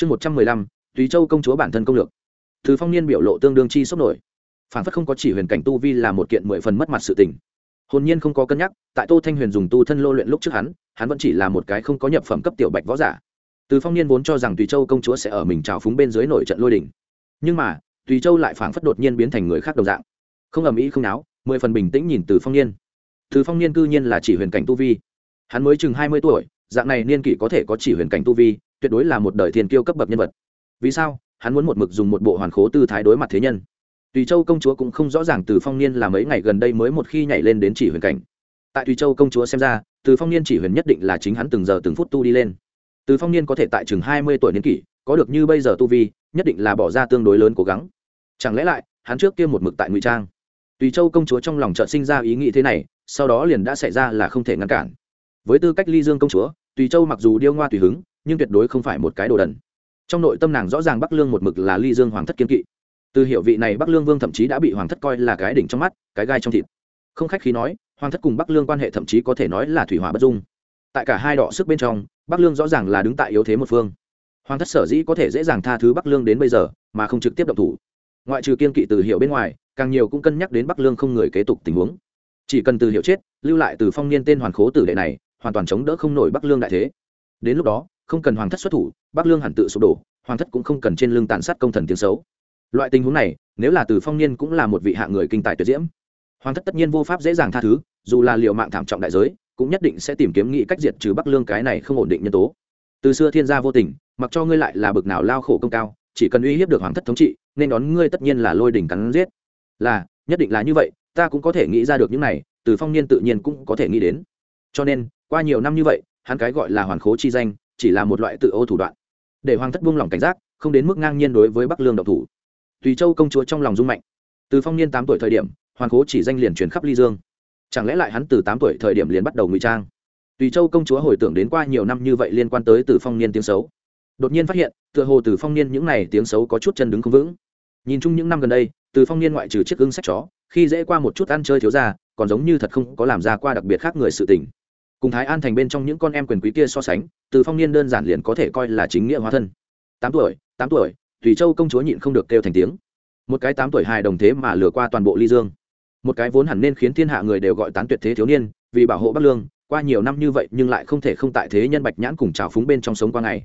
chương một trăm mười lăm, tùy châu công chúa bản thân công lược. Từ phong niên biểu lộ tương đương chi sốc nổi. Phản phất không có chỉ huyền cảnh tu vi là một kiện mười phần mất mặt sự tình. Hồn nhiên không có cân nhắc, tại tô thanh huyền dùng tu thân lô luyện lúc trước hắn hắn vẫn chỉ là một cái không có nhập phẩm cấp tiểu bạch võ giả. Từ phong niên vốn cho rằng tùy châu công chúa sẽ ở mình trào phúng bên dưới nổi trận lôi đỉnh nhưng mà, tùy châu lại phảng phất đột nhiên biến thành người khác đồng dạng. Không ầm ĩ không náo, mười phần bình tĩnh nhìn từ phong niên. Từ phong niên cư nhiên là chỉ huyền cảnh tu vi. Hắn mới chừng hai mươi tuổi, dạng này niên kỷ có thể có chỉ huyền cảnh tu vi tuyệt đối là một đời thiên kiêu cấp bậc nhân vật. Vì sao? Hắn muốn một mực dùng một bộ hoàn khố tư thái đối mặt thế nhân. Tùy châu công chúa cũng không rõ ràng từ phong niên là mấy ngày gần đây mới một khi nhảy lên đến chỉ huyền cảnh. Tại tùy châu công chúa xem ra, từ phong niên chỉ huyền nhất định là chính hắn từng giờ từng phút tu đi lên. Từ phong niên có thể tại chừng hai mươi tuổi niên kỷ, có được như bây giờ tu vi, nhất định là bỏ ra tương đối lớn cố gắng. Chẳng lẽ lại, hắn trước kia một mực tại ngụy trang? Tùy châu công chúa trong lòng chợt sinh ra ý nghĩ thế này, sau đó liền đã xảy ra là không thể ngăn cản. Với tư cách ly dương công chúa, tùy châu mặc dù điêu ngoa tùy hứng nhưng tuyệt đối không phải một cái đồ đần. Trong nội tâm nàng rõ ràng bắc lương một mực là ly dương hoàng thất kiên kỵ. Từ hiệu vị này bắc lương vương thậm chí đã bị hoàng thất coi là cái đỉnh trong mắt, cái gai trong thịt. Không khách khí nói, hoàng thất cùng bắc lương quan hệ thậm chí có thể nói là thủy hỏa bất dung. Tại cả hai đọ sức bên trong, bắc lương rõ ràng là đứng tại yếu thế một phương. Hoàng thất sở dĩ có thể dễ dàng tha thứ bắc lương đến bây giờ, mà không trực tiếp động thủ. Ngoại trừ kiên kỵ từ hiệu bên ngoài, càng nhiều cũng cân nhắc đến bắc lương không người kế tục tình huống. Chỉ cần từ hiệu chết, lưu lại từ phong niên tên hoàn khố tử đệ này, hoàn toàn chống đỡ không nổi bắc lương đại thế. Đến lúc đó không cần hoàng thất xuất thủ, bắc lương hẳn tự sụp đổ, hoàng thất cũng không cần trên lưng tàn sát công thần tiếng xấu. Loại tình huống này, nếu là từ phong niên cũng là một vị hạ người kinh tài tuyệt diễm. Hoàng thất tất nhiên vô pháp dễ dàng tha thứ, dù là liệu mạng thảm trọng đại giới, cũng nhất định sẽ tìm kiếm nghị cách diệt trừ bắc lương cái này không ổn định nhân tố. Từ xưa thiên gia vô tình, mặc cho ngươi lại là bực nào lao khổ công cao, chỉ cần uy hiếp được hoàng thất thống trị, nên đón ngươi tất nhiên là lôi đỉnh cắn giết. Là, nhất định là như vậy, ta cũng có thể nghĩ ra được những này, từ phong niên tự nhiên cũng có thể nghĩ đến. Cho nên, qua nhiều năm như vậy, hắn cái gọi là hoàn khố chi danh chỉ là một loại tự ô thủ đoạn. Để hoàng thất buông lỏng cảnh giác, không đến mức ngang nhiên đối với bắc lương độc thủ. Tùy châu công chúa trong lòng rung mạnh. Từ phong niên tám tuổi thời điểm, hoàng cố chỉ danh liền truyền khắp ly dương. Chẳng lẽ lại hắn từ tám tuổi thời điểm liền bắt đầu ngụy trang? Tùy châu công chúa hồi tưởng đến qua nhiều năm như vậy liên quan tới từ phong niên tiếng xấu. Đột nhiên phát hiện, tựa hồ từ phong niên những n à y tiếng xấu có chút chân đứng không vững. Nhìn chung những năm gần đây, từ phong niên ngoại trừ chiếc ưng sách chó, khi dễ qua một chút ăn chơi thiếu ra còn giống như thật không có làm ra qua đặc biệt khác người sự tình cùng thái an thành bên trong những con em quyền quý kia so sánh, từ phong niên đơn giản liền có thể coi là chính nghĩa hóa thân. Tám tuổi tám tuổi Thủy châu công chúa nhịn không được kêu thành tiếng. Một cái tám tuổi hài đồng thế mà lừa qua toàn bộ ly dương. Một cái vốn hẳn nên khiến thiên hạ người đều gọi tán tuyệt thế thiếu niên, vì bảo hộ bắc lương, qua nhiều năm như vậy nhưng lại không thể không tại thế nhân bạch nhãn cùng trào phúng bên trong sống qua ngày.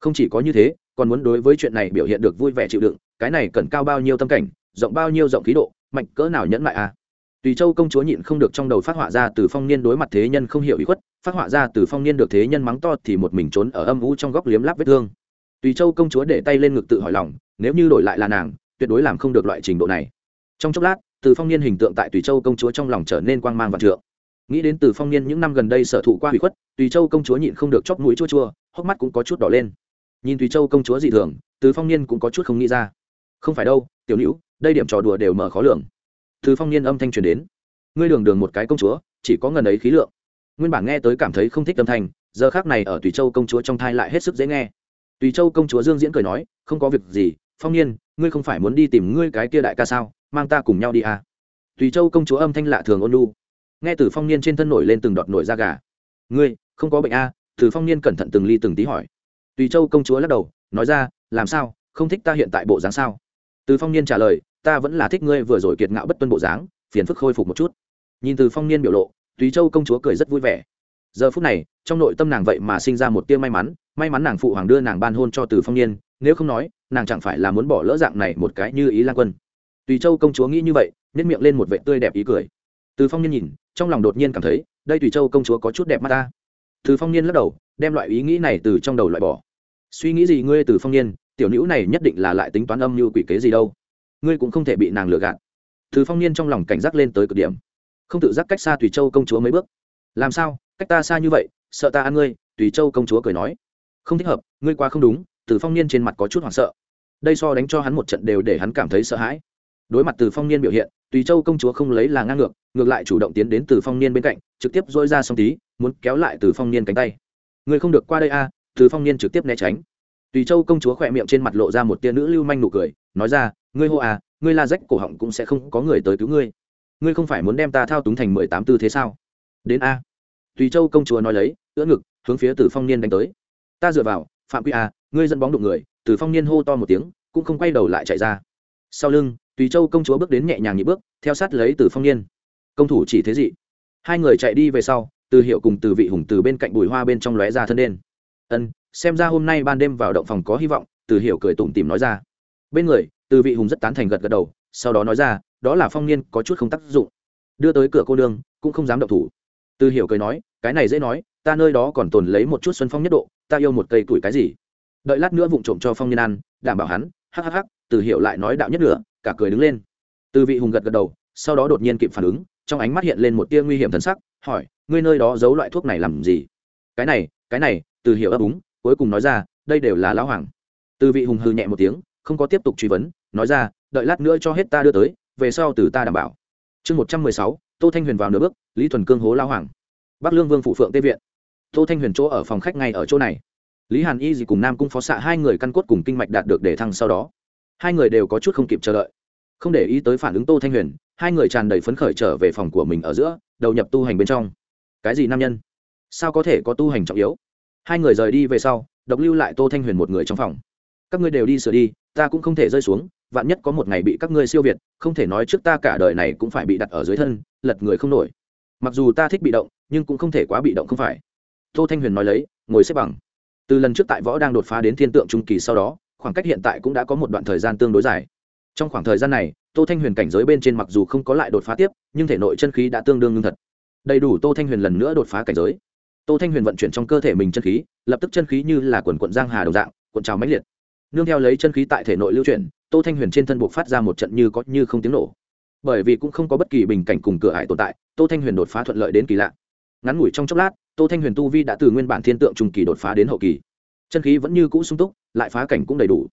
Không chỉ có như thế, còn muốn đối với chuyện này biểu hiện được vui vẻ chịu đựng, cái này cần cao bao nhiêu tâm cảnh, rộng bao nhiêu rộng khí độ, mạnh cỡ nào nhẫn lại à? Tùy châu công chúa nhịn không được trong đầu phát họa ra từ phong niên đối mặt thế nhân không hiểu ý khuất, phát họa ra từ phong niên được thế nhân mắng to thì một mình trốn ở âm u trong góc liếm láp vết thương. Tùy châu công chúa để tay lên ngực tự hỏi lòng, nếu như đổi lại là nàng, tuyệt đối làm không được loại trình độ này. Trong chốc lát, từ phong niên hình tượng tại tùy châu công chúa trong lòng trở nên quang mang và trượng. Nghĩ đến từ phong niên những năm gần đây sở thụ qua hủy khuất, tùy châu công chúa nhịn không được chóp mũi chua chua, hốc mắt cũng có chút đỏ lên. Nhìn tùy châu công chúa dị thường, từ phong niên cũng có chút không nghĩ ra. Không phải đâu, tiểu nữ đây điểm trò đùa đều mở khó lường từ phong niên âm thanh truyền đến. Ngươi đường đường một cái công chúa chỉ có ngần ấy khí lượng. Nguyên bản nghe tới cảm thấy không thích âm thanh giờ khác này ở tùy châu công chúa trong thai lại hết sức dễ nghe. Tùy châu công chúa dương diễn cười nói không có việc gì phong niên ngươi không phải muốn đi tìm ngươi cái kia đại ca sao? Mang ta cùng nhau đi à. tùy châu công chúa âm thanh lạ thường ôn lu nghe từ phong niên trên thân nổi lên từng đọt nổi da gà. Ngươi không có bệnh à, từ phong niên cẩn thận từng ly từng tí hỏi. Tùy châu công chúa lắc đầu nói ra làm sao? Không thích ta hiện tại bộ dáng sao? Từ phong niên trả lời ta vẫn là thích ngươi vừa rồi kiệt ngạo bất tuân bộ dáng, phiền phức khôi phục một chút. Nhìn từ phong niên biểu lộ tùy châu công chúa cười rất vui vẻ. Giờ phút này, trong nội tâm nàng vậy mà sinh ra một tia may mắn may mắn nàng phụ hoàng đưa nàng ban hôn cho từ phong niên, nếu không nói, nàng chẳng phải là muốn bỏ lỡ dạng này một cái như ý lan quân. Tùy châu công chúa nghĩ như vậy nếp miệng lên một vệ tươi đẹp ý cười. Từ phong niên nhìn, trong lòng đột nhiên cảm thấy, đây tùy châu công chúa có chút đẹp mắt ta. Từ phong niên lắc đầu, đem loại ý nghĩ này từ trong đầu loại bỏ. Suy nghĩ gì ngươi từ phong niên, tiểu nữ này nhất định là lại tính toán âm như quỷ kế gì đâu ngươi cũng không thể bị nàng lừa gạt. Từ phong niên trong lòng cảnh giác lên tới cực điểm. Không tự giác cách xa tùy châu công chúa mấy bước. Làm sao? Cách ta xa như vậy sợ ta ăn ngươi? Tùy châu công chúa cười nói. Không thích hợp ngươi quá không đúng. Từ phong niên trên mặt có chút hoảng sợ. Đây so đánh cho hắn một trận đều để hắn cảm thấy sợ hãi. Đối mặt từ phong niên biểu hiện tùy châu công chúa không lấy là ngang ngược ngược lại chủ động tiến đến từ phong niên bên cạnh trực tiếp dôi ra xong tí muốn kéo lại từ phong niên cánh tay. Ngươi không được qua đây a à, từ phong niên trực tiếp né tránh. Tùy châu công chúa khỏe miệng trên mặt lộ ra một tia nữ lưu manh nụ cười nói ra ngươi hô à ngươi la rách cổ họng cũng sẽ không có người tới cứu ngươi. Ngươi không phải muốn đem ta thao túng thành mười tám tư thế sao? Đến a. Tùy châu công chúa nói lấy, ưỡn ngực, hướng phía từ phong niên đánh tới. Ta dựa vào, phạm quy a ngươi dẫn bóng đụng người, từ phong niên hô to một tiếng, cũng không quay đầu lại chạy ra. Sau lưng, tùy châu công chúa bước đến nhẹ nhàng nhị bước, theo sát lấy từ phong niên. Công thủ chỉ thế dị. Hai người chạy đi về sau, từ hiệu cùng từ vị hùng từ bên cạnh bùi hoa bên trong lóe ra thân đen. Ân, xem ra hôm nay ban đêm vào động phòng có hy vọng, từ hiệu cười tủm tìm nói ra. Bên người từ vị hùng rất tán thành gật gật đầu, sau đó nói ra, đó là phong niên có chút không tác dụng. Đưa tới cửa cô nương, cũng không dám động thủ. Từ hiểu cười nói, cái này dễ nói, ta nơi đó còn tồn lấy một chút xuân phong nhất độ, ta yêu một cây tuổi cái gì. Đợi lát nữa vụng trộm cho phong niên ăn, đảm bảo hắn, hắc hắc hắc, từ hiểu lại nói đạo nhất nữa cả cười đứng lên. Từ vị hùng gật gật đầu, sau đó đột nhiên kịp phản ứng, trong ánh mắt hiện lên một tia nguy hiểm thần sắc, hỏi, ngươi nơi đó giấu loại thuốc này làm gì? Cái này cái này, từ hiểu ấp úng, cuối cùng nói ra, đây đều là lão hoàng. Từ vị hùng hư nhẹ một tiếng, không có tiếp tục truy vấn nói ra, đợi lát nữa cho hết ta đưa tới, về sau từ ta đảm bảo. Chương một trăm mười sáu, tô thanh huyền vào nửa bước, lý thuần cương hố lao hoàng. Bắc lương vương phủ phượng tê viện. Tô thanh huyền chỗ ở phòng khách ngay ở chỗ này. Lý hàn y gì cùng nam cung phó xạ hai người căn cốt cùng kinh mạch đạt được để thăng sau đó. Hai người đều có chút không kịp chờ đợi. Không để ý tới phản ứng tô thanh huyền, hai người tràn đầy phấn khởi trở về phòng của mình ở giữa, đầu nhập tu hành bên trong. Cái gì nam nhân? Sao có thể có tu hành trọng yếu? Hai người rời đi về sau, độc lưu lại tô thanh huyền một người trong phòng. Các ngươi đều đi sửa đi, ta cũng không thể rơi xuống vạn nhất có một ngày bị các ngươi siêu việt, không thể nói trước ta cả đời này cũng phải bị đặt ở dưới thân, lật người không nổi. Mặc dù ta thích bị động, nhưng cũng không thể quá bị động không phải. Tô thanh huyền nói lấy, ngồi xếp bằng. Từ lần trước tại võ đang đột phá đến thiên tượng trung kỳ sau đó, khoảng cách hiện tại cũng đã có một đoạn thời gian tương đối dài. Trong khoảng thời gian này, tô thanh huyền cảnh giới bên trên mặc dù không có lại đột phá tiếp, nhưng thể nội chân khí đã tương đương ngưng thật. Đầy đủ tô thanh huyền lần nữa đột phá cảnh giới. Tô thanh huyền vận chuyển trong cơ thể mình chân khí, lập tức chân khí như là quần quận giang hà đồng dạng, cuộn trào mãnh liệt. Nương theo lấy chân khí tại thể nội lưu chuyển tô thanh huyền trên thân buộc phát ra một trận như có như không tiếng nổ. Bởi vì cũng không có bất kỳ bình cảnh cùng cửa ải tồn tại, tô thanh huyền đột phá thuận lợi đến kỳ lạ. Ngắn ngủi trong chốc lát, tô thanh huyền tu vi đã từ nguyên bản thiên tượng trung kỳ đột phá đến hậu kỳ. Chân khí vẫn như cũ sung túc, lại phá cảnh cũng đầy đủ.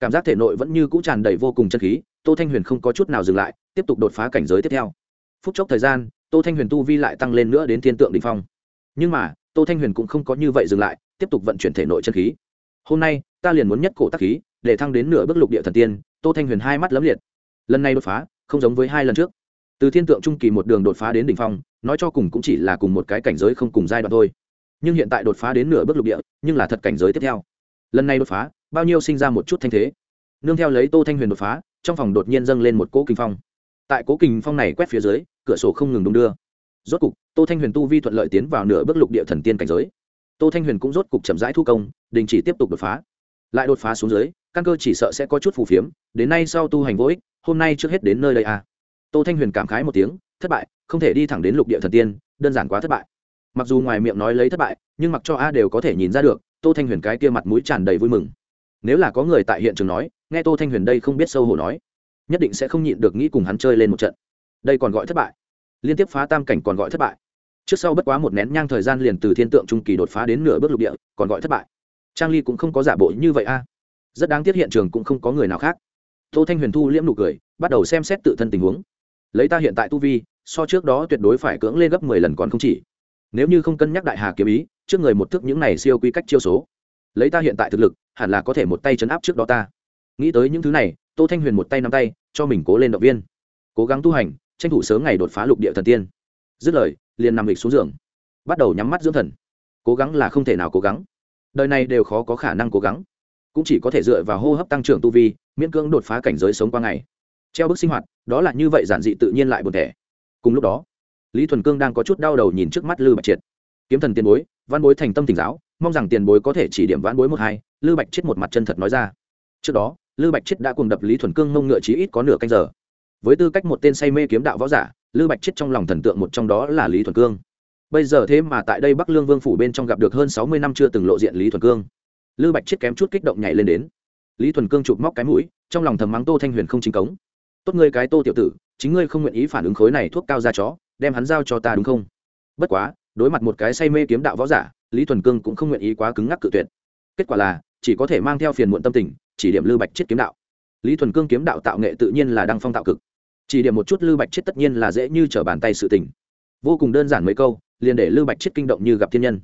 Cảm giác thể nội vẫn như cũ tràn đầy vô cùng chân khí, tô thanh huyền không có chút nào dừng lại, tiếp tục đột phá cảnh giới tiếp theo. Phút chốc thời gian, tô thanh huyền tu vi lại tăng lên nữa đến thiên tượng đ ỉ n h phong. Nhưng mà, tô thanh huyền cũng không có như vậy dừng lại, tiếp tục vận chuyển thể nội chân khí. Hôm nay, ta liền muốn nhất cổ tắc khí để thăng đến nửa bước lục địa thần tiên, tô thanh huyền hai mắt lấm liệt. Lần này đột phá, không giống với hai lần trước. Từ thiên tượng trung kỳ một đường đột phá đến đ ỉ n h phong, nói cho cùng cũng chỉ là cùng một cái cảnh giới không cùng giai đoạn thôi. Nhưng hiện tại đột phá đến nửa bước lục địa, nhưng là thật cảnh giới tiếp theo. Lần này đột phá, bao nhiêu sinh ra một chút thanh thế. Nương theo lấy tô thanh huyền đột phá, trong phòng đột nhiên dâng lên một cỗ kinh phong. Tại cố kình phong này quét phía dưới, cửa sổ không ngừng đung đưa. Rốt cục, tô thanh huyền tu vi thuận lợi tiến vào nửa bước lục địa thần tiên cảnh giới. Tô thanh huyền cũng rốt cục chậm rãi thu công, đình chỉ tiếp tục đột phá. Lại đột phá xuống dưới căn cơ chỉ sợ sẽ có chút phù phiếm, đến nay sau tu hành vô ích, hôm nay trước hết đến nơi đây à. Tô thanh huyền cảm khái một tiếng, thất bại, không thể đi thẳng đến lục địa thần tiên, đơn giản quá thất bại. Mặc dù ngoài miệng nói lấy thất bại, nhưng mặc cho a đều có thể nhìn ra được, tô thanh huyền cái kia mặt mũi tràn đầy vui mừng. Nếu là có người tại hiện trường nói, nghe tô thanh huyền đây không biết sâu hổ nói, nhất định sẽ không nhịn được nghĩ cùng hắn chơi lên một trận. Đây còn gọi thất bại. Liên tiếp phá tam cảnh còn gọi thất bại. Trước sau bất quá một nén nhang thời gian liền từ thiên tượng trung kỳ đột phá đến nửa bước lục địa, còn gọi thất bại. Trang ly cũng không có giả bộ như vậy a rất đáng tiếc hiện trường cũng không có người nào khác. Tô thanh huyền thu liễm nụ cười, bắt đầu xem xét tự thân tình huống. Lấy ta hiện tại tu vi, so trước đó tuyệt đối phải cưỡng lên gấp mười lần còn không chỉ. Nếu như không cân nhắc đại hà kiếm ý, trước người một thức những này siêu quy cách chiêu số. Lấy ta hiện tại thực lực, hẳn là có thể một tay chấn áp trước đó ta. Nghĩ tới những thứ này, tô thanh huyền một tay nắm tay, cho mình cố lên động viên. Cố gắng tu hành, tranh thủ sớm ngày đột phá lục địa thần tiên. Dứt lời, liền nằm lịch xuống giường. Bắt đầu nhắm mắt dưỡng thần. Cố gắng là không thể nào cố gắng. Đời này đều khó có khả năng cố gắng cũng chỉ có thể dựa vào hô hấp tăng trưởng tu vi, miễn cưỡng đột phá cảnh giới sống qua ngày. Treo bức sinh hoạt, đó là như vậy giản dị tự nhiên lại buồn thẻ. Cùng lúc đó, lý thuần cương đang có chút đau đầu nhìn trước mắt lư bạch triệt. Kiếm thần tiền bối, văn bối thành tâm tỉnh giáo, mong rằng tiền bối có thể chỉ điểm văn bối một hai, lư bạch chết một mặt chân thật nói ra. Trước đó, lư bạch chết đã cùng đập lý thuần cương mông ngựa chí ít có nửa canh giờ. Với tư cách một tên say mê kiếm đạo võ giả, lư bạch chết trong lòng thần tượng một trong đó là lý thuần cương. Bây giờ thế mà tại đây bắc lương vương phủ bên trong gặp được hơn sáu mươi năm chưa từng lộ diện lý thuần cương lư bạch chết kém chút kích động nhảy lên đến. Lý thuần cương chụp móc cái mũi, trong lòng thầm mắng tô thanh huyền không chính cống. Tốt ngươi cái tô tiểu tử, chính ngươi không nguyện ý phản ứng khối này thuốc cao ra chó, đem hắn giao cho ta đúng không? Bất quá, đối mặt một cái say mê kiếm đạo võ giả, lý thuần cương cũng không nguyện ý quá cứng ngắc cự tuyệt. Kết quả là, chỉ có thể mang theo phiền muộn tâm tình, chỉ điểm lưu bạch chết kiếm đạo. Lý thuần cương kiếm đạo tạo nghệ tự nhiên là đăng phong tạo cực. Chỉ điểm một chút lưu bạch chết tất nhiên là dễ như trở bàn tay sự tình. Vô cùng đơn giản mấy câu, liền để lưu bạch chết kinh động như gặp thiên nhân.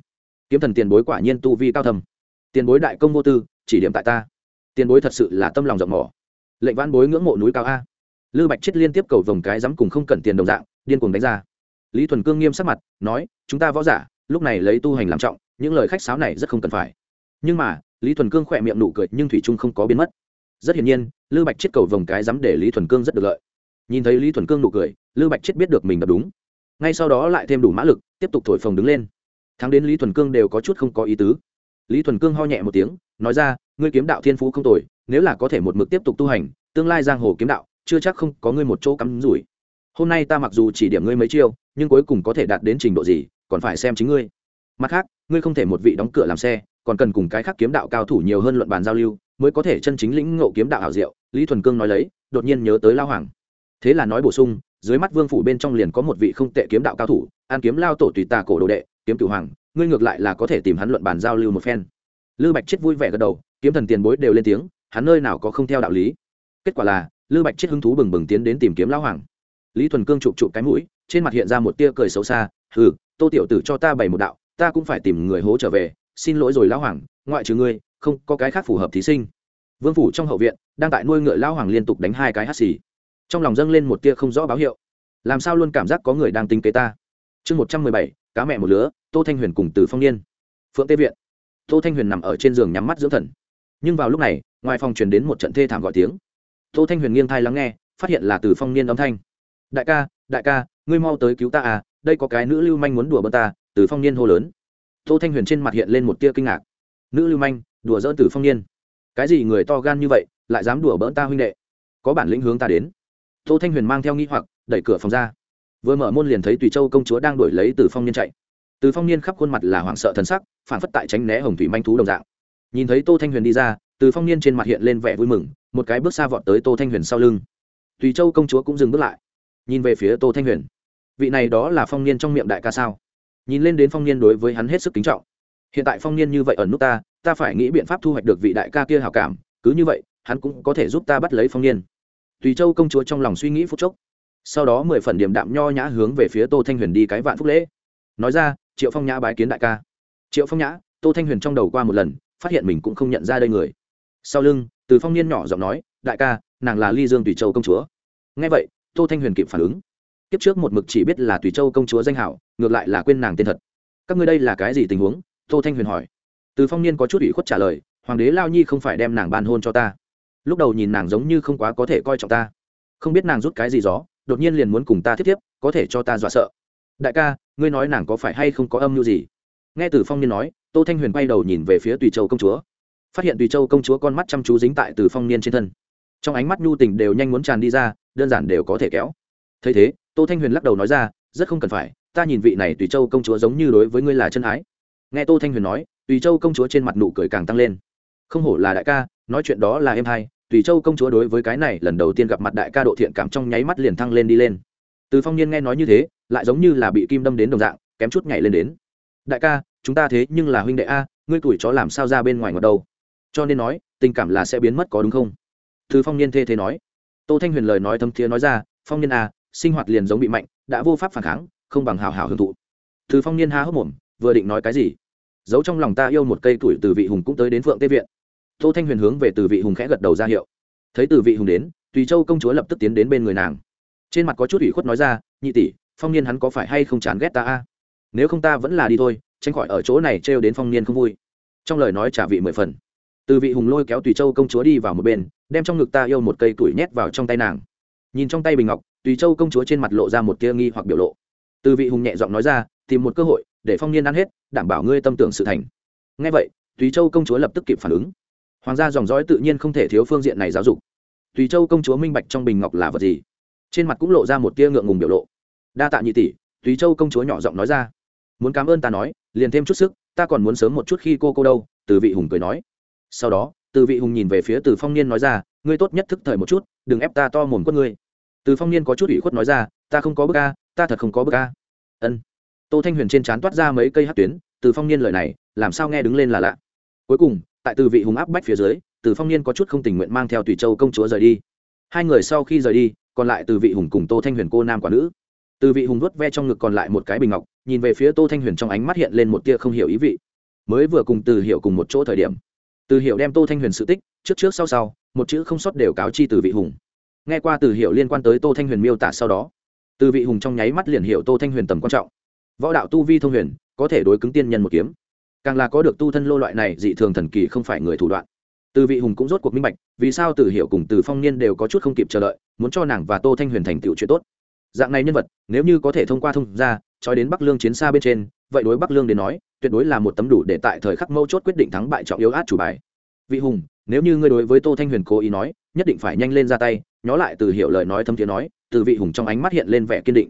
Kiếm thần tiền bối quả nhiên tu vi cao thầm tiền bối đại công vô tư, chỉ điểm tại ta. Tiền bối thật sự là tâm lòng rộng mỏ lệnh vãn bối ngưỡng mộ núi cao a. Lư bạch chết liên tiếp cầu vòng cái dám cùng không cần tiền đồng dạng, điên cuồng đánh ra. Lý thuần cương nghiêm sắc mặt, nói, chúng ta võ giả, lúc này lấy tu hành làm trọng, những lời khách sáo này rất không cần phải. Nhưng mà, lý thuần cương khỏe miệng nụ cười nhưng thủy trung không có biến mất. Rất hiển nhiên, lư bạch chết cầu vòng cái dám để lý thuần cương rất được lợi. Nhìn thấy lý thuần cương nụ cười, lư bạch chết biết được mình đập đúng. Ngay sau đó lại thêm đủ mã lực, tiếp tục thổi phồng đứng lên. Thắng đến lý thuần cương đều có chút không có ý tứ lý thuần cương ho nhẹ một tiếng, nói ra, ngươi kiếm đạo thiên phú không tồi, nếu là có thể một mực tiếp tục tu hành, tương lai giang hồ kiếm đạo, chưa chắc không có ngươi một chỗ cắm rủi. Hôm nay ta mặc dù chỉ điểm ngươi mấy chiêu, nhưng cuối cùng có thể đạt đến trình độ gì, còn phải xem chính ngươi. Mặt khác, ngươi không thể một vị đóng cửa làm xe, còn cần cùng cái khác kiếm đạo cao thủ nhiều hơn luận bàn giao lưu, mới có thể chân chính lĩnh ngộ kiếm đạo hảo diệu. Lý thuần cương nói lấy, đột nhiên nhớ tới lao hoàng. Thế là nói bổ sung, dưới mắt vương phủ bên trong liền có một vị không tệ kiếm đạo cao thủ, an kiếm lao tổ tùy tà cổ đồ đệ, kiếm cửu hoàng ngươi ngược lại là có thể tìm hắn luận bàn giao lưu một phen. Lư bạch chết vui vẻ gật đầu, kiếm thần tiền bối đều lên tiếng, hắn nơi nào có không theo đạo lý. Kết quả là, lư bạch chết hứng thú bừng bừng tiến đến tìm kiếm lão hoàng. Lý thuần cương chụp chụp cái mũi, trên mặt hiện ra một tia cười xấu xa, hừ, tô tiểu tử cho ta bày một đạo, ta cũng phải tìm người hố trở về, xin lỗi rồi lão hoàng, ngoại trừ ngươi, không, có cái khác phù hợp thí sinh. Vương phủ trong hậu viện, đang tại nuôi ngựa lão hoàng liên tục đánh hai cái hắt xì. Trong lòng dâng lên một tia không rõ báo hiệu. Làm sao luôn cảm giác có người đang tính kế ta? Chương một trăm mười bảy, cá mẹ một lứa tô thanh huyền cùng từ phong niên. Phượng tê viện. Tô thanh huyền nằm ở trên giường nhắm mắt dưỡng thần. Nhưng vào lúc này, ngoài phòng truyền đến một trận thê thảm gọi tiếng. Tô thanh huyền nghiêng thai lắng nghe, phát hiện là từ phong niên âm thanh. Đại ca đại ca, ngươi mau tới cứu ta à đây có cái nữ lưu manh muốn đùa bỡn ta. Từ phong niên hô lớn. Tô thanh huyền trên mặt hiện lên một tia kinh ngạc. Nữ lưu manh, đùa dỡ từ phong niên. Cái gì người to gan như vậy, lại dám đùa bỡn ta huynh đệ? Có bản lĩnh hướng ta đến. Tô thanh huyền mang theo nghi hoặc, đẩy cửa phòng ra. Vừa mở môn liền thấy tùy châu công chúa đang đuổi lấy từ phong niên chạy từ phong niên khắp khuôn mặt là hoảng sợ thần sắc phản phất tại tránh né hồng thủy manh thú đồng dạng. Nhìn thấy tô thanh huyền đi ra, từ phong niên trên mặt hiện lên vẻ vui mừng, một cái bước xa vọt tới tô thanh huyền sau lưng. Tùy châu công chúa cũng dừng bước lại. Nhìn về phía tô thanh huyền. Vị này đó là phong niên trong miệng đại ca sao? Nhìn lên đến phong niên đối với hắn hết sức kính trọng. Hiện tại phong niên như vậy ở nước ta ta phải nghĩ biện pháp thu hoạch được vị đại ca kia hảo cảm, cứ như vậy, hắn cũng có thể giúp ta bắt lấy phong niên. Tùy châu công chúa trong lòng suy nghĩ phút chốc. Sau đó mười phần điểm đạm nho nhã hướng về phía tô thanh huyền đi cái vạn phúc lễ. Nói ra triệu phong nhã bái kiến đại ca triệu phong nhã tô thanh huyền trong đầu qua một lần phát hiện mình cũng không nhận ra đây người sau lưng từ phong niên nhỏ giọng nói đại ca nàng là ly dương tùy châu công chúa nghe vậy tô thanh huyền kịp phản ứng kiếp trước một mực chỉ biết là tùy châu công chúa danh hảo ngược lại là quên nàng tên thật các ngươi đây là cái gì tình huống tô thanh huyền hỏi từ phong niên có chút ủy khuất trả lời hoàng đế lao nhi không phải đem nàng ban hôn cho ta lúc đầu nhìn nàng giống như không quá có thể coi trọng ta không biết nàng rút cái gì gió đột nhiên liền muốn cùng ta thiết thiếp có thể cho ta dọa sợ đại ca, ngươi nói nàng có phải hay không có âm mưu gì? Nghe từ phong niên nói, tô thanh huyền bay đầu nhìn về phía tùy châu công chúa. Phát hiện tùy châu công chúa con mắt chăm chú dính tại từ phong niên trên thân. Trong ánh mắt nhu tình đều nhanh muốn tràn đi ra, đơn giản đều có thể kéo. Thấy thế, tô thanh huyền lắc đầu nói ra, rất không cần phải, ta nhìn vị này tùy châu công chúa giống như đối với ngươi là chân ái. Nghe tô thanh huyền nói, tùy châu công chúa trên mặt nụ cười càng tăng lên. Không hổ là đại ca, nói chuyện đó là em hai, tùy châu công chúa đối với cái này lần đầu tiên gặp mặt đại ca độ thiện cảm trong nháy mắt liền thăng lên đi lên từ phong niên nghe nói như thế, lại giống như là bị kim đâm đến đồng dạng, kém chút nhảy lên đến. Đại ca, chúng ta thế nhưng là huynh đệ a, ngươi tuổi chó làm sao ra bên ngoài ngọt đâu? Cho nên nói, tình cảm là sẽ biến mất có đúng không? Từ phong niên thê thế nói. Tô thanh huyền lời nói thâm thiế nói ra, phong niên a, sinh hoạt liền giống bị mạnh, đã vô pháp phản kháng, không bằng hào hào hưởng thụ. Từ phong niên ha hốc mồm, vừa định nói cái gì, giấu trong lòng ta yêu một cây tuổi từ vị hùng cũng tới đến phượng tế viện. Tô thanh huyền hướng về từ vị hùng khẽ gật đầu ra hiệu. Thấy từ vị hùng đến, tùy châu công chúa lập tức tiến đến bên người nàng trên mặt có chút ủy khuất nói ra, nhị tỷ, phong niên hắn có phải hay không chán ghét ta a? Nếu không ta vẫn là đi thôi, tránh khỏi ở chỗ này trêu đến phong niên không vui. Trong lời nói trả vị mười phần. Từ vị hùng lôi kéo tùy châu công chúa đi vào một bên, đem trong ngực ta yêu một cây tuổi nhét vào trong tay nàng. Nhìn trong tay bình ngọc, tùy châu công chúa trên mặt lộ ra một tia nghi hoặc biểu lộ. Từ vị hùng nhẹ giọng nói ra, tìm một cơ hội, để phong niên ăn hết, đảm bảo ngươi tâm tưởng sự thành. Ngay vậy, tùy châu công chúa lập tức kịp phản ứng. Hoàng gia dòng dõi tự nhiên không thể thiếu phương diện này giáo dục. Tùy châu công chúa minh bạch trong bình ngọc là vật gì trên mặt cũng lộ ra một tia ngượng ngùng biểu lộ. Đa tạ nhị tỷ túy châu công chúa nhỏ giọng nói ra. Muốn cảm ơn ta nói, liền thêm chút sức, ta còn muốn sớm một chút khi cô cô đâu, từ vị hùng cười nói. Sau đó, từ vị hùng nhìn về phía từ phong niên nói ra, ngươi tốt nhất thức thời một chút, đừng ép ta to mồm quất ngươi. Từ phong niên có chút ủy khuất nói ra, ta không có bức a, ta thật không có bức a. Ân. Tô thanh huyền trên trán toát ra mấy cây hát tuyến, từ phong niên lời này, làm sao nghe đứng lên là lạ. Cuối cùng, tại từ vị hùng áp bách phía dưới, từ phong niên có chút không tình nguyện mang theo tùy châu công chúa rời đi. Hai người sau khi rời đi còn lại từ vị hùng cùng tô thanh huyền cô nam quả nữ. Từ vị hùng vuốt ve trong ngực còn lại một cái bình ngọc, nhìn về phía tô thanh huyền trong ánh mắt hiện lên một tia không hiểu ý vị. Mới vừa cùng từ hiểu cùng một chỗ thời điểm, từ hiểu đem tô thanh huyền sự tích, trước trước sau sau, một chữ không sót đều cáo chi từ vị hùng. Nghe qua từ hiểu liên quan tới tô thanh huyền miêu tả sau đó, từ vị hùng trong nháy mắt liền hiểu tô thanh huyền tầm quan trọng. Võ đạo tu vi thông huyền, có thể đối cứng tiên nhân một kiếm. Càng là có được tu thân lô loại này dị thường thần kỳ không phải người thủ đoạn từ vị hùng cũng rốt cuộc minh bạch, vì sao từ Hiệu cùng từ phong niên đều có chút không kịp chờ đợi, muốn cho nàng và tô thanh huyền thành tựu chuyện tốt. Dạng này nhân vật, nếu như có thể thông qua thông ra trói đến bắc lương chiến xa bên trên, vậy đối bắc lương đến nói, tuyệt đối là một tấm đủ để tại thời khắc mâu chốt quyết định thắng bại trọng yếu át chủ bài. Vị hùng, nếu như ngươi đối với tô thanh huyền cố ý nói, nhất định phải nhanh lên ra tay, nhó lại từ Hiệu lời nói thâm tiếng nói, từ vị hùng trong ánh mắt hiện lên vẻ kiên định.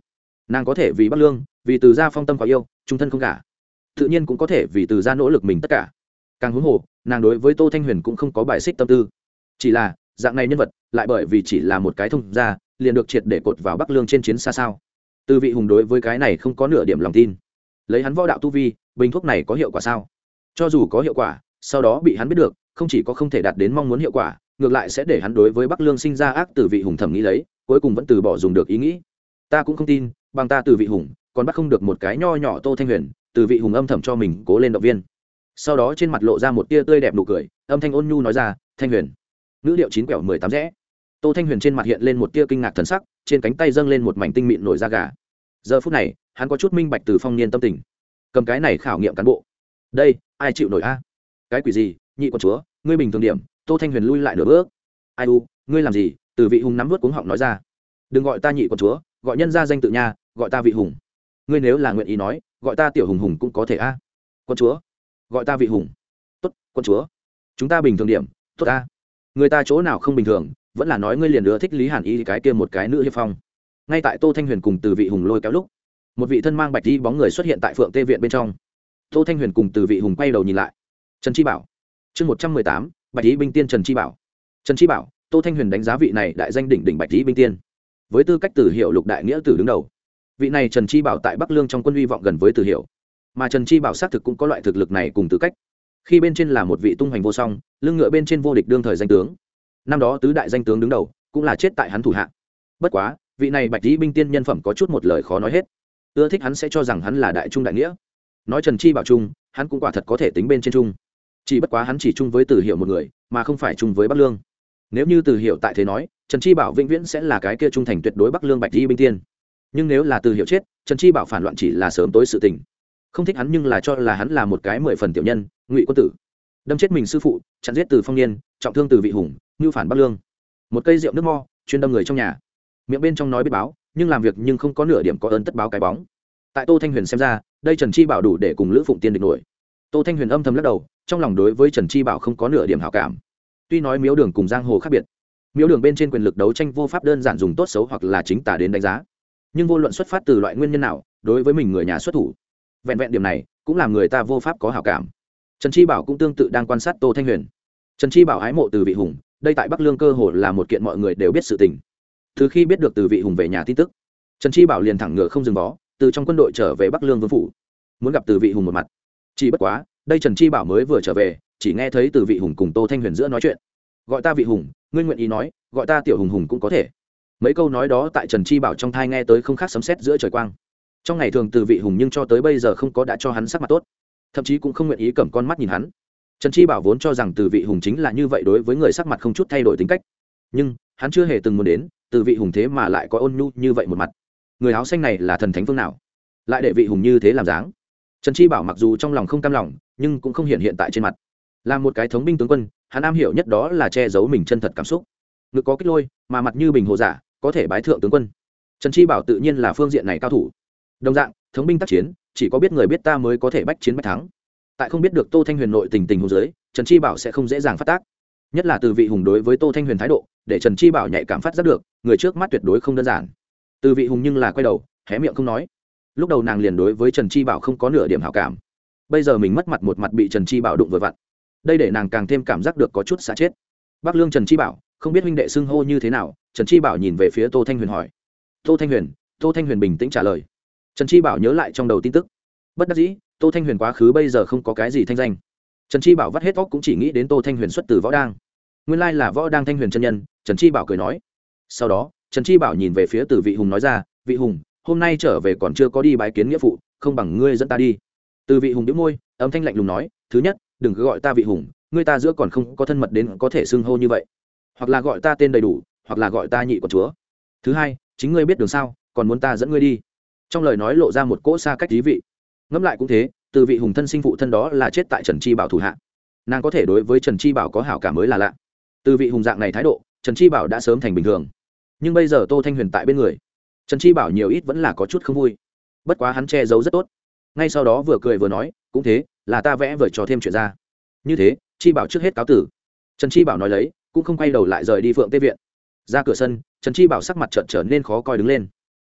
Nàng có thể vì bắc lương, vì từ gia phong tâm có yêu, trung thân không cả tự nhiên cũng có thể vì từ gia nỗ lực mình tất cả càng huống hồ, nàng đối với tô thanh huyền cũng không có bài xích tâm tư. Chỉ là, dạng này nhân vật, lại bởi vì chỉ là một cái thông gia, liền được triệt để cột vào bắc lương trên chiến xa sao. Từ vị hùng đối với cái này không có nửa điểm lòng tin. Lấy hắn võ đạo tu vi, bình thuốc này có hiệu quả sao? Cho dù có hiệu quả, sau đó bị hắn biết được, không chỉ có không thể đạt đến mong muốn hiệu quả, ngược lại sẽ để hắn đối với bắc lương sinh ra ác từ vị hùng thẩm nghĩ lấy, cuối cùng vẫn từ bỏ dùng được ý nghĩ. Ta cũng không tin, bằng ta từ vị hùng, còn bắt không được một cái nho nhỏ tô thanh huyền, từ vị hùng âm thầm cho mình cố lên động viên sau đó trên mặt lộ ra một tia tươi đẹp nụ cười, âm thanh ôn nhu nói ra, thanh huyền. Ngữ điệu chín quẹo mười tám rẽ. Tô thanh huyền trên mặt hiện lên một tia kinh ngạc thần sắc, trên cánh tay dâng lên một mảnh tinh mịn nổi da gà. Giờ phút này, hắn có chút minh bạch từ phong niên tâm tình. Cầm cái này khảo nghiệm cán bộ. Đây, ai chịu nổi a? Cái quỷ gì, nhị con chúa, ngươi bình thường điểm. Tô thanh huyền lui lại nửa bước. Ai u, ngươi làm gì? Từ vị hùng nắm vớt cuống họng nói ra. Đừng gọi ta nhị con chúa, gọi nhân ra danh tự nha, gọi ta vị hùng. Ngươi nếu là nguyện ý nói, gọi ta tiểu hùng hùng cũng có thể a. Con chúa gọi ta vị hùng. Tốt, quân chúa. Chúng ta bình thường điểm. Tốt ta. Người ta chỗ nào không bình thường, vẫn là nói ngươi liền nữa thích lý hàn y cái kia một cái nữ hiệp phong. Ngay tại tô thanh huyền cùng từ vị hùng lôi kéo lúc, một vị thân mang bạch đi bóng người xuất hiện tại phượng tê viện bên trong. Tô thanh huyền cùng từ vị hùng quay đầu nhìn lại. Trần chi bảo. Chương một trăm mười tám, bạch lý binh tiên trần chi bảo. Trần chi bảo, tô thanh huyền đánh giá vị này đại danh đỉnh đỉnh bạch lý binh tiên. Với tư cách tử hiệu lục đại nghĩa tử đứng đầu. Vị này trần chi bảo tại bắc lương trong quân hy vọng gần với tử hiệu mà trần chi bảo xác thực cũng có loại thực lực này cùng tư cách. Khi bên trên là một vị tung hoành vô song, lưng ngựa bên trên vô địch đương thời danh tướng. Năm đó tứ đại danh tướng đứng đầu, cũng là chết tại hắn thủ hạ. Bất quá, vị này bạch dĩ binh tiên nhân phẩm có chút một lời khó nói hết. Ưa thích hắn sẽ cho rằng hắn là đại trung đại nghĩa. Nói trần chi bảo trung hắn cũng quả thật có thể tính bên trên trung chỉ bất quá hắn chỉ chung với từ hiệu một người, mà không phải chung với bắc lương. Nếu như từ hiệu tại thế nói, trần chi bảo vĩnh viễn sẽ là cái kia trung thành tuyệt đối bắc lương bạch di binh tiên. Nhưng nếu là từ hiệu chết, trần chi bảo phản loạn chỉ là sớm tối sự tình không thích hắn nhưng là cho là hắn là một cái mười phần tiểu nhân, ngụy quân tử. Đâm chết mình sư phụ, chặn giết từ phong niên, trọng thương từ vị hùng, ngưu phản bắc lương. Một cây rượu nước mo, chuyên đâm người trong nhà. Miệng bên trong nói biết báo, nhưng làm việc nhưng không có nửa điểm có ơn tất báo cái bóng. Tại tô thanh huyền xem ra, đây trần chi bảo đủ để cùng lữ phụng tiên địch nổi. Tô thanh huyền âm thầm lắc đầu, trong lòng đối với trần chi bảo không có nửa điểm hảo cảm. Tuy nói miếu đường cùng giang hồ khác biệt, miếu đường bên trên quyền lực đấu tranh vô pháp đơn giản dùng tốt xấu hoặc là chính tả đến đánh giá. Nhưng vô luận xuất phát từ loại nguyên nhân nào, đối với mình người nhà xuất thủ vẹn vẹn điểm này cũng làm người ta vô pháp có hảo cảm. Trần chi bảo cũng tương tự đang quan sát tô thanh huyền. Trần chi bảo ái mộ từ vị hùng, đây tại bắc lương cơ hồ là một kiện mọi người đều biết sự tình. Từ khi biết được từ vị hùng về nhà tin tức, trần chi bảo liền thẳng ngựa không dừng bó, từ trong quân đội trở về bắc lương vương phủ, muốn gặp từ vị hùng một mặt. Chỉ bất quá, đây trần chi bảo mới vừa trở về, chỉ nghe thấy từ vị hùng cùng tô thanh huyền giữa nói chuyện. Gọi ta vị hùng, ngươi nguyện ý nói, gọi ta tiểu hùng hùng cũng có thể. Mấy câu nói đó tại trần chi bảo trong thai nghe tới không khác sấm sét giữa trời quang trong ngày thường từ vị hùng nhưng cho tới bây giờ không có đã cho hắn sắc mặt tốt, thậm chí cũng không nguyện ý cầm con mắt nhìn hắn. Trần chi bảo vốn cho rằng từ vị hùng chính là như vậy đối với người sắc mặt không chút thay đổi tính cách. Nhưng, hắn chưa hề từng muốn đến, từ vị hùng thế mà lại có ôn nhu như vậy một mặt. Người áo xanh này là thần thánh phương nào? Lại để vị hùng như thế làm dáng? Trần chi bảo mặc dù trong lòng không cam lòng, nhưng cũng không hiện hiện tại trên mặt. Là một cái thống binh tướng quân, hắn am hiểu nhất đó là che giấu mình chân thật cảm xúc. Ngực có kích lôi, mà mặt như bình hồ giả, có thể bái thượng tướng quân. Trần chi bảo tự nhiên là phương diện này cao thủ đồng dạng, thống binh tác chiến, chỉ có biết người biết ta mới có thể bách chiến bách thắng. Tại không biết được tô thanh huyền nội tình tình hồ dưới, trần chi bảo sẽ không dễ dàng phát tác. Nhất là từ vị hùng đối với tô thanh huyền thái độ, để trần chi bảo nhạy cảm phát giác được, người trước mắt tuyệt đối không đơn giản. Từ vị hùng nhưng là quay đầu, hé miệng không nói. Lúc đầu nàng liền đối với trần chi bảo không có nửa điểm hảo cảm. Bây giờ mình mất mặt một mặt bị trần chi bảo đụng vừa vặn. Đây để nàng càng thêm cảm giác được có chút xa chết. Bác lương trần chi bảo, không biết huynh đệ xưng hô như thế nào, trần chi bảo nhìn về phía tô thanh huyền hỏi. Tô thanh huyền, tô thanh huyền bình tĩnh trả lời trần chi bảo nhớ lại trong đầu tin tức. Bất đắc dĩ, tô thanh huyền quá khứ bây giờ không có cái gì thanh danh. Trần chi bảo vắt hết óc cũng chỉ nghĩ đến tô thanh huyền xuất từ võ đang nguyên lai là võ đang thanh huyền chân nhân, trần chi bảo cười nói. Sau đó, trần chi bảo nhìn về phía từ vị hùng nói ra, vị hùng, hôm nay trở về còn chưa có đi bái kiến nghĩa phụ, không bằng ngươi dẫn ta đi. Từ vị hùng đĩu môi, âm thanh lạnh lùng nói, thứ nhất, đừng cứ gọi ta vị hùng, ngươi ta giữa còn không có thân mật đến có thể xưng hô như vậy. Hoặc là gọi ta tên đầy đủ, hoặc là gọi ta nhị của chúa. Thứ hai, chính ngươi biết đường sao, còn muốn ta dẫn ngươi đi trong lời nói lộ ra một cỗ xa cách thí vị. Ngẫm lại cũng thế, từ vị hùng thân sinh phụ thân đó là chết tại trần chi bảo thủ hạ. Nàng có thể đối với trần chi bảo có hảo cảm mới là lạ. Từ vị hùng dạng này thái độ, trần chi bảo đã sớm thành bình thường. Nhưng bây giờ tô thanh huyền tại bên người, trần chi bảo nhiều ít vẫn là có chút không vui. Bất quá hắn che giấu rất tốt. Ngay sau đó vừa cười vừa nói, cũng thế, là ta vẽ vời cho thêm chuyện ra. Như thế, chi bảo trước hết cáo tử. Trần chi bảo nói lấy, cũng không quay đầu lại rời đi phượng tê viện. Ra cửa sân, trần chi bảo sắc mặt trợn trở nên khó coi đứng lên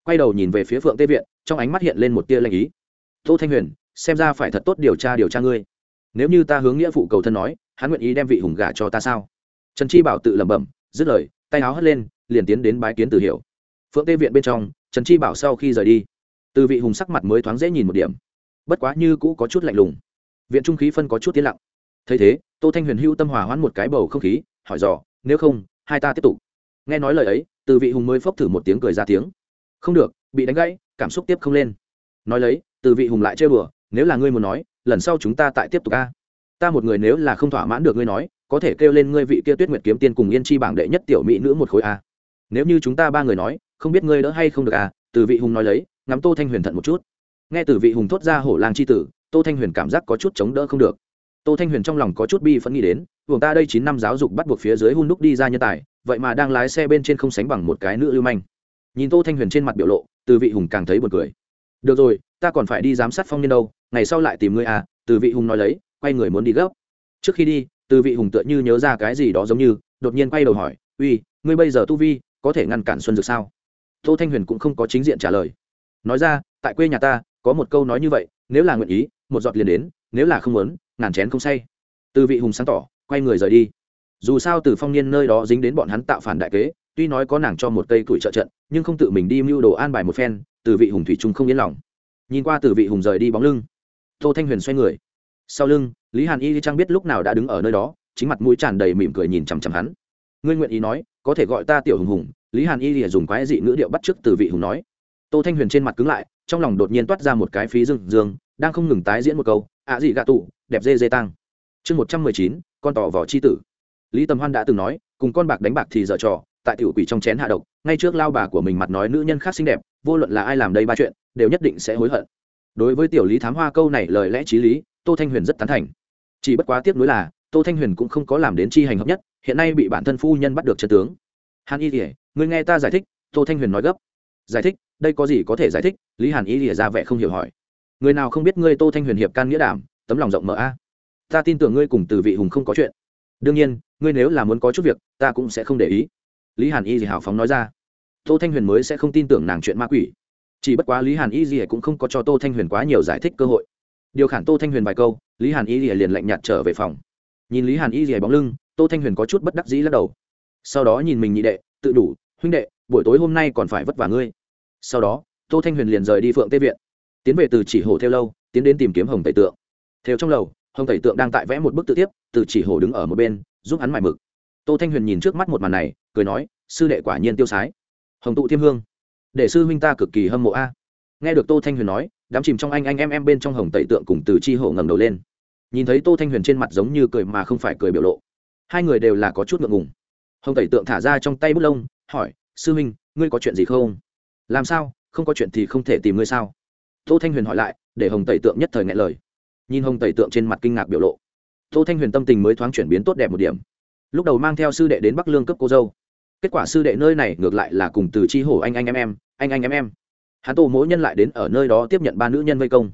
quay đầu nhìn về phía phượng tê viện, trong ánh mắt hiện lên một tia lanh ý. Tô thanh huyền, xem ra phải thật tốt điều tra điều tra ngươi. Nếu như ta hướng nghĩa phụ cầu thân nói, hắn nguyện ý đem vị hùng gả cho ta sao? Trần chi bảo tự lẩm bẩm, dứt lời, tay áo hất lên, liền tiến đến bái kiến từ hiểu. Phượng tê viện bên trong, trần chi bảo sau khi rời đi, từ vị hùng sắc mặt mới thoáng dễ nhìn một điểm. Bất quá như cũ có chút lạnh lùng. Viện trung khí phân có chút tiến lặng. Thấy thế, tô thanh huyền hưu tâm hòa hoãn một cái bầu không khí, hỏi dò, nếu không, hai ta tiếp tục? Nghe nói lời ấy, từ vị hùng mới phốc thử một tiếng cười ra tiếng không được, bị đánh gãy, cảm xúc tiếp không lên. Nói lấy, từ vị hùng lại chơi bừa nếu là ngươi muốn nói, lần sau chúng ta tại tiếp tục a. Ta một người nếu là không thỏa mãn được ngươi nói, có thể kêu lên ngươi vị kia tuyết nguyệt kiếm tiên cùng yên chi bảng đệ nhất tiểu mỹ nữ một khối a. Nếu như chúng ta ba người nói, không biết ngươi đỡ hay không được à từ vị hùng nói lấy, ngắm tô thanh huyền thận một chút. Nghe từ vị hùng thốt ra hổ lang c h i tử, tô thanh huyền cảm giác có chút chống đỡ không được. Tô thanh huyền trong lòng có chút bi phẫn nghĩ đến buồng ta đây chín năm giáo dục bắt buộc phía dưới hun đúc đi ra nhân tài, vậy mà đang lái xe bên trên không sánh bằng một cái nữ lưu manh nhìn tô thanh huyền trên mặt biểu lộ, từ vị hùng càng thấy buồn cười. Được rồi, ta còn phải đi giám sát phong niên đâu, ngày sau lại tìm ngươi à từ vị hùng nói lấy, quay người muốn đi gấp. Trước khi đi, từ vị hùng tựa như nhớ ra cái gì đó giống như, đột nhiên quay đầu hỏi, uy, ngươi bây giờ tu vi, có thể ngăn cản xuân dược sao? Tô thanh huyền cũng không có chính diện trả lời. Nói ra, tại quê nhà ta, có một câu nói như vậy, nếu là nguyện ý, một giọt liền đến, nếu là không muốn, ngàn chén không say. Từ vị hùng sáng tỏ, quay người rời đi. Dù sao từ phong niên nơi đó dính đến bọn hắn tạo phản đại kế tuy nói có nàng cho một cây tuổi trợ trận, nhưng không tự mình đi mưu đồ an bài một phen, từ vị hùng thủy trung không yên lòng. Nhìn qua từ vị hùng rời đi bóng lưng, tô thanh huyền xoay người. Sau lưng, lý hàn y trang biết lúc nào đã đứng ở nơi đó, chính mặt mũi tràn đầy mỉm cười nhìn chằm chằm hắn. Ngươi nguyện ý nói, có thể gọi ta tiểu hùng hùng, lý hàn y lìa dùng quái dị ngữ điệu bắt t r ư ớ c từ vị hùng nói. Tô thanh huyền trên mặt cứng lại, trong lòng đột nhiên toát ra một cái phí dương dương, đang không ngừng tái diễn một câu, ạ dị gạ tụ, đẹp dê dê tăng chương một trăm mười chín, con tỏ vỏ c h i tử. Lý tầm hoan đã từng nói, cùng con bạc đánh bạc thì dở trò tại tiểu quỷ trong chén hạ độc, ngay trước lao bà của mình mặt nói nữ nhân khác xinh đẹp, vô luận là ai làm đây ba chuyện, đều nhất định sẽ hối hận. Đối với tiểu lý thám hoa câu này lời lẽ t r í lý, tô thanh huyền rất tán thành. Chỉ bất quá tiếc nuối là, tô thanh huyền cũng không có làm đến chi hành hợp nhất, hiện nay bị bản thân phu nhân bắt được chân tướng. Hàn y rỉa người nghe ta giải thích, tô thanh huyền nói gấp. Giải thích, đây có gì có thể giải thích? Lý hàn y rỉa ra vẻ không hiểu hỏi. Người nào không biết ngươi tô thanh huyền hiệp can nghĩa đảm, tấm lòng rộng mở a. Ta tin tưởng ngươi cùng từ vị hùng không có chuyện. Đương nhiên, ngươi nếu là muốn có chút việc, ta cũng sẽ không để ý lý hàn y gì hào phóng nói ra. Tô thanh huyền mới sẽ không tin tưởng nàng chuyện ma quỷ. Chỉ bất quá lý hàn y gì cũng không có cho tô thanh huyền quá nhiều giải thích cơ hội. Điều khản tô thanh huyền vài câu, lý hàn y gì liền lạnh nhạt trở về phòng. Nhìn lý hàn y gì bóng lưng, tô thanh huyền có chút bất đắc dĩ lắc đầu. Sau đó nhìn mình nhị đệ, tự đủ, huynh đệ, buổi tối hôm nay còn phải vất vả ngươi. Sau đó, tô thanh huyền liền rời đi phượng tê viện. Tiến về từ chỉ hồ theo lâu, tiến đến tìm kiếm hồng tẩy tượng. Theo trong lầu, hồng tẩy tượng đang tại vẽ một bức tự tiếp, từ chỉ hồ đứng ở một bên, giúp hắn mải mực. Tô thanh huyền nhìn trước mắt một màn này cười nói sư đệ quả nhiên tiêu sái. Hồng tụ thiêm hương. Để sư huynh ta cực kỳ hâm mộ a. Nghe được tô thanh huyền nói đám chìm trong anh anh em em bên trong hồng tẩy tượng cùng từ chi hộ ngẩng đầu lên. Nhìn thấy tô thanh huyền trên mặt giống như cười mà không phải cười biểu lộ. Hai người đều là có chút ngượng ngùng. Hồng tẩy tượng thả ra trong tay bút lông hỏi sư huynh, ngươi có chuyện gì không? Làm sao? Không có chuyện thì không thể tìm ngươi sao? Tô thanh huyền hỏi lại để hồng tẩy tượng nhất thời ngại lời. Nhìn hồng tẩy tượng trên mặt kinh ngạc biểu lộ tô thanh huyền tâm tình mới thoáng chuyển biến tốt đẹp một điểm. Lúc đầu mang theo sư đệ đến bắc lương cấp cô dâu kết quả sư đệ nơi này ngược lại là cùng từ chi hổ anh anh em em, anh anh em em. Hắn tô mỗi nhân lại đến ở nơi đó tiếp nhận ba nữ nhân vây công.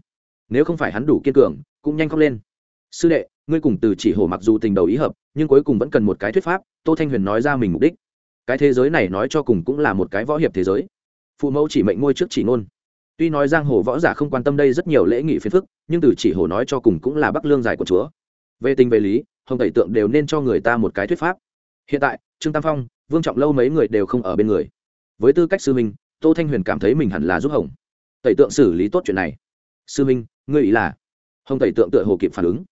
Nếu không phải hắn đủ kiên cường, cũng nhanh khóc lên. Sư đệ, ngươi cùng từ chỉ hổ mặc dù tình đầu ý hợp, nhưng cuối cùng vẫn cần một cái thuyết pháp, tô thanh huyền nói ra mình mục đích. Cái thế giới này nói cho cùng cũng là một cái võ hiệp thế giới. Phụ mẫu chỉ mệnh ngôi trước chỉ ngôn. Tuy nói giang hồ võ giả không quan tâm đây rất nhiều lễ nghị phiền phức, nhưng từ chỉ hồ nói cho cùng cũng là bắc lương giải của chúa. Về tình về lý, hồng tẩy tượng đều nên cho người ta một cái thuyết pháp. Hiện tại, trương tam phong vương trọng lâu mấy người đều không ở bên người. Với tư cách sư minh tô thanh huyền cảm thấy mình hẳn là giúp hồng. Tẩy tượng xử lý tốt chuyện này. Sư minh ngươi ý là? Hồng tẩy tượng tựa hồ kịp phản ứng.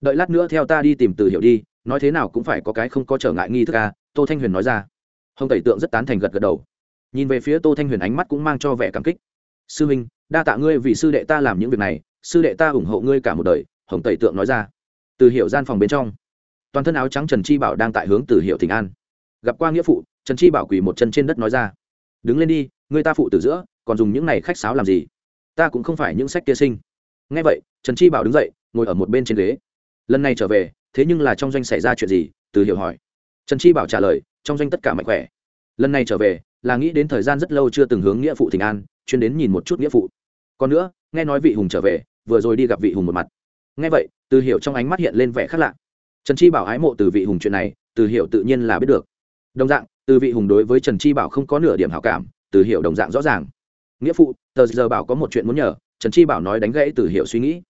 Đợi lát nữa theo ta đi tìm từ hiểu đi, nói thế nào cũng phải có cái không có trở ngại nghi thức à tô thanh huyền nói ra. Hồng tẩy tượng rất tán thành gật gật đầu. Nhìn về phía tô thanh huyền ánh mắt cũng mang cho vẻ cảm kích. Sư minh đa tạ ngươi vì sư đệ ta làm những việc này, sư đệ ta ủng hộ ngươi cả một đời, hồng tẩy tượng nói ra. Từ hiệu gian phòng bên trong, toàn thân áo trắng trần chi bảo đang tại hướng từ hiệu thịnh an gặp qua nghĩa phụ, trần chi bảo quỳ một chân trên đất nói ra, đứng lên đi, người ta phụ từ giữa, còn dùng những này khách sáo làm gì? Ta cũng không phải những sách kia sinh. Ngay vậy, trần chi bảo đứng dậy, ngồi ở một bên trên ghế. Lần này trở về, thế nhưng là trong doanh xảy ra chuyện gì? Từ hiểu hỏi. Trần chi bảo trả lời, trong doanh tất cả mạnh khỏe. Lần này trở về, là nghĩ đến thời gian rất lâu chưa từng hướng nghĩa phụ thịnh an, chuyên đến nhìn một chút nghĩa phụ. Còn nữa, nghe nói vị hùng trở về, vừa rồi đi gặp vị hùng một mặt. Nghe vậy, từ hiểu trong ánh mắt hiện lên vẻ khác lạ. Trần chi bảo ái mộ từ vị hùng chuyện này, từ hiểu tự nhiên là biết được đồng dạng, từ vị hùng đối với trần chi bảo không có nửa điểm hảo cảm, từ hiểu đồng dạng rõ ràng. Nghĩa phụ, tờ giờ bảo có một chuyện muốn nhờ, trần chi bảo nói đánh gãy từ hiểu suy nghĩ.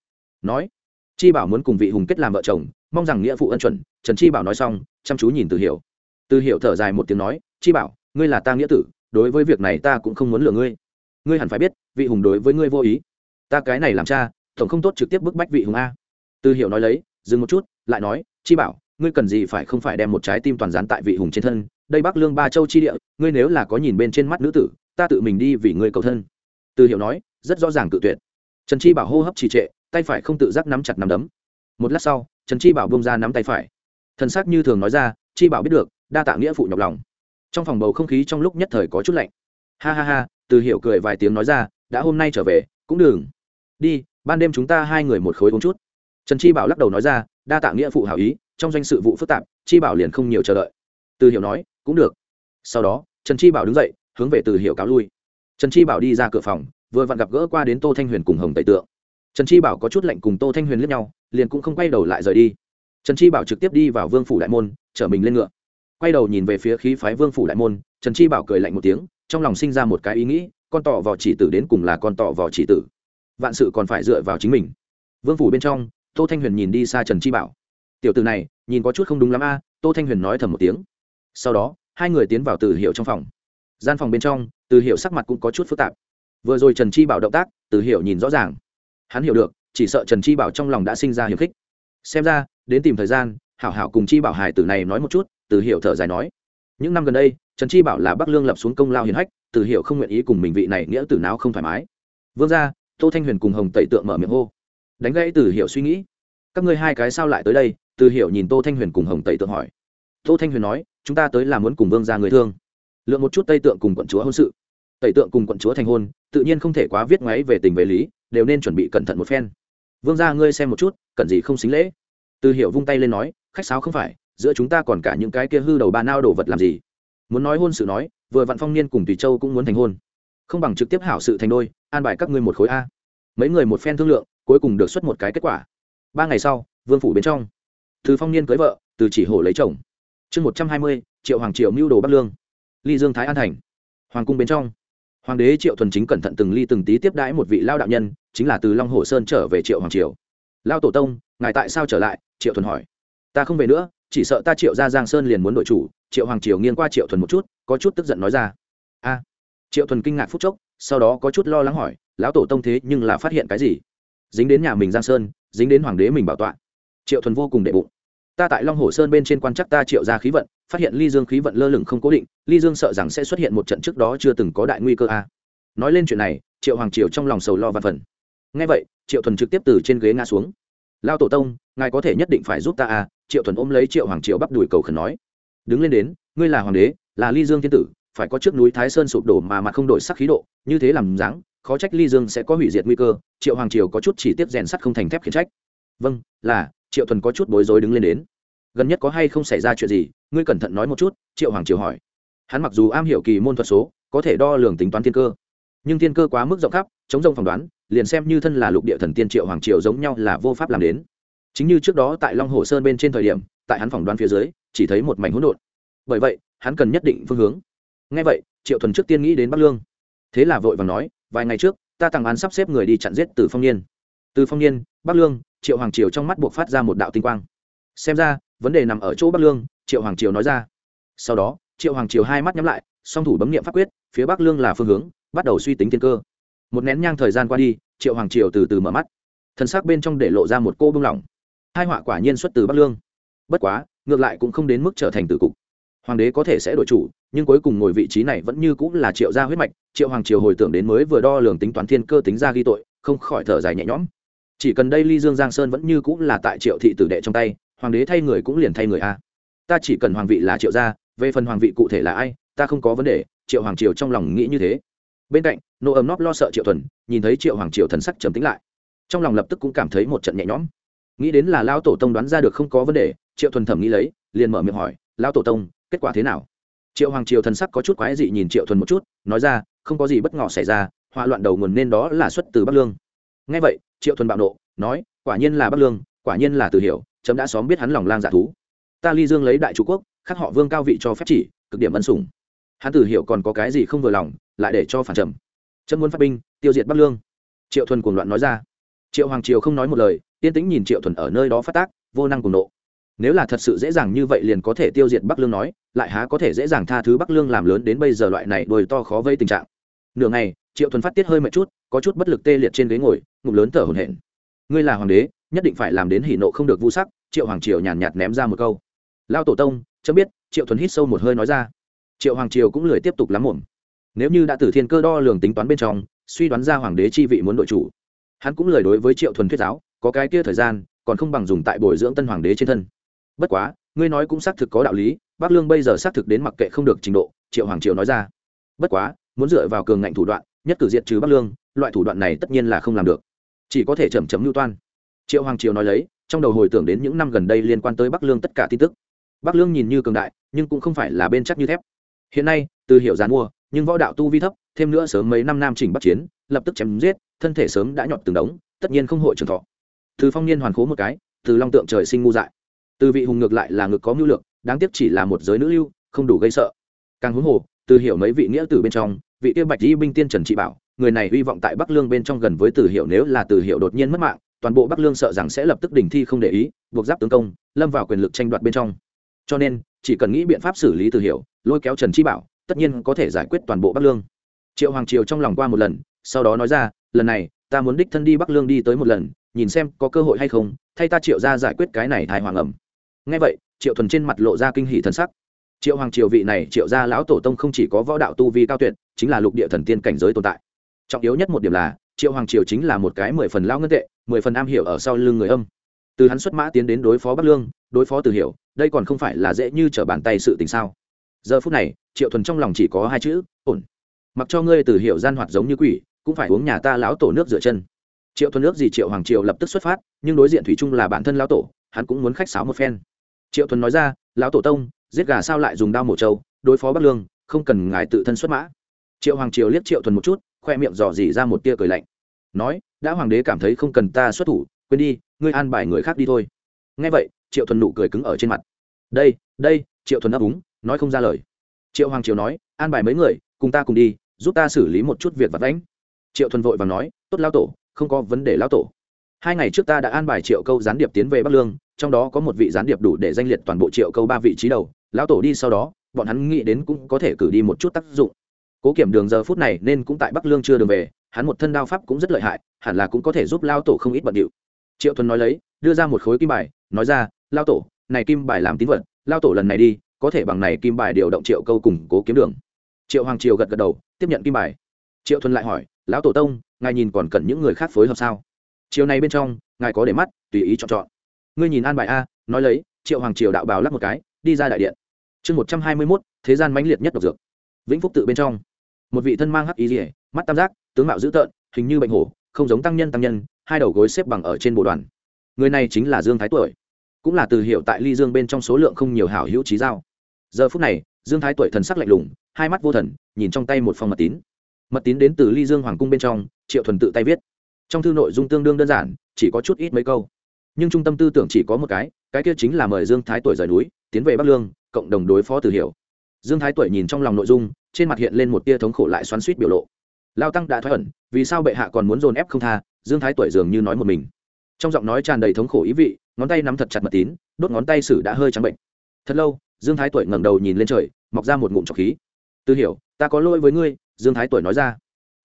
Nói, chi bảo muốn cùng vị hùng kết làm vợ chồng, mong rằng nghĩa phụ ân chuẩn. Trần chi bảo nói xong, chăm chú nhìn từ hiểu. Từ hiểu thở dài một tiếng nói, chi bảo, ngươi là ta nghĩa tử, đối với việc này ta cũng không muốn lừa ngươi. Ngươi hẳn phải biết, vị hùng đối với ngươi vô ý. Ta cái này làm cha, tổng không tốt trực tiếp bức bách vị hùng a. Từ hiểu nói lấy, dừng một chút, lại nói, chi bảo ngươi cần gì phải không phải đem một trái tim toàn rán tại vị hùng trên thân, đây bắc lương ba châu chi địa, ngươi nếu là có nhìn bên trên mắt nữ tử, ta tự mình đi vì ngươi cầu thân. Từ hiểu nói, rất rõ ràng tự tuyệt. Trần chi bảo hô hấp trì trệ, tay phải không tự giác nắm chặt nắm đấm. Một lát sau, trần chi bảo bông ra nắm tay phải. Thần xác như thường nói ra, chi bảo biết được, đa tạ nghĩa phụ nhọc lòng. Trong phòng bầu không khí trong lúc nhất thời có chút lạnh. Ha ha ha, từ hiểu cười vài tiếng nói ra, đã hôm nay trở về, cũng đừng. Đi, ban đêm chúng ta hai người một khối uống chút. Trần chi bảo lắc đầu nói ra, đa tạ nghĩa phụ hảo ý trong doanh sự vụ phức tạp, chi bảo liền không nhiều chờ đợi. Từ hiểu nói, cũng được. Sau đó, trần chi bảo đứng dậy, hướng về từ hiểu cáo lui. Trần chi bảo đi ra cửa phòng, vừa vặn gặp gỡ qua đến tô thanh huyền cùng hồng tẩy tượng. Trần chi bảo có chút lạnh cùng tô thanh huyền liếc nhau, liền cũng không quay đầu lại rời đi. Trần chi bảo trực tiếp đi vào vương phủ đại môn, chở mình lên ngựa. Quay đầu nhìn về phía khí phái vương phủ đại môn, trần chi bảo cười lạnh một tiếng, trong lòng sinh ra một cái ý nghĩ, con tỏ vò chỉ tử đến cùng là con tỏ vò chỉ tử. Vạn sự còn phải dựa vào chính mình. Vương phủ bên trong, tô thanh huyền nhìn đi xa trần chi bảo tiểu từ này, nhìn có chút không đúng lắm a, tô thanh huyền nói thầm một tiếng. Sau đó, hai người tiến vào từ hiệu trong phòng. Gian phòng bên trong, từ hiệu sắc mặt cũng có chút phức tạp. Vừa rồi trần chi bảo động tác, từ hiệu nhìn rõ ràng. Hắn hiểu được, chỉ sợ trần chi bảo trong lòng đã sinh ra hiềm khích. Xem ra, đến tìm thời gian, hảo hảo cùng chi bảo hải tử này nói một chút, từ hiệu thở dài nói. Những năm gần đây, trần chi bảo là bắc lương lập xuống công lao hiền hách, từ hiệu không nguyện ý cùng mình vị này nghĩa tử não không thoải mái. Vương ra tô thanh huyền cùng hồng tẩy tượng mở miệng hô. Đánh gãy từ hiệu suy nghĩ. Các ngươi hai cái sao lại tới đây từ hiệu nhìn tô thanh huyền cùng hồng tẩy tượng hỏi. Tô thanh huyền nói, chúng ta tới là muốn cùng vương ra người thương. Lượng một chút tây tượng cùng quận chúa hôn sự. Tẩy tượng cùng quận chúa thành hôn, tự nhiên không thể quá viết ngoáy về tình về lý, đều nên chuẩn bị cẩn thận một phen. Vương ra ngươi xem một chút, cần gì không xính lễ? Từ hiệu vung tay lên nói, khách sáo không phải, giữa chúng ta còn cả những cái kia hư đầu ba nao đồ vật làm gì? Muốn nói hôn sự nói, vừa vạn phong niên cùng tùy châu cũng muốn thành hôn. Không bằng trực tiếp hảo sự thành đôi, an bài các ngươi một khối a. Mấy người một phen thương lượng, cuối cùng được xuất một cái kết quả. Ba ngày sau, vương phủ bên trong từ phong niên cưới vợ, từ chỉ hổ lấy chồng. Chương một trăm hai mươi, triệu hoàng triệu mưu đồ bắc lương. Ly dương thái an thành. Hoàng cung bên trong. Hoàng đế triệu thuần chính cẩn thận từng ly từng tí tiếp đãi một vị lao đạo nhân, chính là từ long hồ sơn trở về triệu hoàng triều. Lao tổ tông, ngài tại sao trở lại? Triệu thuần hỏi. Ta không về nữa, chỉ sợ ta triệu ra giang sơn liền muốn đội chủ. Triệu hoàng triều nghiêng qua triệu thuần một chút, có chút tức giận nói ra. A. Triệu thuần kinh ngạc phút chốc, sau đó có chút lo lắng hỏi, lão tổ tông thế nhưng là phát hiện cái gì? Dính đến nhà mình giang sơn, dính đến hoàng đế mình bảo tọa triệu thuần vô cùng đệ bụng. Ta tại long hồ sơn bên trên quan chắc ta triệu ra khí vận, phát hiện ly dương khí vận lơ lửng không cố định, ly dương sợ rằng sẽ xuất hiện một trận trước đó chưa từng có đại nguy cơ a. Nói lên chuyện này, triệu hoàng triều trong lòng sầu lo và phần ngay vậy, triệu thuần trực tiếp từ trên ghế ngã xuống. Lao tổ tông, ngài có thể nhất định phải giúp ta a. Triệu thuần ôm lấy triệu hoàng triều bắp đùi cầu khẩn nói. Đứng lên đến, ngươi là hoàng đế, là ly dương thiên tử, phải có trước núi thái sơn sụp đổ mà mặt không đổi sắc khí độ, như thế làm dáng, khó trách ly dương sẽ có hủy diệt nguy cơ. Triệu hoàng triều có chút chỉ tiếp rèn sắt không thành thép khiển trách. Vâng là triệu thuần có chút bối rối đứng lên đến. Gần nhất có hay không xảy ra chuyện gì? Ngươi cẩn thận nói một chút, triệu hoàng triều hỏi. Hắn mặc dù am hiểu kỳ môn thuật số, có thể đo lường tính toán thiên cơ. Nhưng thiên cơ quá mức rộng khắp, chống rông phỏng đoán, liền xem như thân là lục địa thần tiên triệu hoàng triều giống nhau là vô pháp làm đến. Chính như trước đó tại long hồ sơn bên trên thời điểm, tại hắn phỏng đoán phía dưới, chỉ thấy một mảnh hỗn độn. Bởi vậy, hắn cần nhất định phương hướng. Ngay vậy, triệu thuần trước tiên nghĩ đến bắc lương. Thế là vội và nói, vài ngày trước, ta tặng án sắp xếp người đi chặn giết từ phong niên. Từ phong niên, bắc lương triệu hoàng triều trong mắt buộc phát ra một đạo tinh quang. Xem ra, vấn đề nằm ở chỗ bắc lương, triệu hoàng triều nói ra. Sau đó, triệu hoàng triều hai mắt nhắm lại, song thủ bấm nghiệm pháp quyết, phía bắc lương là phương hướng, bắt đầu suy tính thiên cơ. Một nén nhang thời gian qua đi, triệu hoàng triều từ từ mở mắt. Thân xác bên trong để lộ ra một cô bưng lỏng hai họa quả nhiên xuất từ bắc lương. Bất quá, ngược lại cũng không đến mức trở thành tử cục. Hoàng đế có thể sẽ đổi chủ, nhưng cuối cùng ngồi vị trí này vẫn như cũng là triệu gia huyết mạch, triệu hoàng triều hồi tưởng đến mới vừa đo lường tính toán thiên cơ tính ra ghi tội, không khỏi thở dài nhẹ nhõm chỉ cần đây ly dương giang sơn vẫn như cũng là tại triệu thị tử đệ trong tay, hoàng đế thay người cũng liền thay người a. Ta chỉ cần hoàng vị là triệu gia, về phần hoàng vị cụ thể là ai, ta không có vấn đề, triệu hoàng triều trong lòng nghĩ như thế. Bên cạnh, nô ấm nóp lo sợ triệu thuần, nhìn thấy triệu hoàng triều thần sắc trầm tính lại. Trong lòng lập tức cũng cảm thấy một trận nhẹ nhõm. Nghĩ đến là lao tổ tông đoán ra được không có vấn đề, triệu thuần thẩm nghĩ lấy, liền mở miệng hỏi lao tổ tông, kết quả thế nào? Triệu hoàng triều thần sắc có chút quái dị nhìn triệu thuần một chút, nói ra, không có gì bất ngờ xảy ra, hỏa loạn đầu nguồn nên đó là xuất từ bắc lương. Ngay vậy triệu thuần bạo nộ, nói, quả nhiên là bắc lương, quả nhiên là từ hiểu, chấm đã xóm biết hắn lòng lang dạ thú. Ta ly dương lấy đại chủ quốc, khắc họ vương cao vị cho phép chỉ, cực điểm ân sủng. Hắn từ hiểu còn có cái gì không vừa lòng, lại để cho phản trầm. Chấm muốn phát binh, tiêu diệt bắc lương. Triệu thuần cuồng loạn nói ra. Triệu hoàng triều không nói một lời tiên tĩnh nhìn triệu thuần ở nơi đó phát tác, vô năng cùng nộ. Nếu là thật sự dễ dàng như vậy liền có thể tiêu diệt bắc lương nói, lại há có thể dễ dàng tha thứ bắc lương làm lớn đến bây giờ loại này đồi to khó vây tình trạng. Nửa ngày, triệu thuần phát tiết hơi mệt chút có chút bất lực tê liệt trên ghế ngồi, ngụm lớn thở hổn hển. Ngươi là hoàng đế, nhất định phải làm đến hỉ nộ không được vu sắc, triệu hoàng triều nhàn nhạt ném ra một câu. Lao tổ tông, chấm biết, triệu thuần hít sâu một hơi nói ra. Triệu hoàng triều cũng lười tiếp tục lắm mồm nếu như đã tử thiên cơ đo lường tính toán bên trong, suy đoán ra hoàng đế chi vị muốn đội chủ, hắn cũng lời đối với triệu thuần thuyết giáo, có cái kia thời gian, còn không bằng dùng tại bồi dưỡng tân hoàng đế trên thân. Bất quá, ngươi nói cũng xác thực có đạo lý, bắc lương bây giờ xác thực đến mặc kệ không được trình độ, triệu hoàng triều nói ra. Bất quá, muốn dựa vào cường ngạnh thủ đoạn nhất cử diệt trừ bắc lương, loại thủ đoạn này tất nhiên là không làm được. Chỉ có thể chậm chậm mưu toan. Triệu hoàng triều nói lấy, trong đầu hồi tưởng đến những năm gần đây liên quan tới bắc lương tất cả tin tức. Bắc lương nhìn như cường đại, nhưng cũng không phải là bên chắc như thép. Hiện nay, từ hiệu giàn mua, nhưng võ đạo tu vi thấp, thêm nữa sớm mấy năm nam chỉnh bắc chiến, lập tức chém giết, thân thể sớm đã nhọn từng đống, tất nhiên không hội trường thọ. Từ phong niên hoàn khố một cái, từ long tượng trời sinh ngu dại. Từ vị hùng ngược lại là ngực có mưu lượng đáng tiếc chỉ là một giới nữ lưu, không đủ gây sợ. Càng huống hồ, từ hiểu mấy vị nghĩa từ bên trong vị tiêu bạch y binh tiên trần trị bảo người này hy vọng tại bắc lương bên trong gần với từ Hiệu nếu là từ Hiệu đột nhiên mất mạng toàn bộ bắc lương sợ rằng sẽ lập tức đình thi không để ý buộc giáp tướng công lâm vào quyền lực tranh đoạt bên trong. Cho nên chỉ cần nghĩ biện pháp xử lý từ Hiệu, lôi kéo trần chi bảo tất nhiên có thể giải quyết toàn bộ bắc lương. Triệu hoàng triều trong lòng qua một lần sau đó nói ra lần này ta muốn đích thân đi bắc lương đi tới một lần nhìn xem có cơ hội hay không thay ta triệu ra giải quyết cái này thai hoàng ẩm. Ngay vậy triệu thuần trên mặt lộ ra kinh hỷ thần sắc triệu hoàng triều vị này, triệu gia lão tổ tông không chỉ có võ đạo tu vi cao tuyệt, chính là lục địa thần tiên cảnh giới tồn tại. Trọng yếu nhất một điểm là, triệu hoàng triều chính là một cái mười phần lao ngân tệ, mười phần am hiểu ở sau lưng người âm. Từ hắn xuất mã tiến đến đối phó bắc lương, đối phó từ hiểu, đây còn không phải là dễ như trở bàn tay sự tình sao? Giờ phút này, triệu thuần trong lòng chỉ có hai chữ, ổn. Mặc cho ngươi từ hiểu gian hoạt giống như quỷ, cũng phải uống nhà ta lão tổ nước rửa chân. Triệu thuần nước gì triệu hoàng triều lập tức xuất phát, nhưng đối diện thủy trung là bản thân lão tổ, hắn cũng muốn khách sáo một phen. Triệu thuần nói ra, lão tổ tông giết gà sao lại dùng đao mổ trâu, đối phó bắc lương, không cần ngài tự thân xuất mã. Triệu hoàng triều liếc triệu thuần một chút, khoe miệng dò dỉ ra một tia cười lạnh. Nói, đã hoàng đế cảm thấy không cần ta xuất thủ, quên đi, ngươi an bài người khác đi thôi. Ngay vậy, triệu thuần nụ cười cứng ở trên mặt. Đây đây, triệu thuần ấp úng, nói không ra lời. Triệu hoàng triều nói, an bài mấy người, cùng ta cùng đi, giúp ta xử lý một chút việc vặt đánh triệu thuần vội và nói, tốt lao tổ, không có vấn đề lao tổ. Hai ngày trước ta đã an bài triệu câu gián điệp tiến về bắc lương, trong đó có một vị gián điệp đủ để danh liệt toàn bộ triệu câu ba vị trí đầu lão tổ đi sau đó, bọn hắn nghĩ đến cũng có thể cử đi một chút tác dụng. Cố kiểm đường giờ phút này nên cũng tại bắc lương chưa đường về, hắn một thân đao pháp cũng rất lợi hại, hẳn là cũng có thể giúp lao tổ không ít bận điệu. Triệu thuần nói lấy, đưa ra một khối kim bài, nói ra lao tổ, này kim bài làm tín vật lao tổ lần này đi, có thể bằng này kim bài điều động triệu câu cùng cố kiếm đường. Triệu hoàng triều gật gật đầu, tiếp nhận kim bài. Triệu thuần lại hỏi, lão tổ tông, ngài nhìn còn cần những người khác phối hợp sao? Chiều này bên trong, ngài có để mắt, tùy ý chọn chọn. Ngươi nhìn an bài a, nói lấy, triệu hoàng triều đạo bào lắp một cái đi ra đại điện. Chương một trăm hai mươi mốt, thế gian mãnh liệt nhất độc dược. Vĩnh phúc tự bên trong. Một vị thân mang hắc ý rỉa mắt tam giác, tướng mạo dữ tợn, hình như bệnh hổ, không giống tăng nhân tăng nhân, hai đầu gối xếp bằng ở trên bộ đoàn. Người này chính là dương thái tuổi. Cũng là từ hiệu tại ly dương bên trong số lượng không nhiều hảo hữu trí giao. Giờ phút này, dương thái tuổi thần sắc lạnh lùng, hai mắt vô thần, nhìn trong tay một phong mật tín. Mật tín đến từ ly dương hoàng cung bên trong, triệu thuần tự tay viết. Trong thư nội dung tương đương đơn giản, chỉ có chút ít mấy câu nhưng trung tâm tư tưởng chỉ có một cái cái kia chính là mời dương thái tuổi rời núi, tiến về bắc lương, cộng đồng đối phó từ hiểu. Dương thái tuổi nhìn trong lòng nội dung, trên mặt hiện lên một tia thống khổ lại xoắn suýt biểu lộ. Lao tăng đã thoái ẩn, vì sao bệ hạ còn muốn dồn ép không tha, dương thái tuổi dường như nói một mình. Trong giọng nói tràn đầy thống khổ ý vị, ngón tay nắm thật chặt mật tín, đốt ngón tay sử đã hơi trắng bệnh. Thật lâu, dương thái tuổi ngẩng đầu nhìn lên trời, mọc ra một ngụm trọc khí. Từ hiểu, ta có lỗi với ngươi, dương thái tuổi nói ra.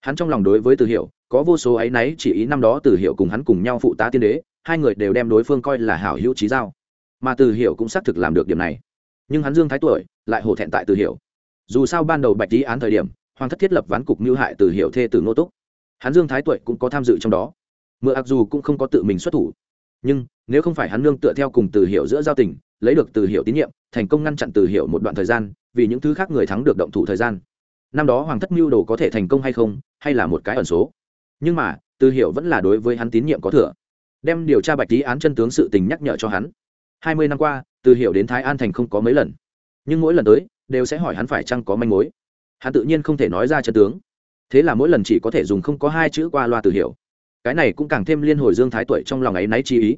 Hắn trong lòng đối với từ hiểu, có vô số áy náy chỉ ý năm đó từ hiểu cùng hắn cùng nhau phụ tá tiên đế hai người đều đem đối phương coi là hảo hữu trí giao. Mà từ hiểu cũng xác thực làm được điểm này. Nhưng hắn dương thái tuổi, lại hổ thẹn tại từ hiểu. Dù sao ban đầu bạch tý án thời điểm, hoàng thất thiết lập ván cục mưu hại từ hiểu thê từ ngô túc. Hắn dương thái tuổi cũng có tham dự trong đó. Mượn ặc dù cũng không có tự mình xuất thủ. Nhưng, nếu không phải hắn nương tựa theo cùng từ hiểu giữa giao tình, lấy được từ hiểu tín nhiệm, thành công ngăn chặn từ hiểu một đoạn thời gian, vì những thứ khác người thắng được động thủ thời gian. Năm đó hoàng thất mưu đồ có thể thành công hay không, hay là một cái ẩn số. Nhưng mà, từ hiểu vẫn là đối với hắn tín nhiệm có thừa đem điều tra bạch lý án chân tướng sự tình nhắc nhở cho hắn. Hai mươi năm qua, từ hiểu đến thái an thành không có mấy lần. Nhưng mỗi lần tới, đều sẽ hỏi hắn phải chăng có manh mối. Hắn tự nhiên không thể nói ra chân tướng. Thế là mỗi lần chỉ có thể dùng không có hai chữ qua loa từ hiểu. Cái này cũng càng thêm liên hồi dương thái tuổi trong lòng ấy náy chi ý.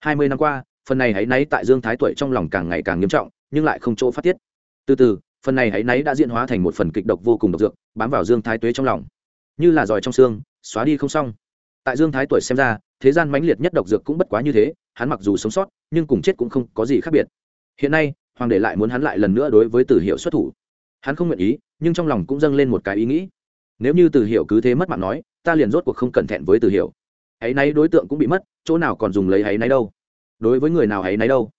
Hai mươi năm qua, phần này hãy náy tại dương thái tuổi trong lòng càng ngày càng nghiêm trọng, nhưng lại không chỗ phát tiết. Từ từ, phần này hãy náy đã diễn hóa thành một phần kịch độc vô cùng độc dược, bám vào dương thái tuế trong lòng. Như là giỏi trong xương, xóa đi không xong. Tại dương thái tuổi xem ra thế gian mãnh liệt nhất độc dược cũng bất quá như thế, hắn mặc dù sống sót, nhưng cùng chết cũng không có gì khác biệt. Hiện nay, hoàng đệ lại muốn hắn lại lần nữa đối với tử hiệu xuất thủ. Hắn không nguyện ý, nhưng trong lòng cũng dâng lên một cái ý nghĩ. Nếu như tử hiệu cứ thế mất mạng nói, ta liền rốt cuộc không cẩn thận với tử hiệu ấy nay đối tượng cũng bị mất, chỗ nào còn dùng lấy ấy nay đâu? Đối với người nào ấy nay đâu?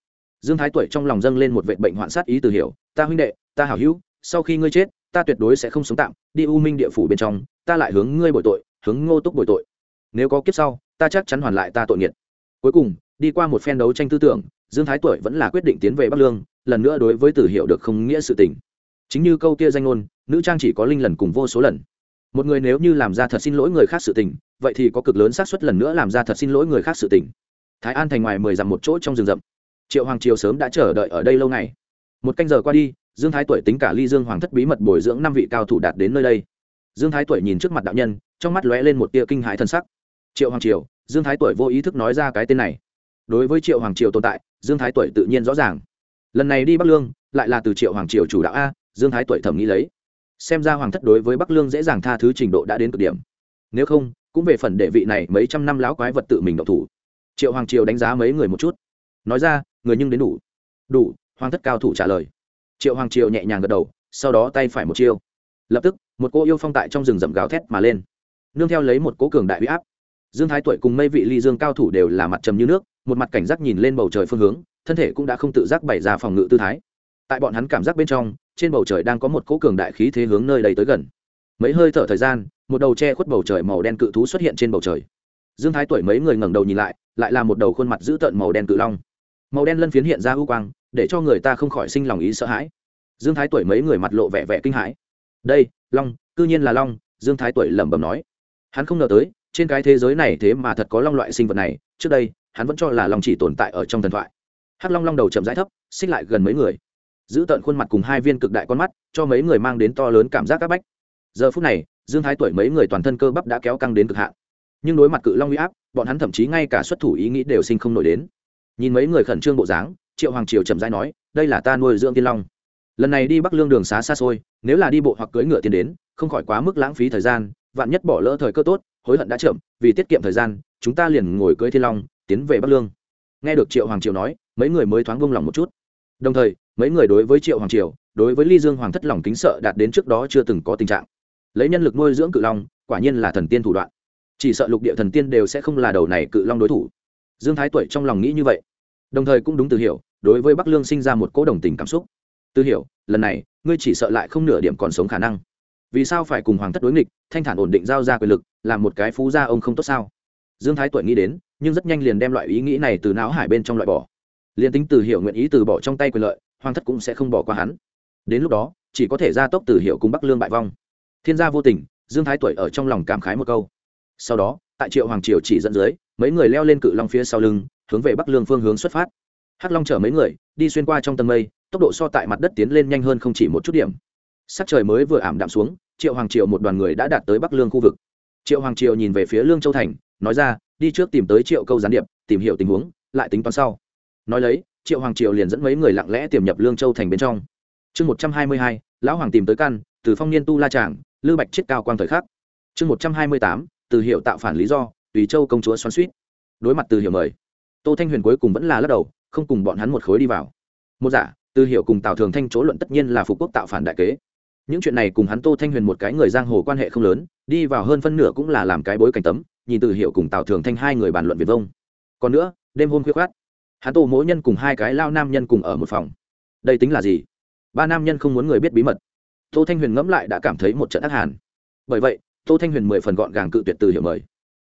Dương thái tuổi trong lòng dâng lên một vệ bệnh hoạn sát ý tử hiệu ta huynh đệ, ta hảo hữu, sau khi ngươi chết, ta tuyệt đối sẽ không sống tạm, đi u minh địa phủ bên trong, ta lại hướng ngươi bội tội, hướng ngô túc bội tội. Nếu có kiếp sau ta chắc chắn hoàn lại ta tội nghiệt. Cuối cùng, đi qua một phen đấu tranh tư tưởng, dương thái tuổi vẫn là quyết định tiến về bắc lương, lần nữa đối với tử hiệu được không nghĩa sự tình. Chính như câu kia danh ngôn, nữ trang chỉ có linh lần cùng vô số lần. Một người nếu như làm ra thật xin lỗi người khác sự tình, vậy thì có cực lớn xác suất lần nữa làm ra thật xin lỗi người khác sự tình. Thái an thành ngoài mười dặm một chỗ trong rừng rậm. Triệu hoàng triều sớm đã chờ đợi ở đây lâu ngày. Một canh giờ qua đi, dương thái tuổi tính cả ly dương hoàng thất bí mật bồi dưỡng năm vị cao thủ đạt đến nơi đây. Dương thái tuổi nhìn trước mặt đạo nhân, trong mắt lóe lên một tia kinh hãi thần sắc triệu hoàng triều, dương thái tuổi vô ý thức nói ra cái tên này. Đối với triệu hoàng triều tồn tại, dương thái tuổi tự nhiên rõ ràng. Lần này đi bắc lương, lại là từ triệu hoàng triều chủ đạo a, dương thái tuổi thẩm nghĩ lấy. Xem ra hoàng thất đối với bắc lương dễ dàng tha thứ trình độ đã đến cực điểm. Nếu không, cũng về phần đệ vị này mấy trăm năm lão quái vật tự mình độc thủ. Triệu hoàng triều đánh giá mấy người một chút. Nói ra, người nhưng đến đủ. Đủ, hoàng thất cao thủ trả lời. Triệu hoàng triều nhẹ nhàng gật đầu, sau đó tay phải một chiêu. Lập tức, một cô yêu phong tại trong rừng rậm gáo thét mà lên. Nương theo lấy một cố cường đại huy áp dương thái tuổi cùng mây vị ly dương cao thủ đều là mặt trầm như nước, một mặt cảnh giác nhìn lên bầu trời phương hướng, thân thể cũng đã không tự giác bày ra phòng ngự tư thái. Tại bọn hắn cảm giác bên trong, trên bầu trời đang có một cỗ cường đại khí thế hướng nơi đầy tới gần. Mấy hơi thở thời gian, một đầu che khuất bầu trời màu đen cự thú xuất hiện trên bầu trời. Dương thái tuổi mấy người ngẩng đầu nhìn lại lại là một đầu khuôn mặt dữ tợn màu đen cự long. Màu đen lân phiến hiện ra ưu quang, để cho người ta không khỏi sinh lòng ý sợ hãi. Dương thái tuổi mấy người mặt lộ vẻ vẻ kinh hãi. Đây, long, cư nhiên là long, dương thái tuổi lẩm bẩm nói. Hắn không ngờ tới trên cái thế giới này thế mà thật có long loại sinh vật này, trước đây, hắn vẫn cho là long chỉ tồn tại ở trong thần thoại. Hắc long long đầu chậm rãi thấp, xích lại gần mấy người. Giữ tận khuôn mặt cùng hai viên cực đại con mắt, cho mấy người mang đến to lớn cảm giác áp bách. Giờ phút này, dương thái tuổi mấy người toàn thân cơ bắp đã kéo căng đến cực hạn. Nhưng đối mặt cự long huy áp, bọn hắn thậm chí ngay cả xuất thủ ý nghĩ đều sinh không nổi đến. Nhìn mấy người khẩn trương bộ dáng, triệu hoàng triều chậm rãi nói, đây là ta nuôi dưỡng tiên long. Lần này đi bắc lương đường xá xa xôi, nếu là đi bộ hoặc cưỡi ngựa tiến đến, không khỏi quá mức lãng phí thời gian vạn nhất bỏ lỡ thời cơ tốt, hối hận đã chậm, vì tiết kiệm thời gian, chúng ta liền ngồi cưỡi thiên long, tiến về bắc lương. Nghe được triệu hoàng triều nói, mấy người mới thoáng vung lòng một chút. Đồng thời, mấy người đối với triệu hoàng triều, đối với ly dương hoàng thất lòng kính sợ đạt đến trước đó chưa từng có tình trạng. Lấy nhân lực nuôi dưỡng cự long, quả nhiên là thần tiên thủ đoạn. Chỉ sợ lục địa thần tiên đều sẽ không là đầu này cự long đối thủ. Dương thái tuổi trong lòng nghĩ như vậy. Đồng thời cũng đúng từ hiểu, đối với bắc lương sinh ra một cỗ đồng tình cảm xúc. Từ hiểu, lần này, ngươi chỉ sợ lại không nửa điểm còn sống khả năng vì sao phải cùng hoàng thất đối nghịch, thanh thản ổn định giao ra quyền lực, làm một cái phú gia ông không tốt sao? Dương thái tuổi nghĩ đến, nhưng rất nhanh liền đem loại ý nghĩ này từ não hải bên trong loại bỏ. Liền tính từ hiểu nguyện ý từ bỏ trong tay quyền lợi, hoàng thất cũng sẽ không bỏ qua hắn. Đến lúc đó, chỉ có thể ra tốc từ hiệu cùng bắc lương bại vong. Thiên gia vô tình, dương thái tuổi ở trong lòng cảm khái một câu. Sau đó, tại triệu hoàng triều chỉ dẫn dưới, mấy người leo lên cự long phía sau lưng, hướng về bắc lương phương hướng xuất phát. Hắc long chở mấy người, đi xuyên qua trong tầng mây, tốc độ so tại mặt đất tiến lên nhanh hơn không chỉ một chút điểm sắc trời mới vừa ảm đạm xuống, triệu hoàng triều một đoàn người đã đạt tới bắc lương khu vực. Triệu hoàng triều nhìn về phía lương châu thành, nói ra, đi trước tìm tới triệu câu gián điệp, tìm hiểu tình huống, lại tính toán sau. Nói lấy, triệu hoàng triều liền dẫn mấy người lặng lẽ tiềm nhập lương châu thành bên trong. Chương một trăm hai mươi hai, lão hoàng tìm tới căn, từ phong niên tu la tràng lư bạch chết cao quang thời khắc. Chương một trăm hai mươi tám, từ hiệu tạo phản lý do, tùy châu công chúa xoắn suýt đối mặt từ hiệu mời, tô thanh huyền cuối cùng vẫn là lắc đầu, không cùng bọn hắn một khối đi vào. Một giả từ hiệu cùng tào thường thanh chỗ luận tất nhiên là phục quốc tạo phản đại kế những chuyện này cùng hắn tô thanh huyền một cái người giang hồ quan hệ không lớn, đi vào hơn phân nửa cũng là làm cái bối cảnh tấm, nhìn từ hiệu cùng tào thường thanh hai người bàn luận việt vông. Còn nữa, đêm hôm khuya khoát, hắn tô mỗi nhân cùng hai cái lao nam nhân cùng ở một phòng. Đây tính là gì? Ba nam nhân không muốn người biết bí mật. Tô thanh huyền ngẫm lại đã cảm thấy một trận ác hàn. Bởi vậy, tô thanh huyền mười phần gọn gàng cự tuyệt từ Hiệu mời.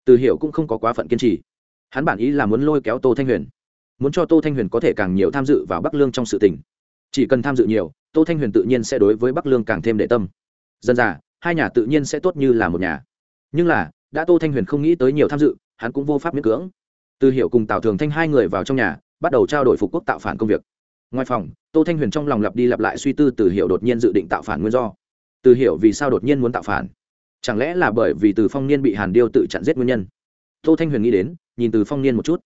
Từ Hiệu cũng không có quá phận kiên trì. Hắn bản ý là muốn lôi kéo tô thanh huyền, muốn cho tô thanh huyền có thể càng nhiều tham dự vào bắc lương trong sự tình chỉ cần tham dự nhiều, tô thanh huyền tự nhiên sẽ đối với bắc lương càng thêm đệ tâm. Dân già, hai nhà tự nhiên sẽ tốt như là một nhà. Nhưng là, đã tô thanh huyền không nghĩ tới nhiều tham dự, hắn cũng vô pháp miễn cưỡng. Từ hiệu cùng tào thường thanh hai người vào trong nhà, bắt đầu trao đổi phục quốc tạo phản công việc. Ngoài phòng, tô thanh huyền trong lòng lặp đi lặp lại suy tư từ hiệu đột nhiên dự định tạo phản nguyên do. Từ hiểu vì sao đột nhiên muốn tạo phản? Chẳng lẽ là bởi vì từ phong niên bị hàn điêu tự chặn giết nguyên nhân? Tô thanh huyền nghĩ đến, nhìn từ phong niên một chút.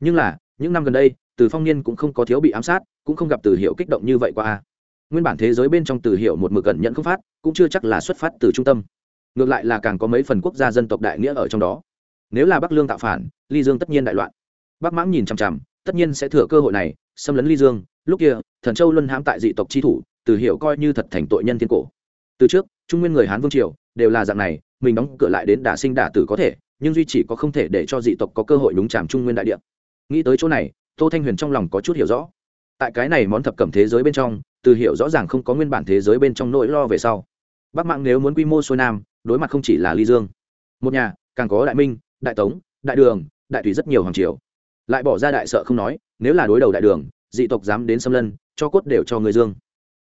Nhưng là, những năm gần đây từ phong niên cũng không có thiếu bị ám sát, cũng không gặp từ hiệu kích động như vậy qua nguyên bản thế giới bên trong từ hiệu một mực cẩn nhận không phát, cũng chưa chắc là xuất phát từ trung tâm. Ngược lại là càng có mấy phần quốc gia dân tộc đại nghĩa ở trong đó. Nếu là bắc lương tạo phản, ly dương tất nhiên đại loạn. Bắc mãng nhìn chằm chằm, tất nhiên sẽ thừa cơ hội này, xâm lấn ly dương. Lúc kia, thần châu luân hãm tại dị tộc tri thủ, từ hiệu coi như thật thành tội nhân thiên cổ. Từ trước, trung nguyên người hán vương triều đều là dạng này, mình đóng cửa lại đến đả sinh đả tử có thể, nhưng duy chỉ có không thể để cho dị tộc có cơ hội đúng chạm trung nguyên đại địa. Nghĩ tới chỗ này tô thanh huyền trong lòng có chút hiểu rõ. Tại cái này món thập cẩm thế giới bên trong, từ hiểu rõ ràng không có nguyên bản thế giới bên trong nỗi lo về sau. Bắc mạng nếu muốn quy mô xuôi nam, đối mặt không chỉ là ly dương. Một nhà, càng có đại minh, đại tống, đại đường, đại thủy rất nhiều hoàng triều. Lại bỏ ra đại sợ không nói, nếu là đối đầu đại đường, dị tộc dám đến xâm lân, cho cốt đều cho người dương.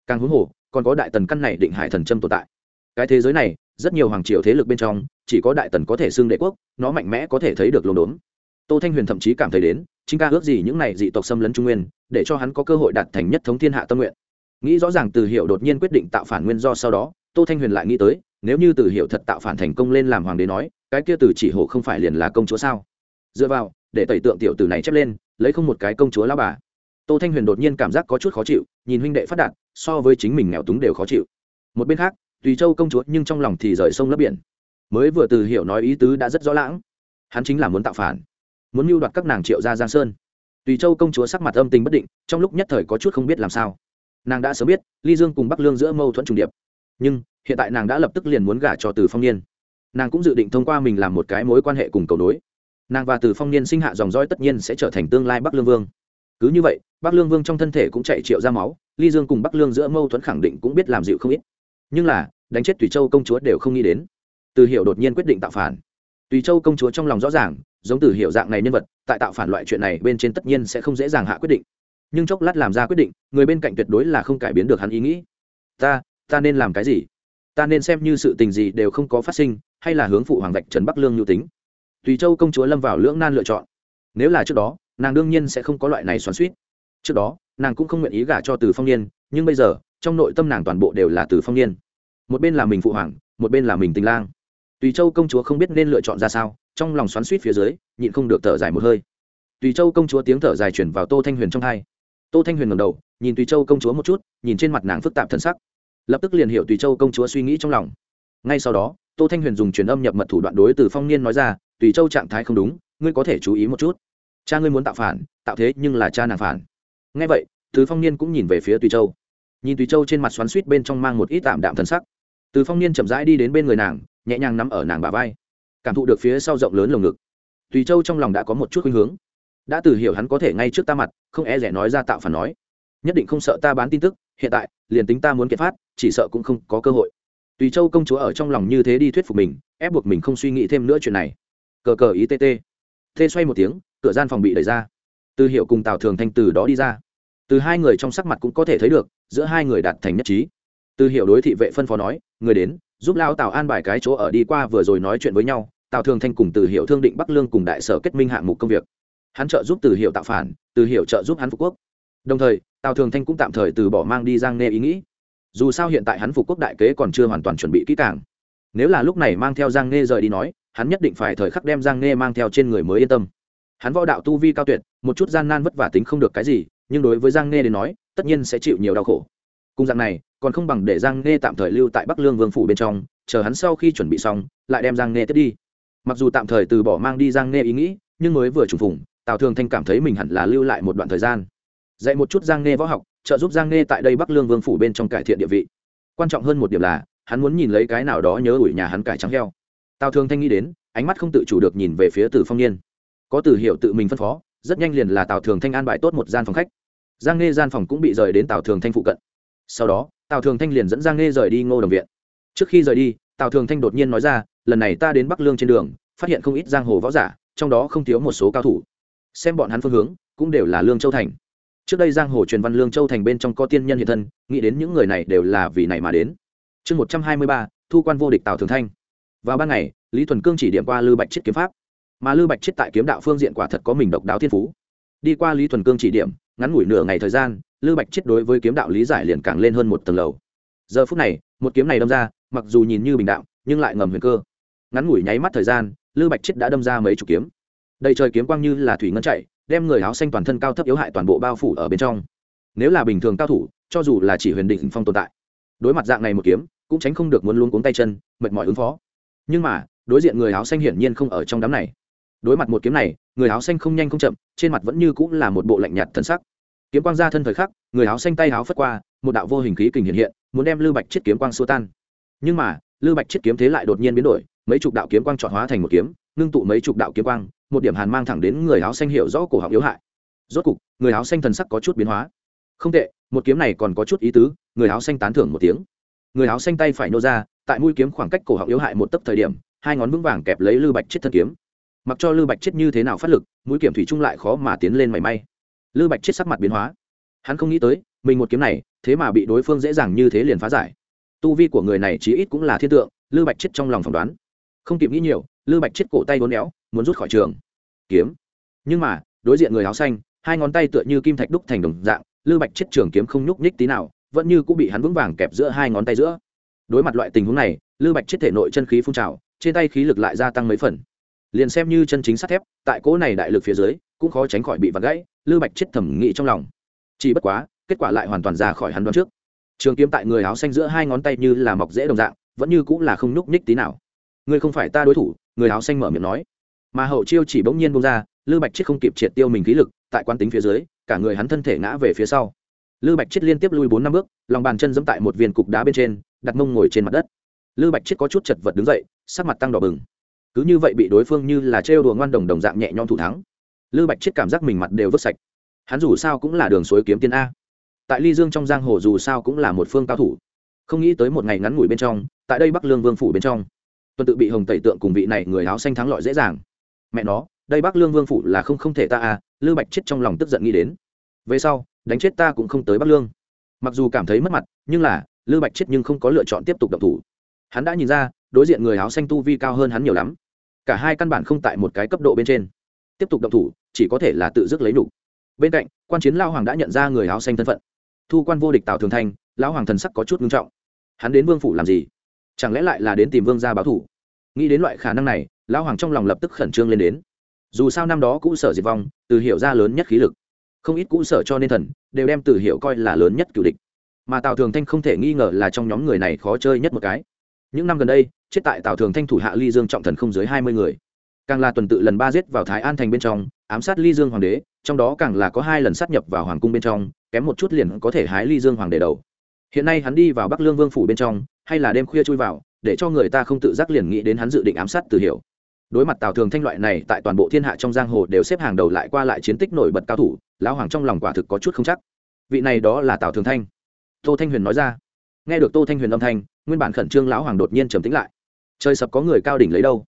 Càng huống hồ, còn có đại tần căn này định hải thần châm tồn tại. Cái thế giới này, rất nhiều hoàng triều thế lực bên trong, chỉ có đại tần có thể xưng đệ quốc, nó mạnh mẽ có thể thấy được lồn đốn tô thanh huyền thậm chí cảm thấy đến, chính ca ước gì những này dị tộc xâm lấn trung nguyên, để cho hắn có cơ hội đạt thành nhất thống thiên hạ tâm nguyện. Nghĩ rõ ràng từ hiệu đột nhiên quyết định tạo phản nguyên do sau đó, tô thanh huyền lại nghĩ tới, nếu như từ hiệu thật tạo phản thành công lên làm hoàng đế nói, cái kia từ chỉ hộ không phải liền là công chúa sao? Dựa vào, để tẩy tượng tiểu tử này chép lên, lấy không một cái công chúa lao bà. Tô thanh huyền đột nhiên cảm giác có chút khó chịu, nhìn huynh đệ phát đạt, so với chính mình nghèo túng đều khó chịu. Một bên khác, tùy châu công chúa nhưng trong lòng thì rời sông lấp biển. Mới vừa từ hiểu nói ý tứ đã rất rõ lãng hắn chính là muốn tạo phản muốn mưu đoạt các nàng triệu ra giang sơn tùy châu công chúa sắc mặt âm tình bất định trong lúc nhất thời có chút không biết làm sao nàng đã sớm biết ly dương cùng bắc lương giữa mâu thuẫn trùng điệp nhưng hiện tại nàng đã lập tức liền muốn gả cho từ phong niên nàng cũng dự định thông qua mình làm một cái mối quan hệ cùng cầu nối nàng và từ phong niên sinh hạ dòng dõi tất nhiên sẽ trở thành tương lai bắc lương vương cứ như vậy bắc lương vương trong thân thể cũng chạy triệu ra máu ly dương cùng bắc lương giữa mâu thuẫn khẳng định cũng biết làm dịu không ít nhưng là đánh chết tùy châu công chúa đều không nghĩ đến từ hiệu đột nhiên quyết định tạo phản tùy châu công chúa trong lòng rõ ràng, giống từ hiểu dạng này nhân vật, tại tạo phản loại chuyện này bên trên tất nhiên sẽ không dễ dàng hạ quyết định. Nhưng chốc lát làm ra quyết định, người bên cạnh tuyệt đối là không cải biến được hắn ý nghĩ. Ta ta nên làm cái gì? Ta nên xem như sự tình gì đều không có phát sinh, hay là hướng phụ hoàng vạch trần bắc lương nhu tính? Tùy châu công chúa lâm vào lưỡng nan lựa chọn. Nếu là trước đó, nàng đương nhiên sẽ không có loại này xoắn suýt trước đó, nàng cũng không nguyện ý gả cho từ phong niên, nhưng bây giờ, trong nội tâm nàng toàn bộ đều là từ phong niên. Một bên là mình phụ hoàng, một bên là mình tình lang tùy châu công chúa không biết nên lựa chọn ra sao, trong lòng xoắn suýt phía dưới, nhịn không được thở dài một hơi. Tùy châu công chúa tiếng thở dài chuyển vào tô thanh huyền trong hai. Tô thanh huyền ngầm đầu, nhìn tùy châu công chúa một chút, nhìn trên mặt nàng phức tạp thân sắc. Lập tức liền hiểu tùy châu công chúa suy nghĩ trong lòng. Ngay sau đó, tô thanh huyền dùng truyền âm nhập mật thủ đoạn đối từ phong niên nói ra, tùy châu trạng thái không đúng, ngươi có thể chú ý một chút. Cha ngươi muốn tạo phản, tạo thế nhưng là cha nàng phản. Ngay vậy, từ phong niên cũng nhìn về phía tùy châu. Nhìn tùy châu trên mặt xoắn suýt bên trong mang một ít tạm đạm thân sắc. Từ phong niên chậm rãi đi đến bên người nàng nhẹ nhàng nắm ở nàng bà vai, cảm thụ được phía sau rộng lớn lồng ngực. Tùy châu trong lòng đã có một chút khuynh hướng. Đã từ hiểu hắn có thể ngay trước ta mặt, không e rẻ nói ra tạo phản nói. Nhất định không sợ ta bán tin tức, hiện tại, liền tính ta muốn kiệt phát, chỉ sợ cũng không có cơ hội. Tùy châu công chúa ở trong lòng như thế đi thuyết phục mình, ép buộc mình không suy nghĩ thêm nữa chuyện này. Cờ cờ ý tt thê xoay một tiếng, cửa gian phòng bị đẩy ra. Từ hiệu cùng tào thường thanh từ đó đi ra. Từ hai người trong sắc mặt cũng có thể thấy được, giữa hai người đạt thành nhất trí. Từ hiệu đối thị vệ phân phó nói, người đến giúp lao tào an bài cái chỗ ở đi qua vừa rồi nói chuyện với nhau, tào thường thanh cùng từ hiệu thương định bắc lương cùng đại sở kết minh hạng mục công việc. Hắn trợ giúp từ hiệu tạo phản, từ hiệu trợ giúp hắn phục quốc. Đồng thời, tào thường thanh cũng tạm thời từ bỏ mang đi giang nê ý nghĩ. Dù sao hiện tại hắn phục quốc đại kế còn chưa hoàn toàn chuẩn bị kỹ càng. Nếu là lúc này mang theo giang nê rời đi nói, hắn nhất định phải thời khắc đem giang nê mang theo trên người mới yên tâm. Hắn võ đạo tu vi cao tuyệt, một chút gian nan vất vả tính không được cái gì, nhưng đối với giang nê đến nói, tất nhiên sẽ chịu nhiều đau khổ. Cùng dạng này còn không bằng để giang nê tạm thời lưu tại bắc lương vương phủ bên trong, chờ hắn sau khi chuẩn bị xong, lại đem giang nê tiếp đi. Mặc dù tạm thời từ bỏ mang đi giang nê ý nghĩ, nhưng mới vừa trùng phùng, tào thường thanh cảm thấy mình hẳn là lưu lại một đoạn thời gian. Dạy một chút giang nê võ học, trợ giúp giang nê tại đây bắc lương vương phủ bên trong cải thiện địa vị. Quan trọng hơn một điểm là, hắn muốn nhìn lấy cái nào đó nhớ ủi nhà hắn cải trắng heo. Tào thường thanh nghĩ đến, ánh mắt không tự chủ được nhìn về phía từ phong niên. Có từ hiệu tự mình phân phó, rất nhanh liền là tào thường thanh an bài tốt một gian phòng khách. Giang nê gian phòng cũng bị rời đến tào thường thanh phụ cận. Sau đó tào thường thanh liền dẫn giang Nghe rời đi ngô đồng viện. Trước khi rời đi, tào thường thanh đột nhiên nói ra, lần này ta đến bắc lương trên đường, phát hiện không ít giang hồ võ giả, trong đó không thiếu một số cao thủ. Xem bọn hắn phương hướng, cũng đều là lương châu thành. Trước đây giang hồ truyền văn lương châu thành bên trong có tiên nhân hiện thân, nghĩ đến những người này đều là vì này mà đến. Chương một trăm hai mươi ba, thu quan vô địch tào thường thanh. Vào ban ngày, lý thuần cương chỉ điểm qua lư bạch chiết kiếm pháp. Mà lư bạch chiết tại kiếm đạo phương diện quả thật có mình độc đáo thiên phú. Đi qua lý thuần cương chỉ điểm ngắn ngủi nửa ngày thời gian lư bạch chiết đối với kiếm đạo lý giải liền càng lên hơn một tầng lầu. Giờ phút này, một kiếm này đâm ra, mặc dù nhìn như bình đạo, nhưng lại ngầm huyền cơ. Ngắn ngủi nháy mắt thời gian lư bạch chiết đã đâm ra mấy chục kiếm. Đầy trời kiếm quang như là thủy ngân chạy, đem người áo xanh toàn thân cao thấp yếu hại toàn bộ bao phủ ở bên trong. Nếu là bình thường cao thủ, cho dù là chỉ huyền định phong tồn tại, đối mặt dạng này một kiếm, cũng tránh không được muốn luôn cuống tay chân, mệt mỏi ứng phó. Nhưng mà, đối diện người áo xanh hiển nhiên không ở trong đám này đối mặt một kiếm này, người áo xanh không nhanh không chậm, trên mặt vẫn như cũng là một bộ lạnh nhạt thân sắc. Kiếm quang ra thân thời khắc, người áo xanh tay áo phất qua, một đạo vô hình khí kình hiện hiện, muốn đem lưu bạch chiết kiếm quang xua tan. Nhưng mà, lưu bạch chiết kiếm thế lại đột nhiên biến đổi, mấy chục đạo kiếm quang chọn hóa thành một kiếm, ngưng tụ mấy chục đạo kiếm quang, một điểm hàn mang thẳng đến người áo xanh hiểu rõ cổ họng yếu hại. Rốt cục, người áo xanh thần sắc có chút biến hóa. Không tệ, một kiếm này còn có chút ý tứ, người áo xanh tán thưởng một tiếng. Người áo xanh tay phải nô ra, tại mũi kiếm khoảng cách cổ họng yếu hại một tấc thời điểm, hai ngón vững vàng kẹp lấy lư bạch chết thân kiếm mặc cho lư bạch chết như thế nào phát lực, mũi kiểm thủy trung lại khó mà tiến lên mảy may. Lư bạch chết sắc mặt biến hóa. Hắn không nghĩ tới, mình một kiếm này, thế mà bị đối phương dễ dàng như thế liền phá giải. Tu vi của người này chí ít cũng là thiên tượng, lư bạch chết trong lòng phỏng đoán. Không kịp nghĩ nhiều, lư bạch chết cổ tay vốn éo, muốn rút khỏi trường. Kiếm. Nhưng mà, đối diện người áo xanh, hai ngón tay tựa như kim thạch đúc thành đồng dạng, lư bạch chết trường kiếm không nhúc nhích tí nào, vẫn như cũng bị hắn vững vàng kẹp giữa hai ngón tay giữa. Đối mặt loại tình huống này, lư bạch chết thể nội chân khí phun trào, trên tay khí lực lại gia tăng mấy phần liền xem như chân chính sắt thép, tại cỗ này đại lực phía dưới, cũng khó tránh khỏi bị vặt gãy lư bạch chết thẩm nghĩ trong lòng. Chỉ bất quá, kết quả lại hoàn toàn ra khỏi hắn đoán trước. Trường kiếm tại người áo xanh giữa hai ngón tay như là mọc dễ đồng dạng, vẫn như cũng là không nhúc nhích tí nào. Ngươi không phải ta đối thủ, người áo xanh mở miệng nói. Mà hậu chiêu chỉ bỗng nhiên bông ra lư bạch chết không kịp triệt tiêu mình khí lực, tại quán tính phía dưới, cả người hắn thân thể ngã về phía sau. Lư bạch chết liên tiếp lui bốn năm bước, lòng bàn chân giẫm tại một viên cục đá bên trên, đặt mông ngồi trên mặt đất. Lư bạch chết có chút chật vật đứng dậy, sắc mặt tăng đỏ bừng cứ như vậy bị đối phương như là trêu đùa ngoan đồng đồng dạng nhẹ nhõm thủ thắng. Lư bạch chết cảm giác mình mặt đều vứt sạch. Hắn dù sao cũng là đường suối kiếm tiên a. Tại ly dương trong giang hồ dù sao cũng là một phương cao thủ. Không nghĩ tới một ngày ngắn ngủi bên trong, tại đây bắc lương vương phủ bên trong, tuần tự bị hồng tẩy tượng cùng vị này người áo xanh thắng lọi dễ dàng. Mẹ nó, đây bắc lương vương phủ là không không thể ta à lư bạch chết trong lòng tức giận nghĩ đến. Về sau, đánh chết ta cũng không tới bắc lương. Mặc dù cảm thấy mất mặt, nhưng là lư bạch chết nhưng không có lựa chọn tiếp tục động thủ. Hắn đã nhìn ra, đối diện người áo xanh tu vi cao hơn hắn nhiều lắm cả hai căn bản không tại một cái cấp độ bên trên. Tiếp tục động thủ, chỉ có thể là tự dứt lấy đủ. bên cạnh, quan chiến lao hoàng đã nhận ra người áo xanh thân phận. Thu quan vô địch tào thường thanh lão hoàng thần sắc có chút ngưng trọng. Hắn đến vương phủ làm gì? Chẳng lẽ lại là đến tìm vương gia báo thủ? Nghĩ đến loại khả năng này lão hoàng trong lòng lập tức khẩn trương lên đến. Dù sao năm đó cũ sở diệt vong, từ hiểu ra lớn nhất khí lực. Không ít cũ sở cho nên thần, đều đem từ hiểu coi là lớn nhất cựu địch. Mà tào thường thanh không thể nghi ngờ là trong nhóm người này khó chơi nhất một cái những năm gần đây, chết tại tào thường thanh thủ hạ ly dương trọng thần không dưới hai mươi người. Càng là tuần tự lần ba giết vào thái an thành bên trong, ám sát ly dương hoàng đế, trong đó càng là có hai lần sát nhập vào hoàng cung bên trong, kém một chút liền có thể hái ly dương hoàng đế đầu. Hiện nay hắn đi vào bắc lương vương phủ bên trong, hay là đêm khuya chui vào, để cho người ta không tự giác liền nghĩ đến hắn dự định ám sát từ hiểu. Đối mặt tào thường thanh loại này tại toàn bộ thiên hạ trong giang hồ đều xếp hàng đầu lại qua lại chiến tích nổi bật cao thủ, lão hoàng trong lòng quả thực có chút không chắc. Vị này đó là tào thường thanh. Tô thanh huyền nói ra nghe được tô thanh huyền âm thanh, nguyên bản khẩn trương lão hoàng đột nhiên trầm tĩnh lại. Trời sập có người cao đỉnh lấy đâu?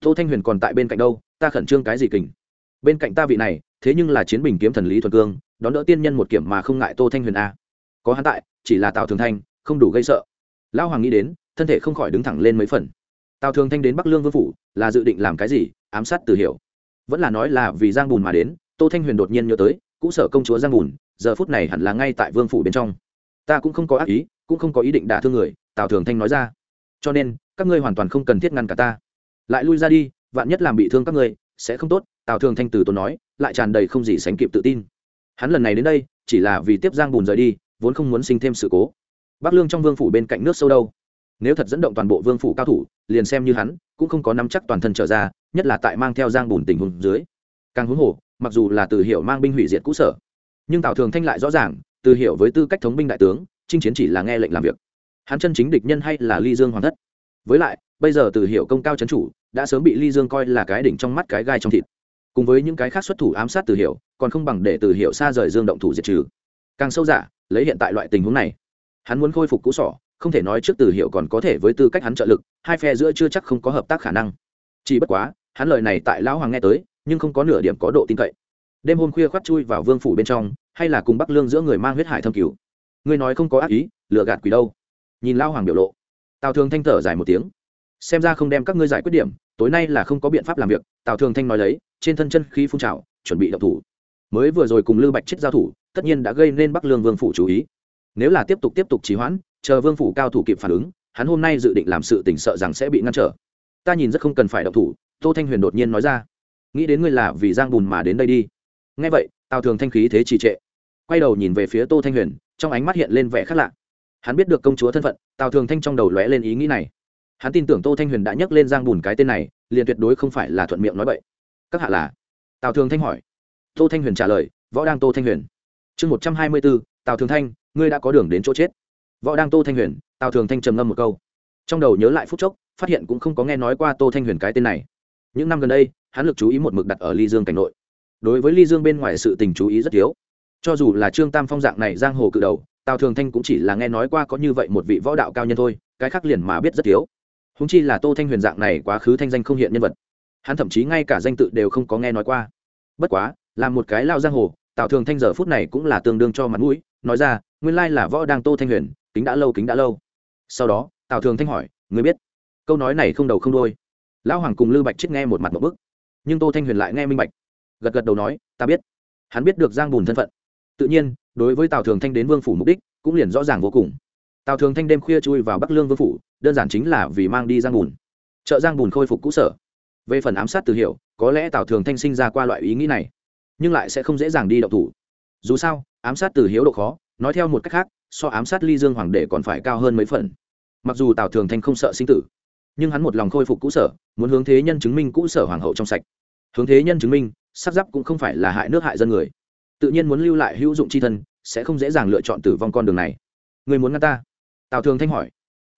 Tô thanh huyền còn tại bên cạnh đâu? Ta khẩn trương cái gì kình? Bên cạnh ta vị này, thế nhưng là chiến bình kiếm thần lý thuần cương, đón đỡ tiên nhân một kiểm mà không ngại tô thanh huyền a. Có hắn tại, chỉ là tào thường thanh, không đủ gây sợ. Lão hoàng nghĩ đến, thân thể không khỏi đứng thẳng lên mấy phần. Tào thường thanh đến bắc lương vương phủ, là dự định làm cái gì? Ám sát từ hiểu. Vẫn là nói là vì giang bùn mà đến, tô thanh huyền đột nhiên nhớ tới, cũ sở công chúa giang bùn, giờ phút này hẳn là ngay tại vương phủ bên trong ta cũng không có ác ý, cũng không có ý định đả thương người, tào thường thanh nói ra. Cho nên, các ngươi hoàn toàn không cần thiết ngăn cả ta. Lại lui ra đi, vạn nhất làm bị thương các ngươi, sẽ không tốt, tào thường thanh từ tốn nói, lại tràn đầy không gì sánh kịp tự tin. Hắn lần này đến đây, chỉ là vì tiếp giang bùn rời đi, vốn không muốn sinh thêm sự cố. Bắc lương trong vương phủ bên cạnh nước sâu đâu? Nếu thật dẫn động toàn bộ vương phủ cao thủ, liền xem như hắn, cũng không có nắm chắc toàn thân trở ra, nhất là tại mang theo giang bùn tình huống dưới. Càng huống hồ, mặc dù là từ hiệu mang binh hủy diệt cũ sở, nhưng tào thường thanh lại rõ ràng từ hiệu với tư cách thống binh đại tướng, chinh chiến chỉ là nghe lệnh làm việc. Hắn chân chính địch nhân hay là ly dương hoàng thất. Với lại, bây giờ từ hiệu công cao c chủ, đã sớm bị ly dương coi là cái đỉnh trong mắt cái gai trong thịt. Cùng với những cái khác xuất thủ ám sát từ hiệu còn không bằng để từ hiệu xa rời dương động thủ diệt trừ. Càng sâu giả lấy hiện tại loại tình huống này, hắn muốn khôi phục cũ sỏ, không thể nói trước từ hiệu còn có thể với tư cách hắn trợ lực, hai phe giữa chưa chắc không có hợp tác khả năng. Chỉ bất quá, hắn lời này tại lão hoàng nghe tới, nhưng không có nửa điểm có độ tin cậy. Đêm hôm khuya khoác chui vào vương phủ bên trong hay là cùng bắc lương giữa người mang huyết hải thâm cứu ngươi nói không có ác ý lựa gạt quỷ đâu. Nhìn lao hoàng biểu lộ. Tào thường thanh thở dài một tiếng. Xem ra không đem các ngươi giải quyết điểm, tối nay là không có biện pháp làm việc, tào thường thanh nói lấy, trên thân chân khí phun trào, chuẩn bị đậu thủ. Mới vừa rồi cùng lưu bạch chết giao thủ, tất nhiên đã gây nên bắc lương vương phủ chú ý. Nếu là tiếp tục tiếp tục trì hoãn, chờ vương phủ cao thủ kịp phản ứng, hắn hôm nay dự định làm sự tỉnh sợ rằng sẽ bị ngăn trở. Ta nhìn rất không cần phải động thủ, tô thanh huyền đột nhiên nói ra. Nghĩ đến ngươi là vì giang bùn mà đến đây đi ngay vậy, tào thường thanh khí thế trì trệ. Quay đầu nhìn về phía tô thanh huyền, trong ánh mắt hiện lên vẻ khác lạ. Hắn biết được công chúa thân phận, tào thường thanh trong đầu lóe lên ý nghĩ này. Hắn tin tưởng tô thanh huyền đã nhắc lên giang bùn cái tên này, liền tuyệt đối không phải là thuận miệng nói vậy các hạ là? Tào thường thanh hỏi. Tô thanh huyền trả lời, võ đang tô thanh huyền. Chương một trăm hai mươi bốn, tào thường thanh, ngươi đã có đường đến chỗ chết. Võ đang tô thanh huyền, tào thường thanh trầm ngâm một câu. Trong đầu nhớ lại phút chốc, phát hiện cũng không có nghe nói qua tô thanh huyền cái tên này. Những năm gần đây, hắn lực chú ý một mực đặt ở ly dương cảnh nội đối với ly dương bên ngoài sự tình chú ý rất thiếu. Cho dù là trương tam phong dạng này giang hồ cự đầu, tào thường thanh cũng chỉ là nghe nói qua có như vậy một vị võ đạo cao nhân thôi, cái khác liền mà biết rất thiếu. Húng chi là tô thanh huyền dạng này quá khứ thanh danh không hiện nhân vật. Hắn thậm chí ngay cả danh tự đều không có nghe nói qua. Bất quá, là một cái lao giang hồ, tào thường thanh giờ phút này cũng là tương đương cho mặt mũi, nói ra, nguyên lai là võ đang tô thanh huyền, kính đã lâu, kính đã lâu. Sau đó, tào thường thanh hỏi người biết, câu nói này không đầu không đôi lão hoàng cùng lưu bạch chết nghe một mặt một bức. Nhưng tô thanh huyền lại nghe minh bạch gật gật đầu nói, ta biết. Hắn biết được giang bùn thân phận. Tự nhiên, đối với tào thường thanh đến vương phủ mục đích cũng liền rõ ràng vô cùng. Tào thường thanh đêm khuya chui vào bắc lương vương phủ, đơn giản chính là vì mang đi giang bùn. Chợ giang bùn khôi phục cũ sở. Về phần ám sát từ hiệu có lẽ tào thường thanh sinh ra qua loại ý nghĩ này, nhưng lại sẽ không dễ dàng đi đậu thủ. Dù sao, ám sát từ hiếu độ khó, nói theo một cách khác, so ám sát ly dương hoàng đệ còn phải cao hơn mấy phần. Mặc dù tào thường thanh không sợ sinh tử, nhưng hắn một lòng khôi phục cũ sở, muốn hướng thế nhân chứng minh cũ sở hoàng hậu trong sạch. Hướng thế nhân chứng minh Sắp giáp cũng không phải là hại nước hại dân người. Tự nhiên muốn lưu lại hữu dụng c h i thân, sẽ không dễ dàng lựa chọn tử vong con đường này. Người muốn ngăn ta? Tào thường thanh hỏi.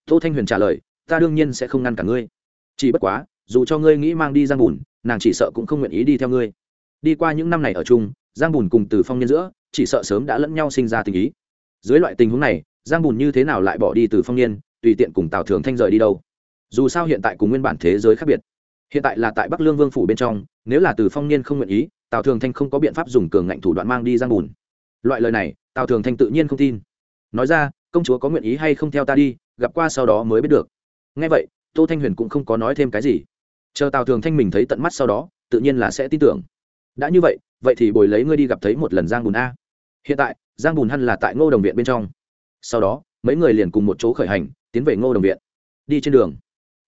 Tô thanh huyền trả lời, ta đương nhiên sẽ không ngăn cả ngươi. Chỉ bất quá, dù cho ngươi nghĩ mang đi giang bùn, nàng chỉ sợ cũng không nguyện ý đi theo ngươi. Đi qua những năm này ở chung, giang bùn cùng từ phong nhân giữa, chỉ sợ sớm đã lẫn nhau sinh ra tình ý. Dưới loại tình huống này, giang bùn như thế nào lại bỏ đi từ phong niên tùy tiện cùng tào thường thanh rời đi đâu? Dù sao hiện tại cùng nguyên bản thế giới khác biệt hiện tại là tại bắc lương vương phủ bên trong, nếu là từ phong niên không nguyện ý, tào thường thanh không có biện pháp dùng cường ngạnh thủ đoạn mang đi giang bùn. Loại lời này, tào thường thanh tự nhiên không tin. Nói ra, công chúa có nguyện ý hay không theo ta đi, gặp qua sau đó mới biết được. Ngay vậy, tô thanh huyền cũng không có nói thêm cái gì. Chờ tào thường thanh mình thấy tận mắt sau đó, tự nhiên là sẽ tin tưởng. Đã như vậy vậy thì bồi lấy ngươi đi gặp thấy một lần giang bùn a. Hiện tại, giang bùn hăn là tại ngô đồng viện bên trong. Sau đó, mấy người liền cùng một chỗ khởi hành, tiến về ngô đồng viện. Đi trên đường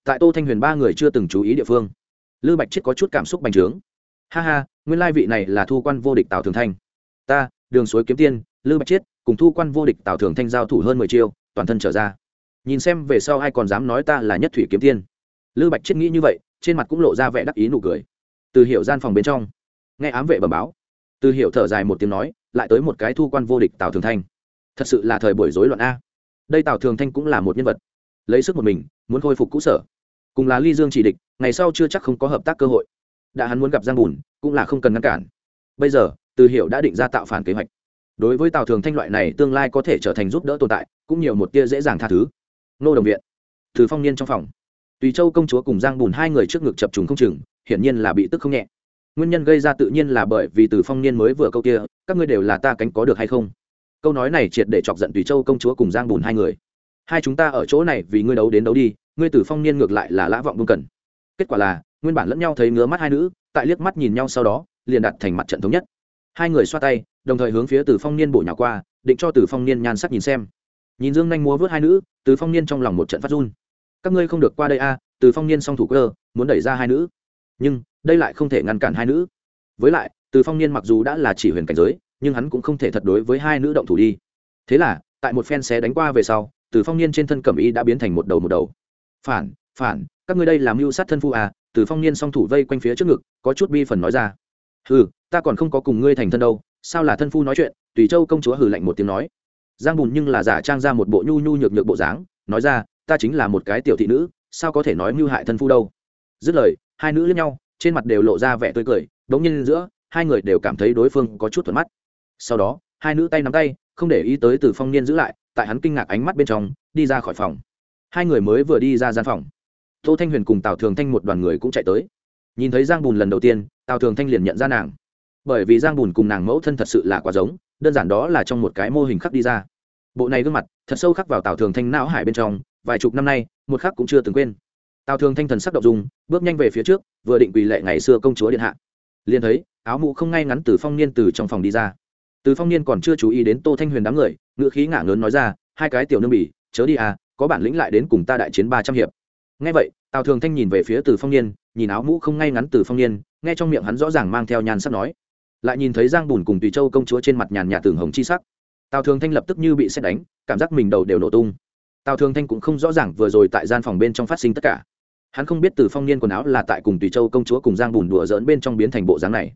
tại tô thanh huyền ba người chưa từng chú ý địa phương. Lư bạch chết có chút cảm xúc bành trướng. Ha ha, nguyên lai vị này là thu quan vô địch tào thường thanh. Ta, đường suối kiếm tiên, lư bạch chết cùng thu quan vô địch tào thường thanh giao thủ hơn mười chiêu, toàn thân trở ra. Nhìn xem về sau ai còn dám nói ta là nhất thủy kiếm tiên. Lư bạch chết nghĩ như vậy, trên mặt cũng lộ ra vẻ đắc ý nụ cười. Từ hiệu gian phòng bên trong, nghe ám vệ bẩm báo. Từ hiệu thở dài một tiếng nói, lại tới một cái thu quan vô địch tào thường thanh. Thật sự là thời buổi rối loạn a. Đây tào thường thanh cũng là một nhân vật. Lấy sức một mình, muốn khôi phục cũ sở cùng là ly dương chỉ địch, ngày sau chưa chắc không có hợp tác cơ hội. Đã hắn muốn gặp giang bùn, cũng là không cần ngăn cản. Bây giờ, từ hiệu đã định ra tạo phản kế hoạch. Đối với tào thường thanh loại này, tương lai có thể trở thành giúp đỡ tồn tại, cũng nhiều một tia dễ dàng tha thứ. Nô đồng viện, từ phong niên trong phòng. Tùy châu công chúa cùng giang bùn hai người trước ngực chập trùng không chừng, hiển nhiên là bị tức không nhẹ. Nguyên nhân gây ra tự nhiên là bởi vì từ phong niên mới vừa câu kia, các ngươi đều là ta cánh có được hay không? Câu nói này triệt để chọc giận tùy châu công chúa cùng giang bùn hai người. Hai chúng ta ở chỗ này vì ngươi đấu đến đấu đi ngươi Tử phong niên ngược lại là lã vọng vương cần. Kết quả là, nguyên bản lẫn nhau thấy ngứa mắt hai nữ, tại liếc mắt nhìn nhau sau đó, liền đặt thành mặt trận thống nhất. Hai người xoa tay, đồng thời hướng phía từ phong niên bổ nhỏ qua, định cho từ phong niên nhan sắc nhìn xem. Nhìn dương nhanh múa vớt hai nữ, từ phong niên trong lòng một trận phát run. Các ngươi không được qua đây a, từ phong niên song thủ cơ, muốn đẩy ra hai nữ. Nhưng, đây lại không thể ngăn cản hai nữ. Với lại, từ phong niên mặc dù đã là chỉ huyền cảnh giới, nhưng hắn cũng không thể thật đối với hai nữ động thủ đi. Thế là, tại một phen xé đánh qua về sau, từ phong niên trên thân cẩm y đã biến thành một đầu một đầu phản phản các ngươi đây làm mưu sát thân phu à từ phong niên song thủ vây quanh phía trước ngực có chút bi phần nói ra. Hừ, ta còn không có cùng ngươi thành thân đâu sao là thân phu nói chuyện tùy châu công chúa hừ lạnh một tiếng nói. Giang bùn nhưng là giả trang ra một bộ nhu nhu nhược nhược bộ dáng nói ra ta chính là một cái tiểu thị nữ sao có thể nói mưu hại thân phu đâu. Dứt lời hai nữ lẫn nhau trên mặt đều lộ ra vẻ tươi cười đống nhiên giữa hai người đều cảm thấy đối phương có chút thuận mắt. Sau đó hai nữ tay nắm tay không để ý tới từ phong niên giữ lại tại hắn kinh ngạc ánh mắt bên trong đi ra khỏi phòng hai người mới vừa đi ra gian phòng. Tô thanh huyền cùng tào thường thanh một đoàn người cũng chạy tới. Nhìn thấy giang bùn lần đầu tiên, tào thường thanh liền nhận ra nàng. Bởi vì giang bùn cùng nàng mẫu thân thật sự là quá giống, đơn giản đó là trong một cái mô hình khắc đi ra. Bộ này gương mặt, thật sâu khắc vào tào thường thanh não hải bên trong, vài chục năm nay, một khắc cũng chưa từng quên. Tào thường thanh thần sắc động dung, bước nhanh về phía trước, vừa định quỳ lệ ngày xưa công chúa điện hạ. Liền thấy, áo mũ không ngay ngắn từ phong niên từ trong phòng đi ra. Từ phong niên còn chưa chú ý đến tô thanh huyền đám người ngựa khí ngả ngớn nói ra, hai cái tiểu nương bỉ, chớ đi à có bản lĩnh lại đến cùng ta đại chiến ba trăm hiệp. Nghe vậy, tào thường thanh nhìn về phía từ phong niên, nhìn áo mũ không ngay ngắn từ phong niên, nghe trong miệng hắn rõ ràng mang theo nhàn sắc nói. Lại nhìn thấy giang bùn cùng tùy châu công chúa trên mặt nhàn nhạt tường hồng chi sắc. Tào thường thanh lập tức như bị xét đánh, cảm giác mình đầu đều nổ tung. Tào thường thanh cũng không rõ ràng vừa rồi tại gian phòng bên trong phát sinh tất cả. Hắn không biết từ phong niên quần áo là tại cùng tùy châu công chúa cùng giang bùn đùa dỡn bên trong biến thành bộ dáng này.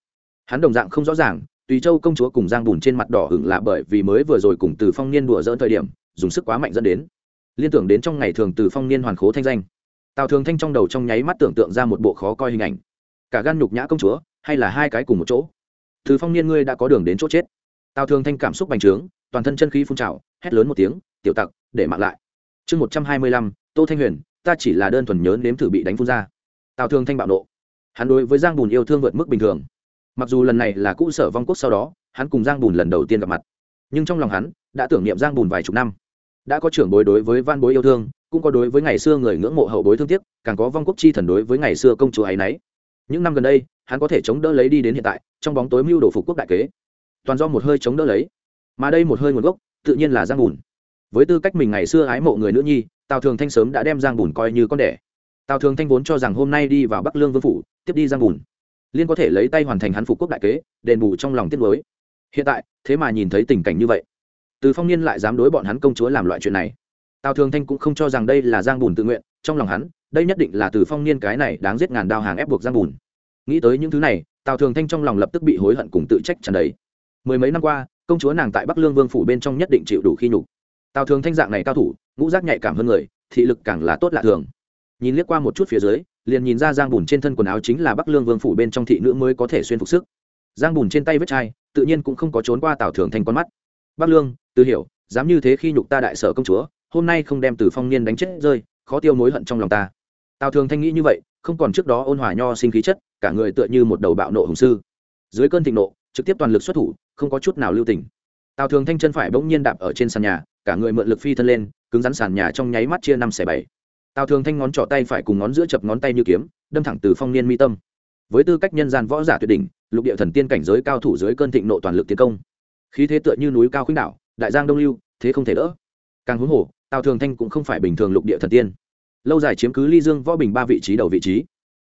Hắn đồng dạng không rõ ràng, tùy châu công chúa cùng giang bùn trên mặt đỏ hửng là bởi vì mới vừa rồi cùng từ phong niên đùa dỡn thời điểm, dùng sức quá mạnh dẫn đến liên tưởng đến trong ngày thường từ phong niên hoàn khố thanh danh. Tào thường thanh trong đầu trong nháy mắt tưởng tượng ra một bộ khó coi hình ảnh. Cả gan nhục nhã công chúa, hay là hai cái cùng một chỗ? Từ phong niên ngươi đã có đường đến chỗ chết. Tào thường thanh cảm xúc bành trướng, toàn thân chân khí phun trào, hét lớn một tiếng, tiểu tặc, để mặc lại. Chương một trăm hai mươi lăm, tô thanh huyền, ta chỉ là đơn thuần nhớ nếm thử bị đánh phun ra. Tào thường thanh bạo nộ. Hắn đối với giang bùn yêu thương vượt mức bình thường. Mặc dù lần này là cũ sở vong quốc sau đó, hắn cùng giang bùn lần đầu tiên gặp mặt. Nhưng trong lòng hắn, đã tưởng niệm giang bùn vài chục năm đã có trưởng bối đối với van bối yêu thương, cũng có đối với ngày xưa người ngưỡng mộ hậu bối thương tiếc, càng có vong quốc chi thần đối với ngày xưa công chúa ấy nấy. Những năm gần đây, hắn có thể chống đỡ lấy đi đến hiện tại, trong bóng tối mưu đồ phục quốc đại kế. Toàn do một hơi chống đỡ lấy, mà đây một hơi nguồn gốc, tự nhiên là giang bùn. Với tư cách mình ngày xưa ái mộ người nữ nhi, tào thường thanh sớm đã đem giang bùn coi như con đẻ. Tào thường thanh vốn cho rằng hôm nay đi vào bắc lương vương phủ, tiếp đi giang bùn, liên có thể lấy tay hoàn thành hắn phục quốc đại kế, đền bù trong lòng tiết mới hiện tại, thế mà nhìn thấy tình cảnh như vậy từ phong niên lại dám đối bọn hắn công chúa làm loại chuyện này. Tào thường thanh cũng không cho rằng đây là giang bùn tự nguyện, trong lòng hắn, đây nhất định là từ phong niên cái này đáng giết ngàn đao hàng ép buộc giang bùn. Nghĩ tới những thứ này, tào thường thanh trong lòng lập tức bị hối hận cùng tự trách trần đấy mười mấy năm qua, công chúa nàng tại bắc lương vương phủ bên trong nhất định chịu đủ khi nhục. Tào thường thanh dạng này cao thủ, ngũ giác nhạy cảm hơn người, thị lực càng là tốt lạ thường. Nhìn liếc qua một chút phía dưới, liền nhìn ra giang bùn trên thân quần áo chính là bắc lương vương phủ bên trong thị nữ mới có thể xuyên phục sức. Giang bùn trên tay vết chai, tự nhiên cũng không có trốn qua tào thường thanh con mắt. Bắc lương tư hiểu, dám như thế khi nhục ta đại sở công chúa, hôm nay không đem từ phong niên đánh chết rơi, khó tiêu mối hận trong lòng ta. Tào thường thanh nghĩ như vậy, không còn trước đó ôn hòa nho sinh khí chất, cả người tựa như một đầu bạo nộ hùng sư. Dưới cơn thịnh nộ, trực tiếp toàn lực xuất thủ, không có chút nào lưu tình. Tào thường thanh chân phải bỗng nhiên đạp ở trên sàn nhà, cả người mượn lực phi thân lên, cứng rắn sàn nhà trong nháy mắt chia năm xẻ bảy. Tào thường thanh ngón trỏ tay phải cùng ngón giữa chập ngón tay như kiếm, đâm thẳng từ phong niên mi tâm. Với tư cách nhân gian võ giả tuyệt đỉnh, lục địa thần tiên cảnh giới cao thủ dưới cơn thịnh nộ toàn lực tiến công. Khí thế tựa như núi cao khuynh đảo đại giang đông lưu, thế không thể đỡ. Càng huống hồ, tào thường thanh cũng không phải bình thường lục địa thần tiên. Lâu dài chiếm cứ ly dương võ bình ba vị trí đầu vị trí.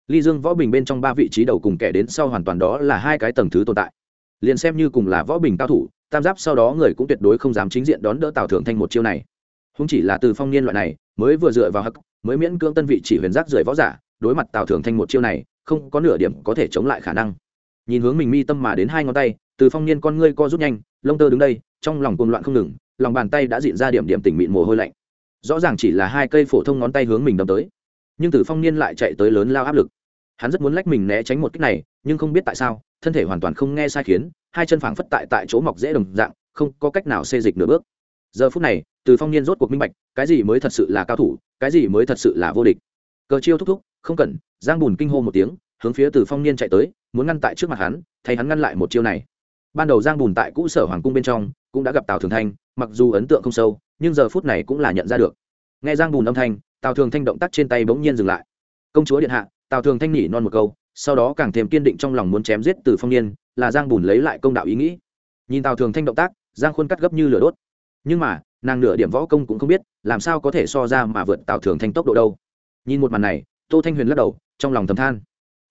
Ly dương võ bình bên trong ba vị trí đầu cùng kẻ đến sau hoàn toàn đó là hai cái tầng thứ tồn tại. Liền xem như cùng là võ bình cao thủ, tam giáp sau đó người cũng tuyệt đối không dám chính diện đón đỡ tào thường thanh một chiêu này. Không chỉ là từ phong niên loại này, mới vừa dựa vào hắc, mới miễn cưỡng tân vị chỉ huyền giác rời võ giả, đối mặt tào thường thanh một chiêu này, không có nửa điểm có thể chống lại khả năng. Nhìn hướng mình mi tâm mà đến hai ngón tay, từ phong niên con ngươi co rút nhanh lông tơ đứng đây, trong lòng cuồng loạn không ngừng, lòng bàn tay đã diện ra điểm điểm tỉnh mịn mồ hôi lạnh. Rõ ràng chỉ là hai cây phổ thông ngón tay hướng mình đâm tới. Nhưng Tử phong niên lại chạy tới lớn lao áp lực. Hắn rất muốn lách mình né tránh một cách này, nhưng không biết tại sao, thân thể hoàn toàn không nghe sai khiến, hai chân phảng phất tại tại chỗ mọc dễ đồng dạng, không có cách nào xê dịch nửa bước. Giờ phút này từ phong niên rốt cuộc minh bạch, cái gì mới thật sự là cao thủ, cái gì mới thật sự là vô địch. Cờ chiêu thúc thúc, không cần, giang bùn kinh hô một tiếng, hướng phía từ phong niên chạy tới, muốn ngăn tại trước mặt hắn, thay hắn ngăn lại một chiêu này ban đầu giang bùn tại cũ sở hoàng cung bên trong cũng đã gặp tào thường thanh, mặc dù ấn tượng không sâu, nhưng giờ phút này cũng là nhận ra được. Nghe giang bùn âm thanh, tào thường thanh động tác trên tay bỗng nhiên dừng lại. Công chúa điện hạ, tào thường thanh nhỉ non một câu, sau đó càng thêm kiên định trong lòng muốn chém giết từ phong niên, là giang bùn lấy lại công đạo ý nghĩ. Nhìn tào thường thanh động tác, giang khuôn cắt gấp như lửa đốt. Nhưng mà, nàng nửa điểm võ công cũng không biết, làm sao có thể so ra mà vượt tào thường thanh tốc độ đâu. Nhìn một màn này, tô thanh huyền lắc đầu, trong lòng thầm than.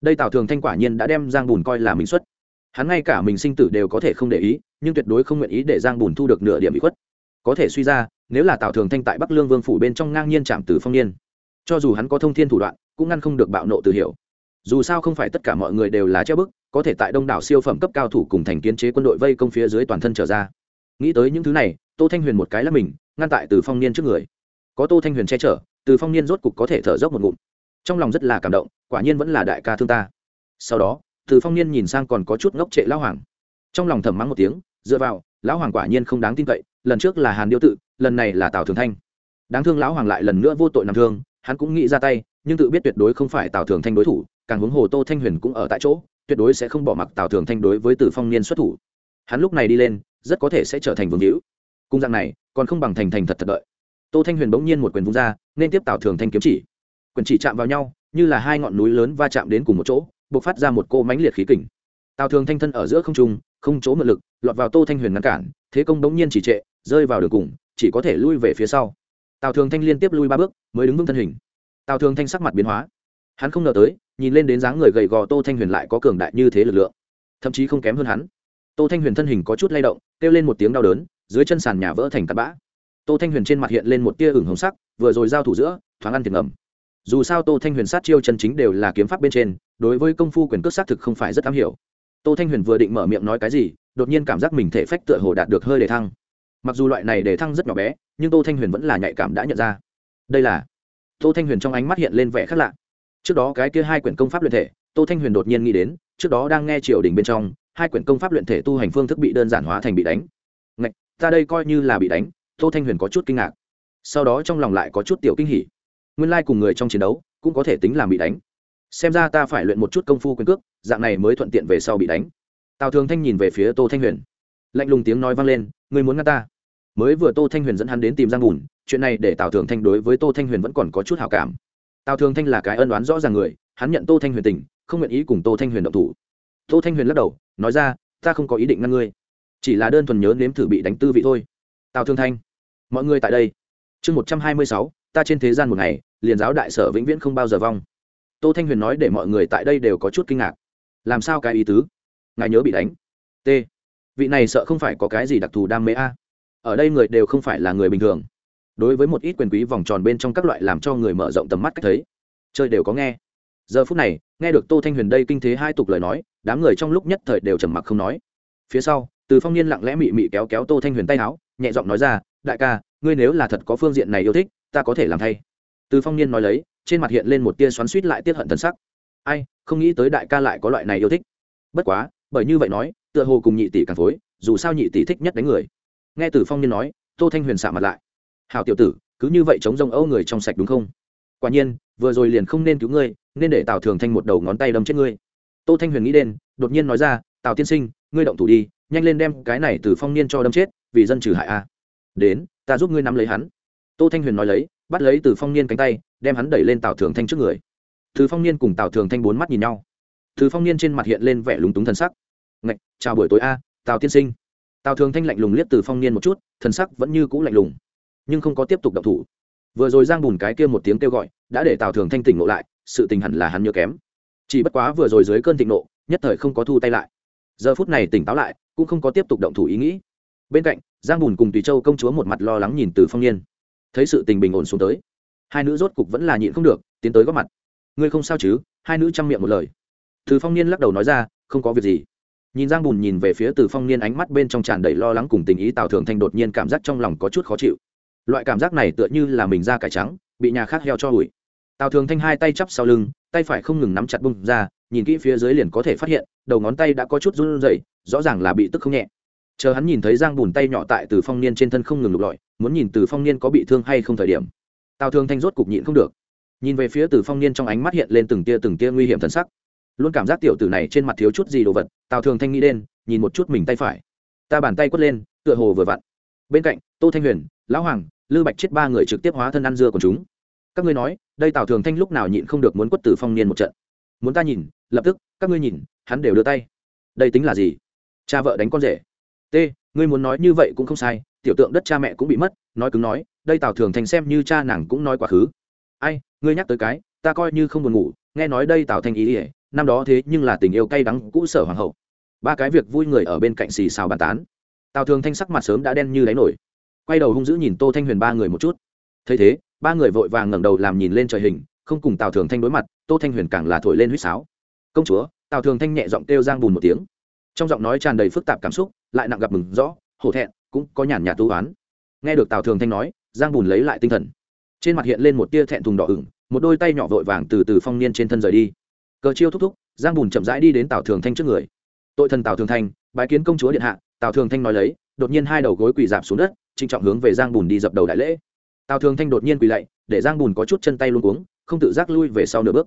Đây tào thường thanh quả nhiên đã đem giang bùn coi là mình xuất hắn ngay cả mình sinh tử đều có thể không để ý, nhưng tuyệt đối không nguyện ý để giang bùn thu được nửa điểm bị khuất. Có thể suy ra, nếu là tào thường thanh tại bắc lương vương phủ bên trong ngang nhiên chạm từ phong niên, cho dù hắn có thông thiên thủ đoạn, cũng ngăn không được bạo nộ từ hiểu dù sao không phải tất cả mọi người đều là treo bức, có thể tại đông đảo siêu phẩm cấp cao thủ cùng thành kiến chế quân đội vây công phía dưới toàn thân trở ra. Nghĩ tới những thứ này, tô thanh huyền một cái là mình, ngăn tại từ phong niên trước người. Có tô thanh huyền che chở, từ phong niên rốt cục có thể thở dốc một ngụm. Trong lòng rất là cảm động, quả nhiên vẫn là đại ca thương ta. Sau đó từ phong niên nhìn sang còn có chút ngốc trệ lão hoàng. Trong lòng thầm mắng một tiếng, dựa vào, lão hoàng quả nhiên không đáng tin cậy, lần trước là hàn điêu tự, lần này là tào thường thanh. Đáng thương lão hoàng lại lần nữa vô tội nằm thương, hắn cũng nghĩ ra tay, nhưng tự biết tuyệt đối không phải tào thường thanh đối thủ, càng huống hồ tô thanh huyền cũng ở tại chỗ, tuyệt đối sẽ không bỏ mặc tào thường thanh đối với tử phong niên xuất thủ. Hắn lúc này đi lên, rất có thể sẽ trở thành vương hữu. Cung dạng này, còn không bằng thành thành thật thật đợi. Tô thanh huyền bỗng nhiên một quyền vung ra, nên tiếp tào thường thanh kiếm chỉ. Quyền chỉ chạm vào nhau, như là hai ngọn núi lớn va chạm đến cùng một chỗ bộc phát ra một cô mánh liệt khí kình. Tào thường thanh thân ở giữa không trung, không chỗ mượn lực, lọt vào tô thanh huyền ngăn cản, thế công bỗng nhiên chỉ trệ, rơi vào đường cùng, chỉ có thể lui về phía sau. Tào thường thanh liên tiếp lui ba bước, mới đứng vững thân hình. Tào thường thanh sắc mặt biến hóa. Hắn không ngờ tới, nhìn lên đến dáng người gầy gò tô thanh huyền lại có cường đại như thế lực lượng. Thậm chí không kém hơn hắn. Tô thanh huyền thân hình có chút lay động, kêu lên một tiếng đau đớn, dưới chân sàn nhà vỡ thành tạt bã. Tô thanh huyền trên mặt hiện lên một tia ửng hồng sắc, vừa rồi giao thủ giữa, thoáng ăn tiền ngầm dù sao tô thanh huyền sát chiêu chân chính đều là kiếm pháp bên trên, đối với công phu quyền cước xác thực không phải rất am hiểu. Tô thanh huyền vừa định mở miệng nói cái gì, đột nhiên cảm giác mình thể phách tựa hồ đạt được hơi đề thăng. Mặc dù loại này đề thăng rất nhỏ bé, nhưng tô thanh huyền vẫn là nhạy cảm đã nhận ra. Đây là tô thanh huyền trong ánh mắt hiện lên vẻ khác lạ. Trước đó cái kia hai quyển công pháp luyện thể, tô thanh huyền đột nhiên nghĩ đến, trước đó đang nghe triều đình bên trong, hai quyển công pháp luyện thể tu hành phương thức bị đơn giản hóa thành bị đánh. Ngạch, ta đây coi như là bị đánh, tô thanh huyền có chút kinh ngạc. Sau đó trong lòng lại có chút tiểu kinh hỉ nguyên lai cùng người trong chiến đấu cũng có thể tính làm bị đánh. Xem ra ta phải luyện một chút công phu quyền cước, dạng này mới thuận tiện về sau bị đánh. Tào thường thanh nhìn về phía tô thanh huyền. Lạnh lùng tiếng nói vang lên người muốn ngăn ta? Mới vừa tô thanh huyền dẫn hắn đến tìm giang bùn, chuyện này để tào thường thanh đối với tô thanh huyền vẫn còn có chút hào cảm. Tào thường thanh là cái ân đoán rõ ràng người, hắn nhận tô thanh huyền tình, không nguyện ý cùng tô thanh huyền động thủ. Tô thanh huyền lắc đầu, nói ra, ta không có ý định ngăn ngươi, chỉ là đơn thuần nhớ nếm thử bị đánh tư vị thôi. Tào thương thanh, mọi người tại đây. Chương một trăm hai mươi sáu, ta trên thế gian một ngày liền giáo đại sở vĩnh viễn không bao giờ vong. Tô thanh huyền nói để mọi người tại đây đều có chút kinh ngạc. Làm sao cái ý tứ? Ngài nhớ bị đánh. T. Vị này sợ không phải có cái gì đặc thù đam mê a? Ở đây người đều không phải là người bình thường. Đối với một ít quyền quý vòng tròn bên trong các loại làm cho người mở rộng tầm mắt cách thấy, chơi đều có nghe. Giờ phút này, nghe được tô thanh huyền đây kinh thế hai tục lời nói, đám người trong lúc nhất thời đều trầm mặc không nói. Phía sau, từ phong niên lặng lẽ mị mị kéo kéo tô thanh huyền tay áo, nhẹ giọng nói ra, đại ca, ngươi nếu là thật có phương diện này yêu thích, ta có thể làm thay từ phong niên nói lấy, trên mặt hiện lên một tia xoắn suýt lại tiết hận thân sắc. Ai, không nghĩ tới đại ca lại có loại này yêu thích. Bất quá, bởi như vậy nói, tựa hồ cùng nhị tỷ càng phối, dù sao nhị tỷ thích nhất đánh người. Nghe từ phong niên nói, tô thanh huyền xạ mặt lại. Hào tiểu tử, cứ như vậy chống rông âu người trong sạch đúng không? Quả nhiên, vừa rồi liền không nên cứu ngươi, nên để tào thường thanh một đầu ngón tay đâm chết ngươi. Tô thanh huyền nghĩ đến, đột nhiên nói ra, tào tiên sinh, ngươi động thủ đi, nhanh lên đem cái này từ phong niên cho đâm chết, vì dân trừ hại a. Đến, ta giúp ngươi nắm lấy hắn. Tô thanh huyền nói lấy bắt lấy từ phong niên cánh tay, đem hắn đẩy lên tào thường thanh trước người. Từ phong niên cùng tào thường thanh bốn mắt nhìn nhau. Từ phong niên trên mặt hiện lên vẻ lúng túng thần sắc. Ngạch, chào buổi tối a, tào tiên sinh. Tào thường thanh lạnh lùng liếc từ phong niên một chút, thần sắc vẫn như cũ lạnh lùng, nhưng không có tiếp tục động thủ. Vừa rồi giang bùn cái kia một tiếng kêu gọi, đã để tào thường thanh tỉnh ngộ lại, sự tình hẳn là hắn nhớ kém. Chỉ bất quá vừa rồi dưới cơn thịnh nộ, nhất thời không có thu tay lại. Giờ phút này tỉnh táo lại, cũng không có tiếp tục động thủ ý nghĩ. Bên cạnh, giang bùn cùng tùy châu công chúa một mặt lo lắng nhìn từ phong niên thấy sự tình bình ổn xuống tới. Hai nữ rốt cục vẫn là nhịn không được, tiến tới góp mặt. Ngươi không sao chứ? Hai nữ chăm miệng một lời. Từ phong niên lắc đầu nói ra, không có việc gì. Nhìn giang bùn nhìn về phía từ phong niên ánh mắt bên trong tràn đầy lo lắng cùng tình ý, tào thường thanh đột nhiên cảm giác trong lòng có chút khó chịu. Loại cảm giác này tựa như là mình da cải trắng, bị nhà khác heo cho hủi. Tào thường thanh hai tay chắp sau lưng, tay phải không ngừng nắm chặt bung ra, nhìn kỹ phía dưới liền có thể phát hiện, đầu ngón tay đã có chút run rẩy, rõ ràng là bị tức không nhẹ chờ hắn nhìn thấy giang bùn tay nhỏ tại từ phong niên trên thân không ngừng lục lọi, muốn nhìn từ phong niên có bị thương hay không thời điểm. Tào thường thanh rốt cục nhịn không được. Nhìn về phía từ phong niên trong ánh mắt hiện lên từng tia từng tia nguy hiểm thân sắc. Luôn cảm giác tiểu tử này trên mặt thiếu chút gì đồ vật, tào thường thanh nghĩ đến, nhìn một chút mình tay phải. Ta bàn tay quất lên, tựa hồ vừa vặn. Bên cạnh, tô thanh huyền, lão hoàng lư bạch chết ba người trực tiếp hóa thân ăn dưa của chúng. Các ngươi nói, đây tào thường thanh lúc nào nhịn không được muốn quất từ phong niên một trận? Muốn ta nhìn, lập tức, các ngươi nhìn, hắn đều đưa tay. Đây tính là gì? Cha vợ đánh con rể t, ngươi muốn nói như vậy cũng không sai, tiểu tượng đất cha mẹ cũng bị mất, nói cứng nói, đây tào thường thanh xem như cha nàng cũng nói quá khứ. Ai, ngươi nhắc tới cái, ta coi như không buồn ngủ, nghe nói đây tào thanh ý ỉa năm đó thế nhưng là tình yêu cay đắng cũ sở hoàng hậu. Ba cái việc vui người ở bên cạnh xì xào bàn tán. Tào thường thanh sắc mặt sớm đã đen như đáy nổi. Quay đầu hung dữ nhìn tô thanh huyền ba người một chút. Thấy thế, ba người vội vàng ngẩng đầu làm nhìn lên trời hình, không cùng tào thường thanh đối mặt, tô thanh huyền càng là thổi lên huýt sáo. Công chúa, tào thường thanh nhẹ giọng kêu giang bùn một tiếng. Trong giọng nói tràn đầy phức tạp cảm xúc lại nặng gặp mừng rõ, hổ thẹn, cũng có nhàn nhạt tu oán. Nghe được tào thường thanh nói, giang bùn lấy lại tinh thần. Trên mặt hiện lên một tia thẹn thùng đỏ ửng, một đôi tay nhỏ vội vàng từ từ phong niên trên thân rời đi. Cờ chiêu thúc thúc, giang bùn chậm rãi đi đến tào thường thanh trước người. Tội thần tào thường thanh, bái kiến công chúa điện hạ, tào thường thanh nói lấy, đột nhiên hai đầu gối quỳ dạp xuống đất, trịnh trọng hướng về giang bùn đi dập đầu đại lễ. Tào thường thanh đột nhiên quỳ lạy, để giang bùn có chút chân tay luôn cuống, không tự giác lui về sau nửa bước.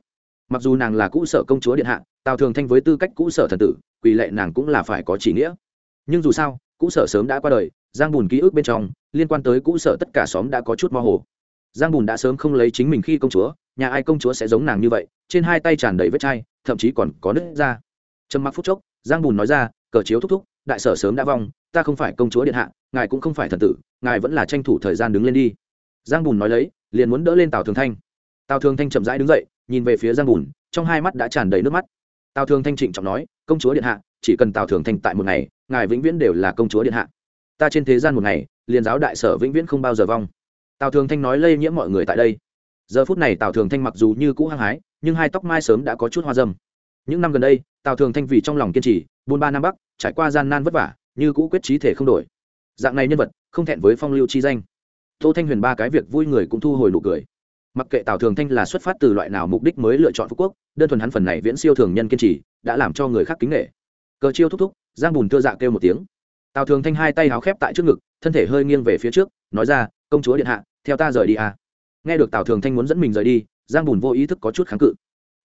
Mặc dù nàng là cũ sở công chúa điện hạ, tào thường thanh với tư cách cũ sở thần tử, quỳ lệ nàng cũng là phải có chỉ nghĩa nhưng dù sao, cũ sở sớm đã qua đời, giang bùn ký ức bên trong, liên quan tới cũ sở tất cả xóm đã có chút mơ hồ. Giang bùn đã sớm không lấy chính mình khi công chúa, nhà ai công chúa sẽ giống nàng như vậy, trên hai tay tràn đầy vết chai, thậm chí còn có nứt ra. Trầm mặc phút chốc, giang bùn nói ra, cờ chiếu thúc thúc, đại sở sớm đã vong, ta không phải công chúa điện hạ, ngài cũng không phải thần tử, ngài vẫn là tranh thủ thời gian đứng lên đi. Giang bùn nói lấy, liền muốn đỡ lên tào thường thanh. Tào thường thanh chậm rãi đứng dậy, nhìn về phía giang bùn, trong hai mắt đã tràn đầy nước mắt. Tào thường thanh trịnh trọng nói, công chúa điện hạ, chỉ cần tào thường thanh tại một ngày ngài vĩnh viễn đều là công chúa điện hạ. Ta trên thế gian một ngày, liền giáo đại sở vĩnh viễn không bao giờ vong. Tào thường thanh nói lây nhiễm mọi người tại đây. Giờ phút này tào thường thanh mặc dù như cũ hăng hái, nhưng hai tóc mai sớm đã có chút hoa dâm. Những năm gần đây, tào thường thanh vì trong lòng kiên trì, buôn ba năm bắc, trải qua gian nan vất vả, như cũ quyết trí thể không đổi. Dạng này nhân vật, không thẹn với phong lưu chi danh. Tô thanh huyền ba cái việc vui người cũng thu hồi nụ cười. Mặc kệ tào thường thanh là xuất phát từ loại nào mục đích mới lựa chọn phú quốc, đơn thuần hắn phần này viễn siêu thường nhân kiên trì, đã làm cho người khác kính nghệ cờ chiêu thúc thúc giang bùn thưa dạ kêu một tiếng. Tào thường thanh hai tay háo khép tại trước ngực, thân thể hơi nghiêng về phía trước, nói ra, công chúa điện hạ, theo ta rời đi à. nghe được tào thường thanh muốn dẫn mình rời đi, giang bùn vô ý thức có chút kháng cự.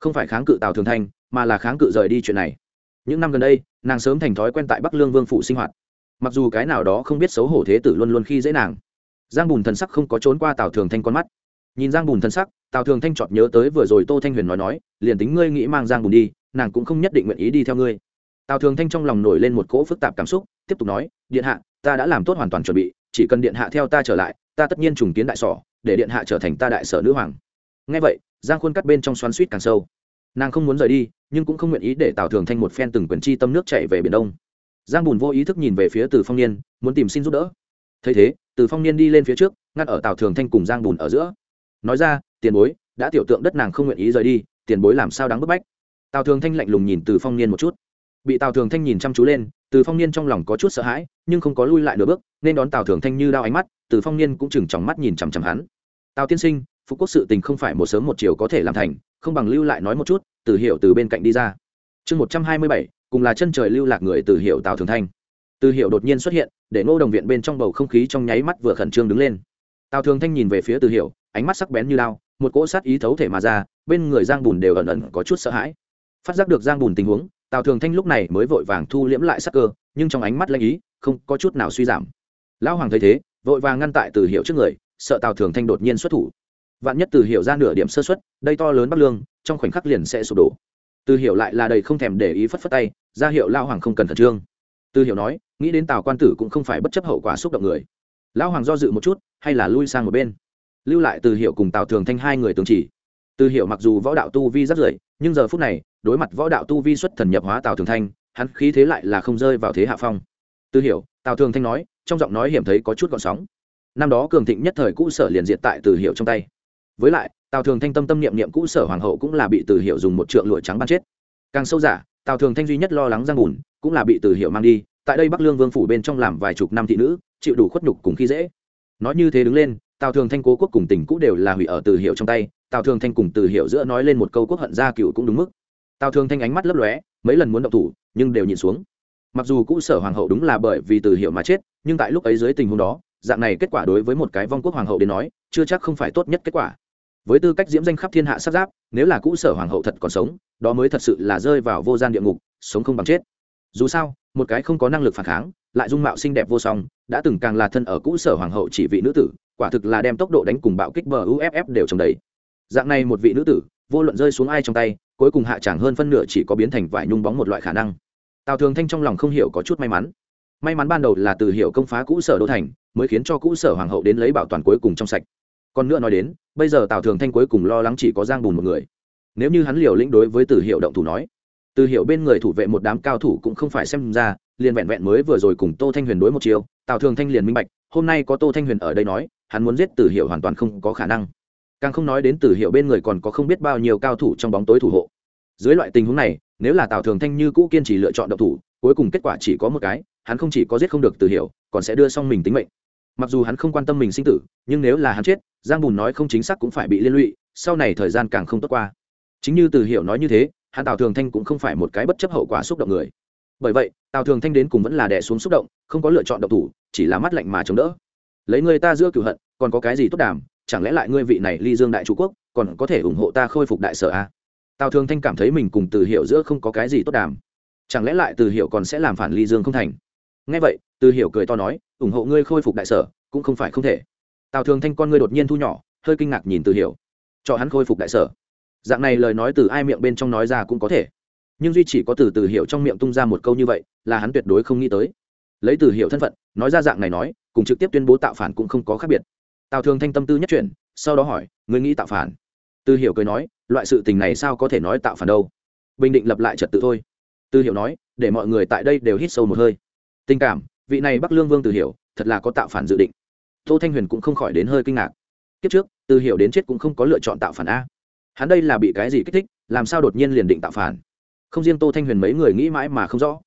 Không phải kháng cự tào thường thanh, mà là kháng cự rời đi chuyện này. Những năm gần đây, nàng sớm thành thói quen tại bắc lương vương phủ sinh hoạt. Mặc dù cái nào đó không biết xấu hổ thế tử luôn luôn khi dễ nàng. Giang bùn thần sắc không có trốn qua tào thường thanh con mắt. Nhìn giang bùn thần sắc, tào thường thanh chọt nhớ tới vừa rồi tô thanh huyền nói nói, liền tính ngươi nghĩ mang giang bùn đi, nàng cũng không nhất định nguyện ý đi theo ngươi tào thường thanh trong lòng nổi lên một cỗ phức tạp cảm xúc, tiếp tục nói, điện hạ, ta đã làm tốt hoàn toàn chuẩn bị, chỉ cần điện hạ theo ta trở lại, ta tất nhiên trùng kiến đại sỏ để điện hạ trở thành ta đại sở nữ hoàng. Ngay vậy, giang khuôn cắt bên trong xoắn suýt càng sâu. Nàng không muốn rời đi, nhưng cũng không nguyện ý để tào thường thanh một phen từng quyền chi tâm nước chạy về biển đông. Giang bùn vô ý thức nhìn về phía từ phong niên, muốn tìm xin giúp đỡ. Thấy thế, từ phong niên đi lên phía trước ngăn ở tào thường thanh cùng giang bùn ở giữa. Nói ra, tiền bối, đã tiểu tượng đất nàng không nguyện ý rời đi, tiền bối làm sao đáng bức bách? Tào thường thanh lạnh lùng nhìn từ phong niên một chút bị tào thường thanh nhìn chăm chú lên từ phong niên trong lòng có chút sợ hãi nhưng không có lui lại nửa bước nên đón tào thường thanh như đao ánh mắt từ phong niên cũng chừng chòng mắt nhìn chằm chằm hắn tào tiên sinh phú quốc sự tình không phải một sớm một chiều có thể làm thành không bằng lưu lại nói một chút từ hiệu từ bên cạnh đi ra chương một trăm hai mươi bảy cùng là chân trời lưu lạc người từ hiệu tào thường thanh từ hiệu đột nhiên xuất hiện để ngô đồng viện bên trong bầu không khí trong nháy mắt vừa khẩn trương đứng lên tào thường thanh nhìn về phía từ hiệu ánh mắt sắc bén như lao một cỗ sát ý thấu thể mà ra bên người giang bùn đều ẩn ẩn có chút sợ hãi phát giác được giang bùn tình huống tào thường thanh lúc này mới vội vàng thu liễm lại sắc cơ, nhưng trong ánh mắt lanh ý, không có chút nào suy giảm. Lão hoàng thấy thế, vội vàng ngăn tại từ hiệu trước người, sợ tào thường thanh đột nhiên xuất thủ. Vạn nhất từ hiệu ra nửa điểm sơ xuất đây to lớn bắc lương, trong khoảnh khắc liền sẽ sụp đổ. Từ hiệu lại là đầy không thèm để ý phất phất tay, ra hiệu lao hoàng không cần khẩn trương. Từ hiệu nói, nghĩ đến tào quan tử cũng không phải bất chấp hậu quả xúc động người. Lão hoàng do dự một chút, hay là lui sang một bên. Lưu lại từ hiệu cùng tào thường thanh hai người tương chỉ. Từ hiệu mặc dù võ đạo tu vi rất rưỡi nhưng giờ phút này đối mặt võ đạo tu vi xuất thần nhập hóa tào thường thanh, hắn khí thế lại là không rơi vào thế hạ phong. Từ hiệu tào thường thanh nói, trong giọng nói hiểm thấy có chút gọn sóng. Năm đó cường thịnh nhất thời cũ sở liền diệt tại từ hiệu trong tay. Với lại, tào thường thanh tâm tâm niệm niệm cũ sở hoàng hậu cũng là bị từ hiệu dùng một trượng lụa trắng ban chết. Càng sâu giả, tào thường thanh duy nhất lo lắng giang bùn, cũng là bị từ hiệu mang đi, tại đây bắc lương vương phủ bên trong làm vài chục năm thị nữ, chịu đủ khuất nhục cùng khi dễ. Nói như thế đứng lên, tào thường thanh cố quốc cùng tỉnh cũ đều là hủy ở từ hiệu trong tay, tào thường thanh cùng từ hiệu giữa nói lên một câu quốc hận gia cựu cũng đúng mức tào thường thanh ánh mắt lấp lóe, mấy lần muốn động thủ, nhưng đều nhìn xuống. Mặc dù cũ sở hoàng hậu đúng là bởi vì từ hiệu mà chết, nhưng tại lúc ấy dưới tình huống đó, dạng này kết quả đối với một cái vong quốc hoàng hậu đến nói, chưa chắc không phải tốt nhất kết quả. Với tư cách diễm danh khắp thiên hạ sát giáp, nếu là cũ sở hoàng hậu thật còn sống, đó mới thật sự là rơi vào vô gian địa ngục, sống không bằng chết. Dù sao, một cái không có năng lực phản kháng, lại dung mạo xinh đẹp vô song, đã từng càng là thân ở cũ sở hoàng hậu chỉ vị nữ tử, quả thực là đem tốc độ đánh cùng bạo kích bờ uff đều trồng đầy. Dạng này một vị nữ tử, vô luận rơi xuống ai trong tay cuối cùng hạ chẳng hơn phân nửa chỉ có biến thành vải nhung bóng một loại khả năng. Tào thường thanh trong lòng không hiểu có chút may mắn. May mắn ban đầu là từ hiệu công phá cũ sở đô thành, mới khiến cho cũ sở hoàng hậu đến lấy bảo toàn cuối cùng trong sạch. Còn nữa nói đến, bây giờ tào thường thanh cuối cùng lo lắng chỉ có giang bùn một người. Nếu như hắn liều lĩnh đối với từ hiệu động thủ nói, từ hiệu bên người thủ vệ một đám cao thủ cũng không phải xem ra, liền vẹn vẹn mới vừa rồi cùng tô thanh huyền đối một chiều, tào thường thanh liền minh bạch, hôm nay có tô thanh huyền ở đây nói, hắn muốn giết từ hiệu hoàn toàn không có khả năng càng không nói đến từ hiệu bên người còn có không biết bao nhiêu cao thủ trong bóng tối thủ hộ. Dưới loại tình huống này, nếu là tào thường thanh như cũ kiên trì lựa chọn động thủ, cuối cùng kết quả chỉ có một cái, hắn không chỉ có giết không được từ hiệu còn sẽ đưa xong mình tính mệnh. Mặc dù hắn không quan tâm mình sinh tử, nhưng nếu là hắn chết, giang bùn nói không chính xác cũng phải bị liên lụy, sau này thời gian càng không tốt qua. Chính như từ hiệu nói như thế, hắn tào thường thanh cũng không phải một cái bất chấp hậu quả xúc động người. Bởi vậy, tào thường thanh đến cùng vẫn là đẻ xuống xúc động, không có lựa chọn độc thủ, chỉ là mắt lạnh mà chống đỡ. Lấy người ta giữa cửu hận, còn có cái gì tốt đàm chẳng lẽ lại ngươi vị này ly dương đại chủ quốc còn có thể ủng hộ ta khôi phục đại sở a à? tào thường thanh cảm thấy mình cùng từ hiểu giữa không có cái gì tốt đàm. Chẳng lẽ lại từ hiểu còn sẽ làm phản ly dương không thành? Ngay vậy từ hiểu cười to nói ủng hộ ngươi khôi phục đại sở cũng không phải không thể. Tào thường thanh con ngươi đột nhiên thu nhỏ hơi kinh ngạc nhìn từ hiểu, cho hắn khôi phục đại sở. Dạng này lời nói từ ai miệng bên trong nói ra cũng có thể. Nhưng duy chỉ có từ từ hiểu trong miệng tung ra một câu như vậy là hắn tuyệt đối không nghĩ tới. Lấy từ hiểu thân phận nói ra dạng này nói cùng trực tiếp tuyên bố tạo phản cũng không có khác biệt tào thường thanh tâm tư nhất chuyển, sau đó hỏi người nghĩ tạo phản? Tư hiểu cười nói, loại sự tình này sao có thể nói tạo phản đâu? Bình định lập lại trật tự thôi. Tư hiểu nói, để mọi người tại đây đều hít sâu một hơi. Tình cảm, vị này bắc lương vương Tư hiểu, thật là có tạo phản dự định. Tô thanh huyền cũng không khỏi đến hơi kinh ngạc. Kiếp trước, Tư hiểu đến chết cũng không có lựa chọn tạo phản a. Hắn đây là bị cái gì kích thích, làm sao đột nhiên liền định tạo phản? Không riêng tô thanh huyền mấy người nghĩ mãi mà không rõ.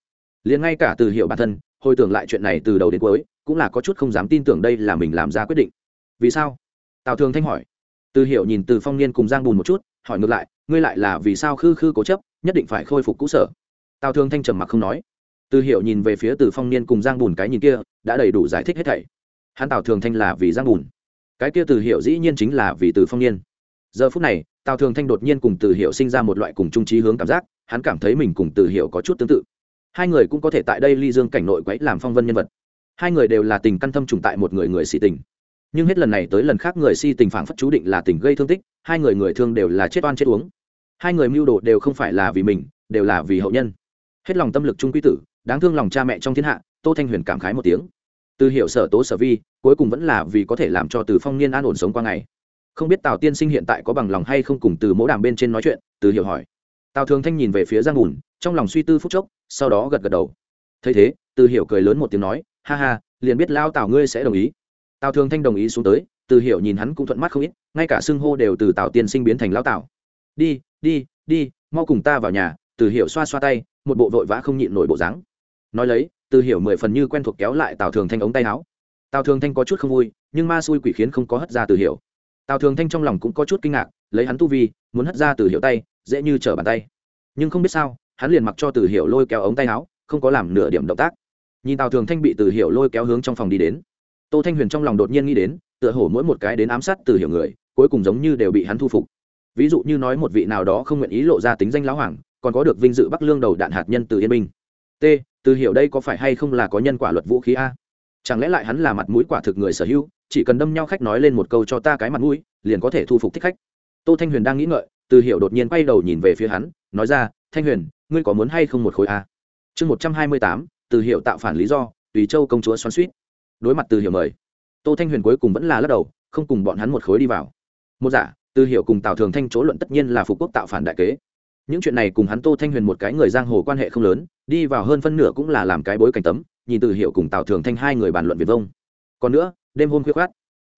Liền ngay cả từ hiểu bản thân, hồi tưởng lại chuyện này từ đầu đến cuối, cũng là có chút không dám tin tưởng đây là mình làm ra quyết định vì sao? Tào thường thanh hỏi. Từ hiểu nhìn từ phong niên cùng giang bùn một chút, hỏi ngược lại, ngươi lại là vì sao khư khư cố chấp, nhất định phải khôi phục cũ sở. Tào thường thanh trầm mặc không nói. Từ hiểu nhìn về phía từ phong niên cùng giang bùn cái nhìn kia, đã đầy đủ giải thích hết thảy. Hắn tào thường thanh là vì giang bùn. Cái kia từ hiểu dĩ nhiên chính là vì từ phong niên. Giờ phút này, tào thường thanh đột nhiên cùng từ hiệu sinh ra một loại cùng trung trí hướng cảm giác, hắn cảm thấy mình cùng từ hiệu có chút tương tự. Hai người cũng có thể tại đây ly dương cảnh nội quấy làm phong vân nhân vật. Hai người đều là tình căn thâm trùng tại một người người sĩ tình nhưng hết lần này tới lần khác người si tình phản phất chú định là tình gây thương tích, hai người người thương đều là chết oan chết uống. Hai người mưu đồ đều không phải là vì mình, đều là vì hậu nhân. Hết lòng tâm lực trung quy tử, đáng thương lòng cha mẹ trong thiên hạ, tô thanh huyền cảm khái một tiếng. Từ hiệu sở tố sở vi, cuối cùng vẫn là vì có thể làm cho từ phong niên an ổn sống qua ngày. Không biết tào tiên sinh hiện tại có bằng lòng hay không cùng từ mẫu đàm bên trên nói chuyện, từ hiểu hỏi. Tào thường thanh nhìn về phía giang bùn, trong lòng suy tư phút chốc, sau đó gật gật đầu. Thấy thế, từ hiểu cười lớn một tiếng nói, ha ha, liền biết lao tào ngươi sẽ đồng ý tào thường thanh đồng ý xuống tới, từ hiểu nhìn hắn cũng thuận mắt không ít, ngay cả xưng hô đều từ tào tiên sinh biến thành lao tào. Đi đi đi, mau cùng ta vào nhà. Từ hiểu xoa xoa tay, một bộ vội vã không nhịn nổi bộ dáng. Nói lấy, từ hiểu mười phần như quen thuộc kéo lại tào thường thanh ống tay áo. Tào thường thanh có chút không vui, nhưng ma xui quỷ khiến không có hất ra từ hiểu. Tào thường thanh trong lòng cũng có chút kinh ngạc, lấy hắn tu vi, muốn hất ra từ Hiểu tay, dễ như trở bàn tay. Nhưng không biết sao, hắn liền mặc cho từ Hiểu lôi kéo ống tay áo, không có làm nửa điểm động tác. Nhìn tào thường thanh bị từ Hiểu lôi kéo hướng trong phòng đi đến tô thanh huyền trong lòng đột nhiên nghĩ đến, tựa hổ mỗi một cái đến ám sát từ Hiểu người, cuối cùng giống như đều bị hắn thu phục. Ví dụ như nói một vị nào đó không nguyện ý lộ ra tính danh lão hoàng, còn có được vinh dự bắc lương đầu đạn hạt nhân từ yên minh. T, từ Hiểu đây có phải hay không là có nhân quả luật vũ khí a? Chẳng lẽ lại hắn là mặt mũi quả thực người sở hữu, chỉ cần đâm nhau khách nói lên một câu cho ta cái mặt mũi, liền có thể thu phục thích khách. Tô thanh huyền đang nghĩ ngợi, từ hiểu đột nhiên quay đầu nhìn về phía hắn, nói ra, thanh huyền, ngươi có muốn hay không một khối a? Chương một trăm hai mươi tám, từ hiểu tạo phản lý do, tùy châu công chúa xoắn suýt đối mặt từ hiểu mời. Tô thanh huyền cuối cùng vẫn là lắc đầu, không cùng bọn hắn một khối đi vào. Một giả, từ hiểu cùng tào thường thanh chỗ luận tất nhiên là phục quốc tạo phản đại kế. Những chuyện này cùng hắn tô thanh huyền một cái người giang hồ quan hệ không lớn, đi vào hơn phân nửa cũng là làm cái bối cảnh tấm, nhìn từ hiểu cùng tào thường thanh hai người bàn luận việt vông. Còn nữa, đêm hôm khuya khoát,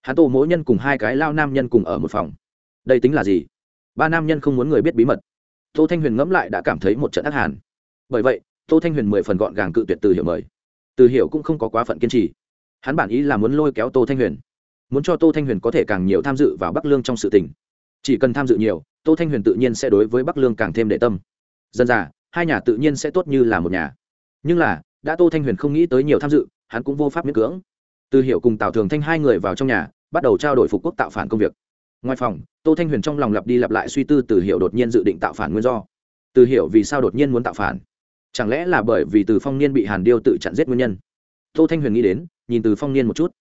hắn tô mỗi nhân cùng hai cái lao nam nhân cùng ở một phòng. Đây tính là gì? Ba nam nhân không muốn người biết bí mật. Tô thanh huyền ngẫm lại đã cảm thấy một trận ác hàn. Bởi vậy, tô thanh huyền mười phần gọn gàng cự tuyệt từ hiểu mời. Từ hiểu cũng không có quá phận kiên trì hắn bản ý là muốn lôi kéo tô thanh huyền. Muốn cho tô thanh huyền có thể càng nhiều tham dự vào bắc lương trong sự tình. Chỉ cần tham dự nhiều, tô thanh huyền tự nhiên sẽ đối với bắc lương càng thêm đệ tâm. Dân già, hai nhà tự nhiên sẽ tốt như là một nhà. Nhưng là, đã tô thanh huyền không nghĩ tới nhiều tham dự, hắn cũng vô pháp miễn cưỡng. Từ hiểu cùng tào thường thanh hai người vào trong nhà, bắt đầu trao đổi phục quốc tạo phản công việc. Ngoài phòng, tô thanh huyền trong lòng lặp đi lặp lại suy tư từ hiểu đột nhiên dự định tạo phản nguyên do. Từ hiểu vì sao đột nhiên muốn tạo phản? Chẳng lẽ là bởi vì từ phong niên bị hàn điêu tự chặn giết nguyên nhân? Tô thanh huyền nghĩ đến nhìn từ phong niên một chút.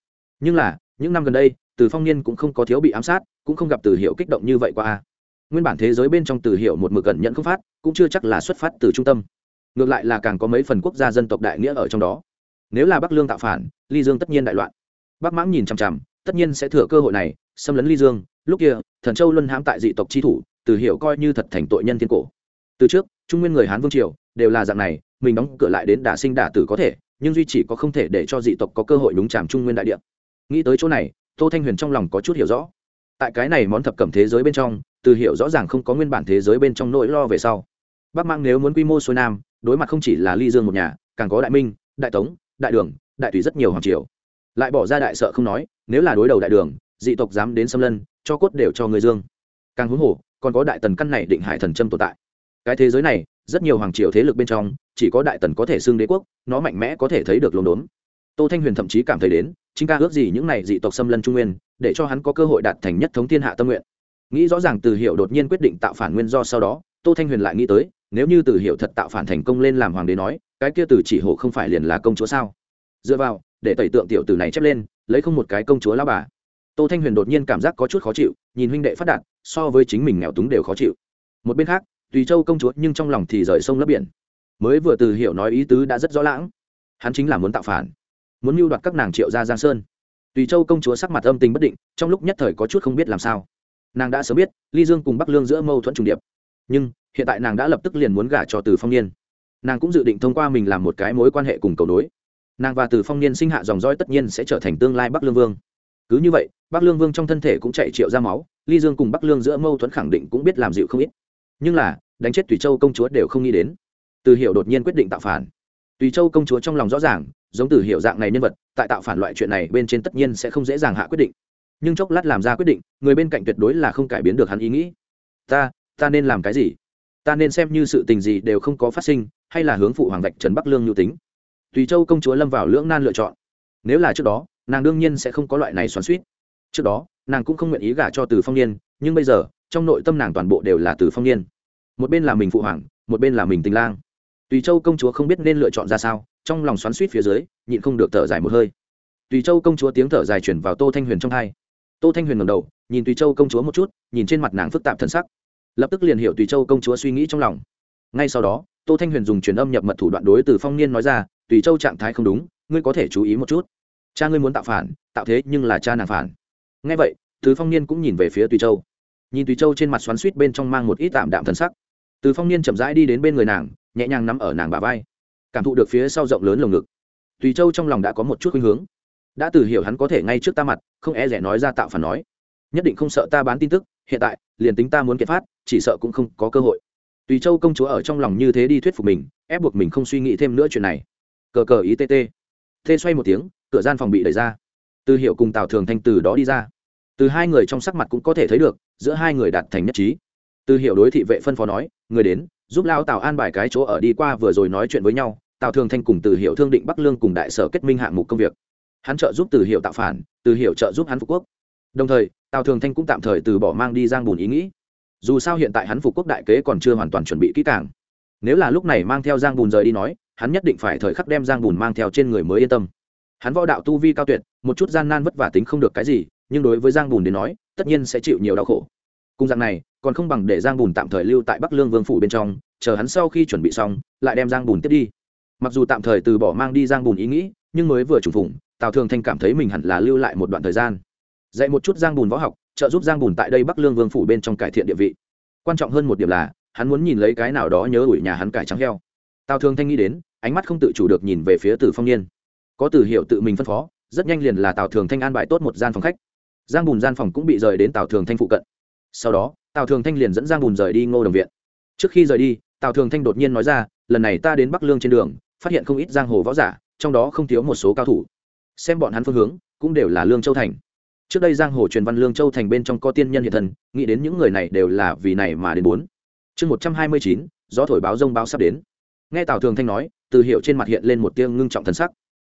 Nhưng là, những năm gần đây, từ phong niên cũng không có thiếu bị ám sát, cũng không gặp từ Hiệu kích động như vậy qua. Nguyên bản thế giới bên trong từ Hiệu một mực cẩn nhận không phát, cũng chưa chắc là xuất phát từ trung tâm. Ngược lại là càng có mấy phần quốc gia dân tộc đại nghĩa ở trong đó. Nếu là bắc lương tạo phản, ly dương tất nhiên đại loạn. Bắc mãng nhìn chằm chằm, tất nhiên sẽ thừa cơ hội này, xâm lấn ly dương. Lúc kia, thần châu luân hãm tại dị tộc chi thủ, từ Hiệu coi như thật thành tội nhân thiên cổ. Từ trước, trung nguyên người hán vương triều đều là dạng này, mình đóng cửa lại đến đả sinh đả tử có thể nhưng duy chỉ có không thể để cho dị tộc có cơ hội đúng chạm trung nguyên đại địa. Nghĩ tới chỗ này, tô thanh huyền trong lòng có chút hiểu rõ. Tại cái này món thập cẩm thế giới bên trong, từ hiểu rõ ràng không có nguyên bản thế giới bên trong nỗi lo về sau. Bắc mang nếu muốn quy mô xuôi nam, đối mặt không chỉ là ly dương một nhà, càng có đại minh, đại tống, đại đường, đại tùy rất nhiều hoàng triều. Lại bỏ ra đại sợ không nói, nếu là đối đầu đại đường, dị tộc dám đến xâm lân, cho cốt đều cho người dương. Càng huống hồ, còn có đại tần căn này định hải thần châm tồn tại. Cái thế giới này, rất nhiều hoàng triều thế lực bên trong chỉ có đại tần có thể xưng đế quốc, nó mạnh mẽ có thể thấy được lồn đốn. Tô thanh huyền thậm chí cảm thấy đến, chính ca ước gì những này dị tộc xâm lân trung nguyên, để cho hắn có cơ hội đạt thành nhất thống thiên hạ tâm nguyện. Nghĩ rõ ràng từ hiệu đột nhiên quyết định tạo phản nguyên do sau đó, tô thanh huyền lại nghĩ tới, nếu như từ hiệu thật tạo phản thành công lên làm hoàng đế nói, cái kia từ chỉ hộ không phải liền là công chúa sao? Dựa vào, để tẩy tượng tiểu tử này chép lên, lấy không một cái công chúa lao bà. Tô thanh huyền đột nhiên cảm giác có chút khó chịu, nhìn huynh đệ phát đạt, so với chính mình nghèo túng đều khó chịu. Một bên khác, tùy châu công chúa nhưng trong lòng thì rời sông lấp biển mới vừa từ hiểu nói ý tứ đã rất rõ lãng. Hắn chính là muốn tạo phản, muốn mưu đoạt các nàng triệu gia giang sơn. Tùy châu công chúa sắc mặt âm tình bất định, trong lúc nhất thời có chút không biết làm sao. Nàng đã sớm biết, ly dương cùng bắc lương giữa mâu thuẫn trùng điệp. Nhưng, hiện tại nàng đã lập tức liền muốn gả cho từ phong niên. Nàng cũng dự định thông qua mình làm một cái mối quan hệ cùng cầu nối. Nàng và từ phong niên sinh hạ dòng dõi tất nhiên sẽ trở thành tương lai bắc lương vương. Cứ như vậy, bắc lương vương trong thân thể cũng chạy triệu ra máu, ly dương cùng bắc lương giữa mâu thuẫn khẳng định cũng biết làm dịu không ít. Nhưng là, đánh chết tùy châu công chúa đều không nghĩ đến từ hiệu đột nhiên quyết định tạo phản. Tùy châu công chúa trong lòng rõ ràng, giống từ hiệu dạng này nhân vật, tại tạo phản loại chuyện này bên trên tất nhiên sẽ không dễ dàng hạ quyết định. Nhưng chốc lát làm ra quyết định, người bên cạnh tuyệt đối là không cải biến được hắn ý nghĩ. Ta ta nên làm cái gì? Ta nên xem như sự tình gì đều không có phát sinh, hay là hướng phụ hoàng vạch trần bắc lương nhu tính? Tùy châu công chúa lâm vào lưỡng nan lựa chọn. Nếu là trước đó, nàng đương nhiên sẽ không có loại này xoắn suýt trước đó, nàng cũng không nguyện ý gả cho từ phong niên, nhưng bây giờ, trong nội tâm nàng toàn bộ đều là từ phong niên. Một bên là mình phụ hoàng, một bên là mình tình lang tùy châu công chúa không biết nên lựa chọn ra sao, trong lòng xoắn suýt phía dưới, nhịn không được thở dài một hơi. Tùy châu công chúa tiếng thở dài chuyển vào tô thanh huyền trong hai tô thanh huyền ngầm đầu, nhìn tùy châu công chúa một chút, nhìn trên mặt nàng phức tạp thân sắc. Lập tức liền hiểu tùy châu công chúa suy nghĩ trong lòng. Ngay sau đó, tô thanh huyền dùng truyền âm nhập mật thủ đoạn đối từ phong niên nói ra, tùy châu trạng thái không đúng, ngươi có thể chú ý một chút. Cha ngươi muốn tạo phản, tạo thế nhưng là cha nàng phản. Ngay vậy, từ phong niên cũng nhìn về phía tùy châu. Nhìn tùy châu trên mặt xoắn suýt bên trong mang một ít tạm đạm thân sắc. Từ phong niên chậm rãi đi đến bên người nàng nhẹ nhàng nắm ở nàng bà vai, cảm thụ được phía sau rộng lớn lồng ngực. Tùy châu trong lòng đã có một chút khuynh hướng. Đã từ hiểu hắn có thể ngay trước ta mặt, không e rẻ nói ra tạo phản nói. Nhất định không sợ ta bán tin tức, hiện tại, liền tính ta muốn kiệt phát, chỉ sợ cũng không có cơ hội. Tùy châu công chúa ở trong lòng như thế đi thuyết phục mình, ép buộc mình không suy nghĩ thêm nữa chuyện này. Cờ cờ ý tt thê xoay một tiếng, cửa gian phòng bị đẩy ra. Từ hiệu cùng tào thường thanh từ đó đi ra. Từ hai người trong sắc mặt cũng có thể thấy được, giữa hai người đạt thành nhất trí. Từ hiệu đối thị vệ phân phó nói, người đến giúp lao tào an bài cái chỗ ở đi qua vừa rồi nói chuyện với nhau, tào thường thanh cùng từ hiệu thương định bắc lương cùng đại sở kết minh hạng mục công việc. Hắn trợ giúp từ hiệu tạo phản, từ hiệu trợ giúp hắn phục quốc. Đồng thời, tào thường thanh cũng tạm thời từ bỏ mang đi giang bùn ý nghĩ. Dù sao hiện tại hắn phục quốc đại kế còn chưa hoàn toàn chuẩn bị kỹ càng. Nếu là lúc này mang theo giang bùn rời đi nói, hắn nhất định phải thời khắc đem giang bùn mang theo trên người mới yên tâm. Hắn võ đạo tu vi cao tuyệt, một chút gian nan vất vả tính không được cái gì, nhưng đối với giang bùn đến nói, tất nhiên sẽ chịu nhiều đau khổ cùng dạng này, còn không bằng để giang bùn tạm thời lưu tại bắc lương vương phủ bên trong, chờ hắn sau khi chuẩn bị xong, lại đem giang bùn tiếp đi. Mặc dù tạm thời từ bỏ mang đi giang bùn ý nghĩ, nhưng mới vừa trùng phủng tào thường thanh cảm thấy mình hẳn là lưu lại một đoạn thời gian. Dạy một chút giang bùn võ học, trợ giúp giang bùn tại đây bắc lương vương phủ bên trong cải thiện địa vị. Quan trọng hơn một điểm là, hắn muốn nhìn lấy cái nào đó nhớ ủi nhà hắn cải trắng heo. Tào thường thanh nghĩ đến, ánh mắt không tự chủ được nhìn về phía từ phong niên. Có từ hiệu tự mình phân phó, rất nhanh liền là tào thường thanh an bài tốt một gian phòng khách. Giang bùn gian phòng cũng bị rời đến tào thường thanh phụ cận sau đó tào thường thanh liền dẫn giang bùn rời đi ngô đồng viện. Trước khi rời đi tào thường thanh đột nhiên nói ra lần này ta đến bắc lương trên đường phát hiện không ít giang hồ võ giả trong đó không thiếu một số cao thủ. Xem bọn hắn phương hướng cũng đều là lương châu thành. Trước đây giang hồ truyền văn lương châu thành bên trong có tiên nhân hiện thần, nghĩ đến những người này đều là vì này mà đến bốn. Chương một trăm hai mươi chín gió thổi báo rông báo sắp đến. Nghe tào thường thanh nói từ hiệu trên mặt hiện lên một tiếng ngưng trọng thân sắc.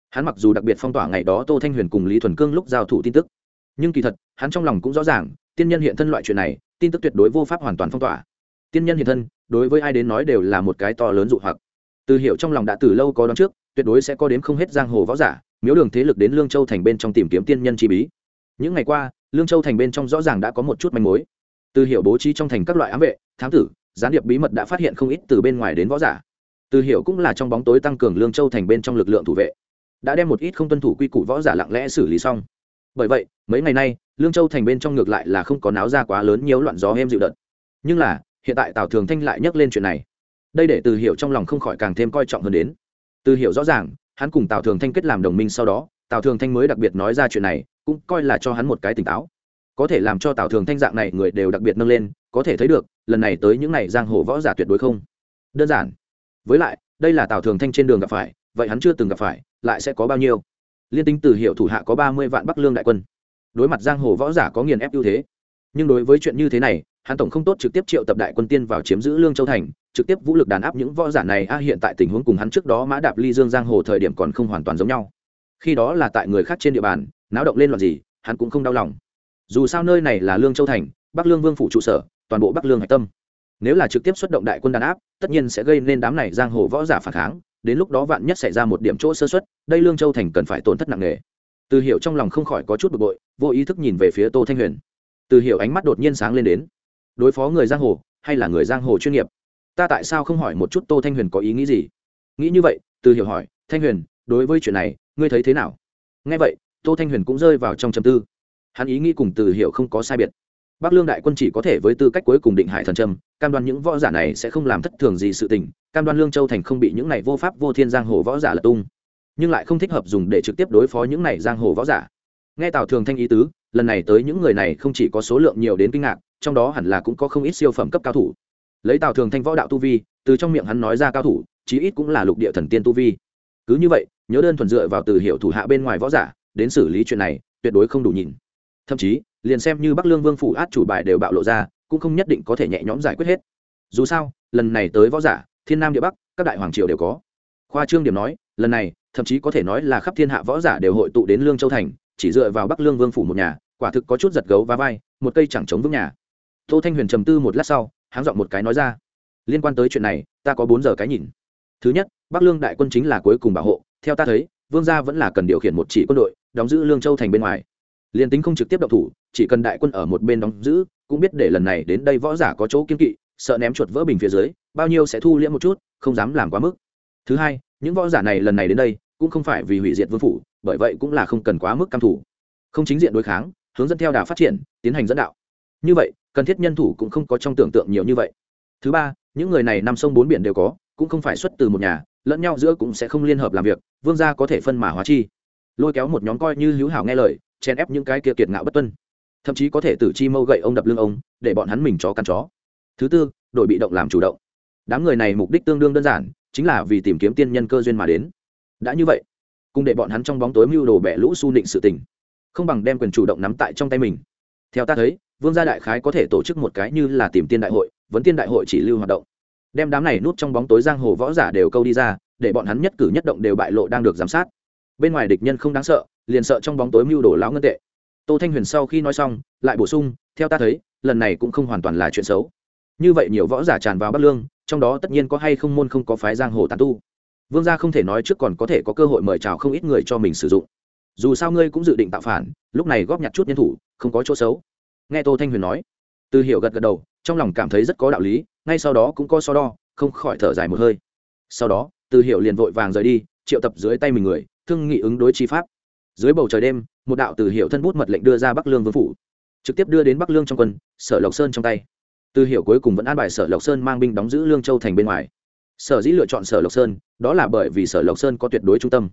Hắn mặc dù đặc biệt phong tỏa ngày đó tô thanh huyền cùng lý thuần cương lúc giao thủ tin tức nhưng kỳ thật, hắn trong lòng cũng rõ ràng, tiên nhân hiện thân loại chuyện này, tin tức tuyệt đối vô pháp hoàn toàn phong tỏa. Tiên nhân hiện thân, đối với ai đến nói đều là một cái to lớn dụ hoặc. Từ hiệu trong lòng đã từ lâu có đón trước, tuyệt đối sẽ có đến không hết giang hồ võ giả, miếu đường thế lực đến lương châu thành bên trong tìm kiếm tiên nhân chi bí. Những ngày qua, lương châu thành bên trong rõ ràng đã có một chút manh mối. Từ hiệu bố trí trong thành các loại ám vệ, thám tử, gián điệp bí mật đã phát hiện không ít từ bên ngoài đến võ giả. Từ hiệu cũng là trong bóng tối tăng cường lương châu thành bên trong lực lượng thủ vệ, đã đem một ít không tuân thủ quy củ võ giả lặng lẽ xử lý xong. Bởi vậy mấy ngày nay, lương châu thành bên trong ngược lại là không có náo ra quá lớn nhiều loạn gió em dịu đợt. Nhưng là, hiện tại tào thường thanh lại nhắc lên chuyện này. Đây để từ hiểu trong lòng không khỏi càng thêm coi trọng hơn đến. Từ hiểu rõ ràng, hắn cùng tào thường thanh kết làm đồng minh sau đó, tào thường thanh mới đặc biệt nói ra chuyện này, cũng coi là cho hắn một cái tỉnh táo. Có thể làm cho tào thường thanh dạng này người đều đặc biệt nâng lên, có thể thấy được, lần này tới những n à y giang hồ võ giả tuyệt đối không. Đơn giản. Với lại, đây là tào thường thanh trên đường gặp phải, vậy hắn chưa từng gặp phải, lại sẽ có bao nhiêu? Liên tính từ hiệu thủ hạ có ba mươi vạn bắc lương đại quân đối mặt giang hồ võ giả có nghiền ép ưu thế. Nhưng đối với chuyện như thế này, hắn tổng không tốt trực tiếp triệu tập đại quân tiên vào chiếm giữ lương châu thành, trực tiếp vũ lực đàn áp những võ giả này, a, hiện tại tình huống cùng hắn trước đó mã đạp ly dương giang hồ thời điểm còn không hoàn toàn giống nhau. Khi đó là tại người khác trên địa bàn, náo động lên loạn gì, hắn cũng không đau lòng. Dù sao nơi này là lương châu thành, bắc lương vương phủ trụ sở, toàn bộ bắc lương hạch tâm. Nếu là trực tiếp xuất động đại quân đàn áp, tất nhiên sẽ gây nên đám này giang hồ võ giả phản kháng, đến lúc đó vạn nhất xảy ra một điểm chỗ sơ xuất đây lương châu thành cần phải tổn thất nặng nề từ hiệu trong lòng không khỏi có chút bực bội, vô ý thức nhìn về phía tô thanh huyền. Từ hiệu ánh mắt đột nhiên sáng lên đến. Đối phó người giang hồ, hay là người giang hồ chuyên nghiệp? Ta tại sao không hỏi một chút tô thanh huyền có ý nghĩ gì? Nghĩ như vậy, từ hiểu hỏi, thanh huyền, đối với chuyện này, ngươi thấy thế nào? Nghe vậy, tô thanh huyền cũng rơi vào trong trầm tư. Hắn ý nghĩ cùng từ hiểu không có sai biệt. Bắc lương đại quân chỉ có thể với tư cách cuối cùng định hải thần trâm, cam đoan những võ giả này sẽ không làm thất thường gì sự tình, cam đoan lương châu thành không bị những này vô pháp vô thiên giang hồ võ giả lật tung nhưng lại không thích hợp dùng để trực tiếp đối phó những này giang hồ võ giả. Nghe tào thường thanh ý tứ, lần này tới những người này không chỉ có số lượng nhiều đến kinh ngạc, trong đó hẳn là cũng có không ít siêu phẩm cấp cao thủ. Lấy tào thường thanh võ đạo tu vi, từ trong miệng hắn nói ra cao thủ, chí ít cũng là lục địa thần tiên tu vi. Cứ như vậy, nhớ đơn thuần dựa vào từ hiệu thủ hạ bên ngoài võ giả, đến xử lý chuyện này, tuyệt đối không đủ nhìn. Thậm chí, liền xem như bắc lương vương phủ át chủ bài đều bạo lộ ra, cũng không nhất định có thể nhẹ nhõm giải quyết hết. Dù sao, lần này tới võ giả, thiên nam địa bắc, các đại hoàng triều đều có. Khoa trương điểm nói, lần này thậm chí có thể nói là khắp thiên hạ võ giả đều hội tụ đến lương châu thành, chỉ dựa vào bắc lương vương phủ một nhà, quả thực có chút giật gấu và vai, một cây chẳng chống vững nhà. Tô thanh huyền trầm tư một lát sau, háng dọn một cái nói ra, liên quan tới chuyện này, ta có bốn giờ cái nhìn. Thứ nhất, bắc lương đại quân chính là cuối cùng bảo hộ, theo ta thấy, vương gia vẫn là cần điều khiển một chỉ quân đội, đóng giữ lương châu thành bên ngoài. Liền tính không trực tiếp động thủ, chỉ cần đại quân ở một bên đóng giữ, cũng biết để lần này đến đây võ giả có chỗ kiên kỵ, sợ ném chuột vỡ bình phía dưới, bao nhiêu sẽ thu liễm một chút, không dám làm quá mức. Thứ hai những võ giả này lần này đến đây, cũng không phải vì hủy diệt vương phủ, bởi vậy cũng là không cần quá mức cam thủ không chính diện đối kháng, hướng dẫn theo đà phát triển, tiến hành dẫn đạo. Như vậy, cần thiết nhân thủ cũng không có trong tưởng tượng nhiều như vậy. Thứ ba, những người này năm sông bốn biển đều có, cũng không phải xuất từ một nhà, lẫn nhau giữa cũng sẽ không liên hợp làm việc, vương gia có thể phân mả hóa chi. Lôi kéo một nhóm coi như hữu hảo nghe lời, chèn ép những cái kia kiệt ngạo bất tuân. Thậm chí có thể tử chi mâu gậy ông đập lưng ông, để bọn hắn mình chó căn chó. Thứ tư, đội bị động làm chủ động. Đám người này mục đích tương đương đơn giản chính là vì tìm kiếm tiên nhân cơ duyên mà đến. Đã như vậy, cùng để bọn hắn trong bóng tối mưu đồ bẻ lũ su nịnh sự tình, không bằng đem quyền chủ động nắm tại trong tay mình. Theo ta thấy, vương gia đại khái có thể tổ chức một cái như là tìm tiên đại hội, vấn tiên đại hội chỉ lưu hoạt động. Đem đám này nút trong bóng tối giang hồ võ giả đều câu đi ra, để bọn hắn nhất cử nhất động đều bại lộ đang được giám sát. Bên ngoài địch nhân không đáng sợ, liền sợ trong bóng tối mưu đồ lão ngân tệ. Tô thanh huyền sau khi nói xong, lại bổ sung, theo ta thấy, lần này cũng không hoàn toàn là chuyện xấu. Như vậy nhiều võ giả tràn vào bắc lương trong đó tất nhiên có hay không môn không có phái giang hồ tán tu. Vương gia không thể nói trước còn có thể có cơ hội mời chào không ít người cho mình sử dụng. Dù sao ngươi cũng dự định tạo phản, lúc này góp nhặt chút nhân thủ, không có chỗ xấu. Nghe tô thanh huyền nói, từ hiểu gật gật đầu, trong lòng cảm thấy rất có đạo lý, ngay sau đó cũng có so đo, không khỏi thở dài một hơi. Sau đó, từ hiểu liền vội vàng rời đi, triệu tập dưới tay mình người, thương nghị ứng đối chi pháp. Dưới bầu trời đêm, một đạo từ hiểu thân bút mật lệnh đưa ra bắc lương vương phủ, trực tiếp đưa đến bắc lương trong quân, sở lộc sơn trong tay từ hiểu cuối cùng vẫn an bài sở lộc sơn mang binh đóng giữ lương châu thành bên ngoài. Sở dĩ lựa chọn sở lộc sơn, đó là bởi vì sở lộc sơn có tuyệt đối trung tâm.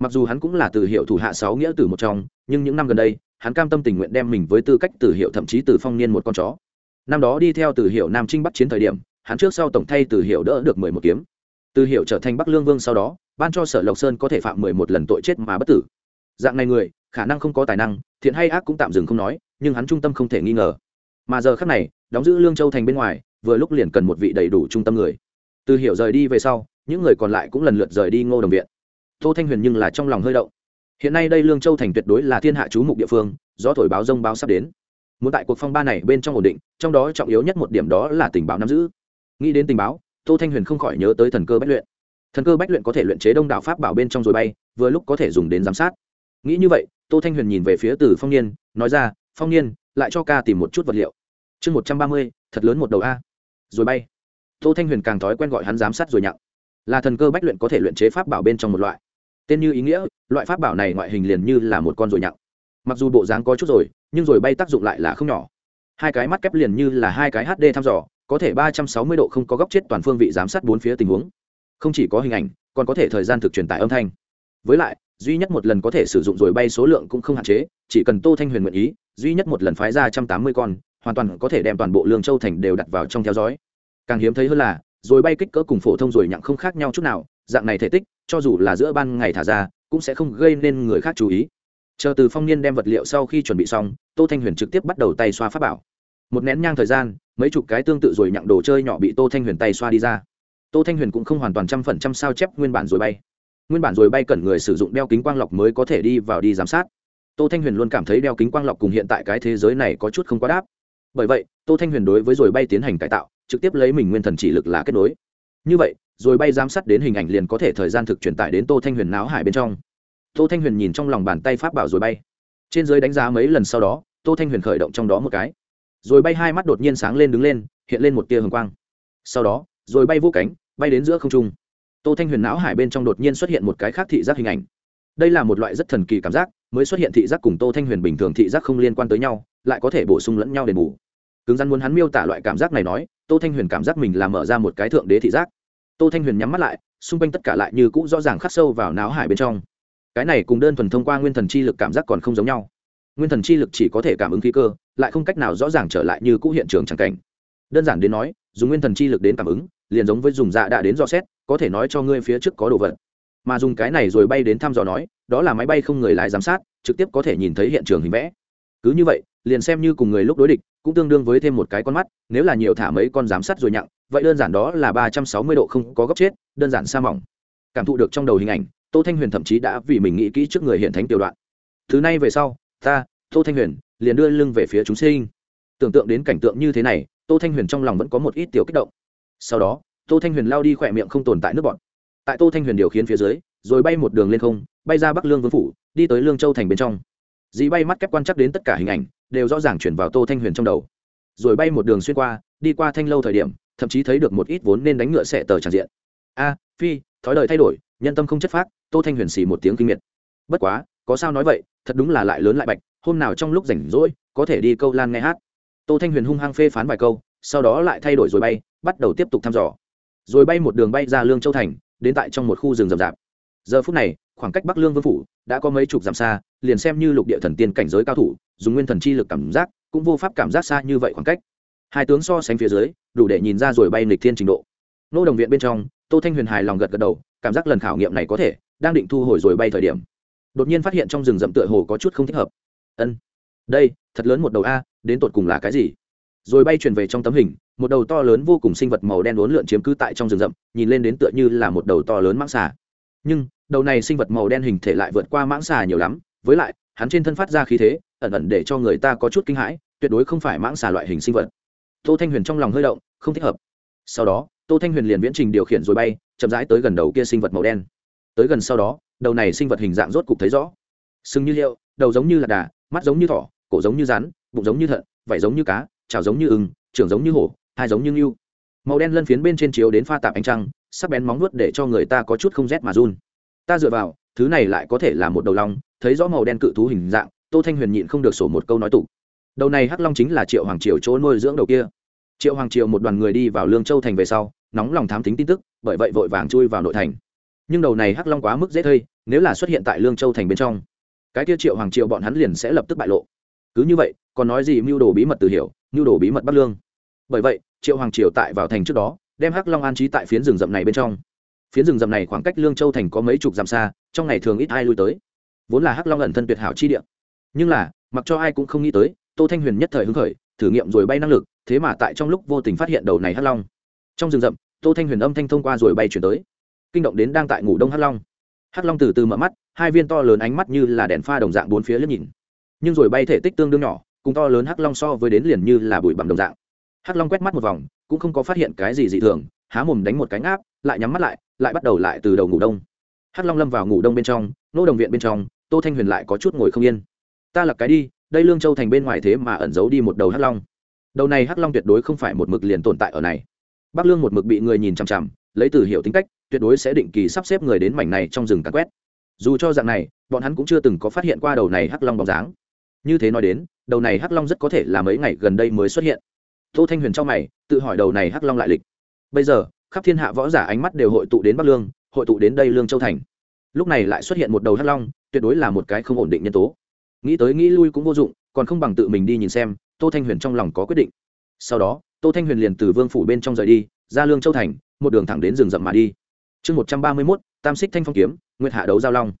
Mặc dù hắn cũng là từ hiệu thủ hạ sáu nghĩa tử một trong, nhưng những năm gần đây, hắn cam tâm tình nguyện đem mình với tư cách từ hiệu thậm chí từ phong niên một con chó. Năm đó đi theo từ hiệu nam trinh bắc chiến thời điểm, hắn trước sau tổng thay từ hiệu đỡ được mười một kiếm. Từ hiệu trở thành bắc lương vương sau đó, ban cho sở lộc sơn có thể phạm mười một lần tội chết mà bất tử. Dạng này người, khả năng không có tài năng, thiện hay ác cũng tạm dừng không nói, nhưng hắn trung tâm không thể nghi ngờ mà giờ khác này, đóng giữ lương châu thành bên ngoài, vừa lúc liền cần một vị đầy đủ trung tâm người. Từ hiểu rời đi về sau, những người còn lại cũng lần lượt rời đi ngô đồng viện. Tô thanh huyền nhưng là trong lòng hơi động. Hiện nay đây lương châu thành tuyệt đối là thiên hạ chú mục địa phương do thổi báo rông báo sắp đến. Muốn tại cuộc phong ba này bên trong ổn định, trong đó trọng yếu nhất một điểm đó là tình báo nắm giữ. Nghĩ đến tình báo, tô thanh huyền không khỏi nhớ tới thần cơ bách luyện. Thần cơ bách luyện có thể luyện chế đông đạo pháp bảo bên trong rồi bay, vừa lúc có thể dùng đến giám sát. Nghĩ như vậy, tô thanh huyền nhìn về phía từ phong niên, nói ra, phong niên lại cho ca tìm một chút vật liệu. Chương một trăm ba mươi, thật lớn một đầu a. Rồi bay. Tô thanh huyền càng thói quen gọi hắn giám sát rồi nhặng. Là thần cơ bách luyện có thể luyện chế pháp bảo bên trong một loại. Tên như ý nghĩa, loại pháp bảo này ngoại hình liền như là một con rồi nhặng. Mặc dù bộ dáng có chút rồi, nhưng rồi bay tác dụng lại là không nhỏ. Hai cái mắt kép liền như là hai cái hd thăm dò, có thể ba trăm sáu mươi độ không có góc chết toàn phương vị giám sát bốn phía tình huống. Không chỉ có hình ảnh, còn có thể thời gian thực truyền tải âm thanh. Với lại duy nhất một lần có thể sử dụng rồi bay số lượng cũng không hạn chế, chỉ cần tô thanh huyền nguyện ý, duy nhất một lần phái ra trăm tám mươi con, hoàn toàn có thể đem toàn bộ lương châu thành đều đặt vào trong theo dõi. Càng hiếm thấy hơn là, rồi bay kích cỡ cùng phổ thông rồi nhặng không khác nhau chút nào, dạng này thể tích, cho dù là giữa ban ngày thả ra, cũng sẽ không gây nên người khác chú ý. Chờ từ phong niên đem vật liệu sau khi chuẩn bị xong, tô thanh huyền trực tiếp bắt đầu tay xoa pháp bảo. Một nén nhang thời gian, mấy chục cái tương tự rồi nhặng đồ chơi nhỏ bị tô thanh huyền tay xoa đi ra. Tô thanh huyền cũng không hoàn toàn trăm phần trăm sao chép nguyên bản rồi bay nguyên bản rồi bay cần người sử dụng đeo kính quang lọc mới có thể đi vào đi giám sát. Tô thanh huyền luôn cảm thấy đeo kính quang lọc cùng hiện tại cái thế giới này có chút không quá đáp. Bởi vậy, tô thanh huyền đối với rồi bay tiến hành cải tạo, trực tiếp lấy mình nguyên thần chỉ lực là kết nối. Như vậy, rồi bay giám sát đến hình ảnh liền có thể thời gian thực truyền tải đến tô thanh huyền náo hải bên trong. Tô thanh huyền nhìn trong lòng bàn tay pháp bảo rồi bay. Trên dưới đánh giá mấy lần sau đó, tô thanh huyền khởi động trong đó một cái. Rồi bay hai mắt đột nhiên sáng lên đứng lên, hiện lên một tia hồng quang. Sau đó, rồi bay vô cánh, bay đến giữa không trung tô thanh huyền não hải bên trong đột nhiên xuất hiện một cái khác thị giác hình ảnh. Đây là một loại rất thần kỳ cảm giác, mới xuất hiện thị giác cùng tô thanh huyền bình thường thị giác không liên quan tới nhau, lại có thể bổ sung lẫn nhau đền bù. Cứng rắn muốn hắn miêu tả loại cảm giác này nói, tô thanh huyền cảm giác mình là mở ra một cái thượng đế thị giác. Tô thanh huyền nhắm mắt lại, xung quanh tất cả lại như cũ rõ ràng khắc sâu vào não hải bên trong. Cái này cùng đơn thuần thông qua nguyên thần chi lực cảm giác còn không giống nhau. Nguyên thần chi lực chỉ có thể cảm ứng khí cơ, lại không cách nào rõ ràng trở lại như cũ hiện trường tràng cảnh. Đơn giản đến nói, dùng nguyên thần chi lực đến cảm ứng liền giống với dùng dạ đã đến dò xét, có thể nói cho ngươi phía trước có đồ vật. Mà dùng cái này rồi bay đến thăm dò nói, đó là máy bay không người lái giám sát, trực tiếp có thể nhìn thấy hiện trường hình vẽ. Cứ như vậy, liền xem như cùng người lúc đối địch, cũng tương đương với thêm một cái con mắt, nếu là nhiều thả mấy con giám sát rồi nhặng, vậy đơn giản đó là ba trăm sáu mươi độ không có góc chết, đơn giản sa mỏng. Cảm thụ được trong đầu hình ảnh, tô thanh huyền thậm chí đã vì mình nghĩ kỹ trước người hiện thánh tiểu đoạn. Thứ này về sau, ta, tô thanh huyền, liền đưa lưng về phía chúng sinh. Tưởng tượng đến cảnh tượng như thế này, tô thanh huyền trong lòng vẫn có một ít tiểu kích động sau đó, tô thanh huyền lao đi khỏe miệng không tồn tại nước bọn tại tô thanh huyền điều khiển phía dưới, rồi bay một đường lên không, bay ra bắc lương vương phủ, đi tới lương châu thành bên trong. Dĩ bay mắt kép quan chắc đến tất cả hình ảnh, đều rõ ràng chuyển vào tô thanh huyền trong đầu. Rồi bay một đường xuyên qua, đi qua thanh lâu thời điểm, thậm chí thấy được một ít vốn nên đánh ngựa xẻ tờ tràn diện. A, phi, thói đời thay đổi, nhân tâm không chất phác, tô thanh huyền xì một tiếng kinh miệt. Bất quá, có sao nói vậy, thật đúng là lại lớn lại bạch, hôm nào trong lúc rảnh rỗi, có thể đi câu lan nghe hát. Tô thanh huyền hung hăng phê phán vài câu, sau đó lại thay đổi rồi bay bắt đầu tiếp tục thăm dò. Rồi bay một đường bay ra lương châu thành, đến tại trong một khu rừng rậm rạp. Giờ phút này, khoảng cách bắc lương vương phủ đã có mấy chục dặm xa, liền xem như lục địa thần tiên cảnh giới cao thủ, dùng nguyên thần chi lực cảm giác, cũng vô pháp cảm giác xa như vậy khoảng cách. Hai tướng so sánh phía dưới, đủ để nhìn ra rồi bay lịch thiên trình độ. Nô đồng viện bên trong, tô thanh huyền hài lòng gật gật đầu, cảm giác lần khảo nghiệm này có thể, đang định thu hồi rồi bay thời điểm. Đột nhiên phát hiện trong rừng rậm tựa hồ có chút không thích hợp. Ân, đây, thật lớn một đầu a, đến tột cùng là cái gì? Rồi bay truyền về trong tấm hình, một đầu to lớn vô cùng sinh vật màu đen uốn lượn chiếm cứ tại trong rừng rậm, nhìn lên đến tựa như là một đầu to lớn mãng xà. Nhưng, đầu này sinh vật màu đen hình thể lại vượt qua mãng xà nhiều lắm, với lại, hắn trên thân phát ra khí thế, ẩn ẩn để cho người ta có chút kinh hãi, tuyệt đối không phải mãng xà loại hình sinh vật. Tô thanh huyền trong lòng hơi động, không thích hợp. Sau đó, tô thanh huyền liền viễn trình điều khiển rồi bay, chậm rãi tới gần đầu kia sinh vật màu đen. Tới gần sau đó, đầu này sinh vật hình dạng rốt cục thấy rõ. Sừng như liệu, đầu giống như là đà, mắt giống như thỏ, cổ giống như rắn, bụng giống như thận, vảy giống như cá chảo giống như ưng, trưởng giống như hổ hai giống như ngưu. Màu đen lân phiến bên trên chiếu đến pha tạp ánh trăng, sắc bén móng nuốt để cho người ta có chút không rét mà run. Ta dựa vào, thứ này lại có thể là một đầu long, thấy rõ màu đen cự thú hình dạng, tô thanh huyền nhịn không được sổ một câu nói tụ đầu này hắc long chính là triệu hoàng triều chỗ nuôi dưỡng đầu kia. Triệu hoàng triều một đoàn người đi vào lương châu thành về sau, nóng lòng thám tính tin tức, bởi vậy vội vàng chui vào nội thành. Nhưng đầu này hắc long quá mức dễ thây, nếu là xuất hiện tại lương châu thành bên trong, cái kia triệu hoàng triều bọn hắn liền sẽ lập tức bại lộ. Cứ như vậy còn nói gì mưu đồ bí mật từ hiểu, mưu đồ bí mật bắc lương. Bởi vậy, triệu hoàng triều tại vào thành trước đó, đem hắc long an trí tại phiến rừng rậm này bên trong. Phiến rừng rậm này khoảng cách lương châu thành có mấy chục dặm xa, trong ngày thường ít ai lui tới. Vốn là hắc long ẩn thân tuyệt hảo chi địa. Nhưng là, mặc cho ai cũng không nghĩ tới, tô thanh huyền nhất thời hứng khởi, thử nghiệm rồi bay năng lực, thế mà tại trong lúc vô tình phát hiện đầu này hắc long. Trong rừng rậm, tô thanh huyền âm thanh thông qua rồi bay chuyển tới. Kinh động đến đang tại ngủ đông hắc long. Hắc long từ từ mở mắt, hai viên to lớn ánh mắt như là đèn pha đồng dạng bốn phía liếc nhìn. Nhưng rồi bay thể tích tương đương nhỏ cùng to lớn hắc long so với đến liền như là bụi bặm đồng dạng. Hắc long quét mắt một vòng, cũng không có phát hiện cái gì dị thường, há mồm đánh một cánh áp lại nhắm mắt lại lại bắt đầu lại từ đầu ngủ đông. Hắc long lâm vào ngủ đông bên trong, nô đồng viện bên trong, tô thanh huyền lại có chút ngồi không yên. Ta là cái đi, đây lương châu thành bên ngoài thế mà ẩn giấu đi một đầu hắc long. Đầu này hắc long tuyệt đối không phải một mực liền tồn tại ở này. Bắc lương một mực bị người nhìn chằm chằm, lấy từ hiểu tính cách, tuyệt đối sẽ định kỳ sắp xếp người đến mảnh này trong rừng càn quét. Dù cho dạng này, bọn hắn cũng chưa từng có phát hiện qua đầu này hắc long bóng dáng như thế nói đến, đầu này hắc long rất có thể là mấy ngày gần đây mới xuất hiện. Tô thanh huyền trong mày, tự hỏi đầu này hắc long lại lịch. Bây giờ, khắp thiên hạ võ giả ánh mắt đều hội tụ đến bắc lương, hội tụ đến đây lương châu thành. Lúc này lại xuất hiện một đầu hắc long, tuyệt đối là một cái không ổn định nhân tố. Nghĩ tới nghĩ lui cũng vô dụng, còn không bằng tự mình đi nhìn xem, tô thanh huyền trong lòng có quyết định. Sau đó, tô thanh huyền liền từ vương phủ bên trong rời đi, ra lương châu thành, một đường thẳng đến rừng rậm mà đi. Chương một trăm ba mươi mốt, tam xích thanh phong kiếm, nguyệt hạ đấu giao long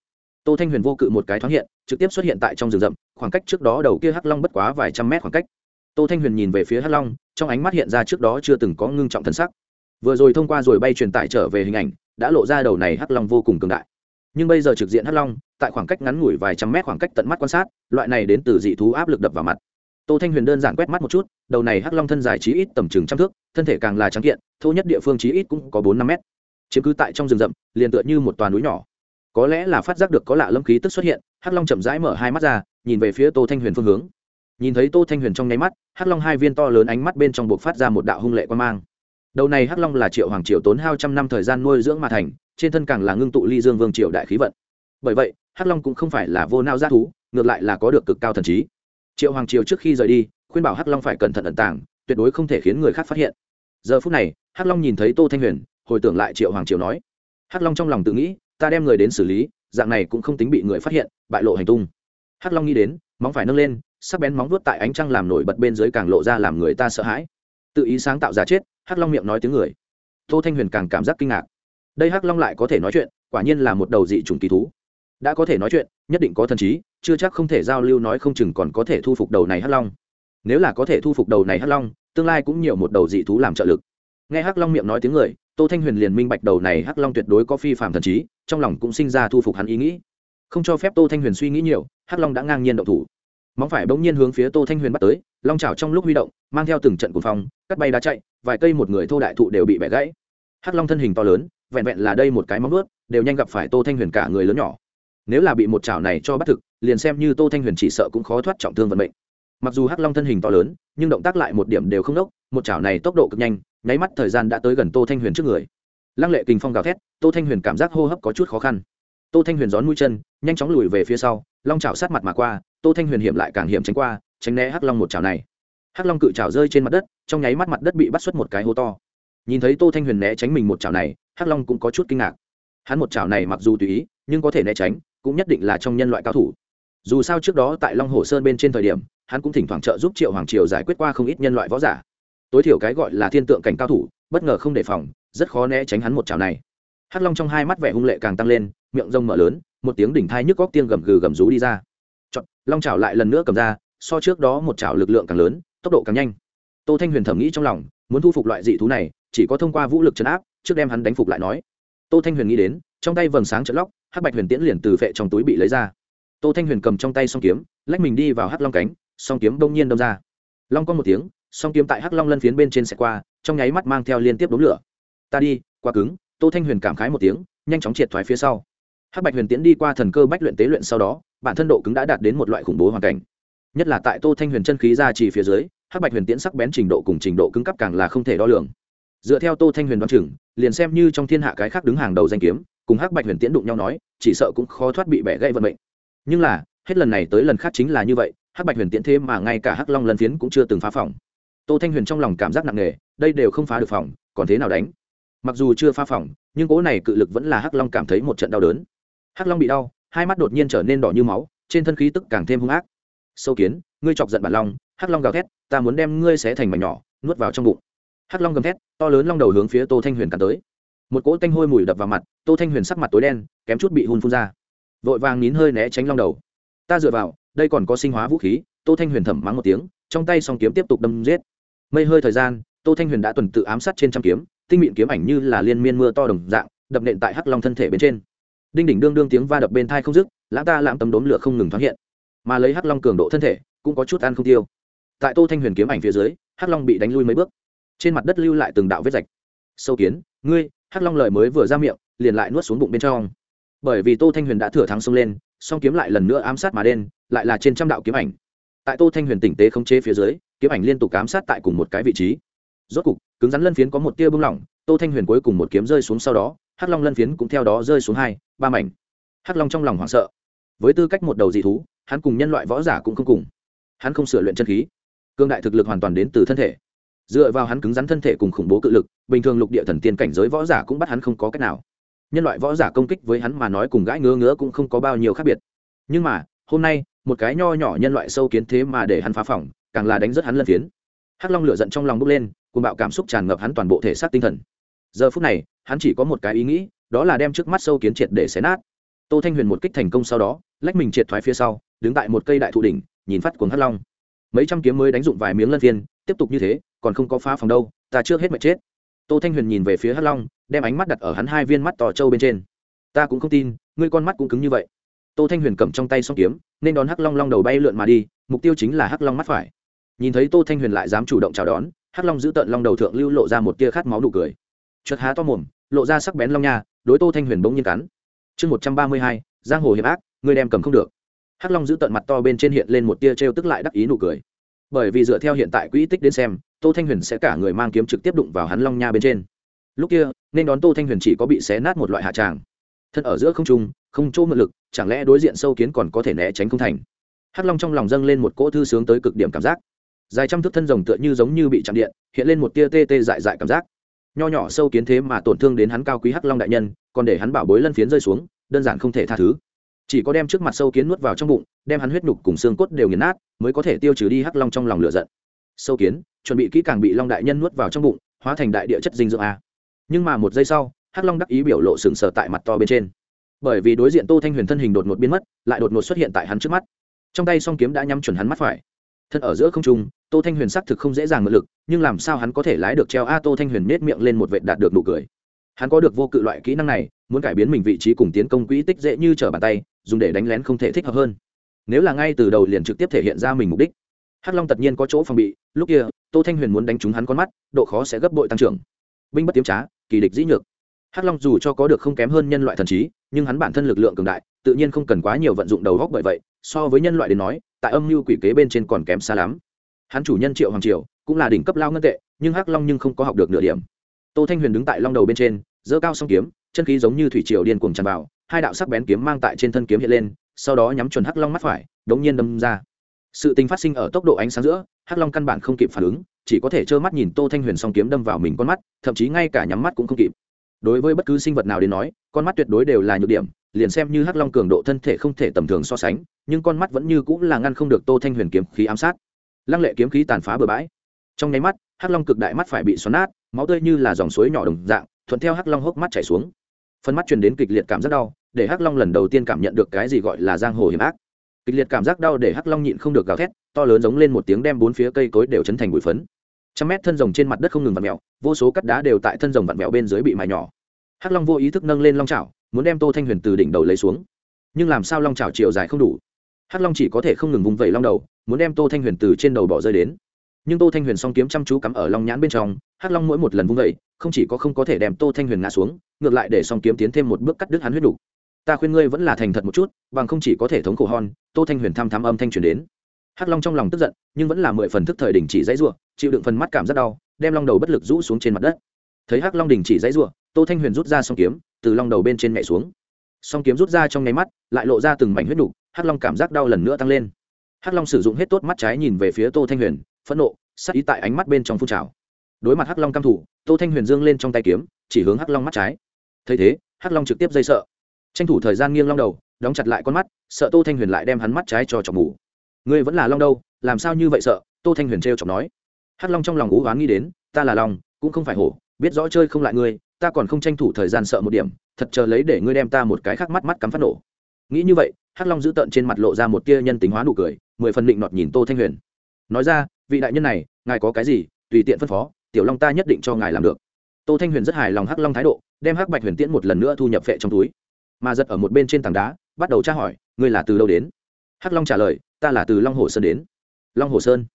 tô thanh huyền vô cự một cái thoáng hiện, trực tiếp xuất hiện tại trong rừng rậm, khoảng cách trước đó đầu kia hắc long bất quá vài trăm mét khoảng cách. Tô thanh huyền nhìn về phía hắc long, trong ánh mắt hiện ra trước đó chưa từng có ngưng trọng thân sắc. Vừa rồi thông qua rồi bay truyền tải trở về hình ảnh, đã lộ ra đầu này hắc long vô cùng cường đại. Nhưng bây giờ trực diện hắc long, tại khoảng cách ngắn ngủi vài trăm mét khoảng cách tận mắt quan sát, loại này đến từ dị thú áp lực đập vào mặt. Tô thanh huyền đơn giản quét mắt một chút, đầu này hắc long thân dài chí ít tầm chừng trăm thước, thân thể càng là trắng kiện, thô nhất địa phương chí ít cũng có bốn năm mét. Chiếm cứ tại trong rừng rậm, liền tựa như một toàn núi nhỏ có lẽ là phát giác được có lạ lâm khí tức xuất hiện, hắc long chậm rãi mở hai mắt ra, nhìn về phía tô thanh huyền phương hướng. Nhìn thấy tô thanh huyền trong nháy mắt, hắc long hai viên to lớn ánh mắt bên trong buộc phát ra một đạo hung lệ quan mang. Đầu này hắc long là triệu hoàng triều tốn hao trăm năm thời gian nuôi dưỡng mà thành, trên thân càng là ngưng tụ ly dương vương triều đại khí vận. Bởi vậy, hắc long cũng không phải là vô nao giác thú, ngược lại là có được cực cao thần trí. Triệu hoàng triều trước khi rời đi, khuyên bảo hắc long phải cẩn thận ẩn tàng, tuyệt đối không thể khiến người khác phát hiện. Giờ phút này, hắc long nhìn thấy tô thanh huyền, hồi tưởng lại triệu hoàng triều nói. Hắc long trong lòng tự nghĩ ta đem người đến xử lý, dạng này cũng không tính bị người phát hiện, bại lộ hành tung. Hắc long nghĩ đến, móng phải nâng lên, sắc bén móng vuốt tại ánh trăng làm nổi bật bên dưới càng lộ ra làm người ta sợ hãi. Tự ý sáng tạo ra chết, hắc long miệng nói tiếng người. Tô thanh huyền càng cảm giác kinh ngạc. Đây hắc long lại có thể nói chuyện, quả nhiên là một đầu dị chủng kỳ thú. Đã có thể nói chuyện, nhất định có thần trí, chưa chắc không thể giao lưu nói không chừng còn có thể thu phục đầu này hắc long. Nếu là có thể thu phục đầu này hắc long, tương lai cũng nhiều một đầu dị thú làm trợ lực. Nghe hắc long miệng nói tiếng người, tô thanh huyền liền minh bạch đầu này hắc long tuyệt đối có phi phạm thần trí trong lòng cũng sinh ra thu phục hắn ý nghĩ. Không cho phép tô thanh huyền suy nghĩ nhiều, hắc long đã ngang nhiên động thủ. Móng phải bỗng nhiên hướng phía tô thanh huyền bắt tới, long chảo trong lúc huy động, mang theo từng trận cuồng phong, cắt bay đá chạy, vài cây một người thô đại thụ đều bị bẻ gãy. Hắc long thân hình to lớn, vẹn vẹn là đây một cái móng ướt đều nhanh gặp phải tô thanh huyền cả người lớn nhỏ. Nếu là bị một chảo này cho bắt thực, liền xem như tô thanh huyền chỉ sợ cũng khó thoát trọng thương vận mệnh. Mặc dù hắc long thân hình to lớn, nhưng động tác lại một điểm đều không đốc, một chảo này tốc độ cực nhanh, nháy mắt thời gian đã tới gần tô thanh huyền trước người lăng lệ kình phong gào thét, tô thanh huyền cảm giác hô hấp có chút khó khăn. Tô thanh huyền gión mũi chân, nhanh chóng lùi về phía sau, long chảo sát mặt mà qua, tô thanh huyền hiểm lại càng hiểm tránh qua, tránh né hắc long một chảo này. Hắc long cự chảo rơi trên mặt đất, trong nháy mắt mặt đất bị bắt xuất một cái hố to. Nhìn thấy tô thanh huyền né tránh mình một chảo này, hắc long cũng có chút kinh ngạc. Hắn một chảo này mặc dù tùy ý, nhưng có thể né tránh, cũng nhất định là trong nhân loại cao thủ. Dù sao trước đó tại long hồ sơn bên trên thời điểm, hắn cũng thỉnh thoảng trợ giúp triệu hoàng triều giải quyết qua không ít nhân loại võ giả. Tối thiểu cái gọi là thiên tượng cảnh cao thủ, bất ngờ không đề phòng rất khó né tránh hắn một chảo này. Hắc long trong hai mắt vẻ hung lệ càng tăng lên miệng rông mở lớn một tiếng đỉnh thai nhức góc tiên gầm gừ gầm rú đi ra. Chọn, long chảo lại lần nữa cầm ra so trước đó một chảo lực lượng càng lớn tốc độ càng nhanh. Tô thanh huyền thẩm nghĩ trong lòng muốn thu phục loại dị thú này chỉ có thông qua vũ lực chấn áp trước đem hắn đánh phục lại nói. Tô thanh huyền nghĩ đến trong tay vầng sáng trận lóc hắc bạch huyền tiễn liền từ vệ trong túi bị lấy ra. Tô thanh huyền cầm trong tay song kiếm lách mình đi vào hắc long cánh song kiếm đông nhiên đâm ra. Long có một tiếng song kiếm tại hắc long lân phiến bên trên xe qua trong nháy mắt mang theo liên tiếp đốm lửa ta đi qua cứng. Tô thanh huyền cảm khái một tiếng, nhanh chóng triệt thoái phía sau. Hắc bạch huyền tiễn đi qua thần cơ bách luyện tế luyện sau đó, bản thân độ cứng đã đạt đến một loại khủng bố hoàn cảnh. Nhất là tại tô thanh huyền chân khí ra chỉ phía dưới, hắc bạch huyền tiễn sắc bén trình độ cùng trình độ cứng cấp càng là không thể đo lường. Dựa theo tô thanh huyền đoán chừng, liền xem như trong thiên hạ cái khác đứng hàng đầu danh kiếm, cùng hắc bạch huyền tiễn đụng nhau nói, chỉ sợ cũng khó thoát bị bẻ gãy vận mệnh. Nhưng là, hết lần này tới lần khác chính là như vậy, hắc bạch huyền tiễn thế mà ngay cả hắc long lân phiến cũng chưa từng phá phòng. Tô thanh huyền trong lòng cảm giác nặng nề, đây đều không phá được phòng, còn thế nào đánh? Mặc dù chưa pha phòng, nhưng cỗ này cự lực vẫn là hắc long cảm thấy một trận đau đớn. Hắc long bị đau, hai mắt đột nhiên trở nên đỏ như máu, trên thân khí tức càng thêm hung ác. Sâu kiến, ngươi chọc giận bản long, hắc long gào thét, ta muốn đem ngươi xé thành mảnh nhỏ, nuốt vào trong bụng. Hắc long gầm thét, to lớn long đầu hướng phía tô thanh huyền cắn tới. Một cỗ tanh hôi mùi đập vào mặt, tô thanh huyền sắc mặt tối đen, kém chút bị hun phun ra. Vội vàng nín hơi né tránh long đầu. Ta dựa vào, đây còn có sinh hóa vũ khí, tô thanh huyền thẩm mắng một tiếng, trong tay song kiếm tiếp tục đâm giết. Mây hơi thời gian, tô thanh huyền đã tuần tự ám sát trên trăm kiếm tinh mịn kiếm ảnh như là liên miên mưa to đồng dạng, đập nện tại hắc long thân thể bên trên. Đinh đỉnh đương đương tiếng va đập bên thai không dứt, lãng ta lãng tấm đốm lửa không ngừng thoáng hiện. Mà lấy hắc long cường độ thân thể, cũng có chút ăn không tiêu. Tại tô thanh huyền kiếm ảnh phía dưới, hắc long bị đánh lui mấy bước. Trên mặt đất lưu lại từng đạo vết rạch. Sâu kiến, ngươi, hắc long lời mới vừa ra miệng, liền lại nuốt xuống bụng bên trong. Bởi vì tô thanh huyền đã thừa thắng xông lên, song kiếm lại lần nữa ám sát mà đen, lại là trên trăm đạo kiếm ảnh. Tại tô thanh huyền tỉnh tế khống chế phía dưới, kiếm ảnh liên tục ám sát tại cùng một cái vị trí rốt cục, cứng rắn lân phiến có một tia bưng lỏng, tô thanh huyền cuối cùng một kiếm rơi xuống sau đó, hắc long lân phiến cũng theo đó rơi xuống hai, ba mảnh. Hắc long trong lòng hoảng sợ. Với tư cách một đầu dị thú, hắn cùng nhân loại võ giả cũng không cùng. Hắn không sửa luyện chân khí. Cương đại thực lực hoàn toàn đến từ thân thể. Dựa vào hắn cứng rắn thân thể cùng khủng bố cự lực, bình thường lục địa thần tiên cảnh giới võ giả cũng bắt hắn không có cách nào. Nhân loại võ giả công kích với hắn mà nói cùng gãi ngứa ngứa cũng không có bao nhiêu khác biệt. Nhưng mà, hôm nay, một cái nho nhỏ nhân loại sâu kiến thế mà để hắn phá phỏng, càng là đánh rất hắn lân phiến. Hắc long lửa giận trong lòng bốc lên cùng bạo cảm xúc tràn ngập hắn toàn bộ thể xác tinh thần. Giờ phút này, hắn chỉ có một cái ý nghĩ, đó là đem trước mắt sâu kiến triệt để xé nát. Tô thanh huyền một kích thành công sau đó, lách mình triệt thoái phía sau, đứng tại một cây đại thụ đỉnh, nhìn phát cuồng hắc long. Mấy trăm kiếm mới đánh dụng vài miếng lân phiên, tiếp tục như thế, còn không có phá phòng đâu, ta trước hết mệt chết. Tô thanh huyền nhìn về phía hắc long, đem ánh mắt đặt ở hắn hai viên mắt tò trâu bên trên. Ta cũng không tin, ngươi con mắt cũng cứng như vậy. Tô thanh huyền cầm trong tay s kiếm, nên đón hắc long long đầu bay lượn mà đi, mục tiêu chính là hắc long mắt phải. Nhìn thấy tô thanh huyền lại dám chủ động chào đón hắc long giữ tận long đầu thượng lưu lộ ra một tia khát máu nụ cười. Chợt há to mồm, lộ ra sắc bén long nha, đối tô thanh huyền bỗng nhiên cắn. Chương một trăm ba mươi hai, giang hồ hiệp ác người đem cầm không được. Hắc long giữ tận mặt to bên trên hiện lên một tia t r e o tức lại đắc ý nụ cười. Bởi vì dựa theo hiện tại quỹ tích đến xem, tô thanh huyền sẽ cả người mang kiếm trực tiếp đụng vào hắn long nha bên trên. Lúc kia, nên đón tô thanh huyền chỉ có bị xé nát một loại hạ tràng. Thân ở giữa không trung, không chỗ mượn lực, chẳng lẽ đối diện sâu kiến còn có thể né tránh không thành? Hắc long trong lòng dâng lên một cỗ thư sướng tới cực điểm cảm giác dài trăm thước thân rồng tựa như giống như bị chạm điện, hiện lên một tia tê tê dại dại cảm giác. Nho nhỏ sâu kiến thế mà tổn thương đến hắn cao quý hắc long đại nhân, còn để hắn bảo bối lân phiến rơi xuống, đơn giản không thể tha thứ. Chỉ có đem trước mặt sâu kiến nuốt vào trong bụng, đem hắn huyết nhục cùng xương cốt đều nghiền nát, mới có thể tiêu trừ đi hắc long trong lòng lửa giận. Sâu kiến, chuẩn bị kỹ càng bị long đại nhân nuốt vào trong bụng, hóa thành đại địa chất dinh dưỡng a. Nhưng mà một giây sau, hắc long đắc ý biểu lộ sừng sờ tại mặt to bên trên. Bởi vì đối diện tô thanh huyền thân hình đột ngột biến mất, lại đột ngột xuất hiện tại hắn trước mắt. Trong tay song kiếm đã nhắm chuẩn hắn mắt phải thân ở giữa không trung, tô thanh huyền xác thực không dễ dàng ngự lực, nhưng làm sao hắn có thể lái được treo a tô thanh huyền nết miệng lên một vệt đạt được nụ cười. Hắn có được vô cự loại kỹ năng này, muốn cải biến mình vị trí cùng tiến công quỹ tích dễ như trở bàn tay, dùng để đánh lén không thể thích hợp hơn. Nếu là ngay từ đầu liền trực tiếp thể hiện ra mình mục đích. Hắc long tất nhiên có chỗ phòng bị, lúc kia, tô thanh huyền muốn đánh trúng hắn con mắt, độ khó sẽ gấp bội tăng trưởng. Binh bất tiếm trá, kỳ địch dĩ nhược. Hắc long dù cho có được không kém hơn nhân loại thần trí, nhưng hắn bản thân lực lượng cường đại tự nhiên không cần quá nhiều vận dụng đầu góc bởi vậy, so với nhân loại đến nói, tại âm mưu quỷ kế bên trên còn kém xa lắm. Hắn chủ nhân triệu hoàng triều, cũng là đỉnh cấp lao ngân tệ, nhưng hắc long nhưng không có học được nửa điểm. Tô thanh huyền đứng tại long đầu bên trên, giơ cao song kiếm, chân khí giống như thủy triều điên cuồng tràn vào, hai đạo sắc bén kiếm mang tại trên thân kiếm hiện lên, sau đó nhắm chuẩn hắc long mắt phải, đống nhiên đâm ra. Sự tình phát sinh ở tốc độ ánh sáng giữa, hắc long căn bản không kịp phản ứng, chỉ có thể trơ mắt nhìn tô thanh huyền song kiếm đâm vào mình con mắt, thậm chí ngay cả nhắm mắt cũng không kịp. Đối với bất cứ sinh vật nào đến nói, con mắt tuyệt đối đều là nhược điểm liền xem như hắc long cường độ thân thể không thể tầm thường so sánh nhưng con mắt vẫn như cũng là ngăn không được tô thanh huyền kiếm khí ám sát. Lăng lệ kiếm khí tàn phá bừa bãi. Trong nháy mắt hắc long cực đại mắt phải bị xoắn nát máu tươi như là dòng suối nhỏ đồng dạng thuận theo hắc long hốc mắt chảy xuống. Phần mắt truyền đến kịch liệt cảm giác đau để hắc long lần đầu tiên cảm nhận được cái gì gọi là giang hồ hiểm ác. Kịch liệt cảm giác đau để hắc long nhịn không được gào thét to lớn giống lên một tiếng đem bốn phía cây cối đều chấn thành bụi phấn. Trăm mét thân rồng trên mặt đất không ngừng vặn mèo, vô số cắt đá đều tại thân rồng vặn mèo bên dưới bị mài nhỏ. Hắc long vô ý thức nâng lên long chảo muốn đem tô thanh huyền từ đỉnh đầu lấy xuống. Nhưng làm sao long trào chiều dài không đủ? Hắc long chỉ có thể không ngừng vung vẩy long đầu, muốn đem tô thanh huyền từ trên đầu bỏ rơi đến. Nhưng tô thanh huyền song kiếm chăm chú cắm ở long nhãn bên trong, hắc long mỗi một lần vung vẩy, không chỉ có không có thể đem tô thanh huyền ngã xuống, ngược lại để song kiếm tiến thêm một bước cắt đứt hắn huyết đủ. ta khuyên ngươi vẫn là thành thật một chút, bằng không chỉ có thể thống khổ hon, tô thanh huyền tham tham âm thanh truyền đến. Hắc long trong lòng tức giận, nhưng vẫn là mười phần thức thời đình chỉ dãy ruộng chịu đựng phần mắt cảm rất đau, đem long đầu bất lực rũ xuống trên mặt đất. Thấy hắc long đình chỉ dãy ruộng tô thanh huyền rút ra song kiếm từ long đầu bên trên mẹ xuống. Song kiếm rút ra trong nháy mắt, lại lộ ra từng mảnh huyết đủ. hắc long cảm giác đau lần nữa tăng lên. Hắc long sử dụng hết tốt mắt trái nhìn về phía tô thanh huyền, phẫn nộ sắc ý tại ánh mắt bên trong phun trào. Đối mặt hắc long căm thủ, tô thanh huyền dương lên trong tay kiếm, chỉ hướng hắc long mắt trái. Thấy thế, hắc long trực tiếp dây sợ. Tranh thủ thời gian nghiêng long đầu, đóng chặt lại con mắt, sợ tô thanh huyền lại đem hắn mắt trái cho chọc mù. Ngươi vẫn là long đâu, làm sao như vậy sợ? Tô thanh huyền trêu chọc nói. Hắc long trong lòng ú oán nghĩ đến, ta là long, cũng không phải hổ, biết rõ chơi không lại ngươi ta còn không tranh thủ thời gian sợ một điểm, thật chờ lấy để ngươi đem ta một cái khác mắt mắt cắm phát nổ. Nghĩ như vậy, hắc long giữ tợn trên mặt lộ ra một tia nhân tính hóa nụ cười, mười phần định nọt nhìn tô thanh huyền. Nói ra, vị đại nhân này, ngài có cái gì, tùy tiện phân phó, tiểu long ta nhất định cho ngài làm được. Tô thanh huyền rất hài lòng hắc long thái độ, đem hắc bạch huyền tiễn một lần nữa thu nhập vệ trong túi. Mà giật ở một bên trên tảng đá, bắt đầu tra hỏi, ngươi là từ đâu đến? Hắc long trả lời, ta là từ long hồ sơn đến. Long hồ sơn.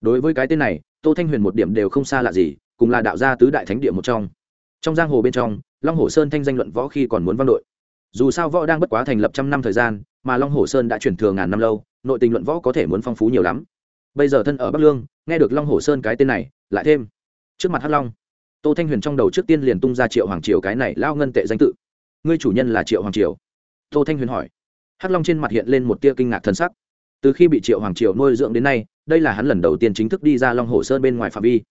Đối với cái tên này, tô thanh huyền một điểm đều không xa lạ gì, cùng là đạo gia tứ đại thánh địa một trong trong giang hồ bên trong, long hồ sơn thanh danh luận võ khi còn muốn văn đội. Dù sao võ đang bất quá thành lập trăm năm thời gian, mà long hồ sơn đã chuyển thừa ngàn năm lâu, nội tình luận võ có thể muốn phong phú nhiều lắm. Bây giờ thân ở bắc lương, nghe được long hồ sơn cái tên này, lại thêm, trước mặt hắc long, tô thanh huyền trong đầu trước tiên liền tung ra triệu hoàng triều cái này lao ngân tệ danh tự. Ngươi chủ nhân là triệu hoàng triều? Tô thanh huyền hỏi. Hắc long trên mặt hiện lên một tia kinh ngạc thân sắc. Từ khi bị triệu hoàng triều nuôi dưỡng đến nay, đây là hắn lần đầu tiên chính thức đi ra long hồ sơn bên ngoài phạm vi.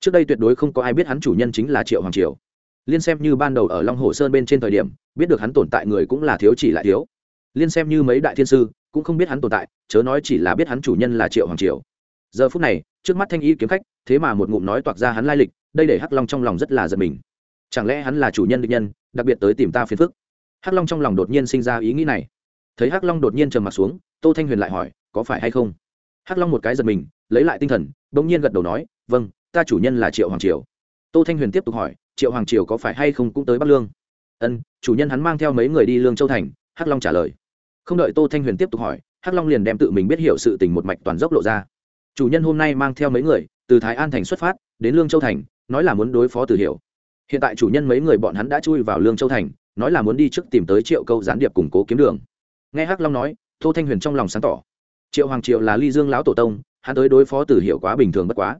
Trước đây tuyệt đối không có ai biết hắn chủ nhân chính là triệu hoàng triều liên xem như ban đầu ở long hồ sơn bên trên thời điểm, biết được hắn tồn tại người cũng là thiếu chỉ lại thiếu. Liên xem như mấy đại thiên sư, cũng không biết hắn tồn tại, chớ nói chỉ là biết hắn chủ nhân là triệu hoàng triều. Giờ phút này, trước mắt thanh y kiếm khách, thế mà một ngụm nói toạc ra hắn lai lịch, đây để hắc long trong lòng rất là giật mình. Chẳng lẽ hắn là chủ nhân định nhân, đặc biệt tới tìm ta phiền phức? Hắc long trong lòng đột nhiên sinh ra ý nghĩ này. Thấy hắc long đột nhiên trầm m ặ t xuống, tô thanh huyền lại hỏi, có phải hay không? Hắc long một cái giật mình, lấy lại tinh thần đ ỗ n g nhiên gật đầu nói vâng ta chủ nhân là triệu hoàng triều. Tô thanh huyền tiếp tục hỏi triệu hoàng triều có phải hay không cũng tới bắc lương ân chủ nhân hắn mang theo mấy người đi lương châu thành hắc long trả lời không đợi tô thanh huyền tiếp tục hỏi hắc long liền đem tự mình biết hiểu sự tình một mạch toàn dốc lộ ra chủ nhân hôm nay mang theo mấy người từ thái an thành xuất phát đến lương châu thành nói là muốn đối phó từ hiểu hiện tại chủ nhân mấy người bọn hắn đã chui vào lương châu thành nói là muốn đi trước tìm tới triệu câu gián điệp củng cố kiếm đường nghe hắc long nói tô thanh huyền trong lòng sáng tỏ triệu hoàng triệu là ly dương lão tổ tông hắn tới đối phó từ hiểu quá bình thường bất quá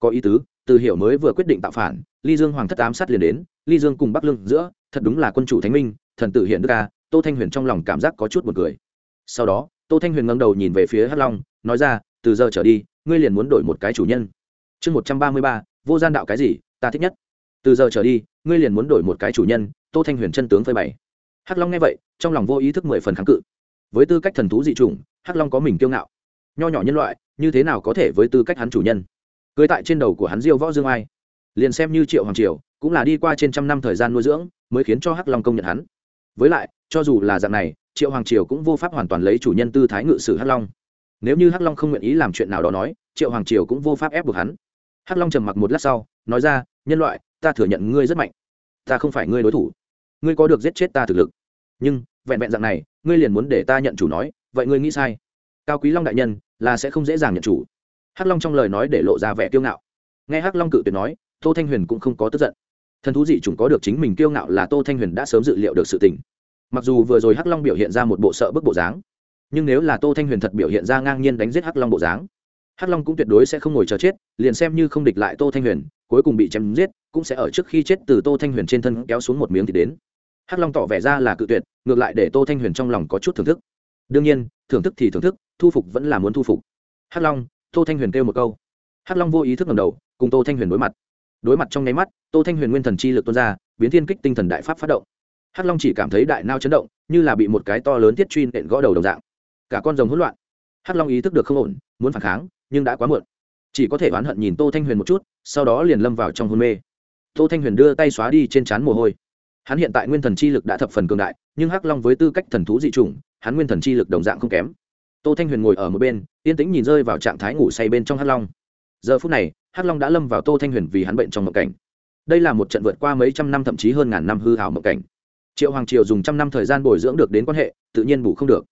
có ý tứ từ hiệu mới vừa quyết định tạo phản, ly dương hoàng thất ám sát liền đến, ly dương cùng bắc lương giữa, thật đúng là quân chủ thánh minh, thần tử hiện đức ca, tô thanh huyền trong lòng cảm giác có chút buồn cười. Sau đó, tô thanh huyền ngẩng đầu nhìn về phía hắc long, nói ra, từ giờ trở đi, ngươi liền muốn đổi một cái chủ nhân. Chương một trăm ba mươi ba, vô gian đạo cái gì, ta thích nhất. Từ giờ trở đi, ngươi liền muốn đổi một cái chủ nhân, tô thanh huyền chân tướng phơi bày. Hắc long nghe vậy, trong lòng vô ý thức mười phần kháng cự. Với tư cách thần thú dị chủng, hắc long có mình kiêu ngạo. Nho nhỏ nhân loại, như thế nào có thể với tư cách hắn chủ nhân? Cưới tại trên đầu của hắn diêu võ dương ai. Liền xem như triệu hoàng triều, cũng là đi qua trên trăm năm thời gian nuôi dưỡng, mới khiến cho hắc long công nhận hắn. Với lại, cho dù là dạng này, triệu hoàng triều cũng vô pháp hoàn toàn lấy chủ nhân tư thái ngự sử hắc long. Nếu như hắc long không nguyện ý làm chuyện nào đó nói, triệu hoàng triều cũng vô pháp ép buộc hắn. Hắc long trầm mặc một lát sau, nói ra, nhân loại, ta thừa nhận ngươi rất mạnh. Ta không phải ngươi đối thủ. Ngươi có được giết chết ta thực lực. Nhưng, vẹn vẹn dạng này, ngươi liền muốn để ta nhận chủ nói, vậy ngươi nghĩ sai. Cao quý long đại nhân, là sẽ không dễ dàng nhận chủ hắc long trong lời nói để lộ ra vẻ kiêu ngạo. Nghe hắc long cự tuyệt nói, tô thanh huyền cũng không có tức giận. Thần thú dị chủng có được chính mình kiêu ngạo là tô thanh huyền đã sớm dự liệu được sự tình. Mặc dù vừa rồi hắc long biểu hiện ra một bộ sợ bức bộ dáng, nhưng nếu là tô thanh huyền thật biểu hiện ra ngang nhiên đánh giết hắc long bộ dáng, hắc long cũng tuyệt đối sẽ không ngồi chờ chết, liền xem như không địch lại tô thanh huyền, cuối cùng bị chém giết, cũng sẽ ở trước khi chết từ tô thanh huyền trên thân kéo xuống một miếng thì đến. Hắc long tỏ vẻ ra là cự tuyệt, ngược lại để tô thanh huyền trong lòng có chút thưởng thức. Đương nhiên, thưởng thức thì thưởng thức, thu phục vẫn là muốn thu phục. Hắc long tô thanh huyền kêu một câu. Hắc long vô ý thức ngầm đầu, cùng tô thanh huyền đối mặt. Đối mặt trong nháy mắt, tô thanh huyền nguyên thần chi lực tuôn ra, biến thiên kích tinh thần đại pháp phát động. Hắc long chỉ cảm thấy đại nao chấn động, như là bị một cái to lớn thiết truy nện gõ đầu đồng dạng. Cả con rồng hỗn loạn. Hắc long ý thức được không ổn, muốn phản kháng, nhưng đã quá muộn. Chỉ có thể oán hận nhìn tô thanh huyền một chút, sau đó liền lâm vào trong hôn mê. Tô thanh huyền đưa tay xóa đi trên trán mồ hôi. Hắn hiện tại nguyên thần chi lực đã thập phần cường đại, nhưng hắc long với tư cách thần thú dị chủng, hắn nguyên thần chi lực đồng dạng không kém tô thanh huyền ngồi ở một bên, yên tĩnh nhìn rơi vào trạng thái ngủ say bên trong hắc long. Giờ phút này, hắc long đã lâm vào tô thanh huyền vì hắn bệnh trong mộng cảnh. Đây là một trận vượt qua mấy trăm năm thậm chí hơn ngàn năm hư hảo mộng cảnh. Triệu hoàng triều dùng trăm năm thời gian bồi dưỡng được đến quan hệ, tự nhiên bù không được.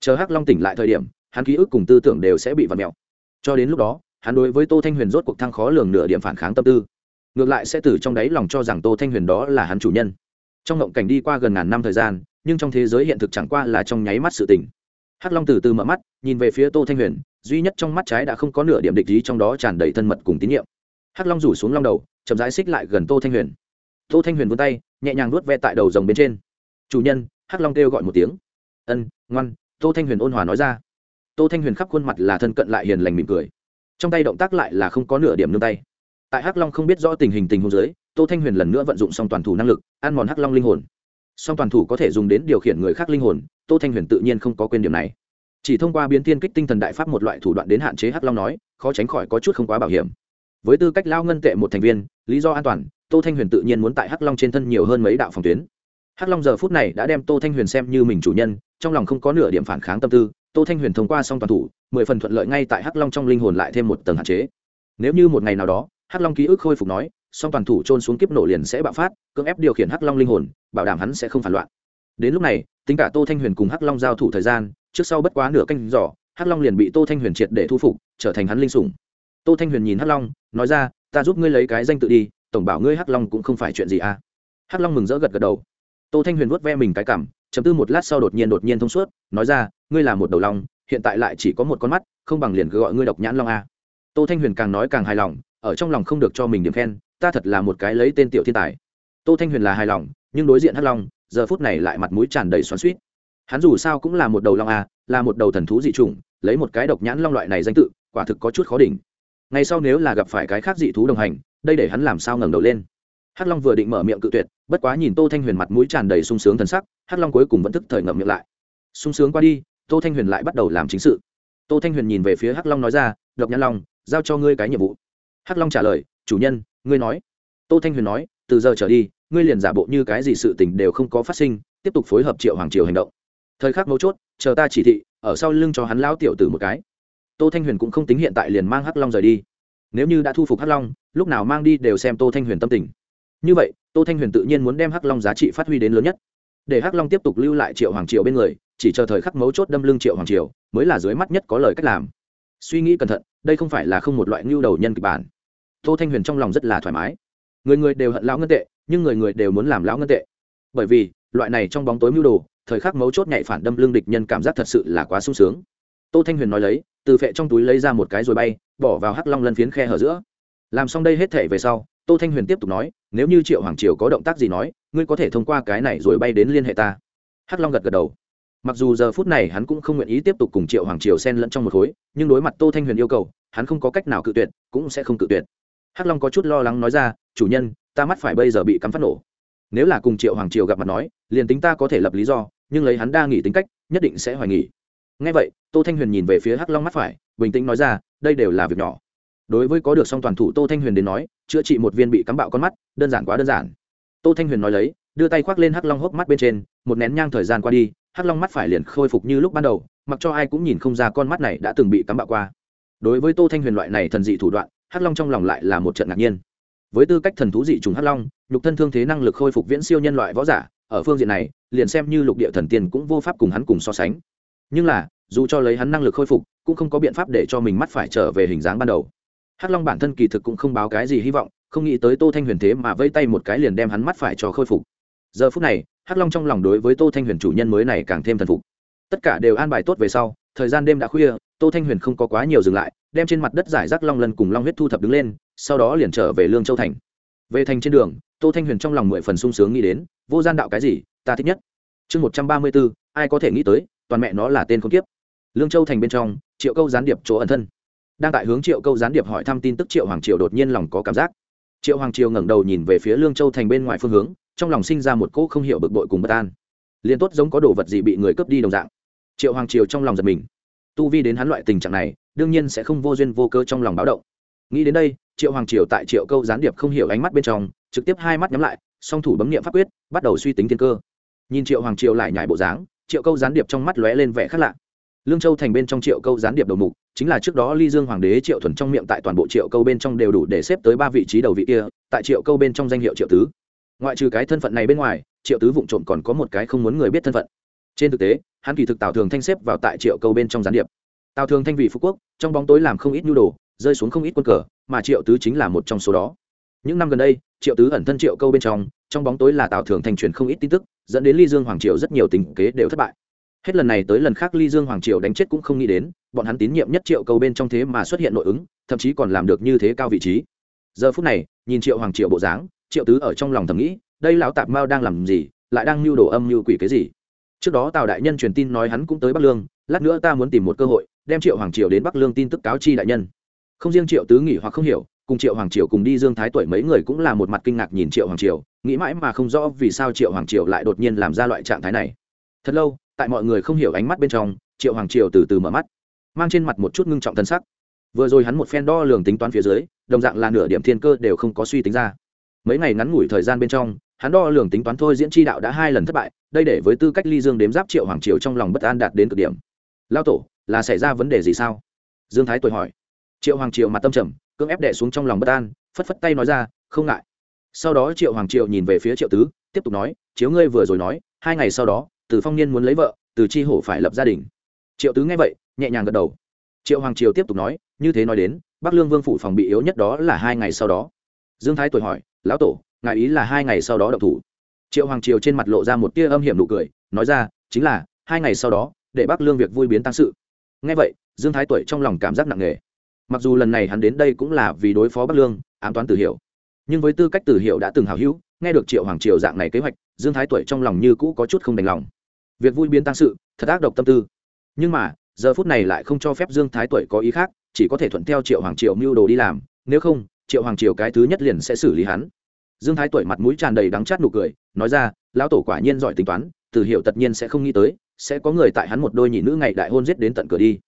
Chờ hắc long tỉnh lại thời điểm, hắn ký ức cùng tư tưởng đều sẽ bị vặt mẹo cho đến lúc đó, hắn đối với tô thanh huyền rốt cuộc thăng khó lường nửa điểm phản kháng tâm tư. Ngược lại sẽ từ trong đáy lòng cho rằng tô thanh huyền đó là hắn chủ nhân. Trong ngộng cảnh đi qua gần ngàn năm thời gian, nhưng trong thế giới hiện thực chẳng qua là trong nháy mắt sự tình hắc long từ từ mở mắt, nhìn về phía tô thanh huyền, duy nhất trong mắt trái đã không có nửa điểm địch ý trong đó tràn đầy thân mật cùng tín nhiệm. Hắc long rủ xuống long đầu, chậm rãi xích lại gần tô thanh huyền. Tô thanh huyền vươn tay, nhẹ nhàng nuốt ve tại đầu rồng bên trên. Chủ nhân, hắc long kêu gọi một tiếng. Ân, ngoan, tô thanh huyền ôn hòa nói ra. Tô thanh huyền khắp khuôn mặt là thân cận lại hiền lành mỉm cười. Trong tay động tác lại là không có nửa điểm nương tay. Tại hắc long không biết rõ tình hình tình huống dưới, tô thanh huyền lần nữa vận dụng xong toàn thủ năng lực, ăn mòn hắc long linh hồn. Song toàn thủ có thể dùng đến điều khiển người khác linh hồn tô thanh huyền tự nhiên không có quên điểm này. Chỉ thông qua biến thiên kích tinh thần đại pháp một loại thủ đoạn đến hạn chế hắc long nói, khó tránh khỏi có chút không quá bảo hiểm. Với tư cách lao ngân tệ một thành viên, lý do an toàn, tô thanh huyền tự nhiên muốn tại hắc long trên thân nhiều hơn mấy đạo phòng tuyến. Hắc long giờ phút này đã đem tô thanh huyền xem như mình chủ nhân, trong lòng không có nửa điểm phản kháng tâm tư, tô thanh huyền thông qua song toàn thủ, mười phần thuận lợi ngay tại hắc long trong linh hồn lại thêm một tầng hạn chế. Nếu như một ngày nào đó, hắc long ký ức khôi phục nói song toàn thủ trôn xuống kiếp nổ liền sẽ bạo phát, cưỡng ép điều khiển hắc long linh hồn, bảo đảm hắn sẽ không phản loạn. Đến lúc này tính cả tô thanh huyền cùng hắc long giao thủ thời gian, trước sau bất quá nửa canh giỏ hắc long liền bị tô thanh huyền triệt để thu phục, trở thành hắn linh sủng. Tô thanh huyền nhìn hắc long, nói ra, ta giúp ngươi lấy cái danh tự đi, tổng bảo ngươi hắc long cũng không phải chuyện gì à? Hắc long mừng rỡ gật gật đầu. Tô thanh huyền vuốt ve mình cái cảm, chấm tư một lát sau đột nhiên đột nhiên thông suốt, nói ra, ngươi là một đầu long, hiện tại lại chỉ có một con mắt, không bằng liền cứ gọi ngươi độc nhãn long a tô thanh huyền càng nói càng hài lòng, ở trong lòng không được cho mình điểm khen, ta thật là một cái lấy tên tiểu thiên tài. Tô thanh huyền là hài lòng, nhưng đối diện hắc long giờ phút này lại mặt mũi tràn đầy xoắn suýt hắn dù sao cũng là một đầu long a, là một đầu thần thú dị chủng, lấy một cái độc nhãn long loại này danh tự, quả thực có chút khó đỉnh. Ngày sau nếu là gặp phải cái khác dị thú đồng hành, đây để hắn làm sao ngẩng đầu lên. Hắc long vừa định mở miệng cự tuyệt, bất quá nhìn tô thanh huyền mặt mũi tràn đầy sung sướng thần sắc, hắc long cuối cùng vẫn thức thời ngậm miệng lại. Sung sướng qua đi, tô thanh huyền lại bắt đầu làm chính sự. Tô thanh huyền nhìn về phía hắc long nói ra, độc nhãn long, giao cho ngươi cái nhiệm vụ. Hắc long trả lời, chủ nhân, ngươi nói. Tô thanh huyền nói, từ giờ trở đi ngươi liền giả bộ như cái gì sự tình đều không có phát sinh, tiếp tục phối hợp triệu hoàng triều hành động. Thời khắc mấu chốt, chờ ta chỉ thị, ở sau lưng cho hắn lão tiểu tử một cái. Tô thanh huyền cũng không tính hiện tại liền mang hắc long rời đi. Nếu như đã thu phục hắc long, lúc nào mang đi đều xem tô thanh huyền tâm tình. Như vậy, tô thanh huyền tự nhiên muốn đem hắc long giá trị phát huy đến lớn nhất. Để hắc long tiếp tục lưu lại triệu hoàng triều bên người, chỉ chờ thời khắc mấu chốt đâm lưng triệu hoàng triều, mới là dưới mắt nhất có lời cách làm. Suy nghĩ cẩn thận, đây không phải là không một loại ngưu đầu nhân kịch bản. Tô thanh huyền trong lòng rất là thoải mái. Người người đều hận lão ngân tệ nhưng người người đều muốn làm lão ngân tệ. Bởi vì, loại này trong bóng tối mưu đồ, thời khắc mấu chốt nhạy phản đâm lương địch nhân cảm giác thật sự là quá sung sướng. Tô thanh huyền nói lấy, từ phệ trong túi lấy ra một cái rồi bay, bỏ vào hắc long lân phiến khe hở giữa. Làm xong đây hết thể về sau, tô thanh huyền tiếp tục nói, nếu như triệu hoàng triều có động tác gì nói, ngươi có thể thông qua cái này rồi bay đến liên hệ ta. Hắc long gật gật đầu. Mặc dù giờ phút này hắn cũng không nguyện ý tiếp tục cùng triệu hoàng triều xen lẫn trong một khối, nhưng đối mặt tô thanh huyền yêu cầu, hắn không có cách nào cự tuyệt, cũng sẽ không cự tuyệt. Hắc long có chút lo lắng nói ra, chủ nhân ta mắt phải bây giờ bị cắm phát nổ. Nếu là cùng triệu hoàng triều gặp mặt nói, liền tính ta có thể lập lý do, nhưng lấy hắn đa nghỉ tính cách, nhất định sẽ hoài nghỉ. Ngay vậy, tô thanh huyền nhìn về phía hắc long mắt phải, bình tĩnh nói ra, đây đều là việc nhỏ. Đối với có được song toàn thủ tô thanh huyền đến nói, chữa trị một viên bị cắm bạo con mắt, đơn giản quá đơn giản. Tô thanh huyền nói lấy, đưa tay khoác lên hắc long hốc mắt bên trên, một nén nhang thời gian qua đi, hắc long mắt phải liền khôi phục như lúc ban đầu, mặc cho ai cũng nhìn không ra con mắt này đã từng bị cắm bạo qua. Đối với tô thanh huyền loại này thần dị thủ đoạn, hắc long trong lòng lại là một trận ngạc nhiên với tư cách thần thú dị trùng hắc long, nhục thân thương thế năng lực khôi phục viễn siêu nhân loại võ giả, ở phương diện này, liền xem như lục địa thần tiên cũng vô pháp cùng hắn cùng so sánh. Nhưng là, dù cho lấy hắn năng lực khôi phục, cũng không có biện pháp để cho mình mắt phải trở về hình dáng ban đầu. Hắc long bản thân kỳ thực cũng không báo cái gì hy vọng, không nghĩ tới tô thanh huyền thế mà vây tay một cái liền đem hắn mắt phải cho khôi phục. Giờ phút này, hắc long trong lòng đối với tô thanh huyền chủ nhân mới này càng thêm thần phục. Tất cả đều an bài tốt về sau, thời gian đêm đã khuya, tô thanh huyền không có quá nhiều dừng lại, đem trên mặt đất giải rác long lần cùng long huyết thu thập đứng lên sau đó liền trở về lương châu thành. Về thành trên đường, tô thanh huyền trong lòng mười phần sung sướng nghĩ đến, vô gian đạo cái gì, ta thích nhất. Chương một trăm ba mươi bốn, ai có thể nghĩ tới, toàn mẹ nó là tên không tiếp lương châu thành bên trong, triệu câu gián điệp chỗ ẩn thân. Đang tại hướng triệu câu gián điệp hỏi thăm tin tức, triệu hoàng triều đột nhiên lòng có cảm giác. Triệu hoàng triều ngẩng đầu nhìn về phía lương châu thành bên ngoài phương hướng, trong lòng sinh ra một cỗ không hiểu bực bội cùng bất an. Liền tốt giống có đồ vật gì bị người cướp đi đồng dạng. Triệu hoàng triều trong lòng giật mình. Tu vi đến hắn loại tình trạng này, đương nhiên sẽ không vô duyên vô cơ trong lòng báo động nghĩ đến đây, triệu hoàng triều tại triệu câu gián điệp không hiểu ánh mắt bên trong, trực tiếp hai mắt nhắm lại, song thủ bấm nghiệm pháp quyết, bắt đầu suy tính thiên cơ. Nhìn triệu hoàng triều lại nhải bộ dáng, triệu câu gián điệp trong mắt lóe lên vẻ khác lạ. Lương châu thành bên trong triệu câu gián điệp đầu mục, chính là trước đó ly dương hoàng đế triệu thuần trong miệng tại toàn bộ triệu câu bên trong đều đủ để xếp tới ba vị trí đầu vị kia, tại triệu câu bên trong danh hiệu triệu tứ. Ngoại trừ cái thân phận này bên ngoài, triệu tứ vụng trộm còn có một cái không muốn người biết thân phận. Trên thực tế, hắn kỳ thực tào thường thanh xếp vào tại triệu câu bên trong gián điệp. Tào thường thanh vị phú quốc, trong bóng tối làm không ít nhu đồ rơi xuống không ít quân cờ, mà triệu tứ chính là một trong số đó. Những năm gần đây, triệu tứ ẩn thân triệu câu bên trong trong bóng tối là tào thường thành truyền không ít tin tức, dẫn đến ly dương hoàng triều rất nhiều tình kế đều thất bại. Hết lần này tới lần khác ly dương hoàng triều đánh chết cũng không nghĩ đến, bọn hắn tín nhiệm nhất triệu câu bên trong thế mà xuất hiện nội ứng, thậm chí còn làm được như thế cao vị trí. Giờ phút này, nhìn triệu hoàng triệu bộ dáng, triệu tứ ở trong lòng thầm nghĩ, đây lão tạp mao đang làm gì, lại đang mưu đồ âm mưu quỷ cái gì? Trước đó tào đại nhân truyền tin nói hắn cũng tới bắc lương, lát nữa ta muốn tìm một cơ hội, đem triệu hoàng triều đến bắc lương tin tức cáo chi đại nhân không riêng triệu tứ nghỉ hoặc không hiểu, cùng triệu hoàng triều cùng đi dương thái tuổi mấy người cũng là một mặt kinh ngạc nhìn triệu hoàng triều, nghĩ mãi mà không rõ vì sao triệu hoàng triều lại đột nhiên làm ra loại trạng thái này. Thật lâu, tại mọi người không hiểu ánh mắt bên trong, triệu hoàng triều từ từ mở mắt, mang trên mặt một chút ngưng trọng thân sắc. Vừa rồi hắn một phen đo lường tính toán phía dưới, đồng dạng là nửa điểm thiên cơ đều không có suy tính ra. Mấy ngày ngắn ngủi thời gian bên trong, hắn đo lường tính toán thôi diễn tri đạo đã hai lần thất bại, đây để với tư cách ly dương đếm giáp triệu hoàng triều trong lòng bất an đạt đến cực điểm. Lao tổ, là xảy ra vấn đề gì sao? Dương thái tuổi hỏi triệu hoàng triều mặt tâm trầm, cưỡng ép đẻ xuống trong lòng bất an, phất phất tay nói ra, không ngại. Sau đó triệu hoàng triều nhìn về phía triệu tứ, tiếp tục nói, chiếu ngươi vừa rồi nói, hai ngày sau đó, từ phong niên muốn lấy vợ, từ chi hổ phải lập gia đình. Triệu tứ nghe vậy, nhẹ nhàng gật đầu. Triệu hoàng triều tiếp tục nói, như thế nói đến, bắc lương vương phủ phòng bị yếu nhất đó là hai ngày sau đó. Dương thái tuổi hỏi, lão tổ, ngài ý là hai ngày sau đó đậu thủ? Triệu hoàng triều trên mặt lộ ra một tia âm hiểm nụ cười, nói ra, chính là, hai ngày sau đó, để bắc lương việc vui biến tăng sự. Nghe vậy, dương thái tuổi trong lòng cảm giác nặng nề mặc dù lần này hắn đến đây cũng là vì đối phó bắc lương, ám toán tử hiệu nhưng với tư cách tử hiệu đã từng hào hữu, nghe được triệu hoàng triều dạng này kế hoạch, dương thái tuổi trong lòng như cũ có chút không đành lòng. Việc vui biến tăng sự, thật ác độc tâm tư. Nhưng mà, giờ phút này lại không cho phép dương thái tuổi có ý khác, chỉ có thể thuận theo triệu hoàng triều mưu đồ đi làm, nếu không, triệu hoàng triều cái thứ nhất liền sẽ xử lý hắn. Dương thái tuổi mặt mũi tràn đầy đắng chát nụ cười, nói ra, lão tổ quả nhiên giỏi tính toán từ hiệu tất nhiên sẽ không nghĩ tới, sẽ có người tại hắn một đôi nhị nữ ngày đại hôn giết đến tận cửa đi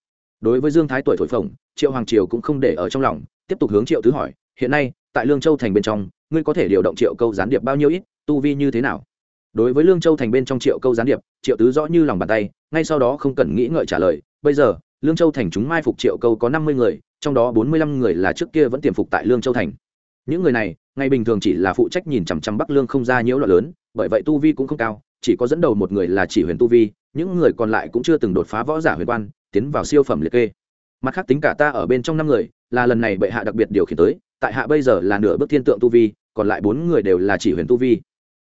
đối với dương thái tuổi thổi phồng, triệu hoàng triều cũng không để ở trong lòng, tiếp tục hướng triệu thứ hỏi, hiện nay, tại lương châu thành bên trong, ngươi có thể điều động triệu câu gián điệp bao nhiêu ít, tu vi như thế nào? Đối với lương châu thành bên trong triệu câu gián điệp, triệu tứ rõ như lòng bàn tay, ngay sau đó không cần nghĩ ngợi trả lời, bây giờ, lương châu thành chúng mai phục triệu câu có năm mươi người, trong đó bốn mươi lăm người là trước kia vẫn tiềm phục tại lương châu thành. Những người này, ngày bình thường chỉ là phụ trách nhìn chằm chằm bắc lương không ra nhiễu loạn lớn, bởi vậy tu vi cũng không cao, chỉ có dẫn đầu một người là chỉ huyền tu vi, những người còn lại cũng chưa từng đột phá võ giả huyền quan tiến vào siêu phẩm liệt kê. Mặt khác tính cả ta ở bên trong năm người, là lần này bệ hạ đặc biệt điều khiển tới, tại hạ bây giờ là nửa bước thiên tượng tu vi, còn lại bốn người đều là chỉ huyền tu vi.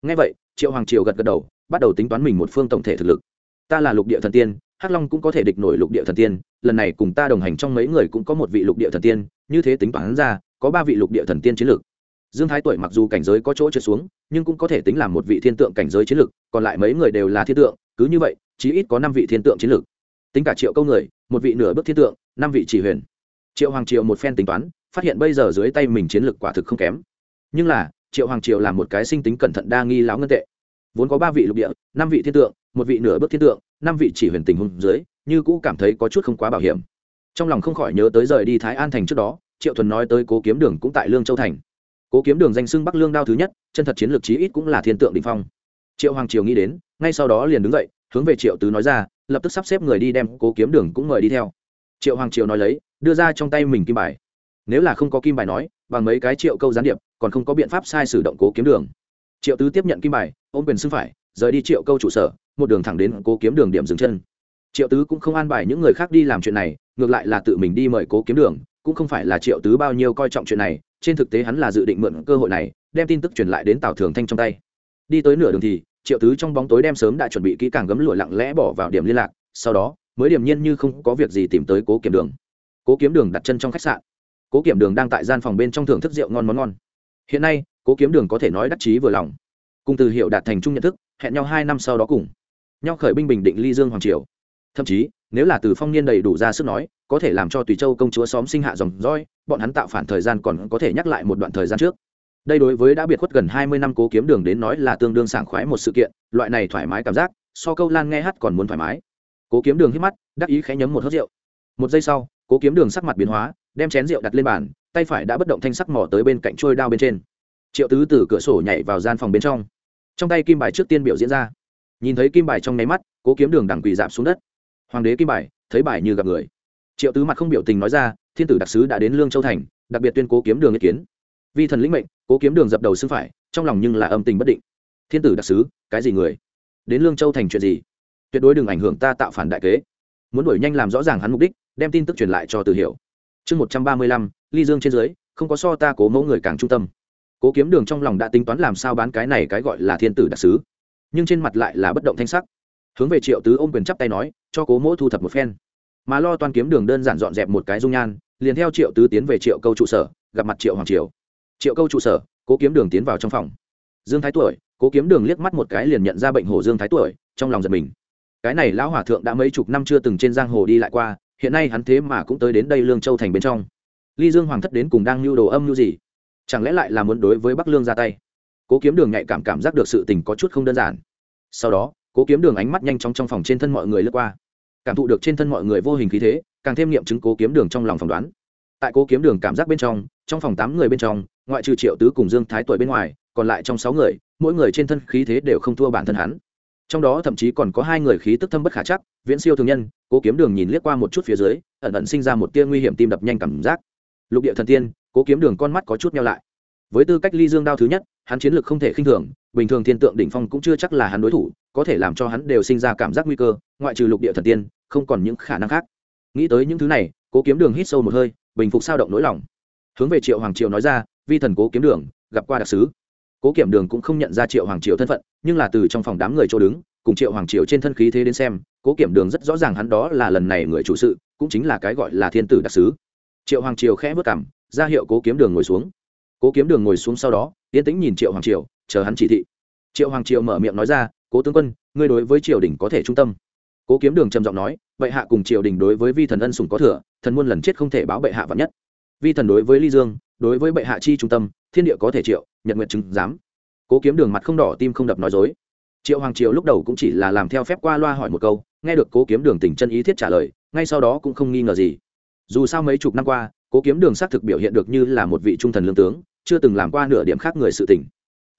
Ngay vậy, triệu hoàng triều gật gật đầu, bắt đầu tính toán mình một phương tổng thể thực lực. Ta là lục địa thần tiên, hắc long cũng có thể địch nổi lục địa thần tiên, lần này cùng ta đồng hành trong mấy người cũng có một vị lục địa thần tiên, như thế tính toán ra, có ba vị lục địa thần tiên chiến lược. Dương thái tuổi mặc dù cảnh giới có chỗ trượt xuống, nhưng cũng có thể tính là một vị thiên tượng cảnh giới chiến lược, còn lại mấy người đều là thiên tượng, cứ như vậy, chí ít có năm vị thiên tượng chiến lược tính cả triệu câu người, một vị nửa bước thiên tượng, năm vị chỉ huyền. Triệu hoàng triệu một phen tính toán, phát hiện bây giờ dưới tay mình chiến lược quả thực không kém. Nhưng là, triệu hoàng triều là một cái sinh tính cẩn thận đa nghi lão ngân tệ. Vốn có ba vị lục địa, năm vị thiên tượng, một vị nửa bước thiên tượng, năm vị chỉ huyền tình hùng dưới, như cũ cảm thấy có chút không quá bảo hiểm. Trong lòng không khỏi nhớ tới rời đi thái an thành trước đó, triệu thuần nói tới cố kiếm đường cũng tại lương châu thành. Cố kiếm đường danh xưng bắc lương đao thứ nhất, chân thật chiến lược chí ít cũng là thiên tượng đình phong. Triệu hoàng triều nghĩ đến, ngay sau đó liền đứng dậy, hướng về triệu tứ nói ra lập tức sắp xếp người đi đem cố kiếm đường cũng mời đi theo. Triệu hoàng triều nói lấy, đưa ra trong tay mình kim bài. Nếu là không có kim bài nói, bằng mấy cái triệu câu gián điệp, còn không có biện pháp sai sử động cố kiếm đường. Triệu tứ tiếp nhận kim bài, ôm quyền xưng phải, rời đi triệu câu trụ sở, một đường thẳng đến cố kiếm đường điểm dừng chân. Triệu tứ cũng không an bài những người khác đi làm chuyện này, ngược lại là tự mình đi mời cố kiếm đường, cũng không phải là triệu tứ bao nhiêu coi trọng chuyện này, trên thực tế hắn là dự định mượn cơ hội này, đem tin tức truyền lại đến tào thường thanh trong tay. Đi tới nửa đường thì triệu tứ trong bóng tối đem sớm đã chuẩn bị kỹ càng gấm lụa lặng lẽ bỏ vào điểm liên lạc, sau đó, mới điểm nhiên như không có việc gì tìm tới cố kiếm đường. Cố kiếm đường đặt chân trong khách sạn. Cố kiểm đường đang tại gian phòng bên trong thưởng thức rượu ngon món ngon. Hiện nay, cố kiếm đường có thể nói đắc chí vừa lòng. Cùng từ hiệu đạt thành chung nhận thức, hẹn nhau hai năm sau đó cùng. Nhau khởi binh bình định ly dương hoàng triều. Thậm chí, nếu là từ phong niên đầy đủ ra sức nói, có thể làm cho tùy châu công chúa xóm sinh hạ dòng roi, bọn hắn tạo phản thời gian còn có thể nhắc lại một đoạn thời gian trước đây đối với đã biệt khuất gần hai mươi năm cố kiếm đường đến nói là tương đương sảng khoái một sự kiện, loại này thoải mái cảm giác, so câu lan nghe hát còn muốn thoải mái. Cố kiếm đường hít mắt, đắc ý khẽ nhấm một hớt rượu. Một giây sau, cố kiếm đường sắc mặt biến hóa, đem chén rượu đặt lên bàn, tay phải đã bất động thanh sắc mỏ tới bên cạnh trôi đao bên trên. Triệu tứ từ cửa sổ nhảy vào gian phòng bên trong. Trong tay kim bài trước tiên biểu diễn ra. Nhìn thấy kim bài trong nháy mắt, cố kiếm đường đằng quỳ giảm xuống đất. Hoàng đế kim bài, thấy bài như gặp người. Triệu tứ mặt không biểu tình nói ra, thiên tử đặc sứ đã đến lương châu thành, đặc biệt tuyên cố kiếm đường ý kiến. Vi thần lĩnh mệnh cố kiếm đường dập đầu xưng phải, trong lòng nhưng là âm tình bất định. Thiên tử đặc sứ, cái gì người? Đến lương châu thành chuyện gì? Tuyệt đối đừng ảnh hưởng ta tạo phản đại kế. Muốn đuổi nhanh làm rõ ràng hắn mục đích, đem tin tức truyền lại cho từ hiểu. Chương một trăm ba mươi lăm, ly dương trên dưới, không có so ta cố mẫu người càng trung tâm. Cố kiếm đường trong lòng đã tính toán làm sao bán cái này cái gọi là thiên tử đặc sứ. Nhưng trên mặt lại là bất động thanh sắc. Hướng về triệu tứ ôm quyền chắp tay nói, cho cố mẫu thu thập một phen. Mà lo toàn kiếm đường đơn giản dọn dẹp một cái dung nhan, liền theo triệu tứ tiến về triệu câu trụ sở, gặp mặt triệu hoàng triều triệu câu trụ sở, cố kiếm đường tiến vào trong phòng. Dương thái tuổi, cố kiếm đường liếc mắt một cái liền nhận ra bệnh hồ dương thái tuổi, trong lòng giật mình. Cái này lão hòa thượng đã mấy chục năm chưa từng trên giang hồ đi lại qua, hiện nay hắn thế mà cũng tới đến đây lương châu thành bên trong. Ly dương hoàng thất đến cùng đang lưu đồ âm lưu gì? Chẳng lẽ lại là muốn đối với bắc lương ra tay? Cố kiếm đường nhạy cảm cảm giác được sự tình có chút không đơn giản. Sau đó, cố kiếm đường ánh mắt nhanh chóng trong phòng trên thân mọi người lướt qua. Cảm thụ được trên thân mọi người vô hình khí thế, càng thêm nghiệm chứng cố kiếm đường trong lòng phỏng đoán. Tại cố kiếm đường cảm giác bên trong trong phòng tám người bên trong, ngoại trừ triệu tứ cùng dương thái tuổi bên ngoài, còn lại trong sáu người, mỗi người trên thân khí thế đều không thua bản thân hắn. Trong đó thậm chí còn có hai người khí tức thâm bất khả chắc, viễn siêu thường nhân, cố kiếm đường nhìn liếc qua một chút phía dưới, ẩn ẩn sinh ra một tia nguy hiểm tim đập nhanh cảm giác. Lục địa thần tiên, cố kiếm đường con mắt có chút nhau lại. Với tư cách ly dương đao thứ nhất, hắn chiến lược không thể khinh thường, bình thường thiên tượng đỉnh phong cũng chưa chắc là hắn đối thủ, có thể làm cho hắn đều sinh ra cảm giác nguy cơ, ngoại trừ lục địa thần tiên, không còn những khả năng khác. Nghĩ tới những thứ này, cố kiếm đường hít sâu một hơi, bình phục sao động nỗi lòng hướng về triệu hoàng triều nói ra, vi thần cố kiếm đường, gặp qua đặc sứ. Cố kiểm đường cũng không nhận ra triệu hoàng triều thân phận, nhưng là từ trong phòng đám người chỗ đứng, cùng triệu hoàng triều trên thân khí thế đến xem, cố kiểm đường rất rõ ràng hắn đó là lần này người chủ sự, cũng chính là cái gọi là thiên tử đặc sứ. Triệu hoàng triều khẽ vất cảm ra hiệu cố kiếm đường ngồi xuống. Cố kiếm đường ngồi xuống sau đó, yên tĩnh nhìn triệu hoàng triều, chờ hắn chỉ thị. Triệu hoàng triều mở miệng nói ra, cố tướng quân, ngươi đối với triều đình có thể trung tâm. Cố kiếm đường trầm giọng nói, bệ hạ cùng triều đình đối với vi thần ân sùng có thừa, thần muôn lần chết không thể báo bệ hạ vạn nhất vi thần đối với ly dương, đối với bệ hạ chi trung tâm, thiên địa có thể triệu, nhật nguyện chứng giám. Cố kiếm đường mặt không đỏ, tim không đập nói dối. Triệu hoàng triều lúc đầu cũng chỉ là làm theo phép qua loa hỏi một câu, nghe được cố kiếm đường tình chân ý thiết trả lời, ngay sau đó cũng không nghi ngờ gì. Dù sao mấy chục năm qua, cố kiếm đường xác thực biểu hiện được như là một vị trung thần lương tướng, chưa từng làm qua nửa điểm khác người sự tình.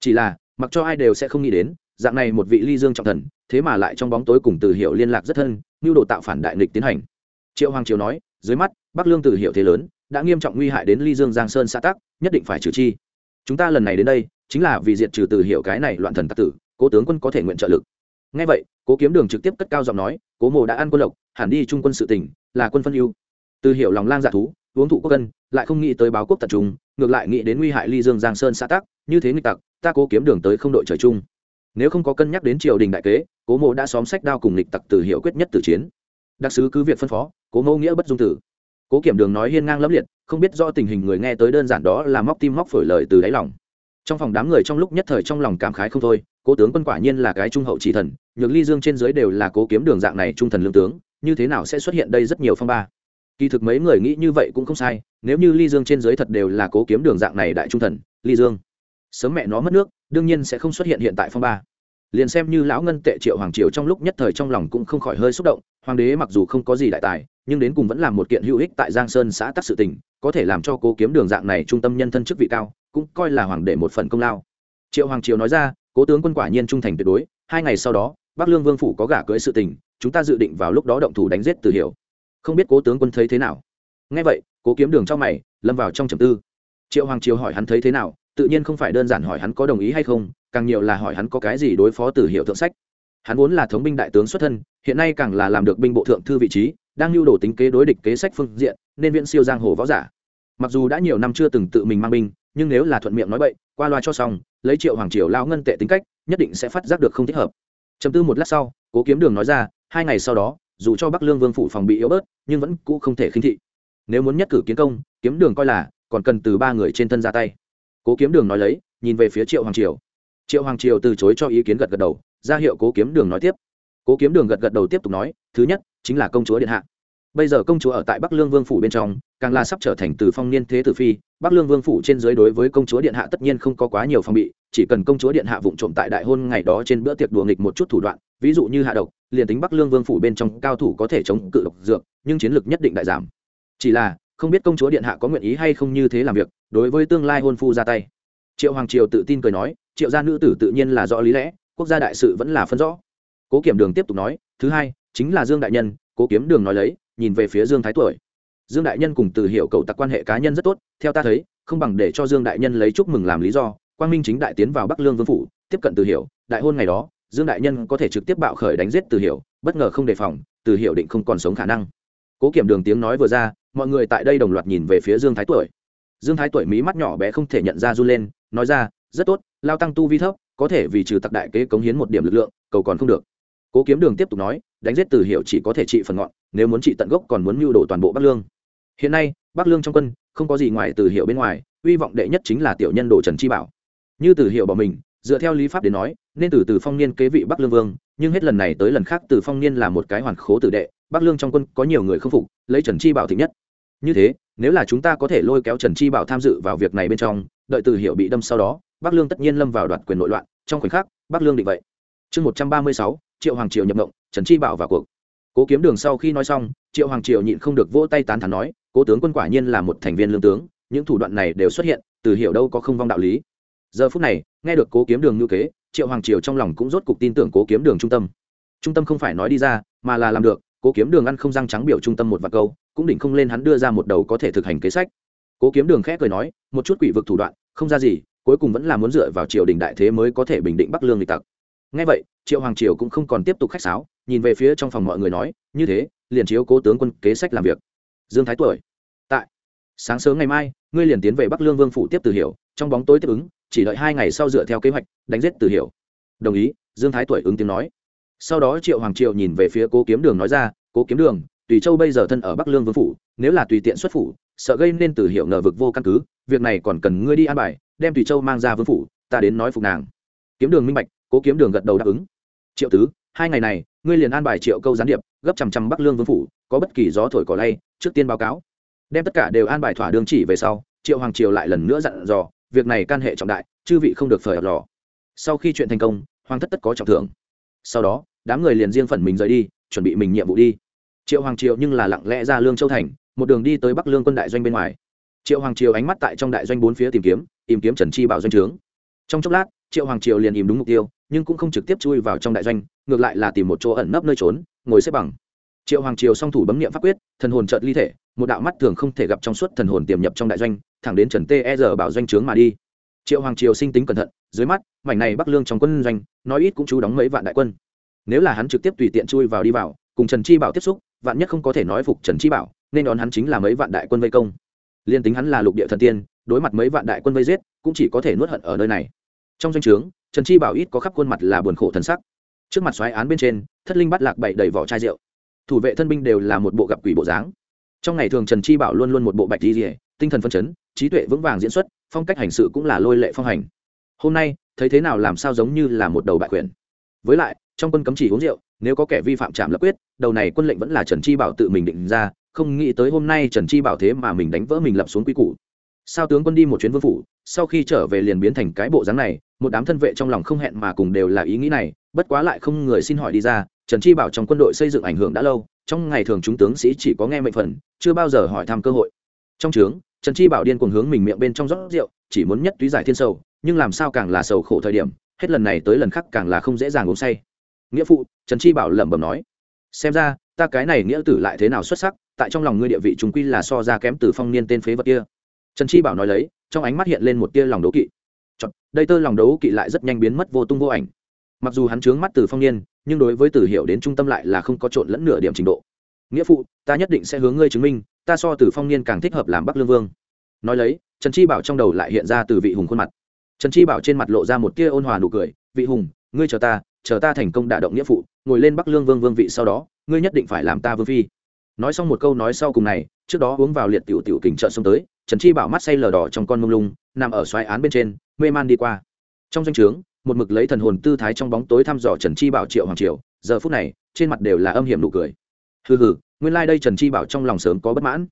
Chỉ là, mặc cho ai đều sẽ không nghĩ đến, dạng này một vị ly dương trọng thần, thế mà lại trong bóng tối cùng từ hiệu liên lạc rất thân như đồ tạo phản đại nghịch tiến hành. Triệu hoàng triều nói, dưới mắt, bắc lương từ hiệu thế lớn đã nghiêm trọng nguy hại đến ly dương giang sơn xã tắc, nhất định phải trừ chi. Chúng ta lần này đến đây, chính là vì diệt trừ từ hiệu cái này loạn thần tắc tử, cố tướng quân có thể nguyện trợ lực. Ngay vậy, cố kiếm đường trực tiếp cất cao giọng nói, cố mồ đã ăn quân lộc, hẳn đi trung quân sự tỉnh, là quân phân ưu. Từ hiểu lòng lang dạ thú, uống thụ quốc cân, lại không nghĩ tới báo quốc tập trung, ngược lại nghĩ đến nguy hại ly dương giang sơn xã tắc, như thế nghịch tặc, ta cố kiếm đường tới không đội trời chung. Nếu không có cân nhắc đến triều đình đại kế, cố mộ đã xóm sách đao cùng lịch tặc từ hiệu quyết nhất từ chiến. Đặc sứ cứ việc phân phó, cố mẫu nghĩa bất dung tử cố kiểm đường nói hiên ngang lấp liệt, không biết do tình hình người nghe tới đơn giản đó là móc tim móc phổi lời từ đáy lòng. Trong phòng đám người trong lúc nhất thời trong lòng cảm khái không thôi, cố tướng quân quả nhiên là cái trung hậu chỉ thần, nhược ly dương trên dưới đều là cố kiếm đường dạng này trung thần lương tướng, như thế nào sẽ xuất hiện đây rất nhiều phong ba? Kỳ thực mấy người nghĩ như vậy cũng không sai, nếu như ly dương trên dưới thật đều là cố kiếm đường dạng này đại trung thần, ly dương, sớm mẹ nó mất nước, đương nhiên sẽ không xuất hiện hiện tại phong ba. Liền xem như lão ngân tệ triệu hoàng triều trong lúc nhất thời trong lòng cũng không khỏi hơi xúc động hoàng đế mặc dù không có gì đại tài, nhưng đến cùng vẫn là một kiện hữu ích tại giang sơn xã tắc sự tình, có thể làm cho cố kiếm đường dạng này trung tâm nhân thân chức vị cao, cũng coi là hoàng đệ một phần công lao. Triệu hoàng triều nói ra, cố tướng quân quả nhiên trung thành tuyệt đối, hai ngày sau đó, bắc lương vương phủ có gả cưới sự tình, chúng ta dự định vào lúc đó động thủ đánh giết từ hiểu. Không biết cố tướng quân thấy thế nào? Nghe vậy, cố kiếm đường trong mày, lâm vào trong trầm tư. Triệu hoàng triều hỏi hắn thấy thế nào, tự nhiên không phải đơn giản hỏi hắn có đồng ý hay không, càng nhiều là hỏi hắn có cái gì đối phó từ hiệu thượng sách. Hắn vốn là thống binh đại tướng xuất thân hiện nay càng là làm được binh bộ thượng thư vị trí, đang lưu đồ tính kế đối địch kế sách phương diện, nên viện siêu giang hồ võ giả. Mặc dù đã nhiều năm chưa từng tự mình mang binh, nhưng nếu là thuận miệng nói bậy, qua loa cho xong, lấy triệu hoàng triều lao ngân tệ tính cách, nhất định sẽ phát giác được không thích hợp. Chấm tư một lát sau, cố kiếm đường nói ra, hai ngày sau đó, dù cho bắc lương vương phủ phòng bị yếu bớt, nhưng vẫn cũ không thể khinh thị. Nếu muốn nhất cử kiến công, kiếm đường coi là, còn cần từ ba người trên thân ra tay. Cố kiếm đường nói lấy, nhìn về phía triệu hoàng triều. Triệu hoàng triều từ chối cho ý kiến gật gật đầu, ra hiệu cố kiếm đường nói tiếp cố kiếm đường gật gật đầu tiếp tục nói, thứ nhất, chính là công chúa điện hạ. Bây giờ công chúa ở tại bắc lương vương phủ bên trong, càng là sắp trở thành từ phong niên thế tử phi. Bắc lương vương phủ trên dưới đối với công chúa điện hạ tất nhiên không có quá nhiều phong bị, chỉ cần công chúa điện hạ vụng trộm tại đại hôn ngày đó trên bữa tiệc đùa nghịch một chút thủ đoạn, ví dụ như hạ độc, liền tính bắc lương vương phủ bên trong cao thủ có thể chống cự độc dược, nhưng chiến lược nhất định đại giảm. Chỉ là, không biết công chúa điện hạ có nguyện ý hay không như thế làm việc, đối với tương lai hôn phu ra tay. Triệu hoàng triều tự tin cười nói, triệu gia nữ tử tự nhiên là rõ lý lẽ, quốc gia đại sự vẫn là phân rõ cố kiểm đường tiếp tục nói, thứ hai, chính là dương đại nhân, cố kiếm đường nói lấy, nhìn về phía dương thái tuổi. Dương đại nhân cùng từ hiệu cầu tặc quan hệ cá nhân rất tốt, theo ta thấy, không bằng để cho dương đại nhân lấy chúc mừng làm lý do, quang minh chính đại tiến vào bắc lương vương phủ, tiếp cận từ hiệu đại hôn ngày đó, dương đại nhân có thể trực tiếp bạo khởi đánh giết từ hiệu bất ngờ không đề phòng, từ hiệu định không còn sống khả năng. Cố kiểm đường tiếng nói vừa ra, mọi người tại đây đồng loạt nhìn về phía dương thái tuổi. Dương thái tuổi mí mắt nhỏ bé không thể nhận ra run lên, nói ra, rất tốt, lao tăng tu vi thấp, có thể vì trừ tặc đại kế cống hiến một điểm lực lượng, cầu còn không được cố kiếm đường tiếp tục nói, đánh giết từ hiệu chỉ có thể trị phần ngọn, nếu muốn trị tận gốc còn muốn mưu đồ toàn bộ bắc lương. Hiện nay, bắc lương trong quân, không có gì ngoài từ hiệu bên ngoài hy vọng đệ nhất chính là tiểu nhân đồ trần chi bảo. Như từ hiệu bỏ mình, dựa theo lý pháp đến nói, nên từ từ phong niên kế vị bắc lương vương, nhưng hết lần này tới lần khác từ phong niên là một cái hoàn khố tử đệ, bắc lương trong quân có nhiều người không phục, lấy trần chi bảo thịnh nhất. Như thế, nếu là chúng ta có thể lôi kéo trần chi bảo tham dự vào việc này bên trong, đợi từ hiệu bị đâm sau đó, bắc lương tất nhiên lâm vào đoạt quyền nội loạn, trong khoảnh khắc, bắc lương định vậy. Chương một trăm ba mươi sáu triệu hoàng triều nhập ngộng, trần chi bảo vào cuộc. Cố kiếm đường sau khi nói xong, triệu hoàng triều nhịn không được vỗ tay tán thán nói, cố tướng quân quả nhiên là một thành viên lương tướng, những thủ đoạn này đều xuất hiện, từ hiểu đâu có không vong đạo lý. Giờ phút này, nghe được cố kiếm đường ngữ kế, triệu hoàng triều trong lòng cũng rốt cục tin tưởng cố kiếm đường trung tâm. Trung tâm không phải nói đi ra, mà là làm được, cố kiếm đường ăn không răng trắng biểu trung tâm một vài câu, cũng định không lên hắn đưa ra một đầu có thể thực hành kế sách. Cố kiếm đường khẽ cười nói, một chút quỷ vực thủ đoạn, không ra gì, cuối cùng vẫn là muốn dựa vào triều đình đại thế mới có thể bình định bắc lương lịch tặc. Ngay vậy triệu hoàng triều cũng không còn tiếp tục khách sáo, nhìn về phía trong phòng mọi người nói, như thế, liền chiếu cố tướng quân kế sách làm việc. Dương thái tuổi, tại, sáng sớm ngày mai, ngươi liền tiến về bắc lương vương phủ tiếp từ hiểu, trong bóng tối tiếp ứng, chỉ đợi hai ngày sau dựa theo kế hoạch, đánh giết từ hiểu. Đồng ý, dương thái tuổi ứng tiếng nói. Sau đó triệu hoàng triều nhìn về phía cố kiếm đường nói ra, cố kiếm đường, tùy châu bây giờ thân ở bắc lương vương phủ, nếu là tùy tiện xuất phủ, sợ gây nên từ hiểu ngờ vực vô căn cứ, việc này còn cần ngươi đi an bài, đem tùy châu mang ra vương phủ, ta đến nói phục nàng. Kiếm đường minh bạch, cố kiếm đường gật đầu đáp ứng triệu tứ, hai ngày này, ngươi liền an bài triệu câu gián điệp, gấp chằm chằm bắc lương vương phủ, có bất kỳ gió thổi cỏ lay, trước tiên báo cáo. Đem tất cả đều an bài thỏa đương chỉ về sau, triệu hoàng triều lại lần nữa dặn dò, việc này can hệ trọng đại, chư vị không được phở lò. Sau khi chuyện thành công, hoàng thất tất có trọng thưởng. Sau đó, đám người liền riêng phần mình rời đi, chuẩn bị mình nhiệm vụ đi. Triệu hoàng triều nhưng là lặng lẽ ra lương châu thành, một đường đi tới bắc lương quân đại doanh bên ngoài. Triệu hoàng triều ánh mắt tại trong đại doanh bốn phía tìm kiếm tìm kiếm trần chi bảo doanh trướng. Trong chốc lát, triệu hoàng triều liền im đúng mục tiêu nhưng cũng không trực tiếp chui vào trong đại doanh, ngược lại là tìm một chỗ ẩn nấp nơi trốn, ngồi xếp bằng. Triệu hoàng triều song thủ bấm nghiệm pháp quyết, thần hồn trợt ly thể, một đạo mắt thường không thể gặp trong suốt thần hồn tiềm nhập trong đại doanh, thẳng đến trần Tê e bảo doanh trướng mà đi. Triệu hoàng triều sinh tính cẩn thận, dưới mắt, mảnh này bắc lương trong quân doanh, nói ít cũng chú đóng mấy vạn đại quân. Nếu là hắn trực tiếp tùy tiện chui vào đi vào, cùng trần chi bảo tiếp xúc, vạn nhất không có thể nói phục trần chi bảo, nên đón hắn chính là mấy vạn đại quân vây công. Liên tính hắn là lục địa thần tiên, đối mặt mấy vạn đại quân vây giết, cũng chỉ có thể nuốt hận ở nơi này. Trong doanh trướng trần chi bảo ít có khắp khuôn mặt là buồn khổ thân sắc. Trước mặt xoáy án bên trên, thất linh bắt lạc bậy đầy vỏ chai rượu. Thủ vệ thân binh đều là một bộ gặp quỷ bộ dáng. Trong ngày thường trần chi bảo luôn luôn một bộ bạch di rỉa tinh thần phân chấn, trí tuệ vững vàng diễn xuất, phong cách hành sự cũng là lôi lệ phong hành. Hôm nay, thấy thế nào làm sao giống như là một đầu bại quyền. Với lại, trong quân cấm chỉ uống rượu, nếu có kẻ vi phạm trạm lập quyết, đầu này quân lệnh vẫn là trần chi bảo tự mình định ra, không nghĩ tới hôm nay trần chi bảo thế mà mình đánh vỡ mình lập xuống quy củ sao tướng quân đi một chuyến vương phủ, sau khi trở về liền biến thành cái bộ dáng này, một đám thân vệ trong lòng không hẹn mà cùng đều là ý nghĩ này, bất quá lại không người xin hỏi đi ra, trần chi bảo trong quân đội xây dựng ảnh hưởng đã lâu, trong ngày thường chúng tướng sĩ chỉ có nghe mệnh phần, chưa bao giờ hỏi thăm cơ hội. Trong trướng, trần chi bảo điên cuồng hướng mình miệng bên trong rót rượu, chỉ muốn nhất túy giải thiên sầu, nhưng làm sao càng là sầu khổ thời điểm, hết lần này tới lần khác càng là không dễ dàng uống say. Nghĩa phụ, trần chi bảo lẩm bẩm nói, xem ra, ta cái này nghĩa tử lại thế nào xuất sắc, tại trong lòng ngươi địa vị chúng quy là so ra kém từ phong niên tên phế vật kia trần chi bảo nói lấy trong ánh mắt hiện lên một tia lòng đấu kỵ. Chọn, đây tơ lòng đấu kỵ lại rất nhanh biến mất vô tung vô ảnh. Mặc dù hắn trướng mắt từ phong niên nhưng đối với từ hiểu đến trung tâm lại là không có trộn lẫn nửa điểm trình độ. Nghĩa phụ ta nhất định sẽ hướng ngươi chứng minh ta so từ phong niên càng thích hợp làm bắc lương vương. Nói lấy trần chi bảo trong đầu lại hiện ra từ vị hùng khuôn mặt. Trần chi bảo trên mặt lộ ra một tia ôn hòa nụ cười vị hùng ngươi chờ ta chờ ta thành công đả động nghĩa phụ ngồi lên bắc lương vương vương vị sau đó ngươi nhất định phải làm ta vương phi. Nói xong một câu nói sau cùng này trước đó uống vào liệt tiểu tiểu kình trợ xông tới trần chi bảo mắt say lờ đỏ trong con mông lung, nằm ở xoáy án bên trên, mê man đi qua. Trong danh o trướng, một mực lấy thần hồn tư thái trong bóng tối thăm dò trần chi bảo triệu hoàng triều, giờ phút này, trên mặt đều là âm hiểm nụ cười. Hừ hừ, nguyên lai、like、đây trần chi bảo trong lòng sớm có bất mãn.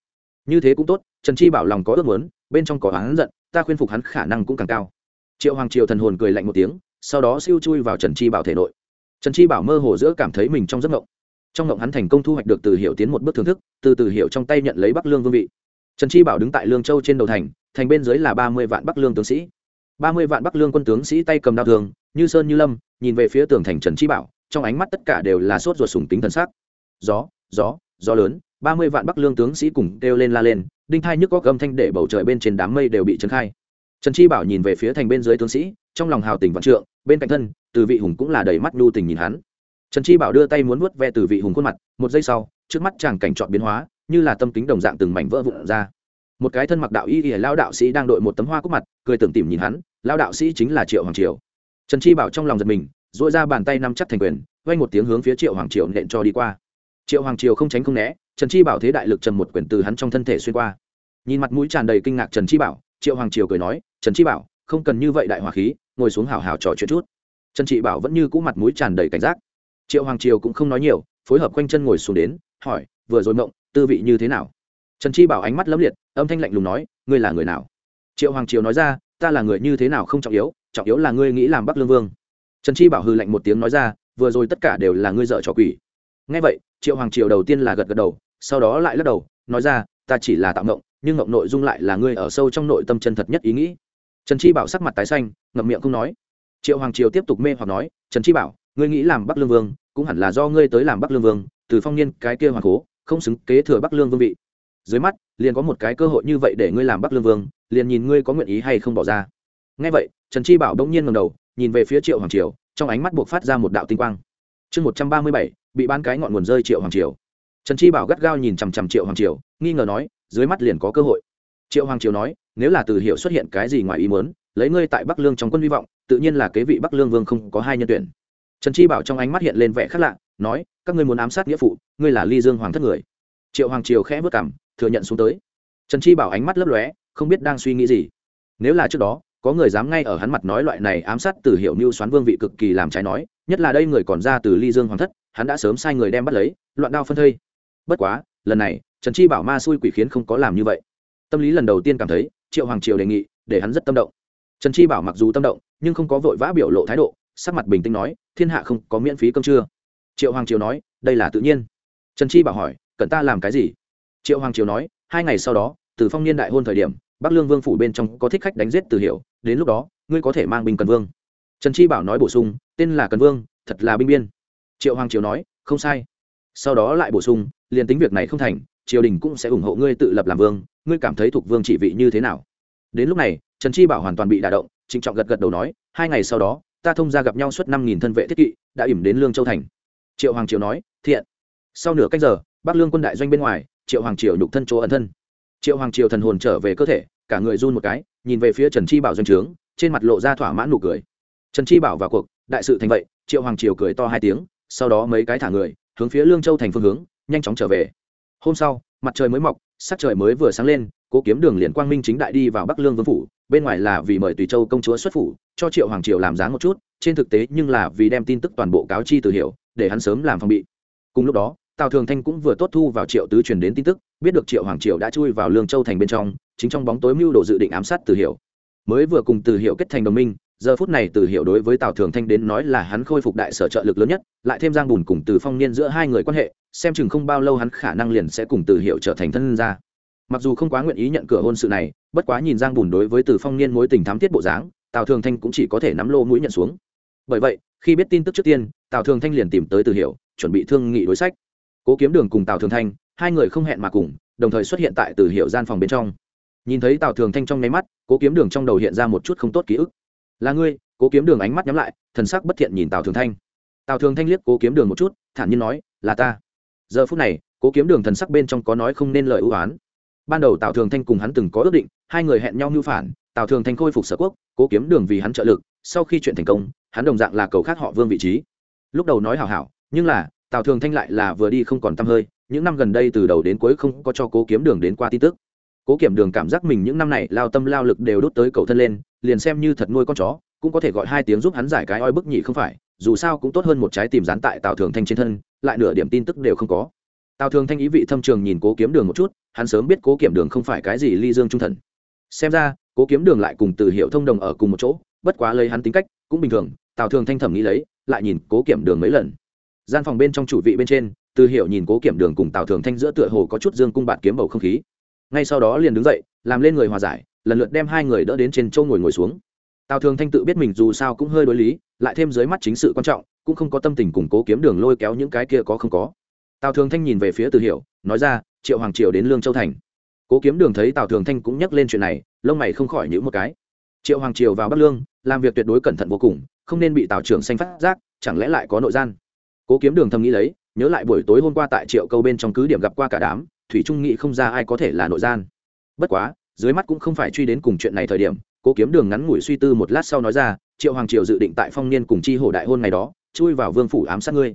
Như thế cũng tốt, trần chi bảo lòng có ước muốn, bên trong có hắn giận, ta khuyên phục hắn khả năng cũng càng cao. Triệu hoàng triều thần hồn cười lạnh một tiếng, sau đó siêu chui vào trần chi bảo thể nội. Trần chi bảo mơ hồ giữa cảm thấy mình trong giấc ngộng trong ngộng hắn thành công thu hoạch được từ hiệu tiến một bước thưởng thức, từ từ hiệu trong tay nhận lấy bắc lương vương vị trần chi bảo đứng tại lương châu trên đầu thành thành bên dưới là ba mươi vạn bắc lương tướng sĩ. ba mươi vạn bắc lương quân tướng sĩ tay cầm đao thường, như sơn như lâm, nhìn về phía tường thành trần chi bảo, trong ánh mắt tất cả đều là sốt ruột sùng tính thần sắc. Gió gió gió lớn, ba mươi vạn bắc lương tướng sĩ cùng kêu lên la lên, đinh thai nhức có âm thanh để bầu trời bên trên đám mây đều bị trấn khai. Trần chi bảo nhìn về phía thành bên dưới tướng sĩ, trong lòng hào tình vạn trượng, bên cạnh thân, từ vị hùng cũng là đầy mắt nhu tình nhìn hắn. Trần chi bảo đưa tay muốn vuốt ve từ vị hùng khuôn mặt, một giây sau, trước mắt chàng cảnh trọn biến hóa như là tâm kính đồng dạng từng mảnh vỡ vụn ra. Một cái thân mặc đạo y ỉa lao đạo sĩ đang đội một tấm hoa cúc mặt, cười tưởng tìm nhìn hắn, lao đạo sĩ chính là triệu hoàng triều. Trần chi bảo trong lòng giật mình dội ra bàn tay nắm chắc thành quyền vay một tiếng hướng phía triệu hoàng triều nện cho đi qua. Triệu hoàng triều không tránh không né, trần chi bảo thế đại lực trầm một quyền từ hắn trong thân thể xuyên qua. Nhìn mặt mũi tràn đầy kinh ngạc trần chi bảo, triệu hoàng triều cười nói, trần chi bảo, không cần như vậy đại hòa khí, ngồi xuống hào hào trò chuyện chút. Trần chị bảo vẫn như cũ mặt mũi tràn đầy cảnh giác. Triệu hoàng triều cũng không nói nhiều, phối hợp quanh chân ngồi xuống đến, hỏi, vừa rồi mộng tư vị như thế nào? Trần chi bảo ánh mắt lấm liệt, âm thanh lạnh lùng nói, ngươi là người nào? Triệu hoàng triều nói ra, ta là người như thế nào không trọng yếu trọng yếu là ngươi nghĩ làm bắc lương vương. Trần chi bảo hư lạnh một tiếng nói ra, vừa rồi tất cả đều là ngươi dợ trò quỷ. Ngay vậy, triệu hoàng triều đầu tiên là gật gật đầu, sau đó lại lắc đầu, nói ra, ta chỉ là tạo ngộng, nhưng ngộng nội dung lại là ngươi ở sâu trong nội tâm chân thật nhất ý nghĩ. Trần chi bảo sắc mặt tái xanh, ngậm miệng không nói. Triệu hoàng triều tiếp tục mê hoặc nói, trần chi bảo, ngươi nghĩ làm bắc lương vương, cũng hẳn là do ngươi tới làm bắc lương vương, từ phong niên cái kia hoàng cố không xứng kế thừa bắc lương vương vị. Dưới mắt, liền có một cái cơ hội như vậy để ngươi làm bắc lương vương, liền nhìn ngươi có nguyện ý hay không bỏ ra. Ngay vậy, trần chi bảo đông nhiên ngầm đầu, nhìn về phía triệu hoàng triều, trong ánh mắt buộc phát ra một đạo tinh quang. Chương một trăm ba mươi bảy, bị bán cái ngọn nguồn rơi triệu hoàng triều. Trần chi bảo gắt gao nhìn chằm chằm triệu hoàng triều, nghi ngờ nói, dưới mắt liền có cơ hội. Triệu hoàng triều nói, nếu là từ hiệu xuất hiện cái gì ngoài ý muốn, lấy ngươi tại bắc lương trong quân hy vọng, tự nhiên là kế vị bắc lương vương không có hai nhân tuyển trần chi bảo trong ánh mắt hiện lên vẻ khác lạ, nói, các ngươi muốn ám sát nghĩa phụ, ngươi là ly dương hoàng thất người. Triệu hoàng triều khẽ vất cảm thừa nhận xuống tới. Trần chi bảo ánh mắt lấp lóe, không biết đang suy nghĩ gì. Nếu là trước đó, có người dám ngay ở hắn mặt nói loại này ám sát từ hiệu mưu xoán vương vị cực kỳ làm trái nói, nhất là đây người còn ra từ ly dương hoàng thất, hắn đã sớm sai người đem bắt lấy, loạn đao phân thây. Bất quá, lần này, trần chi bảo ma xui quỷ khiến không có làm như vậy. Tâm lý lần đầu tiên cảm thấy, triệu hoàng triều đề nghị, để hắn rất tâm động. Trần chi bảo mặc dù tâm động, nhưng không có vội vã biểu lộ thái độ, sắc mặt bình tĩnh nói thiên hạ không có miễn phí cơm trưa. Triệu hoàng triều nói, đây là tự nhiên. Trần chi bảo hỏi, cần ta làm cái gì? Triệu hoàng triều nói, hai ngày sau đó, từ phong niên đại hôn thời điểm, bắc lương vương phủ bên trong có thích khách đánh giết từ hiệu đến lúc đó, ngươi có thể mang binh cần vương. Trần chi bảo nói bổ sung, tên là cần vương, thật là binh biên. Triệu hoàng triều nói, không sai. Sau đó lại bổ sung, liền tính việc này không thành, triều đình cũng sẽ ủng hộ ngươi tự lập làm vương, ngươi cảm thấy thuộc vương trị vị như thế nào? Đến lúc này, trần chi bảo hoàn toàn bị đả động, trịnh trọng gật gật đầu nói, hai ngày sau đó ta thông ra gặp nhau suốt năm nghìn thân vệ thiết kỵ, đã ỉm đến lương châu thành. Triệu hoàng triều nói, thiện. Sau nửa cách giờ, bắc lương quân đại doanh bên ngoài, triệu hoàng triều nhục thân chỗ ẩn thân. Triệu hoàng triều thần hồn trở về cơ thể, cả người run một cái, nhìn về phía trần chi bảo doanh trướng, trên mặt lộ ra thỏa mãn nụ cười. Trần chi bảo vào cuộc, đại sự thành vậy, triệu hoàng triều cười to hai tiếng, sau đó mấy cái thả người, hướng phía lương châu thành phương hướng, nhanh chóng trở về. Hôm sau, mặt trời mới mọc, sắc trời mới vừa sáng lên cố kiếm đường liền quang minh chính đại đi vào bắc lương vương phủ, bên ngoài là vì mời tùy châu công chúa xuất phủ, cho triệu hoàng triều làm dáng một chút, trên thực tế nhưng là vì đem tin tức toàn bộ cáo chi từ hiểu, để hắn sớm làm phòng bị. Cùng lúc đó, tào thường thanh cũng vừa tốt thu vào triệu tứ truyền đến tin tức, biết được triệu hoàng triều đã chui vào lương châu thành bên trong, chính trong bóng tối mưu đồ dự định ám sát từ hiểu. Mới vừa cùng từ hiểu kết thành đồng minh, giờ phút này từ hiểu đối với tào thường thanh đến nói là hắn khôi phục đại sở trợ lực lớn nhất, lại thêm giang bùn cùng từ phong niên giữa hai người quan hệ, xem chừng không bao lâu hắn khả năng liền sẽ cùng từ hiểu trở thành thân gia mặc dù không quá nguyện ý nhận cửa hôn sự này, bất quá nhìn giang bùn đối với từ phong niên mối tình thám tiết bộ dáng, tào thường thanh cũng chỉ có thể nắm lô mũi nhận xuống. Bởi vậy, khi biết tin tức trước tiên, tào thường thanh liền tìm tới từ hiểu, chuẩn bị thương nghị đối sách. Cố kiếm đường cùng tào thường thanh, hai người không hẹn mà cùng, đồng thời xuất hiện tại từ hiệu gian phòng bên trong. Nhìn thấy tào thường thanh trong nháy mắt, cố kiếm đường trong đầu hiện ra một chút không tốt ký ức. Là ngươi? Cố kiếm đường ánh mắt nhắm lại, thần sắc bất thiện nhìn tào thường thanh. Tào thường thanh liếc cố kiếm đường một chút, thản nhiên nói, là ta. Giờ phút này, cố kiếm đường thần sắc bên trong có nói không nên lời ưu oán ban đầu tào thường thanh cùng hắn từng có ước định, hai người hẹn nhau mưu phản, tào thường thanh khôi phục sở quốc, cố kiếm đường vì hắn trợ lực, sau khi chuyện thành công, hắn đồng dạng là cầu khác họ vương vị trí. Lúc đầu nói hảo hảo, nhưng là, tào thường thanh lại là vừa đi không còn t hơi, những năm gần đây từ đầu đến cuối không có cho cố kiếm đường đến qua tin tức. Cố kiểm đường cảm giác mình những năm này lao tâm lao lực đều đốt tới cầu thân lên, liền xem như thật nuôi con chó, cũng có thể gọi hai tiếng giúp hắn giải cái oi bức nhị không phải, dù sao cũng tốt hơn một trái tìm dán tại tào thường thanh trên thân, lại nửa điểm tin tức đều không có tào thường thanh ý vị thâm trường nhìn cố kiếm đường một chút, hắn sớm biết cố kiểm đường không phải cái gì ly dương trung thần. Xem ra, cố kiếm đường lại cùng từ hiệu thông đồng ở cùng một chỗ, bất quá lấy hắn tính cách, cũng bình thường, tào thường thanh thẩm nghĩ lấy, lại nhìn cố kiểm đường mấy lần. Gian phòng bên trong chủ vị bên trên, từ hiệu nhìn cố kiểm đường cùng tào thường thanh giữa tựa hồ có chút dương cung bạn kiếm bầu không khí. Ngay sau đó liền đứng dậy, làm lên người hòa giải, lần lượt đem hai người đỡ đến trên châu ngồi ngồi xuống. Tào thường thanh tự biết mình dù sao cũng hơi đối lý, lại thêm dưới mắt chính sự quan trọng, cũng không có tâm tình củng cố kiếm đường lôi kéo những cái kia có không có tào thường thanh nhìn về phía từ hiểu, nói ra, triệu hoàng triều đến lương châu thành. Cố kiếm đường thấy tào thường thanh cũng nhắc lên chuyện này, lông mày không khỏi nhữ một cái. Triệu hoàng triều vào bắc lương, làm việc tuyệt đối cẩn thận vô cùng, không nên bị tào trưởng xanh phát giác, chẳng lẽ lại có nội gian? Cố kiếm đường thầm nghĩ lấy, nhớ lại buổi tối hôm qua tại triệu câu bên trong cứ điểm gặp qua cả đám, thủy trung nghĩ không ra ai có thể là nội gian. Bất quá, dưới mắt cũng không phải truy đến cùng chuyện này thời điểm, cố kiếm đường ngắn ngủi suy tư một lát sau nói ra, triệu hoàng triều dự định tại phong niên cùng chi hổ đại hôn ngày đó, chui vào vương phủ ám sát ngươi.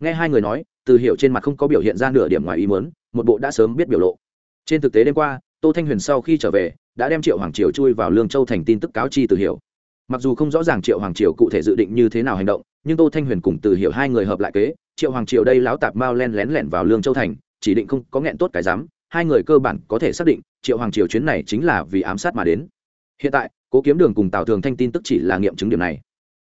Nghe hai người nói từ hiểu trên mặt không có biểu hiện ra nửa điểm ngoài ý muốn, một bộ đã sớm biết biểu lộ. Trên thực tế đêm qua tô thanh huyền sau khi trở về đã đem triệu hoàng triều chui vào lương châu thành tin tức cáo chi từ hiểu. Mặc dù không rõ ràng triệu hoàng triều cụ thể dự định như thế nào hành động nhưng tô thanh huyền cùng từ hiểu hai người hợp lại kế triệu hoàng triều đây láo tạp mao len lén lẻn vào lương châu thành chỉ định không có nghẹn tốt cái dám hai người cơ bản có thể xác định triệu hoàng triều chuyến này chính là vì ám sát mà đến. Hiện tại cố kiếm đường cùng tào thường thanh tin tức chỉ là nghiệm chứng điểm này.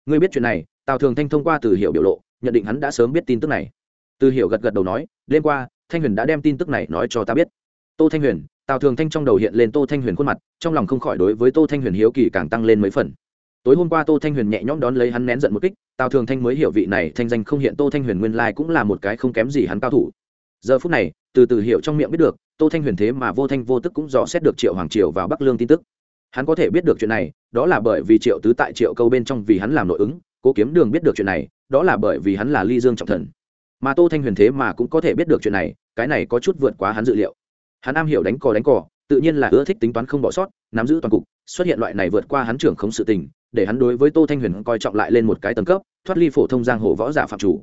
Ngươi biết chuyện này tào thường thanh thông qua từ hiệu biểu lộ nhận định hắn đã sớm biết tin tức này từ Hiểu gật gật đầu nói, đêm qua, thanh huyền đã đem tin tức này nói cho ta biết. Tô thanh huyền, tào thường thanh trong đầu hiện lên tô thanh huyền khuôn mặt, trong lòng không khỏi đối với tô thanh huyền hiếu kỳ càng tăng lên mấy phần. Tối hôm qua tô thanh huyền nhẹ nhõm đón lấy hắn nén giận một kích, tào thường thanh mới hiểu vị này thanh danh không hiện tô thanh huyền nguyên lai cũng là một cái không kém gì hắn cao thủ. Giờ phút này, từ từ hiểu trong miệng biết được, tô thanh huyền thế mà vô thanh vô tức cũng dò xét được triệu hoàng triều vào bắc lương tin tức. Hắn có thể biết được chuyện này, đó là bởi vì triệu tứ tại triệu câu bên trong vì hắn làm nội ứng, cố kiếm đường biết được chuyện này, đó là bởi vì hắn là ly dương trọng thần mà tô thanh huyền thế mà cũng có thể biết được chuyện này, cái này có chút vượt quá hắn dự liệu. Hắn am hiểu đánh cò đánh cò, tự nhiên là ưa thích tính toán không bỏ sót, nắm giữ toàn cục, xuất hiện loại này vượt qua hắn trưởng không sự tình, để hắn đối với tô thanh huyền coi trọng lại lên một cái tầng cấp, thoát ly phổ thông giang hồ võ giả phạm chủ.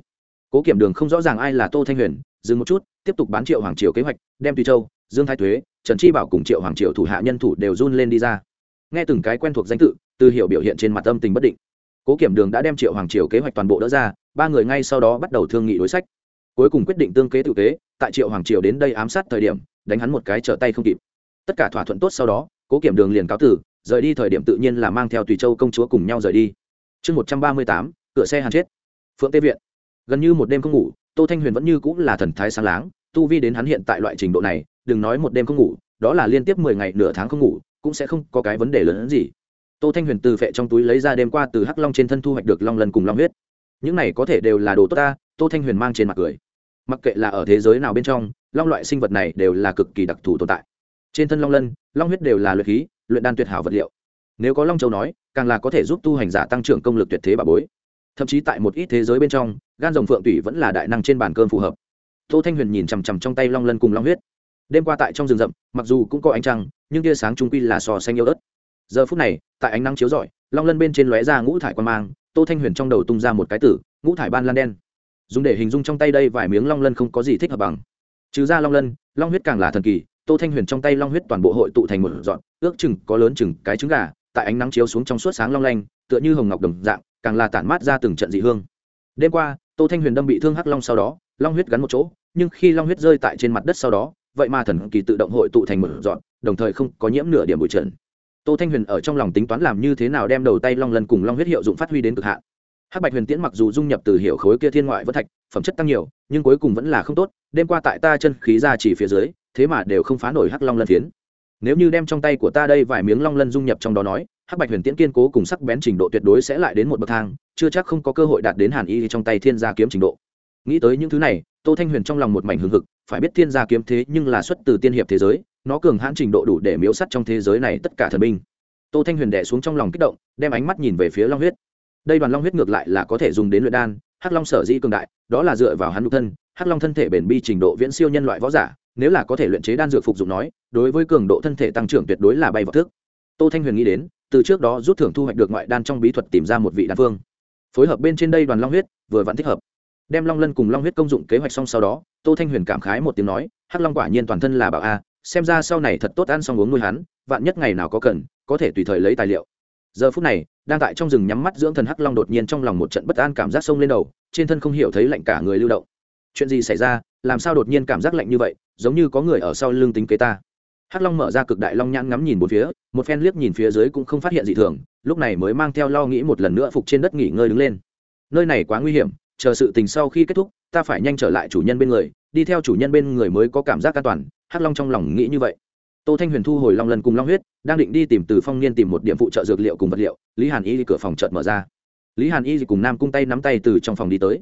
Cố kiểm đường không rõ ràng ai là tô thanh huyền, dừng một chút, tiếp tục bán triệu hoàng triều kế hoạch, đem tùy châu, dương thái thuế, trần chi bảo cùng triệu hoàng triều thủ hạ nhân thủ đều run lên đi ra. Nghe từng cái quen thuộc danh tự, từ hiểu biểu hiện trên mặt âm tình bất định. Cố kiểm đường đã đem triệu hoàng triều kế hoạch toàn bộ đỡ ra ba người ngay sau đó bắt đầu thương nghị đối sách. Cuối cùng quyết định tương kế tự kế, tại triệu hoàng triều đến đây ám sát thời điểm, đánh hắn một cái trở tay không kịp. Tất cả thỏa thuận tốt sau đó, cố kiểm đường liền cáo tử, rời đi thời điểm tự nhiên là mang theo tùy châu công chúa cùng nhau rời đi. Chương một trăm ba mươi tám, cửa xe hàn chết. Phượng tê viện. Gần như một đêm không ngủ, tô thanh huyền vẫn như cũng là thần thái sáng láng, tu vi đến hắn hiện tại loại trình độ này, đừng nói một đêm không ngủ, đó là liên tiếp mười ngày nửa tháng không ngủ, cũng sẽ không có cái vấn đề lớn hơn gì. Tô thanh huyền từ phệ trong túi lấy ra đêm qua từ hắc long trên thân thu hoạch được long lần cùng long huyết những này có thể đều là đồ tốt ta, tô thanh huyền mang trên mặt cười. Mặc kệ là ở thế giới nào bên trong, long loại sinh vật này đều là cực kỳ đặc thù tồn tại. Trên thân long lân, long huyết đều là luyện khí, luyện đan tuyệt hảo vật liệu. Nếu có long châu nói, càng là có thể giúp tu hành giả tăng trưởng công lực tuyệt thế bà bối. Thậm chí tại một ít thế giới bên trong, gan rồng phượng tủy vẫn là đại năng trên bàn cơm phù hợp. Tô thanh huyền nhìn chằm chằm trong tay long lân cùng long huyết. Đêm qua tại trong rừng rậm, mặc dù cũng có ánh trăng, nhưng tia sáng trung quy là sò xanh yêu ớt. Giờ phút này, tại ánh nắng chiếu rọi, long lân bên trên lóe ra ngũ thải quan mang tô thanh huyền trong đầu tung ra một cái tử ngũ thải ban lan đen. Dùng để hình dung trong tay đây vài miếng long lân không có gì thích hợp bằng. Trừ ra long lân, long huyết càng là thần kỳ, tô thanh huyền trong tay long huyết toàn bộ hội tụ thành một dọn ước chừng có lớn chừng cái trứng gà, tại ánh nắng chiếu xuống trong suốt sáng long lanh, tựa như hồng ngọc đồng dạng, càng là tản mát ra từng trận dị hương. Đêm qua, tô thanh huyền đâm bị thương hắc long sau đó, long huyết gắn một chỗ, nhưng khi long huyết rơi tại trên mặt đất sau đó, vậy mà thần kỳ tự động hội tụ thành một dọn đồng thời không có nhiễm nửa điểm bụi trần tô thanh huyền ở trong lòng tính toán làm như thế nào đem đầu tay long lần cùng long huyết hiệu dụng phát huy đến cực hạn. Hắc bạch huyền tiễn mặc dù dung nhập từ hiệu khối kia thiên ngoại vẫn thạch, phẩm chất tăng nhiều, nhưng cuối cùng vẫn là không tốt, đêm qua tại ta chân khí ra chỉ phía dưới, thế mà đều không phá nổi hắc long lân phiến nếu như đem trong tay của ta đây vài miếng long lân dung nhập trong đó nói, hắc bạch huyền tiễn kiên cố cùng sắc bén trình độ tuyệt đối sẽ lại đến một bậc thang, chưa chắc không có cơ hội đạt đến hàn y trong tay thiên gia kiếm trình độ. Nghĩ tới những thứ này, tô thanh huyền trong lòng một mảnh hưng hực, phải biết thiên gia kiếm thế nhưng là xuất từ tiên hiệp thế giới nó cường hãn trình độ đủ để miếu sắt trong thế giới này tất cả thần binh. Tô thanh huyền đẻ xuống trong lòng kích động, đem ánh mắt nhìn về phía long huyết. Đây đoàn long huyết ngược lại là có thể dùng đến luyện đan, hắc long sở dĩ cường đại, đó là dựa vào hắn nhục thân, hắc long thân thể bền bi trình độ viễn siêu nhân loại võ giả, nếu là có thể luyện chế đan dược phục dụng nói, đối với cường độ thân thể tăng trưởng tuyệt đối là bay vào thức. Tô thanh huyền nghĩ đến, từ trước đó rút thưởng thu hoạch được ngoại đan trong bí thuật tìm ra một vị đan phương phối hợp bên trên đây đoàn long huyết, vừa vẫn thích hợp. Đem long lân cùng long huyết công dụng kế hoạch xong sau đó, tô thanh huyền cảm khái một tiếng nói, hắc long quả nhiên toàn thân là bảo a xem ra sau này thật tốt ăn xong uống nuôi hắn, vạn nhất ngày nào có cần, có thể tùy thời lấy tài liệu. Giờ phút này, đang tại trong rừng nhắm mắt dưỡng thần hắc long đột nhiên trong lòng một trận bất an cảm giác sông lên đầu, trên thân không hiểu thấy lạnh cả người lưu động. Chuyện gì xảy ra, làm sao đột nhiên cảm giác lạnh như vậy, giống như có người ở sau lưng tính kế ta. Hắc long mở ra cực đại long nhãn ngắm nhìn bốn phía, một phen liếc nhìn phía dưới cũng không phát hiện gì thường, lúc này mới mang theo lo nghĩ một lần nữa phục trên đất nghỉ ngơi đứng lên. Nơi này quá nguy hiểm, chờ sự tình sau khi kết thúc, ta phải nhanh trở lại chủ nhân bên người, đi theo chủ nhân bên người mới có cảm giác an toàn hắc long trong lòng nghĩ như vậy. Tô thanh huyền thu hồi long lần cùng long huyết, đang định đi tìm từ phong niên tìm một điểm phụ trợ dược liệu cùng vật liệu, lý hàn y cửa phòng chợt mở ra. Lý hàn y cùng nam cung tay nắm tay từ trong phòng đi tới.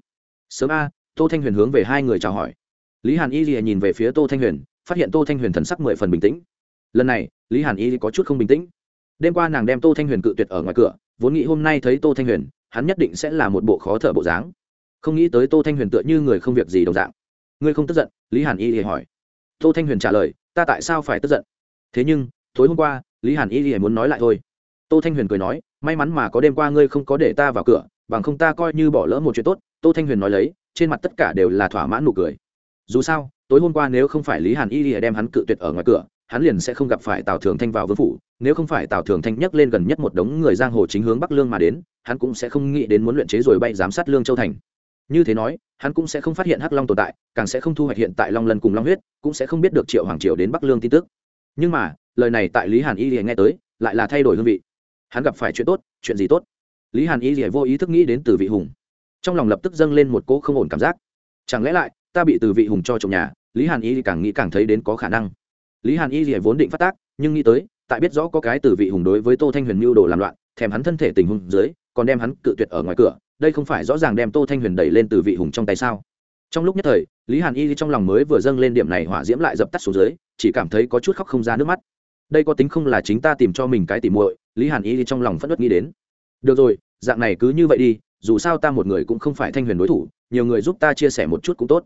Sớm a. Tô thanh huyền hướng về hai người chào hỏi. Lý hàn y nhìn về phía tô thanh huyền, phát hiện tô thanh huyền thần sắc mười phần bình tĩnh. Lần này, lý hàn y có chút không bình tĩnh. Đêm qua nàng đem tô thanh huyền cự tuyệt ở ngoài cửa, vốn nghĩ hôm nay thấy tô thanh huyền, hắn nhất định sẽ là một bộ khó thở bộ dáng. Không nghĩ tới tô thanh huyền tựa như người không việc gì đồng dạng. Ngươi không tức giận? Lý hàn y hỏi tô thanh huyền trả lời, ta tại sao phải tức giận? Thế nhưng, tối hôm qua, lý hàn y muốn nói lại thôi. Tô thanh huyền cười nói, may mắn mà có đêm qua ngươi không có để ta vào cửa, bằng không ta coi như bỏ lỡ một chuyện tốt. Tô thanh huyền nói lấy, trên mặt tất cả đều là thỏa mãn nụ cười. Dù sao, tối hôm qua nếu không phải lý hàn y lìa đem hắn cự tuyệt ở ngoài cửa, hắn liền sẽ không gặp phải tào thường thanh vào vương phủ. Nếu không phải tào thường thanh nhắc lên gần nhất một đống người giang hồ chính hướng bắc lương mà đến, hắn cũng sẽ không nghĩ đến muốn luyện chế rồi bay giám sát lương châu thành như thế nói, hắn cũng sẽ không phát hiện hắc long tồn tại, càng sẽ không thu hoạch hiện tại long lân cùng long huyết, cũng sẽ không biết được triệu hoàng triều đến bắc lương tin tức. Nhưng mà, lời này tại lý hàn y lìa nghe tới, lại là thay đổi hương vị. Hắn gặp phải chuyện tốt, chuyện gì tốt? Lý hàn y lìa vô ý thức nghĩ đến từ vị hùng. Trong lòng lập tức dâng lên một cỗ không ổn cảm giác. Chẳng lẽ lại, ta bị từ vị hùng cho trồng nhà, lý hàn y càng nghĩ càng thấy đến có khả năng. Lý hàn y thì vốn định phát tác, nhưng nghĩ tới, tại biết rõ có cái từ vị hùng đối với tô thanh huyền mưu đồ làm loạn, thèm hắn thân thể tình huống dưới còn đem hắn cự tuyệt ở ngoài cửa, đây không phải rõ ràng đem tô thanh huyền đẩy lên từ vị hùng trong tay sao? Trong lúc nhất thời, lý hàn y trong lòng mới vừa dâng lên điểm này hỏa diễm lại dập tắt xuống dưới, chỉ cảm thấy có chút khóc không ra nước mắt. Đây có tính không là chính ta tìm cho mình cái tìm muội, lý hàn y trong lòng phất đất nghĩ đến. Được rồi, dạng này cứ như vậy đi, dù sao ta một người cũng không phải thanh huyền đối thủ, nhiều người giúp ta chia sẻ một chút cũng tốt.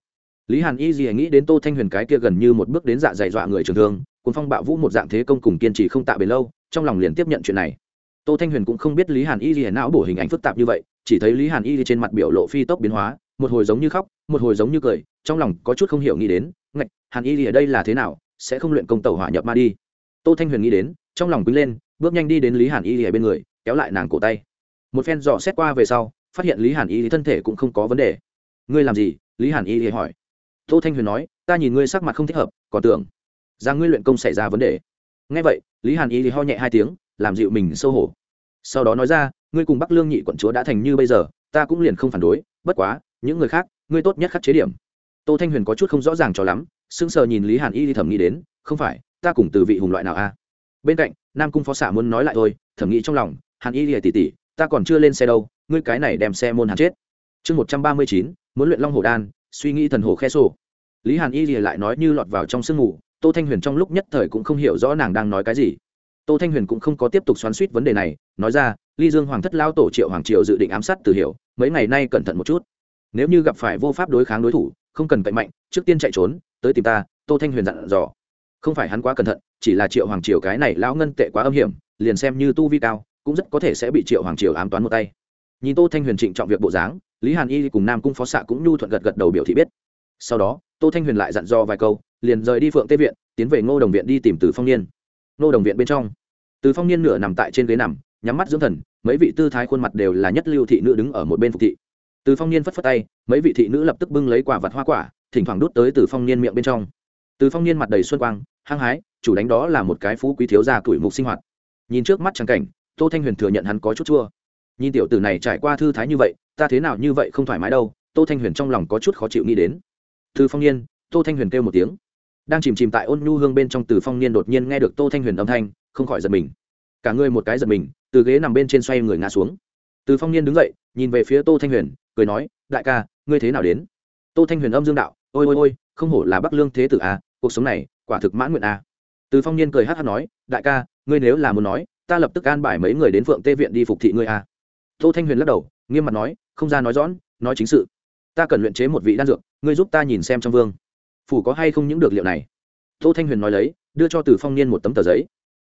Lý hàn y gì nghĩ đến tô thanh huyền cái kia gần như một bước đến dạ dày dọa người trường thương cuốn phong bạo vũ một dạng thế công cùng kiên trì không tạ bền lâu, trong lòng liền tiếp nhận chuyện này tô thanh huyền cũng không biết lý hàn y gì não bổ hình ảnh phức tạp như vậy, chỉ thấy lý hàn y trên mặt biểu lộ phi tốc biến hóa, một hồi giống như khóc, một hồi giống như cười, trong lòng có chút không hiểu nghĩ đến, ngạch, hàn y ở đây là thế nào? Sẽ không luyện công tàu hỏa nhập ma đi. Tô thanh huyền nghĩ đến, trong lòng quýnh lên, bước nhanh đi đến lý hàn y ở bên người, kéo lại nàng cổ tay. Một phen dò xét qua về sau, phát hiện lý hàn y thân thể cũng không có vấn đề. Ngươi làm gì? Lý hàn y hỏi. Tô thanh huyền nói, ta nhìn ngươi sắc mặt không thích hợp, còn tưởng rằng ngươi luyện công xảy ra vấn đề. Ngay vậy, lý hàn y ho nhẹ hai tiếng làm dịu mình sâu hổ. Sau đó nói ra, ngươi cùng bắc lương nhị quận chúa đã thành như bây giờ, ta cũng liền không phản đối, bất quá, những người khác, ngươi tốt nhất khắc chế điểm. Tô thanh huyền có chút không rõ ràng cho lắm, sững sờ nhìn lý hàn y thẩm nghĩ đến, không phải, ta cùng từ vị hùng loại nào a bên cạnh, nam cung phó xạ muốn nói lại thôi, thẩm nghĩ trong lòng, hàn y lìa tỉ tỉ ta còn chưa lên xe đâu, ngươi cái này đem xe môn hàn chết. Chương một trăm ba mươi chín, muốn luyện long hồ đan, suy nghĩ thần hồ khe sổ. Lý hàn y lìa lại nói như lọt vào trong sương mù, tô thanh huyền trong lúc nhất thời cũng không hiểu rõ nàng đang nói cái gì tô thanh huyền cũng không có tiếp tục xoắn suýt vấn đề này, nói ra, ly dương hoàng thất lao tổ triệu hoàng triều dự định ám sát từ hiểu, mấy ngày nay cẩn thận một chút. Nếu như gặp phải vô pháp đối kháng đối thủ, không cần cậy mạnh, trước tiên chạy trốn, tới tìm ta, tô thanh huyền dặn dò. Không phải hắn quá cẩn thận, chỉ là triệu hoàng triều cái này lão ngân tệ quá âm hiểm, liền xem như tu vi cao, cũng rất có thể sẽ bị triệu hoàng triều ám toán một tay. Nhìn tô thanh huyền trịnh trọng việc bộ dáng, lý hàn y cùng nam cung phó xạ cũng nhu thuận gật gật đầu biểu thị biết. Sau đó, tô thanh huyền lại dặn dò vài câu, liền rời đi phượng tê viện, tiến về ngô đồng viện đi tìm từ phong niên. Nô đồng viện bên trong. Từ phong niên nửa nằm tại trên ghế nằm, nhắm mắt dưỡng thần, mấy vị tư thái khuôn mặt đều là nhất lưu thị nữ đứng ở một bên phục thị. Từ phong niên phất phất tay, mấy vị thị nữ lập tức bưng lấy quả vật hoa quả, thỉnh thoảng đút tới từ phong niên miệng bên trong. Từ phong niên mặt đầy xuân quang, hăng hái, chủ đánh đó là một cái phú quý thiếu gia tuổi mục sinh hoạt. Nhìn trước mắt trắng cảnh, tô thanh huyền thừa nhận hắn có chút chua. Nhìn tiểu tử này trải qua thư thái như vậy, ta thế nào như vậy không thoải mái đâu, tô thanh huyền trong lòng có chút khó chịu nghĩ đến. Từ phong niên, tô thanh huyền kêu một tiếng đang chìm chìm tại ôn nhu hương bên trong từ phong niên đột nhiên nghe được tô thanh huyền âm thanh không khỏi giật mình. Cả người một cái giật mình từ ghế nằm bên trên xoay người ngã xuống. Từ phong niên đứng dậy nhìn về phía tô thanh huyền cười nói đại ca ngươi thế nào đến? Tô thanh huyền âm dương đạo ôi ôi ôi không hổ là bắc lương thế tử a à, cuộc sống này quả thực mãn nguyện a à. từ phong niên cười hát hát nói đại ca ngươi nếu là muốn nói ta lập tức an bài mấy người đến phượng tê viện đi phục thị ngươi a à. tô thanh huyền lắc đầu nghiêm mặt nói không ra nói rõ nói chính sự. Ta cần luyện chế một vị đan dược ngươi giúp ta nhìn xem trong vương phủ có hay không những được liệu này? Tô thanh huyền nói lấy, đưa cho từ phong niên một tấm tờ giấy.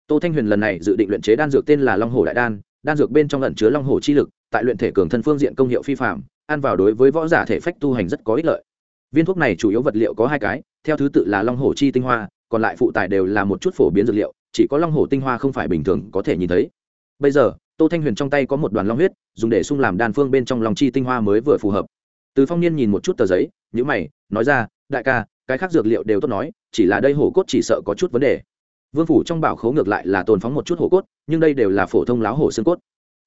Tô thanh huyền lần này dự định luyện chế đan dược tên là long hồ đại đan đan dược bên trong lẩn chứa long hồ chi lực, tại luyện thể cường thân phương diện công hiệu phi phạm ăn vào đối với võ giả thể phách tu hành rất có ích lợi. Viên thuốc này chủ yếu vật liệu có hai cái, theo thứ tự là long hồ chi tinh hoa, còn lại phụ tải đều là một chút phổ biến dược liệu, chỉ có long hồ tinh hoa không phải bình thường có thể nhìn thấy. Bây giờ, tô thanh huyền trong tay có một đoàn long huyết, dùng để sung làm đan phương bên trong lòng chi tinh hoa mới vừa phù hợp. Từ phong niên nhìn một chút tờ giấy nhữ mày, nói ra, đại ca cái khác dược liệu đều tốt nói, chỉ là đây hổ cốt chỉ sợ có chút vấn đề. Vương phủ trong bảo khấu ngược lại là tồn phóng một chút hổ cốt, nhưng đây đều là phổ thông láo hổ xương cốt.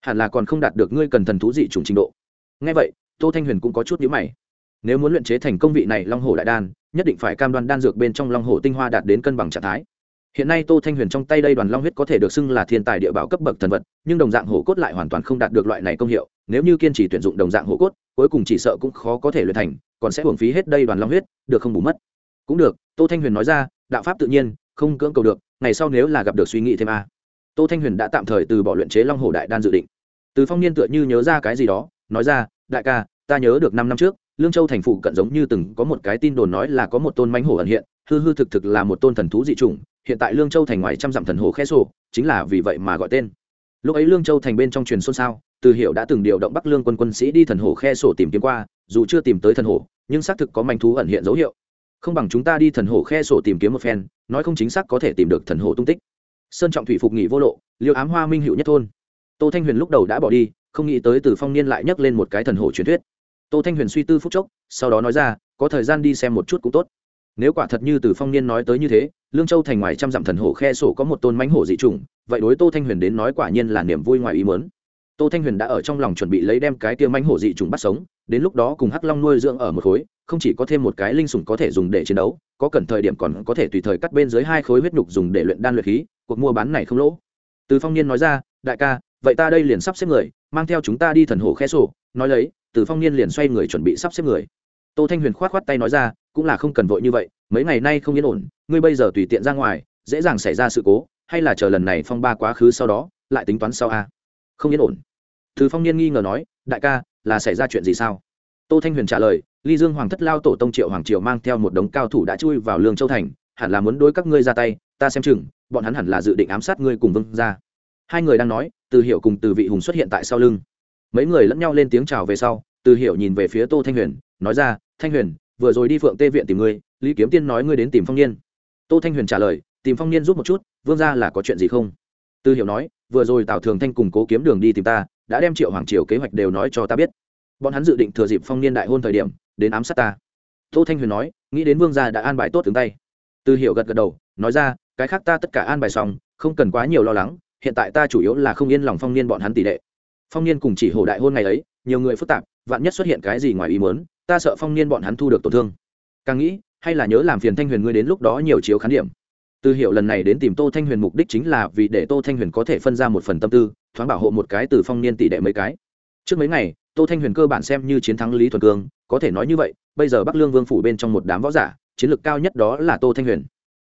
Hẳn là còn không đạt được ngươi cần thần thú dị chủng trình độ. Ngay vậy, tô thanh huyền cũng có chút nhữ mày. Nếu muốn luyện chế thành công vị này long hổ đại đan, nhất định phải cam đoan đan dược bên trong long hổ tinh hoa đạt đến cân bằng trạng thái. Hiện nay tô thanh huyền trong tay đây đoàn long huyết có thể được xưng là thiên tài địa bảo cấp bậc thần vật, nhưng đồng dạng hổ cốt lại hoàn toàn không đạt được loại này công hiệu, nếu như kiên trì tuyển dụng đồng dạng hổ cốt, cuối cùng chỉ sợ cũng khó có thể luyện thành, còn sẽ hưởng phí hết đây đoàn long huyết, được không bù mất cũng được tô thanh huyền nói ra đạo pháp tự nhiên không cưỡng cầu được ngày sau nếu là gặp được suy nghĩ thêm a. Tô thanh huyền đã tạm thời từ bỏ luyện chế long hổ đại đan dự định. Từ phong niên tựa như nhớ ra cái gì đó nói ra đại ca ta nhớ được năm năm trước lương châu thành phủ cận giống như từng có một cái tin đồn nói là có một tôn mánh hổ ẩn hiện hư hư thực thực là một tôn thần thú dị chủng hiện tại lương châu thành ngoài trăm dặm thần hồ khe sổ chính là vì vậy mà gọi tên. Lúc ấy lương châu thành bên trong truyền xôn xao từ hiệu đã từng điều động bắc lương quân quân sĩ đi thần hồ khe sổ tìm kiếm qua dù chưa tìm tới thần hồ, nhưng xác thực có manh thú ẩn hiện dấu hiệu không bằng chúng ta đi thần hổ khe sổ tìm kiếm một phen nói không chính xác có thể tìm được thần hổ tung tích. Sơn trọng thủy phục nghỉ vô lộ liêu ám hoa minh hữu nhất thôn. Tô thanh huyền lúc đầu đã bỏ đi không nghĩ tới từ phong niên lại nhắc lên một cái thần hổ truyền thuyết. Tô thanh huyền suy tư phúc chốc sau đó nói ra có thời gian đi xem một chút cũng tốt. Nếu quả thật như từ phong niên nói tới như thế lương châu thành ngoài trăm dặm thần hổ khe sổ có một tôn mánh hổ dị trùng, vậy đối tô thanh huyền đến nói quả nhiên là niềm vui ngoài ý mớn tô thanh huyền đã ở trong lòng chuẩn bị lấy đem cái kia mánh hổ dị trùng bắt sống đến lúc đó cùng hắc long nuôi dưỡng ở một khối không chỉ có thêm một cái linh sủng có thể dùng để chiến đấu, có cần thời điểm còn có thể tùy thời cắt bên dưới hai khối huyết nhục dùng để luyện đan luyện khí, cuộc mua bán này không lỗ. Từ phong niên nói ra, đại ca, vậy ta đây liền sắp xếp người, mang theo chúng ta đi thần hồ khe sổ. Nói lấy, từ phong niên liền xoay người chuẩn bị sắp xếp người. Tô thanh huyền khoát khoát tay nói ra, cũng là không cần vội như vậy, mấy ngày nay không yên ổn, ngươi bây giờ tùy tiện ra ngoài, dễ dàng xảy ra sự cố, hay là chờ lần này phong ba quá khứ sau đó, lại tính toán sau a? Không yên ổn. Từ phong niên nghi ngờ nói, đại ca, là xảy ra chuyện gì sao? Tô thanh huyền trả lời, ly dương hoàng thất lao tổ tông triệu hoàng triều mang theo một đống cao thủ đã chui vào lương châu thành, hẳn là muốn đối các ngươi ra tay, ta xem chừng, bọn hắn hẳn là dự định ám sát ngươi cùng vương ra hai người đang nói, từ hiệu cùng từ vị hùng xuất hiện tại sau lưng. Mấy người lẫn nhau lên tiếng chào về sau, từ hiệu nhìn về phía tô thanh huyền, nói ra, thanh huyền, vừa rồi đi phượng tê viện tìm ngươi, lý kiếm tiên nói ngươi đến tìm phong niên. Tô thanh huyền trả lời, tìm phong niên giúp một chút, vương ra là có chuyện gì không? Từ hiệu nói, vừa rồi tào thường thanh cùng cố kiếm đường đi tìm ta, đã đem triệu hoàng triều kế hoạch đều nói cho ta biết bọn hắn dự định thừa dịp phong niên đại hôn thời điểm, đến ám sát ta. Tô thanh huyền nói, nghĩ đến vương gia đã an bài tốt tướng tay. Từ hiểu gật gật đầu, nói ra, cái khác ta tất cả an bài xong, không cần quá nhiều lo lắng, hiện tại ta chủ yếu là không yên lòng phong niên bọn hắn tỷ lệ. Phong niên cùng chỉ hổ đại hôn ngày ấy, nhiều người phức tạp, vạn nhất xuất hiện cái gì ngoài ý muốn, ta sợ phong niên bọn hắn thu được tổn thương. Càng nghĩ, hay là nhớ làm phiền thanh huyền ngươi đến lúc đó nhiều chiếu khán điểm. Từ hiểu lần này đến tìm tô thanh huyền mục đích chính là vì để tô thanh huyền có thể phân ra một phần tâm tư, thoáng bảo hộ một cái từ phong niên tỷ đệ mấy cái. Trước mấy ngày tô thanh huyền cơ bản xem như chiến thắng lý thuần cương, có thể nói như vậy, bây giờ bắc lương vương phủ bên trong một đám võ giả, chiến lược cao nhất đó là tô thanh huyền.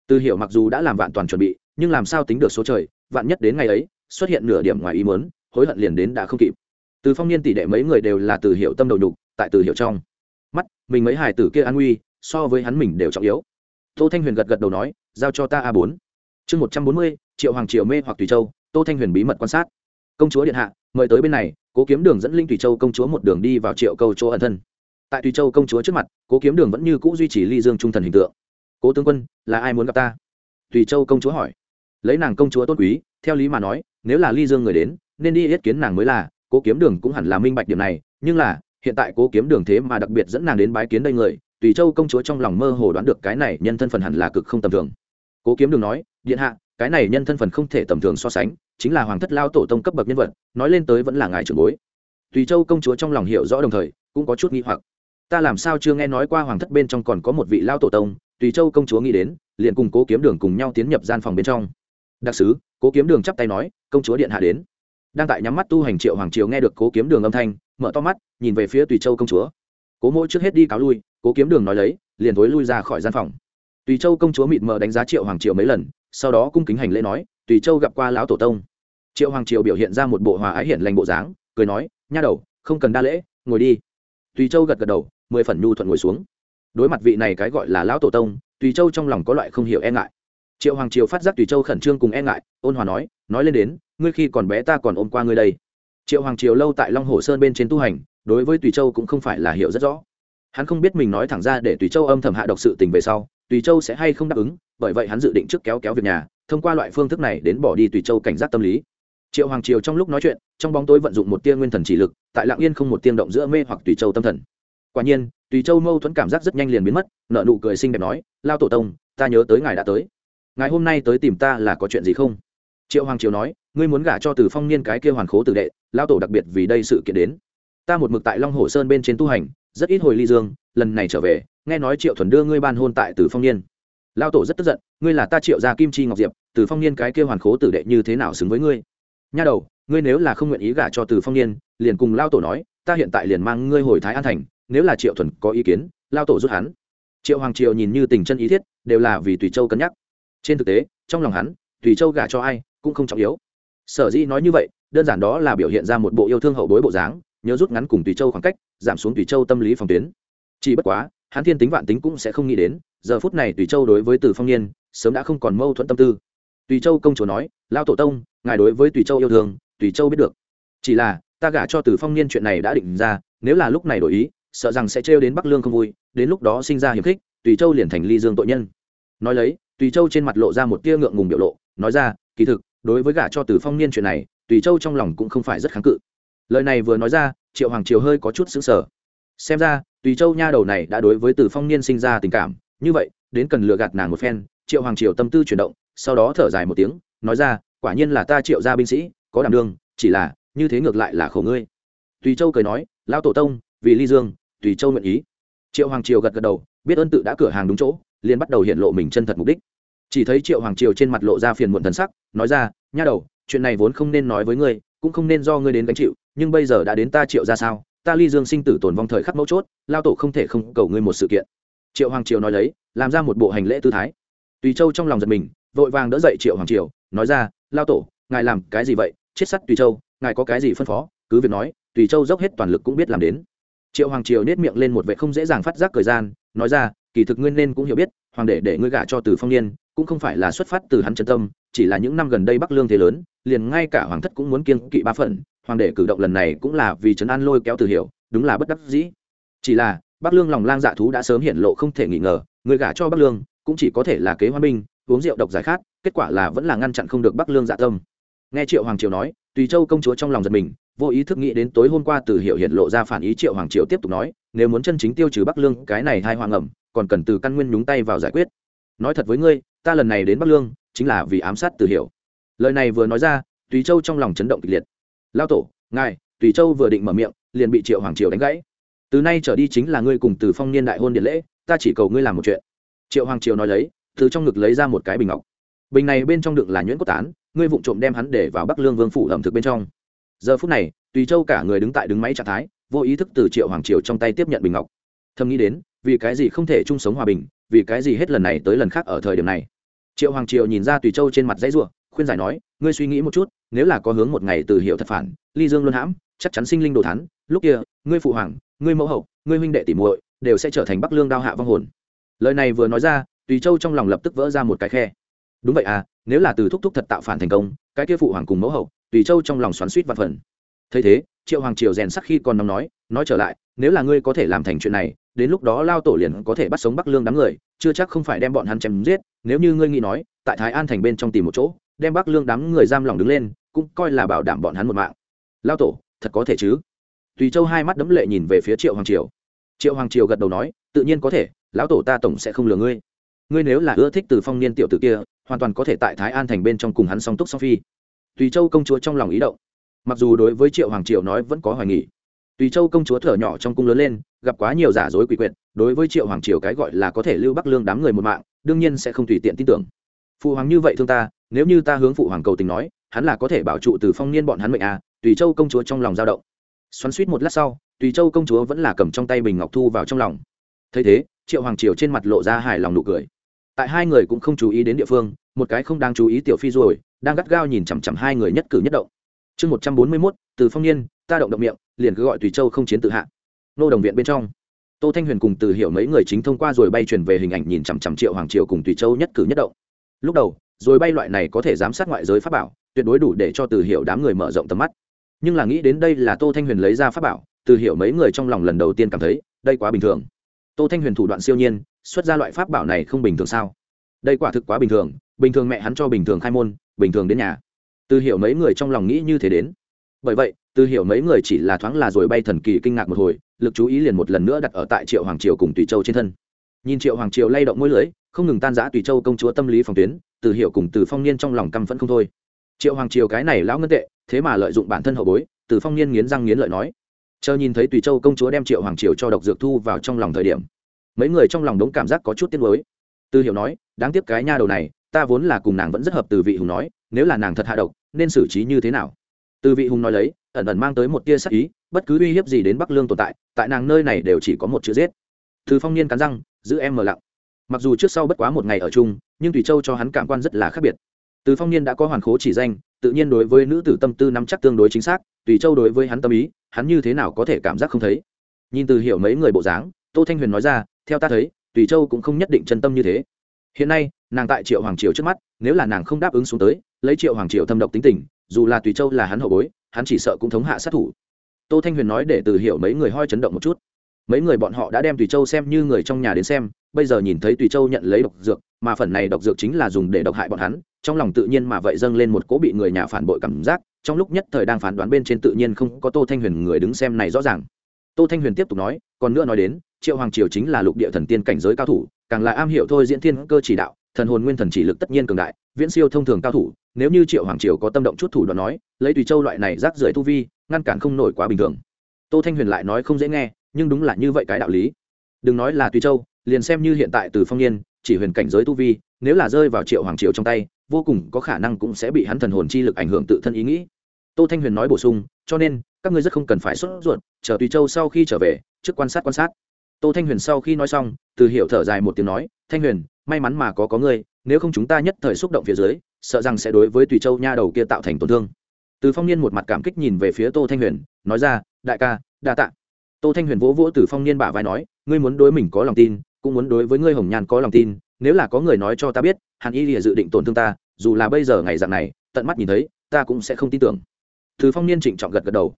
Từ hiểu mặc dù đã làm vạn toàn chuẩn bị, nhưng làm sao tính được số trời, vạn nhất đến ngày ấy, xuất hiện nửa điểm ngoài ý muốn, hối hận liền đến đã không kịp. Từ phong niên tỷ đệ mấy người đều là từ hiểu tâm đầu đục tại từ hiểu trong. Mắt, mình mấy hài tử kia an nguy so với hắn mình đều trọng yếu. Tô thanh huyền gật gật đầu nói, giao cho ta a bốn. Chương một trăm bốn mươi, triệu hoàng triều mê hoặc tùy châu, tô thanh huyền bí mật quan sát. Công chúa điện hạ, mời tới bên này cố kiếm đường dẫn linh tùy châu công chúa một đường đi vào triệu câu chỗ ẩn thân. Tại tùy châu công chúa trước mặt, cố kiếm đường vẫn như c ũ duy trì ly dương trung thần hình tượng. Cố tướng quân, là ai muốn gặp ta? Tùy châu công chúa hỏi. Lấy nàng công chúa tôn quý, theo lý mà nói, nếu là ly dương người đến, nên đi yết kiến nàng mới là, cố kiếm đường cũng hẳn là minh bạch điểm này, nhưng là, hiện tại cố kiếm đường thế mà đặc biệt dẫn nàng đến bái kiến đây người tùy châu công chúa trong lòng mơ hồ đoán được cái này nhân thân phần hẳn là cực không tầm thường. Cố kiếm đường nói, điện hạ, cái này nhân thân phần không thể tầm thường so sánh chính là hoàng thất lao tổ tông cấp bậc nhân vật, nói lên tới vẫn là ngài trưởng bối. Tùy châu công chúa trong lòng hiểu rõ đồng thời, cũng có chút nghi hoặc. Ta làm sao chưa nghe nói qua hoàng thất bên trong còn có một vị lao tổ tông, tùy châu công chúa nghĩ đến, liền cùng cố kiếm đường cùng nhau tiến nhập gian phòng bên trong. Đặc sứ, cố kiếm đường chắp tay nói, công chúa điện hạ đến. Đang tại nhắm mắt tu hành triệu hoàng triều nghe được cố kiếm đường âm thanh, mở to mắt, nhìn về phía tùy châu công chúa. Cố mỗi trước hết đi cáo lui, cố kiếm đường nói lấy, liền thối lui ra khỏi gian phòng. Tùy châu công chúa mịt mờ đánh giá triệu hoàng triều mấy lần, sau đó cung kính hành lễ nói, tùy châu gặp qua lão tổ tông triệu hoàng triều biểu hiện ra một bộ hòa ái hiển lành bộ dáng, cười nói, nha đầu, không cần đa lễ, ngồi đi. Tùy châu gật gật đầu, mười phần nhu thuận ngồi xuống. Đối mặt vị này cái gọi là lão tổ tông, tùy châu trong lòng có loại không hiểu e ngại. Triệu hoàng triều phát giác tùy châu khẩn trương cùng e ngại, ôn hòa nói nói lên đến, ngươi khi còn bé ta còn ôm qua ngươi đây. Triệu hoàng triều lâu tại long hồ sơn bên trên tu hành, đối với tùy châu cũng không phải là hiểu rất rõ. Hắn không biết mình nói thẳng ra để tùy châu âm thầm hạ độc sự tình về sau, tùy châu sẽ hay không đáp ứng, bởi vậy hắn dự định trước kéo kéo việc nhà, thông qua loại phương thức này đến bỏ đi tùy châu cảnh giác tâm lý triệu hoàng triều trong lúc nói chuyện, trong bóng tối vận dụng một tia nguyên thần chỉ lực, tại lạng yên không một tiên động giữa mê hoặc tùy châu tâm thần. Quả nhiên, tùy châu mâu thuẫn cảm giác rất nhanh liền biến mất nợ nụ cười xinh đẹp nói, lao tổ tông, ta nhớ tới ngài đã tới. Ngài hôm nay tới tìm ta là có chuyện gì không? Triệu hoàng triều nói, ngươi muốn gả cho từ phong niên cái kia hoàn khố tử đệ lao tổ đặc biệt vì đây sự kiện đến. Ta một mực tại long hồ sơn bên trên tu hành, rất ít hồi ly dương, lần này trở về, nghe nói triệu thuần đưa ngươi ban hôn tại từ phong niên. Lao tổ rất tức giận, ngươi là ta triệu gia kim chi ngọc diệp, từ phong niên cái kia hoàn khố tử đệ như thế nào xứng với ngươi? Nha đầu, ngươi nếu là không nguyện ý gả cho từ phong niên, liền cùng lao tổ nói, ta hiện tại liền mang ngươi hồi thái an thành, nếu là triệu thuần có ý kiến, lao tổ rút hắn. Triệu hoàng triều nhìn như tình chân ý thiết, đều là vì tùy châu cân nhắc. Trên thực tế, trong lòng hắn, tùy châu gả cho ai cũng không trọng yếu. Sở dĩ nói như vậy, đơn giản đó là biểu hiện ra một bộ yêu thương hậu bối bộ dáng, nhớ rút ngắn cùng tùy châu khoảng cách, giảm xuống tùy châu tâm lý phòng tuyến. Chỉ bất quá, hắn thiên tính vạn tính cũng sẽ không nghĩ đến, giờ phút này tùy châu đối với từ phong niên, sớm đã không còn mâu thuẫn tâm tư. Tùy châu công chúa nói, lao tổ tông ngài đối với tùy châu yêu thương, tùy châu biết được. Chỉ là, ta gả cho từ phong niên chuyện này đã định ra, nếu là lúc này đổi ý, sợ rằng sẽ trêu đến bắc lương không vui, đến lúc đó sinh ra hiểm khích, tùy châu liền thành ly dương tội nhân. Nói lấy, tùy châu trên mặt lộ ra một tia ngượng ngùng biểu lộ, nói ra, kỳ thực, đối với gả cho từ phong niên chuyện này, tùy châu trong lòng cũng không phải rất kháng cự. Lời này vừa nói ra, triệu hoàng triều hơi có chút xứng sở xem ra, tùy châu nha đầu này đã đối với từ phong niên sinh ra tình cảm, như vậy, đến cần lừa gạt nàng một phen, triệu hoàng triều tâm tư chuyển động, sau đó thở dài một tiếng, nói ra quả nhiên là ta triệu gia binh sĩ, có đảm đương, chỉ là, như thế ngược lại là khổ ngươi. Tùy châu cười nói, lão tổ tông, vì ly dương, tùy châu nguyện ý. Triệu hoàng triều gật gật đầu, biết ơn tự đã cửa hàng đúng chỗ, liền bắt đầu hiện lộ mình chân thật mục đích. Chỉ thấy triệu hoàng triều trên mặt lộ ra phiền muộn thần sắc, nói ra, nha đầu, chuyện này vốn không nên nói với ngươi, cũng không nên do ngươi đến gánh chịu, nhưng bây giờ đã đến ta triệu ra sao? Ta ly dương sinh tử tồn vong thời khắc mấu chốt lao tổ không thể không cầu ngươi một sự kiện. Triệu hoàng triều nói lấy, làm ra một bộ hành lễ tư thái. Tùy châu trong lòng giật mình, vội vàng đỡ dậy triệu hoàng triều nói ra lao tổ ngài làm cái gì vậy? Chết sắt tùy châu ngài có cái gì phân phó? Cứ việc nói tùy châu dốc hết toàn lực cũng biết làm đến. Triệu hoàng triều nết miệng lên một vệ không dễ dàng phát giác thời gian nói ra kỳ thực nguyên nên cũng hiểu biết hoàng đệ để ngươi gả cho từ phong niên cũng không phải là xuất phát từ hắn chân tâm chỉ là những năm gần đây bắc lương thế lớn liền ngay cả hoàng thất cũng muốn kiên kỵ ba phận, hoàng đệ cử động lần này cũng là vì trấn an lôi kéo từ hiểu đúng là bất đắc dĩ. Chỉ là bắc lương lòng lang dạ thú đã sớm hiện lộ không thể nghi ngờ người gả cho bắc lương cũng chỉ có thể là kế hoa binh uống rượu độc giải khát, kết quả là vẫn là ngăn chặn không được bắc lương dạ tâm. Nghe triệu hoàng triều nói, tùy châu công chúa trong lòng giật mình, vô ý thức nghĩ đến tối hôm qua từ hiệu hiện lộ ra phản ý triệu hoàng triều tiếp tục nói, nếu muốn chân chính tiêu trừ bắc lương, cái này hai hoàng ẩm, còn cần từ căn nguyên nhúng tay vào giải quyết. Nói thật với ngươi, ta lần này đến bắc lương, chính là vì ám sát từ hiệu. Lời này vừa nói ra, tùy châu trong lòng chấn động kịch liệt. Lao tổ, ngài, tùy châu vừa định mở miệng, liền bị triệu hoàng triều đánh gãy. Từ nay trở đi chính là ngươi cùng từ phong niên đại hôn điện lễ, ta chỉ cầu ngươi làm một chuyện. Triệu hoàng triều nói lấy từ trong ngực lấy ra một cái bình ngọc. Bình này bên trong đựng là nhuyễn cốt tán, ngươi vụng trộm đem hắn để vào bắc lương vương phủ ẩm thực bên trong. Giờ phút này, tùy châu cả người đứng tại đứng máy trạng thái, vô ý thức từ triệu hoàng triều trong tay tiếp nhận bình ngọc. Thầm nghĩ đến, vì cái gì không thể chung sống hòa bình, vì cái gì hết lần này tới lần khác ở thời điểm này. Triệu hoàng triều nhìn ra tùy châu trên mặt dãy ruộng khuyên giải nói, ngươi suy nghĩ một chút, nếu là có hướng một ngày từ hiệu thật phản, ly dương luân hãm, chắc chắn sinh linh đồ thắn lúc kia, ngươi phụ hoàng, ngươi mẫu hậu, ngươi huynh đệ tỉ muội, đều sẽ trở thành bắc lương đao hạ vong hồn. Lời này vừa nói ra tùy châu trong lòng lập tức vỡ ra một cái khe. Đúng vậy à nếu là từ thúc thúc thật tạo phản thành công, cái kia phụ hoàng cùng mẫu hậu, tùy châu trong lòng xoắn suýt văn phần. Thấy thế, triệu hoàng triều rèn sắc khi còn nóng nói nói trở lại, nếu là ngươi có thể làm thành chuyện này, đến lúc đó lao tổ liền có thể bắt sống bắc lương đám người, chưa chắc không phải đem bọn hắn chém giết, nếu như ngươi nghĩ nói, tại thái an thành bên trong tìm một chỗ, đem bắc lương đám người giam lòng đứng lên, cũng coi là bảo đảm bọn hắn một mạng. Lao tổ, thật có thể chứ? Tùy châu hai mắt đấm lệ nhìn về phía triệu hoàng triều. Triệu hoàng triều gật đầu nói, tự nhiên có thể, lão tổ ta tổng sẽ không lừa ngươi ngươi nếu là ưa thích từ phong niên tiểu tử kia, hoàn toàn có thể tại thái an thành bên trong cùng hắn song túc song phi. Tùy châu công chúa trong lòng ý động. Mặc dù đối với triệu hoàng Triệu nói vẫn có hoài nghỉ tùy châu công chúa thở nhỏ trong cung lớn lên, gặp quá nhiều giả dối quỷ quyệt, đối với triệu hoàng triều cái gọi là có thể lưu bắc lương đám người một mạng, đương nhiên sẽ không tùy tiện tin tưởng. Phụ hoàng như vậy thương ta, nếu như ta hướng phụ hoàng cầu tình nói, hắn là có thể bảo trụ từ phong niên bọn hắn mệnh à tùy châu công chúa trong lòng dao động. Xoắn suýt một lát sau, tùy châu công chúa vẫn là cầm trong tay bình ngọc thu vào trong lòng. Thấy thế, triệu hoàng triều trên mặt lộ ra hài lòng nụ cười tại hai người cũng không chú ý đến địa phương, một cái không đang chú ý tiểu phi rồi đang gắt gao nhìn chằm chằm hai người nhất cử nhất động. Chương một trăm bốn mươi mốt, từ phong niên, ta động động miệng, liền cứ gọi tùy châu không chiến tự hạ. Nô đồng viện bên trong. Tô thanh huyền cùng từ hiểu mấy người chính thông qua rồi bay truyền về hình ảnh nhìn chằm chằm triệu hoàng triều cùng tùy châu nhất cử nhất động. Lúc đầu, rồi bay loại này có thể giám sát ngoại giới pháp bảo, tuyệt đối đủ để cho từ hiểu đám người mở rộng tầm mắt. Nhưng là nghĩ đến đây là tô thanh huyền lấy ra pháp bảo, từ hiểu mấy người trong lòng lần đầu tiên cảm thấy, đây quá bình thường. Tô thanh huyền thủ đoạn siêu nhiên xuất ra loại pháp bảo này không bình thường sao? Đây quả thực quá bình thường bình thường mẹ hắn cho bình thường khai môn, bình thường đến nhà. Từ hiểu mấy người trong lòng nghĩ như thế đến. Bởi vậy, từ hiểu mấy người chỉ là thoáng là rồi bay thần kỳ kinh ngạc một hồi, lực chú ý liền một lần nữa đặt ở tại triệu hoàng triều cùng tùy châu trên thân. Nhìn triệu hoàng triều lay động môi lưới, không ngừng tan giã tùy châu công chúa tâm lý phòng tuyến, từ hiểu cùng từ phong niên trong lòng căm phẫn không thôi. Triệu hoàng triều cái này lão ngân tệ, thế mà lợi dụng bản thân hậu bối, từ phong niên nghiến răng nghiến lợi nói. Chờ nhìn thấy tùy châu công chúa đem triệu hoàng triều cho độc dược thu vào trong lòng thời điểm mấy người trong lòng đống cảm giác có chút tiếc nuối. Từ hiểu nói, đáng tiếc cái nha đầu này, ta vốn là cùng nàng vẫn rất hợp từ vị hùng nói, nếu là nàng thật hạ độc, nên xử trí như thế nào? Từ vị hùng nói lấy, ẩn ẩn mang tới một tia sắc ý, bất cứ uy hiếp gì đến bắc lương tồn tại tại nàng nơi này đều chỉ có một chữ giết. Từ phong niên cắn răng, giữ em mờ lặng. Mặc dù trước sau bất quá một ngày ở chung, nhưng thủy châu cho hắn cảm quan rất là khác biệt. Từ phong niên đã có hoàn khố chỉ danh, tự nhiên đối với nữ tử tâm tư nắm chắc tương đối chính xác tùy châu đối với hắn tâm ý, hắn như thế nào có thể cảm giác không thấy. Nhìn từ hiểu mấy người bộ dáng, tô thanh huyền nói ra theo ta thấy, tùy châu cũng không nhất định chân tâm như thế. Hiện nay, nàng tại triệu hoàng triều trước mắt, nếu là nàng không đáp ứng xuống tới, lấy triệu hoàng triều thâm độc tính tình, dù là tùy châu là hắn hậu bối, hắn chỉ sợ cũng thống hạ sát thủ. Tô thanh huyền nói để từ hiểu mấy người hoi chấn động một chút. Mấy người bọn họ đã đem tùy châu xem như người trong nhà đến xem, bây giờ nhìn thấy tùy châu nhận lấy độc dược, mà phần này độc dược chính là dùng để độc hại bọn hắn, trong lòng tự nhiên mà vậy dâng lên một cố bị người nhà phản bội cảm giác, trong lúc nhất thời đang phán đoán bên trên tự nhiên không có tô thanh huyền người đứng xem này rõ ràng. Tô thanh huyền tiếp tục nói còn nữa nói đến, triệu hoàng triều chính là lục địa thần tiên cảnh giới cao thủ, càng là am hiểu thôi diễn thiên cơ chỉ đạo, thần hồn nguyên thần chỉ lực tất nhiên cường đại, viễn siêu thông thường cao thủ, nếu như triệu hoàng triều có tâm động chút thủ đoạn nói, lấy tùy châu loại này rác rưởi tu vi, ngăn cản không nổi quá bình thường. Tô thanh huyền lại nói không dễ nghe, nhưng đúng là như vậy cái đạo lý. Đừng nói là tùy châu, liền xem như hiện tại từ phong niên, chỉ huyền cảnh giới tu vi, nếu là rơi vào triệu hoàng triều trong tay, vô cùng có khả năng cũng sẽ bị hắn thần hồn chi lực ảnh hưởng tự thân ý nghĩ. Tô thanh huyền nói bổ sung, cho nên, các ngươi rất không cần phải sốt ruột, chờ tùy châu sau khi trở về trước quan sát quan sát. Tô thanh huyền sau khi nói xong, từ hiểu thở dài một tiếng nói, thanh huyền, may mắn mà có có ngươi, nếu không chúng ta nhất thời xúc động phía dưới, sợ rằng sẽ đối với tùy châu nha đầu kia tạo thành tổn thương. Từ phong niên một mặt cảm kích nhìn về phía tô thanh huyền, nói ra, đại ca, đa tạ. Tô thanh huyền vỗ vỗ từ phong niên bả vai nói, ngươi muốn đối mình có lòng tin, cũng muốn đối với ngươi hồng nhàn có lòng tin, nếu là có người nói cho ta biết, hàn y lìa dự định tổn thương ta, dù là bây giờ ngày dạng này, tận mắt nhìn thấy, ta cũng sẽ không tin tưởng. Từ phong niên trịnh trọng gật gật đầu.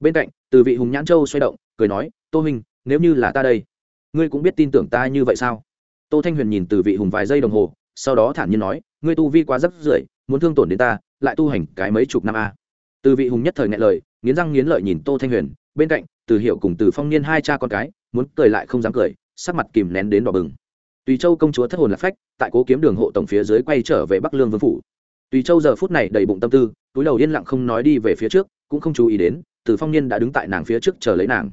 Bên cạnh, từ vị hùng nhãn châu xoay động, cười nói tô huynh nếu như là ta đây, ngươi cũng biết tin tưởng ta như vậy sao? Tô thanh huyền nhìn từ vị hùng vài giây đồng hồ, sau đó thản nhiên nói, ngươi tu vi quá rất rưởi, muốn thương tổn đến ta, lại tu hành cái mấy chục năm a. Từ vị hùng nhất thời ngại lời, nghiến răng nghiến lợi nhìn tô thanh huyền, bên cạnh, từ hiệu cùng từ phong niên hai cha con cái, muốn cười lại không dám cười, sắc mặt kìm nén đến đỏ bừng. Tùy châu công chúa thất hồn lạc phách, tại cố kiếm đường hộ tổng phía dưới quay trở về bắc lương vương phủ. Tùy châu giờ phút này đầy bụng tâm tư, túi đầu yên lặng không nói đi về phía trước, cũng không chú ý đến, từ phong niên đã đứng tại nàng phía trước chờ lấy nàng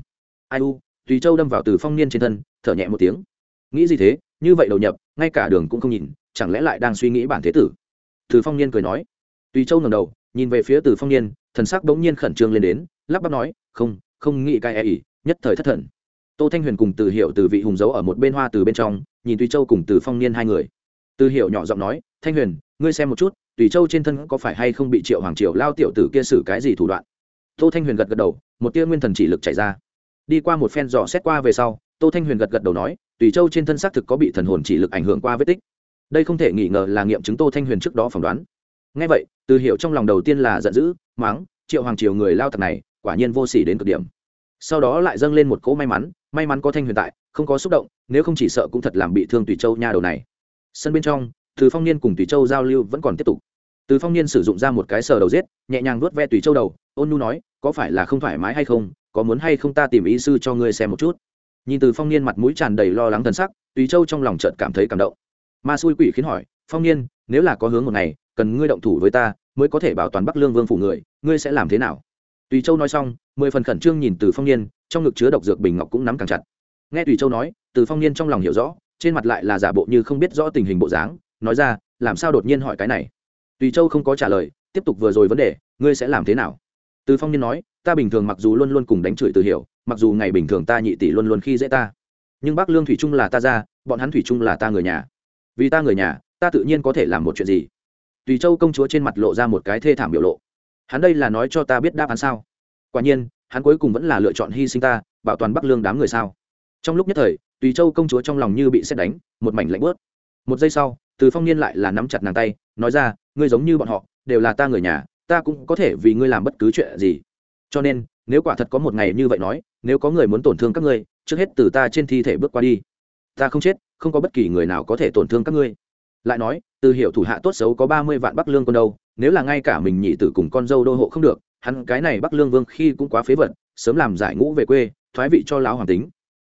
ai u, tùy châu đâm vào từ phong niên trên thân, thở nhẹ một tiếng. Nghĩ gì thế? Như vậy đầu nhập, ngay cả đường cũng không nhìn, chẳng lẽ lại đang suy nghĩ bản thế tử? Từ phong niên cười nói. Tùy châu ngầm đầu, nhìn về phía từ phong niên, thần sắc bỗng nhiên khẩn trương lên đến, lắp bắp nói, không không nghĩ cai e ỉ nhất thời thất thần. Tô thanh huyền cùng từ hiệu từ vị hùng giấu ở một bên hoa từ bên trong, nhìn tùy châu cùng từ phong niên hai người. Từ hiệu nhỏ giọng nói, thanh huyền, ngươi xem một chút, tùy châu trên thân có phải hay không bị triệu hoàng triều lao tiểu tử kia xử cái gì thủ đoạn? Tô thanh huyền gật gật đầu, một tia nguyên thần chỉ lực chảy ra đi qua một phen dò xét qua về sau, tô thanh huyền gật gật đầu nói, tùy châu trên thân xác thực có bị thần hồn chỉ lực ảnh hưởng qua vết tích. Đây không thể nghi ngờ là nghiệm chứng tô thanh huyền trước đó phỏng đoán. Ngay vậy, từ hiệu trong lòng đầu tiên là giận dữ, mắng, triệu hoàng triều người lao tặc này, quả nhiên vô sỉ đến cực điểm. Sau đó lại dâng lên một cỗ may mắn may mắn có thanh huyền tại, không có xúc động, nếu không chỉ sợ cũng thật làm bị thương tùy châu nha đầu này. Sân bên trong, từ phong niên cùng tùy châu giao lưu vẫn còn tiếp tục. Từ phong niên sử dụng ra một cái sờ đầu giết, nhẹ nhàng vuốt ve tùy châu đầu, ôn nu nói, có phải là không thoải mái hay không? Có muốn hay không ta tìm ý sư cho ngươi xem một chút. Nhìn từ phong niên mặt mũi tràn đầy lo lắng thân sắc, tùy châu trong lòng chợt cảm thấy cảm động. Ma xui quỷ khiến hỏi, phong niên, nếu là có hướng một ngày, cần ngươi động thủ với ta, mới có thể bảo toàn bắc lương vương phủ người, ngươi sẽ làm thế nào? Tùy châu nói xong, mười phần khẩn trương nhìn từ phong niên, trong ngực chứa độc dược bình ngọc cũng nắm càng chặt. Nghe tùy châu nói, từ phong niên trong lòng hiểu rõ, trên mặt lại là giả bộ như không biết rõ tình hình bộ dáng, nói ra, làm sao đột nhiên hỏi cái này? Tùy châu không có trả lời, tiếp tục vừa rồi vấn đề, ngươi sẽ làm thế nào? Từ phong niên nói ta bình thường mặc dù luôn luôn cùng đánh chửi từ hiểu, mặc dù ngày bình thường ta nhị tỷ luôn luôn khi dễ ta. Nhưng bác lương thủy trung là ta ra, bọn hắn thủy trung là ta người nhà. Vì ta người nhà, ta tự nhiên có thể làm một chuyện gì. Tùy châu công chúa trên mặt lộ ra một cái thê thảm biểu lộ. Hắn đây là nói cho ta biết đáp án sao? Quả nhiên, hắn cuối cùng vẫn là lựa chọn hy sinh ta, bảo toàn bắc lương đám người sao? Trong lúc nhất thời, tùy châu công chúa trong lòng như bị xét đánh, một mảnh lạnh bớt một giây sau, từ phong niên lại là nắm chặt nàng tay, nói ra, ngươi giống như bọn họ, đều là ta người nhà, ta cũng có thể vì ngươi làm bất cứ chuyện gì cho nên, nếu quả thật có một ngày như vậy nói, nếu có người muốn tổn thương các ngươi, trước hết từ ta trên thi thể bước qua đi. Ta không chết, không có bất kỳ người nào có thể tổn thương các ngươi. Lại nói, từ hiệu thủ hạ tốt xấu có ba mươi vạn bắc lương còn đâu, nếu là ngay cả mình nhị tử cùng con dâu đô hộ không được, hắn cái này bắc lương vương khi cũng quá phế vật, sớm làm giải ngũ về quê, thoái vị cho lão hoàng tính.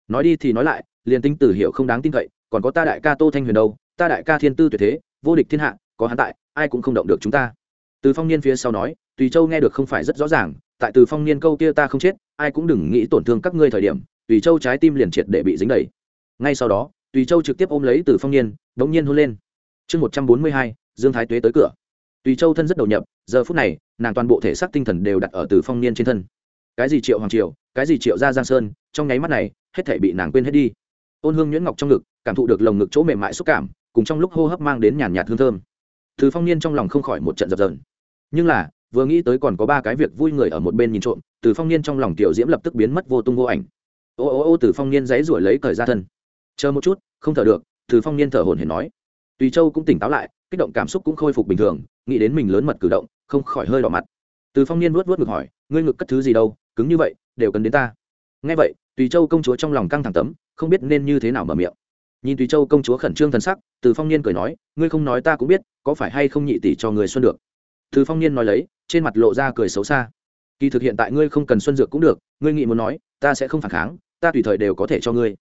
Nói đi thì nói lại, liền tính từ hiệu không đáng tin cậy, còn có ta đại ca tô thanh huyền đâu, ta đại ca thiên tư tuyệt thế, vô địch thiên hạ, có hắn tại, ai cũng không động được chúng ta. Từ phong niên phía sau nói, tùy châu nghe được không phải rất rõ ràng tại từ phong niên câu kia ta không chết, ai cũng đừng nghĩ tổn thương các ngươi thời điểm, tùy châu trái tim liền triệt để bị dính đầy. Ngay sau đó, tùy châu trực tiếp ôm lấy từ phong niên, đống nhiên hôn lên. Chương một trăm bốn mươi hai, dương thái tuế tới cửa. Tùy châu thân rất đầu nhập, giờ phút này, nàng toàn bộ thể xác tinh thần đều đặt ở từ phong niên trên thân. Cái gì triệu hoàng triều, cái gì triệu gia giang sơn, trong nháy mắt này, hết thể bị nàng quên hết đi. Ôn hương nhuyễn ngọc trong ngực, cảm thụ được lồng ngực chỗ mềm mại xúc cảm, cùng trong lúc hô hấp mang đến nhàn nhạt hương thơm. Từ phong niên trong lòng không khỏi một trận dập dờn. Nhưng là vừa nghĩ tới còn có ba cái việc vui người ở một bên nhìn trộm, từ phong niên trong lòng tiểu diễm lập tức biến mất vô tung vô ảnh. Ô ô ô, từ phong niên dãy ruổi lấy cởi ra thân. Chờ một chút, không thở được, từ phong niên thở hồn hển nói. Tùy châu cũng tỉnh táo lại, kích động cảm xúc cũng khôi phục bình thường, nghĩ đến mình lớn mật cử động, không khỏi hơi đỏ mặt. Từ phong niên vuốt vuốt ngực hỏi, ngươi ngực cất thứ gì đâu, cứng như vậy, đều cần đến ta. Nghe vậy, tùy châu công chúa trong lòng căng thẳng tấm, không biết nên như thế nào mở miệng. Nhìn tùy châu công chúa khẩn trương thần sắc, từ phong niên cười nói, ngươi không nói ta cũng biết, có phải hay không nhị tỷ cho người xuân được? Từ phong niên nói lấy trên mặt lộ ra cười xấu xa. Kỳ thực hiện tại ngươi không cần xuân dược cũng được, ngươi nghĩ muốn nói, ta sẽ không phản kháng, ta tùy thời đều có thể cho ngươi.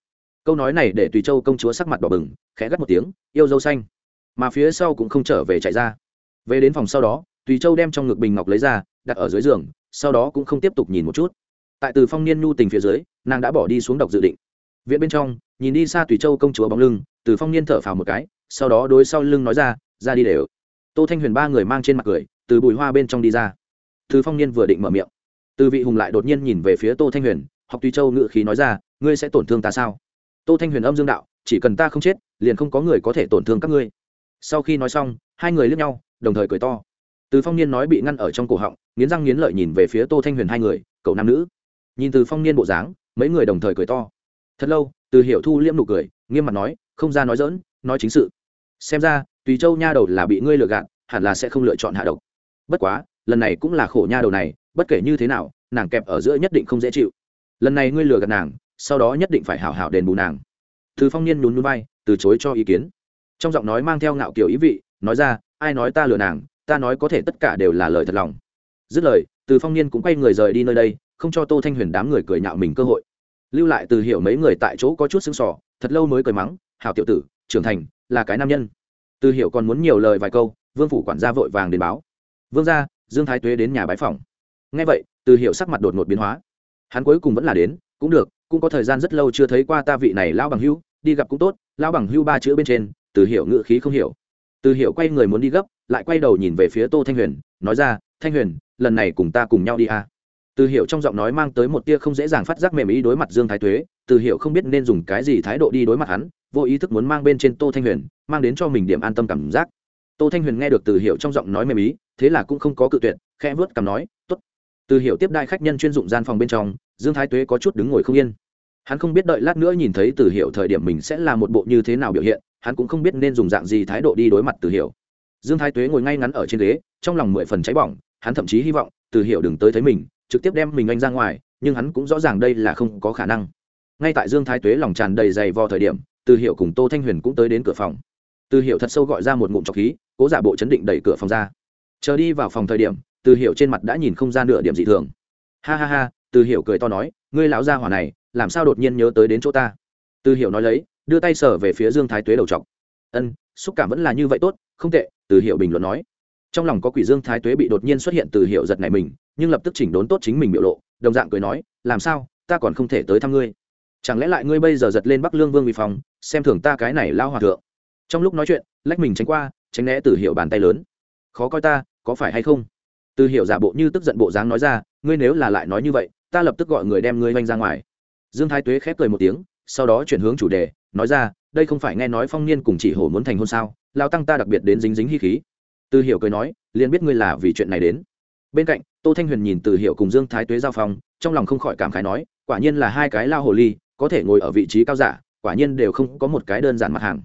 Câu nói này để tùy châu công chúa sắc mặt đỏ bừng, khẽ gắt một tiếng, yêu dâu xanh. Mà phía sau cũng không trở về chạy ra. Về đến phòng sau đó, tùy châu đem trong ngực bình ngọc lấy ra, đặt ở dưới giường, sau đó cũng không tiếp tục nhìn một chút. Tại từ phong niên nhu tình phía dưới, nàng đã bỏ đi xuống độc dự định. Viện bên trong, nhìn đi xa tùy châu công chúa bóng lưng, từ phong niên thở phào một cái, sau đó đối sau lưng nói ra ra đi đều. Tô thanh huyền ba người mang trên mặt cười từ bùi hoa bên trong đi ra. Từ phong niên vừa định mở miệng. Từ vị hùng lại đột nhiên nhìn về phía tô thanh huyền, học tùy châu ngự khí nói ra, ngươi sẽ tổn thương ta sao? Tô thanh huyền âm dương đạo, chỉ cần ta không chết, liền không có người có thể tổn thương các ngươi. Sau khi nói xong, hai người lướt nhau, đồng thời cười to. Từ phong niên nói bị ngăn ở trong cổ họng, nghiến răng nghiến lợi nhìn về phía tô thanh huyền hai người, cậu nam nữ. Nhìn từ phong niên bộ dáng, mấy người đồng thời cười to. Thật lâu, từ hiểu thu liễm nụ cười, nghiêm mặt nói, không ra nói dỡn nói chính sự. Xem ra, tùy châu nha đầu là bị ngươi lừa gạt, hẳn là sẽ không lựa chọn hạ độc bất quá, lần này cũng là khổ nha đầu này, bất kể như thế nào, nàng kẹp ở giữa nhất định không dễ chịu. Lần này ngươi lừa gạt nàng, sau đó nhất định phải hảo hảo đền bù nàng. Từ phong niên nhún núi bay từ chối cho ý kiến. Trong giọng nói mang theo ngạo kiểu ý vị, nói ra, ai nói ta lừa nàng, ta nói có thể tất cả đều là lời thật lòng. Dứt lời, từ phong niên cũng quay người rời đi nơi đây, không cho tô thanh huyền đám người cười nhạo mình cơ hội. Lưu lại từ hiểu mấy người tại chỗ có chút sưng sỏ thật lâu mới cười mắng, hảo tiểu tử, trưởng thành, là cái nam nhân. Từ hiểu còn muốn nhiều lời vài câu, vương phủ quản gia vội vàng đến báo vương gia, dương thái tuế đến nhà bái phòng ngay vậy, từ Hiệu sắc mặt đột ngột biến hóa. Hắn cuối cùng vẫn là đến, cũng được, cũng có thời gian rất lâu chưa thấy qua ta vị này lão bằng hưu đi gặp cũng tốt, lão bằng hưu ba chữ bên trên, từ Hiệu ngự khí không hiểu. Từ Hiệu quay người muốn đi gấp, lại quay đầu nhìn về phía tô thanh huyền, nói ra, thanh huyền, lần này cùng ta cùng nhau đi à. từ Hiệu trong giọng nói mang tới một tia không dễ dàng phát giác mềm ý đối mặt dương thái tuế, từ Hiệu không biết nên dùng cái gì thái độ đi đối mặt hắn, vô ý thức muốn mang bên trên tô thanh huyền, mang đến cho mình điểm an tâm cảm giác. Tô thanh huyền nghe được từ Hiệu trong giọng nói mềm ý thế là cũng không có cự tuyệt, khẽ vớt cằm nói t ố t từ hiểu tiếp đai khách nhân chuyên dụng gian phòng bên trong, dương thái tuế có chút đứng ngồi không yên. Hắn không biết đợi lát nữa nhìn thấy từ hiểu thời điểm mình sẽ là một bộ như thế nào biểu hiện, hắn cũng không biết nên dùng dạng gì thái độ đi đối mặt từ hiểu. Dương thái tuế ngồi ngay ngắn ở trên ghế, trong lòng mười phần cháy bỏng, hắn thậm chí hy vọng từ hiểu đừng tới thấy mình, trực tiếp đem mình anh ra ngoài, nhưng hắn cũng rõ ràng đây là không có khả năng. Ngay tại dương thái tuế lòng tràn đầy dày vò thời điểm, từ hiệu cùng tô thanh huyền cũng tới đến cửa phòng. Từ hiệu thật sâu gọi ra một ngụm trọc khí, cố giả bộ chấn định đẩy cửa phòng ra chờ đi vào phòng thời điểm, từ hiệu trên mặt đã nhìn không ra nửa điểm dị thường. Ha ha ha, từ hiệu cười to nói, ngươi lão gia hỏa này, làm sao đột nhiên nhớ tới đến chỗ ta? Từ hiệu nói lấy, đưa tay sở về phía dương thái tuế đầu trọc. Ân, xúc cảm vẫn là như vậy tốt, không tệ, từ hiệu bình luận nói. Trong lòng có quỷ dương thái tuế bị đột nhiên xuất hiện từ hiệu giật này mình, nhưng lập tức chỉnh đốn tốt chính mình biểu lộ, đồng dạng cười nói, làm sao, ta còn không thể tới thăm ngươi. Chẳng lẽ lại ngươi bây giờ giật lên bắc lương vương vì phòng, xem thường ta cái này lao hòa thượng? Trong lúc nói chuyện, lách mình tránh qua, tránh né từ hiệu bàn tay lớn. Khó coi ta có phải hay không? Từ hiệu giả bộ như tức giận bộ dáng nói ra, ngươi nếu là lại nói như vậy, ta lập tức gọi người đem ngươi oanh ra ngoài. Dương thái tuế khép cười một tiếng, sau đó chuyển hướng chủ đề, nói ra, đây không phải nghe nói phong niên cùng chỉ hổ muốn thành hôn sao? Lao tăng ta đặc biệt đến dính dính hy khí. Từ hiểu cười nói, liền biết ngươi là vì chuyện này đến. Bên cạnh, tô thanh huyền nhìn từ hiểu cùng dương thái tuế giao phong, trong lòng không khỏi cảm khái nói, quả nhiên là hai cái lao hồ ly, có thể ngồi ở vị trí cao giả, quả nhiên đều không có một cái đơn giản mặt hàng.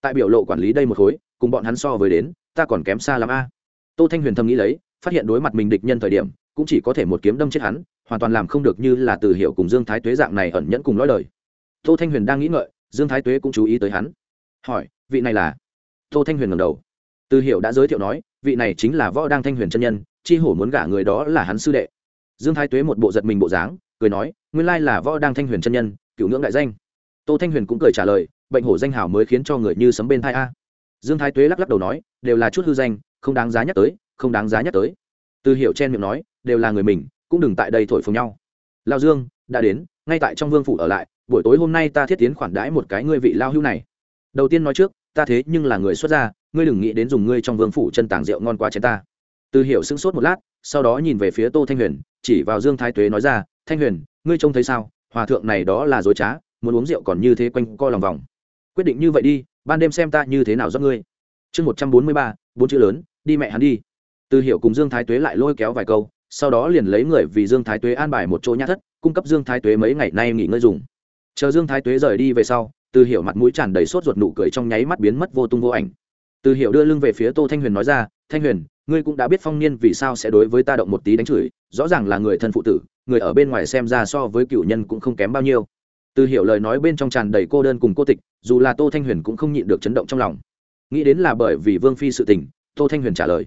Tại biểu lộ quản lý đây một khối, cùng bọn hắn so với đến, ta còn kém xa lắm a tô thanh huyền thầm nghĩ lấy, phát hiện đối mặt mình địch nhân thời điểm, cũng chỉ có thể một kiếm đâm chết hắn, hoàn toàn làm không được như là từ hiệu cùng dương thái tuế dạng này ẩn nhẫn cùng lõi đời. Tô thanh huyền đang nghĩ ngợi, dương thái tuế cũng chú ý tới hắn. Hỏi, vị này là? Tô thanh huyền ngầm đầu. Từ hiệu đã giới thiệu nói, vị này chính là võ đăng thanh huyền chân nhân, chi hổ muốn gả người đó là hắn sư đệ. Dương thái tuế một bộ giật mình bộ dáng, cười nói, nguyên lai là võ đăng thanh huyền chân nhân, cựu ngưỡng đại danh. Tô thanh huyền cũng cười trả lời, bệnh hổ danh hảo mới khiến cho người như sấm bên thai a. Dương thái tuế lắc lắc đầu nói, đều là chút hư danh không đáng giá nhắc tới, không đáng giá nhắc tới. Từ hiệu chen miệng nói, đều là người mình, cũng đừng tại đây thổi phồng nhau. Lao dương, đã đến, ngay tại trong vương phủ ở lại, buổi tối hôm nay ta thiết tiến khoản đãi một cái ngươi vị lao hưu này. Đầu tiên nói trước, ta thế nhưng là người xuất gia, ngươi đừng nghĩ đến dùng ngươi trong vương phủ chân tàng rượu ngon qua chén ta. Từ hiểu sững sốt một lát, sau đó nhìn về phía tô thanh huyền, chỉ vào dương thái tuế nói ra, thanh huyền, ngươi trông thấy sao? Hòa thượng này đó là dối trá, muốn uống rượu còn như thế quanh co lòng vòng. Quyết định như vậy đi, ban đêm xem ta như thế nào do ngươi. Chương một trăm bốn mươi ba bốn chữ lớn, đi mẹ hắn đi. Từ hiểu cùng dương thái tuế lại lôi kéo vài câu, sau đó liền lấy người vì dương thái tuế an bài một chỗ nhã thất, cung cấp dương thái tuế mấy ngày nay nghỉ ngơi dùng. Chờ dương thái tuế rời đi về sau, từ hiểu mặt mũi tràn đầy sốt ruột nụ cười trong nháy mắt biến mất vô tung vô ảnh. Từ hiểu đưa lưng về phía tô thanh huyền nói ra, thanh huyền, ngươi cũng đã biết phong niên vì sao sẽ đối với ta động một tí đánh chửi, rõ ràng là người thân phụ tử, người ở bên ngoài xem ra so với cựu nhân cũng không kém bao nhiêu. Từ hiểu lời nói bên trong tràn đầy cô đơn cùng cô tịch, dù là tô thanh huyền cũng không nhịn được chấn động trong lòng nghĩ đến là bởi vì vương phi sự tình, tô thanh huyền trả lời.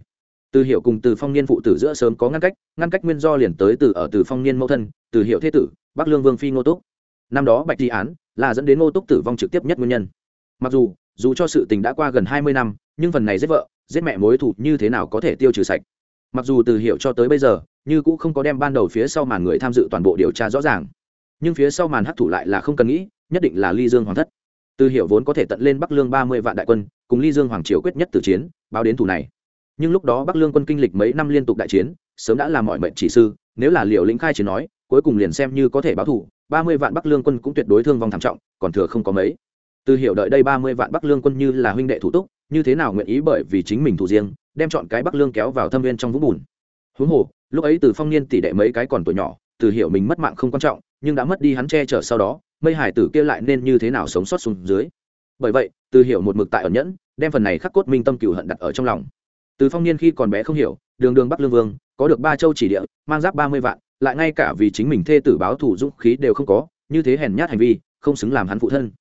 Từ hiệu cùng từ phong niên phụ tử giữa sớm có ngăn cách ngăn cách nguyên do liền tới từ ở từ phong niên mẫu thân, từ hiệu thế tử, bắc lương vương phi ngô túc. Năm đó bạch thi án là dẫn đến ngô túc tử vong trực tiếp nhất nguyên nhân. Mặc dù dù cho sự tình đã qua gần hai mươi năm, nhưng phần này giết vợ, giết mẹ mối thù như thế nào có thể tiêu trừ sạch. Mặc dù từ hiệu cho tới bây giờ, như cũng không có đem ban đầu phía sau màn người tham dự toàn bộ điều tra rõ ràng. Nhưng phía sau màn hấp thụ lại là không cần nghĩ, nhất định là ly dương hoàng thất. Từ hiệu vốn có thể tận lên bắc lương ba mươi vạn đại quân cùng ly dương hoàng triều quyết nhất từ chiến, báo đến thủ này. Nhưng lúc đó bắc lương quân kinh lịch mấy năm liên tục đại chiến, sớm đã làm mọi mệnh chỉ sư, nếu là liệu lĩnh khai chiến nói, cuối cùng liền xem như có thể báo thủ, ba mươi vạn bắc lương quân cũng tuyệt đối thương vong thảm trọng, còn thừa không có mấy. Từ hiểu đợi đây ba mươi vạn bắc lương quân như là huynh đệ thủ túc, như thế nào nguyện ý bởi vì chính mình thủ riêng, đem chọn cái bắc lương kéo vào thâm viên trong vũng bùn. Huống hồ, lúc ấy từ phong niên tỷ đệ mấy cái còn tuổi nhỏ, từ hiểu mình mất mạng không quan trọng, nhưng đã mất đi hắn che chở sau đó, mây hải tử kia lại nên như thế nào sống sót xuống dưới? Bởi vậy, từ hiểu một mực tại ẩn nhẫn, đem phần này khắc cốt minh tâm cựu hận đặt ở trong lòng. Từ phong niên khi còn bé không hiểu, đường đường bắc lương vương, có được ba châu chỉ địa, mang giáp ba mươi vạn, lại ngay cả vì chính mình thê tử báo thủ dũng khí đều không có, như thế hèn nhát hành vi, không xứng làm hắn phụ thân.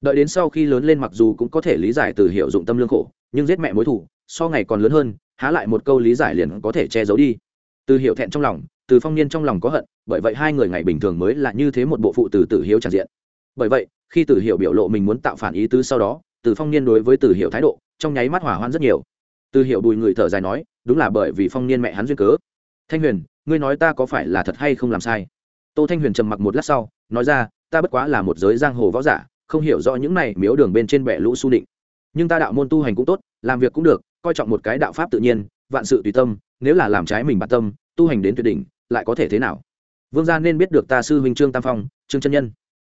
Đợi đến sau khi lớn lên mặc dù cũng có thể lý giải từ hiệu dụng tâm lương khổ, nhưng giết mẹ mối thủ so ngày còn lớn hơn, há lại một câu lý giải liền có thể che giấu đi. Từ hiệu thẹn trong lòng, từ phong niên trong lòng có hận, bởi vậy hai người ngày bình thường mới là như thế một bộ phụ từ tử hiếu tràn diện. Bởi vậy khi Tử hiệu biểu lộ mình muốn tạo phản ý tứ sau đó từ phong niên đối với Tử hiệu thái độ trong nháy mắt hỏa hoạn rất nhiều. Từ hiệu bùi người thở dài nói, đúng là bởi vì phong niên mẹ hắn duyên cớ. Thanh huyền, ngươi nói ta có phải là thật hay không làm sai? Tô thanh huyền trầm mặc một lát sau, nói ra, ta bất quá là một giới giang hồ võ giả, không hiểu rõ những này miếu đường bên trên bệ lũ su định. Nhưng ta đạo môn tu hành cũng tốt, làm việc cũng được, coi trọng một cái đạo pháp tự nhiên, vạn sự tùy tâm, nếu là làm trái mình bản tâm, tu hành đến tuyệt đỉnh, lại có thể thế nào? Vương gia nên biết được ta sư huynh trương tam phong, trương chân nhân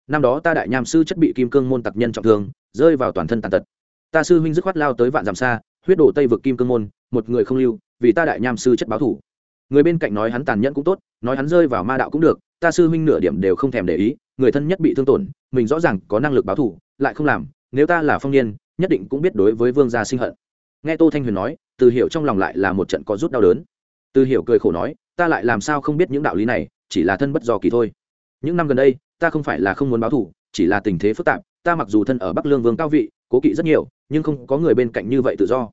năm đó ta đại nham sư chất bị kim cương môn tặc nhân trọng thương, rơi vào toàn thân tàn tật. Ta sư huynh dứt khoát lao tới vạn dặm xa, huyết đổ tây vực kim cương môn, một người không lưu, vì ta đại nham sư chất báo thủ. Người bên cạnh nói hắn tàn nhẫn cũng tốt, nói hắn rơi vào ma đạo cũng được, ta sư huynh nửa điểm đều không thèm để ý, người thân nhất bị thương tổn, mình rõ ràng có năng lực báo thủ, lại không làm, nếu ta là phong niên, nhất định cũng biết đối với vương gia sinh hận. Nghe tô thanh huyền nói, từ hiểu trong lòng lại là một trận có rút đau đớn. Từ hiểu cười khổ nói, ta lại làm sao không biết những đạo lý này, chỉ là thân bất do kỳ thôi. Những năm gần đây ta không phải là không muốn báo thù, chỉ là tình thế phức tạp, ta mặc dù thân ở bắc lương vương cao vị, cố kỵ rất nhiều, nhưng không có người bên cạnh như vậy tự do.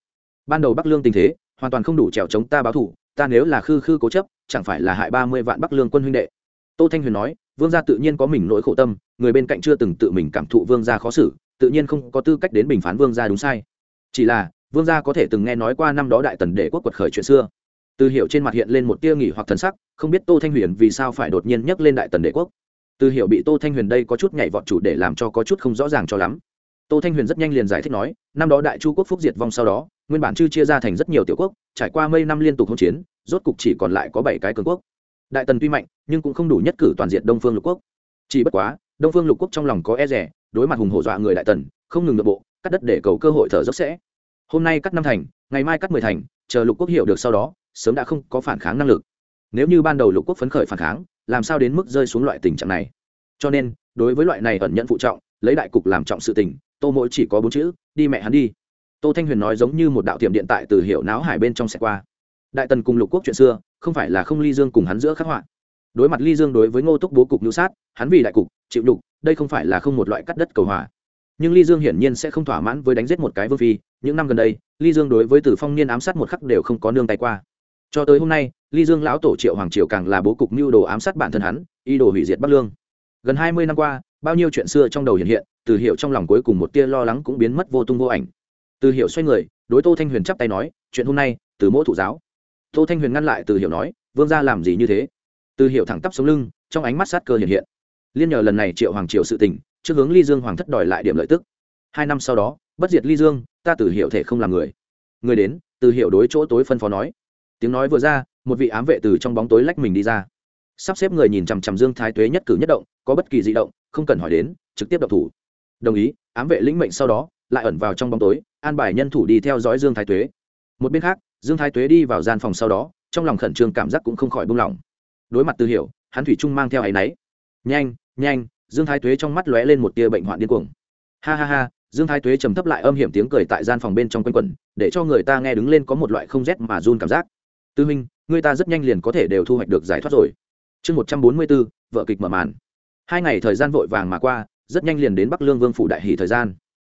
Ban đầu bắc lương tình thế, hoàn toàn không đủ trèo chống ta báo thù, ta nếu là khư khư cố chấp, chẳng phải là hại ba mươi vạn bắc lương quân huynh đệ. Tô thanh huyền nói, vương gia tự nhiên có mình nỗi khổ tâm, người bên cạnh chưa từng tự mình cảm thụ vương gia khó xử, tự nhiên không có tư cách đến bình phán vương gia đúng sai. Chỉ là, vương gia có thể từng nghe nói qua năm đó đại tần đệ quốc quật khởi chuyện xưa. Từ hiệu trên mặt hiện lên một tia nghỉ hoặc thần sắc, không biết tô thanh huyền vì sao phải đột nhiên nhắc lên đại tần đệ quốc từ hiểu bị tô thanh huyền đây có chút nhảy vọt chủ để làm cho có chút không rõ ràng cho lắm. Tô thanh huyền rất nhanh liền giải thích nói, năm đó đại chu quốc phúc diệt vong sau đó, nguyên bản chư chia ra thành rất nhiều tiểu quốc, trải qua mây năm liên tục hỗn chiến, rốt cục chỉ còn lại có bảy cái cường quốc. Đại tần tuy mạnh, nhưng cũng không đủ nhất cử toàn diện đông phương lục quốc. Chỉ bất quá, đông phương lục quốc trong lòng có e rẻ đối mặt hùng hổ dọa người đại tần, không ngừng nội bộ, cắt đất để cầu cơ hội thở dốc sẽ. Hôm nay cắt năm thành, ngày mai cắt mười thành, chờ lục quốc hiểu được sau đó, sớm đã không có phản kháng năng lực. Nếu như ban đầu lục quốc phấn khởi phản kháng làm sao đến mức rơi xuống loại tình trạng này? Cho nên, đối với loại này ẩn nhận phụ trọng, lấy đại cục làm trọng sự tình, tô mỗi chỉ có bốn chữ, đi mẹ hắn đi. Tô thanh huyền nói giống như một đạo tiệm điện tại từ hiệu náo hải bên trong xe qua. Đại tần cùng lục quốc chuyện xưa, không phải là không ly dương cùng hắn giữa khắc họa. Đối mặt ly dương đối với ngô túc bố cục nhu sát, hắn vì đại cục, chịu đục đây không phải là không một loại cắt đất cầu hòa. Nhưng ly dương hiển nhiên sẽ không thỏa mãn với đánh giết một cái vương phi, những năm gần đây, ly dương đối với tử phong niên ám sát một khắc đều không có nương tay qua cho tới hôm nay, ly dương lão tổ triệu hoàng triều càng là bố cục mưu đồ ám sát bản thân hắn y đồ hủy diệt bắc lương. Gần hai mươi năm qua, bao nhiêu chuyện xưa trong đầu hiện hiện, từ hiệu trong lòng cuối cùng một tia lo lắng cũng biến mất vô tung vô ảnh. Từ hiệu xoay người, đối tô thanh huyền chắp tay nói, chuyện hôm nay, từ mỗi thủ giáo. Tô thanh huyền ngăn lại từ hiệu nói, vương gia làm gì như thế? Từ hiệu thẳng tắp sống lưng, trong ánh mắt sát cơ hiện hiện. Liên nhờ lần này triệu hoàng triều sự tình, trước hướng ly dương hoàng thất đòi lại điểm lợi tức. Hai năm sau đó, bất diệt ly dương, ta từ hiệu thể không làm người. Người đến, từ hiệu đối chỗ tối phân phó nói tiếng nói vừa ra, một vị ám vệ từ trong bóng tối lách mình đi ra. Sắp xếp người nhìn chằm chằm dương thái tuế nhất cử nhất động, có bất kỳ di động, không cần hỏi đến, trực tiếp độc thủ. Đồng ý, ám vệ lĩnh mệnh sau đó, lại ẩn vào trong bóng tối, an bài nhân thủ đi theo dõi dương thái tuế. Một bên khác, dương thái tuế đi vào gian phòng sau đó, trong lòng khẩn trương cảm giác cũng không khỏi buông lỏng. Đối mặt từ hiểu, hắn thủy trung mang theo áy náy. Nhanh nhanh, dương thái tuế trong mắt lóe lên một tia bệnh hoạn điên cuồng. Ha ha ha, dương thái tuế trầm thấp lại âm hiểm tiếng cười tại gian phòng bên trong quanh quẩn, để cho người ta nghe đứng lên có một loại không rét mà run cảm giác tư minh người ta rất nhanh liền có thể đều thu hoạch được giải thoát rồi. Chương một trăm bốn mươi bốn, vợ kịch mở màn. Hai ngày thời gian vội vàng mà qua, rất nhanh liền đến bắc lương vương phủ đại hỷ thời gian.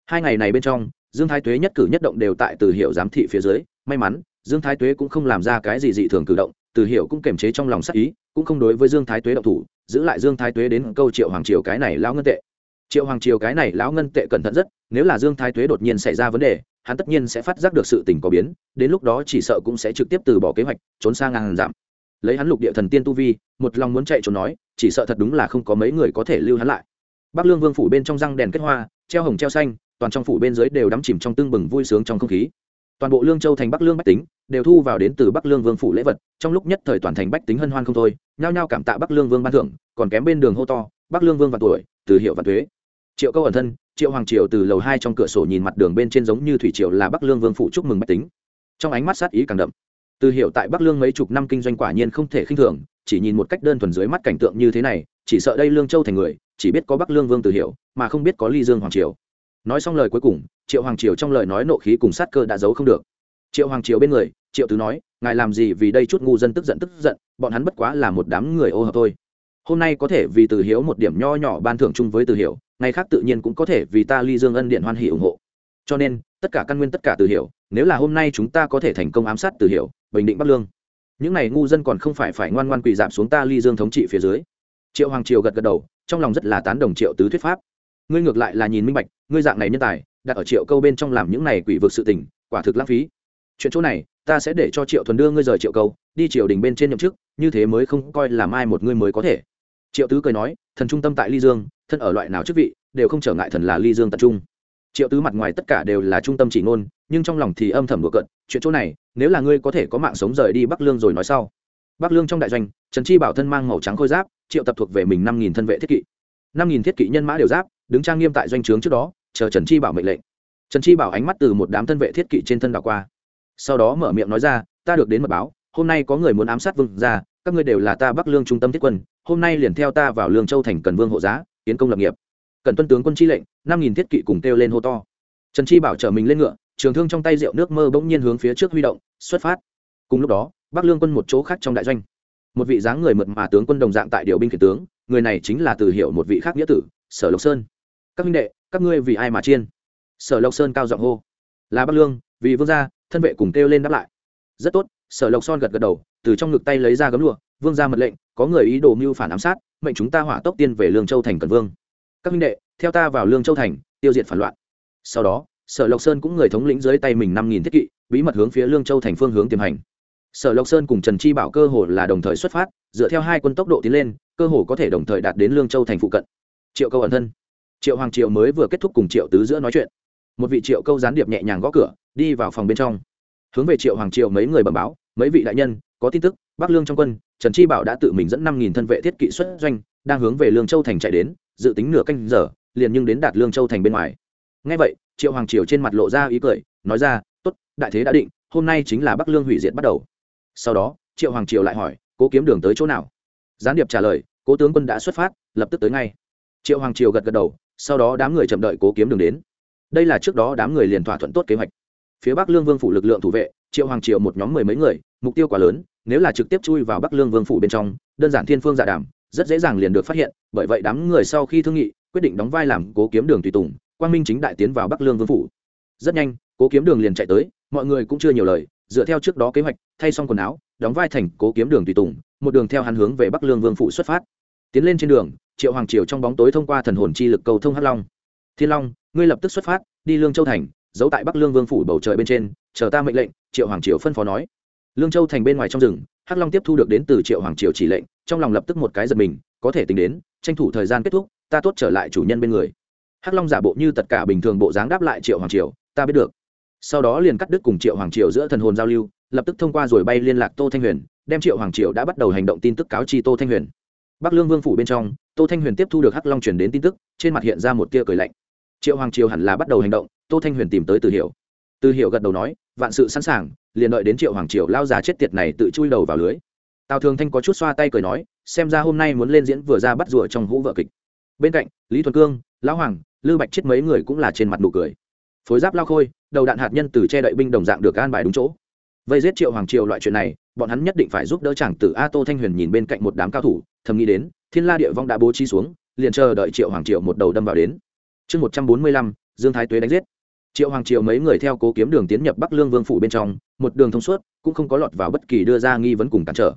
Hai ngày này bên trong, dương thái tuế nhất cử nhất động đều tại từ hiệu giám thị phía dưới. May mắn, dương thái tuế cũng không làm ra cái gì dị thường cử động, từ hiệu cũng kiềm chế trong lòng sắc ý, cũng không đối với dương thái tuế động thủ, giữ lại dương thái tuế đến câu triệu hoàng triều cái này lão ngân tệ. Triệu hoàng triều cái này lão ngân tệ cẩn thận rất, nếu là dương thái tuế đột nhiên xảy ra vấn đề hắn tất nhiên sẽ phát giác được sự tình có biến, đến lúc đó chỉ sợ cũng sẽ trực tiếp từ bỏ kế hoạch, trốn sang ngàn giảm. Lấy hắn lục địa thần tiên tu vi, một lòng muốn chạy trốn nói, chỉ sợ thật đúng là không có mấy người có thể lưu hắn lại. Bắc lương vương phủ bên trong răng đèn kết hoa, treo hồng treo xanh, toàn trong phủ bên dưới đều đắm chìm trong tưng bừng vui sướng trong không khí. Toàn bộ lương châu thành bắc lương bách tính đều thu vào đến từ bắc lương vương phủ lễ vật, trong lúc nhất thời toàn thành bách tính hân hoan không thôi, nhao nhao cảm tạ bắc lương vương ban thưởng, còn kém bên đường hô to, bắc lương vương và tuổi, từ hiệu và thuế triệu câu ẩn thân, triệu hoàng triều từ lầu hai trong cửa sổ nhìn mặt đường bên trên giống như thủy triều là bắc lương vương phủ chúc mừng bách tính. Trong ánh mắt sát ý càng đậm. Từ hiệu tại bắc lương mấy chục năm kinh doanh quả nhiên không thể khinh thường, chỉ nhìn một cách đơn thuần dưới mắt cảnh tượng như thế này, chỉ sợ đây lương châu thành người, chỉ biết có bắc lương vương từ hiệu mà không biết có ly dương hoàng triều. Nói xong lời cuối cùng, triệu hoàng triều trong lời nói nộ khí cùng sát cơ đã giấu không được. Triệu hoàng triều bên người, triệu tứ nói, ngài làm gì vì đây chút ngu dân tức giận tức giận, bọn hắn bất quá là một đám người ô hợp thôi. Hôm nay có thể vì từ hiếu một điểm nho nhỏ ban thưởng chung với từ hiểu ngày khác tự nhiên cũng có thể vì ta ly dương ân điện hoan hỷ ủng hộ. Cho nên, tất cả căn nguyên tất cả từ hiểu, nếu là hôm nay chúng ta có thể thành công ám sát từ hiểu, bình định bắc lương. Những này ngu dân còn không phải phải ngoan ngoan quỳ giảm xuống ta ly dương thống trị phía dưới. Triệu hoàng triều gật gật đầu, trong lòng rất là tán đồng triệu tứ thuyết pháp. Ngươi ngược lại là nhìn minh bạch, ngươi dạng này nhân tài, đặt ở triệu câu bên trong làm những này quỷ vực sự tình, quả thực lãng phí. Chuyện chỗ này, ta sẽ để cho triệu thuần đưa ngươi rời triệu câu, đi triều đình bên trên nhậm chức, như thế mới không coi là mai một ngươi mới có thể triệu tứ cười nói, thần trung tâm tại ly dương, thân ở loại nào chức vị, đều không trở ngại thần là ly dương tập trung. Triệu tứ mặt ngoài tất cả đều là trung tâm chỉ ngôn, nhưng trong lòng thì âm thầm đùa cận chuyện chỗ này, nếu là ngươi có thể có mạng sống rời đi bắc lương rồi nói sau. Bắc lương trong đại doanh, trần chi bảo thân mang màu trắng khôi giáp, triệu tập thuộc về mình năm nghìn thân vệ thiết kỵ. năm nghìn thiết kỵ nhân mã đều giáp, đứng trang nghiêm tại doanh trướng trước đó, chờ trần chi bảo mệnh lệnh. Trần chi bảo ánh mắt từ một đám thân vệ thiết kỵ trên thân đảo qua. Sau đó mở miệng nói ra, ta được đến mật báo, hôm nay có người muốn ám sát vương ra các ngươi đều là ta bắc lương trung tâm thiết quân hôm nay liền theo ta vào lương châu thành cần vương hộ giá tiến công lập nghiệp. Cần tuân tướng quân chi lệnh, năm nghìn thiết kỵ cùng kêu lên hô to. Trần chi bảo chở mình lên ngựa, trường thương trong tay rượu nước mơ bỗng nhiên hướng phía trước huy động, xuất phát. Cùng lúc đó, bắc lương quân một chỗ khác trong đại doanh. Một vị dáng người mượt mà tướng quân đồng dạng tại điều binh khiển tướng, người này chính là từ hiệu một vị khác nghĩa tử, sở lộc sơn. Các minh đệ, các ngươi vì ai mà chiên? Sở lộc sơn cao giọng hô. Là bắc lương, vì vương gia, thân vệ cùng kêu lên đáp lại. Rất tốt, sở lộc son gật gật đầu từ trong ngực tay lấy ra gấm lụa, vương ra mật lệnh, có người ý đồ mưu phản ám sát, mệnh chúng ta hỏa tốc tiên về lương châu thành cần vương. Các minh đệ, theo ta vào lương châu thành, tiêu diệt phản loạn. Sau đó, sở lộc sơn cũng người thống lĩnh dưới tay mình năm nghìn thiết kỵ, bí mật hướng phía lương châu thành phương hướng tiềm hành. Sở lộc sơn cùng trần chi bảo cơ hồ là đồng thời xuất phát, dựa theo hai quân tốc độ tiến lên, cơ hồ có thể đồng thời đạt đến lương châu thành phụ cận. Triệu câu ẩn thân. Triệu hoàng triệu mới vừa kết thúc cùng triệu tứ giữa nói chuyện. Một vị triệu câu gián điệp nhẹ nhàng gõ cửa, đi vào phòng bên trong. Hướng về triệu hoàng triệu mấy người bẩm báo, mấy vị đại nhân có tin tức, bắc lương trong quân, trần chi bảo đã tự mình dẫn năm nghìn thân vệ thiết kỵ xuất doanh, đang hướng về lương châu thành chạy đến, dự tính nửa canh giờ, liền nhưng đến đạt lương châu thành bên ngoài. Ngay vậy, triệu hoàng triều trên mặt lộ ra ý cười, nói ra, tốt, đại thế đã định, hôm nay chính là bắc lương hủy diệt bắt đầu. Sau đó, triệu hoàng triều lại hỏi, cố kiếm đường tới chỗ nào? Gián điệp trả lời, cố tướng quân đã xuất phát, lập tức tới ngay. Triệu hoàng triều gật gật đầu, sau đó đám người chậm đợi cố kiếm đường đến. Đây là trước đó đám người liền thỏa thuận tốt kế hoạch. Phía bắc lương vương phủ lực lượng thủ vệ, triệu hoàng triều một nhóm mười mấy người, mục tiêu quá lớn nếu là trực tiếp chui vào bắc lương vương phủ bên trong, đơn giản thiên phương dạ đàm, rất dễ dàng liền được phát hiện, bởi vậy đám người sau khi thương nghị, quyết định đóng vai làm cố kiếm đường tùy tùng, quang minh chính đại tiến vào bắc lương vương phủ. Rất nhanh, cố kiếm đường liền chạy tới, mọi người cũng chưa nhiều lời, dựa theo trước đó kế hoạch, thay xong quần áo, đóng vai thành cố kiếm đường tùy tùng, một đường theo hắn hướng về bắc lương vương phủ xuất phát. Tiến lên trên đường, triệu hoàng triều trong bóng tối thông qua thần hồn chi lực cầu thông hắc long. Thiên long, ngươi lập tức xuất phát, đi lương châu thành, giấu tại bắc lương vương phủ bầu trời bên trên, chờ ta mệnh lệnh, triệu hoàng triều phân phó nói lương châu thành bên ngoài trong rừng, hắc long tiếp thu được đến từ triệu hoàng triều chỉ lệnh, trong lòng lập tức một cái giật mình, có thể tính đến, tranh thủ thời gian kết thúc, ta tốt trở lại chủ nhân bên người. Hắc long giả bộ như tất cả bình thường bộ dáng đáp lại triệu hoàng triều, ta biết được. Sau đó liền cắt đứt cùng triệu hoàng triều giữa thần hồn giao lưu, lập tức thông qua rồi bay liên lạc tô thanh huyền, đem triệu hoàng triều đã bắt đầu hành động tin tức cáo chi tô thanh huyền. Bắc lương vương phủ bên trong, tô thanh huyền tiếp thu được hắc long chuyển đến tin tức, trên mặt hiện ra một tia cười lạnh. Triệu hoàng triều hẳn là bắt đầu hành động, tô thanh huyền tìm tới từ hiểu từ hiểu gật đầu nói, vạn sự sẵn sàng, liền đợi đến triệu hoàng triều lao già chết tiệt này tự chui đầu vào lưới. Tào thường thanh có chút xoa tay cười nói, xem ra hôm nay muốn lên diễn vừa ra bắt rùa trong hũ vợ kịch. Bên cạnh, lý thuần cương, lão hoàng lư bạch chết mấy người cũng là trên mặt nụ cười. Phối giáp lao khôi, đầu đạn hạt nhân từ che đậy binh đồng dạng được an bài đúng chỗ. Vây giết triệu hoàng triều loại chuyện này, bọn hắn nhất định phải giúp đỡ chàng tử a tô thanh huyền nhìn bên cạnh một đám cao thủ, thầm nghĩ đến, thiên la địa vong đã bố trí xuống, liền chờ đợi triệu hoàng triều một đầu đâm vào đến. Chương một trăm bốn mươi lăm, dương thái tuế đánh giết triệu hoàng triều mấy người theo cố kiếm đường tiến nhập bắc lương vương phủ bên trong, một đường thông suốt, cũng không có lọt vào bất kỳ đưa ra nghi vấn cùng cản trở.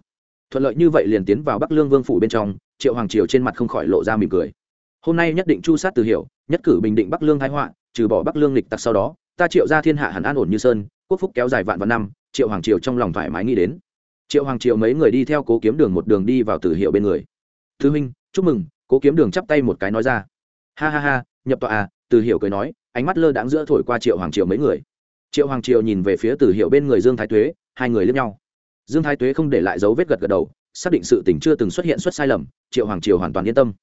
Thuận lợi như vậy liền tiến vào bắc lương vương phủ bên trong, triệu hoàng triều trên mặt không khỏi lộ ra mỉm cười. Hôm nay nhất định chu sát từ hiểu, nhất cử bình định bắc lương thái họa, trừ bỏ bắc lương lịch tặc sau đó, ta triệu ra thiên hạ hẳn an ổn như sơn, quốc phúc kéo dài vạn vạn năm, triệu hoàng triều trong lòng thoải mái nghĩ đến. Triệu hoàng triều mấy người đi theo cố kiếm đường một đường đi vào từ hiệu bên người. Thứ minh chúc mừng. Cố kiếm đường chắp tay một cái nói ra. Ha ha ha, nhập tọa à từ hiệu cười nói ánh mắt lơ đãng giữa thổi qua triệu hoàng triều mấy người. Triệu hoàng triều nhìn về phía từ hiệu bên người dương thái tuế, hai người lướt nhau. Dương thái tuế không để lại dấu vết gật gật đầu, xác định sự tình chưa từng xuất hiện xuất sai lầm, triệu hoàng triều hoàn toàn yên tâm.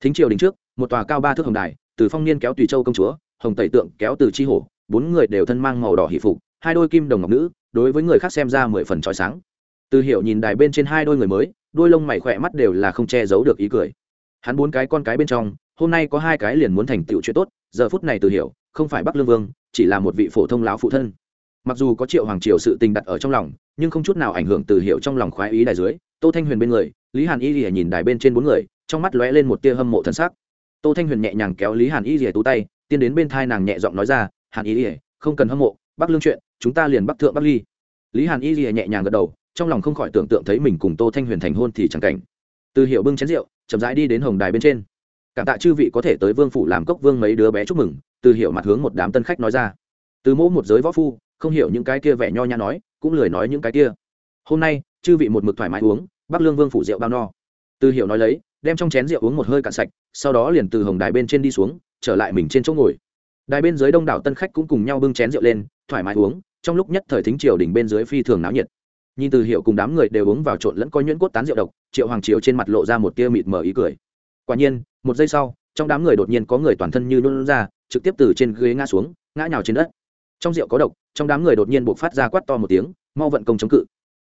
Thính triều đình trước, một tòa cao ba thước hồng đài, từ phong niên kéo tùy châu công chúa, hồng tẩy tượng kéo từ chi hổ, bốn người đều thân mang màu đỏ hỷ phục, hai đôi kim đồng ngọc nữ, đối với người khác xem ra mười phần trói sáng. Từ hiểu nhìn đài bên trên hai đôi người mới, đôi lông mày khỏe mắt đều là không che giấu được ý cười. Hắn bốn cái con cái bên trong, hôm nay có hai cái liền muốn thành tựu chuyện tốt giờ phút này từ hiểu, không phải bắc lương vương, chỉ là một vị phổ thông lão phụ thân. Mặc dù có triệu hoàng triều sự tình đặt ở trong lòng, nhưng không chút nào ảnh hưởng từ hiểu trong lòng khoái ý đài dưới, tô thanh huyền bên người, lý hàn y lìa nhìn đài bên trên bốn người, trong mắt lóe lên một tia hâm mộ thân xác tô thanh huyền nhẹ nhàng kéo lý hàn y lìa tú tay, tiến đến bên thai nàng nhẹ giọng nói ra, hàn y lìa, không cần hâm mộ, bắc lương chuyện, chúng ta liền bắc thượng bắc ly. Lý hàn y lìa nhẹ nhàng gật đầu, trong lòng không khỏi tưởng tượng thấy mình cùng tô thanh huyền thành hôn thì chẳng cảnh. Từ hiệu bưng chén rượu, chậm rãi đi đến hồng đài bên trên cảm tạ chư vị có thể tới vương phủ làm cốc vương mấy đứa bé chúc mừng, từ hiệu mặt hướng một đám tân khách nói ra. Từ mỗ một giới võ phu, không hiểu những cái kia vẻ nho nhã nói, cũng lười nói những cái kia. Hôm nay, chư vị một mực thoải mái uống, bắc lương vương phủ rượu bao no. Từ hiệu nói lấy, đem trong chén rượu uống một hơi cạn sạch, sau đó liền từ hồng đài bên trên đi xuống, trở lại mình trên chỗ ngồi. Đài bên dưới đông đảo tân khách cũng cùng nhau bưng chén rượu lên, thoải mái uống, trong lúc nhất thời thính triều đỉnh bên dưới phi thường náo nhiệt. Nhìn từ hiệu cùng đám người đều uống vào trộn lẫn coi nhuyễn cốt tán rượu độc, triệu hoàng triều trên mặt lộ ra một tia mịt mờ ý cười. Quả nhiên một giây sau, trong đám người đột nhiên có người toàn thân như nôn ra, trực tiếp từ trên ghế ngã xuống, ngã nhào trên đất. Trong rượu có độc, trong đám người đột nhiên buộc phát ra quát to một tiếng, mau vận công chống cự.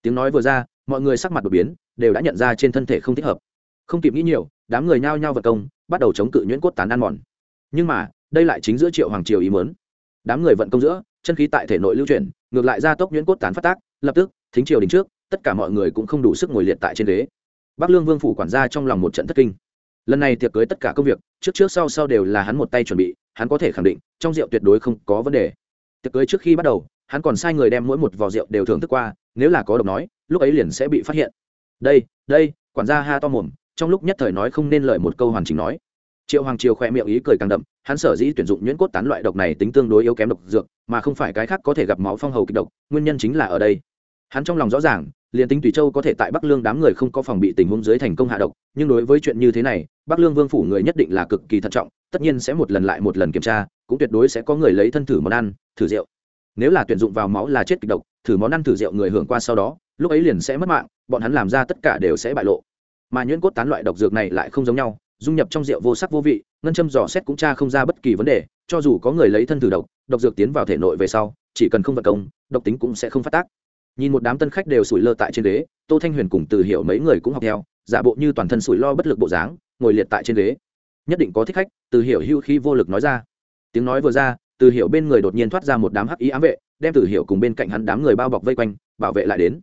Tiếng nói vừa ra, mọi người sắc mặt đột biến, đều đã nhận ra trên thân thể không thích hợp. Không kịp nghĩ nhiều, đám người nhao nhao vật công, bắt đầu chống cự nhuyễn cốt tán ăn mòn. Nhưng mà, đây lại chính giữa triệu hoàng triều ý mớn đám người vận công giữa, chân khí tại thể nội lưu chuyển, ngược lại ra tốc nhuyễn cốt tán phát tác, lập tức, thính triều đình trước, tất cả mọi người cũng không đủ sức ngồi liệt tại trên ghế. Bắc lương vương phủ quản gia trong lòng một trận thất kinh lần này tiệc cưới tất cả công việc, trước trước sau sau đều là hắn một tay chuẩn bị, hắn có thể khẳng định, trong rượu tuyệt đối không có vấn đề. Tiệc cưới trước khi bắt đầu, hắn còn sai người đem mỗi một vò rượu đều thưởng thức qua, nếu là có độc nói, lúc ấy liền sẽ bị phát hiện. Đây đây, quản gia ha to mồm, trong lúc nhất thời nói không nên lời một câu hoàn chỉnh nói. Triệu hoàng triều khoe miệng ý cười càng đậm, hắn sở dĩ tuyển dụng nhuyễn cốt tán loại độc này tính tương đối yếu kém độc dược, mà không phải cái khác có thể gặp máu phong hầu kịch độc, nguyên nhân chính là ở đây. Hắn trong lòng rõ ràng liền tính tùy châu có thể tại bắc lương đám người không có phòng bị tình huống dưới thành công hạ độc, nhưng đối với chuyện như thế này, bắc lương vương phủ người nhất định là cực kỳ thận trọng, tất nhiên sẽ một lần lại một lần kiểm tra, cũng tuyệt đối sẽ có người lấy thân thử món ăn, thử rượu. Nếu là tuyển dụng vào máu là chết kịch độc, thử món ăn thử rượu người hưởng qua sau đó, lúc ấy liền sẽ mất mạng, bọn hắn làm ra tất cả đều sẽ bại lộ. Mà nhuyễn cốt tán loại độc dược này lại không giống nhau, dung nhập trong rượu vô sắc vô vị, ngân châm dò xét cũng tra không ra bất kỳ vấn đề, cho dù có người lấy thân thử độc độc dược tiến vào thể nội về sau, chỉ cần không vật công, độc tính cũng sẽ không phát tác nhìn một đám tân khách đều sủi lơ tại trên ghế, tô thanh huyền cùng từ hiểu mấy người cũng học theo, giả bộ như toàn thân sủi lo bất lực bộ dáng, ngồi liệt tại trên ghế. Nhất định có thích khách, từ hiểu hưu khi vô lực nói ra. Tiếng nói vừa ra, từ hiểu bên người đột nhiên thoát ra một đám hắc ý ám vệ, đem từ hiểu cùng bên cạnh hắn đám người bao bọc vây quanh, bảo vệ lại đến.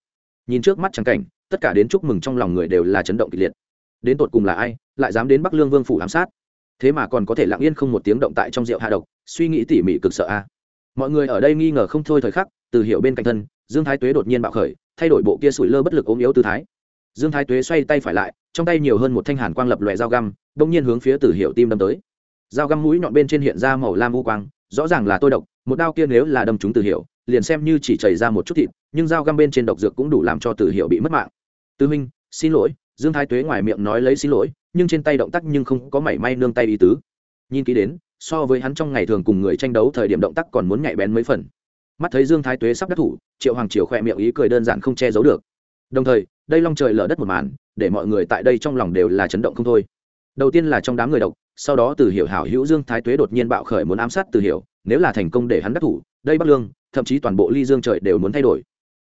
Nhìn trước mắt trắng cảnh, tất cả đến chúc mừng trong lòng người đều là chấn động kịch liệt. Đến tột cùng là ai, lại dám đến bắc lương vương phủ ám sát? Thế mà còn có thể lặng yên không một tiếng động tại trong rượu hạ độc, suy nghĩ tỉ mỉ cực sợ a. Mọi người ở đây nghi ngờ không thôi thời khắc, từ hiểu bên cạnh thân dương thái tuế đột nhiên bạo khởi, thay đổi bộ kia sủi lơ bất lực ốm yếu tư thái. Dương thái tuế xoay tay phải lại, trong tay nhiều hơn một thanh hàn quang lập lòe dao găm, đông nhiên hướng phía Tử hiểu tim đâm tới. Dao găm mũi nhọn bên trên hiện ra màu lam u quang, rõ ràng là tôi độc, một đao kia nếu là đâm chúng Tử hiểu, liền xem như chỉ chảy ra một chút thịt, nhưng dao găm bên trên độc dược cũng đủ làm cho Tử hiểu bị mất mạng. Tư minh xin lỗi. Dương thái tuế ngoài miệng nói lấy xin lỗi nhưng trên tay động tác nhưng không có mảy may nương tay ý tứ. Nhìn kỹ đến, so với hắn trong ngày thường cùng người tranh đấu thời điểm động tác còn muốn nhạy bén mấy phần mắt thấy dương thái tuế sắp đắc thủ, triệu hoàng triều khỏe miệng ý cười đơn giản không che giấu được. Đồng thời, đây long trời lở đất một màn, để mọi người tại đây trong lòng đều là chấn động không thôi. Đầu tiên là trong đám người độc, sau đó từ hiểu hảo hữu dương thái tuế đột nhiên bạo khởi muốn ám sát từ hiểu, nếu là thành công để hắn đắc thủ, đây bắc lương, thậm chí toàn bộ ly dương trời đều muốn thay đổi.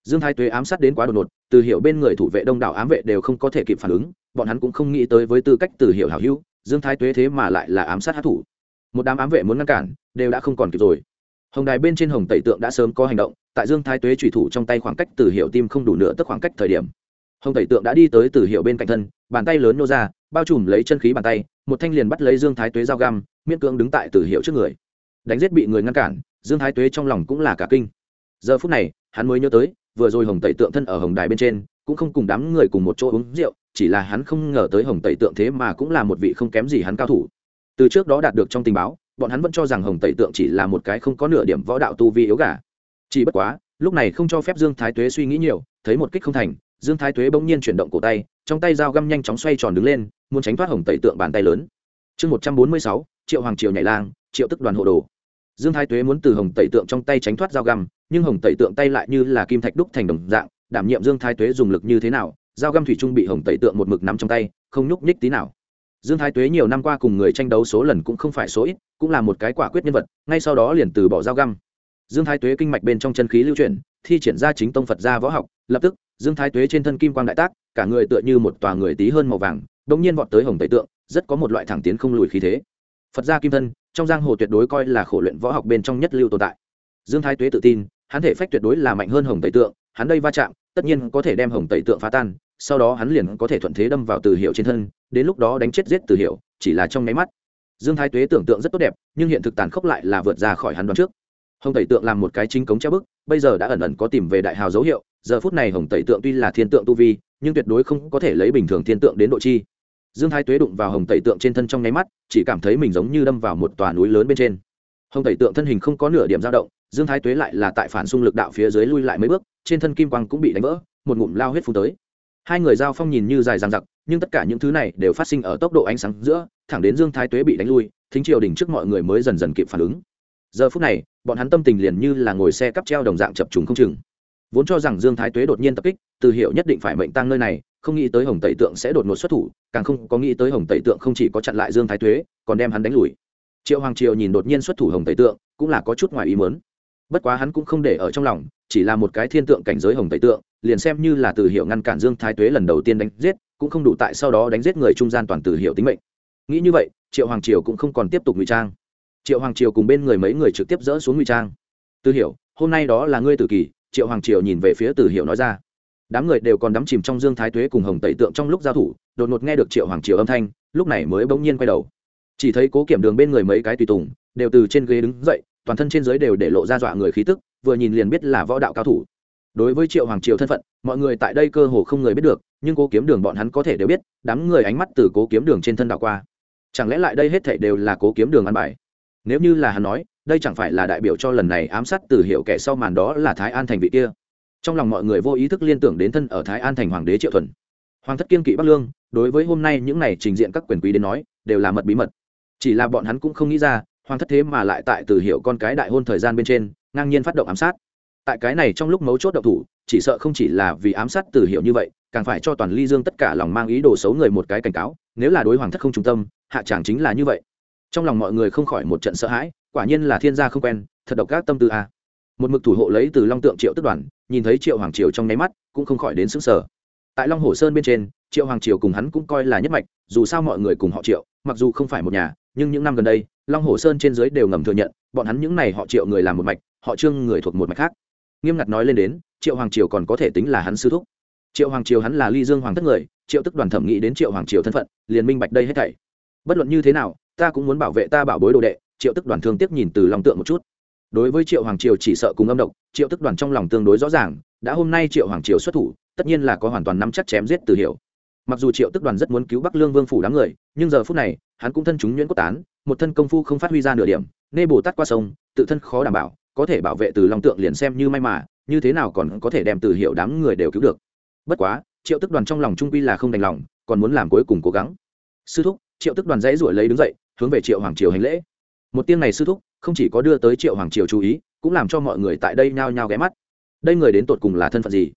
Dương thái tuế ám sát đến quá đột ngột, từ hiểu bên người thủ vệ đông đảo ám vệ đều không có thể kịp phản ứng, bọn hắn cũng không nghĩ tới với tư cách từ hiểu hảo hữu, dương thái tuế thế mà lại là ám sát hát thủ. Một đám ám vệ muốn ngăn cản, đều đã không còn kịp rồi hồng đài bên trên hồng tẩy tượng đã sớm có hành động, tại dương thái tuế trùy thủ trong tay khoảng cách từ hiệu tim không đủ nửa tức khoảng cách thời điểm. Hồng tẩy tượng đã đi tới từ hiệu bên cạnh thân, bàn tay lớn nô ra, bao trùm lấy chân khí bàn tay, một thanh liền bắt lấy dương thái tuế dao găm, miễn cưỡng đứng tại từ hiệu trước người. Đánh giết bị người ngăn cản, dương thái tuế trong lòng cũng là cả kinh. Giờ phút này, hắn mới nhớ tới, vừa rồi hồng tẩy tượng thân ở hồng đài bên trên, cũng không cùng đám người cùng một chỗ uống rượu, chỉ là hắn không ngờ tới hồng tẩy tượng thế mà cũng là một vị không kém gì hắn cao thủ. Từ trước đó đạt được trong tình báo bọn hắn vẫn cho rằng hồng tẩy tượng chỉ là một cái không có nửa điểm võ đạo tu vi yếu gà. Chỉ bất quá, lúc này không cho phép dương thái tuế suy nghĩ nhiều, thấy một kích không thành, dương thái tuế bỗng nhiên chuyển động cổ tay, trong tay dao găm nhanh chóng xoay tròn đứng lên, muốn tránh thoát hồng tẩy tượng bàn tay lớn. Chương một trăm bốn mươi sáu, triệu hoàng triều nhảy lang, triệu tức đoàn hộ đồ. Dương thái tuế muốn từ hồng tẩy tượng trong tay tránh thoát dao găm, nhưng hồng tẩy tượng tay lại như là kim thạch đúc thành đồng dạng, đảm nhiệm dương thái tuế dùng lực như thế nào, dao găm thủy trung bị hồng tẩy tượng một mực nắm trong tay, không nhúc nhích tí nào dương thái tuế nhiều năm qua cùng người tranh đấu số lần cũng không phải số ít, cũng là một cái quả quyết nhân vật, ngay sau đó liền từ bỏ dao găm. Dương thái tuế kinh mạch bên trong chân khí lưu chuyển, thi triển ra chính tông phật gia võ học, lập tức, dương thái tuế trên thân kim quang đại tác, cả người tựa như một tòa người tí hơn màu vàng bỗng nhiên vọt tới hồng tây tượng, rất có một loại thẳng tiến không lùi khí thế. Phật gia kim thân, trong giang hồ tuyệt đối coi là khổ luyện võ học bên trong nhất lưu tồn tại. Dương thái tuế tự tin, hắn thể phách tuyệt đối là mạnh hơn hồng tây tượng, hắn đây va chạm, tất nhiên có thể đem hồng tây tượng phá tan, sau đó hắn liền có thể thuận thế đâm vào từ hiệu trên thân đến lúc đó đánh chết giết từ hiệu chỉ là trong nháy mắt. Dương thái tuế tưởng tượng rất tốt đẹp, nhưng hiện thực tàn khốc lại là vượt ra khỏi hắn đoán trước. Hồng tẩy tượng làm một cái chính cống treo bức, bây giờ đã ẩn ẩn có tìm về đại hào dấu hiệu, giờ phút này hồng tẩy tượng tuy là thiên tượng tu vi, nhưng tuyệt đối không có thể lấy bình thường thiên tượng đến độ chi. Dương thái tuế đụng vào hồng tẩy tượng trên thân trong nháy mắt, chỉ cảm thấy mình giống như đâm vào một tòa núi lớn bên trên. Hồng tẩy tượng thân hình không có nửa điểm dao động, dương thái tuế lại là tại phản xung lực đạo phía dưới lui lại mấy bước, trên thân kim quang cũng bị đánh vỡ, một ngụm lao huyết phun tới hai người giao phong nhìn như dài dằng dặc, nhưng tất cả những thứ này đều phát sinh ở tốc độ ánh sáng giữa, thẳng đến dương thái tuế bị đánh lui, thính triều đình trước mọi người mới dần dần kịp phản ứng. Giờ phút này, bọn hắn tâm tình liền như là ngồi xe cắp treo đồng dạng chập trùng không chừng. Vốn cho rằng dương thái tuế đột nhiên tập kích, từ hiệu nhất định phải mệnh tăng nơi này, không nghĩ tới hồng tẩy tượng sẽ đột ngột xuất thủ, càng không có nghĩ tới hồng tẩy tượng không chỉ có chặn lại dương thái tuế, còn đem hắn đánh lùi. Triệu hoàng triều nhìn đột nhiên xuất thủ hồng tẩy tượng, cũng là có chút ngoài ý mớn bất quá hắn cũng không để ở trong lòng, chỉ là một cái thiên tượng cảnh giới hồng tẩy tượng, liền xem như là từ hiệu ngăn cản dương thái tuế lần đầu tiên đánh giết, cũng không đủ tại sau đó đánh giết người trung gian toàn từ hiệu tính mệnh. Nghĩ như vậy, triệu hoàng triều cũng không còn tiếp tục ngụy trang. Triệu hoàng triều cùng bên người mấy người trực tiếp dỡ xuống ngụy trang. Từ hiểu, hôm nay đó là ngươi tử kỳ, triệu hoàng triều nhìn về phía từ hiểu nói ra. Đám người đều còn đắm chìm trong dương thái tuế cùng hồng tẩy tượng trong lúc giao thủ, đột ngột nghe được triệu hoàng triều âm thanh, lúc này mới bỗng nhiên quay đầu. Chỉ thấy cố kiểm đường bên người mấy cái tùy tùng, đều từ trên ghế đứng dậy toàn thân trên dưới đều để lộ ra dọa người khí tức, vừa nhìn liền biết là võ đạo cao thủ. Đối với triệu hoàng triều thân phận, mọi người tại đây cơ hồ không người biết được, nhưng cố kiếm đường bọn hắn có thể đều biết, đám người ánh mắt từ cố kiếm đường trên thân đảo qua. Chẳng lẽ lại đây hết thảy đều là cố kiếm đường ăn bài? Nếu như là hắn nói, đây chẳng phải là đại biểu cho lần này ám sát từ hiệu kẻ sau màn đó là thái an thành vị kia? Trong lòng mọi người vô ý thức liên tưởng đến thân ở thái an thành hoàng đế triệu thuần. Hoàng thất kiên kỵ bắc lương, đối với hôm nay những này trình diện các quyền quý đến nói, đều là mật bí mật. Chỉ là bọn hắn cũng không nghĩ ra hoàng thất thế mà lại tại từ hiệu con cái đại hôn thời gian bên trên, ngang nhiên phát động ám sát. Tại cái này trong lúc mấu chốt động thủ, chỉ sợ không chỉ là vì ám sát từ hiệu như vậy, càng phải cho toàn ly dương tất cả lòng mang ý đồ xấu người một cái cảnh cáo, nếu là đối hoàng thất không trung tâm, hạ chẳng chính là như vậy. Trong lòng mọi người không khỏi một trận sợ hãi, quả nhiên là thiên gia không quen, thật độc các tâm tư a. Một mực thủ hộ lấy từ long tượng triệu tức đoàn, nhìn thấy triệu hoàng triều trong nháy mắt, cũng không khỏi đến xứng sở tại long hồ sơn bên trên, triệu hoàng triều cùng hắn cũng coi là nhất mạch, dù sao mọi người cùng họ triệu, mặc dù không phải một nhà nhưng những năm gần đây, long hồ sơn trên dưới đều ngầm thừa nhận, bọn hắn những n à y họ triệu người làm một mạch, họ trương người thuộc một mạch khác. Nghiêm ngặt nói lên đến, triệu hoàng triều còn có thể tính là hắn sư thúc. Triệu hoàng triều hắn là ly dương hoàng thất người, triệu tức đoàn thẩm nghĩ đến triệu hoàng triều thân phận, liền minh bạch đây hết thảy. Bất luận như thế nào, ta cũng muốn bảo vệ ta bảo bối đồ đệ, triệu tức đoàn thương tiếc nhìn từ lòng tượng một chút. Đối với triệu hoàng triều chỉ sợ cùng âm độc, triệu tức đoàn trong lòng tương đối rõ ràng, đã hôm nay triệu hoàng triều xuất thủ, tất nhiên là có hoàn toàn nắm chắc chém giết từ hiểu mặc dù triệu tức đoàn rất muốn cứu bắc lương vương phủ đám người, nhưng giờ phút này, hắn cũng thân chúng nhuyễn cốt tán, một thân công phu không phát huy ra nửa điểm, nê bồ tát qua sông, tự thân khó đảm bảo, có thể bảo vệ từ long tượng liền xem như may mà, như thế nào còn có thể đem từ hiệu đám người đều cứu được. Bất quá, triệu tức đoàn trong lòng trung quy là không đành lòng, còn muốn làm cuối cùng cố gắng. Sư thúc, triệu tức đoàn dãy ruổi lấy đứng dậy, hướng về triệu hoàng triều hành lễ. Một tiếng này sư thúc, không chỉ có đưa tới triệu hoàng triều chú ý, cũng làm cho mọi người tại đây nhao nhao ghé mắt. Đây người đến tột cùng là thân phận gì?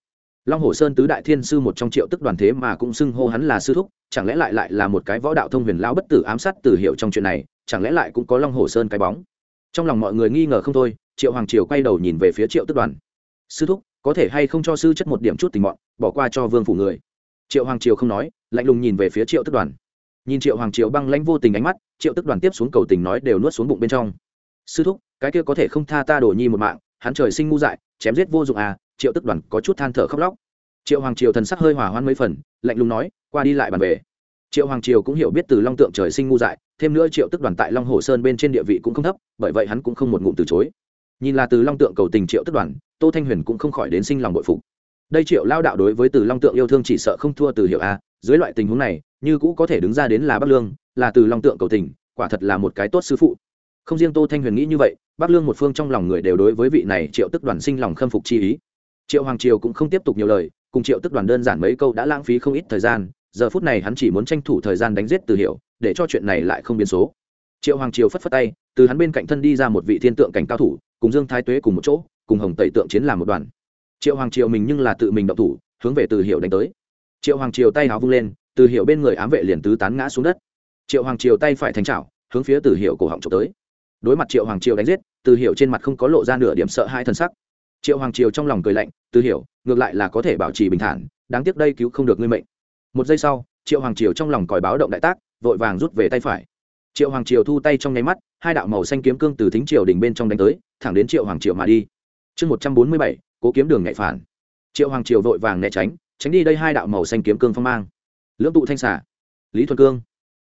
Long hồ sơn tứ đại thiên sư một trong triệu tức đoàn thế mà cũng xưng hô hắn là sư thúc, chẳng lẽ lại lại là một cái võ đạo thông huyền lão bất tử ám sát tử hiệu trong chuyện này, chẳng lẽ lại cũng có long hồ sơn cái bóng? Trong lòng mọi người nghi ngờ không thôi, triệu hoàng triều quay đầu nhìn về phía triệu tức đoàn. Sư thúc, có thể hay không cho sư chất một điểm chút tình mọn, bỏ qua cho vương phủ người. Triệu hoàng triều không nói, lạnh lùng nhìn về phía triệu tức đoàn. Nhìn triệu hoàng triều băng lãnh vô tình ánh mắt, triệu tức đoàn tiếp xuống cầu tình nói đều nuốt xuống bụng bên trong. Sư thúc, cái kia có thể không tha ta đổ nhi một mạng, hắn trời sinh ngu dại, chém giết vô dụng à triệu tức đoàn có chút than thở khóc lóc. Triệu hoàng triều thần sắc hơi hỏa hoan mấy phần, lạnh lùng nói, qua đi lại bàn về. Triệu hoàng triều cũng hiểu biết từ long tượng trời sinh ngu dại, thêm nữa triệu tức đoàn tại long hồ sơn bên trên địa vị cũng không thấp, bởi vậy hắn cũng không một ngụm từ chối. Nhìn là từ long tượng cầu tình triệu tức đoàn, tô thanh huyền cũng không khỏi đến sinh lòng bội phục. Đây triệu lao đạo đối với từ long tượng yêu thương chỉ sợ không thua từ hiệu a, dưới loại tình huống này, như cũ có thể đứng ra đến là bắc lương, là từ long tượng cầu tình, quả thật là một cái tốt sư phụ. Không riêng tô thanh huyền nghĩ như vậy, bắc lương một phương trong lòng người đều đối với vị này triệu tức đoàn sinh lòng khâm phục chi ý triệu hoàng triều cũng không tiếp tục nhiều lời, cùng triệu tức đoàn đơn giản mấy câu đã lãng phí không ít thời gian, giờ phút này hắn chỉ muốn tranh thủ thời gian đánh giết từ hiệu để cho chuyện này lại không biến số. Triệu hoàng triều phất phất tay, từ hắn bên cạnh thân đi ra một vị thiên tượng cảnh cao thủ, cùng dương thái tuế cùng một chỗ, cùng hồng tẩy tượng chiến làm một đoàn. Triệu hoàng triều mình nhưng là tự mình động thủ, hướng về từ hiệu đánh tới. Triệu hoàng triều tay háo vung lên, từ hiệu bên người ám vệ liền tứ tán ngã xuống đất. Triệu hoàng triều tay phải thành trào hướng phía từ hiệu cổ họng trộm tới. Đối mặt triệu hoàng triều đánh giết, từ hiệu trên mặt không có lộ ra nửa điểm sợ hai thân sắc triệu hoàng triều trong lòng cười lạnh từ hiểu, ngược lại là có thể bảo trì bình thản đáng tiếc đây cứu không được ngươi mệnh. Một giây sau triệu hoàng triều trong lòng còi báo động đại tác vội vàng rút về tay phải. Triệu hoàng triều thu tay trong nháy mắt hai đạo màu xanh kiếm cương từ thính triều đỉnh bên trong đánh tới thẳng đến triệu hoàng triều mà đi. Chương một trăm bốn mươi bảy cố kiếm đường nhạy phản. Triệu hoàng triều vội vàng né tránh tránh đi đây hai đạo màu xanh kiếm cương phong mang. Lưỡng tụ thanh xả. Lý thuần cương.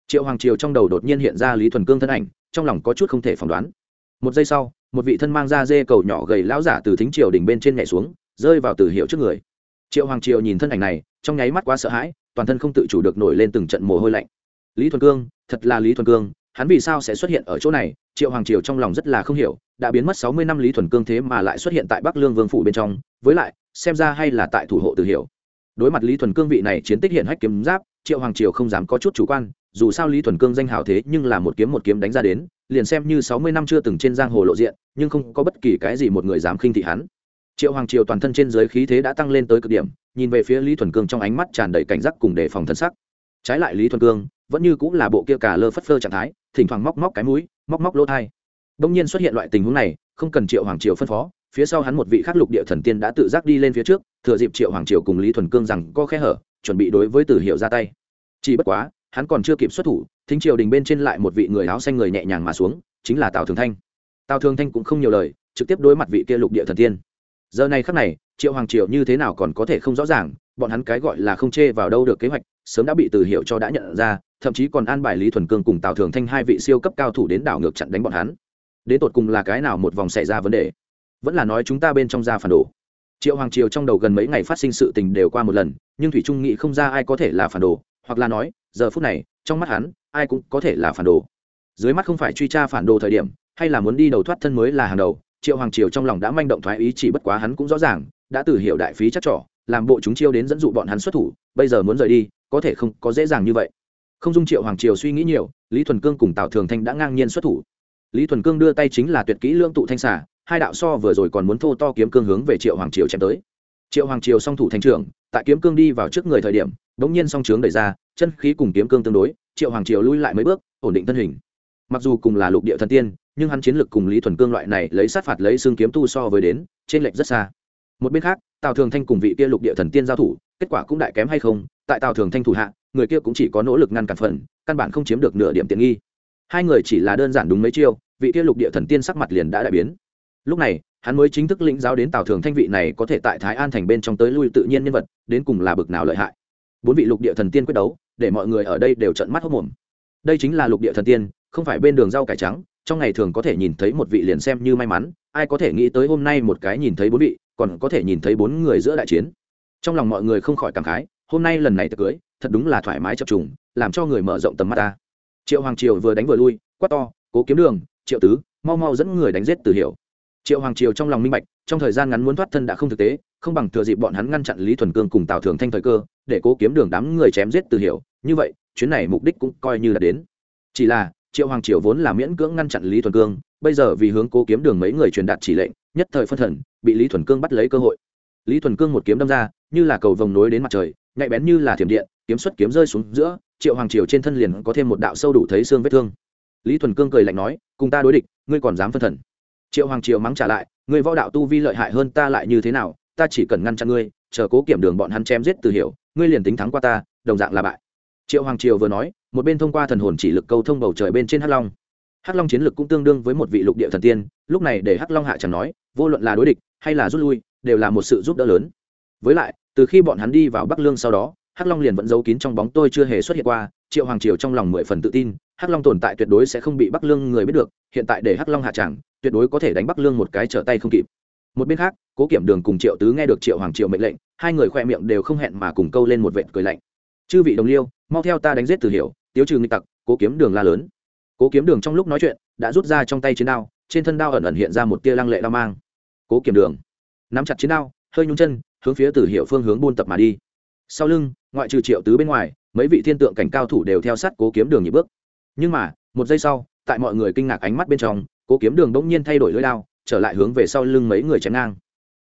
Triệu hoàng triều trong đầu đột nhiên hiện ra lý thuần cương thân ảnh trong lòng có chút không thể phỏng đoán. Một giây sau một vị thân mang da dê cầu nhỏ gầy lão giả từ thính triều đỉnh bên trên nhảy xuống, rơi vào từ hiệu trước người. Triệu hoàng triều nhìn thân ảnh này, trong nháy mắt quá sợ hãi, toàn thân không tự chủ được nổi lên từng trận mồ hôi lạnh. Lý thuần cương, thật là lý thuần cương, hắn vì sao sẽ xuất hiện ở chỗ này? Triệu hoàng triều trong lòng rất là không hiểu, đã biến mất sáu mươi năm lý thuần cương thế mà lại xuất hiện tại bắc lương vương phủ bên trong, với lại, xem ra hay là tại thủ hộ từ hiểu đối mặt lý thuần cương vị này chiến tích hiện hách kiếm giáp, triệu hoàng triều không dám có chút chủ quan, dù sao lý thuần cương danh hào thế nhưng là một kiếm một kiếm đánh ra đến liền xem như sáu mươi năm chưa từng trên giang hồ lộ diện, nhưng không có bất kỳ cái gì một người dám khinh thị hắn. Triệu hoàng triều toàn thân trên giới khí thế đã tăng lên tới cực điểm, nhìn về phía lý thuần cương trong ánh mắt tràn đầy cảnh giác cùng đề phòng thân sắc. Trái lại lý thuần cương, vẫn như cũng là bộ kia cả lơ phất phơ trạng thái, thỉnh thoảng móc móc cái mũi, móc móc lỗ thai. Đông nhiên xuất hiện loại tình huống này, không cần triệu hoàng triều phân phó, phía sau hắn một vị khắc lục địa thần tiên đã tự giác đi lên phía trước, thừa dịp triệu hoàng triều cùng lý thuần cương rằng có khe hở, chuẩn bị đối với tử hiệu ra tay. Chỉ bất quá hắn còn chưa kịp xuất thủ, thính triều đình bên trên lại một vị người áo xanh người nhẹ nhàng mà xuống, chính là tào thường thanh. Tào thường thanh cũng không nhiều lời, trực tiếp đối mặt vị kia lục địa thần tiên. Giờ này khắc này, triệu hoàng triều như thế nào còn có thể không rõ ràng, bọn hắn cái gọi là không chê vào đâu được kế hoạch, sớm đã bị từ hiệu cho đã nhận ra, thậm chí còn an bài lý thuần cương cùng tào thường thanh hai vị siêu cấp cao thủ đến đảo ngược chặn đánh bọn hắn. Đến tột cùng là cái nào một vòng xảy ra vấn đề? Vẫn là nói chúng ta bên trong ra phản đồ. Triệu hoàng triều trong đầu gần mấy ngày phát sinh sự tình đều qua một lần, nhưng thủy trung nghĩ không ra ai có thể là phản đồ, hoặc là nói giờ phút này, trong mắt hắn, ai cũng có thể là phản đồ. Dưới mắt không phải truy tra phản đồ thời điểm, hay là muốn đi đầu thoát thân mới là hàng đầu, triệu hoàng triều trong lòng đã manh động thoái ý chỉ bất quá hắn cũng rõ ràng, đã từ hiểu đại phí chắc trỏ làm bộ chúng chiêu đến dẫn dụ bọn hắn xuất thủ, bây giờ muốn rời đi, có thể không có dễ dàng như vậy. Không dung triệu hoàng triều suy nghĩ nhiều, lý thuần cương cùng tào thường thanh đã ngang nhiên xuất thủ. Lý thuần cương đưa tay chính là tuyệt kỹ lương tụ thanh xả hai đạo so vừa rồi còn muốn thô to kiếm cương hướng về triệu hoàng triều chém tới. Triệu hoàng triều song thủ thanh trưởng, tại kiếm cương đi vào trước người thời điểm đống nhiên song trướng đẩy ra, chân khí cùng kiếm cương tương đối, triệu hoàng triều lui lại mấy bước, ổn định thân hình. Mặc dù cùng là lục địa thần tiên, nhưng hắn chiến lực cùng lý thuần cương loại này lấy sát phạt lấy xương kiếm tu so với đến trên lệch rất xa. Một bên khác, tào thường thanh cùng vị kia lục địa thần tiên giao thủ, kết quả cũng đại kém hay không, tại tào thường thanh thủ hạ, người kia cũng chỉ có nỗ lực ngăn cản phần, căn bản không chiếm được nửa điểm tiện nghi. Hai người chỉ là đơn giản đúng mấy chiêu, vị kia lục địa thần tiên sắc mặt liền đã đại biến. Lúc này, hắn mới chính thức lĩnh giáo đến tào thường thanh vị này có thể tại thái an thành bên trong tới lui tự nhiên nhân vật, đến cùng là bực nào lợi hại bốn vị lục địa thần tiên quyết đấu, để mọi người ở đây đều trận mắt hốc mồm. Đây chính là lục địa thần tiên, không phải bên đường rau cải trắng, trong ngày thường có thể nhìn thấy một vị liền xem như may mắn, ai có thể nghĩ tới hôm nay một cái nhìn thấy bốn vị, còn có thể nhìn thấy bốn người giữa đại chiến. Trong lòng mọi người không khỏi cảm khái, hôm nay lần này tiệc cưới, thật đúng là thoải mái chập trùng, làm cho người mở rộng tầm mắt ta. Triệu hoàng triều vừa đánh vừa lui, quát to, cố kiếm đường, triệu tứ, mau mau dẫn người đánh giết từ hiểu. Triệu hoàng triều trong lòng minh bạch, trong thời gian ngắn muốn thoát thân đã không thực tế không bằng thừa dịp bọn hắn ngăn chặn lý thuần cương cùng tào thường thanh thời cơ, để cố kiếm đường đám người chém giết từ hiểu. Như vậy, chuyến này mục đích cũng coi như là đến. Chỉ là, triệu hoàng triều vốn là miễn cưỡng ngăn chặn lý thuần cương, bây giờ vì hướng cố kiếm đường mấy người truyền đạt chỉ lệnh, nhất thời phân thần, bị lý thuần cương bắt lấy cơ hội. Lý thuần cương một kiếm đâm ra, như là cầu vồng nối đến mặt trời, nhạy bén như là thiểm điện, kiếm xuất kiếm rơi xuống giữa, triệu hoàng triều trên thân liền có thêm một đạo sâu đủ thấy xương vết thương. Lý thuần cương cười lạnh nói, cùng ta đối địch, ngươi còn dám phân thần? Triệu hoàng triều mắng trả lại, ngươi võ đạo tu vi lợi hại hơn ta lại như thế nào? Ta chỉ cần ngăn chặn ngươi chờ cố kiểm đường bọn hắn chém giết từ hiểu ngươi liền tính thắng qua ta đồng dạng là bại. Triệu hoàng triều vừa nói một bên thông qua thần hồn chỉ lực câu thông bầu trời bên trên hắc long. Hắc long chiến lực cũng tương đương với một vị lục địa thần tiên lúc này để hắc long hạ chẳng nói vô luận là đối địch hay là rút lui đều là một sự giúp đỡ lớn. Với lại từ khi bọn hắn đi vào bắc lương sau đó hắc long liền vẫn giấu kín trong bóng tôi chưa hề xuất hiện qua triệu hoàng triều trong lòng mười phần tự tin hắc long tồn tại tuyệt đối sẽ không bị bắc lương người biết được hiện tại để hắc long hạ chẳng, tuyệt đối có thể đánh bắc lương một cái trở tay không kịp một bên khác, cố kiểm đường cùng triệu tứ nghe được triệu hoàng triệu mệnh lệnh, hai người khoe miệng đều không hẹn mà cùng câu lên một vệt cười lạnh. Chư vị đồng liêu, mau theo ta đánh giết từ hiểu, tiếu trừ nghịch tặc, cố kiếm đường la lớn. Cố kiếm đường trong lúc nói chuyện, đã rút ra trong tay chiến đao, trên thân đao ẩn ẩn hiện ra một tia lăng lệ đao mang. Cố kiểm đường, nắm chặt chiến đao, hơi nhung chân, hướng phía từ hiệu phương hướng buôn tập mà đi. Sau lưng, ngoại trừ triệu tứ bên ngoài, mấy vị thiên tượng cảnh cao thủ đều theo sát cố kiếm đường nhị bước. Nhưng mà, một giây sau, tại mọi người kinh ngạc ánh mắt bên trong, cố kiếm đường bỗng nhiên thay đổi lưỡi đao trở lại hướng về sau lưng mấy người chém ngang.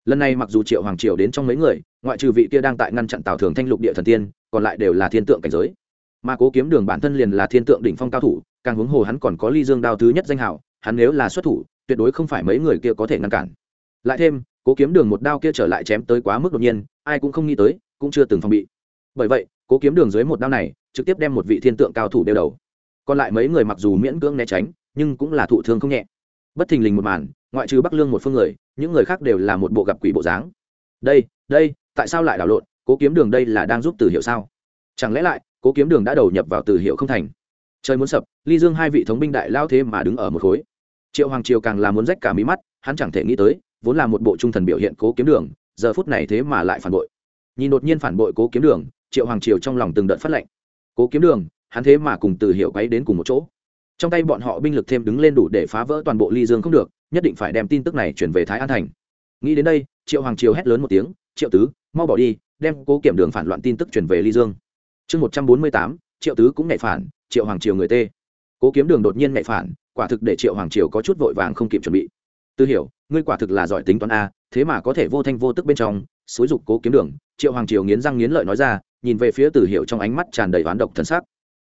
Lần này mặc dù triệu hoàng triều đến trong mấy người, ngoại trừ vị kia đang tại ngăn chặn tào thường thanh lục địa thần tiên, còn lại đều là thiên tượng cảnh giới. Mà cố kiếm đường bản thân liền là thiên tượng đỉnh phong cao thủ, càng huống hồ hắn còn có ly dương đao thứ nhất danh hào. hắn nếu là xuất thủ, tuyệt đối không phải mấy người kia có thể ngăn cản. Lại thêm, cố kiếm đường một đao kia trở lại chém tới quá mức đột nhiên, ai cũng không nghĩ tới, cũng chưa từng phòng bị. Bởi vậy, cố kiếm đường dưới một đao này, trực tiếp đem một vị thiên tượng cao thủ đeo đầu. Còn lại mấy người mặc dù miễn cưỡng né tránh, nhưng cũng là thụ thương không nhẹ bất thình lình một màn, ngoại trừ bắc lương một phương người, những người khác đều là một bộ gặp quỷ bộ dáng. Đây đây, tại sao lại đảo lộn? Cố kiếm đường đây là đang giúp từ hiệu sao? Chẳng lẽ lại, cố kiếm đường đã đầu nhập vào từ hiệu không thành? Trời muốn sập, ly dương hai vị thống binh đại lao thế mà đứng ở một khối. Triệu hoàng triều càng là muốn rách cả mí mắt, hắn chẳng thể nghĩ tới, vốn là một bộ trung thần biểu hiện cố kiếm đường, giờ phút này thế mà lại phản bội. Nhìn đột nhiên phản bội cố kiếm đường, triệu hoàng triều trong lòng từng đợt phát lệnh. Cố kiếm đường, hắn thế mà cùng từ hiệu quấy đến cùng một chỗ trong tay bọn họ binh lực thêm đứng lên đủ để phá vỡ toàn bộ ly dương không được, nhất định phải đem tin tức này chuyển về thái an thành. Nghĩ đến đây, triệu hoàng triều hét lớn một tiếng, triệu tứ, mau bỏ đi, đem cố kiểm đường phản loạn tin tức chuyển về ly dương. Chương một trăm bốn mươi tám, triệu tứ cũng nhạy phản, triệu hoàng triều người tê. Cố kiếm đường đột nhiên nhạy phản, quả thực để triệu hoàng triều có chút vội vàng không kịp chuẩn bị. Tư hiểu, ngươi quả thực là giỏi tính toán a, thế mà có thể vô thanh vô tức bên trong, xúi dục cố kiếm đường. Triệu hoàng triều nghiến răng nghiến lợi nói ra, nhìn về phía từ hiệu trong ánh mắt tràn đầy oán độc thân xác.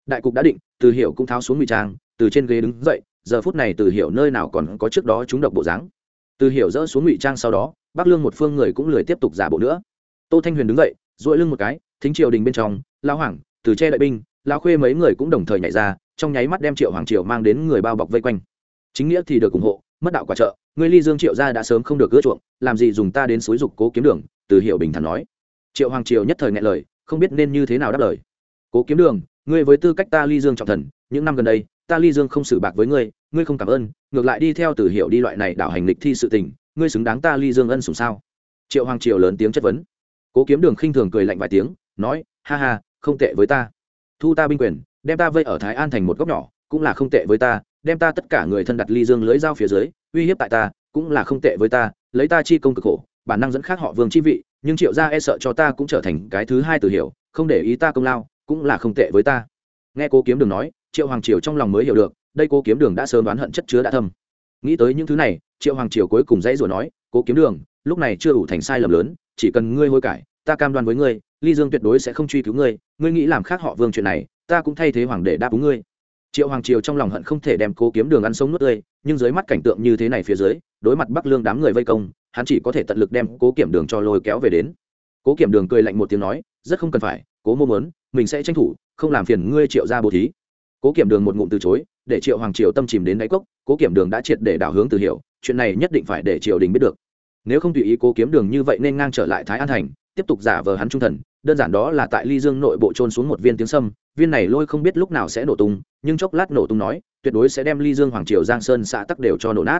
Đại cục đã định từ hiệu cũng tháo xuống ngụy trang từ trên ghế đứng dậy, giờ phút này từ hiểu nơi nào còn có trước đó chúng độc bộ dáng. Từ hiểu dỡ xuống ngụy trang sau đó, bắc lương một phương người cũng lười tiếp tục giả bộ nữa. Tô thanh huyền đứng dậy dội lưng một cái, thính triều đình bên trong lao hoàng, từ che đại binh lao khuê mấy người cũng đồng thời nhảy ra, trong nháy mắt đem triệu hoàng triều mang đến người bao bọc vây quanh. Chính nghĩa thì được ủng hộ, mất đạo quả trợ ngươi ly dương triệu gia đã sớm không được gỡ chuộng, làm gì dùng ta đến suối dục cố kiếm đường, từ hiệu bình thản nói. Triệu hoàng triều nhất thời nghe lời, không biết nên như thế nào đáp lời. Cố kiếm đường, ngươi với tư cách ta ly dương trọng thần, những năm gần đây ta ly dương không xử bạc với ngươi ngươi không cảm ơn, ngược lại đi theo từ hiệu đi loại này đảo hành lịch thi sự tình, ngươi xứng đáng ta ly dương ân sủng sao? Triệu hoàng triều lớn tiếng chất vấn. Cố kiếm đường khinh thường cười lạnh vài tiếng, nói, ha ha, không tệ với ta. Thu ta binh quyền, đem ta vây ở thái an thành một góc nhỏ, cũng là không tệ với ta, đem ta tất cả người thân đặt ly dương lưới dao phía dưới, uy hiếp tại ta, cũng là không tệ với ta, lấy ta chi công cực khổ, bản năng dẫn khác họ vương chi vị, nhưng triệu gia e sợ cho ta cũng trở thành cái thứ hai từ hiểu, không để ý ta công lao, cũng là không tệ với ta. Nghe cố kiếm đường nói triệu hoàng triều trong lòng mới hiểu được, đây cố kiếm đường đã sớm đoán hận chất chứa đã thâm. Nghĩ tới những thứ này, triệu hoàng triều cuối cùng dãy rồi nói, cố kiếm đường, lúc này chưa đủ thành sai lầm lớn, chỉ cần ngươi hối cải, ta cam đoan với ngươi, ly dương tuyệt đối sẽ không truy cứu ngươi ngươi nghĩ làm khác họ vương chuyện này, ta cũng thay thế hoàng để đáp ứng ngươi. Triệu hoàng triều trong lòng hận không thể đem cố kiếm đường ăn sống nuốt tươi, nhưng dưới mắt cảnh tượng như thế này phía dưới, đối mặt bắc lương đám người vây công, hắn chỉ có thể tận lực đem cố kiểm đường cho lôi kéo về đến. Cố kiểm đường cười lạnh một tiếng nói, rất không cần phải, cố mô mớn mình sẽ tranh thủ, không làm phiền ngươi triệu ra bố thí cố kiểm đường một ngụm từ chối, để triệu hoàng triều tâm chìm đến đáy cốc, cố kiểm đường đã triệt để đảo hướng từ hiểu, chuyện này nhất định phải để triều đình biết được. Nếu không tùy ý cố kiếm đường như vậy nên ngang trở lại thái an thành, tiếp tục giả vờ hắn trung thần, đơn giản đó là tại ly dương nội bộ trôn xuống một viên tiếng sâm, viên này lôi không biết lúc nào sẽ nổ tung, nhưng chốc lát nổ tung nói, tuyệt đối sẽ đem ly dương hoàng triều giang sơn xã tắc đều cho nổ nát.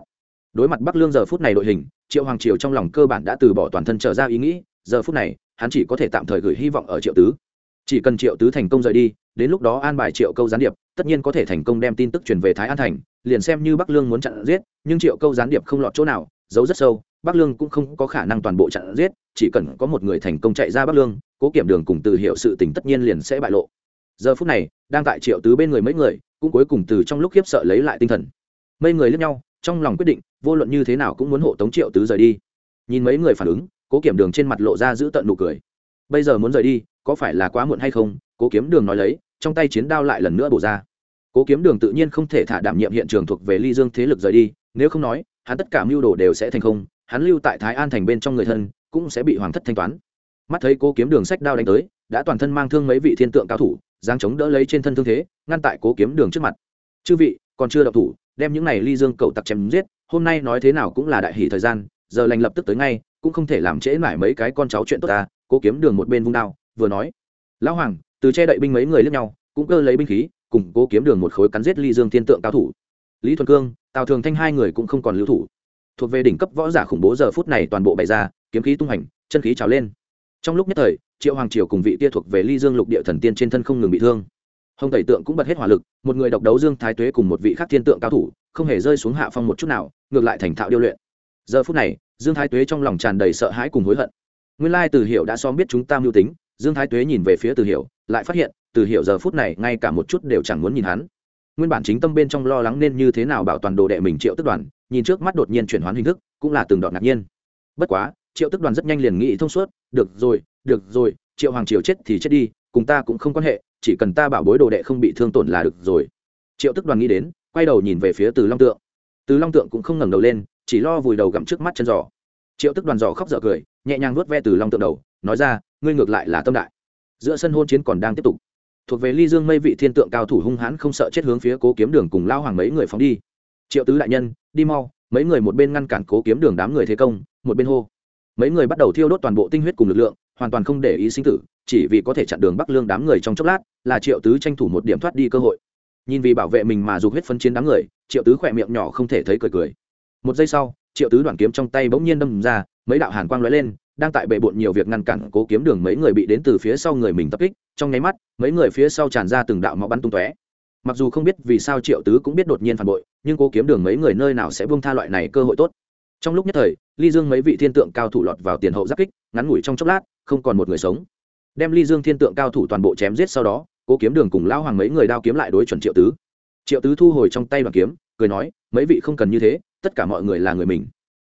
Đối mặt bắc lương giờ phút này đội hình, triệu hoàng triều trong lòng cơ bản đã từ bỏ toàn thân trở ra ý nghĩ, giờ phút này, hắn chỉ có thể tạm thời gửi hy vọng ở triệu tứ chỉ cần triệu tứ thành công rời đi, đến lúc đó an bài triệu câu gián điệp, tất nhiên có thể thành công đem tin tức truyền về thái an thành, liền xem như bắc lương muốn chặn giết, nhưng triệu câu gián điệp không lọt chỗ nào, giấu rất sâu, bắc lương cũng không có khả năng toàn bộ chặn giết, chỉ cần có một người thành công chạy ra bắc lương, cố kiểm đường cùng từ hiệu sự tình tất nhiên liền sẽ bại lộ. Giờ phút này, đang tại triệu tứ bên người mấy người, cũng cuối cùng từ trong lúc khiếp sợ lấy lại tinh thần. Mấy người lướt nhau, trong lòng quyết định, vô luận như thế nào cũng muốn hộ tống triệu tứ rời đi. Nhìn mấy người phản ứng, cố kiểm đường trên mặt lộ ra giữ tận nụ cười. Bây giờ muốn rời đi có phải là quá muộn hay không, cố kiếm đường nói lấy, trong tay chiến đao lại lần nữa bổ ra. Cố kiếm đường tự nhiên không thể thả đảm nhiệm hiện trường thuộc về ly dương thế lực rời đi, nếu không nói, hắn tất cả mưu đồ đều sẽ thành không, hắn lưu tại thái an thành bên trong người thân, cũng sẽ bị hoàng thất thanh toán. Mắt thấy cố kiếm đường sách đao đánh tới, đã toàn thân mang thương mấy vị thiên tượng cao thủ giáng chống đỡ lấy trên thân thương thế, ngăn tại cố kiếm đường trước mặt. Chư vị, còn chưa đậu thủ, đem những này ly dương cầu tặc chém giết, hôm nay nói thế nào cũng là đại hỷ thời gian, giờ lành lập tức tới ngay, cũng không thể làm trễ mãi mấy cái con cháu chuyện tốt ta. Cố kiếm đường một bên vung đao vừa nói. Lão hoàng, từ che đậy binh mấy người lướt nhau, cũng cơ lấy binh khí, cùng cố kiếm đường một khối cắn giết ly dương thiên tượng cao thủ. Lý thuần cương, tào thường thanh hai người cũng không còn lưu thủ. Thuộc về đỉnh cấp võ giả khủng bố giờ phút này toàn bộ bày ra, kiếm khí tung hành, chân khí trào lên. Trong lúc nhất thời, triệu hoàng triều cùng vị tia thuộc về ly dương lục địa thần tiên trên thân không ngừng bị thương. Hồng tẩy tượng cũng bật hết hỏa lực, một người độc đấu dương thái tuế cùng một vị khác thiên tượng cao thủ, không hề rơi xuống hạ phong một chút nào, ngược lại thành thạo điêu luyện. Giờ phút này, dương thái tuế trong lòng tràn đầy sợ hãi cùng hối hận. Nguyên lai từ hiệu đã xóm biết chúng ta mưu tính dương thái tuế nhìn về phía từ Hiểu, lại phát hiện từ Hiểu giờ phút này ngay cả một chút đều chẳng muốn nhìn hắn. Nguyên bản chính tâm bên trong lo lắng nên như thế nào bảo toàn đồ đệ mình triệu tức đoàn nhìn trước mắt đột nhiên chuyển hoán hình thức cũng là từng đoạn ngạc nhiên. Bất quá triệu tức đoàn rất nhanh liền nghĩ thông suốt được rồi được rồi triệu hoàng triều chết thì chết đi cùng ta cũng không quan hệ chỉ cần ta bảo bối đồ đệ không bị thương tổn là được rồi. Triệu tức đoàn nghĩ đến quay đầu nhìn về phía từ long tượng. Từ long tượng cũng không ngẩng đầu lên chỉ lo vùi đầu gặm trước mắt chân giò. Triệu tức đoàn giò khóc dở cười nhẹ nhàng nuốt ve từ long tượng đầu nói ra ngươi ngược lại là tâm đại. Giữa sân hôn chiến còn đang tiếp tục. Thuộc về ly dương mây vị thiên tượng cao thủ hung hãn không sợ chết hướng phía cố kiếm đường cùng lao hoàng mấy người phóng đi. Triệu tứ đại nhân, đi mau, mấy người một bên ngăn cản cố kiếm đường đám người thế công, một bên hô. Mấy người bắt đầu thiêu đốt toàn bộ tinh huyết cùng lực lượng, hoàn toàn không để ý sinh tử, chỉ vì có thể chặn đường bắc lương đám người trong chốc lát, là triệu tứ tranh thủ một điểm thoát đi cơ hội. Nhìn vì bảo vệ mình mà dục huyết phân chiến đám người, triệu tứ khỏe miệng nhỏ không thể thấy cười cười. Một giây sau, triệu tứ đoàn kiếm trong tay bỗng nhiên đâm ra, mấy đạo hàn quang lóe lên đang tại bệ bộn nhiều việc ngăn cản cố kiếm đường mấy người bị đến từ phía sau người mình tập kích, trong nháy mắt, mấy người phía sau tràn ra từng đạo máu bắn tung tóe. Mặc dù không biết vì sao triệu tứ cũng biết đột nhiên phản bội, nhưng cố kiếm đường mấy người nơi nào sẽ buông tha loại này cơ hội tốt. Trong lúc nhất thời, ly dương mấy vị thiên tượng cao thủ lọt vào tiền hậu giáp kích, ngắn ngủi trong chốc lát, không còn một người sống. Đem ly dương thiên tượng cao thủ toàn bộ chém giết sau đó, cố kiếm đường cùng lao hoàng mấy người đao kiếm lại đối chuẩn triệu tứ. Triệu tứ thu hồi trong tay bằng kiếm, cười nói, mấy vị không cần như thế, tất cả mọi người là người mình.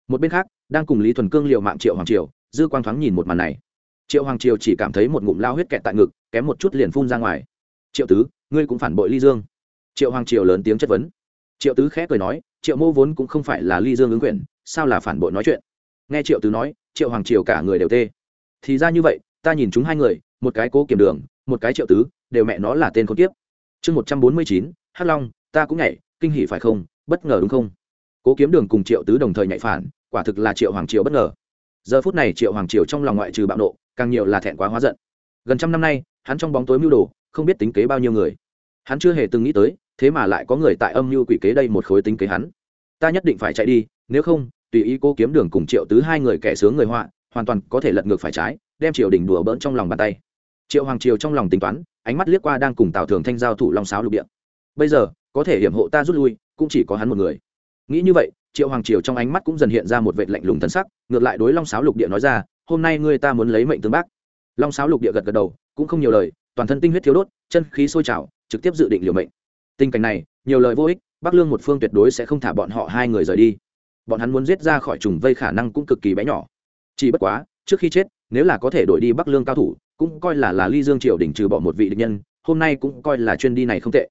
Một bên khác, đang cùng lý thuần cương liệu mạng triệu hoàng triều dư quang thoáng nhìn một màn này. Triệu hoàng triều chỉ cảm thấy một ngụm lao huyết kẹt tại ngực, kém một chút liền phun ra ngoài. Triệu tứ, ngươi cũng phản bội ly dương. Triệu hoàng triều lớn tiếng chất vấn. Triệu tứ khẽ cười nói, triệu mô vốn cũng không phải là ly dương ứng quyền, sao là phản bội nói chuyện? Nghe triệu tứ nói, triệu hoàng triều cả người đều tê. Thì ra như vậy, ta nhìn chúng hai người, một cái cố kiểm đường, một cái triệu tứ, đều mẹ nó là tên con tiếp chương một trăm bốn mươi chín, hắc long, ta cũng nhảy, kinh hỉ phải không? Bất ngờ đúng không? Cố kiếm đường cùng triệu tứ đồng thời nhảy phản, quả thực là triệu hoàng triều bất ngờ giờ phút này triệu hoàng triều trong lòng ngoại trừ bạo nộ, càng nhiều là thẹn quá hóa giận. Gần trăm năm nay, hắn trong bóng tối mưu đồ, không biết tính kế bao nhiêu người. Hắn chưa hề từng nghĩ tới, thế mà lại có người tại âm mưu quỷ kế đây một khối tính kế hắn. Ta nhất định phải chạy đi, nếu không, tùy ý cô kiếm đường cùng triệu tứ hai người kẻ sướng người họa, hoàn toàn có thể lật ngược phải trái, đem triều đình đùa bỡn trong lòng bàn tay. Triệu hoàng triều trong lòng tính toán, ánh mắt liếc qua đang cùng tào thường thanh giao thủ long sáo lục địa. Bây giờ, có thể hiểm hộ ta rút lui, cũng chỉ có hắn một người. Nghĩ như vậy triệu hoàng triều trong ánh mắt cũng dần hiện ra một vệ lạnh lùng thân sắc, ngược lại đối long sáo lục địa nói ra, hôm nay ngươi ta muốn lấy mệnh tương bác. Long sáo lục địa gật gật đầu, cũng không nhiều lời, toàn thân tinh huyết thiếu đốt, chân khí sôi trào, trực tiếp dự định liều mệnh. Tình cảnh này, nhiều lời vô ích, bắc lương một phương tuyệt đối sẽ không thả bọn họ hai người rời đi. Bọn hắn muốn giết ra khỏi trùng vây khả năng cũng cực kỳ bé nhỏ. Chỉ bất quá, trước khi chết, nếu là có thể đổi đi bắc lương cao thủ, cũng coi là là ly dương triều đỉnh trừ bỏ một vị địch nhân, hôm nay cũng coi là chuyên đi này không tệ.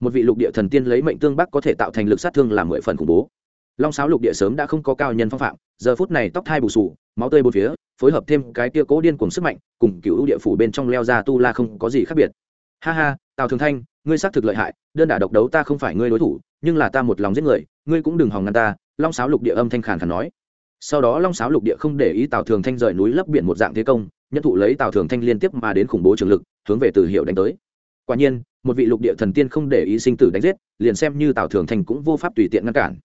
Một vị lục địa thần tiên lấy mệnh tương bắc có thể tạo thành lực sát thương làm mười phần khủng bố long sáo lục địa sớm đã không có cao nhân phong phạm, giờ phút này tóc thai bù sù, máu tươi bột phía, phối hợp thêm cái tia cố điên cùng sức mạnh, cùng cựu địa phủ bên trong leo ra tu la không có gì khác biệt. Ha ha, tào thường thanh, ngươi xác thực lợi hại, đơn đả độc đấu ta không phải ngươi đối thủ, nhưng là ta một lòng giết người, ngươi cũng đừng hòng ngăn ta, long sáo lục địa âm thanh khàn khàn nói. Sau đó long sáo lục địa không để ý tào thường thanh rời núi lấp biển một dạng thế công nhân thụ lấy tào thường thanh liên tiếp mà đến khủng bố trường lực, hướng về từ hiệu đánh tới. Quả nhiên, một vị lục địa thần tiên không để ý sinh tử đánh giết, liền xem như tào thường thanh cũng vô pháp tùy tiện ngăn cản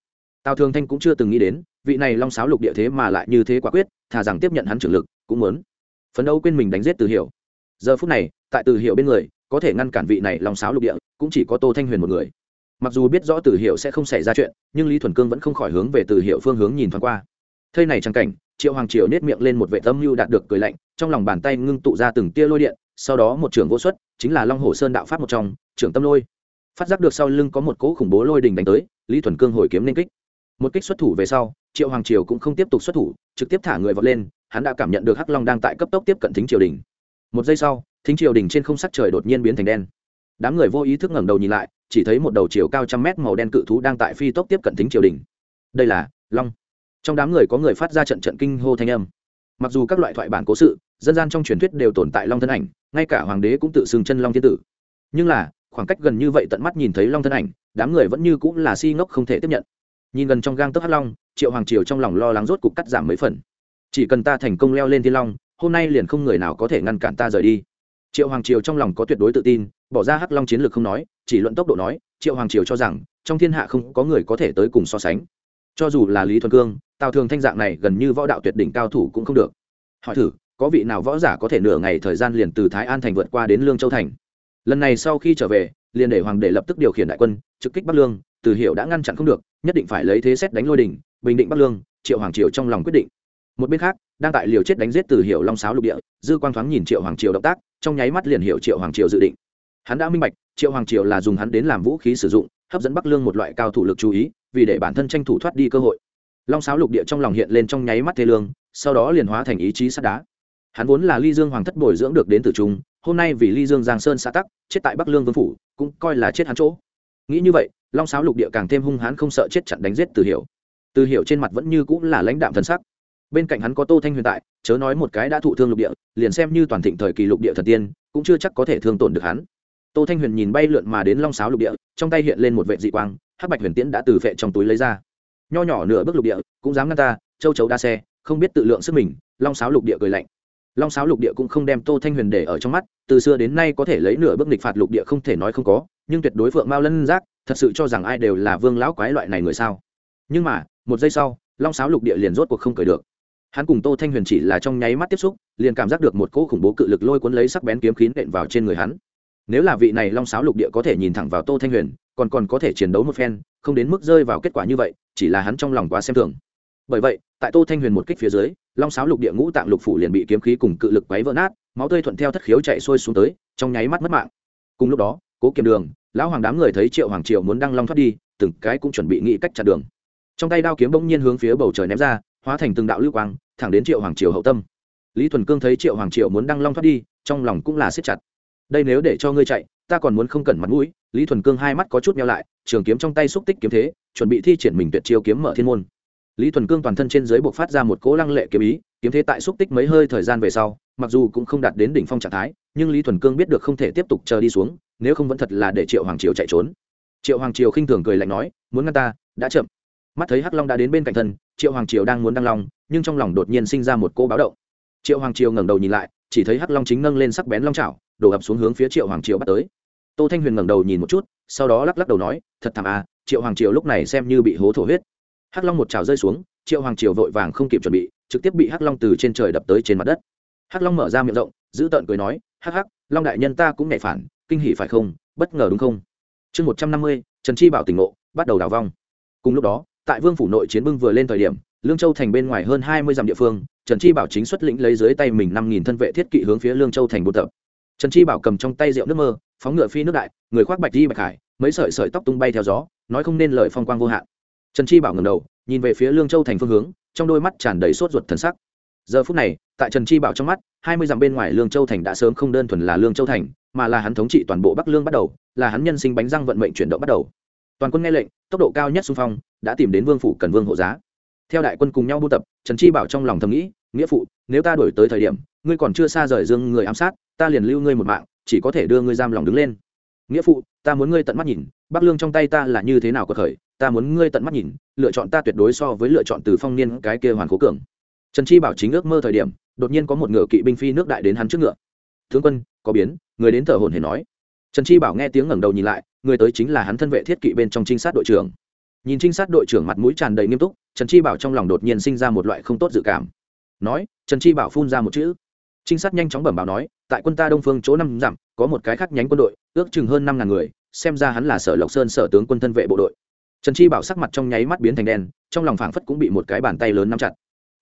tào thường thanh cũng chưa từng nghĩ đến, vị này long sáo lục địa thế mà lại như thế quả quyết, thà rằng tiếp nhận hắn trưởng lực, cũng muốn phấn đấu quên mình đánh giết từ hiệu giờ phút này, tại từ hiệu bên người, có thể ngăn cản vị này long sáo lục địa, cũng chỉ có tô thanh huyền một người. Mặc dù biết rõ từ hiệu sẽ không xảy ra chuyện, nhưng lý thuần cương vẫn không khỏi hướng về từ hiệu phương hướng nhìn thoáng qua. Thây này trang cảnh, triệu hoàng triều nết miệng lên một vệ tâm lưu đạt được cười lạnh, trong lòng bàn tay ngưng tụ ra từng tia lôi điện, sau đó một trưởng vô xuất, chính là long hồ sơn đạo pháp một trong, trưởng tâm lôi. Phát giác được sau lưng có một cỗ khủng bố lôi đình đánh tới, lý thuần cương hồi kiếm nên kích một kích xuất thủ về sau, triệu hoàng triều cũng không tiếp tục xuất thủ, trực tiếp thả người vọt lên, hắn đã cảm nhận được hắc long đang tại cấp tốc tiếp cận thính triều đình. Một giây sau, thính triều đình trên không sắc trời đột nhiên biến thành đen. Đám người vô ý thức ngẩng đầu nhìn lại, chỉ thấy một đầu chiều cao trăm mét màu đen cự thú đang tại phi tốc tiếp cận thính triều đình. Đây là long. Trong đám người có người phát ra trận trận kinh hô thanh âm. Mặc dù các loại thoại bản cố sự, dân gian trong truyền thuyết đều tồn tại long thân ảnh, ngay cả hoàng đế cũng tự xưng chân long thiên tử. Nhưng là, khoảng cách gần như vậy tận mắt nhìn thấy long thân ảnh, đám người vẫn như cũng là si ngốc không thể tiếp nhận nhìn gần trong gang tấc hắc long, triệu hoàng triều trong lòng lo lắng rốt cục cắt giảm mấy phần. Chỉ cần ta thành công leo lên thiên long, hôm nay liền không người nào có thể ngăn cản ta rời đi. Triệu hoàng triều trong lòng có tuyệt đối tự tin, bỏ ra hắc long chiến lược không nói, chỉ luận tốc độ nói, triệu hoàng triều cho rằng, trong thiên hạ không có người có thể tới cùng so sánh. Cho dù là lý thuần cương, tào thường thanh dạng này gần như võ đạo tuyệt đỉnh cao thủ cũng không được. Hỏi thử, có vị nào võ giả có thể nửa ngày thời gian liền từ thái an thành vượt qua đến lương châu thành? Lần này sau khi trở về, liền để hoàng đệ lập tức điều khiển đại quân, trực kích bắc lương từ hiệu đã ngăn chặn không được, nhất định phải lấy thế xét đánh lôi đình, bình định bắc lương, triệu hoàng triều trong lòng quyết định. Một bên khác, đang tại liều chết đánh giết từ hiệu long sáo lục địa, dư quang thoáng nhìn triệu hoàng triều động tác, trong nháy mắt liền hiệu triệu hoàng triều dự định. Hắn đã minh bạch, triệu hoàng triều là dùng hắn đến làm vũ khí sử dụng, hấp dẫn bắc lương một loại cao thủ lực chú ý, vì để bản thân tranh thủ thoát đi cơ hội. Long sáo lục địa trong lòng hiện lên trong nháy mắt thế lương, sau đó liền hóa thành ý chí sắt đá. Hắn vốn là ly dương hoàng thất bồi dưỡng được đến từ trung, hôm nay vì ly dương giang sơn xã tắc, chết tại bắc lương vương phủ, cũng coi là chết hắn chỗ. Nghĩ như vậy long sáo lục địa càng thêm hung hãn không sợ chết chặn đánh giết từ hiểu. Từ hiểu trên mặt vẫn như cũng là lãnh đạm thần sắc. Bên cạnh hắn có tô thanh huyền tại, chớ nói một cái đã thụ thương lục địa, liền xem như toàn thịnh thời kỳ lục địa thần tiên, cũng chưa chắc có thể thương tổn được hắn. Tô thanh huyền nhìn bay lượn mà đến long sáo lục địa, trong tay hiện lên một vệ dị quang, hắc bạch huyền tiễn đã từ vệ trong túi lấy ra. Nho nhỏ nửa bước lục địa, cũng dám ngăn ta, châu chấu đa xe, không biết tự lượng sức mình, long sáo lục địa cười lạnh. Long sáo lục địa cũng không đem tô thanh huyền để ở trong mắt, từ xưa đến nay có thể lấy nửa bước địch phạt lục địa không thể nói không có, nhưng tuyệt đối phượng mao lân giác thật sự cho rằng ai đều là vương lão quái loại này người sao? Nhưng mà, một giây sau, long sáo lục địa liền rốt cuộc không cười được. Hắn cùng tô thanh huyền chỉ là trong nháy mắt tiếp xúc, liền cảm giác được một cỗ khủng bố cự lực lôi cuốn lấy sắc bén kiếm khí nện vào trên người hắn. Nếu là vị này long sáo lục địa có thể nhìn thẳng vào tô thanh huyền, còn còn có thể chiến đấu một phen, không đến mức rơi vào kết quả như vậy, chỉ là hắn trong lòng quá xem thường. Bởi vậy, tại tô thanh huyền một kích phía dưới, long sáo lục địa ngũ tạng lục phủ liền bị kiếm khí cùng cự lực quấy vỡ nát, máu tươi thuận theo thất khiếu chạy xuôi xuống tới, trong nháy mắt mất mạng. Cùng lúc đó, cố kiểm đường lão hoàng đám người thấy triệu hoàng triều muốn đăng long thoát đi, từng cái cũng chuẩn bị nghĩ cách chặn đường. Trong tay đao kiếm bỗng nhiên hướng phía bầu trời ném ra, hóa thành từng đạo lưu quang, thẳng đến triệu hoàng triều hậu tâm. Lý thuần cương thấy triệu hoàng triều muốn đăng long thoát đi, trong lòng cũng là siết chặt. Đây nếu để cho ngươi chạy, ta còn muốn không cần mặt mũi. Lý thuần cương hai mắt có chút nhau lại, trường kiếm trong tay xúc tích kiếm thế, chuẩn bị thi triển mình tuyệt chiêu kiếm mở thiên môn. Lý thuần cương toàn thân trên dưới buộc phát ra một cỗ lăng lệ kiếm ý, kiếm thế tại xúc tích mấy hơi thời gian về sau, mặc dù cũng không đạt đến đỉnh phong trạng thái nhưng lý thuần cương biết được không thể tiếp tục chờ đi xuống, nếu không vẫn thật là để triệu hoàng triều chạy trốn. Triệu hoàng triều khinh thường cười lạnh nói, muốn ngăn ta, đã chậm. Mắt thấy hắc long đã đến bên cạnh thân, triệu hoàng triều đang muốn đăng long, nhưng trong lòng đột nhiên sinh ra một cô báo động. Triệu hoàng triều ngẩng đầu nhìn lại, chỉ thấy hắc long chính nâng lên sắc bén long trào đổ ập xuống hướng phía triệu hoàng triều bắt tới. Tô thanh huyền ngẩng đầu nhìn một chút, sau đó lắc lắc đầu nói, thật thảm à triệu hoàng triều lúc này xem như bị hố thổ huyết. Hắc long một trào rơi xuống, triệu hoàng triều vội vàng không kịp chuẩn bị, trực tiếp bị hắc long từ trên trời đập tới trên mặt đất. Hắc long mở ra miệng rộng giữ tợn cười nói, hắc hắc, long đại nhân ta cũng nhẹ phản, kinh hỉ phải không? Bất ngờ đúng không? Chương một trăm năm mươi, trần chi bảo tỉnh ngộ, bắt đầu đào vong. Cùng lúc đó, tại vương phủ nội chiến bưng vừa lên thời điểm, lương châu thành bên ngoài hơn hai mươi dặm địa phương, trần chi bảo chính xuất lĩnh lấy dưới tay mình năm nghìn thân vệ thiết kỵ hướng phía lương châu thành buôn tập. Trần chi bảo cầm trong tay rượu nước mơ, phóng ngựa phi nước đại, người khoác bạch di bạch hải, mấy sợi sợi tóc tung bay theo gió, nói không nên lời phong quang vô hạn. Trần chi bảo ngầm đầu, nhìn về phía lương châu thành phương hướng, trong đôi mắt tràn đầy sốt ruột thần sắc. Giờ phút này, tại trần chi bảo trong mắt hai mươi dặm bên ngoài lương châu thành đã sớm không đơn thuần là lương châu thành, mà là hắn thống trị toàn bộ bắc lương bắt đầu, là hắn nhân sinh bánh răng vận mệnh chuyển động bắt đầu. Toàn quân nghe lệnh, tốc độ cao nhất xung phong, đã tìm đến vương phủ cần vương hộ giá. Theo đại quân cùng nhau buôn tập, trần chi bảo trong lòng thầm nghĩ, nghĩa phụ, nếu ta đổi tới thời điểm, ngươi còn chưa xa rời dương người ám sát, ta liền lưu ngươi một mạng, chỉ có thể đưa ngươi giam lòng đứng lên. Nghĩa phụ, ta muốn ngươi tận mắt nhìn, bắc lương trong tay ta là như thế nào có khởi, ta muốn ngươi tận mắt nhìn, lựa chọn ta tuyệt đối so với lựa chọn từ phong niên cái kia hoàn cố cường trần chi bảo chính ước mơ thời điểm, đột nhiên có một ngựa kỵ binh phi nước đại đến hắn trước ngựa. Tướng quân, có biến, người đến thở hồn hề nói. Trần chi bảo nghe tiếng ngẩng đầu nhìn lại, người tới chính là hắn thân vệ thiết kỵ bên trong trinh sát đội trưởng. Nhìn trinh sát đội trưởng mặt mũi tràn đầy nghiêm túc, trần chi bảo trong lòng đột nhiên sinh ra một loại không tốt dự cảm. Nói, trần chi bảo phun ra một chữ. Trinh sát nhanh chóng bẩm báo nói, tại quân ta đông phương chỗ năm dặm, có một cái khác nhánh quân đội, ước chừng hơn năm ngàn người, xem ra hắn là sở lộc sơn sở tướng quân thân vệ bộ đội. Trần chi bảo sắc mặt trong nháy mắt biến thành đen, trong lòng phảng phất cũng bị một cái bàn tay lớn nắm chặt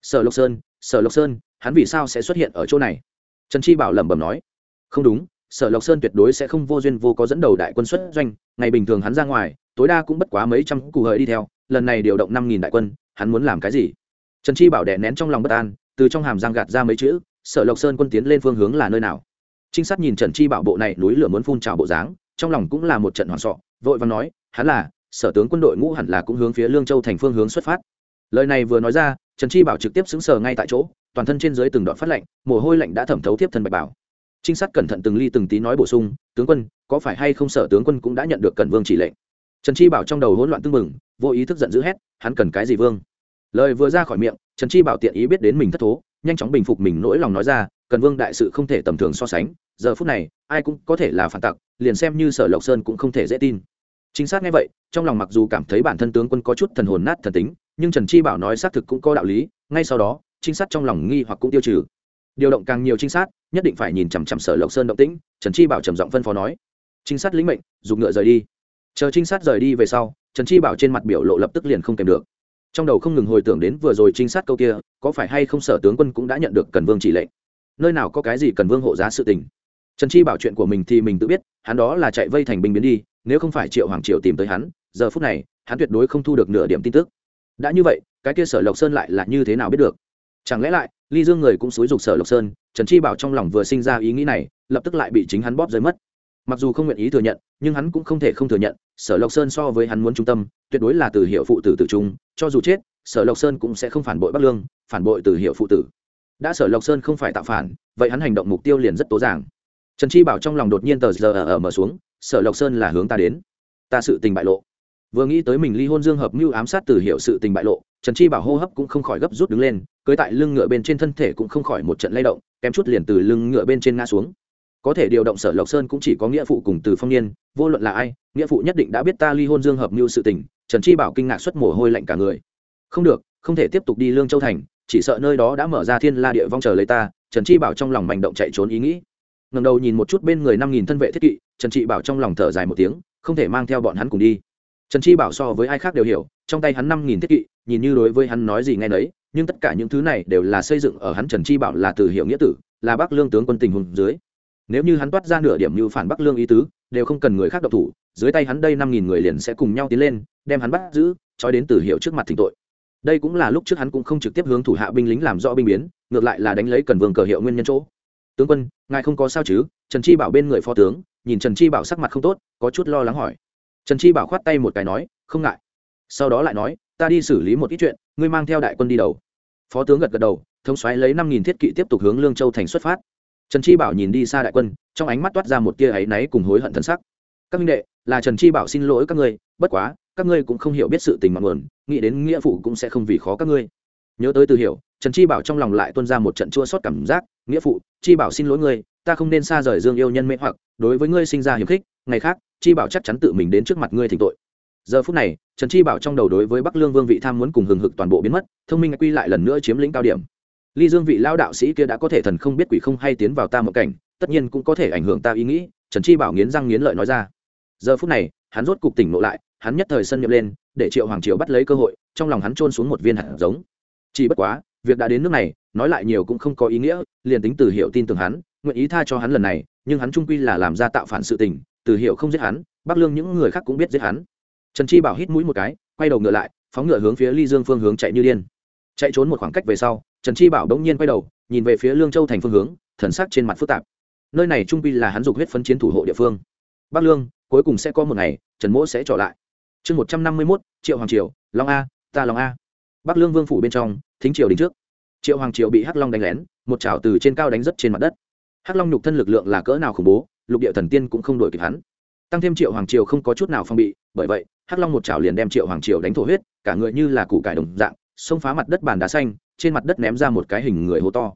sở lộc sơn, sở lộc sơn, hắn vì sao sẽ xuất hiện ở chỗ này? Trần chi bảo lẩm bẩm nói. Không đúng, sở lộc sơn tuyệt đối sẽ không vô duyên vô có dẫn đầu đại quân xuất doanh, ngày bình thường hắn ra ngoài, tối đa cũng bất quá mấy trăm cụ hời đi theo, lần này điều động năm nghìn đại quân, hắn muốn làm cái gì? Trần chi bảo đè nén trong lòng bất an, từ trong hàm giang gạt ra mấy chữ, sở lộc sơn quân tiến lên phương hướng là nơi nào? Trinh sát nhìn trần chi bảo bộ này núi lửa muốn phun trào bộ dáng, trong lòng cũng là một trận hoảng sọ vội vàng nói, hắn là, sở tướng quân đội ngũ hẳn là cũng hướng phía lương châu thành phương hướng xuất phát. Lời này vừa nói ra trần chi bảo trực tiếp xứng sờ ngay tại chỗ, toàn thân trên dưới từng đoạn phát lạnh, mồ hôi lạnh đã thẩm thấu tiếp thân bạch bảo. Trinh sát cẩn thận từng ly từng tí nói bổ sung, tướng quân, có phải hay không sở tướng quân cũng đã nhận được cần vương chỉ lệnh? Trần chi bảo trong đầu hỗn loạn tưng mừng vô ý thức giận dữ hét, hắn cần cái gì vương? Lời vừa ra khỏi miệng, trần chi bảo tiện ý biết đến mình thất thố, nhanh chóng bình phục mình nỗi lòng nói ra cần vương đại sự không thể tầm thường so sánh, giờ phút này, ai cũng có thể là phản tặc, liền xem như sở lộc sơn cũng không thể dễ tin. Chính xác nghe vậy, trong lòng mặc dù cảm thấy bản thân tướng quân có chút thần hồn nát thần tính nhưng trần chi bảo nói xác thực cũng có đạo lý, ngay sau đó, trinh sát trong lòng nghi hoặc cũng tiêu trừ. Điều động càng nhiều trinh sát, nhất định phải nhìn chằm chằm sở lộc sơn động tĩnh, trần chi bảo trầm giọng phân phó nói. Trinh sát lĩnh mệnh, dùng ngựa rời đi. Chờ trinh sát rời đi về sau, trần chi bảo trên mặt biểu lộ lập tức liền không kèm được. Trong đầu không ngừng hồi tưởng đến vừa rồi trinh sát câu kia, có phải hay không sở tướng quân cũng đã nhận được cần vương chỉ lệnh? Nơi nào có cái gì cần vương hộ giá sự tình? Trần chi bảo chuyện của mình thì mình tự biết, hắn đó là chạy vây thành binh biến đi, nếu không phải triệu hoàng triệu tìm tới hắn, giờ phút này, hắn tuyệt đối không thu được nửa điểm tin tức đã như vậy, cái kia sở lộc sơn lại là như thế nào biết được? Chẳng lẽ lại, ly dương người cũng xúi dục sở lộc sơn, trần chi bảo trong lòng vừa sinh ra ý nghĩ này, lập tức lại bị chính hắn bóp rơi mất. Mặc dù không nguyện ý thừa nhận, nhưng hắn cũng không thể không thừa nhận, sở lộc sơn so với hắn muốn trung tâm, tuyệt đối là từ hiệu phụ tử tử trung, cho dù chết, sở lộc sơn cũng sẽ không phản bội bắc lương, phản bội từ hiệu phụ tử. Đã sở lộc sơn không phải tạo phản, vậy hắn hành động mục tiêu liền rất tố ràng trần chi bảo trong lòng đột nhiên tờ giờ ở mở xuống, sở lộc sơn là hướng ta đến. Ta sự tình bại lộ vừa nghĩ tới mình ly hôn dương hợp mưu ám sát từ hiệu sự tình bại lộ, trần chi bảo hô hấp cũng không khỏi gấp rút đứng lên, cưới tại lưng ngựa bên trên thân thể cũng không khỏi một trận lay động, kém chút liền từ lưng ngựa bên trên ngã xuống. Có thể điều động sở lộc sơn cũng chỉ có nghĩa phụ cùng từ phong niên, vô luận là ai, nghĩa phụ nhất định đã biết ta ly hôn dương hợp mưu sự tình, trần chi bảo kinh ngạc xuất mồ hôi lạnh cả người. Không được, không thể tiếp tục đi lương châu thành, chỉ sợ nơi đó đã mở ra thiên la địa vong chờ lấy ta, trần chi bảo trong lòng mạnh động chạy trốn ý nghĩ. Ngầm đầu nhìn một chút bên người năm nghìn thân vệ thiết kỵ, trần chi bảo trong lòng thở dài một tiếng, không thể mang theo bọn hắn cùng đi trần chi bảo so với ai khác đều hiểu, trong tay hắn năm nghìn thiết kỵ, nhìn như đối với hắn nói gì ngay nấy, nhưng tất cả những thứ này đều là xây dựng ở hắn trần chi bảo là từ hiệu nghĩa tử, là bắc lương tướng quân tình hùng dưới. Nếu như hắn toát ra nửa điểm như phản bắc lương ý tứ, đều không cần người khác độc thủ, dưới tay hắn đây năm nghìn người liền sẽ cùng nhau tiến lên, đem hắn bắt giữ, trói đến từ hiệu trước mặt thỉnh tội. Đây cũng là lúc trước hắn cũng không trực tiếp hướng thủ hạ binh lính làm rõ binh biến, ngược lại là đánh lấy cần vương cờ hiệu nguyên nhân chỗ. Tướng quân, ngài không có sao chứ? Trần chi bảo bên người phó tướng, nhìn trần chi bảo sắc mặt không tốt, có chút lo lắng hỏi trần chi bảo khoát tay một cái nói, không ngại. Sau đó lại nói, ta đi xử lý một ít chuyện, ngươi mang theo đại quân đi đầu. Phó tướng gật gật đầu, thống xoáy lấy năm nghìn thiết kỵ tiếp tục hướng lương châu thành xuất phát. Trần chi bảo nhìn đi xa đại quân, trong ánh mắt toát ra một tia áy náy cùng hối hận thân sắc. Các minh đệ, là trần chi bảo xin lỗi các ngươi, bất quá, các ngươi cũng không hiểu biết sự tình mặn nguồn, nghĩ đến nghĩa phụ cũng sẽ không vì khó các ngươi. Nhớ tới từ hiểu, trần chi bảo trong lòng lại tuân ra một trận chua sót cảm giác, nghĩa phụ, chi bảo xin lỗi ngươi, ta không nên xa rời dương yêu nhân mê hoặc, đối với ngươi sinh ra hiềm khích, ngày khác chi bảo chắc chắn tự mình đến trước mặt ngươi thỉnh tội. Giờ phút này, trần chi bảo trong đầu đối với bắc lương vương vị tham muốn cùng hừng hực toàn bộ biến mất, thông minh quy lại lần nữa chiếm lĩnh cao điểm. Ly dương vị lao đạo sĩ kia đã có thể thần không biết quỷ không hay tiến vào ta một cảnh, tất nhiên cũng có thể ảnh hưởng ta ý nghĩ, trần chi bảo nghiến răng nghiến lợi nói ra. Giờ phút này, hắn rốt cục tỉnh ngộ lại, hắn nhất thời sân nhậm lên, để triệu hoàng triều bắt lấy cơ hội, trong lòng hắn trôn xuống một viên hạt giống. Chỉ bất quá, việc đã đến nước này, nói lại nhiều cũng không có ý nghĩa, liền tính từ hiệu tin tưởng hắn, nguyện ý tha cho hắn lần này, nhưng hắn trung quy là làm ra tạo phản sự tình từ hiệu không giết hắn, bắc lương những người khác cũng biết giết hắn. Trần chi bảo hít mũi một cái, quay đầu ngựa lại, phóng ngựa hướng phía ly dương phương hướng chạy như điên. Chạy trốn một khoảng cách về sau, trần chi bảo đống nhiên quay đầu, nhìn về phía lương châu thành phương hướng, thần sắc trên mặt phức tạp. Nơi này trung pi là hắn dục huyết phấn chiến thủ hộ địa phương. Bắc lương, cuối cùng sẽ có một ngày, trần mỗ sẽ trở lại. Chương một trăm năm mươi mốt, triệu hoàng triều, long a, ta long a. Bắc lương vương phủ bên trong, thính triều đình trước. Triệu hoàng triều bị hắc long đánh lén, một trào từ trên cao đánh rất trên mặt đất. Hắc long nhục thân lực lượng là cỡ nào khủng bố? Lục địa thần tiên cũng không đổi kịp hắn. Tăng thêm triệu hoàng triều không có chút nào phong bị, bởi vậy, hắc long một chảo liền đem triệu hoàng triều đánh thổ huyết, cả người như là củ cải đồng dạng, xông phá mặt đất bàn đá xanh, trên mặt đất ném ra một cái hình người hố to.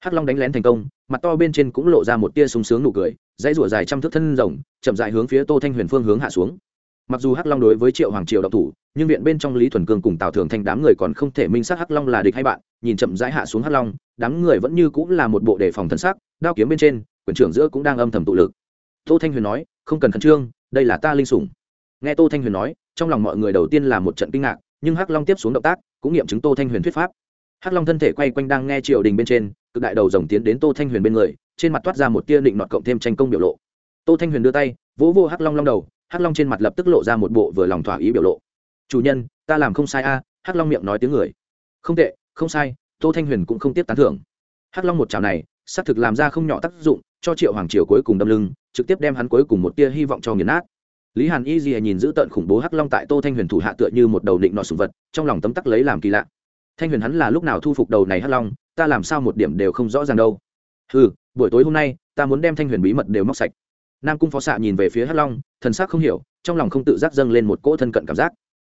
Hắc long đánh lén thành công, mặt to bên trên cũng lộ ra một tia sung sướng nụ cười, dãy rủa dài trăm thước thân rồng, chậm dài hướng phía tô thanh huyền phương hướng hạ xuống. Mặc dù hắc long đối với triệu hoàng triều độc thủ, nhưng viện bên trong lý thuần cương cùng tào thường thanh đám người còn không thể minh xác hắc long là địch hay bạn, nhìn chậm rãi hạ xuống hắc long, đám người vẫn như cũng là một bộ đề phòng thân xác đao kiếm bên trên quyền trưởng giữa cũng đang âm thầm tụ lực. Tô thanh huyền nói, không cần khẩn trương, đây là ta linh sủng. Nghe tô thanh huyền nói, trong lòng mọi người đầu tiên là một trận kinh ngạc, nhưng hắc long tiếp xuống động tác cũng nghiệm chứng tô thanh huyền thuyết pháp. Hắc long thân thể quay quanh đang nghe triều đình bên trên, cực đại đầu rồng tiến đến tô thanh huyền bên người, trên mặt toát ra một tia định nọt cộng thêm tranh công biểu lộ. Tô thanh huyền đưa tay, vỗ vô hắc long long đầu, hắc long trên mặt lập tức lộ ra một bộ vừa lòng thỏa ý biểu lộ. Chủ nhân, ta làm không sai a, hắc long miệng nói tiếng người. Không tệ, không sai, tô thanh huyền cũng không tiếp tán thưởng. Hắc long một chảo này xác thực làm ra không nhỏ tác dụng, cho triệu hoàng triều cuối cùng đâm lưng, trực tiếp đem hắn cuối cùng một tia hy vọng cho nghiền nát. Lý hàn y gì nhìn giữ tận khủng bố hắc long tại tô thanh huyền thủ hạ tựa như một đầu định nọ sùng vật, trong lòng tấm tắc lấy làm kỳ lạ. Thanh huyền hắn là lúc nào thu phục đầu này hắc long, ta làm sao một điểm đều không rõ ràng đâu. Ừ buổi tối hôm nay, ta muốn đem thanh huyền bí mật đều móc sạch. Nam cung phó xạ nhìn về phía hắc long, thần sắc không hiểu, trong lòng không tự giác dâng lên một cỗ thân cận cảm giác.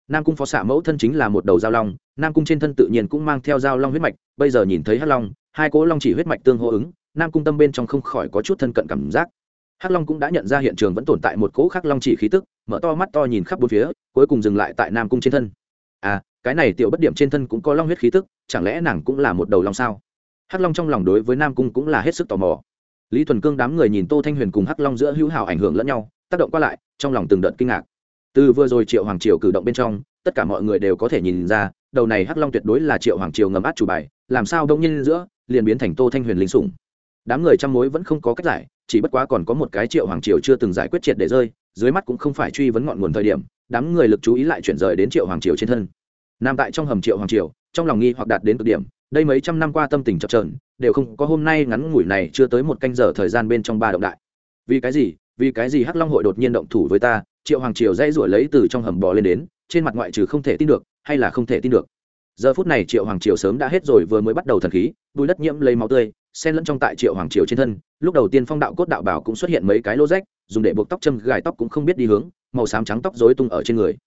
Nam cung phó xạ mẫu thân chính là một đầu giao long, nam cung trên thân tự nhiên cũng mang theo giao long huyết mạch, bây giờ nhìn thấy hắc long hai cỗ long chỉ huyết mạch tương hô ứng, nam cung tâm bên trong không khỏi có chút thân cận cảm giác. Hắc long cũng đã nhận ra hiện trường vẫn tồn tại một cỗ khắc long chỉ khí tức, mở to mắt to nhìn khắp bốn phía, cuối cùng dừng lại tại nam cung trên thân. À cái này tiểu bất điểm trên thân cũng có long huyết khí tức, chẳng lẽ nàng cũng là một đầu long sao? Hắc long trong lòng đối với nam cung cũng là hết sức tò mò. Lý thuần cương đám người nhìn tô thanh huyền cùng hắc long giữa hữu hảo ảnh hưởng lẫn nhau, tác động qua lại, trong lòng từng đợt kinh ngạc. Từ vừa rồi triệu hoàng triều cử động bên trong, tất cả mọi người đều có thể nhìn ra, đầu này hắc long tuyệt đối là triệu hoàng triều ngầm át chủ bài, làm sao đông nhiên giữa liền biến thành tô thanh huyền linh sủng. Đám người trăm mối vẫn không có cách giải, chỉ bất quá còn có một cái triệu hoàng triều chưa từng giải quyết triệt để rơi, dưới mắt cũng không phải truy vấn ngọn nguồn thời điểm, đám người lực chú ý lại chuyển rời đến triệu hoàng triều trên thân. Nam tại trong hầm triệu hoàng triều, trong lòng nghi hoặc đạt đến cực điểm, đây mấy trăm năm qua tâm tình chập trờn đều không có hôm nay ngắn ngủi này chưa tới một canh giờ thời gian bên trong ba động đại. Vì cái gì? Vì cái gì hắc long hội đột nhiên động thủ với ta? Triệu hoàng triều dây rủi lấy từ trong hầm bò lên đến, trên mặt ngoại trừ không thể tin được, hay là không thể tin được? Giờ phút này triệu hoàng triều sớm đã hết rồi vừa mới bắt đầu thần khí bùi đất nhiễm lấy máu tươi xen lẫn trong tại triệu hoàng triều trên thân, lúc đầu tiên phong đạo cốt đạo bảo cũng xuất hiện mấy cái lô rách, dùng để buộc tóc châm, gài tóc cũng không biết đi hướng, màu xám trắng tóc rối tung ở trên người.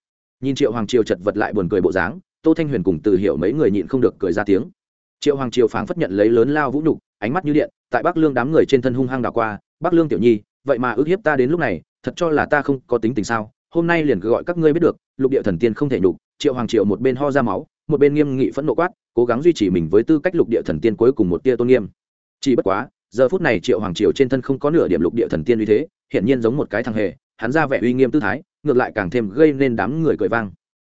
Nhìn triệu hoàng triều chật vật lại buồn cười bộ dáng, tô thanh huyền cùng từ hiểu mấy người nhịn không được cười ra tiếng. Triệu hoàng triều phảng phất nhận lấy lớn lao vũ nhục, ánh mắt như điện, tại bắc lương đám người trên thân hung hăng đảo qua, bắc lương tiểu nhi, vậy mà ước hiếp ta đến lúc này, thật cho là ta không có tính tình sao? Hôm nay liền gọi các ngươi biết được, lục địa thần tiên không thể nhục. Triệu hoàng triều một bên ho ra máu một bên nghiêm nghị phẫn nộ quát, cố gắng duy trì mình với tư cách lục địa thần tiên cuối cùng một tia tôn nghiêm. Chỉ bất quá, giờ phút này triệu hoàng triều trên thân không có nửa điểm lục địa thần tiên uy thế hiện nhiên giống một cái thằng hề, hắn ra vẻ uy nghiêm tư thái, ngược lại càng thêm gây nên đám người cười vang.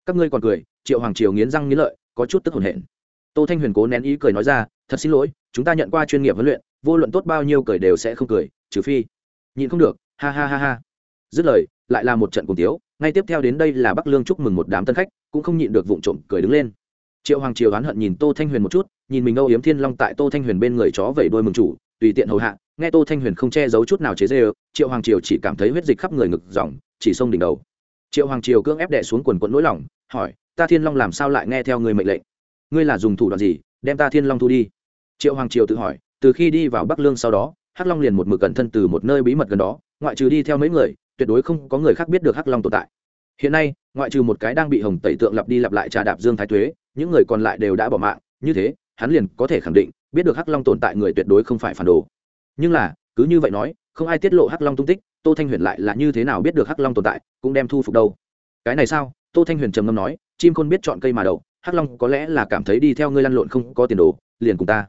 Các ngươi còn cười, triệu hoàng triều nghiến răng nghiến lợi, có chút tức hồn hển. Tô thanh huyền cố nén ý cười nói ra, thật xin lỗi, chúng ta nhận qua chuyên nghiệp huấn luyện, vô luận tốt bao nhiêu cười đều sẽ không cười, trừ phi nhịn không được, ha ha ha ha. Dứt lời, lại là một trận cùng tiếu, ngay tiếp theo đến đây là bắc lương chúc mừng một đám tân khách, cũng không nhịn được vụng trộm cười đứng lên triệu hoàng triều oán hận nhìn tô thanh huyền một chút, nhìn mình âu yếm thiên long tại tô thanh huyền bên người chó vẩy đôi mừng chủ, tùy tiện hầu hạ, nghe tô thanh huyền không che giấu chút nào chế dê triệu hoàng triều chỉ cảm thấy huyết dịch khắp người ngực dòng chỉ xông đỉnh đầu. Triệu hoàng triều cưỡng ép đẻ xuống quần quận nỗi lòng, hỏi, ta thiên long làm sao lại nghe theo người mệnh lệnh? Ngươi là dùng thủ đoạn gì, đem ta thiên long thu đi? Triệu hoàng triều tự hỏi, từ khi đi vào bắc lương sau đó, hắc long liền một mực cẩn thân từ một nơi bí mật gần đó, ngoại trừ đi theo mấy người, tuyệt đối không có người khác biết được hắc long tồn tại. Hiện nay, ngoại trừ một cái đang bị hồng tẩy tượng lặp đi lặp lại trà đạp dương thái tuế những người còn lại đều đã bỏ mạng, như thế, hắn liền có thể khẳng định, biết được hắc long tồn tại người tuyệt đối không phải phản đồ. Nhưng là, cứ như vậy nói, không ai tiết lộ hắc long tung tích, tô thanh huyền lại là như thế nào biết được hắc long tồn tại, cũng đem thu phục đâu. Cái này sao? Tô thanh huyền trầm ngâm nói, chim khôn biết chọn cây mà đậu, hắc long có lẽ là cảm thấy đi theo ngươi lăn lộn không có tiền đồ, liền cùng ta.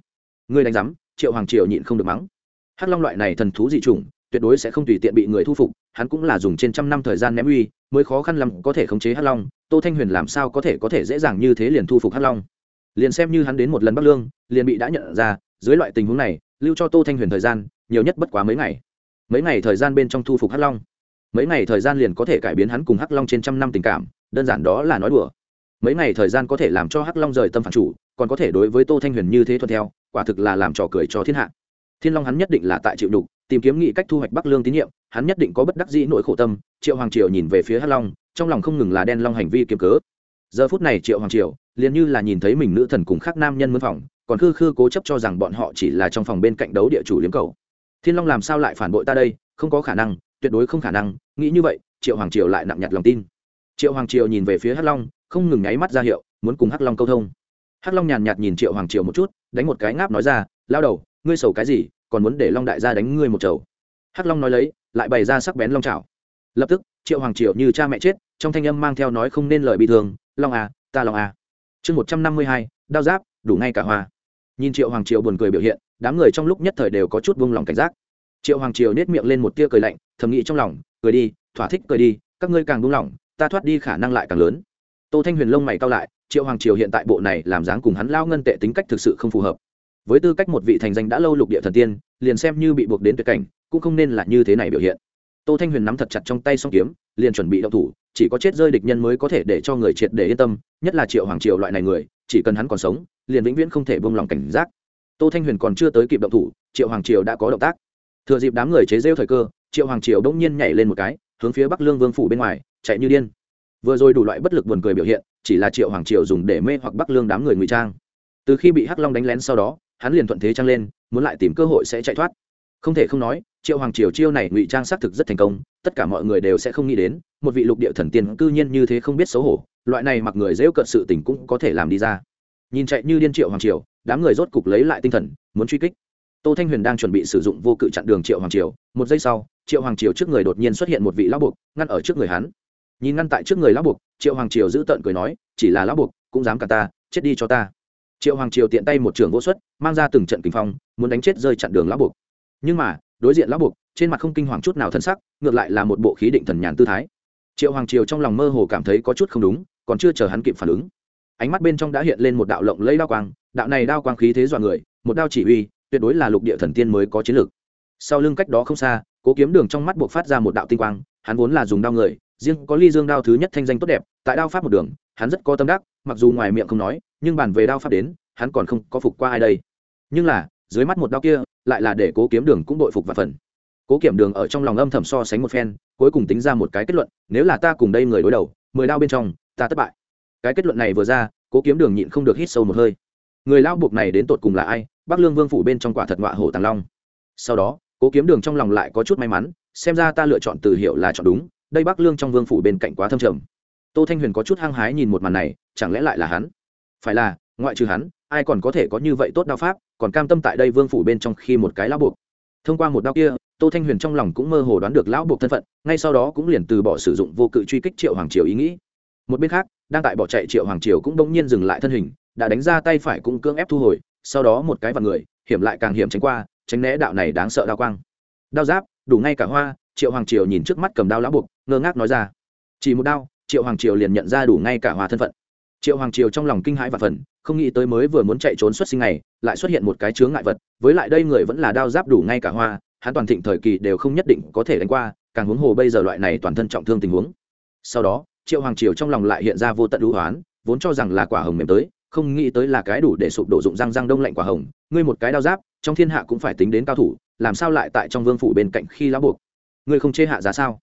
Ngươi đánh giám, triệu hoàng triều nhịn không được mắng. Hắc long loại này thần thú dị chủng tuyệt đối sẽ không tùy tiện bị người thu phục, hắn cũng là dùng trên trăm năm thời gian ném uy, mới khó khăn lắm có thể khống chế hắc long. Tô thanh huyền làm sao có thể có thể dễ dàng như thế liền thu phục hắc long? Liền xem như hắn đến một lần bắc lương, liền bị đã nhận ra, dưới loại tình huống này, lưu cho tô thanh huyền thời gian, nhiều nhất bất quá mấy ngày. Mấy ngày thời gian bên trong thu phục hắc long. Mấy ngày thời gian liền có thể cải biến hắn cùng hắc long trên trăm năm tình cảm, đơn giản đó là nói đùa. Mấy ngày thời gian có thể làm cho hắc long rời tâm phản chủ, còn có thể đối với tô thanh huyền như thế thuận theo, quả thực là làm trò cười cho thiên hạ. Thiên long hắn nhất định là tại chịu đục tìm kiếm nghị cách thu hoạch bắc lương tín nhiệm, hắn nhất định có bất đắc dĩ nỗi khổ tâm, triệu hoàng triều nhìn về phía hắc long, trong lòng không ngừng là đen long hành vi kiếm cớ. Giờ phút này triệu hoàng triều liền như là nhìn thấy mình nữ thần cùng khác nam nhân mướn phòng, còn khư khư cố chấp cho rằng bọn họ chỉ là trong phòng bên cạnh đấu địa chủ liếm cầu. Thiên long làm sao lại phản bội ta đây? Không có khả năng, tuyệt đối không khả năng. Nghĩ như vậy, triệu hoàng triều lại nặng nhặt lòng tin. Triệu hoàng triều nhìn về phía hắc long, không ngừng nháy mắt ra hiệu, muốn cùng hắc long câu thông. Hắc long nhàn nhạt nhìn triệu hoàng triều một chút, đánh một cái ngáp nói ra lao đầu, ngươi sầu cái gì? Còn muốn để long đại gia đánh ngươi một chầu. Hắc long nói lấy, lại bày ra sắc bén long trào lập tức, triệu hoàng Triệu như cha mẹ chết, trong thanh âm mang theo nói không nên lời bị thương, long à ta long à. Chương một trăm năm mươi hai, đao giáp, đủ ngay cả hoa. Nhìn triệu hoàng Triệu buồn cười biểu hiện, đám người trong lúc nhất thời đều có chút vung lòng cảnh giác. Triệu hoàng triều nết miệng lên một tia cười lạnh, thầm nghĩ trong lòng, cười đi, thỏa thích cười đi, các ngươi càng buông lỏng ta thoát đi khả năng lại càng lớn. Tô thanh huyền lông mày cao lại, triệu hoàng triều hiện tại bộ này làm dáng cùng hắn lao ngân tệ tính cách thực sự không phù hợp với tư cách một vị thành danh đã lâu lục địa thần tiên, liền xem như bị buộc đến tuyệt cảnh, cũng không nên là như thế này biểu hiện. Tô thanh huyền nắm thật chặt trong tay song kiếm, liền chuẩn bị động thủ, chỉ có chết rơi địch nhân mới có thể để cho người triệt để yên tâm, nhất là triệu hoàng triều loại này người, chỉ cần hắn còn sống, liền vĩnh viễn không thể buông lòng cảnh giác. Tô thanh huyền còn chưa tới kịp động thủ, triệu hoàng triều đã có động tác. Thừa dịp đám người chế rêu thời cơ, triệu hoàng triều đông nhiên nhảy lên một cái, hướng phía bắc lương vương phủ bên ngoài, chạy như điên. Vừa rồi đủ loại bất lực buồn cười biểu hiện, chỉ là triệu hoàng triều dùng để mê hoặc bắc lương đám người ngụy trang. Từ khi bị hắc long đánh lén sau đó hắn liền thuận thế trang lên, muốn lại tìm cơ hội sẽ chạy thoát. Không thể không nói, triệu hoàng triều chiêu này ngụy trang xác thực rất thành công, tất cả mọi người đều sẽ không nghĩ đến, một vị lục địa thần tiên cư nhiên như thế không biết xấu hổ, loại này mặc người dễu cận sự tình cũng có thể làm đi ra. Nhìn chạy như điên triệu hoàng triều, đám người rốt cục lấy lại tinh thần, muốn truy kích. Tô thanh huyền đang chuẩn bị sử dụng vô cự chặn đường triệu hoàng triều, một giây sau, triệu hoàng triều trước người đột nhiên xuất hiện một vị lão buộc, ngăn ở trước người hắn. Nhìn ngăn tại trước người lão buộc, triệu hoàng triều giữ tợn cười nói, chỉ là lão buộc, cũng dám cả ta, chết đi cho ta triệu hoàng triều tiện tay một trường vô xuất, mang ra từng trận kinh phong, muốn đánh chết rơi chặn đường lão buộc. Nhưng mà, đối diện lão buộc, trên mặt không kinh hoàng chút nào thân sắc, ngược lại là một bộ khí định thần nhàn tư thái. Triệu hoàng triều trong lòng mơ hồ cảm thấy có chút không đúng, còn chưa chờ hắn kịp phản ứng. Ánh mắt bên trong đã hiện lên một đạo lộng lấy đao quang, đạo này đao quang khí thế dọa người, một đao chỉ uy, tuyệt đối là lục địa thần tiên mới có chiến lược. Sau lưng cách đó không xa, cố kiếm đường trong mắt buộc phát ra một đạo tinh quang, hắn vốn là dùng đao người, riêng có ly dương đao thứ nhất thanh danh tốt đẹp, tại đao pháp một đường, hắn rất có tâm đắc, mặc dù ngoài miệng không nói nhưng bàn về đao pháp đến, hắn còn không có phục qua ai đây. Nhưng là, dưới mắt một đao kia, lại là để cố kiếm đường cũng đội phục và phần. Cố kiểm đường ở trong lòng âm thầm so sánh một phen, cuối cùng tính ra một cái kết luận, nếu là ta cùng đây người đối đầu, mười đao bên trong, ta thất bại. Cái kết luận này vừa ra, cố kiếm đường nhịn không được hít sâu một hơi. Người lao buộc này đến tột cùng là ai? Bắc lương vương phủ bên trong quả thật ngọa hổ tàng long. Sau đó, cố kiếm đường trong lòng lại có chút may mắn, xem ra ta lựa chọn từ hiệu là chọn đúng, đây bắc lương trong vương phủ bên cạnh quá thâm trầm. Tô thanh huyền có chút hăng hái nhìn một màn này, chẳng lẽ lại là hắn? Phải là, ngoại trừ hắn, ai còn có thể có như vậy tốt đao pháp, còn cam tâm tại đây vương phủ bên trong khi một cái lão buộc. Thông qua một đao kia, tô thanh huyền trong lòng cũng mơ hồ đoán được lão buộc thân phận, ngay sau đó cũng liền từ bỏ sử dụng vô cự truy kích triệu hoàng triều ý nghĩ. Một bên khác, đang tại bỏ chạy triệu hoàng triều cũng bỗng nhiên dừng lại thân hình, đã đánh ra tay phải cũng cưỡng ép thu hồi, sau đó một cái vào người, hiểm lại càng hiểm tránh qua, tránh né đạo này đáng sợ đao quang. Đao giáp, đủ ngay cả hoa, triệu hoàng triều nhìn trước mắt cầm đao lão buộc, ngơ ngác nói ra. Chỉ một đao, triệu hoàng triều liền nhận ra đủ ngay cả hoa thân phận triệu hoàng triều trong lòng kinh hãi và phần, không nghĩ tới mới vừa muốn chạy trốn xuất sinh này, lại xuất hiện một cái chướng ngại vật, với lại đây người vẫn là đao giáp đủ ngay cả hoa, hắn toàn thịnh thời kỳ đều không nhất định có thể đánh qua, càng huống hồ bây giờ loại này toàn thân trọng thương tình huống. Sau đó, triệu hoàng triều trong lòng lại hiện ra vô tận đũ hoán vốn cho rằng là quả hồng mềm tới, không nghĩ tới là cái đủ để sụp đổ dụng răng răng đông lạnh quả hồng, ngươi một cái đao giáp, trong thiên hạ cũng phải tính đến cao thủ, làm sao lại tại trong vương phủ bên cạnh khi lão buộc? Ngươi không chê hạ giá sao?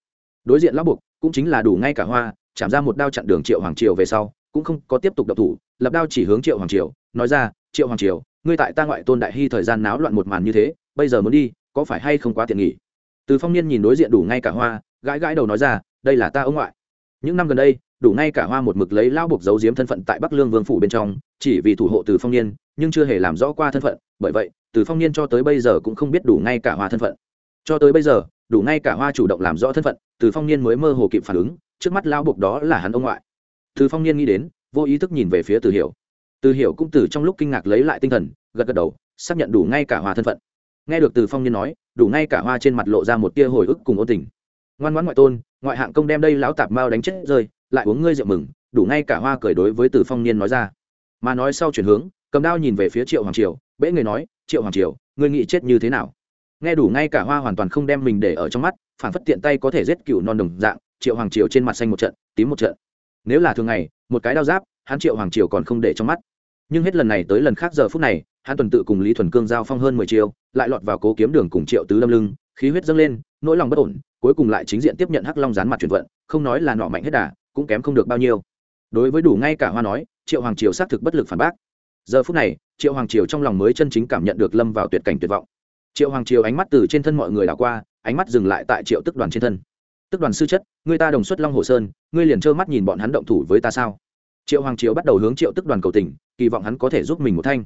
Đối diện lão buộc cũng chính là đủ ngay cả hoa, chạm ra một đao chặn đường triệu hoàng triều về sau cũng không có tiếp tục độc thủ, lập đao chỉ hướng triệu hoàng triều, nói ra, triệu hoàng triều, ngươi tại ta ngoại tôn đại hy thời gian náo loạn một màn như thế, bây giờ muốn đi, có phải hay không quá tiện nghỉ? Từ phong niên nhìn đối diện đủ ngay cả hoa, gãi gãi đầu nói ra, đây là ta ông ngoại. Những năm gần đây, đủ ngay cả hoa một mực lấy lao buộc giấu giếm thân phận tại bắc lương vương phủ bên trong, chỉ vì thủ hộ từ phong niên, nhưng chưa hề làm rõ qua thân phận, bởi vậy, từ phong niên cho tới bây giờ cũng không biết đủ ngay cả hoa thân phận. Cho tới bây giờ, đủ ngay cả hoa chủ động làm rõ thân phận, từ phong niên mới mơ hồ kịp phản ứng, trước mắt lao buộc đó là hắn ông ngoại từ phong niên nghĩ đến, vô ý thức nhìn về phía từ hiểu. Từ hiểu cũng từ trong lúc kinh ngạc lấy lại tinh thần, gật gật đầu, xác nhận đủ ngay cả hòa thân phận. Nghe được từ phong niên nói, đủ ngay cả hoa trên mặt lộ ra một tia hồi ức cùng ôn tình. Ngoan ngoãn ngoại tôn, ngoại hạng công đem đây lão tạp mao đánh chết rơi, lại uống ngươi rượu mừng, đủ ngay cả hoa cười đối với từ phong niên nói ra. Mà nói sau chuyển hướng, cầm đao nhìn về phía triệu hoàng triều bễ người nói, triệu hoàng triều, ngươi nghĩ chết như thế nào? Nghe đủ ngay cả hoa hoàn toàn không đem mình để ở trong mắt, phản phất tiện tay có thể giết cựu non đồng dạng, triệu hoàng triều trên mặt xanh một trận, tím một trận nếu là thường ngày, một cái đao giáp, hắn triệu hoàng triều còn không để trong mắt. Nhưng hết lần này tới lần khác giờ phút này, hắn tuần tự cùng lý thuần cương giao phong hơn mười chiêu, lại lọt vào cố kiếm đường cùng triệu tứ lâm lưng, khí huyết dâng lên, nỗi lòng bất ổn, cuối cùng lại chính diện tiếp nhận hắc long rán mặt chuyển vận, không nói là nọ mạnh hết đà, cũng kém không được bao nhiêu. Đối với đủ ngay cả hoa nói, triệu hoàng triều xác thực bất lực phản bác. Giờ phút này, triệu hoàng triều trong lòng mới chân chính cảm nhận được lâm vào tuyệt cảnh tuyệt vọng. Triệu hoàng triều ánh mắt từ trên thân mọi người đảo qua, ánh mắt dừng lại tại triệu tức đoàn trên thân tức đoàn sư chất, người ta đồng xuất long hồ sơn ngươi liền trơ mắt nhìn bọn hắn động thủ với ta sao? Triệu hoàng triều bắt đầu hướng triệu tức đoàn cầu tình, kỳ vọng hắn có thể giúp mình một thanh.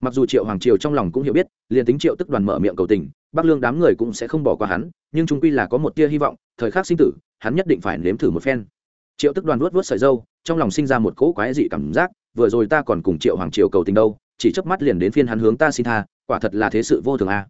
Mặc dù triệu hoàng triều trong lòng cũng hiểu biết, liền tính triệu tức đoàn mở miệng cầu tình, bắc lương đám người cũng sẽ không bỏ qua hắn, nhưng trung quy là có một tia hy vọng, thời khắc sinh tử, hắn nhất định phải nếm thử một phen. Triệu tức đoàn vuốt vuốt sợi dâu, trong lòng sinh ra một cỗ quái dị cảm giác, vừa rồi ta còn cùng triệu hoàng triều cầu tình đâu, chỉ chớp mắt liền đến phiên hắn hướng ta xin tha, quả thật là thế sự vô thường a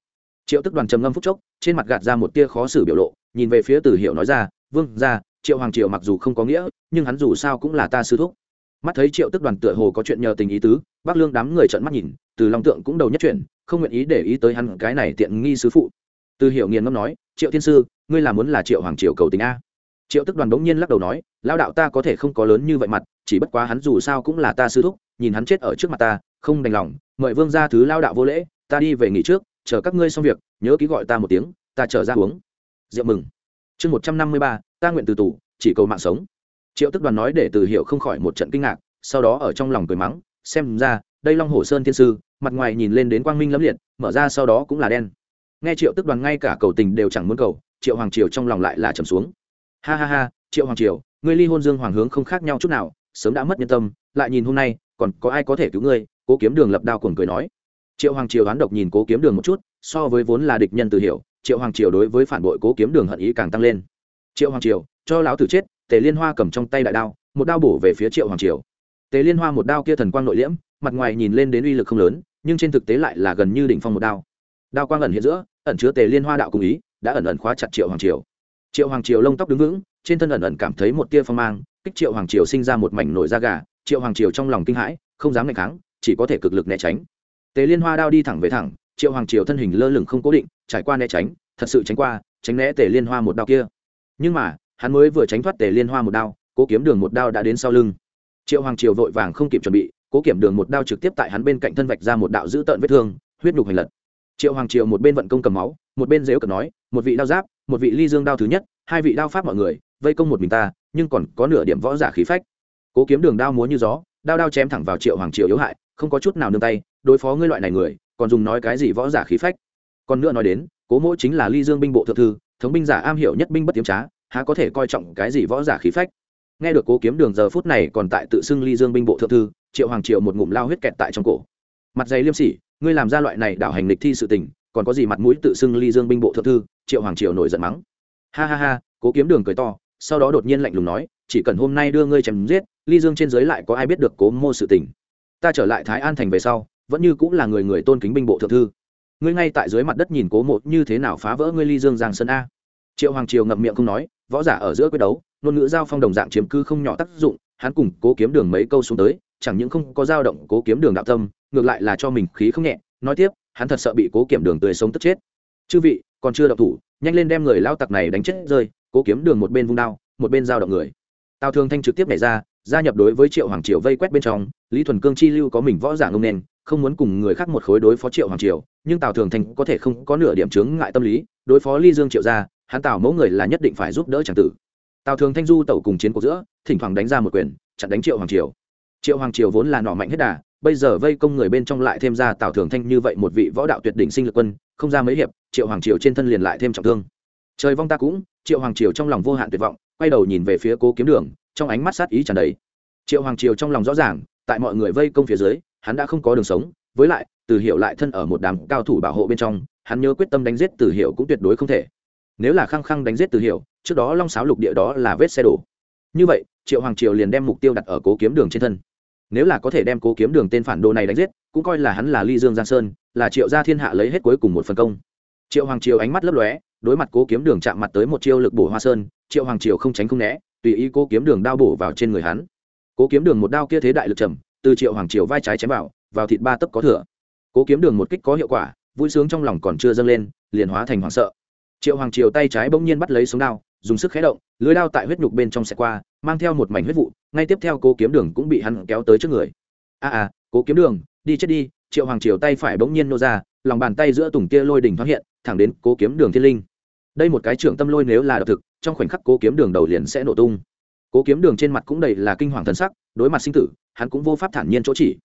triệu tức đoàn trầm ngâm phúc chốc, trên mặt gạt ra một tia khó xử biểu lộ, nhìn về phía từ hiệu nói ra, vương ra triệu hoàng Triệu mặc dù không có nghĩa, nhưng hắn dù sao cũng là ta sư thúc. Mắt thấy triệu tức đoàn tựa hồ có chuyện nhờ tình ý tứ bác lương đám người trợn mắt nhìn, từ long tượng cũng đầu nhất chuyện không nguyện ý để ý tới hắn cái này tiện nghi sứ phụ. Từ hiểu nghiền ngâm nói, triệu thiên sư, ngươi là muốn là triệu hoàng triều cầu tình a? Triệu tức đoàn bỗng nhiên lắc đầu nói lao đạo ta có thể không có lớn như vậy mặt, chỉ bất quá hắn dù sao cũng là ta sư thúc, nhìn hắn chết ở trước mặt ta, không đành lòng, mời vương ra thứ lao đạo vô lễ, ta đi về nghỉ trước chờ các ngươi xong việc, nhớ ký gọi ta một tiếng, ta trở ra uống. Rượu mừng. Chương một trăm năm mươi ba, ta nguyện từ tù, chỉ cầu mạng sống. Triệu tức đoàn nói để từ hiệu không khỏi một trận kinh ngạc, sau đó ở trong lòng cười mắng, xem ra, đây long hồ sơn thiên sư, mặt ngoài nhìn lên đến quang minh lẫm liệt, mở ra sau đó cũng là đen. Nghe triệu tức đoàn ngay cả cầu tình đều chẳng muốn cầu, triệu hoàng triều trong lòng lại là trầm xuống. Ha ha ha, triệu hoàng triều, ngươi ly hôn dương hoàng hướng không khác nhau chút nào, sớm đã mất nhân tâm, lại nhìn hôm nay, còn có ai có thể cứu ngươi? Cố kiếm đường lập đao cuồng cười nói triệu hoàng triều đoán độc nhìn cố kiếm đường một chút so với vốn là địch nhân từ hiểu triệu hoàng triều đối với phản bội cố kiếm đường hận ý càng tăng lên triệu hoàng triều cho lão tử chết tề liên hoa cầm trong tay đại đao một đao bổ về phía triệu hoàng triều tề liên hoa một đao kia thần quang nội liễm mặt ngoài nhìn lên đến uy lực không lớn nhưng trên thực tế lại là gần như đỉnh phong một đao đao quang ẩn hiện giữa ẩn chứa tề liên hoa đạo cùng ý đã ẩn ẩn khóa chặt triệu hoàng triều triệu hoàng triều lông tóc đứng vững trên thân ẩn ẩn cảm thấy một tia phong mang kích triệu hoàng triều sinh ra một mảnh nổi da gà triệu hoàng triều trong lòng kinh hãi không dám ngày kháng chỉ có thể cực lực né tránh tề liên hoa đao đi thẳng về thẳng, triệu hoàng triều thân hình lơ lửng không cố định, trải qua né tránh, thật sự tránh qua, tránh né tề liên hoa một đao kia. Nhưng mà, hắn mới vừa tránh thoát tề liên hoa một đao, cố kiếm đường một đao đã đến sau lưng. Triệu hoàng triều vội vàng không kịp chuẩn bị, cố kiểm đường một đao trực tiếp tại hắn bên cạnh thân vạch ra một đạo dữ tợn vết thương, huyết nhục hành lật. Triệu hoàng triều một bên vận công cầm máu, một bên dếu cờ nói, một vị đao giáp, một vị ly dương đao thứ nhất, hai vị đao pháp mọi người, vây công một mình ta, nhưng còn có nửa điểm võ giả khí phách. Cố kiếm đường đao múa như gió, đao đao chém thẳng vào triệu hoàng triều yếu hại, không có chút nào nương tay đối phó ngươi loại này người, còn dùng nói cái gì võ giả khí phách. Còn nữa nói đến, cố mỗi chính là ly dương binh bộ thượng thư, thống binh giả am hiểu nhất binh bất tiếm trá, há có thể coi trọng cái gì võ giả khí phách. Nghe được cố kiếm đường giờ phút này còn tại tự xưng ly dương binh bộ thượng thư, triệu hoàng triệu một ngụm lao huyết kẹt tại trong cổ. Mặt dày liêm sỉ, ngươi làm ra loại này đảo hành lịch thi sự tình, còn có gì mặt mũi tự xưng ly dương binh bộ thượng thư, triệu hoàng triệu nổi giận mắng. Ha ha ha, cố kiếm đường cười to, sau đó đột nhiên lạnh lùng nói, chỉ cần hôm nay đưa ngươi chém giết, ly dương trên giới lại có ai biết được cố mô sự tình. Ta trở lại thái an thành về sau vẫn như cũng là người người tôn kính binh bộ thượng thư. Ngươi ngay tại dưới mặt đất nhìn cố mộ, như thế nào phá vỡ ngươi ly dương giang sơn a? Triệu hoàng triều ngậm miệng không nói, võ giả ở giữa quyết đấu, ngôn ngữ giao phong đồng dạng chiếm cứ không nhỏ tác dụng, hắn cùng cố kiếm đường mấy câu xuống tới, chẳng những không có dao động cố kiếm đường đạo tâm, ngược lại là cho mình khí không nhẹ, nói tiếp, hắn thật sợ bị cố kiểm đường tươi sống tức chết. Chư vị, còn chưa động thủ, nhanh lên đem người lao tặc này đánh chết rơi, cố kiếm đường một bên vung đao, một bên giao động người. Tào thường thanh trực tiếp nhảy ra gia nhập đối với triệu hoàng triều vây quét bên trong, lý thuần cương chi lưu có mình võ giả ngông nên, không muốn cùng người khác một khối đối phó triệu hoàng triều, nhưng tào thường thanh có thể không có nửa điểm chướng ngại tâm lý, đối phó ly dương triệu gia, hắn tào mẫu người là nhất định phải giúp đỡ tràng tử. Tào thường thanh du tẩu cùng chiến cuộc giữa, thỉnh thoảng đánh ra một quyền, chặn đánh triệu hoàng triều. Triệu hoàng triều vốn là nọ mạnh hết đà, bây giờ vây công người bên trong lại thêm ra tào thường thanh như vậy một vị võ đạo tuyệt đỉnh sinh lực quân, không ra mấy hiệp, triệu hoàng triều trên thân liền lại thêm trọng thương trời vong ta cũng, triệu hoàng triều trong lòng vô hạn tuyệt vọng, quay đầu nhìn về phía cố kiếm đường, trong ánh mắt sát ý tràn đầy. Triệu hoàng triều trong lòng rõ ràng, tại mọi người vây công phía dưới, hắn đã không có đường sống, với lại, từ hiệu lại thân ở một đám cao thủ bảo hộ bên trong, hắn nhớ quyết tâm đánh giết từ hiệu cũng tuyệt đối không thể. Nếu là khăng khăng đánh giết từ hiệu trước đó long sáo lục địa đó là vết xe đổ. Như vậy, triệu hoàng triều liền đem mục tiêu đặt ở cố kiếm đường trên thân. Nếu là có thể đem cố kiếm đường tên phản đồ này đánh giết, cũng coi là hắn là ly dương giang sơn, là triệu gia thiên hạ lấy hết cuối cùng một phần công. Triệu hoàng triều ánh mắt lấp lóe đối mặt cố kiếm đường chạm mặt tới một chiêu lực bổ hoa sơn triệu hoàng triều không tránh không né tùy ý cố kiếm đường đao bổ vào trên người hắn. Cố kiếm đường một đao kia thế đại lực trầm từ triệu hoàng triều vai trái chém vào vào thịt ba tấc có thừa. Cố kiếm đường một kích có hiệu quả vui sướng trong lòng còn chưa dâng lên liền hóa thành hoảng sợ. Triệu hoàng triều tay trái bỗng nhiên bắt lấy sống đao dùng sức khé động lưới đao tại huyết nhục bên trong xe qua mang theo một mảnh huyết vụ ngay tiếp theo cố kiếm đường cũng bị hắn kéo tới trước người. A à, à cố kiếm đường đi chết đi triệu hoàng triều tay phải bỗng nhiên nô ra lòng bàn tay giữa tùng kia lôi đỉnh thoát hiện thẳng đến cố kiếm đường thiên linh đây một cái trưởng tâm lôi nếu là đập thực, trong khoảnh khắc cố kiếm đường đầu liền sẽ nổ tung. Cố kiếm đường trên mặt cũng đầy là kinh hoàng thân sắc, đối mặt sinh tử, hắn cũng vô pháp thản nhiên chỗ chỉ.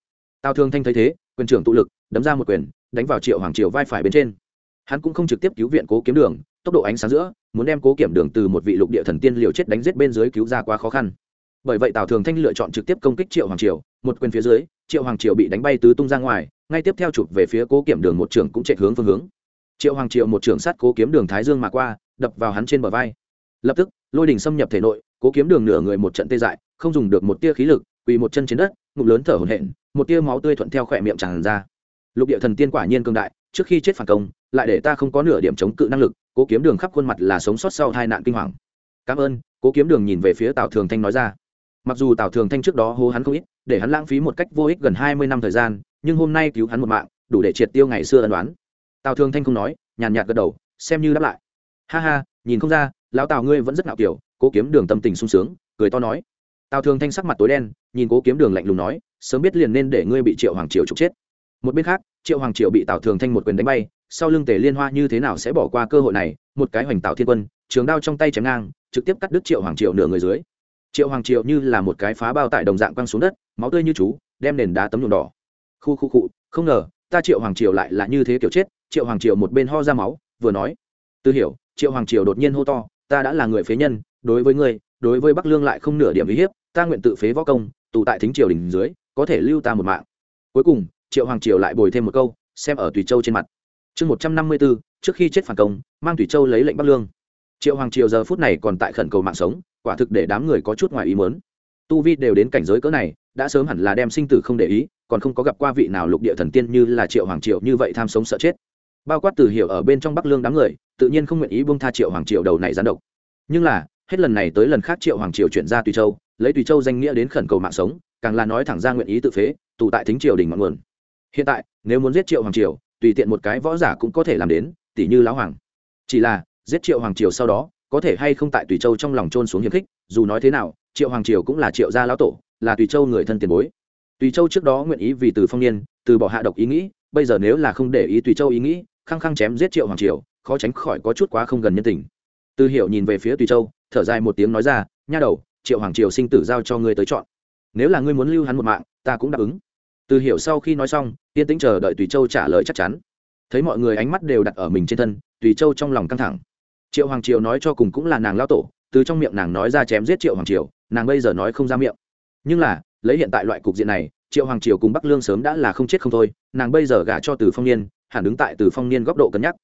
Tào thương thanh thấy thế, quyền trưởng tụ lực, đấm ra một quyền, đánh vào triệu hoàng triều vai phải bên trên. Hắn cũng không trực tiếp cứu viện cố kiếm đường, tốc độ ánh sáng giữa, muốn đem cố kiểm đường từ một vị lục địa thần tiên liều chết đánh giết bên dưới cứu ra quá khó khăn. Bởi vậy tào thường thanh lựa chọn trực tiếp công kích triệu hoàng triều, một quyền phía dưới, triệu hoàng triều bị đánh bay tứ tung ra ngoài, ngay tiếp theo chụp về phía cố kiểm đường một trường cũng chạy hướng phương hướng triệu hoàng triệu một trường sát cố kiếm đường thái dương mà qua, đập vào hắn trên bờ vai. Lập tức, lôi đình xâm nhập thể nội, cố kiếm đường nửa người một trận tê dại, không dùng được một tia khí lực, quỳ một chân trên đất, ngụm lớn thở hổn hển, một tia máu tươi thuận theo khỏe miệng tràn ra. Lục địa thần tiên quả nhiên cương đại, trước khi chết phản công, lại để ta không có nửa điểm chống cự năng lực, cố kiếm đường khắp khuôn mặt là sống sót sau hai nạn kinh hoàng. Cảm ơn, cố kiếm đường nhìn về phía tào thường thanh nói ra. Mặc dù tào thường thanh trước đó hô hắn không ít, để hắn lãng phí một cách vô ích gần hai mươi năm thời gian, nhưng hôm nay cứu hắn một mạng, đủ để triệt tiêu ngày xưa ân đoán tào thường thanh không nói, nhàn nhạt gật đầu, xem như đáp lại. Ha ha, nhìn không ra, lão tào ngươi vẫn rất ngạo kiểu, cố kiếm đường tâm tình sung sướng, cười to nói. Tào thường thanh sắc mặt tối đen, nhìn cố kiếm đường lạnh lùng nói, sớm biết liền nên để ngươi bị triệu hoàng triều trục chết. Một bên khác, triệu hoàng triều bị tào thường thanh một quyền đánh bay, sau lưng tề liên hoa như thế nào sẽ bỏ qua cơ hội này, một cái hoành tạo thiên quân, trường đao trong tay chém ngang, trực tiếp cắt đứt triệu hoàng triều nửa người dưới. Triệu hoàng triều như là một cái phá bao tải đồng dạng quăng xuống đất, máu tươi như chú, đem nền đá tấm nhuộm đỏ. Khu khu cụ không ngờ, ta triệu hoàng triều lại là như thế kiểu chết triệu hoàng triều một bên ho ra máu, vừa nói, tư hiểu, triệu hoàng triều đột nhiên hô to, ta đã là người phế nhân, đối với ngươi, đối với bắc lương lại không nửa điểm uy hiếp, ta nguyện tự phế võ công tù tại thính triều đình dưới, có thể lưu ta một mạng. Cuối cùng, triệu hoàng triều lại bồi thêm một câu, xem ở tùy châu trên mặt. Chương một trăm năm mươi b ố trước khi chết phản công, mang tùy châu lấy lệnh bắc lương. Triệu hoàng triều giờ phút này còn tại khẩn cầu mạng sống, quả thực để đám người có chút ngoài ý mớn tu vi đều đến cảnh giới cỡ này, đã sớm hẳn là đem sinh tử không để ý, còn không có gặp qua vị nào lục địa thần tiên như là triệu hoàng triều như vậy tham sống sợ chết bao quát từ hiểu ở bên trong bắc lương đám người, tự nhiên không nguyện ý bông tha triệu hoàng triều đầu này gián độc. Nhưng là, hết lần này tới lần khác triệu hoàng triều chuyển ra tùy châu, lấy tùy châu danh nghĩa đến khẩn cầu mạng sống, càng là nói thẳng ra nguyện ý tự phế, tù tại thính triều đình ngọn nguồn. Hiện tại, nếu muốn giết triệu hoàng triều, tùy tiện một cái võ giả cũng có thể làm đến tỷ như lão hoàng. Chỉ là, giết triệu hoàng triều sau đó, có thể hay không tại tùy châu trong lòng trôn xuống hiềm khích, dù nói thế nào, triệu hoàng triều cũng là triệu gia lão tổ, là tùy châu người thân tiền bối. Tùy châu trước đó nguyện ý vì từ phong niên, từ bỏ hạ độc ý nghĩ, bây giờ nếu là không để ý tùy châu ý nghĩ khăng khăng chém giết triệu hoàng triều, khó tránh khỏi có chút quá không gần nhân tình. Từ hiểu nhìn về phía tùy châu, thở dài một tiếng nói ra, nha đầu, triệu hoàng triều sinh tử giao cho ngươi tới chọn. Nếu là ngươi muốn lưu hắn một mạng, ta cũng đáp ứng. Từ hiểu sau khi nói xong, yên tĩnh chờ đợi tùy châu trả lời chắc chắn. Thấy mọi người ánh mắt đều đặt ở mình trên thân, tùy châu trong lòng căng thẳng. Triệu hoàng triều nói cho cùng cũng là nàng lao tổ, từ trong miệng nàng nói ra chém giết triệu hoàng triều, nàng bây giờ nói không ra miệng. Nhưng là, lấy hiện tại loại cục diện này, triệu hoàng triều cùng bắc lương sớm đã là không chết không thôi, nàng bây giờ gả cho từ phong niên hẳn đứng tại từ phong niên góc độ cân nhắc.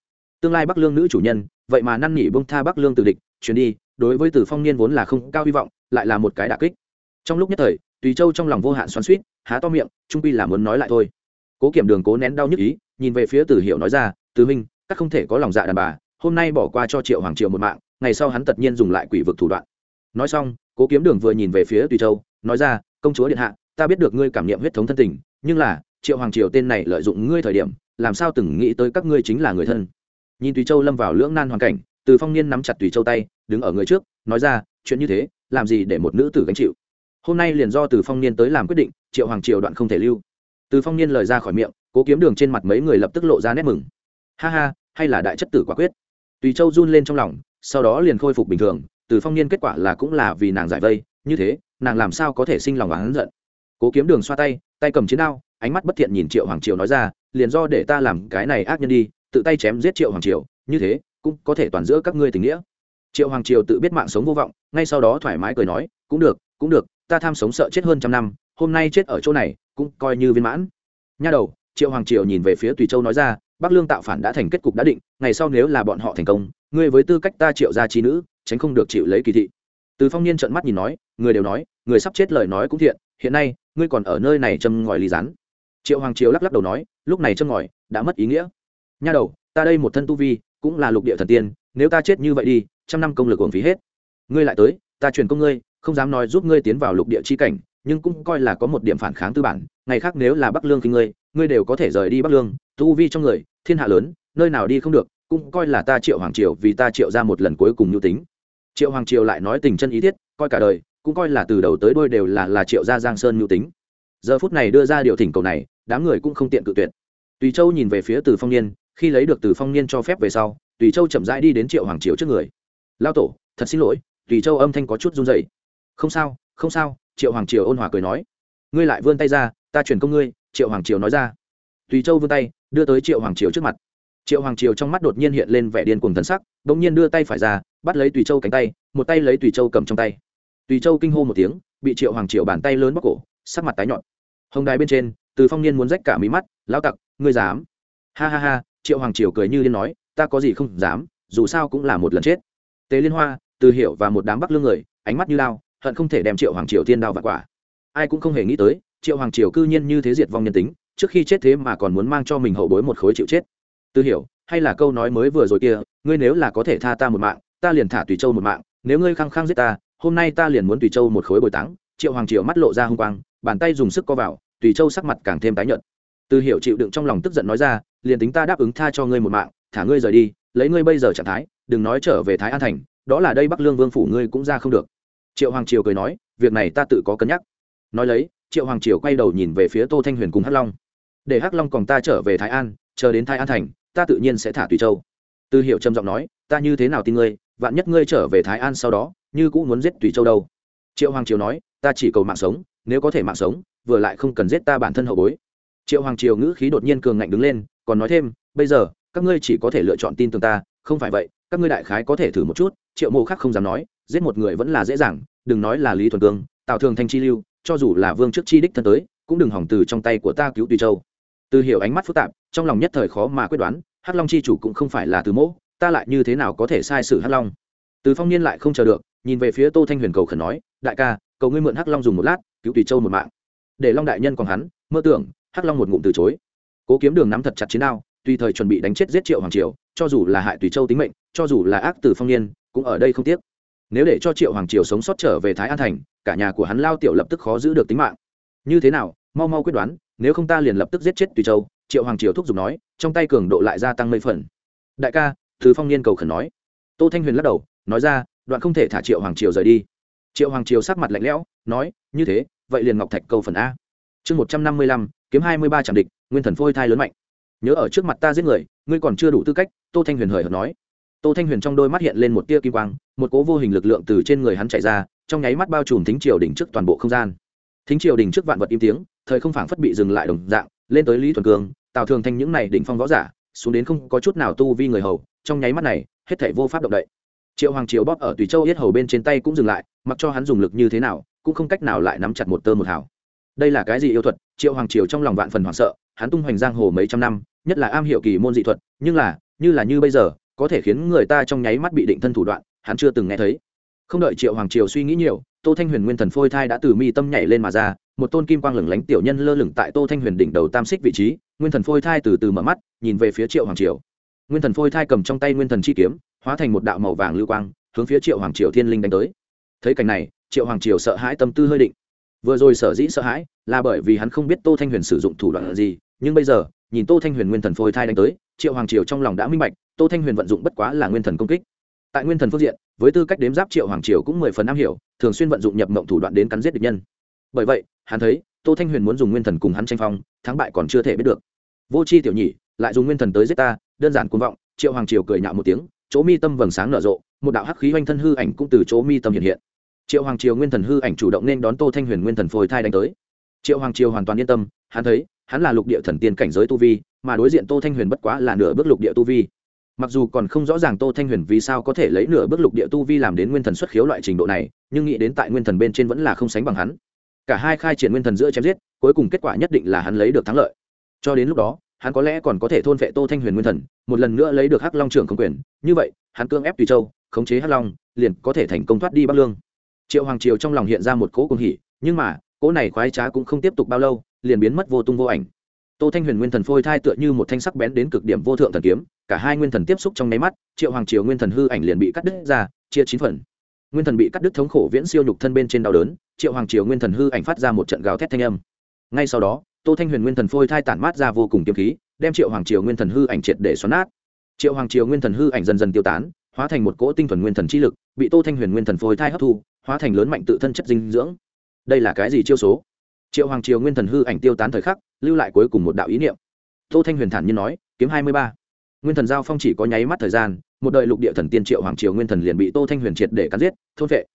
Tương lai bắc lương nữ chủ nhân, vậy mà năn nỉ bông tha bắc lương từ địch, chuyến đi, đối với từ phong niên vốn là không cao hy vọng, lại là một cái đà kích. Trong lúc nhất thời, tùy châu trong lòng vô hạn xoắn suýt há to miệng, trung pi là muốn nói lại thôi. Cố kiểm đường cố nén đau nhức ý, nhìn về phía tử hiệu nói ra tứ minh các không thể có lòng dạ đàn bà, hôm nay bỏ qua cho triệu hoàng triệu một mạng, ngày sau hắn tất nhiên dùng lại quỷ vực thủ đoạn. Nói xong, cố kiếm đường vừa nhìn về phía tùy châu, nói ra, công chúa điện hạ, ta biết được ngươi cảm nghiệm huyết thống thân tình, nhưng là triệu hoàng triều tên này lợi dụng ngươi thời điểm, làm sao từng nghĩ tới các ngươi chính là người thân? Nhìn tùy châu lâm vào lưỡng nan hoàn cảnh, từ phong niên nắm chặt tùy châu tay, đứng ở người trước, nói ra, chuyện như thế, làm gì để một nữ tử gánh chịu? Hôm nay liền do từ phong niên tới làm quyết định, triệu hoàng triều đoạn không thể lưu. Từ phong niên lời ra khỏi miệng, cố kiếm đường trên mặt mấy người lập tức lộ ra nét mừng. Ha ha, hay là đại chất tử quả quyết. Tùy châu run lên trong lòng, sau đó liền khôi phục bình thường, từ phong niên kết quả là cũng là vì nàng giải vây, như thế, nàng làm sao có thể sinh lòng và hắn giận? Cố kiếm đường xoa tay tay cầm chiến đao ánh mắt bất thiện nhìn triệu hoàng triều nói ra, liền do để ta làm cái này ác nhân đi, tự tay chém giết triệu hoàng triều, như thế, cũng có thể toàn giữa các ngươi tình nghĩa. Triệu hoàng triều tự biết mạng sống vô vọng, ngay sau đó thoải mái cười nói, cũng được cũng được, ta tham sống sợ chết hơn trăm năm, hôm nay chết ở chỗ này, cũng coi như viên mãn. Nha đầu, triệu hoàng triều nhìn về phía tùy châu nói ra, bắc lương tạo phản đã thành kết cục đã định, ngày sau nếu là bọn họ thành công, ngươi với tư cách ta triệu gia trí nữ, tránh không được chịu lấy kỳ thị. Từ phong niên trợn mắt nhìn nói, người đều nói, người sắp chết lời nói cũng thiện, hiện nay, ngươi còn ở nơi này châm ngòi ly rán triệu hoàng triều lắc lắc đầu nói, lúc này châm ngòi đã mất ý nghĩa. Nha đầu, ta đây một thân tu vi, cũng là lục địa thần tiên, nếu ta chết như vậy đi, trăm năm công lực uổng phí hết. Ngươi lại tới, ta truyền công ngươi, không dám nói giúp ngươi tiến vào lục địa chi cảnh, nhưng cũng coi là có một điểm phản kháng tư bản, ngày khác nếu là bắc lương khi ngươi ngươi đều có thể rời đi bắc lương, tu vi trong người, thiên hạ lớn, nơi nào đi không được, cũng coi là ta triệu hoàng triều vì ta triệu ra một lần cuối cùng nhu tính. Triệu hoàng triều lại nói tình chân ý thiết coi cả đời, cũng coi là từ đầu tới đôi đều là là triệu gia giang sơn nhu tính. Giờ phút này đưa ra điều thỉnh cầu này đám người cũng không tiện cự tuyệt. Tùy châu nhìn về phía từ phong niên, khi lấy được từ phong niên cho phép về sau, tùy châu chậm rãi đi đến triệu hoàng triều trước người. Lao tổ, thật xin lỗi. Tùy châu âm thanh có chút run dày không sao không sao, triệu hoàng triều ôn hòa cười nói. Ngươi lại vươn tay ra, ta chuyển công ngươi, triệu hoàng triều nói ra. Tùy châu vươn tay, đưa tới triệu hoàng triều trước mặt. Triệu hoàng triều trong mắt đột nhiên hiện lên vẻ điên cùng thần sắc đ ỗ n g nhiên đưa tay phải ra, bắt lấy tùy châu cánh tay, một tay lấy tùy châu cầm trong tay. Tùy châu kinh hô một tiếng, bị triệu hoàng triều bàn tay lớn bóc cổ, sắc mặt tái nhọn hồng đài bên trên từ phong niên muốn rách cả mí mắt lao tặc, ngươi dám? Ha ha ha, triệu hoàng triều cười như liên nói, ta có gì không dám, dù sao cũng là một lần chết. Tế liên hoa, từ hiểu và một đám bắc lương người, ánh mắt như lao, hận không thể đem triệu hoàng triều thiên đao và quả. Ai cũng không hề nghĩ tới, triệu hoàng triều cư nhiên như thế diệt vong nhân tính, trước khi chết thế mà còn muốn mang cho mình hậu bối một khối chịu chết. Tư hiểu, hay là câu nói mới vừa rồi kia, ngươi nếu là có thể tha ta một mạng, ta liền thả tùy châu một mạng, nếu ngươi khăng khăng giết ta, hôm nay ta liền muốn tùy châu một khối bồi táng. Triệu hoàng triều mắt lộ ra hung quang, bàn tay dùng sức co vào tùy châu sắc mặt càng thêm tái nhợt. Tư hiểu chịu đựng trong lòng tức giận nói ra, liền tính ta đáp ứng tha cho ngươi một mạng, thả ngươi rời đi, lấy ngươi bây giờ trạng thái, đừng nói trở về thái an thành, đó là đây bắc lương vương phủ ngươi cũng ra không được. Triệu hoàng triều cười nói, việc này ta tự có cân nhắc. Nói lấy, triệu hoàng triều quay đầu nhìn về phía tô thanh huyền cùng hắc long. Để hắc long còn ta trở về thái an, chờ đến thái an thành, ta tự nhiên sẽ thả tùy châu. Tư hiệu trầm giọng nói, ta như thế nào tin ngươi, vạn nhất ngươi trở về thái an sau đó, như cũng muốn giết tùy châu đâu? Triệu hoàng triều nói, ta chỉ cầu mạng sống, nếu có thể mạng sống vừa lại không cần giết ta bản thân hậu bối. Triệu hoàng triều ngữ khí đột nhiên cường ngạnh đứng lên, còn nói thêm, bây giờ, các ngươi chỉ có thể lựa chọn tin tưởng ta, không phải vậy, các ngươi đại khái có thể thử một chút. Triệu mộ khác không dám nói, giết một người vẫn là dễ dàng, đừng nói là lý thuần cương tạo thường thanh chi lưu, cho dù là vương trước chi đích thân tới, cũng đừng hỏng từ trong tay của ta cứu tùy châu. Từ hiểu ánh mắt phức tạp, trong lòng nhất thời khó mà quyết đoán, hắc long chi chủ cũng không phải là từ mỗ ta lại như thế nào có thể sai sự hắc long? Từ phong niên lại không chờ được, nhìn về phía tô thanh huyền cầu khẩn nói, đại ca, cầu ngươi mượn hắc long dùng một lát, cứu tùy châu một mạng để long đại nhân còn hắn, mơ tưởng, hắc long một ngụm từ chối. Cố kiếm đường nắm thật chặt chiến đao, tùy thời chuẩn bị đánh chết giết triệu hoàng triều, cho dù là hại tùy châu tính mệnh, cho dù là ác từ phong niên, cũng ở đây không tiếc. Nếu để cho triệu hoàng triều sống sót trở về thái an thành, cả nhà của hắn lao tiểu lập tức khó giữ được tính mạng. Như thế nào? Mau mau quyết đoán, nếu không ta liền lập tức giết chết tùy châu, triệu hoàng triều thúc giục nói, trong tay cường độ lại gia tăng mấy phần. Đại ca thứ phong niên cầu khẩn nói. Tô thanh huyền lắc đầu, nói ra, đoạn không thể thả triệu hoàng triều rời đi. Triệu hoàng triều sắc mặt lạnh lẽo, nói, như thế vậy liền ngọc thạch câu phần a. Chương một trăm năm mươi lăm, kiếm hai mươi ba trạm địch, nguyên thần phôi thai lớn mạnh. Nhớ ở trước mặt ta giết người, ngươi còn chưa đủ tư cách, tô thanh huyền hời hợt nói. Tô thanh huyền trong đôi mắt hiện lên một tia kim quang, một cố vô hình lực lượng từ trên người hắn chạy ra, trong nháy mắt bao trùm thính triều đỉnh trước toàn bộ không gian. Thính triều đỉnh trước vạn vật im tiếng, thời không phảng phất bị dừng lại đồng dạng, lên tới lý thuần cường, tào thường thanh những này đỉnh phong võ giả, xuống đến không có chút nào tu vi người hầu, trong nháy mắt này, hết thảy vô pháp động đậy. Triệu hoàng triều bóp ở tùy châu yết hầu bên trên tay cũng dừng lại, mặc cho hắn dùng lực như thế nào cũng không cách nào lại nắm chặt một tơ một hào. Đây là cái gì yêu thuật? Triệu hoàng triều trong lòng vạn phần hoảng sợ, hắn tung hoành giang hồ mấy trăm năm, nhất là am hiểu kỳ môn dị thuật, nhưng là, như là như bây giờ, có thể khiến người ta trong nháy mắt bị định thân thủ đoạn, hắn chưa từng nghe thấy. Không đợi triệu hoàng triều suy nghĩ nhiều, tô thanh huyền nguyên thần phôi thai đã từ mi tâm nhảy lên mà ra, một tôn kim quang lửng lánh tiểu nhân lơ lửng tại tô thanh huyền đỉnh đầu tam xích vị trí, nguyên thần phôi thai từ từ mở mắt, nhìn về phía triệu hoàng triều. Nguyên thần phôi thai cầm trong tay nguyên thần chi kiếm, hóa thành một đạo màu vàng lưu quang, hướng phía triệu hoàng triều thiên linh đánh tới. Thấy cảnh này triệu hoàng triều sợ hãi tâm tư hơi định. Vừa rồi sở dĩ sợ hãi là bởi vì hắn không biết tô thanh huyền sử dụng thủ đoạn gì, nhưng bây giờ, nhìn tô thanh huyền nguyên thần phôi thai đánh tới, triệu hoàng triều trong lòng đã minh bạch, tô thanh huyền vận dụng bất quá là nguyên thần công kích. Tại nguyên thần phương diện, với tư cách đếm giáp triệu hoàng triều cũng mười phần am hiểu, thường xuyên vận dụng nhập mộng thủ đoạn đến cắn giết địch nhân. Bởi vậy, hắn thấy, tô thanh huyền muốn dùng nguyên thần cùng hắn tranh phong, thắng bại còn chưa thể biết được. Vô c h i tiểu nhị, lại dùng nguyên thần tới giết ta, đơn giản cuồng vọng, triệu hoàng triều cười nhạo một tiếng, chỗ mi tâm vầng sáng nở rộ, một đạo hắc khí oanh thân hư ảnh cũng từ chỗ mi tâm hiện hiện triệu hoàng triều nguyên thần hư ảnh chủ động nên đón tô thanh huyền nguyên thần phôi thai đánh tới triệu hoàng triều hoàn toàn yên tâm hắn thấy hắn là lục địa thần tiên cảnh giới tu vi mà đối diện tô thanh huyền bất quá là nửa bước lục địa tu vi mặc dù còn không rõ ràng tô thanh huyền vì sao có thể lấy nửa bước lục địa tu vi làm đến nguyên thần xuất khiếu loại trình độ này nhưng nghĩ đến tại nguyên thần bên trên vẫn là không sánh bằng hắn cả hai khai triển nguyên thần giữa chém giết cuối cùng kết quả nhất định là hắn lấy được thắng lợi cho đến lúc đó hắn có lẽ còn có thể thôn vệ tô thanh huyền nguyên thần một lần nữa lấy được hắc long trưởng không quyền như vậy hắn cương ép tùy châu khống chế hắc long liền có thể thành công thoát đi bắc lương triệu hoàng triều trong lòng hiện ra một cỗ cùng hỉ, nhưng mà, cỗ này khoái trá cũng không tiếp tục bao lâu, liền biến mất vô tung vô ảnh. Tô thanh huyền nguyên thần phôi thai tựa như một thanh sắc bén đến cực điểm vô thượng thần kiếm, cả hai nguyên thần tiếp xúc trong nháy mắt, triệu hoàng triều nguyên thần hư ảnh liền bị cắt đứt ra, chia chín phần. Nguyên thần bị cắt đứt thống khổ viễn siêu nhục thân bên trên đau đớn, triệu hoàng triều nguyên thần hư ảnh phát ra một trận gào thét thanh âm. Ngay sau đó, tô thanh huyền nguyên thần phôi thai tản mát ra vô cùng kiếm khí, đem triệu hoàng triều nguyên thần hư ảnh triệt để xoắn nát. Triệu hoàng triều nguyên thần hư ảnh dần dần tiêu tán, hóa thành một cỗ tinh thuần nguyên thần chi lực bị tô thanh huyền nguyên thần phôi thai hấp thu, hóa thành lớn mạnh tự thân chất dinh dưỡng. Đây là cái gì chiêu số? Triệu hoàng triều nguyên thần hư ảnh tiêu tán thời khắc, lưu lại cuối cùng một đạo ý niệm. Tô thanh huyền thản nhiên nói, kiếm hai mươi ba. Nguyên thần giao phong chỉ có nháy mắt thời gian, một đời lục địa thần tiên triệu hoàng triều nguyên thần liền bị tô thanh huyền triệt để cắn giết, thôn vệ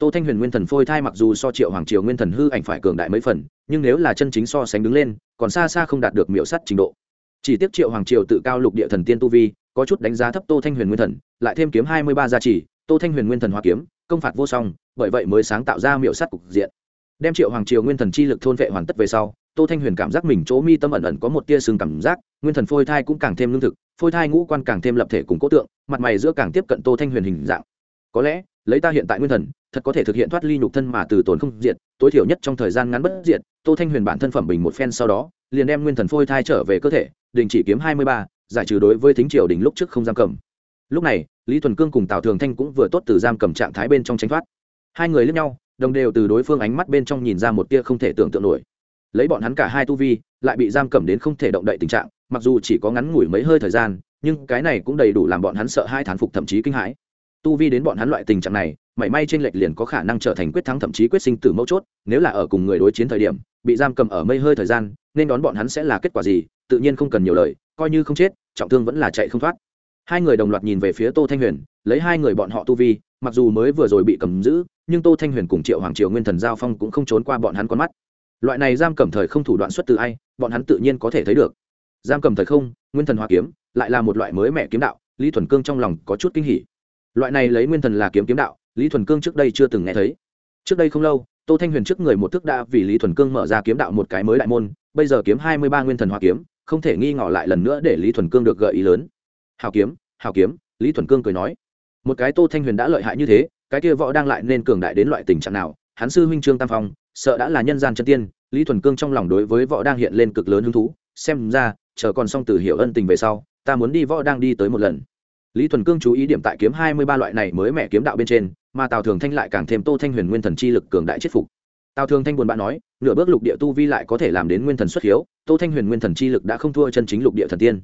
tô thanh huyền nguyên thần phôi thai mặc dù so triệu hoàng triều nguyên thần hư ảnh phải cường đại mấy phần, nhưng nếu là chân chính so sánh đứng lên, còn xa xa không đạt được miễu sắt trình độ. Chỉ tiếc triệu hoàng triều tự cao lục địa thần tiên tu vi, có chút đánh giá thấp tô thanh huyền nguyên thần, lại thêm kiếm hai mươi ba gia trì tô thanh huyền nguyên thần hoa kiếm, công phạt vô song, bởi vậy mới sáng tạo ra miệu sát cục diện. Đem triệu hoàng triều nguyên thần chi lực thôn vệ hoàn tất về sau, tô thanh huyền cảm giác mình chỗ mi tâm ẩn ẩn có một tia sừng cảm giác, nguyên thần phôi thai cũng càng thêm lương thực, phôi thai ngũ quan càng thêm lập thể cùng cố tượng, mặt mày giữa càng tiếp cận tô thanh huyền hình dạng. Có lẽ, lấy ta hiện tại nguyên thần, thật có thể thực hiện thoát ly nhục thân mà từ tồn không diệt, tối thiểu nhất trong thời gian ngắn bất diệt, tô thanh huyền bản thân phẩm bình một phen sau đó, liền đem nguyên thần phôi thai trở về cơ thể, đình chỉ kiếm hai mươi ba, giải trừ đối với thính triều đình lúc trước không giam cầm lúc này, lý thuần cương cùng tào thường thanh cũng vừa tốt từ giam cầm trạng thái bên trong tránh thoát. Hai người lướt nhau, đồng đều từ đối phương ánh mắt bên trong nhìn ra một tia không thể tưởng tượng nổi. Lấy bọn hắn cả hai tu vi, lại bị giam cầm đến không thể động đậy tình trạng, mặc dù chỉ có ngắn ngủi mấy hơi thời gian, nhưng cái này cũng đầy đủ làm bọn hắn sợ hai thán phục thậm chí kinh hãi. Tu vi đến bọn hắn loại tình trạng này, mảy may trên lệch liền có khả năng trở thành quyết thắng thậm chí quyết sinh tử mấu chốt, nếu là ở cùng người đối chiến thời điểm, bị giam cầm ở mây hơi thời gian, nên đón bọn hắn sẽ là kết quả gì, tự nhiên không cần nhiều lời, coi như không chết, trọng thương vẫn là chạy không thoát hai người đồng loạt nhìn về phía tô thanh huyền, lấy hai người bọn họ tu vi, mặc dù mới vừa rồi bị cầm giữ, nhưng tô thanh huyền cùng triệu hoàng triều nguyên thần giao phong cũng không trốn qua bọn hắn con mắt. Loại này giam cầm thời không thủ đoạn xuất từ ai, bọn hắn tự nhiên có thể thấy được. Giam cầm thời không, nguyên thần hoa kiếm, lại là một loại mới mẹ kiếm đạo, lý thuần cương trong lòng có chút kinh hỉ. Loại này lấy nguyên thần là kiếm kiếm đạo, lý thuần cương trước đây chưa từng nghe thấy. Trước đây không lâu, tô thanh huyền trước người một thức đã vì lý thuần cương mở ra kiếm đạo một cái mới đại môn, bây giờ kiếm hai mươi ba nguyên thần hoa kiếm, không thể nghi ngỏ lại lần nữa để lý thuần cương được gợi ý lớn hào kiếm hào kiếm, lý thuần cương cười nói. Một cái tô thanh huyền đã lợi hại như thế, cái kia võ đang lại nên cường đại đến loại tình trạng nào? Hắn sư huynh trương tam phong, sợ đã là nhân gian chân tiên, lý thuần cương trong lòng đối với võ đang hiện lên cực lớn hứng thú. Xem ra, chờ còn xong từ hiểu ân tình về sau, ta muốn đi võ đang đi tới một lần. Lý thuần cương chú ý điểm tại kiếm hai mươi ba loại này mới mẹ kiếm đạo bên trên, mà tào thường thanh lại càng thêm tô thanh huyền nguyên thần chi lực cường đại chết phục. Tào thường thanh buồn bã nói, nửa bước lục địa tu vi lại có thể làm đến nguyên thần xuất hiếu, tô thanh huyền nguyên thần chi lực đã không thua chân chính lục địa thần tiên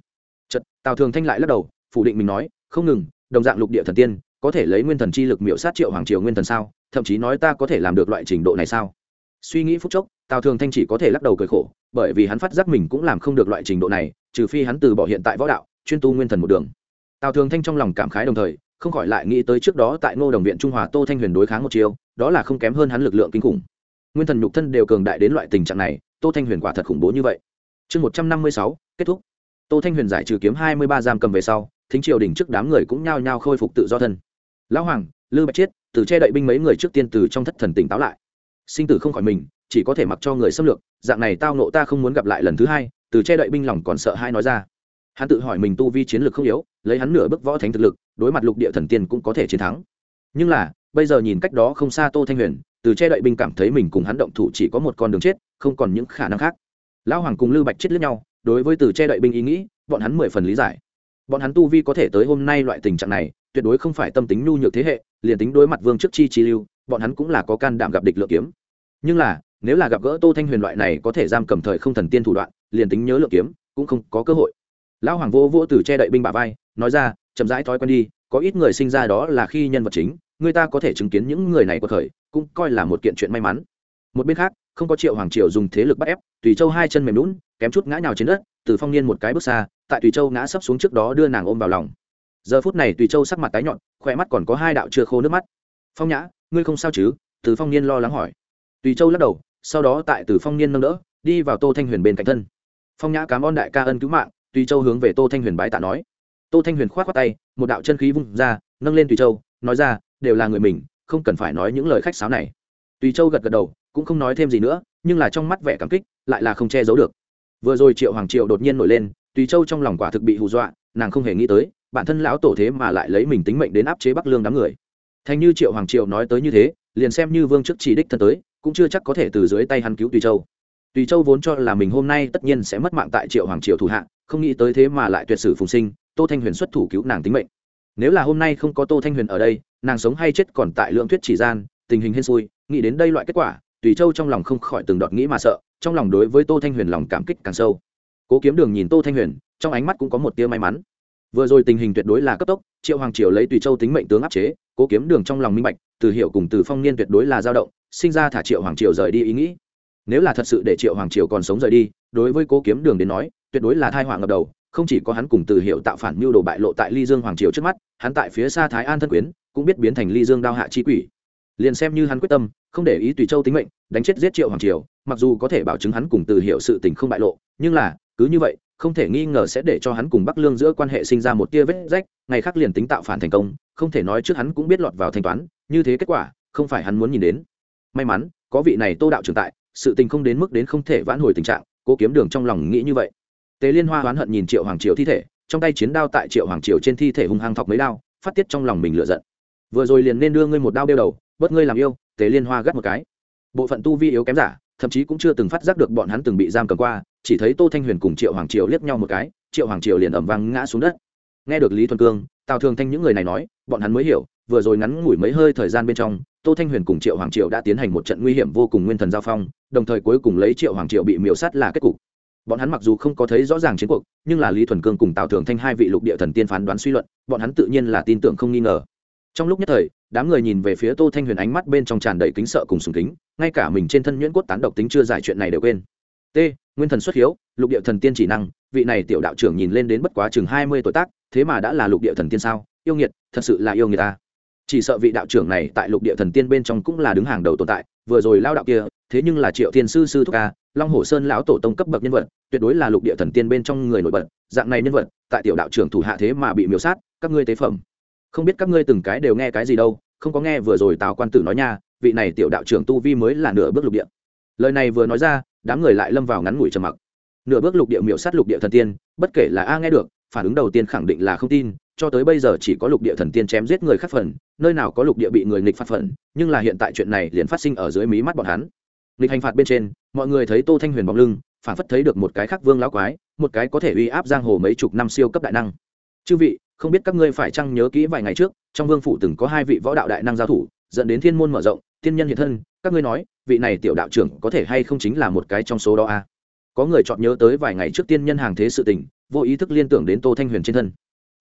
chật tào thường thanh lại lắc đầu phủ định mình nói không ngừng đồng dạng lục địa thần tiên có thể lấy nguyên thần chi lực miễu sát triệu hoàng triều nguyên thần sao? Thậm chí nói ta có thể làm được loại trình độ này sao? Suy nghĩ phút chốc tào thường thanh chỉ có thể lắc đầu cười khổ bởi vì hắn phát giác mình cũng làm không được loại trình độ này trừ phi hắn từ bỏ hiện tại võ đạo chuyên tu nguyên thần một đường. Tào thường thanh trong lòng cảm khái đồng thời không khỏi lại nghĩ tới trước đó tại ngô đồng viện trung hòa tô thanh huyền đối kháng một chiêu, đó là không kém hơn hắn lực lượng kinh khủng. Nguyên thần nhục thân đều cường đại đến loại tình trạng này tô thanh huyền quả thật khủng bố như vậy. Chương một trăm năm mươi sáu kết thúc tô thanh huyền giải trừ kiếm hai mươi ba giam cầm về sau, thính triều đình trước đám người cũng nhao nhao khôi phục tự do thân. Lão hoàng, lư bạch chiết, từ che đậy binh mấy người trước tiên từ trong thất thần tỉnh táo lại. Sinh tử không khỏi mình, chỉ có thể mặc cho người xâm lược, dạng này tao nộ ta không muốn gặp lại lần thứ hai, từ che đậy binh lòng còn sợ hai nói ra. Hắn tự hỏi mình tu vi chiến lược không yếu, lấy hắn nửa bước võ thánh thực lực, đối mặt lục địa thần tiên cũng có thể chiến thắng. Nhưng là, bây giờ nhìn cách đó không xa tô thanh huyền, từ che đậy binh cảm thấy mình cùng hắn động thủ chỉ có một con đường chết, không còn những khả năng khác. Lão hoàng cùng lưu bạch chết lẫn nhau đối với từ che đậy binh ý nghĩ, bọn hắn mười phần lý giải. Bọn hắn tu vi có thể tới hôm nay loại tình trạng này, tuyệt đối không phải tâm tính nhu nhược thế hệ, liền tính đối mặt vương trước chi chi lưu, bọn hắn cũng là có can đảm gặp địch lượng kiếm. Nhưng là, nếu là gặp gỡ tô thanh huyền loại này có thể giam cầm thời không thần tiên thủ đoạn, liền tính nhớ lượng kiếm, cũng không có cơ hội. Lão hoàng vô vô từ che đậy binh bà vai, nói ra, chậm rãi thói quen đi, có ít người sinh ra đó là khi nhân vật chính, người ta có thể chứng kiến những người này của thời, cũng coi là một kiện chuyện may mắn. Một bên khác không có triệu hoàng triều dùng thế lực bắt ép, tùy châu hai chân mềm lún kém chút ngã nhào trên đất, từ phong niên một cái bước xa, tại tùy châu ngã sấp xuống trước đó đưa nàng ôm vào lòng. Giờ phút này tùy châu sắc mặt tái nhọn khỏe mắt còn có hai đạo chưa khô nước mắt. Phong nhã, ngươi không sao chứ? Từ phong niên lo lắng hỏi. Tùy châu lắc đầu, sau đó tại từ phong niên nâng đỡ, đi vào tô thanh huyền bên cạnh thân. Phong nhã cảm ơn đại ca ân cứu mạng, tùy châu hướng về tô thanh huyền bái tạ nói. Tô thanh huyền k h o á t tay, một đạo chân khí vung ra, nâng lên tùy châu, nói ra, đều là người mình, không cần phải nói những lời khách sáo này. Tùy châu gật gật đầu cũng không nói thêm gì nữa, nhưng là trong mắt vẻ cảm kích lại là không che giấu được. Vừa rồi triệu hoàng triệu đột nhiên nổi lên, tùy châu trong lòng quả thực bị hù dọa, nàng không hề nghĩ tới, bản thân lão tổ thế mà lại lấy mình tính mệnh đến áp chế bắc lương đám người. Thành như triệu hoàng triệu nói tới như thế, liền xem như vương chức chỉ đích thân tới, cũng chưa chắc có thể từ dưới tay hắn cứu tùy châu. Tùy châu vốn cho là mình hôm nay tất nhiên sẽ mất mạng tại triệu hoàng triệu thủ hạ, không nghĩ tới thế mà lại tuyệt sử phùng sinh, tô thanh huyền xuất thủ cứu nàng tính mệnh. Nếu là hôm nay không có tô thanh huyền ở đây, nàng sống hay chết còn tại lượng thuyết chỉ gian, tình hình hên xui, nghĩ đến đây loại kết quả tùy châu trong lòng không khỏi từng đọt nghĩ mà sợ, trong lòng đối với tô thanh huyền lòng cảm kích càng sâu. Cố kiếm đường nhìn tô thanh huyền, trong ánh mắt cũng có một tia may mắn. Vừa rồi tình hình tuyệt đối là cấp tốc, triệu hoàng triều lấy tùy châu tính mệnh tướng áp chế, cố kiếm đường trong lòng minh bạch, từ hiệu cùng từ phong niên tuyệt đối là dao động, sinh ra thả triệu hoàng triều rời đi ý nghĩ. Nếu là thật sự để triệu hoàng triều còn sống rời đi, đối với cố kiếm đường đến nói, tuyệt đối là thai hoàng ngập đầu, không chỉ có hắn cùng từ hiệu tạo phản mưu đồ bại lộ tại ly dương hoàng triều trước mắt, hắn tại phía xa thái an thân quyến, cũng biết biến thành ly dương đao hạ chi quỷ liền xem như hắn quyết tâm, không để ý tùy châu tính mệnh, đánh chết giết triệu hoàng triều, mặc dù có thể bảo chứng hắn cùng từ hiệu sự tình không bại lộ, nhưng là, cứ như vậy, không thể nghi ngờ sẽ để cho hắn cùng bắc lương giữa quan hệ sinh ra một tia vết rách, ngày khác liền tính tạo phản thành công, không thể nói trước hắn cũng biết lọt vào thanh toán, như thế kết quả, không phải hắn muốn nhìn đến. May mắn, có vị này tô đạo trưởng tại, sự tình không đến mức đến không thể vãn hồi tình trạng, cố kiếm đường trong lòng nghĩ như vậy. Tế liên hoa oán hận nhìn triệu hoàng triều thi thể, trong tay chiến đao tại triệu hoàng triều trên thi thể hung hăng thọc mấy đao, phát tiết trong lòng mình lựa giận. Vừa rồi liền nên đưa ngươi một đao đeo đầu bất ngươi làm yêu Tế liên hoa gắt một cái. Bộ phận tu vi yếu kém giả, thậm chí cũng chưa từng phát giác được bọn hắn từng bị giam cầm qua, chỉ thấy tô thanh huyền cùng triệu hoàng triều liếc nhau một cái, triệu hoàng triều liền ẩm vang ngã xuống đất. Nghe được lý thuần cương, tào thường thanh những người này nói, bọn hắn mới hiểu, vừa rồi ngắn ngủi mấy hơi thời gian bên trong, tô thanh huyền cùng triệu hoàng triệu đã tiến hành một trận nguy hiểm vô cùng nguyên thần giao phong, đồng thời cuối cùng lấy triệu hoàng triệu bị miễu sát là kết cục. Bọn hắn mặc dù không có thấy rõ ràng chiến cuộc, nhưng là lý thuần cương cùng tào thường thanh hai vị lục địa thần tiên phán đoán suy luận, bọn hắn tự nhiên là tin tưởng không nghi ngờ. Trong lúc nhất thời đám người nhìn về phía tô thanh huyền ánh mắt bên trong tràn đầy kính sợ cùng sùng kính, ngay cả mình trên thân nhuyễn cốt tán độc tính chưa giải chuyện này đều quên. T, nguyên thần xuất hiếu, lục địa thần tiên chỉ năng, vị này tiểu đạo trưởng nhìn lên đến bất quá chừng hai mươi tuổi tác, thế mà đã là lục địa thần tiên sao? Yêu nghiệt, thật sự là yêu người ta. Chỉ sợ vị đạo trưởng này tại lục địa thần tiên bên trong cũng là đứng hàng đầu tồn tại, vừa rồi lao đạo kia, thế nhưng là triệu thiên sư sư thúc ca long hồ sơn lão tổ tông cấp bậc nhân vật, tuyệt đối là lục địa thần tiên bên trong người nổi bật, dạng này nhân vật, tại tiểu đạo trưởng thủ hạ thế mà bị miêu sát, các ngươi tế phẩm. Không biết các ngươi từng cái đều nghe cái gì đâu không có nghe vừa rồi tào quan tử nói nha, vị này tiểu đạo trưởng tu vi mới là nửa bước lục địa. Lời này vừa nói ra, đám người lại lâm vào ngắn ngủi trầm mặc. Nửa bước lục địa miểu sát lục địa thần tiên, bất kể là a nghe được, phản ứng đầu tiên khẳng định là không tin, cho tới bây giờ chỉ có lục địa thần tiên chém giết người khác phần, nơi nào có lục địa bị người nghịch phạt phần, nhưng là hiện tại chuyện này liền phát sinh ở dưới mí mắt bọn hắn. Nghịch hành phạt bên trên, mọi người thấy tô thanh huyền bóng lưng, phản phất thấy được một cái khác vương lão quái, một cái có thể uy áp giang hồ mấy chục năm siêu cấp đại năng. Chư vị không biết các ngươi phải chăng nhớ kỹ vài ngày trước, trong vương phủ từng có hai vị võ đạo đại năng giao thủ, dẫn đến thiên môn mở rộng, thiên nhân hiện thân, các ngươi nói, vị này tiểu đạo trưởng có thể hay không chính là một cái trong số đó a à? có người chọn nhớ tới vài ngày trước tiên nhân hàng thế sự tình, vô ý thức liên tưởng đến tô thanh huyền trên thân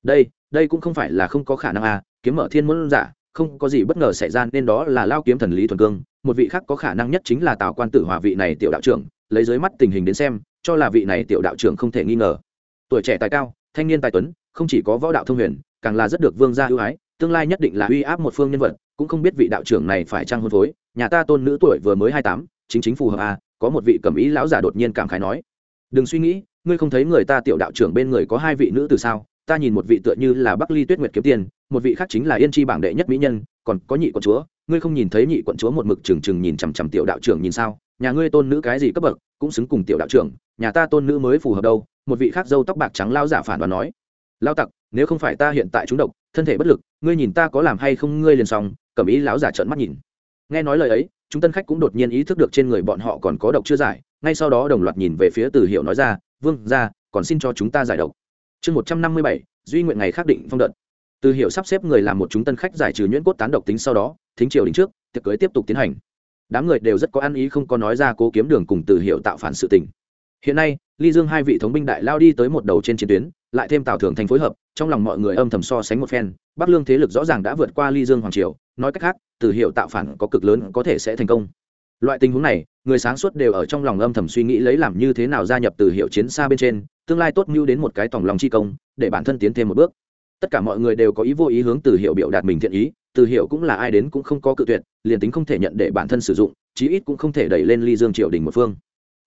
đây đây cũng không phải là không có khả năng a kiếm mở thiên môn giả, không có gì bất ngờ xảy ra, nên đó là lao kiếm thần lý thuần cương, một vị khác có khả năng nhất chính là tào quan tử hòa vị này tiểu đạo trưởng, lấy dưới mắt tình hình đến xem, cho là vị này tiểu đạo trưởng không thể nghi ngờ tuổi trẻ tài cao thanh niên tài tuấn, không chỉ có võ đạo thông huyền, càng là rất được vương gia ưu ái, tương lai nhất định là uy áp một phương nhân vật, cũng không biết vị đạo trưởng này phải trang hôn phối. Nhà ta tôn nữ tuổi vừa mới hai tám, chính chính phù hợp à? có một vị cầm ý lão giả đột nhiên cảm khái nói. Đừng suy nghĩ, ngươi không thấy người ta tiểu đạo trưởng bên người có hai vị nữ từ sao? Ta nhìn một vị tựa như là bắc ly tuyết nguyệt kiếm tiền, một vị khác chính là yên chi bảng đệ nhất mỹ nhân, còn có nhị quận chúa. Ngươi không nhìn thấy nhị quận chúa một mực trừng trừng nhìn chằm chằm tiểu đạo trưởng nhìn sao? Nhà ngươi tôn nữ cái gì cấp bậc, cũng xứng cùng tiểu đạo trưởng. Nhà ta tôn nữ mới phù hợp đâu một vị khác dâu tóc bạc trắng lao giả phản đoán nói, lao tặc, nếu không phải ta hiện tại trúng độc, thân thể bất lực, ngươi nhìn ta có làm hay không, ngươi liền xong. Cầm ý lão giả trợn mắt nhìn. Nghe nói lời ấy, chúng tân khách cũng đột nhiên ý thức được trên người bọn họ còn có độc chưa giải, ngay sau đó đồng loạt nhìn về phía từ hiệu nói ra, vương ra còn xin cho chúng ta giải độc. Chương một trăm năm mươi bảy, duy nguyện ngày khắc định phong đợt. Từ hiệu sắp xếp người làm một chúng tân khách giải trừ nhuyễn cốt tán độc tính sau đó, thính triều đính trước, tiệc cưới tiếp tục tiến hành. Đám người đều rất có ăn ý không có nói ra cố kiếm đường cùng từ hiệu tạo phản sự tình. Hiện nay ly dương hai vị thống binh đại lao đi tới một đầu trên chiến tuyến, lại thêm tào thường thành phối hợp, trong lòng mọi người âm thầm so sánh một phen, bắc lương thế lực rõ ràng đã vượt qua ly dương hoàng triều, nói cách khác, từ hiệu tạo phản có cực lớn có thể sẽ thành công. Loại tình huống này, người sáng suốt đều ở trong lòng âm thầm suy nghĩ lấy làm như thế nào gia nhập từ hiệu chiến xa bên trên, tương lai tốt mưu đến một cái tòng lòng chi công, để bản thân tiến thêm một bước. Tất cả mọi người đều có ý vô ý hướng từ hiệu biểu đạt mình thiện ý, từ hiệu cũng là ai đến cũng không có cự tuyệt, liền tính không thể nhận để bản thân sử dụng, chí ít cũng không thể đẩy lên ly dương triều đình một phương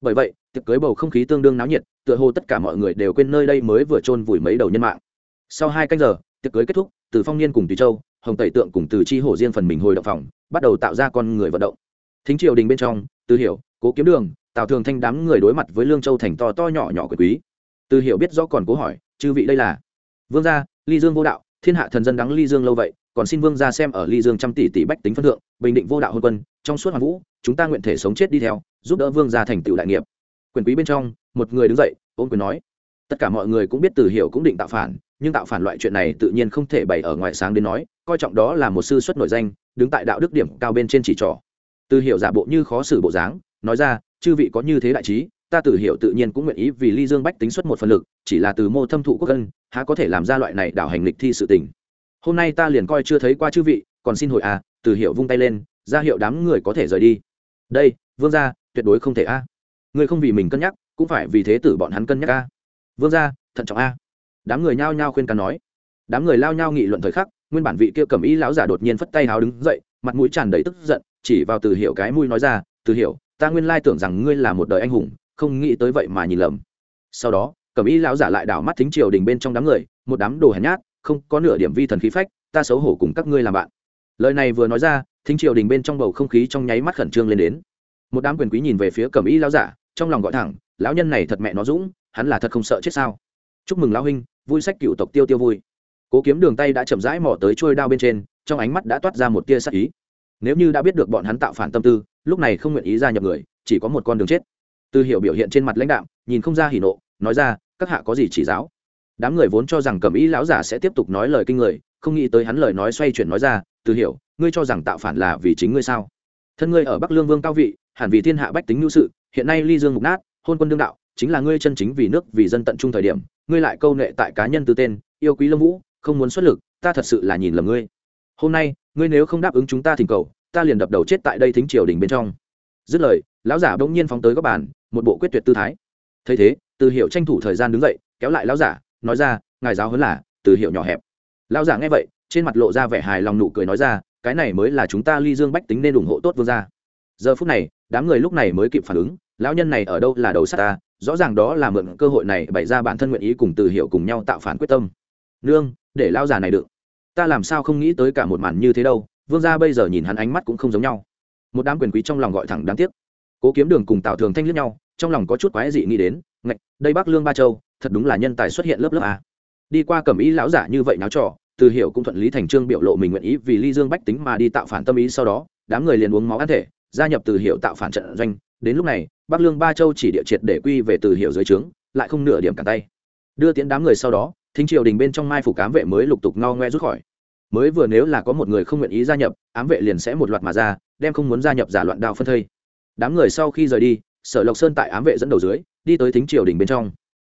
bởi vậy, tiệc cưới bầu không khí tương đương náo nhiệt, tựa hồ tất cả mọi người đều quên nơi đây mới vừa chôn vùi mấy đầu nhân mạng. Sau hai canh giờ, tiệc cưới kết thúc, từ phong niên cùng tùy châu, hồng tẩy tượng cùng từ chi hổ riêng phần mình hồi động phòng, bắt đầu tạo ra con người vận động. Thính triều đình bên trong, từ hiểu, cố kiếm đường, tào thường thanh đám người đối mặt với lương châu thành to to nhỏ nhỏ quyền quý. Từ hiểu biết rõ còn cố hỏi, chư vị đây là? Vương gia, ly dương vô đạo, thiên hạ thần dân đắng ly dương lâu vậy, còn xin vương gia xem ở ly dương trăm tỷ tỷ bách tính phân thượng, bình định vô đạo hôn quân, trong suốt hoàng vũ, chúng ta nguyện thể sống chết đi theo giúp đỡ vương gia thành tựu đại nghiệp. Quyền quý bên trong, một người đứng dậy ôm quyền nói. Tất cả mọi người cũng biết từ hiểu cũng định tạo phản, nhưng tạo phản loại chuyện này tự nhiên không thể bày ở ngoài sáng đến nói, coi trọng đó là một sư xuất nổi danh, đứng tại đạo đức điểm cao bên trên chỉ trỏ. Từ hiểu giả bộ như khó xử bộ dáng, nói ra, chư vị có như thế đại trí, ta từ hiểu tự nhiên cũng nguyện ý vì ly dương bách tính xuất một phần lực, chỉ là từ mô thâm thụ quốc dân, há có thể làm ra loại này đảo hành lịch thi sự tình. Hôm nay ta liền coi chưa thấy qua chư vị, còn xin hội à. Từ hiệu vung tay lên, ra hiệu đám người có thể rời đi. Đây, vương gia tuyệt đối không thể a. Người không vì mình cân nhắc, cũng phải vì thế tử bọn hắn cân nhắc a. Vương gia, thận trọng a. Đám người nhao nhao khuyên cắn nói. Đám người lao nhao nghị luận thời khắc, nguyên bản vị kia cầm ý lão giả đột nhiên phất tay háo đứng dậy, mặt mũi tràn đầy tức giận, chỉ vào từ hiểu cái mũi nói ra, từ hiểu, ta nguyên lai tưởng rằng ngươi là một đời anh hùng, không nghĩ tới vậy mà nhìn lầm. Sau đó, cầm ý lão giả lại đảo mắt thính triều đình bên trong đám người, một đám đồ hèn nhát, không có nửa điểm vi thần khí phách, ta xấu hổ cùng các ngươi làm bạn. Lời này vừa nói ra, thính triều đình bên trong bầu không khí trong nháy mắt khẩn trương lên đến một đám quyền quý nhìn về phía cẩm y lão giả, trong lòng gọi thẳng, lão nhân này thật mẹ nó dũng, hắn là thật không sợ chết sao? Chúc mừng lão huynh, vui sách cựu tộc tiêu tiêu vui. Cố kiếm đường tay đã chậm rãi mò tới trôi đao bên trên, trong ánh mắt đã toát ra một tia sắc ý. Nếu như đã biết được bọn hắn tạo phản tâm tư, lúc này không nguyện ý ra nhập người, chỉ có một con đường chết. Tư hiểu biểu hiện trên mặt lãnh đạo nhìn không ra hỉ nộ, nói ra, các hạ có gì chỉ giáo? Đám người vốn cho rằng cẩm ý lão giả sẽ tiếp tục nói lời kinh người, không nghĩ tới hắn lời nói xoay chuyển nói ra từ hiểu, ngươi cho rằng tạo phản là vì chính ngươi sao? Thân ngươi ở bắc lương vương cao vị hẳn vì thiên hạ bách tính nhu sự, hiện nay ly dương mục nát, hôn quân đương đạo, chính là ngươi chân chính vì nước, vì dân tận trung thời điểm, ngươi lại câu nệ tại cá nhân tư tên, yêu quý lâm vũ, không muốn xuất lực, ta thật sự là nhìn lầm ngươi. Hôm nay, ngươi nếu không đáp ứng chúng ta thỉnh cầu, ta liền đập đầu chết tại đây thính triều đình bên trong. Dứt lời, lão giả bỗng nhiên phóng tới góc bàn, một bộ quyết tuyệt tư thái. Thấy thế, từ hiệu tranh thủ thời gian đứng dậy, kéo lại lão giả, nói ra, ngài giáo huấn là từ hiệu nhỏ hẹp. Lão giả nghe vậy, trên mặt lộ ra vẻ hài lòng nụ cười nói ra, cái này mới là chúng ta ly dương bách tính nên ủng hộ tốt vương gia. Giờ phút này đám người lúc này mới kịp phản ứng, lão nhân này ở đâu là đầu sắt ta, rõ ràng đó là mượn cơ hội này bày ra bản thân nguyện ý cùng từ hiệu cùng nhau tạo phản quyết tâm. Nương, để lão già này được ta làm sao không nghĩ tới cả một màn như thế đâu, vương gia bây giờ nhìn hắn ánh mắt cũng không giống nhau. Một đám quyền quý trong lòng gọi thẳng đáng tiếc. Cố kiếm đường cùng tào thường thanh liếc nhau, trong lòng có chút quái dị nghĩ đến, ngạch, đây bắc lương ba châu, thật đúng là nhân tài xuất hiện lớp lớp a. Đi qua cẩm ý lão giả như vậy náo trò, từ hiểu cũng thuận lý thành trương biểu lộ mình nguyện ý vì ly dương bách tính mà đi tạo phản tâm ý sau đó, đám người liền uống máu ăn thể gia nhập từ hiệu tạo phản trận doanh, đến lúc này, bắc lương ba châu chỉ địa triệt để quy về từ hiệu dưới trướng, lại không nửa điểm cả tay. Đưa tiến đám người sau đó, thính triều đình bên trong mai phủ cám vệ mới lục tục ngao ngoe rút khỏi. Mới vừa nếu là có một người không nguyện ý gia nhập, ám vệ liền sẽ một loạt mà ra, đem không muốn gia nhập giả loạn đao phân thây. Đám người sau khi rời đi, sở lộc sơn tại ám vệ dẫn đầu dưới, đi tới thính triều đình bên trong.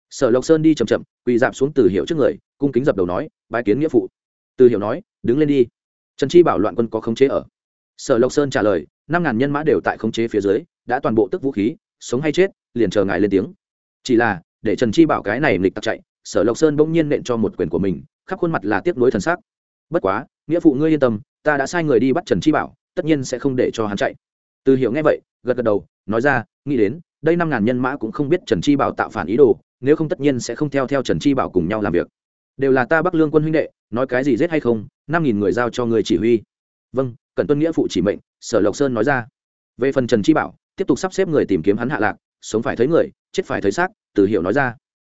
Sở lộc sơn đi chậm chậm, quỳ dạp xuống từ hiệu trước người, cung kính dập đầu nói, bái kiến nghĩa phụ. Từ hiệu nói, đứng lên đi. Trần chi bảo loạn quân có khống chế ở. Sở lộc sơn trả lời năm ngàn nhân mã đều tại khống chế phía dưới, đã toàn bộ tức vũ khí, sống hay chết, liền chờ ngài lên tiếng. Chỉ là, để trần chi bảo cái này nghịch tặc chạy, sở lộc sơn bỗng nhiên nện cho một quyền của mình, khắp khuôn mặt là tiếp nối thần sắc. Bất quá, nghĩa phụ ngươi yên tâm, ta đã sai người đi bắt trần chi bảo, tất nhiên sẽ không để cho hắn chạy. Từ hiểu nghe vậy, gật gật đầu, nói ra, nghĩ đến, đây năm ngàn nhân mã cũng không biết trần chi bảo tạo phản ý đồ, nếu không tất nhiên sẽ không theo theo trần chi bảo cùng nhau làm việc. Đều là ta bắc lương quân huynh đệ, nói cái gì giết hay không, năm nghìn người giao cho người chỉ huy. Vâng cần tuân nghĩa phụ chỉ mệnh, sở lộc sơn nói ra. Về phần trần chi bảo, tiếp tục sắp xếp người tìm kiếm hắn hạ lạc, sống phải thấy người, chết phải thấy xác, từ hiểu nói ra.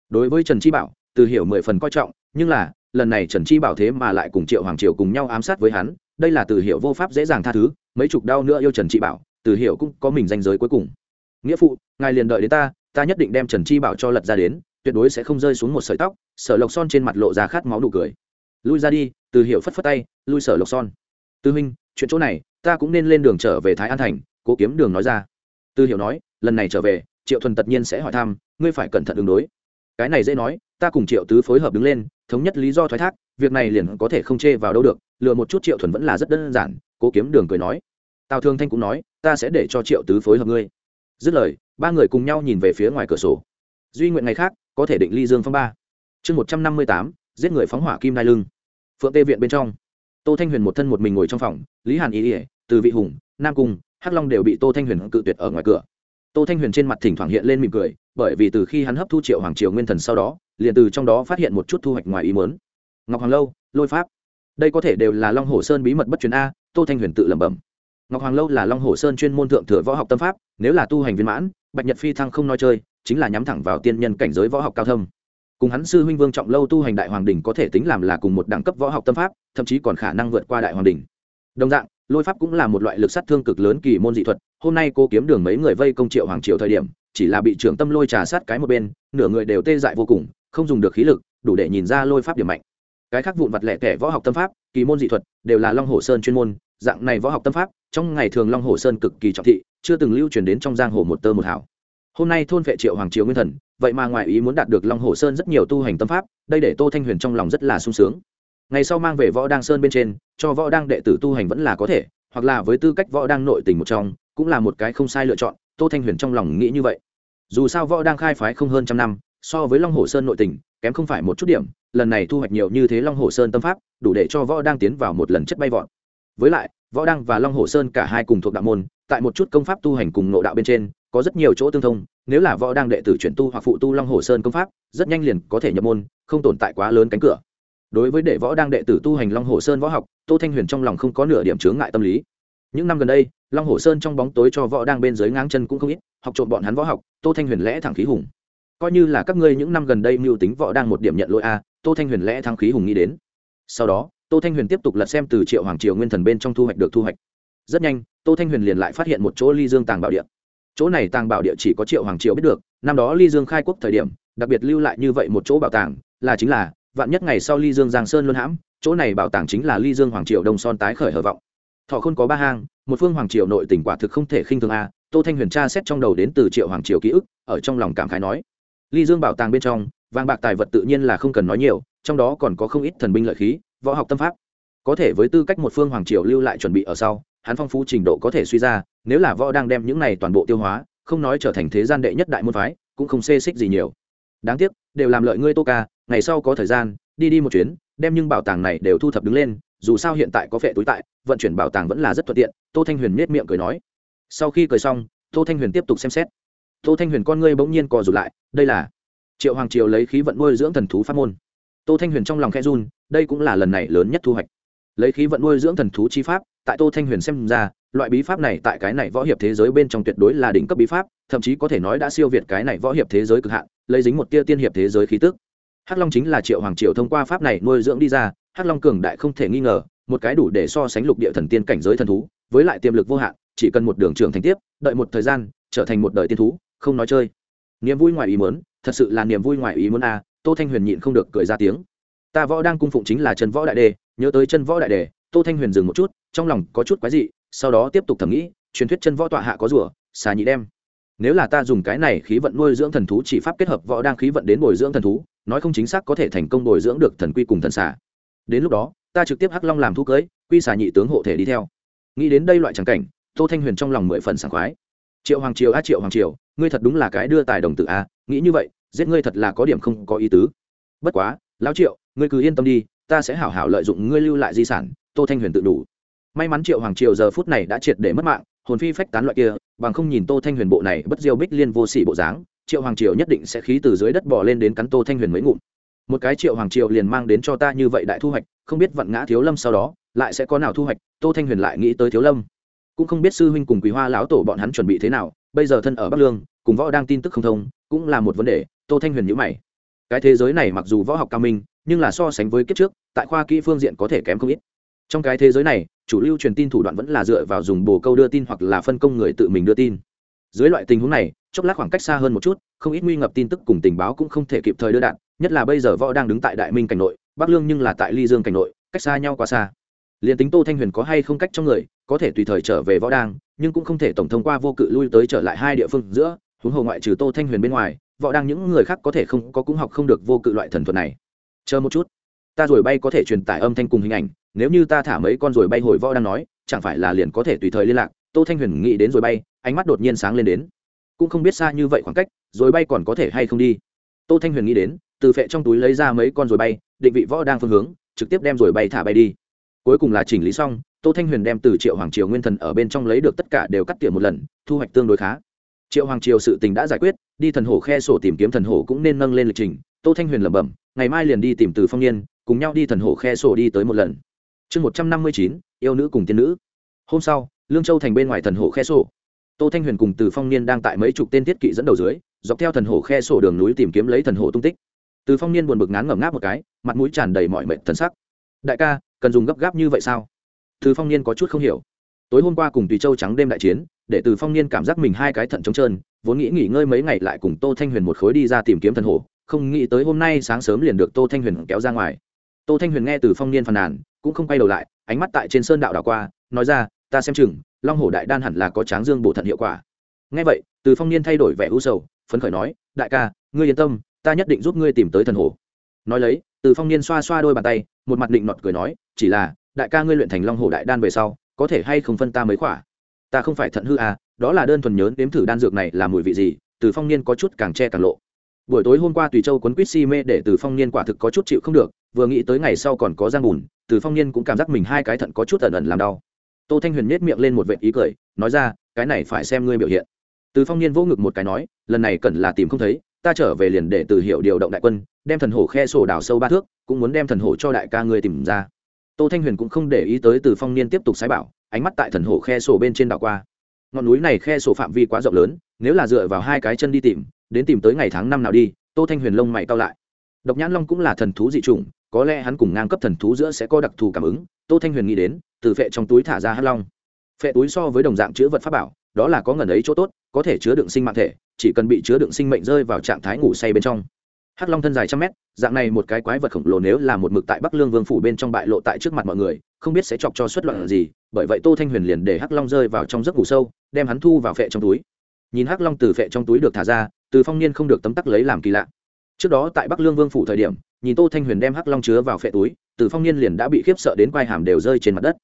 Đối với trần chi bảo, từ hiểu mười phần coi trọng, nhưng là, lần này trần chi bảo thế mà lại cùng triệu hoàng triều cùng nhau ám sát với hắn, đây là từ hiểu vô pháp dễ dàng tha thứ, mấy chục đau nữa yêu trần chi bảo, từ hiểu cũng có mình danh giới cuối cùng. Nghĩa phụ, ngài liền đợi đến ta ta nhất định đem trần chi bảo cho lật ra đến, tuyệt đối sẽ không rơi xuống một sợi tóc, sở lộc son trên mặt lộ ra khát máu đủ cười. Lui ra đi, từ hiểu phất phất tay, lui sở lộc son. Tư huynh chuyện chỗ này, ta cũng nên lên đường trở về thái an thành, cố kiếm đường nói ra. Tư hiểu nói, lần này trở về, triệu thuần tất nhiên sẽ hỏi thăm, ngươi phải cẩn thận ứng đối. Cái này dễ nói, ta cùng triệu tứ phối hợp đứng lên, thống nhất lý do thoái thác, việc này liền có thể không chê vào đâu được, lừa một chút triệu thuần vẫn là rất đơn giản, cố kiếm đường cười nói. Tào thương thanh cũng nói, ta sẽ để cho triệu tứ phối hợp ngươi. Dứt lời, ba người cùng nhau nhìn về phía ngoài cửa sổ. Duy nguyện ngày khác, có thể định ly dương phong ba. Chương một trăm năm mươi tám, giết người phóng hỏa kim nai lưng. Phượng tê viện bên trong tô thanh huyền một thân một mình ngồi trong phòng, lý hàn ý ỉa từ vị hùng, nam cung, hắc long đều bị tô thanh huyền cự tuyệt ở ngoài cửa. Tô thanh huyền trên mặt thỉnh thoảng hiện lên mỉm cười, bởi vì từ khi hắn hấp thu triệu hoàng triều nguyên thần sau đó, liền từ trong đó phát hiện một chút thu hoạch ngoài ý mớn ngọc hoàng lâu, lôi pháp. Đây có thể đều là long hồ sơn bí mật bất truyền a, tô thanh huyền tự lẩm bẩm. Ngọc hoàng lâu là long hồ sơn chuyên môn thượng thừa võ học tâm pháp, nếu là tu hành viên mãn, bạch nhật phi thăng không nói chơi, chính là nhắm thẳng vào tiên nhân cảnh giới võ học cao thâm cùng hắn sư huynh vương trọng lâu tu hành đại hoàng đình có thể tính làm là cùng một đẳng cấp võ học tâm pháp, thậm chí còn khả năng vượt qua đại hoàng đình. Đồng dạng, lôi pháp cũng là một loại lực sát thương cực lớn kỳ môn dị thuật, hôm nay cô kiếm đường mấy người vây công triệu hoàng triều thời điểm, chỉ là bị trưởng tâm lôi trà sát cái một bên, nửa người đều tê dại vô cùng, không dùng được khí lực, đủ để nhìn ra lôi pháp điểm mạnh. Cái khác vụn vặt lẻ tẻ võ học tâm pháp, kỳ môn dị thuật, đều là long hồ sơn chuyên môn, dạng này võ học tâm pháp, trong ngày thường long hồ sơn cực kỳ trọng thị, chưa từng lưu truyền đến trong giang hồ một tơ một hảo hôm nay thôn vệ triệu hoàng triều nguyên thần vậy mà ngoại ý muốn đạt được long hồ sơn rất nhiều tu hành tâm pháp, đây để tô thanh huyền trong lòng rất là sung sướng. Ngày sau mang về võ đăng sơn bên trên, cho võ đăng đệ tử tu hành vẫn là có thể, hoặc là với tư cách võ đăng nội tình một trong, cũng là một cái không sai lựa chọn, tô thanh huyền trong lòng nghĩ như vậy. Dù sao võ đăng khai phái không hơn trăm năm, so với long hồ sơn nội tình, kém không phải một chút điểm, lần này thu hoạch nhiều như thế long hồ sơn tâm pháp, đủ để cho võ đăng tiến vào một lần chất bay vọt. Với lại, võ đăng và long hồ sơn cả hai cùng thuộc đạo môn, tại một chút công pháp tu hành cùng nội đạo bên trên có rất nhiều chỗ tương thông, nếu là võ đang đệ tử chuyển tu hoặc phụ tu long hồ sơn công pháp, rất nhanh liền có thể nhập môn, không tồn tại quá lớn cánh cửa. Đối với đệ võ đang đệ tử tu hành long hồ sơn võ học, tô thanh huyền trong lòng không có nửa điểm chướng ngại tâm lý. Những năm gần đây, long hồ sơn trong bóng tối cho võ đang bên dưới ngang chân cũng không ít, học trộm bọn hắn võ học, tô thanh huyền lẽ thẳng khí hùng. Coi như là các ngươi những năm gần đây mưu tính võ đang một điểm nhận lỗi a, tô thanh huyền lẽ thẳng khí hùng nghĩ đến. Sau đó, tô thanh huyền tiếp tục lật xem từ triệu hoàng triều nguyên thần bên trong thu hoạch được thu hoạch. Rất nhanh, tô thanh huyền liền lại phát hiện một chỗ ly dương tàng bảo địa chỗ này tàng bảo địa chỉ có triệu hoàng triều biết được, năm đó ly dương khai quốc thời điểm, đặc biệt lưu lại như vậy một chỗ bảo tàng, là chính là vạn nhất ngày sau ly dương giang sơn luân hãm, chỗ này bảo tàng chính là ly dương hoàng triều đông son tái khởi hờ vọng. Thọ không có ba hang, một phương hoàng triều nội tỉnh quả thực không thể khinh thường a, tô thanh huyền tra xét trong đầu đến từ triệu hoàng triều ký ức, ở trong lòng cảm khái nói. Ly dương bảo tàng bên trong, vàng bạc tài vật tự nhiên là không cần nói nhiều, trong đó còn có không ít thần binh lợi khí, võ học tâm pháp. Có thể với tư cách một phương hoàng triều lưu lại chuẩn bị ở sau hắn phong phú trình độ có thể suy ra, nếu là võ đang đem những này toàn bộ tiêu hóa, không nói trở thành thế gian đệ nhất đại môn phái, cũng không xê xích gì nhiều. Đáng tiếc, đều làm lợi ngươi tô ca, ngày sau có thời gian, đi đi một chuyến, đem những bảo tàng này đều thu thập đứng lên, dù sao hiện tại có vệ túi tại, vận chuyển bảo tàng vẫn là rất thuận tiện, tô thanh huyền nết miệng cười nói. Sau khi cười xong, tô thanh huyền tiếp tục xem xét. Tô thanh huyền con ngươi bỗng nhiên cò rụt lại, đây là triệu hoàng triều lấy khí vận nuôi dưỡng thần thú pháp môn. Tô thanh huyền trong lòng khe run, đây cũng là lần này lớn nhất thu hoạch. Lấy khí vận nuôi dưỡng thần thú chi pháp tại tô thanh huyền xem ra loại bí pháp này tại cái này võ hiệp thế giới bên trong tuyệt đối là đỉnh cấp bí pháp thậm chí có thể nói đã siêu việt cái này võ hiệp thế giới cực hạn lấy dính một tia tiên hiệp thế giới khí tức. Hắc long chính là triệu hoàng triều thông qua pháp này nuôi dưỡng đi ra hắc long cường đại không thể nghi ngờ một cái đủ để so sánh lục địa thần tiên cảnh giới thần thú với lại tiềm lực vô hạn chỉ cần một đường trưởng thành tiếp đợi một thời gian trở thành một đời tiên thú không nói chơi. Niềm vui ngoài ý muốn thật sự là niềm vui ngoài ý muốn a à, tô thanh huyền nhịn không được cười ra tiếng. Ta võ đang cung phụng chính là chân võ đại đề nhớ tới chân võ đại đề tô thanh huyền dừng một chút, trong lòng có chút quái dị, sau đó tiếp tục thẩm nghĩ, truyền thuyết chân võ tọa hạ có rùa, xà nhị đem. Nếu là ta dùng cái này khí vận nuôi dưỡng thần thú chỉ pháp kết hợp võ đang khí vận đến bồi dưỡng thần thú, nói không chính xác có thể thành công bồi dưỡng được thần quy cùng thần xà. Đến lúc đó, ta trực tiếp hắc long làm thú cưới, quy xà nhị tướng hộ thể đi theo. Nghĩ đến đây loại tràng cảnh, tô thanh huyền trong lòng mười phần sảng khoái. Triệu hoàng triều a, triệu hoàng triều, ngươi thật đúng là cái đưa tài đồng tử a, nghĩ như vậy, giết ngươi thật là có điểm không có ý tứ. Bất quá, lão triệu, ngươi cứ yên tâm đi, ta sẽ hảo hảo lợi dụng ngươi lưu lại di sản tô thanh huyền tự đủ. May mắn triệu hoàng triều giờ phút này đã triệt để mất mạng, hồn phi phách tán loại kia, bằng không nhìn tô thanh huyền bộ này bất diêu bích liên vô sỉ bộ dáng, triệu hoàng triều nhất định sẽ khí từ dưới đất bỏ lên đến cắn tô thanh huyền mấy ngụm. Một cái triệu hoàng triều liền mang đến cho ta như vậy đại thu hoạch, không biết vận ngã thiếu lâm sau đó, lại sẽ có nào thu hoạch, tô thanh huyền lại nghĩ tới thiếu lâm. Cũng không biết sư huynh cùng quý hoa lão tổ bọn hắn chuẩn bị thế nào, bây giờ thân ở bắc lương, cùng võ đang tin tức không thông, cũng là một vấn đề, tô thanh huyền nhữ mày. Cái thế giới này mặc dù võ học cao minh, nhưng là so sánh với kiếp trước, tại khoa kỹ phương diện có thể kém không ít trong cái thế giới này, chủ lưu truyền tin thủ đoạn vẫn là dựa vào dùng bồ câu đưa tin hoặc là phân công người tự mình đưa tin. Dưới loại tình huống này, chốc lát khoảng cách xa hơn một chút, không ít nguy ngập tin tức cùng tình báo cũng không thể kịp thời đưa đạn, nhất là bây giờ võ đang đứng tại đại minh cảnh nội, bắc lương nhưng là tại ly dương cảnh nội, cách xa nhau quá xa. Liền tính tô thanh huyền có hay không cách trong người, có thể tùy thời trở về võ đang, nhưng cũng không thể tổng thông qua vô cự lui tới trở lại hai địa phương giữa, huống hồ ngoại trừ tô thanh huyền bên ngoài, võ đang những người khác có thể không, có cũng học không được vô cự loại thần thuật này. Chờ một chút, ta rồi bay có thể truyền tải âm thanh cùng hình ảnh nếu như ta thả mấy con rồi bay hồi võ đang nói, chẳng phải là liền có thể tùy thời liên lạc. Tô thanh huyền nghĩ đến rồi bay, ánh mắt đột nhiên sáng lên đến. Cũng không biết xa như vậy khoảng cách, rồi bay còn có thể hay không đi. Tô thanh huyền nghĩ đến, từ phệ trong túi lấy ra mấy con rồi bay, định vị võ đang phương hướng, trực tiếp đem rồi bay thả bay đi. Cuối cùng là chỉnh lý xong, tô thanh huyền đem từ triệu hoàng triều nguyên thần ở bên trong lấy được tất cả đều cắt tiệm một lần, thu hoạch tương đối khá. Triệu hoàng triều sự tình đã giải quyết, đi thần hổ khe sổ tìm kiếm thần hổ cũng nên nâng lên lịch trình. Tô thanh huyền lẩm bẩm, ngày mai liền đi tìm từ phong niên, cùng nhau đi thần hồ khe sổ đi tới một lần chương một trăm năm mươi chín, yêu nữ cùng tiên nữ. Hôm sau, lương châu thành bên ngoài thần hồ khe sổ. Tô thanh huyền cùng từ phong niên đang tại mấy chục tên thiết kỵ dẫn đầu dưới, dọc theo thần hồ khe sổ đường núi tìm kiếm lấy thần hồ tung tích. Từ phong niên buồn bực ngán ngẩm ngáp một cái, mặt mũi tràn đầy mọi mệnh thần sắc. Đại ca, cần dùng gấp gáp như vậy sao? Từ phong niên có chút không hiểu. Tối hôm qua cùng tùy châu trắng đêm đại chiến, để từ phong niên cảm giác mình hai cái thận trống trơn, vốn nghĩ nghỉ ngơi mấy ngày lại cùng tô thanh huyền một khối đi ra tìm kiếm thần hồ, không nghĩ tới hôm nay sáng sớm liền được tô thanh huyền kéo ra ngoài. Tô thanh huyền nghe từ phong niên phàn nàn cũng không quay đầu lại, ánh mắt tại trên sơn đạo đảo qua, nói ra, ta xem chừng, long hổ đại đan hẳn là có tráng dương bổ thận hiệu quả. Nghe vậy, từ phong niên thay đổi vẻ u sầu, phấn khởi nói, đại ca, ngươi yên tâm, ta nhất định giúp ngươi tìm tới thần hồ nói lấy, từ phong niên xoa xoa đôi bàn tay, một mặt định nọt cười nói, chỉ là, đại ca ngươi luyện thành long hổ đại đan về sau, có thể hay không phân ta mấy khỏa? Ta không phải thận hư à đó là đơn thuần nhớ đếm thử đan dược này là mùi vị gì? Từ phong niên có chút càng che càng lộ buổi tối hôm qua tùy châu quấn quýt si mê để từ phong niên quả thực có chút chịu không được, vừa nghĩ tới ngày sau còn có giang bùn, từ phong niên cũng cảm giác mình hai cái thận có chút ẩn ẩn làm đau. Tô thanh huyền nhét miệng lên một vệ ý cười, nói ra, cái này phải xem ngươi biểu hiện. Từ phong niên vỗ ngực một cái nói, lần này cần là tìm không thấy, ta trở về liền để từ hiệu điều động đại quân, đem thần hổ khe sổ đào sâu ba thước, cũng muốn đem thần hổ cho đại ca ngươi tìm ra. Tô thanh huyền cũng không để ý tới từ phong niên tiếp tục sái bảo, ánh mắt tại thần hổ khe sổ bên trên đảo qua. Ngọn núi này khe sổ phạm vi quá rộng lớn, nếu là dựa vào hai cái chân đi tìm đến tìm tới ngày tháng năm nào đi, tô thanh huyền lông mày cao lại. Độc nhãn long cũng là thần thú dị chủng, có lẽ hắn cùng ngang cấp thần thú giữa sẽ có đặc thù cảm ứng, tô thanh huyền nghĩ đến, từ phệ trong túi thả ra hắc long. Phệ túi so với đồng dạng chứa vật pháp bảo, đó là có ngần ấy chỗ tốt, có thể chứa đựng sinh mạng thể, chỉ cần bị chứa đựng sinh mệnh rơi vào trạng thái ngủ say bên trong. Hắc long thân dài trăm mét, dạng này một cái quái vật khổng lồ nếu là một mực tại bắc lương vương phủ bên trong bại lộ tại trước mặt mọi người, không biết sẽ chọc cho xuất loạn gì, bởi vậy tô thanh huyền liền để hắc long rơi vào trong giấc ngủ sâu, đem hắn thu vào phệ trong túi nhìn hắc long từ phệ trong túi được thả ra, từ phong niên không được tấm tắc lấy làm kỳ lạ. Trước đó tại bắc lương vương phủ thời điểm, nhìn tô thanh huyền đem hắc long chứa vào phệ túi, từ phong niên liền đã bị khiếp sợ đến quai hàm đều rơi trên mặt đất.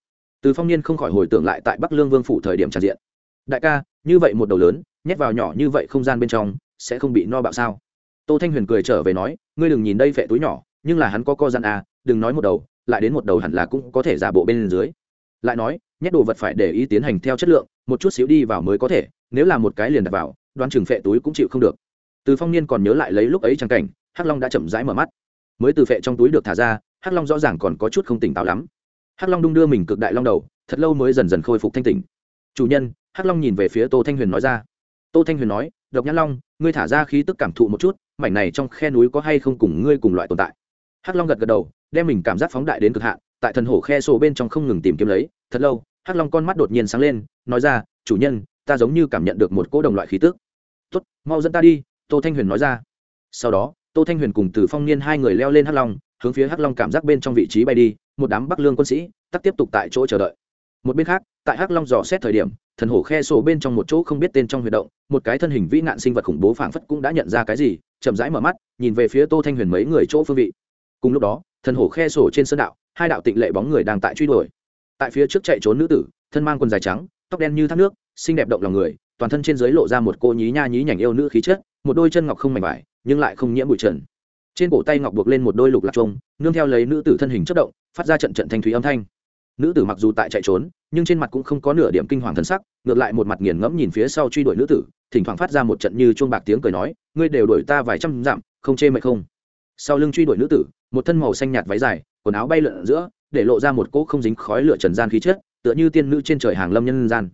Từ phong niên không khỏi hồi tưởng lại tại bắc lương vương phủ thời điểm tràn diện. Đại ca, như vậy một đầu lớn, nhét vào nhỏ như vậy không gian bên trong, sẽ không bị no bạo sao? Tô thanh huyền cười trở về nói, ngươi đừng nhìn đây phệ túi nhỏ, nhưng là hắn có co gian à đừng nói một đầu, lại đến một đầu hẳn là cũng có thể giả bộ bên dưới. Lại nói, nhét đồ vật phải để ý tiến hành theo chất lượng, một chút xíu đi vào mới có thể nếu là một cái liền đặt vào đoán chừng phệ túi cũng chịu không được. Từ phong niên còn nhớ lại lấy lúc ấy trang cảnh, hắc long đã chậm rãi mở mắt. Mới từ phệ trong túi được thả ra, hắc long rõ ràng còn có chút không tỉnh táo lắm. Hắc long đung đưa mình cực đại long đầu, thật lâu mới dần dần khôi phục thanh tỉnh. Chủ nhân, hắc long nhìn về phía tô thanh huyền nói ra. Tô thanh huyền nói, độc nhãn long, ngươi thả ra khí tức cảm thụ một chút, mảnh này trong khe núi có hay không cùng ngươi cùng loại tồn tại? Hắc long gật gật đầu, đem mình cảm giác phóng đại đến cực hạn, tại thần hổ khe sổ bên trong không ngừng tìm kiếm lấy. Thật lâu, hắc long con mắt đột nhiên sáng lên, nói ra, chủ nhân ta giống như cảm nhận được một cỗ đồng loại khí tức. Tốt, mau dẫn ta đi, tô thanh huyền nói ra. Sau đó, tô thanh huyền cùng từ phong niên hai người leo lên hắc long, hướng phía hắc long cảm giác bên trong vị trí bay đi, một đám bắc lương quân sĩ tắt tiếp tục tại chỗ chờ đợi. Một bên khác, tại hắc long dò xét thời điểm, thần hổ khe sổ bên trong một chỗ không biết tên trong huy động, một cái thân hình vĩ nạn sinh vật khủng bố phảng phất cũng đã nhận ra cái gì, chậm rãi mở mắt, nhìn về phía tô thanh huyền mấy người chỗ phương vị. Cùng lúc đó, thần hổ khe sổ trên sân đạo, hai đạo tịnh lệ bóng người đang tại truy đuổi. Tại phía trước chạy trốn nữ tử, thân mang quần dài trắng, tóc đen như thác nước xinh đẹp động lòng người, toàn thân trên dưới lộ ra một cô nhí nha nhí nhảnh yêu nữ khí chất, một đôi chân ngọc không mảnh vải, nhưng lại không nhiễm bụi trần. Trên cổ tay ngọc buộc lên một đôi lục lạc trông nương theo lấy nữ tử thân hình chất động, phát ra trận trận thanh thúy âm thanh. Nữ tử mặc dù tại chạy trốn, nhưng trên mặt cũng không có nửa điểm kinh hoàng thân sắc, ngược lại một mặt nghiền ngẫm nhìn phía sau truy đuổi nữ tử, thỉnh thoảng phát ra một trận như chuông bạc tiếng cười nói, ngươi đều đuổi ta vài trăm dặm, không chê mệt không? Sau lưng truy đuổi nữ tử, một thân màu xanh nhạt váy dài, quần áo bay lượn giữa, để lộ ra một cỗ không dính khói lửa trần gian khí chất, tựa như tiên nữ trên trời hàng lâm nhân gian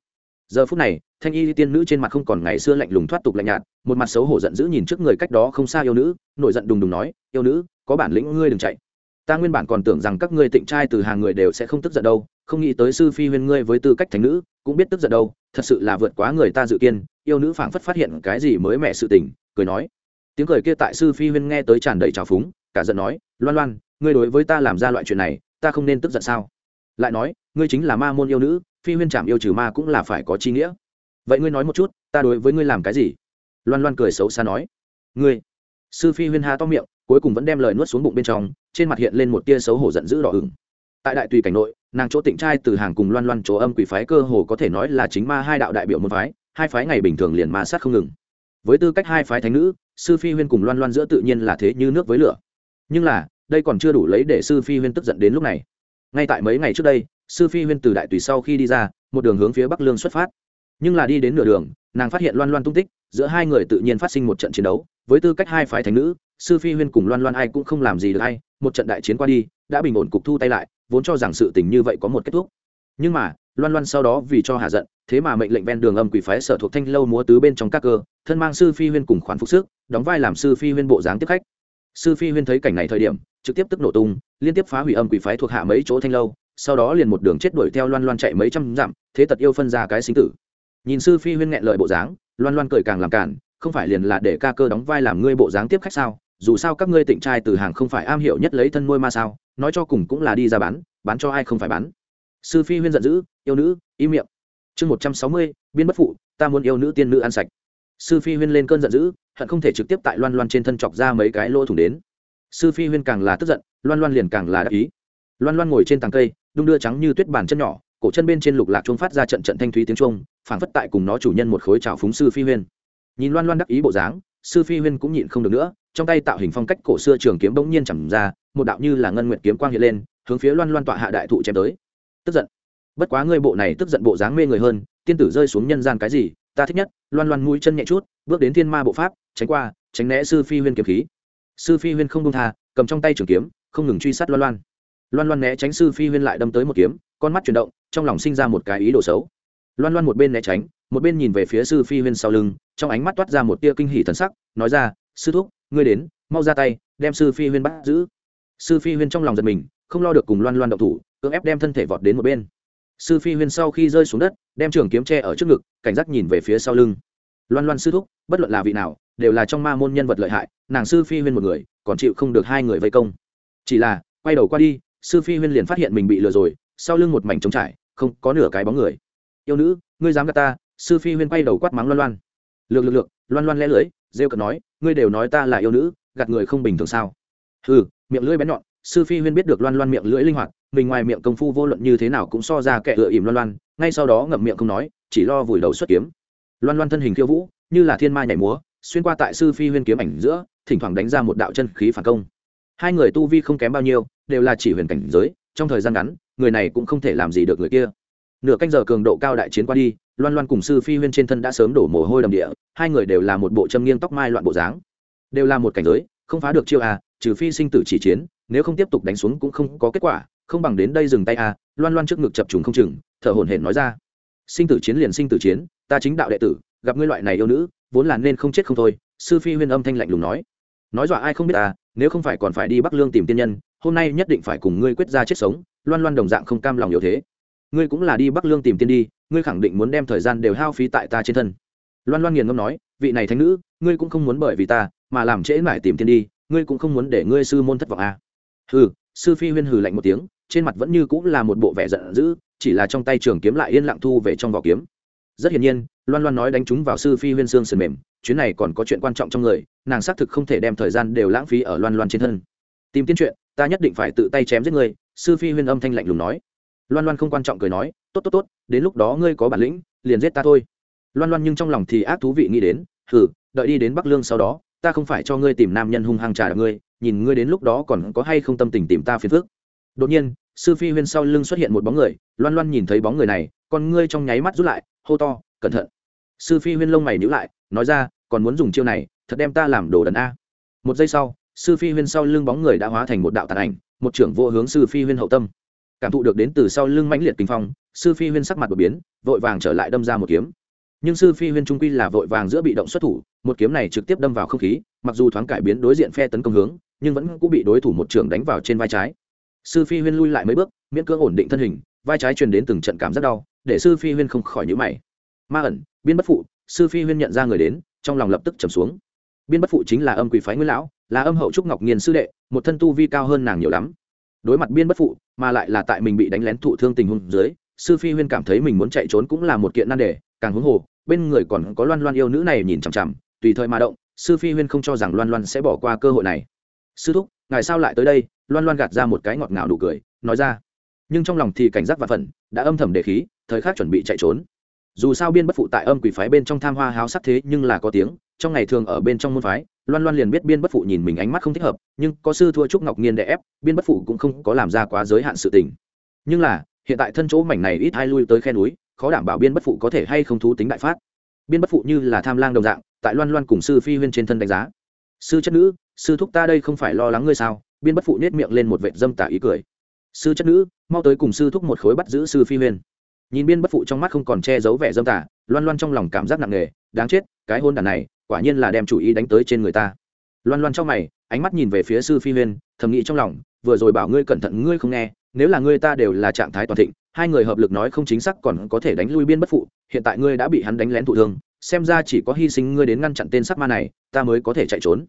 giờ phút này, thanh y tiên nữ trên mặt không còn ngày xưa lạnh lùng thoát tục lạnh nhạt, một mặt xấu hổ giận dữ nhìn trước người cách đó không xa yêu nữ, nổi giận đùng đùng nói, yêu nữ, có bản lĩnh ngươi đừng chạy. Ta nguyên bản còn tưởng rằng các ngươi tịnh trai từ hàng người đều sẽ không tức giận đâu, không nghĩ tới sư phi huyên ngươi với tư cách thánh nữ, cũng biết tức giận đâu, thật sự là vượt quá người ta dự kiên yêu nữ phảng phất phát hiện cái gì mới mẻ sự tình, cười nói. Tiếng cười kia tại sư phi huyên nghe tới tràn đầy trào phúng, cả giận nói, loan loan, ngươi đối với ta làm ra loại chuyện này, ta không nên tức giận sao? Lại nói, ngươi chính là ma môn yêu nữ phi huyên chạm yêu trừ ma cũng là phải có chi nghĩa. Vậy ngươi nói một chút, ta đối với ngươi làm cái gì? Loan loan cười xấu xa nói. Ngươi. Sư phi huyên ha to miệng, cuối cùng vẫn đem lời nuốt xuống bụng bên trong, trên mặt hiện lên một tia xấu hổ giận dữ đỏ ửng. Tại đại tùy cảnh nội, nàng chỗ tịnh trai từ hàng cùng loan loan chỗ âm quỷ phái cơ hồ có thể nói là chính ma hai đạo đại biểu môn phái, hai phái ngày bình thường liền ma sát không ngừng. Với tư cách hai phái thánh nữ, sư phi huyên cùng loan loan giữa tự nhiên là thế như nước với lửa. Nhưng là, đây còn chưa đủ lấy để sư phi huyên tức giận đến lúc này. Ngay tại mấy ngày trước đây sư phi huyên từ đại tùy sau khi đi ra, một đường hướng phía bắc lương xuất phát. Nhưng là đi đến nửa đường, nàng phát hiện loan loan tung tích, giữa hai người tự nhiên phát sinh một trận chiến đấu, với tư cách hai phái thánh nữ, sư phi huyên cùng loan loan ai cũng không làm gì được hay một trận đại chiến qua đi, đã bình ổn cục thu tay lại, vốn cho rằng sự tình như vậy có một kết thúc. Nhưng mà, loan loan sau đó vì cho hạ giận, thế mà mệnh lệnh ven đường âm quỷ phái sở thuộc thanh lâu múa tứ bên trong các cơ, thân mang sư phi huyên cùng khoản phục sức, đóng vai làm sư phi huyên bộ dáng tiếp khách. Sư phi huyên thấy cảnh này thời điểm, trực tiếp tức nổ tung, liên tiếp phá hủy âm quỷ phái thuộc hạ mấy chỗ thanh lâu sau đó liền một đường chết đuổi theo loan loan chạy mấy trăm dặm, thế tật yêu phân ra cái sinh tử. Nhìn sư phi huyên nghẹn lợi bộ dáng, loan loan cười càng làm cản, không phải liền là để ca cơ đóng vai làm ngươi bộ dáng tiếp khách sao? Dù sao các ngươi tịnh trai từ hàng không phải am hiểu nhất lấy thân nuôi ma sao? Nói cho cùng cũng là đi ra bán bán cho ai không phải bán. Sư phi huyên giận dữ, yêu nữ, im miệng. Chương một trăm sáu mươi, biên bất phụ, ta muốn yêu nữ tiên nữ ăn sạch. Sư phi huyên lên cơn giận dữ, hận không thể trực tiếp tại loan loan trên thân chọc ra mấy cái lỗ thủng đến. Sư phi huyên càng là tức giận, loan loan liền càng là đắc ý. Loan loan ngồi trên tàng cây đung đưa trắng như tuyết bàn chân nhỏ, cổ chân bên trên lục lạc chuông phát ra trận trận thanh thúy tiếng chuông, phảng phất tại cùng nó chủ nhân một khối trào phúng sư phi huyên. Nhìn loan loan đắc ý bộ dáng, sư phi huyên cũng nhịn không được nữa, trong tay tạo hình phong cách cổ xưa trường kiếm bỗng nhiên chẳng ra, một đạo như là ngân nguyện kiếm quang hiện lên, hướng phía loan loan tọa hạ đại thụ chém tới. Tức giận. Bất quá ngươi bộ này tức giận bộ dáng mê người hơn, tiên tử rơi xuống nhân gian cái gì, ta thích nhất, loan loan mũi chân nhẹ chút, bước đến thiên ma bộ pháp, tránh qua, tránh né sư phi huyên kiếm khí. Sư phi huyên không công tha, cầm trong tay trường kiếm, không ngừng truy sát loan loan loan loan né tránh sư phi huyên lại đâm tới một kiếm, con mắt chuyển động, trong lòng sinh ra một cái ý đồ xấu. Loan loan một bên né tránh, một bên nhìn về phía sư phi huyên sau lưng, trong ánh mắt toát ra một tia kinh hỉ thần sắc, nói ra, sư thúc, ngươi đến, mau ra tay, đem sư phi huyên bắt giữ. Sư phi huyên trong lòng giật mình, không lo được cùng loan loan động thủ, cưỡng ép đem thân thể vọt đến một bên. Sư phi huyên sau khi rơi xuống đất, đem trường kiếm tre ở trước ngực, cảnh giác nhìn về phía sau lưng. Loan loan sư thúc, bất luận là vị nào, đều là trong ma môn nhân vật lợi hại, nàng sư phi huyên một người, còn chịu không được hai người vây công. Chỉ là, quay đầu qua đi sư phi huyên liền phát hiện mình bị lừa rồi, sau lưng một mảnh trống trải, không có nửa cái bóng người. Yêu nữ, ngươi dám gạt ta? Sư phi huyên quay đầu quát mắng loan loan. Lược lược lược, loan loan lẽ lưỡi, rêu cợt nói, ngươi đều nói ta là yêu nữ, gạt người không bình thường sao? Ừ miệng lưỡi bén nhọn, sư phi huyên biết được loan loan miệng lưỡi linh hoạt, mình ngoài miệng công phu vô luận như thế nào cũng so ra kẻ lựa ỉm loan loan, ngay sau đó ngậm miệng không nói, chỉ lo vùi đầu xuất kiếm. Loan loan thân hình khiêu vũ, như là thiên ma nhảy múa, xuyên qua tại sư phi huyên kiếm ảnh giữa, thỉnh thoảng đánh ra một đạo chân khí phản công hai người tu vi không kém bao nhiêu, đều là chỉ huyền cảnh giới, trong thời gian ngắn, người này cũng không thể làm gì được người kia. Nửa canh giờ cường độ cao đại chiến qua đi, loan loan cùng sư phi huyên trên thân đã sớm đổ mồ hôi đầm địa, hai người đều là một bộ châm nghiêng tóc mai loạn bộ dáng. Đều là một cảnh giới, không phá được chiêu à trừ phi sinh tử chỉ chiến, nếu không tiếp tục đánh xuống cũng không có kết quả, không bằng đến đây dừng tay à loan loan trước ngực chập trùng không chừng, thở hổn hển nói ra. Sinh tử chiến liền sinh tử chiến, ta chính đạo đệ tử, gặp ngươi loại này yêu nữ, vốn là nên không chết không thôi, sư phi huyên âm thanh lạnh lùng nói nói dọa ai không biết à nếu không phải còn phải đi bắc lương tìm tiên nhân, hôm nay nhất định phải cùng ngươi quyết ra chết sống, loan loan đồng dạng không cam lòng yếu thế. Ngươi cũng là đi bắc lương tìm tiên đi, ngươi khẳng định muốn đem thời gian đều hao phí tại ta trên thân. Loan loan nghiền ngâm nói, vị này thánh nữ, ngươi cũng không muốn bởi vì ta mà làm trễ mãi tìm tiên đi, ngươi cũng không muốn để ngươi sư môn thất vọng à. hừ, sư phi huyên hừ lạnh một tiếng, trên mặt vẫn như cũng là một bộ vẻ giận dữ, chỉ là trong tay trường kiếm lại yên lặng thu về trong vỏ kiếm. Rất hiển nhiên, loan loan nói đánh chúng vào sư phi huyên xương sườn mềm chuyến này còn có chuyện quan trọng trong người, nàng xác thực không thể đem thời gian đều lãng phí ở loan loan trên thân. Tìm tiên chuyện, ta nhất định phải tự tay chém giết người, sư phi huyên âm thanh lạnh lùng nói. Loan loan không quan trọng cười nói, tốt tốt tốt, đến lúc đó ngươi có bản lĩnh, liền giết ta thôi. Loan loan nhưng trong lòng thì ác thú vị nghĩ đến, hừ, đợi đi đến bắc lương sau đó, ta không phải cho ngươi tìm nam nhân hung hăng trả ngươi, nhìn ngươi đến lúc đó còn có hay không tâm tình tìm ta phiền phức. Đột nhiên, sư phi huyên sau lưng xuất hiện một bóng người, loan loan nhìn thấy bóng người này, con ngươi trong nháy mắt rút lại, hô to, cẩn thận sư phi huyên lông mày nhữ lại, nói ra, còn muốn dùng chiêu này, thật đem ta làm đồ đần a. Một giây sau, sư phi huyên sau lưng bóng người đã hóa thành một đạo tàn ảnh, một trưởng vô hướng sư phi huyên hậu tâm. Cảm thụ được đến từ sau lưng mãnh liệt kinh phong, sư phi huyên sắc mặt đột biến, vội vàng trở lại đâm ra một kiếm. Nhưng sư phi huyên trung quy là vội vàng giữa bị động xuất thủ, một kiếm này trực tiếp đâm vào không khí, mặc dù thoáng cải biến đối diện phe tấn công hướng, nhưng vẫn cũng bị đối thủ một trưởng đánh vào trên vai trái. Sư phi huyên lui lại mấy bước, miễn cưỡng ổn định thân hình, vai trái truyền đến từng trận cảm rất đau, để sư phi huyên không khỏi nhữ mày. Ma ẩn biên bất phụ, sư phi huyên nhận ra người đến, trong lòng lập tức trầm xuống. Biên bất phụ chính là âm quỷ phái nguyên lão, là âm hậu trúc ngọc nghiên sư đệ, một thân tu vi cao hơn nàng nhiều lắm. Đối mặt biên bất phụ, mà lại là tại mình bị đánh lén thụ thương tình huống dưới, sư phi huyên cảm thấy mình muốn chạy trốn cũng là một kiện nan đề, càng huống hồ, bên người còn có loan loan yêu nữ này nhìn chằm chằm, tùy thời mà động, sư phi huyên không cho rằng loan loan sẽ bỏ qua cơ hội này. Sư thúc, ngài sao lại tới đây? Loan loan gạt ra một cái ngọt ngào đủ cười, nói ra. Nhưng trong lòng thì cảnh giác và phận đã âm thầm đề khí, thời khắc chuẩn bị chạy trốn dù sao biên bất phụ tại âm quỷ phái bên trong tham hoa háo sắc thế nhưng là có tiếng, trong ngày thường ở bên trong môn phái, loan loan liền biết biên bất phụ nhìn mình ánh mắt không thích hợp, nhưng có sư thua trúc ngọc nghiên đẻ ép, biên bất phụ cũng không có làm ra quá giới hạn sự tình. Nhưng là, hiện tại thân chỗ mảnh này ít hai lui tới khe núi, khó đảm bảo biên bất phụ có thể hay không thú tính đại phát. Biên bất phụ như là tham lang đồng dạng, tại loan loan cùng sư phi huyên trên thân đánh giá. Sư chất nữ, sư thúc ta đây không phải lo lắng ngươi sao? Biên bất phụ nết miệng lên một vệt dâm tả ý cười. Sư chất nữ, mau tới cùng sư thúc một khối bắt giữ sư phi huyên nhìn biên bất phụ trong mắt không còn che giấu vẻ dâm tả loan loan trong lòng cảm giác nặng nề, đáng chết, cái hôn đàn này, quả nhiên là đem chủ ý đánh tới trên người ta. Loan loan trong mày, ánh mắt nhìn về phía sư phi huyên, thầm nghĩ trong lòng, vừa rồi bảo ngươi cẩn thận ngươi không nghe, nếu là ngươi ta đều là trạng thái toàn thịnh, hai người hợp lực nói không chính xác còn có thể đánh lui biên bất phụ, hiện tại ngươi đã bị hắn đánh lén thụ thương, xem ra chỉ có hy sinh ngươi đến ngăn chặn tên sắc ma này, ta mới có thể chạy trốn.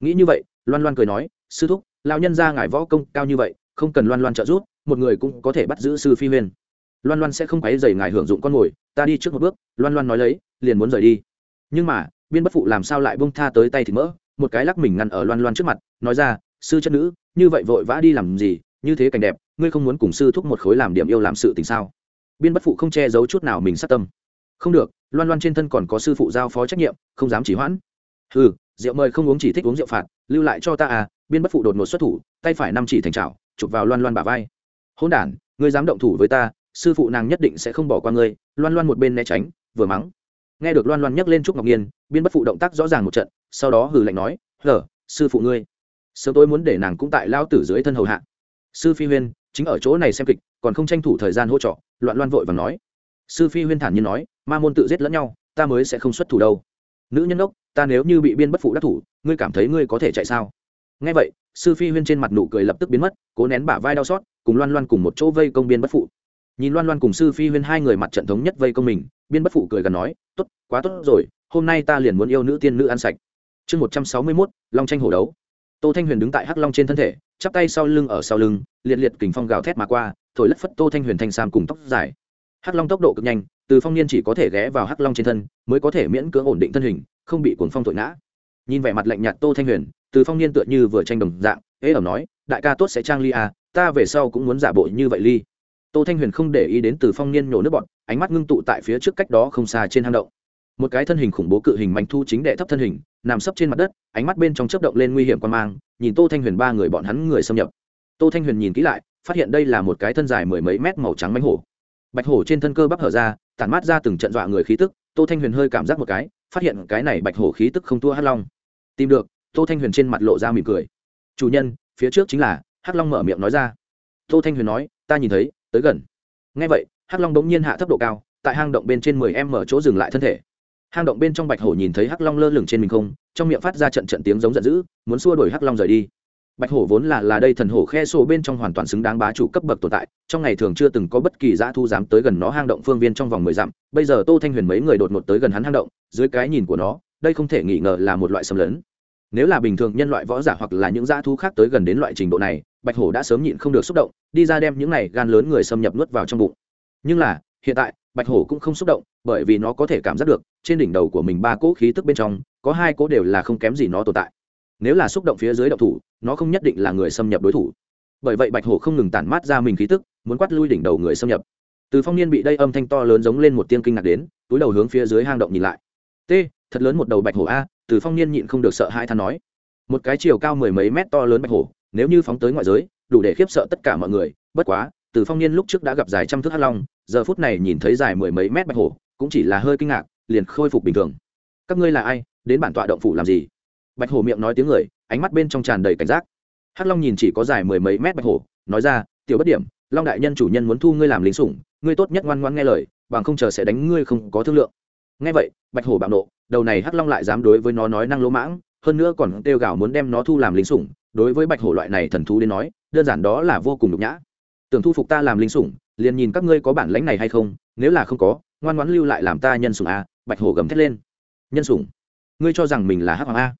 Nghĩ như vậy, loan loan cười nói, sư thúc, lão nhân ra ngài võ công cao như vậy, không cần loan loan trợ giúp, một người cũng có thể bắt giữ sư phi huyên loan loan sẽ không quấy dày ngài hưởng dụng con mồi ta đi trước một bước, loan loan nói lấy, liền muốn rời đi. Nhưng mà, biên bất phụ làm sao lại bông tha tới tay thì mỡ, một cái lắc mình ngăn ở loan loan trước mặt, nói ra, sư chất nữ, như vậy vội vã đi làm gì, như thế cảnh đẹp, ngươi không muốn cùng sư thúc một khối làm điểm yêu làm sự tình sao? Biên bất phụ không che giấu chút nào mình sát tâm. Không được, loan loan trên thân còn có sư phụ giao phó trách nhiệm, không dám chỉ hoãn. Ừ rượu mời không uống chỉ thích uống rượu phạt, lưu lại cho ta à. Biên bất phụ đột ngột xuất thủ, tay phải năm chỉ thành trào chụp vào loan loan bả vai. Hôn đản, ngươi dám động thủ với ta sư phụ nàng nhất định sẽ không bỏ qua ngươi, loan loan một bên né tránh, vừa mắng. Nghe được loan loan nhắc lên trúc ngọc nhiên, biên bất phụ động tác rõ ràng một trận, sau đó hừ lạnh nói, hở, sư phụ ngươi, sớm tôi muốn để nàng cũng tại lao tử dưới thân hầu hạ. Sư phi huyên, chính ở chỗ này xem kịch, còn không tranh thủ thời gian hỗ trợ loạn loan vội và nói. Sư phi huyên thản nhiên nói, ma môn tự giết lẫn nhau, ta mới sẽ không xuất thủ đâu. Nữ nhân đốc, ta nếu như bị biên bất phụ đắc thủ, ngươi cảm thấy ngươi có thể chạy sao? Nghe vậy, sư phi huyên trên mặt nụ cười lập tức biến mất, cố nén bả vai đau xót, cùng loan loan cùng một chỗ vây công biên bất phụ nhìn loan loan cùng sư phi huyên hai người mặt trận thống nhất vây công mình, biên bất phụ cười gần nói, tốt, quá tốt rồi, hôm nay ta liền muốn yêu nữ tiên nữ ăn sạch. Chương một trăm sáu mươi mốt, long tranh hổ đấu. Tô thanh huyền đứng tại hắc long trên thân thể, chắp tay sau lưng ở sau lưng, liệt liệt kình phong gào thét mà qua, thổi lất phất tô thanh huyền thanh sam cùng tóc dài. Hắc long tốc độ cực nhanh, từ phong niên chỉ có thể ghé vào hắc long trên thân, mới có thể miễn cưỡng ổn định thân hình, không bị cuốn phong thổi ngã. Nhìn vẻ mặt lạnh nhạt tô thanh huyền, từ phong niên tựa như vừa tranh đồng dạng, ế ẩm nói, đại ca tốt sẽ trang ly à ta về sau cũng muốn giả bộ như vậy ly tô thanh huyền không để ý đến từ phong niên nhổ nước bọt, ánh mắt ngưng tụ tại phía trước cách đó không xa trên hang động. Một cái thân hình khủng bố cự hình mảnh thu chính đệ thấp thân hình nằm sấp trên mặt đất ánh mắt bên trong chớp động lên nguy hiểm quan mang nhìn tô thanh huyền ba người bọn hắn người xâm nhập. Tô thanh huyền nhìn kỹ lại phát hiện đây là một cái thân dài mười mấy mét màu trắng mánh hổ. Bạch hổ trên thân cơ bắp hở ra tản mát ra từng trận dọa người khí tức tô thanh huyền hơi cảm giác một cái phát hiện cái này bạch hổ khí tức không thua hắc long. Tìm được tô thanh huyền trên mặt lộ ra mỉm cười. Chủ nhân phía trước chính là hắc long mở miệng nói ra. Tô thanh huyền nói ta nhìn thấy tới gần. Ngay vậy, hắc long bỗng nhiên hạ thấp độ cao, tại hang động bên trên mười em mở chỗ dừng lại thân thể. Hang động bên trong bạch hổ nhìn thấy hắc long lơ lửng trên mình không, trong miệng phát ra trận trận tiếng giống giận dữ, muốn xua đuổi hắc long rời đi. Bạch hổ vốn là là đây thần hổ khe sổ bên trong hoàn toàn xứng đáng bá chủ cấp bậc tồn tại, trong ngày thường chưa từng có bất kỳ dã thu dám tới gần nó hang động phương viên trong vòng mười dặm, bây giờ tô thanh huyền mấy người đột ngột tới gần hắn hang động, dưới cái nhìn của nó, đây không thể nghi ngờ là một loại xâm lấn. Nếu là bình thường nhân loại võ giả hoặc là những dã thu khác tới gần đến loại trình độ này bạch hổ đã sớm nhịn không được xúc động, đi ra đem những này gan lớn người xâm nhập nuốt vào trong bụng. Nhưng là, hiện tại, bạch hổ cũng không xúc động, bởi vì nó có thể cảm giác được, trên đỉnh đầu của mình ba cỗ khí tức bên trong, có hai cỗ đều là không kém gì nó tồn tại. Nếu là xúc động phía dưới động thủ, nó không nhất định là người xâm nhập đối thủ. Bởi vậy bạch hổ không ngừng tản mát ra mình khí tức, muốn quát lui đỉnh đầu người xâm nhập. Từ phong niên bị đây âm thanh to lớn giống lên một tiên kinh ngạc đến, túi đầu hướng phía dưới hang động nhìn lại. T, thật lớn một đầu bạch hổ a, từ phong niên nhịn không được sợ hai than nói. Một cái chiều cao mười mấy mét to lớn bạch hổ nếu như phóng tới ngoại giới, đủ để khiếp sợ tất cả mọi người. Bất quá, từ phong niên lúc trước đã gặp dài trăm thước hắc long, giờ phút này nhìn thấy dài mười mấy mét bạch hổ, cũng chỉ là hơi kinh ngạc, liền khôi phục bình thường. Các ngươi là ai? Đến bản tọa động phủ làm gì? Bạch hổ miệng nói tiếng người, ánh mắt bên trong tràn đầy cảnh giác. Hắc long nhìn chỉ có dài mười mấy mét bạch hổ, nói ra, tiểu bất điểm, long đại nhân chủ nhân muốn thu ngươi làm lính sủng, ngươi tốt nhất ngoan ngoan nghe lời, bằng không chờ sẽ đánh ngươi không có thương lượng. Nghe vậy, bạch hổ bạo nộ, đầu này hắc long lại dám đối với nó nói năng lỗ mãng, hơn nữa còn kêu gào muốn đem nó thu làm lính sủng đối với bạch hổ loại này thần thú đến nói, đơn giản đó là vô cùng nhục nhã. Tưởng thu phục ta làm linh sủng, liền nhìn các ngươi có bản lãnh này hay không, nếu là không có, ngoan ngoãn lưu lại làm ta nhân sủng a, bạch hổ gầm thét lên. Nhân sủng? Ngươi cho rằng mình là hắc hoàng a?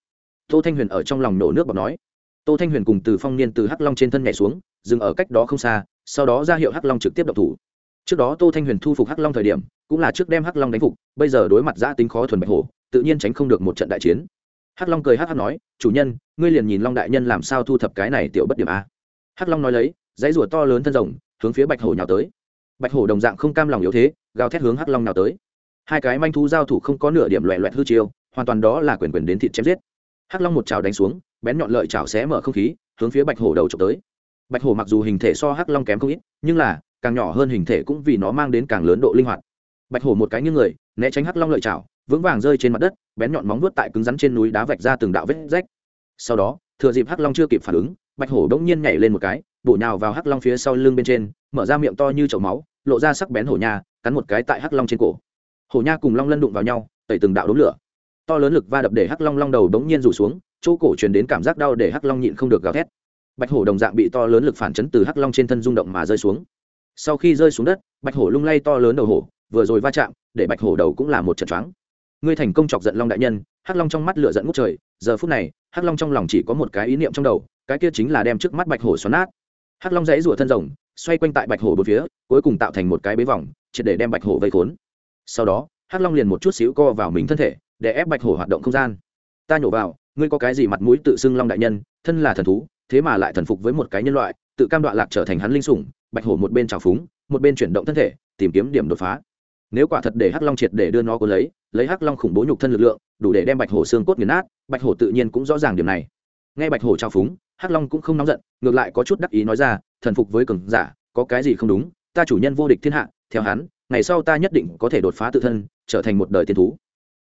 Tô thanh huyền ở trong lòng nổ nước bọc nói. Tô thanh huyền cùng từ phong niên từ hắc long trên thân nhảy xuống, dừng ở cách đó không xa, sau đó ra hiệu hắc long trực tiếp độc thủ. Trước đó tô thanh huyền thu phục hắc long thời điểm, cũng là trước đem hắc long đánh phục, bây giờ đối mặt giã tính khó thuần bạch hổ, tự nhiên tránh không được một trận đại chiến hắc long cười hắc hắc nói, chủ nhân, ngươi liền nhìn long đại nhân làm sao thu thập cái này tiểu bất điểm a? Hắc long nói lấy, dãy rùa to lớn thân rồng, hướng phía bạch hổ nhào tới. Bạch hổ đồng dạng không cam lòng yếu thế, gào thét hướng hắc long nhào tới. Hai cái manh thú giao thủ không có nửa điểm loẹ loẹt hư chiêu, hoàn toàn đó là quyền quyền đến thịt chém giết. Hắc long một chảo đánh xuống, bén nhọn lợi chảo xé mở không khí, hướng phía bạch hổ đầu trộm tới. Bạch hổ mặc dù hình thể so hắc long kém không ít, nhưng là, càng nhỏ hơn hình thể cũng vì nó mang đến càng lớn độ linh hoạt. Bạch hổ một cái như người, né tránh hắc long lợi chảo, vững vàng rơi trên mặt đất bén nhọn móng vuốt tại cứng rắn trên núi đá vạch ra từng đạo vết rách. Sau đó, thừa dịp hắc long chưa kịp phản ứng, bạch hổ bỗng nhiên nhảy lên một cái, bổ nhào vào hắc long phía sau lưng bên trên, mở ra miệng to như chậu máu, lộ ra sắc bén hổ nha, cắn một cái tại hắc long trên cổ. Hổ nha cùng long lân đụng vào nhau, tẩy từng đạo đống lửa. To lớn lực va đập để hắc long long đầu bỗng nhiên rủ xuống, chỗ cổ truyền đến cảm giác đau để hắc long nhịn không được gào thét. Bạch hổ đồng dạng bị to lớn lực phản chấn từ hắc long trên thân rung động mà rơi xuống. Sau khi rơi xuống đất, bạch hổ lung lay to lớn đầu hổ, vừa rồi va chạm, để bạch hổ đầu cũng là một trận choáng ngươi thành công chọc giận long đại nhân, hắc long trong mắt lửa giận ngút trời, giờ phút này, hắc long trong lòng chỉ có một cái ý niệm trong đầu, cái kia chính là đem trước mắt bạch hổ xoắn nát. Hắc long dãy rủa thân rồng, xoay quanh tại bạch hổ bốn phía, cuối cùng tạo thành một cái bế vòng, triệt để đem bạch hổ vây khốn. Sau đó, hắc long liền một chút xíu co vào mình thân thể, để ép bạch hổ hoạt động không gian. Ta nhổ vào, ngươi có cái gì mặt mũi tự xưng long đại nhân, thân là thần thú, thế mà lại thần phục với một cái nhân loại, tự cam đoạn lạc trở thành hắn linh sủng, bạch hổ một bên trào phúng, một bên chuyển động thân thể, tìm kiếm điểm đột phá. Nếu quả thật để hắc long triệt để đưa nó cố lấy lấy hắc long khủng bố nhục thân lực lượng, đủ để đem bạch hổ xương cốt nghiền nát, bạch hổ tự nhiên cũng rõ ràng điểm này. Nghe bạch hổ trao phúng, hắc long cũng không nóng giận, ngược lại có chút đắc ý nói ra, thần phục với cường giả, có cái gì không đúng, ta chủ nhân vô địch thiên hạ, theo hắn, ngày sau ta nhất định có thể đột phá tự thân, trở thành một đời tiên thú.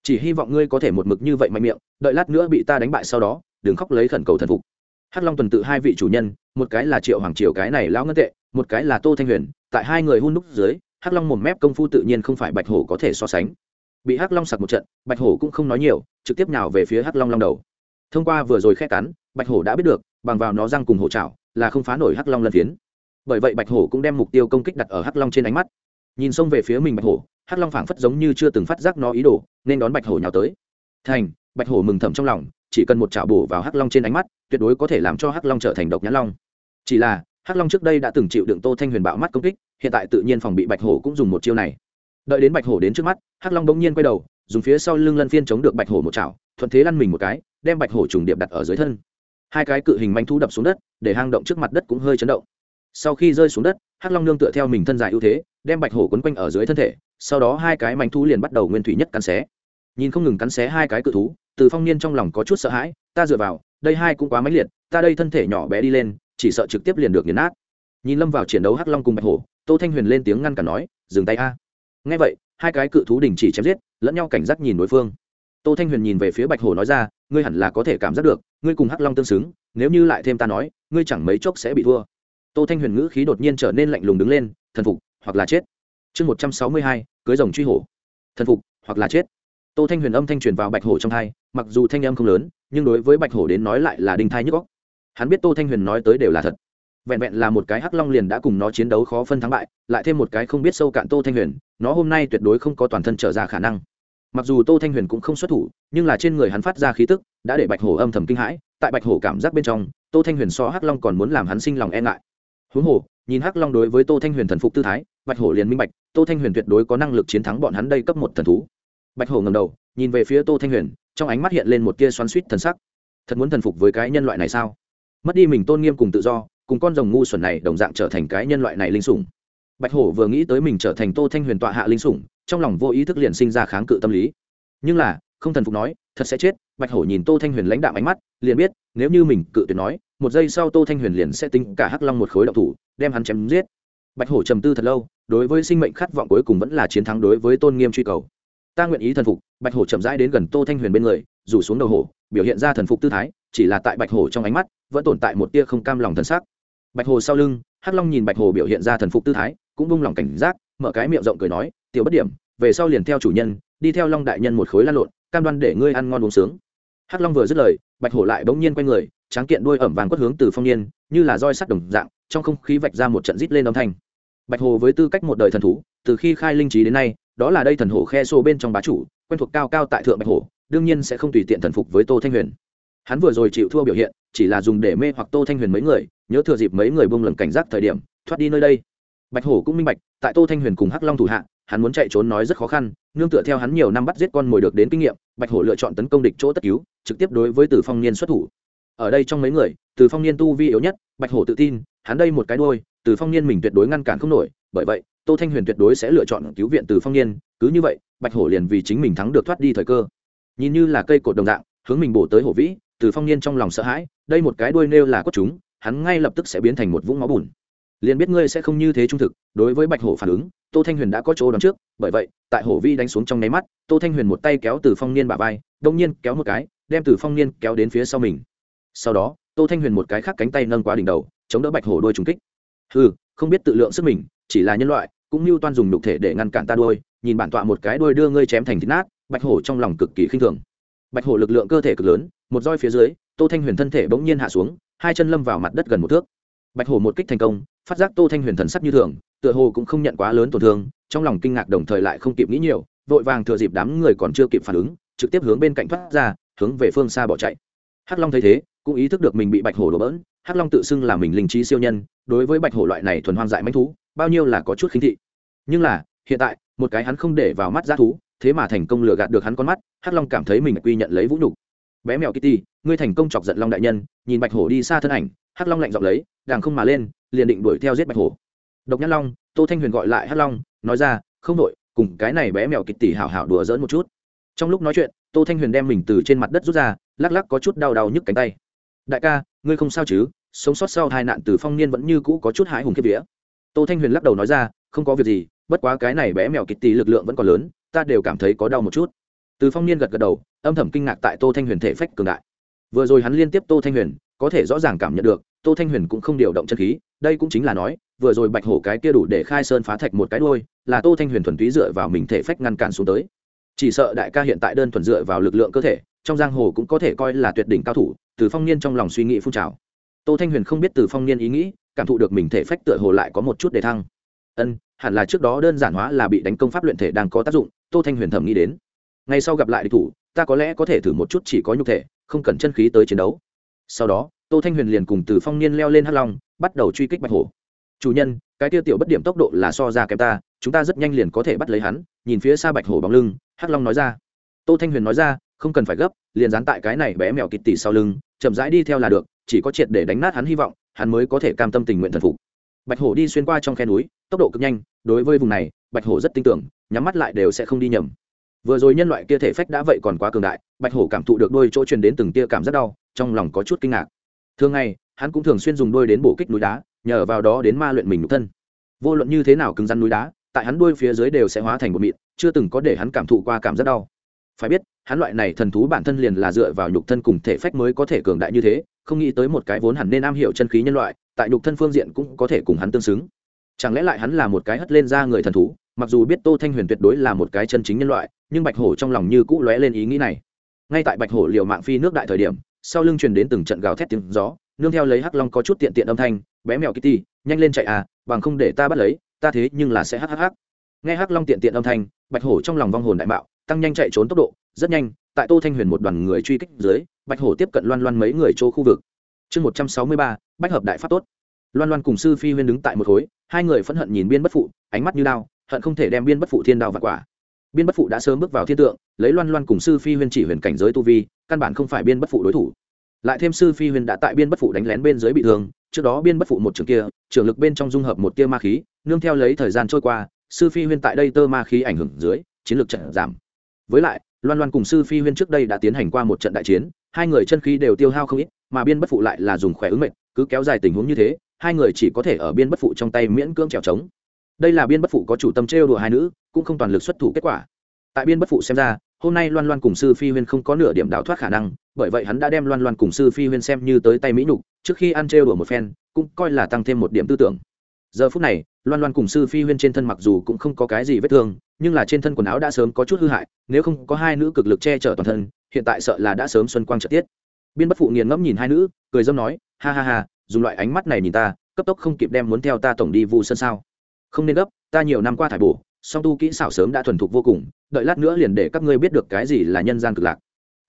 Chỉ hy vọng ngươi có thể một mực như vậy mạnh miệng, đợi lát nữa bị ta đánh bại sau đó, đừng khóc lấy khẩn cầu thần phục. Hắc long tuần tự hai vị chủ nhân, một cái là triệu hoàng triều cái này lão ngân tệ, một cái là tô thanh huyền, tại hai người hôn đúc dưới, hắc long một mép công phu tự nhiên không phải bạch hổ có thể so sánh bị hắc long sặc một trận, bạch hổ cũng không nói nhiều, trực tiếp nhào về phía hắc long long đầu. Thông qua vừa rồi khe cắn, bạch hổ đã biết được, bằng vào nó răng cùng hổ chảo, là không phá nổi hắc long lân phiến. Bởi vậy bạch hổ cũng đem mục tiêu công kích đặt ở hắc long trên ánh mắt. Nhìn xông về phía mình bạch hổ, hắc long phảng phất giống như chưa từng phát giác nó ý đồ, nên đón bạch hổ nhào tới. Thành, bạch hổ mừng thầm trong lòng, chỉ cần một chảo bổ vào hắc long trên ánh mắt, tuyệt đối có thể làm cho hắc long trở thành độc nhãn long. Chỉ là, hắc long trước đây đã từng chịu đựng tô thanh huyền bạo mắt công kích, hiện tại tự nhiên phòng bị bạch hổ cũng dùng một chiêu này đợi đến bạch hổ đến trước mắt, hắc long bỗng nhiên quay đầu, dùng phía sau lưng lân phiên chống được bạch hổ một chảo, thuận thế lăn mình một cái, đem bạch hổ trùng điệp đặt ở dưới thân. Hai cái cự hình manh thu đập xuống đất, để hang động trước mặt đất cũng hơi chấn động. Sau khi rơi xuống đất, hắc long nương tựa theo mình thân dài ưu thế, đem bạch hổ quấn quanh ở dưới thân thể, sau đó hai cái manh thu liền bắt đầu nguyên thủy nhất cắn xé. Nhìn không ngừng cắn xé hai cái cự thú, từ phong niên trong lòng có chút sợ hãi, ta dựa vào, đây hai cũng quá mãnh liệt, ta đây thân thể nhỏ bé đi lên, chỉ sợ trực tiếp liền được nghiền nát. Nhìn lâm vào chiến đấu hắc long cùng bạch hổ, tô thanh huyền lên tiếng ngăn cản nói, dừng tay a ngay vậy, hai cái cự thú đình chỉ chém giết, lẫn nhau cảnh giác nhìn đối phương. Tô thanh huyền nhìn về phía bạch hổ nói ra, ngươi hẳn là có thể cảm giác được, ngươi cùng hắc long tương xứng, nếu như lại thêm ta nói, ngươi chẳng mấy chốc sẽ bị thua. Tô thanh huyền ngữ khí đột nhiên trở nên lạnh lùng đứng lên, thần phục, hoặc là chết. Chương một trăm sáu mươi hai, cưới rồng truy hổ. Thần phục, hoặc là chết. Tô thanh huyền âm thanh truyền vào bạch hổ trong thai mặc dù thanh âm không lớn, nhưng đối với bạch hổ đến nói lại là đinh thai nhức góc hắn biết tô thanh huyền nói tới đều là thật vẹn vẹn là một cái hắc long liền đã cùng nó chiến đấu khó phân thắng bại, lại thêm một cái không biết sâu cạn tô thanh huyền, nó hôm nay tuyệt đối không có toàn thân trở ra khả năng. Mặc dù tô thanh huyền cũng không xuất thủ, nhưng là trên người hắn phát ra khí tức, đã để bạch hổ âm thầm kinh hãi, tại bạch hổ cảm giác bên trong, tô thanh huyền so hắc long còn muốn làm hắn sinh lòng e ngại. Huống hồ, nhìn hắc long đối với tô thanh huyền thần phục tư thái, bạch hổ liền minh bạch, tô thanh huyền tuyệt đối có năng lực chiến thắng bọn hắn đây cấp một thần thú. Bạch hổ ngầm đầu, nhìn về phía tô thanh huyền, trong ánh mắt hiện lên một tia xoắn suýt thần sắc. Thật muốn thần phục với cái nhân loại này sao? Mất đi mình tôn nghiêm cùng tự do cùng con rồng ngu xuẩn này đồng dạng trở thành cái nhân loại này linh sủng. Bạch hổ vừa nghĩ tới mình trở thành tô thanh huyền tọa hạ linh sủng, trong lòng vô ý thức liền sinh ra kháng cự tâm lý. Nhưng là, không thần phục nói, thật sẽ chết, bạch hổ nhìn tô thanh huyền lãnh đạm ánh mắt, liền biết, nếu như mình cự tuyệt nói, một giây sau tô thanh huyền liền sẽ tính cả hắc long một khối đậu thủ, đem hắn chém giết. Bạch hổ trầm tư thật lâu, đối với sinh mệnh khát vọng cuối cùng vẫn là chiến thắng đối với tôn nghiêm truy cầu. Ta nguyện ý thần phục, bạch hổ chậm rãi đến gần tô thanh huyền bên người, rủ xuống đầu hổ, biểu hiện ra thần phục tư thái chỉ là tại bạch hồ trong ánh mắt, vẫn tồn tại một tia không cam lòng thần sắc. Bạch hồ sau lưng, hắc long nhìn bạch hồ biểu hiện ra thần phục tư thái, cũng bung lòng cảnh giác, mở cái miệng rộng cười nói, tiểu bất điểm, về sau liền theo chủ nhân, đi theo long đại nhân một khối lan lộn, cam đoan để ngươi ăn ngon uống sướng. Hắc long vừa dứt lời, bạch hổ lại bỗng nhiên quay người, tráng kiện đuôi ẩm vàng quất hướng từ phong niên, như là roi sắt đồng dạng, trong không khí vạch ra một trận rít lên âm thanh. Bạch hồ với tư cách một đời thần thú, từ khi khai linh trí đến nay, đó là đây thần hổ khe xô bên trong bá chủ, quen thuộc cao cao tại thượng bạch hổ đương nhiên sẽ không tùy tiện thần phục với tô thanh huyền hắn vừa rồi chịu thua biểu hiện, chỉ là dùng để mê hoặc tô thanh huyền mấy người, nhớ thừa dịp mấy người buông lầm cảnh giác thời điểm, thoát đi nơi đây. Bạch hổ cũng minh bạch, tại tô thanh huyền cùng hắc long thủ hạ, hắn muốn chạy trốn nói rất khó khăn, nương tựa theo hắn nhiều năm bắt giết con mồi được đến kinh nghiệm, bạch hổ lựa chọn tấn công địch chỗ tất cứu, trực tiếp đối với từ phong niên xuất thủ. Ở đây trong mấy người, từ phong niên tu vi yếu nhất, bạch hổ tự tin, hắn đây một cái đôi từ phong niên mình tuyệt đối ngăn cản không nổi, bởi vậy, tô thanh huyền tuyệt đối sẽ lựa chọn cứu viện từ phong niên, cứ như vậy, bạch hổ liền vì chính mình thắng được thoát đi thời cơ. Nhìn như là cây cột đồng dạng, hướng mình bổ tới hổ vĩ từ phong niên trong lòng sợ hãi, đây một cái đuôi nêu là cốt chúng, hắn ngay lập tức sẽ biến thành một vũng máu bùn. Liền biết ngươi sẽ không như thế trung thực, đối với bạch hổ phản ứng, tô thanh huyền đã có chỗ đón trước, bởi vậy, tại hổ vi đánh xuống trong nháy mắt, tô thanh huyền một tay kéo từ phong niên bà vai đông nhiên kéo một cái, đem từ phong niên kéo đến phía sau mình. Sau đó, tô thanh huyền một cái khác cánh tay nâng quá đỉnh đầu, chống đỡ bạch hổ đôi trùng kích. Ừ không biết tự lượng sức mình, chỉ là nhân loại, cũng như toan dùng nhục thể để ngăn cản ta đôi nhìn bản tọa một cái đôi đưa ngươi chém thành thịt nát, bạch hổ trong lòng cực kỳ khinh thường. Bạch hổ lực lượng cơ thể cực lớn một roi phía dưới, tô thanh huyền thân thể bỗng nhiên hạ xuống, hai chân lâm vào mặt đất gần một thước. Bạch hổ một kích thành công, phát giác tô thanh huyền thần sắc như thường, tựa hồ cũng không nhận quá lớn tổn thương, trong lòng kinh ngạc đồng thời lại không kịp nghĩ nhiều, vội vàng thừa dịp đám người còn chưa kịp phản ứng, trực tiếp hướng bên cạnh thoát ra, hướng về phương xa bỏ chạy. Hắc long thấy thế, cũng ý thức được mình bị bạch hổ đổ bỡn, hắc long tự xưng là mình linh trí siêu nhân, đối với bạch hổ loại này thuần hoang dại manh thú, bao nhiêu là có chút khinh thị. Nhưng là, hiện tại, một cái hắn không để vào mắt g thú, thế mà thành công lừa gạt được hắn con mắt, hắc long cảm thấy mình quy nhận lấy vũ nhục bé mèo kitty, ngươi thành công chọc giận long đại nhân, nhìn bạch hổ đi xa thân ảnh, hắc long lạnh giọng lấy, đàng không mà lên, liền định đuổi theo giết bạch hổ. Độc nhãn long, tô thanh huyền gọi lại hắc long, nói ra, không đội cùng cái này bé mèo kitty hảo hảo đùa dỡn một chút. Trong lúc nói chuyện, tô thanh huyền đem mình từ trên mặt đất rút ra, lắc lắc có chút đau đau nhức cánh tay. Đại ca, ngươi không sao chứ, sống sót sau hai nạn từ phong niên vẫn như cũ có chút hãi hùng kiếp vía. Tô thanh huyền lắc đầu nói ra, không có việc gì, bất quá cái này bé mèo kịch tì lực lượng vẫn còn lớn, ta đều cảm thấy có đau một chút từ phong niên gật gật đầu, âm thầm kinh ngạc tại tô thanh huyền thể phách cường đại. Vừa rồi hắn liên tiếp tô thanh huyền, có thể rõ ràng cảm nhận được, tô thanh huyền cũng không điều động chân khí, đây cũng chính là nói, vừa rồi bạch hổ cái kia đủ để khai sơn phá thạch một cái đôi là tô thanh huyền thuần túy dựa vào mình thể phách ngăn cản xuống tới. Chỉ sợ đại ca hiện tại đơn thuần dựa vào lực lượng cơ thể, trong giang hồ cũng có thể coi là tuyệt đỉnh cao thủ, từ phong niên trong lòng suy nghĩ phun trào. Tô thanh huyền không biết từ phong niên ý nghĩ, cảm thụ được mình thể phách tựa hồ lại có một chút đề thăng. Ân, hẳn là trước đó đơn giản hóa là bị đánh công pháp luyện thể đang có tác dụng, tô thanh huyền thẩm nghĩ đến ngay sau gặp lại địch thủ, ta có lẽ có thể thử một chút chỉ có nhục thể, không cần chân khí tới chiến đấu. Sau đó, tô thanh huyền liền cùng từ phong niên leo lên hắc long, bắt đầu truy kích bạch hổ. Chủ nhân, cái tiêu tiểu bất điểm tốc độ là so ra kém ta, chúng ta rất nhanh liền có thể bắt lấy hắn. Nhìn phía xa bạch hổ bóng lưng, hắc long nói ra. Tô thanh huyền nói ra, không cần phải gấp, liền dán tại cái này bé mèo kịt tỉ sau lưng, chậm rãi đi theo là được, chỉ có triệt để đánh nát hắn hy vọng, hắn mới có thể cam tâm tình nguyện thần phục. Bạch hổ đi xuyên qua trong khe núi, tốc độ cực nhanh, đối với vùng này, bạch hổ rất tin tưởng, nhắm mắt lại đều sẽ không đi nhầm vừa rồi nhân loại kia thể phách đã vậy còn quá cường đại, bạch hổ cảm thụ được đôi chỗ truyền đến từng tia cảm rất đau, trong lòng có chút kinh ngạc. Thường ngày, hắn cũng thường xuyên dùng đôi đến bổ kích núi đá, nhờ vào đó đến ma luyện mình nhục thân. Vô luận như thế nào cứng rắn núi đá, tại hắn đuôi phía dưới đều sẽ hóa thành một mịn, chưa từng có để hắn cảm thụ qua cảm giác đau. Phải biết, hắn loại này thần thú bản thân liền là dựa vào nhục thân cùng thể phách mới có thể cường đại như thế, không nghĩ tới một cái vốn hẳn nên am hiểu chân khí nhân loại, tại nhục thân phương diện cũng có thể cùng hắn tương xứng. Chẳng lẽ lại hắn là một cái hất lên ra người thần thú? Mặc dù biết tô thanh huyền tuyệt đối là một cái chân chính nhân loại, nhưng bạch hổ trong lòng như cũ lóe lên ý nghĩ này. Ngay tại bạch hổ liều mạng phi nước đại thời điểm, sau lưng truyền đến từng trận gào thét tiếng gió, nương theo lấy hắc long có chút tiện tiện âm thanh, bé mèo kitty, nhanh lên chạy à bằng không để ta bắt lấy, ta thế nhưng là sẽ hắc hắc hắc. Nghe hắc long tiện tiện âm thanh, bạch hổ trong lòng vong hồn đại mạo, tăng nhanh chạy trốn tốc độ, rất nhanh, tại tô thanh huyền một đoàn người truy kích dưới, bạch hổ tiếp cận loan loan mấy người chỗ khu vực. Chương một trăm sáu mươi ba, bách hợp đại pháp tốt. Loan loan cùng sư phi huyên đứng tại một khối, hai người phẫn hận nhìn biên bất phụ, ánh mắt như đao hận không thể đem biên bất phụ thiên đao vặt quả. Biên bất phụ đã sớm bước vào thiên tượng, lấy loan loan cùng sư phi huyên chỉ huyền cảnh giới tu vi, căn bản không phải biên bất phụ đối thủ. Lại thêm sư phi huyên đã tại biên bất phụ đánh lén bên dưới bị thương, trước đó biên bất phụ một trường kia, trường lực bên trong dung hợp một tia ma khí, nương theo lấy thời gian trôi qua, sư phi huyên tại đây tơ ma khí ảnh hưởng dưới, chiến lược trận giảm. Với lại, loan loan cùng sư phi huyên trước đây đã tiến hành qua một trận đại chiến, hai người chân khí đều tiêu hao không ít, mà biên bất phụ lại là dùng khỏe ứng mệnh, cứ kéo dài tình huống như thế, hai người chỉ có thể ở biên bất phụ trong tay miễn cưỡng trèo trống đây là biên bất phụ có chủ tâm trêu đùa hai nữ, cũng không toàn lực xuất thủ kết quả. Tại biên bất phụ xem ra, hôm nay loan loan cùng sư phi huyên không có nửa điểm đào thoát khả năng, bởi vậy hắn đã đem loan loan cùng sư phi huyên xem như tới tay mỹ nhục, trước khi ăn trêu đùa một phen, cũng coi là tăng thêm một điểm tư tưởng. Giờ phút này, loan loan cùng sư phi huyên trên thân mặc dù cũng không có cái gì vết thương, nhưng là trên thân quần áo đã sớm có chút hư hại, nếu không có hai nữ cực lực che chở toàn thân, hiện tại sợ là đã sớm xuân quang trợ tiết. Biên bất phụ nghiền ngẫm nhìn hai nữ, cười dâm nói, ha ha ha, dùng loại ánh mắt này nhìn ta, cấp tốc không kịp đem muốn theo ta tổng đi vu sân sao không nên gấp, ta nhiều năm qua thải bổ, song tu kỹ xảo sớm đã thuần thục vô cùng, đợi lát nữa liền để các ngươi biết được cái gì là nhân gian cực lạc.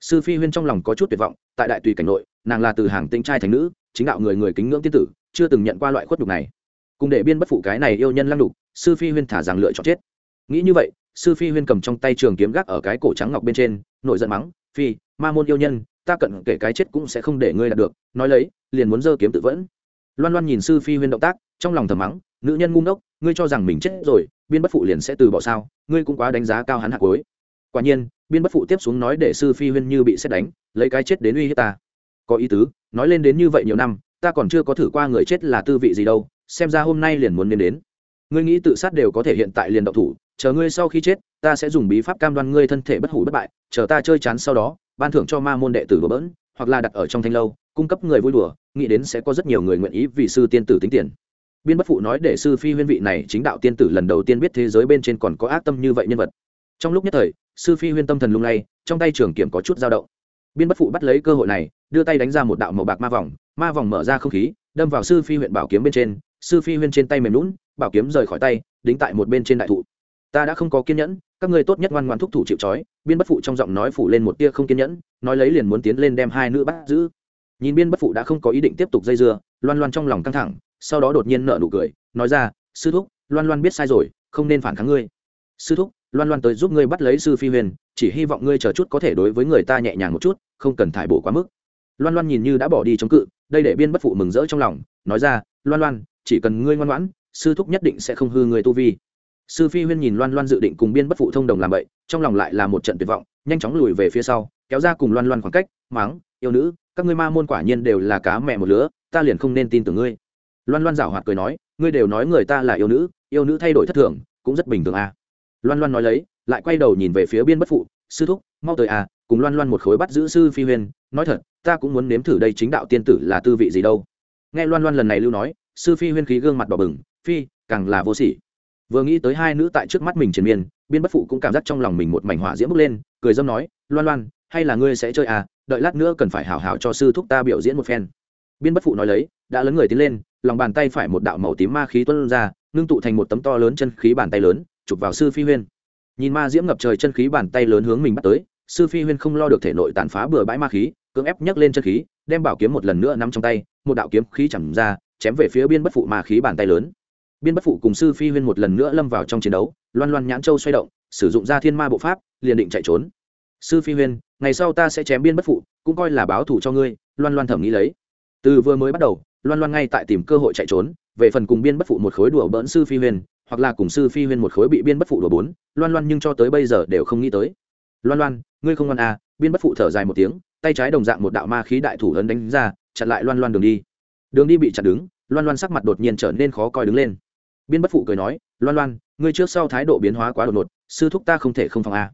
Sư phi huyên trong lòng có chút tuyệt vọng, tại đại tùy cảnh nội, nàng là từ hàng tinh trai thành nữ, chính đạo người người kính ngưỡng tiên tử, chưa từng nhận qua loại khuất đục này. Cùng để biên bất phụ cái này yêu nhân lăng đục sư phi huyên thả rằng lựa chọn chết. Nghĩ như vậy, sư phi huyên cầm trong tay trường kiếm gác ở cái cổ trắng ngọc bên trên, nội giận mắng, phi, ma môn yêu nhân, ta cận kể cái chết cũng sẽ không để ngươi đạt được, nói lấy, liền muốn giơ kiếm tự vẫn. Loan loan nhìn sư phi huyên động tác, trong lòng thầm mắng nữ nhân ngu ngốc, ngươi cho rằng mình chết rồi, biên bất phụ liền sẽ từ bỏ sao? Ngươi cũng quá đánh giá cao hắn hạ cuối. Quả nhiên, biên bất phụ tiếp xuống nói để sư phi huyên như bị xét đánh, lấy cái chết đến uy hiếp ta. Có ý tứ, nói lên đến như vậy nhiều năm, ta còn chưa có thử qua người chết là tư vị gì đâu, xem ra hôm nay liền muốn nên đến. Ngươi nghĩ tự sát đều có thể hiện tại liền động thủ, chờ ngươi sau khi chết, ta sẽ dùng bí pháp cam đoan ngươi thân thể bất hủ bất bại, chờ ta chơi chán sau đó, ban thưởng cho ma môn đệ tử bỡ bỡn, hoặc là đặt ở trong thanh lâu, cung cấp người vui đùa, nghĩ đến sẽ có rất nhiều người nguyện ý vì sư tiên tử tính tiền biên bất phụ nói để sư phi huyên vị này chính đạo tiên tử lần đầu tiên biết thế giới bên trên còn có ác tâm như vậy nhân vật. Trong lúc nhất thời, sư phi huyên tâm thần lung lay, trong tay trường kiểm có chút dao động. Biên bất phụ bắt lấy cơ hội này, đưa tay đánh ra một đạo màu bạc ma vòng ma vòng mở ra không khí, đâm vào sư phi huyện bảo kiếm bên trên, sư phi huyên trên tay mềm lún bảo kiếm rời khỏi tay, đính tại một bên trên đại thụ. Ta đã không có kiên nhẫn, các ngươi tốt nhất ngoan ngoan thúc thủ chịu trói, biên bất phụ trong giọng nói phủ lên một tia không kiên nhẫn, nói lấy liền muốn tiến lên đem hai nữ bắt giữ. Nhìn biên bất phụ đã không có ý định tiếp tục dây dưa, loan loan trong lòng căng thẳng sau đó đột nhiên nở nụ cười, nói ra, sư thúc, loan loan biết sai rồi, không nên phản kháng ngươi. Sư thúc, loan loan tới giúp ngươi bắt lấy sư phi huyền, chỉ hy vọng ngươi chờ chút có thể đối với người ta nhẹ nhàng một chút, không cần thải bổ quá mức. Loan loan nhìn như đã bỏ đi chống cự, đây để biên bất phụ mừng rỡ trong lòng, nói ra, loan loan, chỉ cần ngươi ngoan ngoãn, sư thúc nhất định sẽ không hư người tu vi. Sư phi huyên nhìn loan loan dự định cùng biên bất phụ thông đồng làm vậy, trong lòng lại là một trận tuyệt vọng, nhanh chóng lùi về phía sau, kéo ra cùng loan loan khoảng cách, máng, yêu nữ, các ngươi ma môn quả nhiên đều là cá mẹ một lứa, ta liền không nên tin tưởng ngươi loan loan giảo hoạt cười nói, ngươi đều nói người ta là yêu nữ yêu nữ thay đổi thất thường, cũng rất bình thường à. loan loan nói lấy, lại quay đầu nhìn về phía biên bất phụ, sư thúc, mau tới à cùng loan loan một khối bắt giữ sư phi huyên nói thật, ta cũng muốn nếm thử đây chính đạo tiên tử là tư vị gì đâu. Nghe loan loan lần này lưu nói, sư phi huyên khí gương mặt đỏ bừng, phi, càng là vô sỉ. Vừa nghĩ tới hai nữ tại trước mắt mình triền miên, biên bất phụ cũng cảm giác trong lòng mình một mảnh hỏa diễm bốc lên, cười dâm nói, loan loan, hay là ngươi sẽ chơi à đợi lát nữa cần phải hảo hảo cho sư thúc ta biểu diễn một phen. Biên bất phụ nói lấy, đã lớn người tiến lên lòng bàn tay phải một đạo màu tím ma khí tuân ra, ngưng tụ thành một tấm to lớn chân khí bàn tay lớn, chụp vào sư phi huyên. Nhìn ma diễm ngập trời chân khí bàn tay lớn hướng mình bắt tới, sư phi huyên không lo được thể nội tàn phá bừa bãi ma khí, cưỡng ép nhấc lên chân khí, đem bảo kiếm một lần nữa nắm trong tay, một đạo kiếm khí chẳng ra, chém về phía biên bất phụ ma khí bàn tay lớn. Biên bất phụ cùng sư phi huyên một lần nữa lâm vào trong chiến đấu, loan loan nhãn châu xoay động, sử dụng ra thiên ma bộ pháp, liền định chạy trốn. Sư phi huyên, ngày sau ta sẽ chém biên bất phụ, cũng coi là báo thù cho ngươi, loan loan thẩm nghĩ lấy. Từ vừa mới bắt đầu loan loan ngay tại tìm cơ hội chạy trốn, về phần cùng biên bất phụ một khối đùa bỡn sư phi huyên, hoặc là cùng sư phi huyên một khối bị biên bất phụ đùa bốn, loan loan nhưng cho tới bây giờ đều không nghĩ tới. Loan loan, ngươi không ngoan à biên bất phụ thở dài một tiếng, tay trái đồng dạng một đạo ma khí đại thủ ấn đánh ra, chặn lại loan loan đường đi. Đường đi bị chặn đứng, loan loan sắc mặt đột nhiên trở nên khó coi đứng lên. Biên bất phụ cười nói, loan loan, ngươi trước sau thái độ biến hóa quá đột ngột, sư thúc ta không thể không phòng a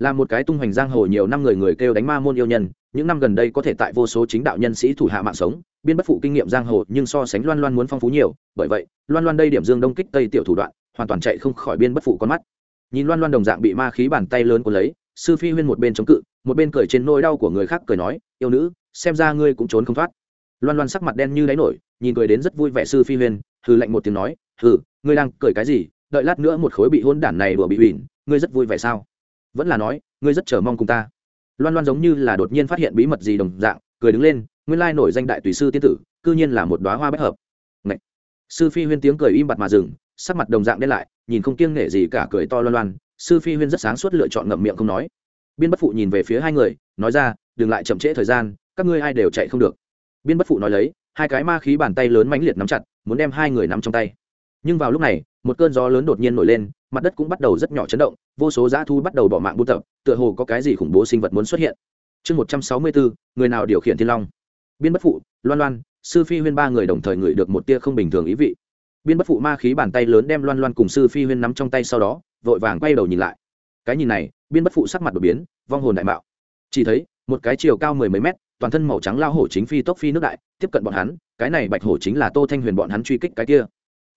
là một cái tung hoành giang hồ nhiều năm người người kêu đánh ma môn yêu nhân, những năm gần đây có thể tại vô số chính đạo nhân sĩ thủ hạ mạng sống, biên bất phụ kinh nghiệm giang hồ nhưng so sánh loan loan muốn phong phú nhiều, bởi vậy, loan loan đây điểm dương đông kích tây tiểu thủ đoạn, hoàn toàn chạy không khỏi biên bất phụ con mắt. Nhìn loan loan đồng dạng bị ma khí bàn tay lớn của lấy, sư phi huyên một bên chống cự, một bên cười trên nỗi đau của người khác cười nói, yêu nữ, xem ra ngươi cũng trốn không thoát. Loan loan sắc mặt đen như đáy nổi, nhìn cười đến rất vui vẻ sư phi huyên, hừ lạnh một tiếng nói, hừ, ngươi đang cười cái gì? Đợi lát nữa một khối bị hôn đản này đùa bị hủy, ngươi rất vui vẻ sao? Vẫn là nói, ngươi rất chờ mong cùng ta. Loan loan giống như là đột nhiên phát hiện bí mật gì đồng dạng, cười đứng lên, nguyên lai nổi danh đại tùy sư tiên tử, cư nhiên là một đoá hoa bất hợp. Ngậy! sư phi huyên tiếng cười im bặt mà dừng, sắc mặt đồng dạng đen lại, nhìn không kiêng nể gì cả cười to loan loan, sư phi huyên rất sáng suốt lựa chọn ngậm miệng không nói. Biên bất phụ nhìn về phía hai người, nói ra, đừng lại chậm trễ thời gian, các ngươi ai đều chạy không được. Biên bất phụ nói lấy, hai cái ma khí bàn tay lớn mãnh liệt nắm chặt, muốn đem hai người nắm trong tay nhưng vào lúc này, một cơn gió lớn đột nhiên nổi lên, mặt đất cũng bắt đầu rất nhỏ chấn động, vô số dã thu bắt đầu bỏ mạng buôn tập, tựa hồ có cái gì khủng bố sinh vật muốn xuất hiện. Chương một trăm sáu mươi bốn, người nào điều khiển thiên long? Biên bất phụ, loan loan, sư phi huyên ba người đồng thời ngửi được một tia không bình thường ý vị. Biên bất phụ ma khí bàn tay lớn đem loan loan cùng sư phi huyên nắm trong tay sau đó, vội vàng quay đầu nhìn lại. Cái nhìn này, biên bất phụ sắc mặt đột biến, vong hồn đại mạo. Chỉ thấy, một cái chiều cao mười mấy mét, toàn thân màu trắng lao hổ chính phi tốc phi nước đại, tiếp cận bọn hắn, cái này bạch hổ chính là tô thanh huyền bọn hắn truy kích cái kia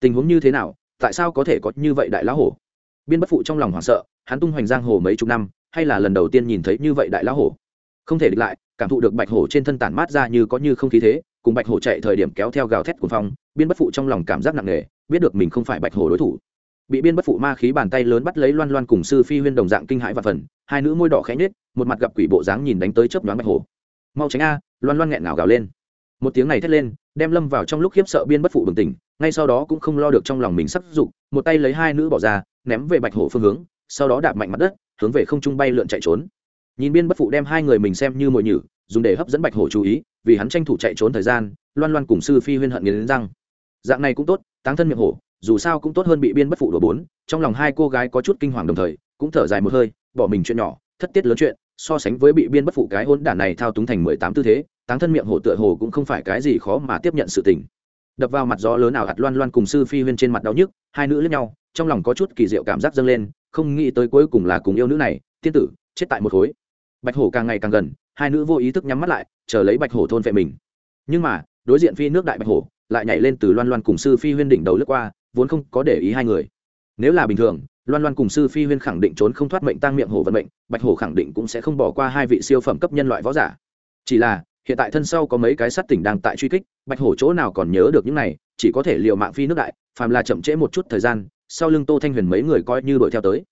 tình huống như thế nào, tại sao có thể có như vậy đại lão hổ? Biên bất phụ trong lòng hoảng sợ, hắn tung hoành giang hồ mấy chục năm, hay là lần đầu tiên nhìn thấy như vậy đại lão hổ? Không thể địch lại, cảm thụ được bạch hổ trên thân tản mát ra như có như không khí thế, cùng bạch hổ chạy thời điểm kéo theo gào thét của phong, biên bất phụ trong lòng cảm giác nặng nề, biết được mình không phải bạch hổ đối thủ. Bị biên bất phụ ma khí bàn tay lớn bắt lấy loan loan cùng sư phi huyên đồng dạng kinh hãi và phần, hai nữ môi đỏ khẽ nhết một mặt gặp quỷ bộ dáng nhìn đánh tới chớp đoán bạch hổ. Mau tránh a! Loan loan nghẹn ngào gào lên một tiếng này thét lên, đem lâm vào trong lúc khiếp sợ biên bất phụ bừng tỉnh, ngay sau đó cũng không lo được trong lòng mình sắc dục, một tay lấy hai nữ bỏ ra, ném về bạch hổ phương hướng, sau đó đạp mạnh mặt đất, hướng về không trung bay lượn chạy trốn. Nhìn biên bất phụ đem hai người mình xem như mồi nhử, dùng để hấp dẫn bạch hổ chú ý, vì hắn tranh thủ chạy trốn thời gian, loan loan cùng sư phi huyên hận nghiến răng. Dạng này cũng tốt, táng thân miệng hổ, dù sao cũng tốt hơn bị biên bất phụ đổ bốn, trong lòng hai cô gái có chút kinh hoàng đồng thời, cũng thở dài một hơi, bỏ mình chuyện nhỏ, thất tiết lớn chuyện, so sánh với bị biên bất phụ cái hôn đản này thao túng thành mười tám tư thế táng thân miệng hổ tựa hồ cũng không phải cái gì khó mà tiếp nhận sự tình. Đập vào mặt gió lớn ảo hạt loan loan cùng sư phi huyên trên mặt đau nhức, hai nữ lẫn nhau, trong lòng có chút kỳ diệu cảm giác dâng lên, không nghĩ tới cuối cùng là cùng yêu nữ này, tiên tử, chết tại một khối. Bạch hổ càng ngày càng gần, hai nữ vô ý thức nhắm mắt lại, chờ lấy bạch hổ thôn vệ mình. Nhưng mà, đối diện phi nước đại bạch hổ, lại nhảy lên từ loan loan cùng sư phi huyên đỉnh đầu lướt qua, vốn không có để ý hai người. Nếu là bình thường, loan loan cùng sư phi huyên khẳng định trốn không thoát mệnh tăng miệng hổ vận mệnh, bạch hổ khẳng định cũng sẽ không bỏ qua hai vị siêu phẩm cấp nhân loại võ giả. Chỉ là hiện tại thân sau có mấy cái sát tỉnh đang tại truy kích, bạch hổ chỗ nào còn nhớ được những này, chỉ có thể liều mạng phi nước đại, phàm là chậm trễ một chút thời gian, sau lưng tô thanh huyền mấy người coi như đuổi theo tới.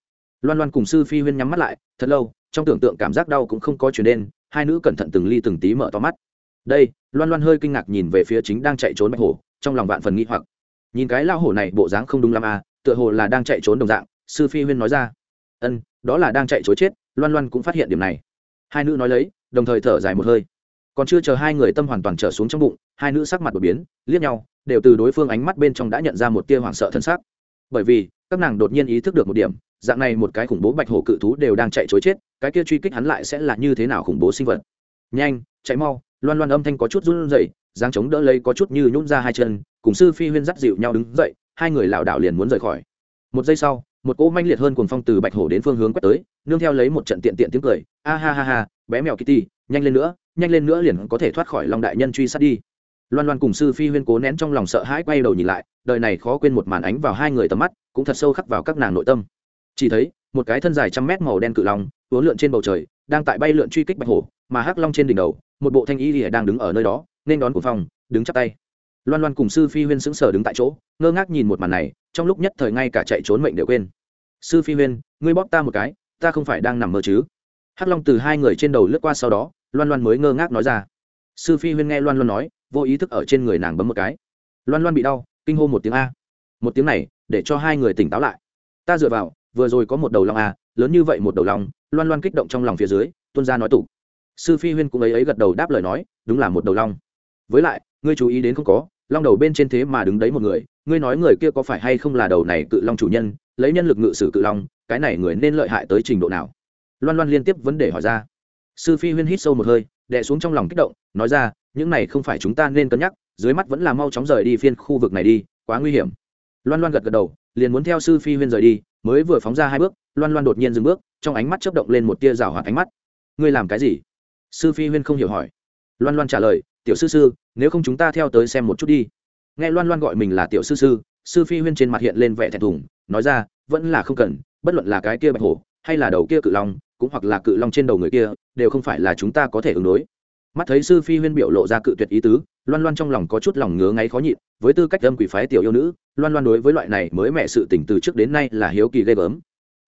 Loan loan cùng sư phi huyên nhắm mắt lại, thật lâu, trong tưởng tượng cảm giác đau cũng không có chuyển đến hai nữ cẩn thận từng ly từng tí mở to mắt. Đây, loan loan hơi kinh ngạc nhìn về phía chính đang chạy trốn bạch hổ, trong lòng vạn phần nghi hoặc. Nhìn cái lao hổ này, bộ dáng không đúng lắm à tựa hồ là đang chạy trốn đồng dạng, sư phi huyên nói ra. Ân, đó là đang chạy chối chết, loan loan cũng phát hiện điểm này. Hai nữ nói lấy, đồng thời thở dài một hơi còn chưa chờ hai người tâm hoàn toàn trở xuống trong bụng, hai nữ sắc mặt đột biến, liếc nhau, đều từ đối phương ánh mắt bên trong đã nhận ra một tia hoảng sợ thân xác. Bởi vì, các nàng đột nhiên ý thức được một điểm, dạng này một cái khủng bố bạch hổ cự thú đều đang chạy chối chết, cái kia truy kích hắn lại sẽ là như thế nào khủng bố sinh vật? Nhanh, chạy mau, loan loan âm thanh có chút run rẩy giang chống đỡ lấy có chút như nhún ra hai chân, cùng sư phi huyên dắt dịu nhau đứng dậy, hai người lảo đảo liền muốn rời khỏi. Một giây sau, một cỗ manh liệt hơn cuồng phong từ bạch hổ đến phương hướng quét tới, nương theo lấy một trận tiện tiện tiếng cười, a ha ha ha, bé mèo kitty nhanh lên nữa, nhanh lên nữa liền có thể thoát khỏi long đại nhân truy sát đi. Loan loan cùng sư phi huyên cố nén trong lòng sợ hãi quay đầu nhìn lại, đời này khó quên một màn ánh vào hai người tầm mắt, cũng thật sâu khắc vào các nàng nội tâm. Chỉ thấy, một cái thân dài trăm mét màu đen cự long, uốn lượn trên bầu trời, đang tại bay lượn truy kích bạch hổ, mà hắc long trên đỉnh đầu, một bộ thanh y lìa đang đứng ở nơi đó, nên đón của phòng, đứng chắp tay. Loan loan cùng sư phi huyên sững sờ đứng tại chỗ, ngơ ngác nhìn một màn này, trong lúc nhất thời ngay cả chạy trốn mệnh đều quên. Sư phi huyên, ngươi bóp ta một cái, ta không phải đang nằm mơ chứ? Hắc long từ hai người trên đầu lướt qua sau đó loan loan mới ngơ ngác nói ra. Sư phi huyên nghe loan loan nói, vô ý thức ở trên người nàng bấm một cái. Loan loan bị đau, kinh hô một tiếng a. Một tiếng này, để cho hai người tỉnh táo lại. Ta dựa vào, vừa rồi có một đầu long a, lớn như vậy một đầu long loan loan kích động trong lòng phía dưới tuân ra nói tủ. Sư phi huyên cũng ấy ấy gật đầu đáp lời nói, đúng là một đầu long với lại, ngươi chú ý đến không có, long đầu bên trên thế mà đứng đấy một người, ngươi nói người kia có phải hay không là đầu này cự long chủ nhân, lấy nhân lực ngự sử cự long, cái này người nên lợi hại tới trình độ nào? Loan loan liên tiếp vấn đề hỏi ra sư phi huyên hít sâu một hơi, đè xuống trong lòng kích động, nói ra, những này không phải chúng ta nên cân nhắc, dưới mắt vẫn là mau chóng rời đi phiên khu vực này đi, quá nguy hiểm. Loan loan gật gật đầu, liền muốn theo sư phi huyên rời đi, mới vừa phóng ra hai bước, loan loan đột nhiên dừng bước, trong ánh mắt chớp động lên một tia rào hoạt ánh mắt. Ngươi làm cái gì? Sư phi huyên không hiểu hỏi. Loan loan trả lời, tiểu sư sư, nếu không chúng ta theo tới xem một chút đi. Nghe loan loan gọi mình là tiểu sư sư sư phi huyên trên mặt hiện lên vẻ thẹn thùng, nói ra, vẫn là không cần, bất luận là cái kia bạch hổ, hay là đầu kia cự long cũng hoặc là cự long trên đầu người kia, đều không phải là chúng ta có thể ứng đối. Mắt thấy sư phi huyên biểu lộ ra cự tuyệt ý tứ, loan loan trong lòng có chút lòng ngứa ngáy khó nhịn, với tư cách âm quỷ phái tiểu yêu nữ, loan loan đối với loại này mới mẹ sự tỉnh từ trước đến nay là hiếu kỳ ghê gớm.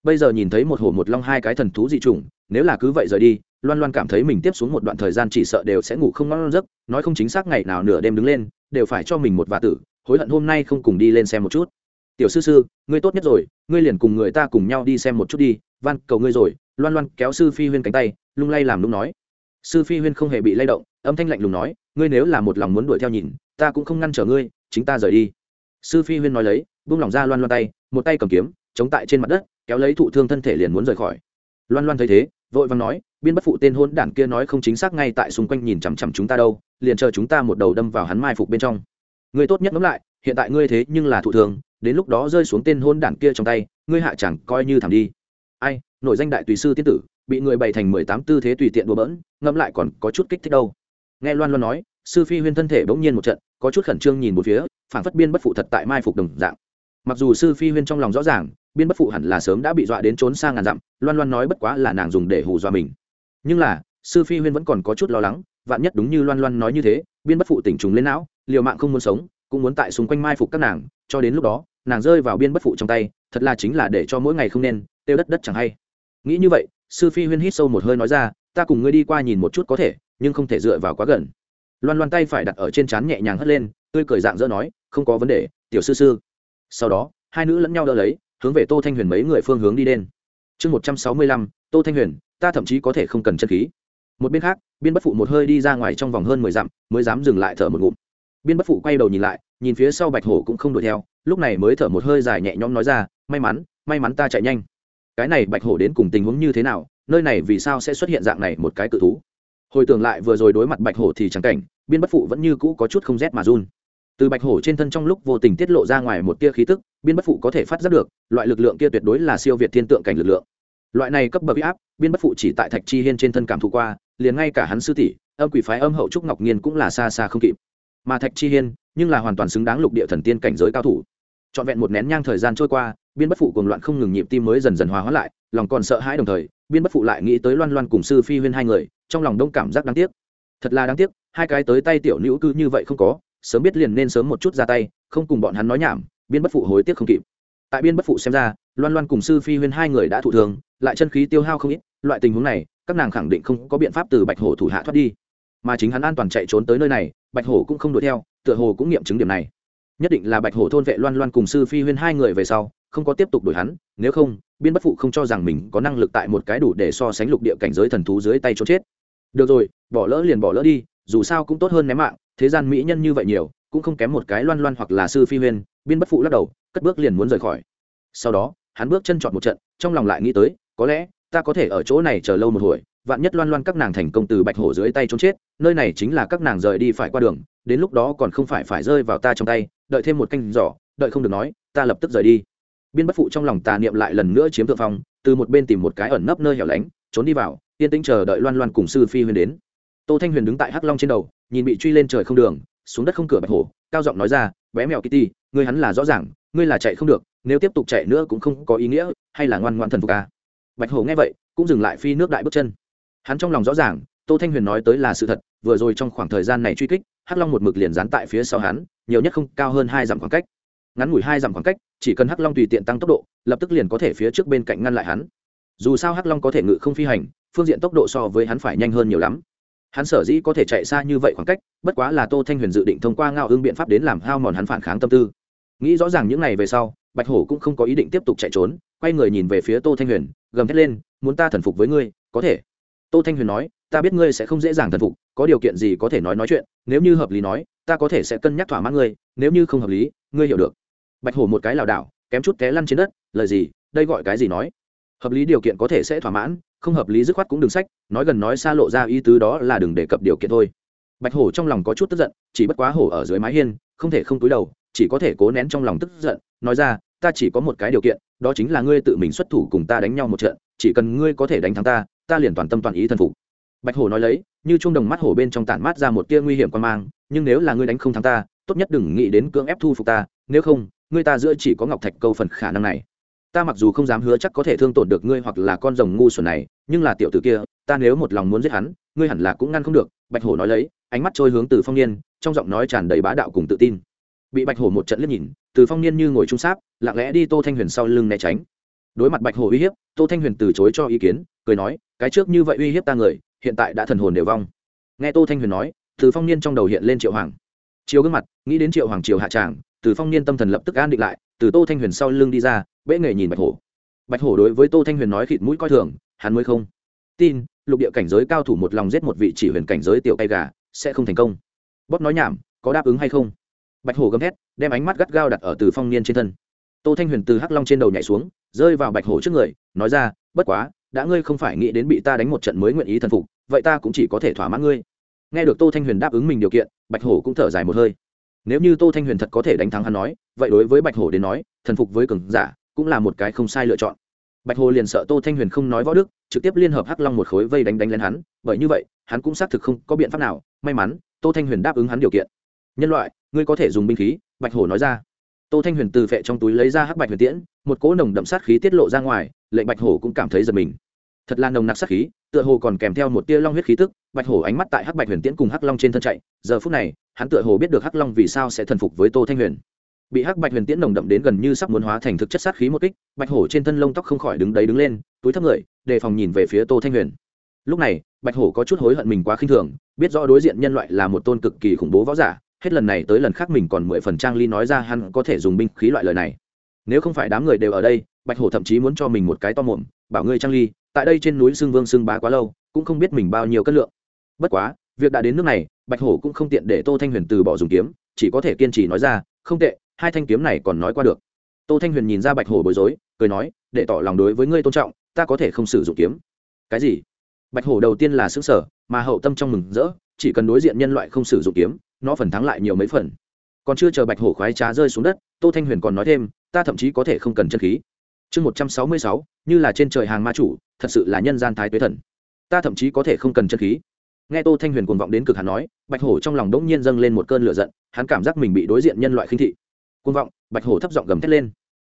Bây giờ nhìn thấy một hổ một long hai cái thần thú dị chủng, nếu là cứ vậy rời đi, loan loan cảm thấy mình tiếp xuống một đoạn thời gian chỉ sợ đều sẽ ngủ không ngon giấc, nói không chính xác ngày nào nửa đêm đứng lên, đều phải cho mình một vả tử, hối hận hôm nay không cùng đi lên xem một chút. Tiểu sư sư, ngươi tốt nhất rồi, ngươi liền cùng người ta cùng nhau đi xem một chút đi, van, cầu ngươi rồi loan loan kéo sư phi huyên cánh tay, lung lay làm lung nói. Sư phi huyên không hề bị lay động, âm thanh lạnh lùng nói, ngươi nếu là một lòng muốn đuổi theo nhìn, ta cũng không ngăn trở ngươi, chính ta rời đi. Sư phi huyên nói lấy, buông lỏng ra loan loan tay, một tay cầm kiếm, chống tại trên mặt đất, kéo lấy thụ thương thân thể liền muốn rời khỏi. Loan loan thấy thế, vội vàng nói, biên bất phụ tên hôn đản kia nói không chính xác ngay tại xung quanh nhìn chằm chằm chúng ta đâu, liền chờ chúng ta một đầu đâm vào hắn mai phục bên trong. Ngươi tốt nhất ngẫm lại, hiện tại ngươi thế nhưng là thụ thường đến lúc đó rơi xuống tên hôn đản kia trong tay, ngươi hạ chẳng coi như thảm đi. Ai nổi danh đại tùy sư tiên tử, bị người bày thành mười tám tư thế tùy tiện đùa bỡn, ngẫm lại còn có chút kích thích đâu. Nghe loan loan nói, sư phi huyên thân thể bỗng nhiên một trận, có chút khẩn trương nhìn một phía phản phất biên bất phụ thật tại mai phục đồng dạng. Mặc dù sư phi huyên trong lòng rõ ràng, biên bất phụ hẳn là sớm đã bị dọa đến trốn xa ngàn dặm, loan loan nói bất quá là nàng dùng để hù dọa mình. Nhưng là, sư phi huyên vẫn còn có chút lo lắng, vạn nhất đúng như loan loan nói như thế, biên bất phụ tỉnh trùng lên não, liều mạng không muốn sống, cũng muốn tại xung quanh mai phục các nàng, cho đến lúc đó, nàng rơi vào biên bất phụ trong tay, thật là chính là để cho mỗi ngày không nên, tiêu đất đất chẳng hay nghĩ như vậy, sư phi huyên hít sâu một hơi nói ra, ta cùng ngươi đi qua nhìn một chút có thể, nhưng không thể dựa vào quá gần. Loan loan tay phải đặt ở trên trán nhẹ nhàng hất lên, tươi cười dạng dỡ nói, không có vấn đề, tiểu sư sư. Sau đó, hai nữ lẫn nhau đỡ lấy, hướng về tô thanh huyền mấy người phương hướng đi đen chương một trăm sáu mươi lăm, tô thanh huyền, ta thậm chí có thể không cần chân khí. Một bên khác, biên bất phụ một hơi đi ra ngoài trong vòng hơn mười dặm, mới dám dừng lại thở một ngụm. Biên bất phụ quay đầu nhìn lại, nhìn phía sau bạch hổ cũng không đuổi theo, lúc này mới thở một hơi dài nhẹ nhõm nói ra, may mắn may mắn ta chạy nhanh cái này bạch hổ đến cùng tình huống như thế nào, nơi này vì sao sẽ xuất hiện dạng này một cái cự thú? Hồi tưởng lại vừa rồi đối mặt bạch hổ thì chẳng cảnh, biên bất phụ vẫn như cũ có chút không rét mà run. Từ bạch hổ trên thân trong lúc vô tình tiết lộ ra ngoài một tia khí tức, biên bất phụ có thể phát giác được, loại lực lượng kia tuyệt đối là siêu việt thiên tượng cảnh lực lượng. Loại này cấp bậc áp, biên bất phụ chỉ tại thạch chi hiên trên thân cảm thụ qua, liền ngay cả hắn sư tỷ, âm quỷ phái âm hậu trúc ngọc nhiên cũng là xa xa không kịp. Mà thạch chi hiên, nhưng là hoàn toàn xứng đáng lục địa thần tiên cảnh giới cao thủ. Trọn vẹn một nén nhang thời gian trôi qua biên bất phụ cùng loạn không ngừng nhịp tim mới dần dần hòa hóa lại, lòng còn sợ hãi đồng thời, biên bất phụ lại nghĩ tới loan loan cùng sư phi huyên hai người, trong lòng đông cảm giác đáng tiếc. Thật là đáng tiếc, hai cái tới tay tiểu nữ cư như vậy không có, sớm biết liền nên sớm một chút ra tay, không cùng bọn hắn nói nhảm, biên bất phụ hối tiếc không kịp. Tại biên bất phụ xem ra, loan loan cùng sư phi huyên hai người đã thụ thường lại chân khí tiêu hao không ít, loại tình huống này, các nàng khẳng định không có biện pháp từ bạch hổ thủ hạ thoát đi. Mà chính hắn an toàn chạy trốn tới nơi này, bạch hổ cũng không đuổi theo, tựa hồ cũng nghiệm chứng điểm này. Nhất định là bạch hổ thôn vệ loan loan cùng sư phi huyên hai người về sau không có tiếp tục đuổi hắn, nếu không, biên bất phụ không cho rằng mình có năng lực tại một cái đủ để so sánh lục địa cảnh giới thần thú dưới tay trốn chết. Được rồi, bỏ lỡ liền bỏ lỡ đi, dù sao cũng tốt hơn ném mạng, thế gian mỹ nhân như vậy nhiều, cũng không kém một cái loan loan hoặc là sư phi huyên, biên bất phụ lắc đầu, cất bước liền muốn rời khỏi. Sau đó, hắn bước chân chọn một trận, trong lòng lại nghĩ tới, có lẽ, ta có thể ở chỗ này chờ lâu một hồi, vạn nhất loan loan các nàng thành công từ bạch hổ dưới tay trốn chết, nơi này chính là các nàng rời đi phải qua đường, đến lúc đó còn không phải phải rơi vào ta trong tay, đợi thêm một canh giỏ đợi không được nói, ta lập tức rời đi biên bất phụ trong lòng tà niệm lại lần nữa chiếm thượng phong, từ một bên tìm một cái ẩn nấp nơi hẻo lánh, trốn đi vào, yên tĩnh chờ đợi loan loan cùng sư phi huyền đến. Tô thanh huyền đứng tại hắc long trên đầu, nhìn bị truy lên trời không đường, xuống đất không cửa bạch hổ, cao giọng nói ra, bé mèo kitty, ngươi hắn là rõ ràng, ngươi là chạy không được, nếu tiếp tục chạy nữa cũng không có ý nghĩa, hay là ngoan ngoan thần phục ca à? bạch hổ nghe vậy, cũng dừng lại phi nước đại bước chân. Hắn trong lòng rõ ràng, tô thanh huyền nói tới là sự thật, vừa rồi trong khoảng thời gian này truy kích, hắc long một mực liền dán tại phía sau hắn, nhiều nhất không, cao hơn hai dặm khoảng cách ngắn ngủi hai dặm khoảng cách, chỉ cần hắc long tùy tiện tăng tốc độ, lập tức liền có thể phía trước bên cạnh ngăn lại hắn. Dù sao hắc long có thể ngự không phi hành, phương diện tốc độ so với hắn phải nhanh hơn nhiều lắm. Hắn sở dĩ có thể chạy xa như vậy khoảng cách, bất quá là tô thanh huyền dự định thông qua ngao ương biện pháp đến làm hao mòn hắn phản kháng tâm tư. Nghĩ rõ ràng những ngày về sau, bạch hổ cũng không có ý định tiếp tục chạy trốn, quay người nhìn về phía tô thanh huyền, gầm thét lên, muốn ta thần phục với ngươi, có thể. Tô thanh huyền nói, ta biết ngươi sẽ không dễ dàng thần phục, có điều kiện gì có thể nói nói chuyện, nếu như hợp lý nói, ta có thể sẽ cân nhắc thỏa mãn ngươi, nếu như không hợp lý, ngươi hiểu được bạch hổ một cái lảo đảo, kém chút té lăn trên đất, lời gì, đây gọi cái gì nói? Hợp lý điều kiện có thể sẽ thỏa mãn, không hợp lý dứt khoát cũng đừng sách, nói gần nói xa lộ ra ý tứ đó là đừng đề cập điều kiện thôi. Bạch hổ trong lòng có chút tức giận, chỉ bất quá hổ ở dưới mái hiên, không thể không túi đầu, chỉ có thể cố nén trong lòng tức giận, nói ra, ta chỉ có một cái điều kiện, đó chính là ngươi tự mình xuất thủ cùng ta đánh nhau một trận, chỉ cần ngươi có thể đánh thắng ta ta liền toàn tâm toàn ý thần phục. Bạch hổ nói lấy, như trung đồng mắt hổ bên trong tản mát ra một tia nguy hiểm quan mang, nhưng nếu là ngươi đánh không thắng ta, tốt nhất đừng nghĩ đến cưỡng ép thu phục ta, nếu không ngươi ta giữa chỉ có ngọc thạch câu phần khả năng này. Ta mặc dù không dám hứa chắc có thể thương tổn được ngươi hoặc là con rồng ngu xuẩn này, nhưng là tiểu tử kia, ta nếu một lòng muốn giết hắn, ngươi hẳn là cũng ngăn không được, bạch hổ nói lấy, ánh mắt trôi hướng từ phong niên, trong giọng nói tràn đầy bá đạo cùng tự tin. Bị bạch hổ một trận liếc nhìn, từ phong niên như ngồi trung sáp, lặng lẽ đi tô thanh huyền sau lưng né tránh. Đối mặt bạch hổ uy hiếp, tô thanh huyền từ chối cho ý kiến, cười nói, cái trước như vậy uy hiếp ta người, hiện tại đã thần hồn đều vong. Nghe tô thanh huyền nói, từ phong niên trong đầu hiện lên triệu hoàng. Chiếu gương mặt, nghĩ đến triệu hoàng triều hạ tràng từ phong niên tâm thần lập tức an định lại, từ tô thanh huyền sau lưng đi ra, bệ nghề nhìn bạch hổ. Bạch hổ đối với tô thanh huyền nói khịt mũi coi thường, hắn mới không. Tin, lục địa cảnh giới cao thủ một lòng giết một vị chỉ huyền cảnh giới tiểu cây gà, sẽ không thành công. Bóp nói nhảm, có đáp ứng hay không? Bạch hổ gầm thét, đem ánh mắt gắt gao đặt ở từ phong niên trên thân. Tô thanh huyền từ hắc long trên đầu nhảy xuống, rơi vào bạch hổ trước người, nói ra, bất quá, đã ngươi không phải nghĩ đến bị ta đánh một trận mới nguyện ý thần phục, vậy ta cũng chỉ có thể thỏa mãn ngươi. Nghe được tô thanh huyền đáp ứng mình điều kiện, bạch hổ cũng thở dài một hơi nếu như tô thanh huyền thật có thể đánh thắng hắn nói, vậy đối với bạch hổ đến nói, thần phục với cường giả cũng là một cái không sai lựa chọn. Bạch hồ liền sợ tô thanh huyền không nói võ đức, trực tiếp liên hợp hắc long một khối vây đánh đánh lên hắn, bởi như vậy, hắn cũng xác thực không có biện pháp nào. May mắn, tô thanh huyền đáp ứng hắn điều kiện. Nhân loại, ngươi có thể dùng binh khí, bạch hồ nói ra. Tô thanh huyền từ phệ trong túi lấy ra hắc bạch huyền tiễn, một cỗ nồng đậm sát khí tiết lộ ra ngoài, lệnh bạch hổ cũng cảm thấy giật mình. Thật là nồng nặc sát khí, tựa hồ còn kèm theo một tia long huyết khí tức. Bạch hổ ánh mắt tại hắc bạch huyền tiễn cùng hắc long trên thân chạy. Giờ phút này hắn tựa hồ biết được hắc long vì sao sẽ thần phục với tô thanh huyền. Bị hắc bạch huyền tiễn nồng đậm đến gần như sắp muốn hóa thành thực chất sát khí một kích, bạch hổ trên thân lông tóc không khỏi đứng đấy đứng lên, túi thấp người, đề phòng nhìn về phía tô thanh huyền. Lúc này, bạch hổ có chút hối hận mình quá khinh thường, biết rõ đối diện nhân loại là một tôn cực kỳ khủng bố võ giả, hết lần này tới lần khác mình còn mười phần trang ly nói ra hắn có thể dùng binh khí loại lời này. Nếu không phải đám người đều ở đây, bạch hổ thậm chí muốn cho mình một cái to mồm, bảo ngươi trang ly, tại đây trên núi xương vương xương bá quá lâu, cũng không biết mình bao nhiêu cân lượng. Bất quá việc đã đến nước này, bạch hổ cũng không tiện để tô thanh huyền từ bỏ dùng kiếm, chỉ có thể kiên trì nói ra, không tệ, hai thanh kiếm này còn nói qua được. Tô thanh huyền nhìn ra bạch hổ bối rối, cười nói, để tỏ lòng đối với ngươi tôn trọng, ta có thể không sử dụng kiếm. Cái gì? Bạch hổ đầu tiên là xứng sở mà hậu tâm trong mừng rỡ, chỉ cần đối diện nhân loại không sử dụng kiếm, nó phần thắng lại nhiều mấy phần. Còn chưa chờ bạch hổ khoái trá rơi xuống đất, tô thanh huyền còn nói thêm, ta thậm chí có thể không cần chân khí. Chương một trăm sáu mươi sáu, như là trên trời hàng ma chủ, thật sự là nhân gian thái tuế thần. Ta thậm chí có thể không cần chân khí nghe tô thanh huyền cuồng vọng đến cực hắn nói, bạch hổ trong lòng đống nhiên dâng lên một cơn lửa giận, hắn cảm giác mình bị đối diện nhân loại khinh thị. Cuồng vọng, bạch hổ thấp giọng gầm thét lên.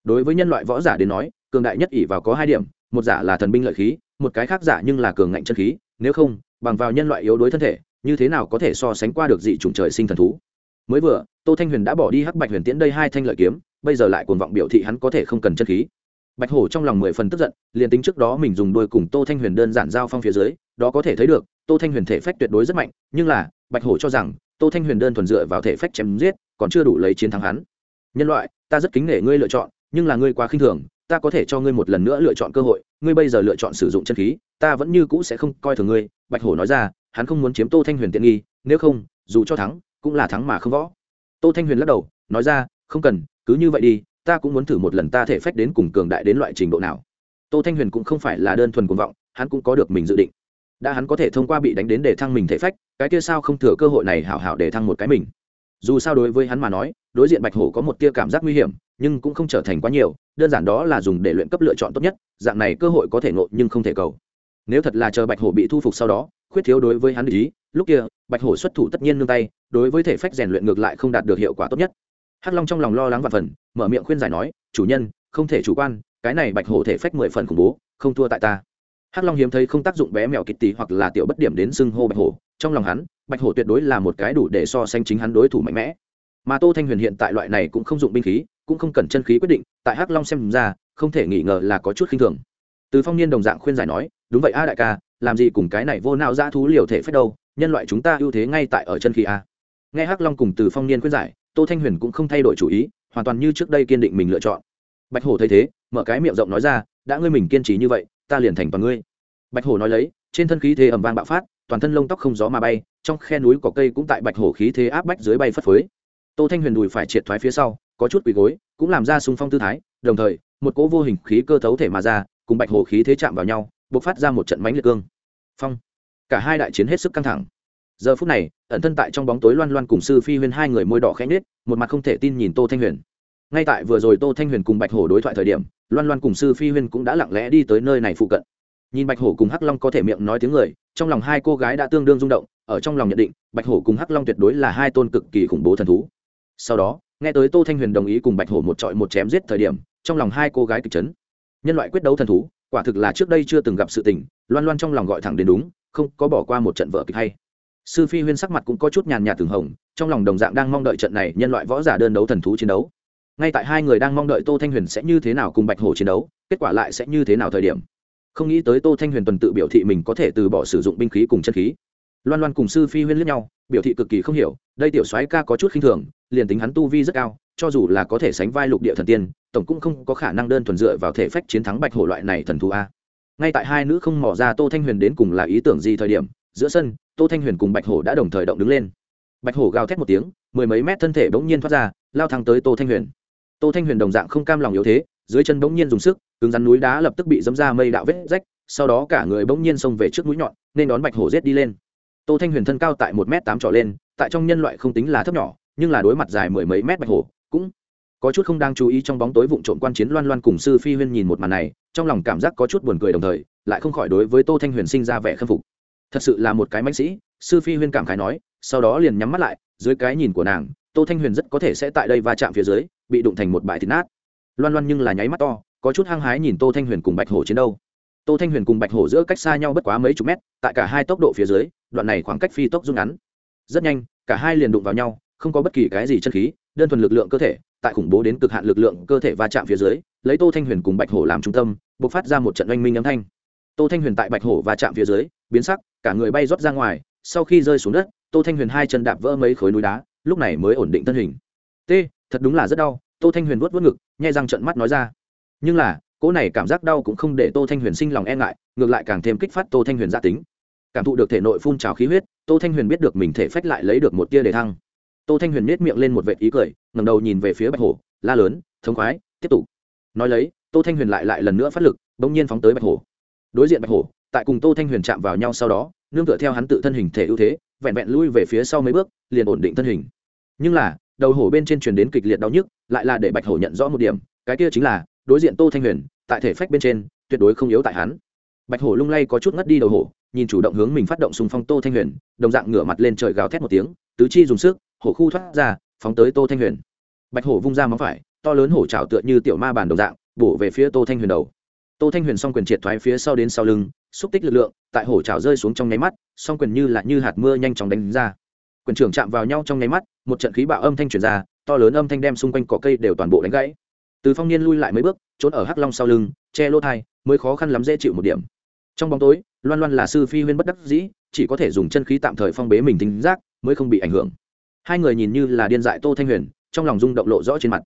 Đối với nhân loại võ giả đến nói, cường đại nhất ỷ vào có hai điểm, một giả là thần binh lợi khí, một cái khác giả nhưng là cường ngạnh chân khí, nếu không, bằng vào nhân loại yếu đuối thân thể, như thế nào có thể so sánh qua được dị chủng trời sinh thần thú? Mới vừa, tô thanh huyền đã bỏ đi hắc bạch huyền tiễn đây hai thanh lợi kiếm, bây giờ lại cuồng vọng biểu thị hắn có thể không cần chân khí. Bạch hổ trong lòng mười phần tức giận, liền tính trước đó mình dùng đôi cùng tô thanh huyền đơn giản giao phong phía dưới, đó có thể thấy được tô thanh huyền thể phách tuyệt đối rất mạnh, nhưng là, bạch hổ cho rằng, tô thanh huyền đơn thuần dựa vào thể phách chém giết, còn chưa đủ lấy chiến thắng hắn. Nhân loại, ta rất kính nể ngươi lựa chọn, nhưng là ngươi quá khinh thường, ta có thể cho ngươi một lần nữa lựa chọn cơ hội, ngươi bây giờ lựa chọn sử dụng chân khí, ta vẫn như cũ sẽ không coi thường ngươi, bạch hổ nói ra, hắn không muốn chiếm tô thanh huyền tiện nghi, nếu không, dù cho thắng, cũng là thắng mà không võ. Tô thanh huyền lắc đầu, nói ra, không cần, cứ như vậy đi, ta cũng muốn thử một lần ta thể phách đến cùng cường đại đến loại trình độ nào. Tô thanh huyền cũng không phải là đơn thuần cuồng vọng, hắn cũng có được mình dự định đã hắn có thể thông qua bị đánh đến để thăng mình thể phách, cái kia sao không thừa cơ hội này hảo hảo để thăng một cái mình. Dù sao đối với hắn mà nói, đối diện bạch hổ có một tia cảm giác nguy hiểm, nhưng cũng không trở thành quá nhiều, đơn giản đó là dùng để luyện cấp lựa chọn tốt nhất, dạng này cơ hội có thể ngộ nhưng không thể cầu. Nếu thật là chờ bạch hổ bị thu phục sau đó, khuyết thiếu đối với hắn ý, lúc kia, bạch hổ xuất thủ tất nhiên nương tay, đối với thể phách rèn luyện ngược lại không đạt được hiệu quả tốt nhất. Hắc long trong lòng lo lắng và phần mở miệng khuyên giải nói, chủ nhân, không thể chủ quan, cái này bạch hổ thể phách mười phần khủng bố, không thua tại ta hắc long hiếm thấy không tác dụng bé mèo kịch tì hoặc là tiểu bất điểm đến xưng hô bạch hổ. Trong lòng hắn, bạch hổ tuyệt đối là một cái đủ để so sánh chính hắn đối thủ mạnh mẽ. Mà tô thanh huyền hiện tại loại này cũng không dụng binh khí, cũng không cần chân khí quyết định, tại hắc long xem ra, không thể nghi ngờ là có chút khinh thường. Từ phong niên đồng dạng khuyên giải nói, đúng vậy a đại ca, làm gì cùng cái này vô não dã thú liều thể phách đâu, nhân loại chúng ta ưu thế ngay tại ở chân khí a. Nghe hắc long cùng từ phong niên khuyên giải, tô thanh huyền cũng không thay đổi chủ ý, hoàn toàn như trước đây kiên định mình lựa chọn. Bạch hổ thấy thế, mở cái miệng rộng nói ra đã ngươi mình kiên trì như vậy, ta liền thành toàn ngươi. Bạch hổ nói lấy, trên thân khí thế ẩm vang bạo phát, toàn thân lông tóc không gió mà bay, trong khe núi có cây cũng tại bạch hổ khí thế áp bách dưới bay phất phới. Tô thanh huyền đùi phải triệt thoái phía sau, có chút quỳ gối, cũng làm ra sung phong tư thái, đồng thời, một cỗ vô hình khí cơ thấu thể mà ra, cùng bạch hổ khí thế chạm vào nhau, bộc phát ra một trận mánh liệt cương. Phong. Cả hai đại chiến hết sức căng thẳng. Giờ phút này, ẩn thân tại trong bóng tối loan loan cùng sư phi huyên hai người môi đỏ khẽ nết một mặt không thể tin nhìn tô thanh huyền ngay tại vừa rồi tô thanh huyền cùng bạch hổ đối thoại thời điểm, loan loan cùng sư phi huyên cũng đã lặng lẽ đi tới nơi này phụ cận. Nhìn bạch hổ cùng hắc long có thể miệng nói tiếng người, trong lòng hai cô gái đã tương đương rung động, ở trong lòng nhận định, bạch hổ cùng hắc long tuyệt đối là hai tôn cực kỳ khủng bố thần thú. Sau đó, nghe tới tô thanh huyền đồng ý cùng bạch hổ một trọi một chém giết thời điểm, trong lòng hai cô gái kịch chấn. Nhân loại quyết đấu thần thú, quả thực là trước đây chưa từng gặp sự tình, loan loan trong lòng gọi thẳng đến đúng, không có bỏ qua một trận vợ kịch hay. Sư phi huyên sắc mặt cũng có chút nhàn nhạt từng hồng, trong lòng đồng dạng đang mong đợi trận này nhân loại võ giả đơn đấu thần thú chiến đấu ngay tại hai người đang mong đợi tô thanh huyền sẽ như thế nào cùng bạch hổ chiến đấu, kết quả lại sẽ như thế nào thời điểm? Không nghĩ tới tô thanh huyền tuần tự biểu thị mình có thể từ bỏ sử dụng binh khí cùng chân khí. Loan loan cùng sư phi huyên lướt nhau, biểu thị cực kỳ không hiểu, đây tiểu soái ca có chút khinh thường, liền tính hắn tu vi rất cao, cho dù là có thể sánh vai lục địa thần tiên, tổng cũng không có khả năng đơn thuần dựa vào thể phách chiến thắng bạch hổ loại này thần thú a. Ngay tại hai nữ không mỏ ra tô thanh huyền đến cùng là ý tưởng gì thời điểm, giữa sân, tô thanh huyền cùng bạch hổ đã đồng thời động đứng lên. Bạch hổ gào thét một tiếng, mười mấy mét thân thể bỗng nhiên thoát ra, lao thẳng tới tô thanh huyền tô thanh huyền đồng dạng không cam lòng yếu thế, dưới chân bỗng nhiên dùng sức, cứng rắn núi đá lập tức bị dấm ra mây đạo vết rách, sau đó cả người bỗng nhiên xông về trước mũi nhọn, nên đón bạch hổ rết đi lên. Tô thanh huyền thân cao tại một m tám trỏ lên, tại trong nhân loại không tính là thấp nhỏ, nhưng là đối mặt dài mười mấy mét bạch hổ, cũng có chút không đang chú ý trong bóng tối vụn trộm quan chiến loan loan cùng sư phi huyên nhìn một màn này, trong lòng cảm giác có chút buồn cười đồng thời, lại không khỏi đối với tô thanh huyền sinh ra vẻ khâm phục. Thật sự là một cái mãnh sĩ, sư phi huyên cảm khái nói, sau đó liền nhắm mắt lại, dưới cái nhìn của nàng, tô thanh huyền rất có thể sẽ tại đây va chạm phía dưới bị đụng thành một bãi thịt nát. Loan loan nhưng là nháy mắt to, có chút hăng hái nhìn tô thanh huyền cùng bạch hổ chiến đâu tô thanh huyền cùng bạch hổ giữa cách xa nhau bất quá mấy chục mét, tại cả hai tốc độ phía dưới, đoạn này khoảng cách phi tốc rút ngắn. Rất nhanh, cả hai liền đụng vào nhau, không có bất kỳ cái gì chân khí, đơn thuần lực lượng cơ thể, tại khủng bố đến cực hạn lực lượng cơ thể va chạm phía dưới, lấy tô thanh huyền cùng bạch hổ làm trung tâm buộc phát ra một trận oanh minh âm thanh. Tô thanh huyền tại bạch hổ va chạm phía dưới, biến sắc, cả người bay rót ra ngoài, sau khi rơi xuống đất, tô thanh huyền hai chân đạp vỡ mấy khối núi đá, lúc này mới ổn định thân hình. T thật đúng là rất đau, tô thanh huyền vuốt vuốt ngực, nhai răng trận mắt nói ra. Nhưng là, cỗ này cảm giác đau cũng không để tô thanh huyền sinh lòng e ngại, ngược lại càng thêm kích phát tô thanh huyền gia tính. Cảm thụ được thể nội phun trào khí huyết, tô thanh huyền biết được mình thể phách lại lấy được một tia đề thăng. Tô thanh huyền nết miệng lên một vệ ý cười, ngẩng đầu nhìn về phía bạch hổ, la lớn, thống khoái, tiếp tục. Nói lấy, tô thanh huyền lại lại lần nữa phát lực, bỗng nhiên phóng tới bạch hổ. Đối diện bạch hổ, tại cùng tô thanh huyền chạm vào nhau sau đó, nương tựa theo hắn tự thân hình thể ưu thế, vẹn vẹn lui về phía sau mấy bước, liền ổn định thân hình. Nhưng là đầu hổ bên trên truyền đến kịch liệt đau nhức, lại là để bạch hổ nhận rõ một điểm, cái kia chính là, đối diện tô thanh huyền, tại thể phách bên trên, tuyệt đối không yếu tại hắn. Bạch hổ lung lay có chút ngất đi đầu hổ, nhìn chủ động hướng mình phát động xung phong tô thanh huyền, đồng dạng ngửa mặt lên trời gào thét một tiếng, tứ chi dùng sức, hổ khu thoát ra, phóng tới tô thanh huyền. Bạch hổ vung ra móng phải, to lớn hổ trào tựa như tiểu ma bản đồng dạng, bổ về phía tô thanh huyền đầu. Tô thanh huyền s o n g quyền triệt thoái phía sau đến sau lưng, xúc tích lực lượng, tại hổ trào rơi xuống trong nháy mắt s o n g quyền như là như hạt mưa nhanh chóng đánh ra quyền trưởng chạm vào nhau trong nháy mắt, một trận khí bạo âm thanh chuyển ra, to lớn âm thanh đem xung quanh cỏ cây đều toàn bộ đánh gãy. Từ phong niên lui lại mấy bước, trốn ở hắc long sau lưng, che lỗ thai, mới khó khăn lắm dễ chịu một điểm. Trong bóng tối, loan loan là sư phi huyên bất đắc dĩ, chỉ có thể dùng chân khí tạm thời phong bế mình tính giác, mới không bị ảnh hưởng. Hai người nhìn như là điên dại tô thanh huyền, trong lòng rung động lộ rõ trên mặt.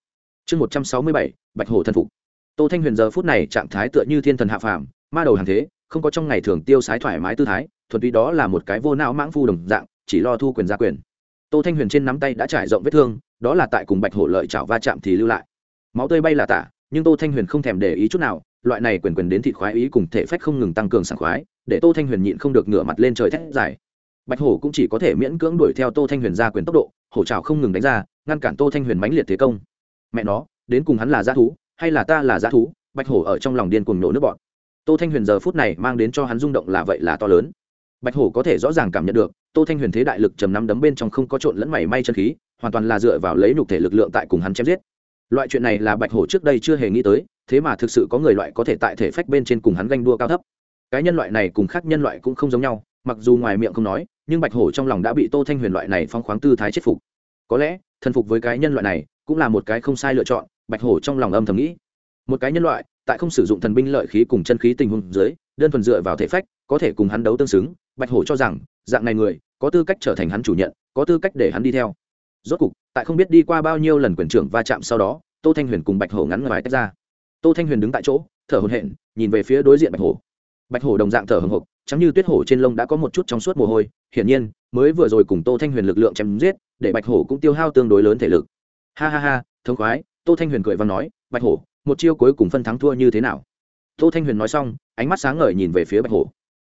Chương một trăm sáu mươi bảy, bạch hổ thân phục. Tô thanh huyền giờ phút này trạng thái tựa như thiên thần hạ phàm, ma đầu hàng thế, không có trong ngày thường tiêu sái thoải mái tư thái, thuần túy đó là một cái vô não mãng phu đồng dạng chỉ lo thu quyền ra quyền. Tô thanh huyền trên nắm tay đã trải rộng vết thương, đó là tại cùng bạch hổ lợi chảo va chạm thì lưu lại. Máu tươi bay là tả, nhưng tô thanh huyền không thèm để ý chút nào, loại này quyền quyền đến thịt khoái ý cùng thể phách không ngừng tăng cường sảng khoái, để tô thanh huyền nhịn không được ngửa mặt lên trời thét dài. Bạch hổ cũng chỉ có thể miễn cưỡng đuổi theo tô thanh huyền ra quyền tốc độ, hổ trào không ngừng đánh ra, ngăn cản tô thanh huyền mãnh liệt thế công. Mẹ nó, đến cùng hắn là g thú, hay là ta là g thú? Bạch hổ ở trong lòng điên cuồng nổ nước bọn tô thanh huyền giờ phút này mang đến cho hắn rung động là vậy là to lớn bạch hổ có thể rõ ràng cảm nhận được, tô thanh huyền thế đại lực trầm nắm đấm bên trong không có trộn lẫn mảy may chân khí, hoàn toàn là dựa vào lấy nhục thể lực lượng tại cùng hắn chém giết. Loại chuyện này là bạch hổ trước đây chưa hề nghĩ tới, thế mà thực sự có người loại có thể tại thể phách bên trên cùng hắn ganh đua cao thấp. Cái nhân loại này cùng khác nhân loại cũng không giống nhau, mặc dù ngoài miệng không nói, nhưng bạch hổ trong lòng đã bị tô thanh huyền loại này phong khoáng tư thái chết phục. Có lẽ, thần phục với cái nhân loại này cũng là một cái không sai lựa chọn, bạch hổ trong lòng âm thầm nghĩ. Một cái nhân loại, tại không sử dụng thần binh lợi khí cùng chân khí tình huống dưới, đơn thuần dựa vào thể phách, có thể cùng hắn đấu tương xứng bạch hổ cho rằng, dạng này người, có tư cách trở thành hắn chủ nhận, có tư cách để hắn đi theo. Rốt cục, tại không biết đi qua bao nhiêu lần quyền trưởng va chạm sau đó, tô thanh huyền cùng bạch hổ ngắn ngoài tách ra. Tô thanh huyền đứng tại chỗ, thở hồn hện nhìn về phía đối diện bạch hổ. Bạch hổ đồng dạng thở hồng hộc, chẳng như tuyết hổ trên lông đã có một chút trong suốt mồ hôi, hiển nhiên, mới vừa rồi cùng tô thanh huyền lực lượng chém giết, để bạch hổ cũng tiêu hao tương đối lớn thể lực. Ha ha ha thống khoái, tô thanh huyền cười và nói, bạch hổ, một chiêu cuối cùng phân thắng thua như thế nào? Tô thanh huyền nói xong, ánh mắt sáng ngời nhìn về phía bạch hổ.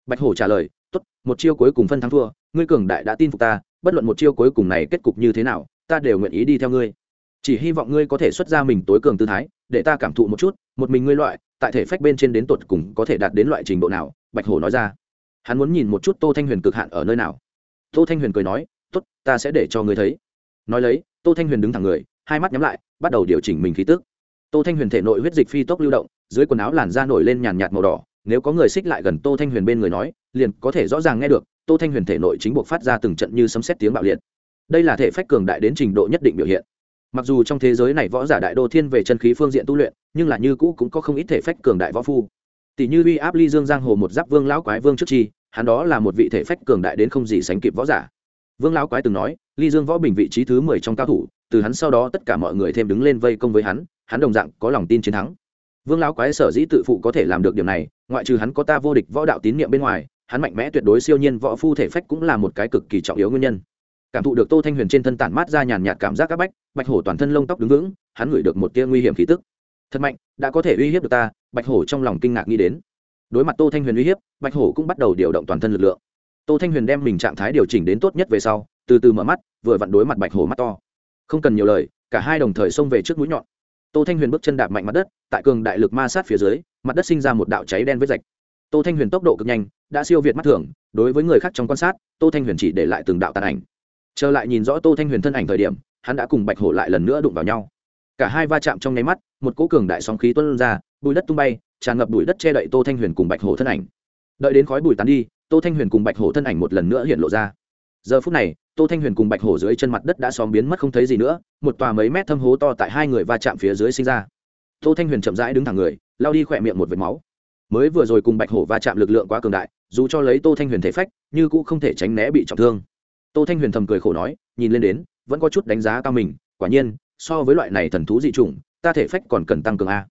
Bạch hổ trả lời tốt, một chiêu cuối cùng phân thắng thua, ngươi cường đại đã tin phục ta, bất luận một chiêu cuối cùng này kết cục như thế nào, ta đều nguyện ý đi theo ngươi. Chỉ hy vọng ngươi có thể xuất ra mình tối cường tư thái, để ta cảm thụ một chút, một mình ngươi loại, tại thể phách bên trên đến tột cùng có thể đạt đến loại trình độ nào, bạch hổ nói ra. Hắn muốn nhìn một chút tô thanh huyền cực hạn ở nơi nào. Tô thanh huyền cười nói, tốt, ta sẽ để cho ngươi thấy. Nói lấy, tô thanh huyền đứng thẳng người, hai mắt nhắm lại, bắt đầu điều chỉnh mình khí tức. Tô thanh huyền thể nội huyết dịch phi tốc lưu động, dưới quần áo làn da nổi lên nhàn nhạt màu đỏ nếu có người xích lại gần tô thanh huyền bên người nói, liền có thể rõ ràng nghe được, tô thanh huyền thể nội chính buộc phát ra từng trận như sấm xét tiếng bạo liệt. Đây là thể phách cường đại đến trình độ nhất định biểu hiện. Mặc dù trong thế giới này võ giả đại đô thiên về chân khí phương diện tu luyện, nhưng là như cũ cũng có không ít thể phách cường đại võ phu. Tỷ như uy áp ly dương giang hồ một giáp vương lão quái vương trước chi, hắn đó là một vị thể phách cường đại đến không gì sánh kịp võ giả. Vương lão quái từng nói, ly dương võ bình vị trí thứ mười trong cao thủ, từ hắn sau đó tất cả mọi người thêm đứng lên vây công với hắn hắn đồng dạng có lòng tin chiến thắng vương lão quái sở dĩ tự phụ có thể làm được điều này, ngoại trừ hắn có ta vô địch võ đạo tín nhiệm bên ngoài, hắn mạnh mẽ tuyệt đối siêu nhiên võ phu thể phách cũng là một cái cực kỳ trọng yếu nguyên nhân. Cảm thụ được tô thanh huyền trên thân tản mát ra nhàn nhạt cảm giác áp bách, bạch hổ toàn thân lông tóc đứng vững, hắn ngửi được một tia nguy hiểm khí tức. Thật mạnh, đã có thể uy hiếp được ta, bạch hổ trong lòng kinh ngạc nghĩ đến. Đối mặt tô thanh huyền uy hiếp, bạch hổ cũng bắt đầu điều động toàn thân lực lượng. Tô thanh huyền đem mình trạng thái điều chỉnh đến tốt nhất về sau, từ từ mở mắt, vừa vặn đối mặt bạch hổ mắt to. Không cần nhiều lời, cả hai đồng thời xông về trước mũi nhọn tô thanh huyền bước chân đạp mạnh mặt đất, tại cường đại lực ma sát phía dưới, mặt đất sinh ra một đạo cháy đen với rạch. Tô thanh huyền tốc độ cực nhanh, đã siêu việt mắt thường, đối với người khác trong quan sát, tô thanh huyền chỉ để lại từng đạo tàn ảnh. Trở lại nhìn rõ tô thanh huyền thân ảnh thời điểm, hắn đã cùng bạch hổ lại lần nữa đụng vào nhau. Cả hai va chạm trong nháy mắt, một cỗ cường đại sóng khí tuôn ra, bụi đất tung bay, tràn ngập bụi đất che đậy tô thanh huyền cùng bạch hổ thân ảnh. Đợi đến khói bụi tán đi, tô thanh huyền cùng bạch hổ thân ảnh một lần nữa hiện lộ ra giờ phút này, tô thanh huyền cùng bạch hổ dưới chân mặt đất đã xóm biến mất không thấy gì nữa, một tòa mấy mét thâm hố to tại hai người va chạm phía dưới sinh ra. Tô thanh huyền chậm rãi đứng thẳng người lao đi khỏe miệng một vệt máu. Mới vừa rồi cùng bạch hổ va chạm lực lượng quá cường đại, dù cho lấy tô thanh huyền thể phách, như cũng không thể tránh né bị trọng thương. Tô thanh huyền thầm cười khổ nói, nhìn lên đến, vẫn có chút đánh giá cao mình, quả nhiên, so với loại này thần thú dị chủng, ta thể phách còn cần tăng cường a.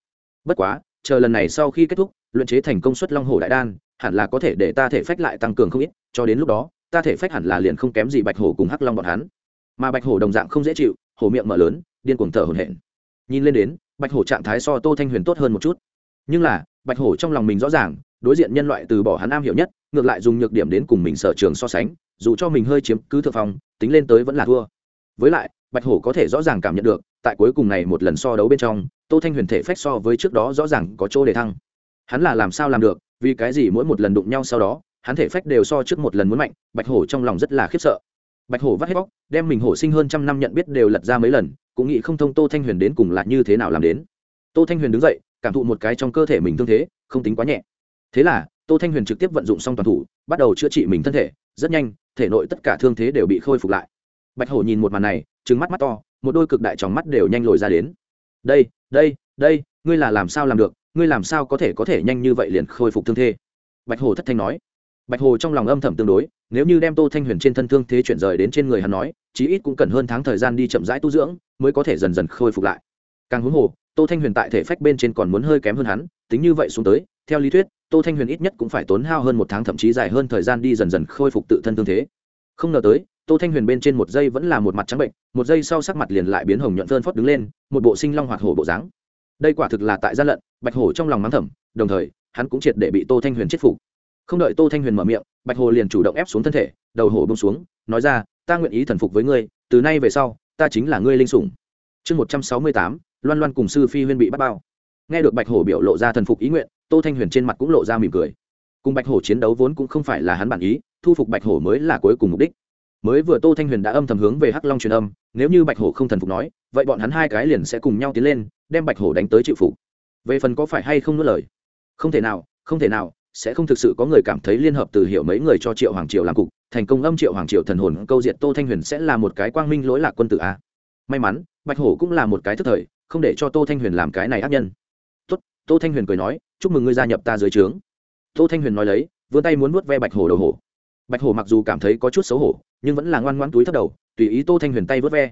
Bất quá, chờ lần này sau khi kết thúc, luyện chế thành công suất long hổ đại đan, hẳn là có thể để ta thể phách lại tăng cường không ít, cho đến lúc đó ta thể phách hẳn là liền không kém gì bạch hổ cùng hắc long bọn hắn. Mà bạch hổ đồng dạng không dễ chịu, hổ miệng mở lớn, điên cuồng thở hổn hển. Nhìn lên đến, bạch hổ trạng thái so tô thanh huyền tốt hơn một chút. Nhưng là, bạch hổ trong lòng mình rõ ràng, đối diện nhân loại từ bỏ hắn am hiểu nhất, ngược lại dùng nhược điểm đến cùng mình sở trường so sánh, dù cho mình hơi chiếm cứ thượng phong, tính lên tới vẫn là thua. Với lại, bạch hổ có thể rõ ràng cảm nhận được, tại cuối cùng này một lần so đấu bên trong, tô thanh huyền thể phách so với trước đó rõ ràng có chỗ để thăng. Hắn là làm sao làm được, vì cái gì mỗi một lần đụng nhau sau đó hắn thể phách đều so trước một lần muốn mạnh, bạch hổ trong lòng rất là khiếp sợ. Bạch hổ vắt hết bóc đem mình hổ sinh hơn trăm năm nhận biết đều lật ra mấy lần, cũng nghĩ không thông tô thanh huyền đến cùng là như thế nào làm đến. Tô thanh huyền đứng dậy, cảm thụ một cái trong cơ thể mình thương thế, không tính quá nhẹ. Thế là, tô thanh huyền trực tiếp vận dụng xong toàn thủ, bắt đầu chữa trị mình thân thể, rất nhanh, thể nội tất cả thương thế đều bị khôi phục lại. Bạch hổ nhìn một màn này trứng mắt mắt to, một đôi cực đại tròng mắt đều nhanh lồi ra đến. Đây đây đây, ngươi là làm sao làm được? Ngươi làm sao có thể có thể nhanh như vậy liền khôi phục thương thế? Bạch hổ thất thanh nói bạch hồ trong lòng âm thầm tương đối, nếu như đem tô thanh huyền trên thân thương thế chuyển rời đến trên người hắn nói, chí ít cũng cần hơn tháng thời gian đi chậm rãi tu dưỡng, mới có thể dần dần khôi phục lại. Càng huống hồ, tô thanh huyền tại thể phách bên trên còn muốn hơi kém hơn hắn, tính như vậy xuống tới, theo lý thuyết, tô thanh huyền ít nhất cũng phải tốn hao hơn một tháng thậm chí dài hơn thời gian đi dần dần khôi phục tự thân thương thế. Không ngờ tới, tô thanh huyền bên trên một giây vẫn là một mặt trắng bệnh, một giây sau sắc mặt liền lại biến hồng nhuận phơn phất đứng lên, một bộ sinh long hoạt hổ bộ dáng. Đây quả thực là tại gian lận, bạch hổ trong lòng mắng thầm, đồng thời, hắn cũng triệt để bị tô thanh huyền chết phục không đợi tô thanh huyền mở miệng, bạch hồ liền chủ động ép xuống thân thể, đầu hổ bông xuống, nói ra, ta nguyện ý thần phục với ngươi, từ nay về sau, ta chính là ngươi linh sủng. Chương một trăm sáu mươi tám, loan loan cùng sư phi huyên bị bắt bao. Nghe được bạch hổ biểu lộ ra thần phục ý nguyện, tô thanh huyền trên mặt cũng lộ ra mỉm cười. Cùng bạch hổ chiến đấu vốn cũng không phải là hắn bản ý, thu phục bạch hổ mới là cuối cùng mục đích. Mới vừa tô thanh huyền đã âm thầm hướng về hắc long truyền âm, nếu như bạch hổ không thần phục nói, vậy bọn hắn hai cái liền sẽ cùng nhau tiến lên, đem bạch hổ đánh tới chịu phục. Về phần có phải hay không nuốt lời? Không thể nào, không thể nào sẽ không thực sự có người cảm thấy liên hợp từ hiểu mấy người cho triệu hoàng triều làm cục, thành công âm triệu hoàng triều thần hồn câu diệt tô thanh huyền sẽ là một cái quang minh lỗi lạc quân tử a. May mắn, bạch hổ cũng là một cái thức thời, không để cho tô thanh huyền làm cái này ác nhân. Tốt, tô thanh huyền cười nói, chúc mừng ngươi gia nhập ta dưới trướng. Tô thanh huyền nói lấy, vươn tay muốn nuốt ve bạch hổ đầu hổ. Bạch hổ mặc dù cảm thấy có chút xấu hổ, nhưng vẫn là ngoan ngoan túi thấp đầu, tùy ý tô thanh huyền tay vớt ve.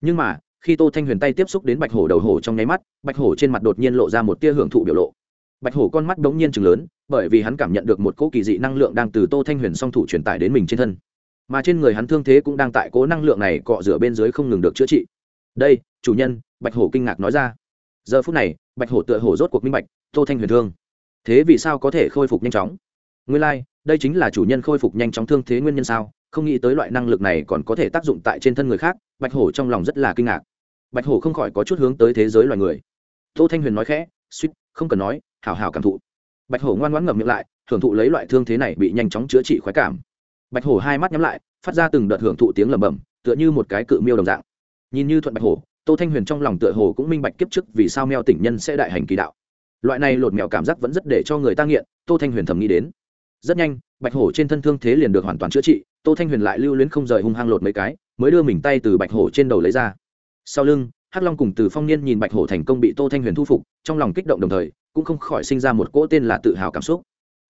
Nhưng mà, khi tô thanh huyền tay tiếp xúc đến bạch hổ đầu hổ trong nháy mắt, bạch hổ trên mặt đột nhiên lộ ra một tia hưởng thụ biểu lộ bạch hổ con mắt đống nhiên chừng lớn bởi vì hắn cảm nhận được một cỗ kỳ dị năng lượng đang từ tô thanh huyền song thủ truyền tải đến mình trên thân. Mà trên người hắn thương thế cũng đang tại cố năng lượng này cọ rửa bên dưới không ngừng được chữa trị. Đây chủ nhân bạch hổ kinh ngạc nói ra. Giờ phút này bạch hổ tựa hổ rốt cuộc minh bạch tô thanh huyền thương. Thế vì sao có thể khôi phục nhanh chóng? Nguyên lai、like, đây chính là chủ nhân khôi phục nhanh chóng thương thế nguyên nhân sao? Không nghĩ tới loại năng lực này còn có thể tác dụng tại trên thân người khác bạch hổ trong lòng rất là kinh ngạc. Bạch hổ không khỏi có chút hướng tới thế giới loài người. Tô thanh huyền nói khẽ suýt không cần nói hảo hảo cảm thụ. Bạch hổ ngoan ngoãn ngậm miệng lại hưởng thụ lấy loại thương thế này bị nhanh chóng chữa trị khoái cảm. Bạch hổ hai mắt nhắm lại, phát ra từng đợt hưởng thụ tiếng lẩm bẩm, tựa như một cái cự miêu đồng dạng. Nhìn như thuận bạch hổ, tô thanh huyền trong lòng tựa hồ cũng minh bạch kiếp trước vì sao mèo tỉnh nhân sẽ đại hành kỳ đạo. Loại này lột mèo cảm giác vẫn rất để cho người ta nghiện, tô thanh huyền thầm nghĩ đến. Rất nhanh, bạch hổ trên thân thương thế liền được hoàn toàn chữa trị, tô thanh huyền lại lưu luyến không rời hung hăng lột mấy cái, mới đưa mình tay từ bạch hổ trên đầu lấy ra. Sau lưng, hắc long cùng từ phong niên nhìn bạch hổ thành công bị tô thanh huyền thu phục, trong lòng kích động đồng thời cũng không khỏi sinh ra một cỗ tên là tự hào cảm xúc.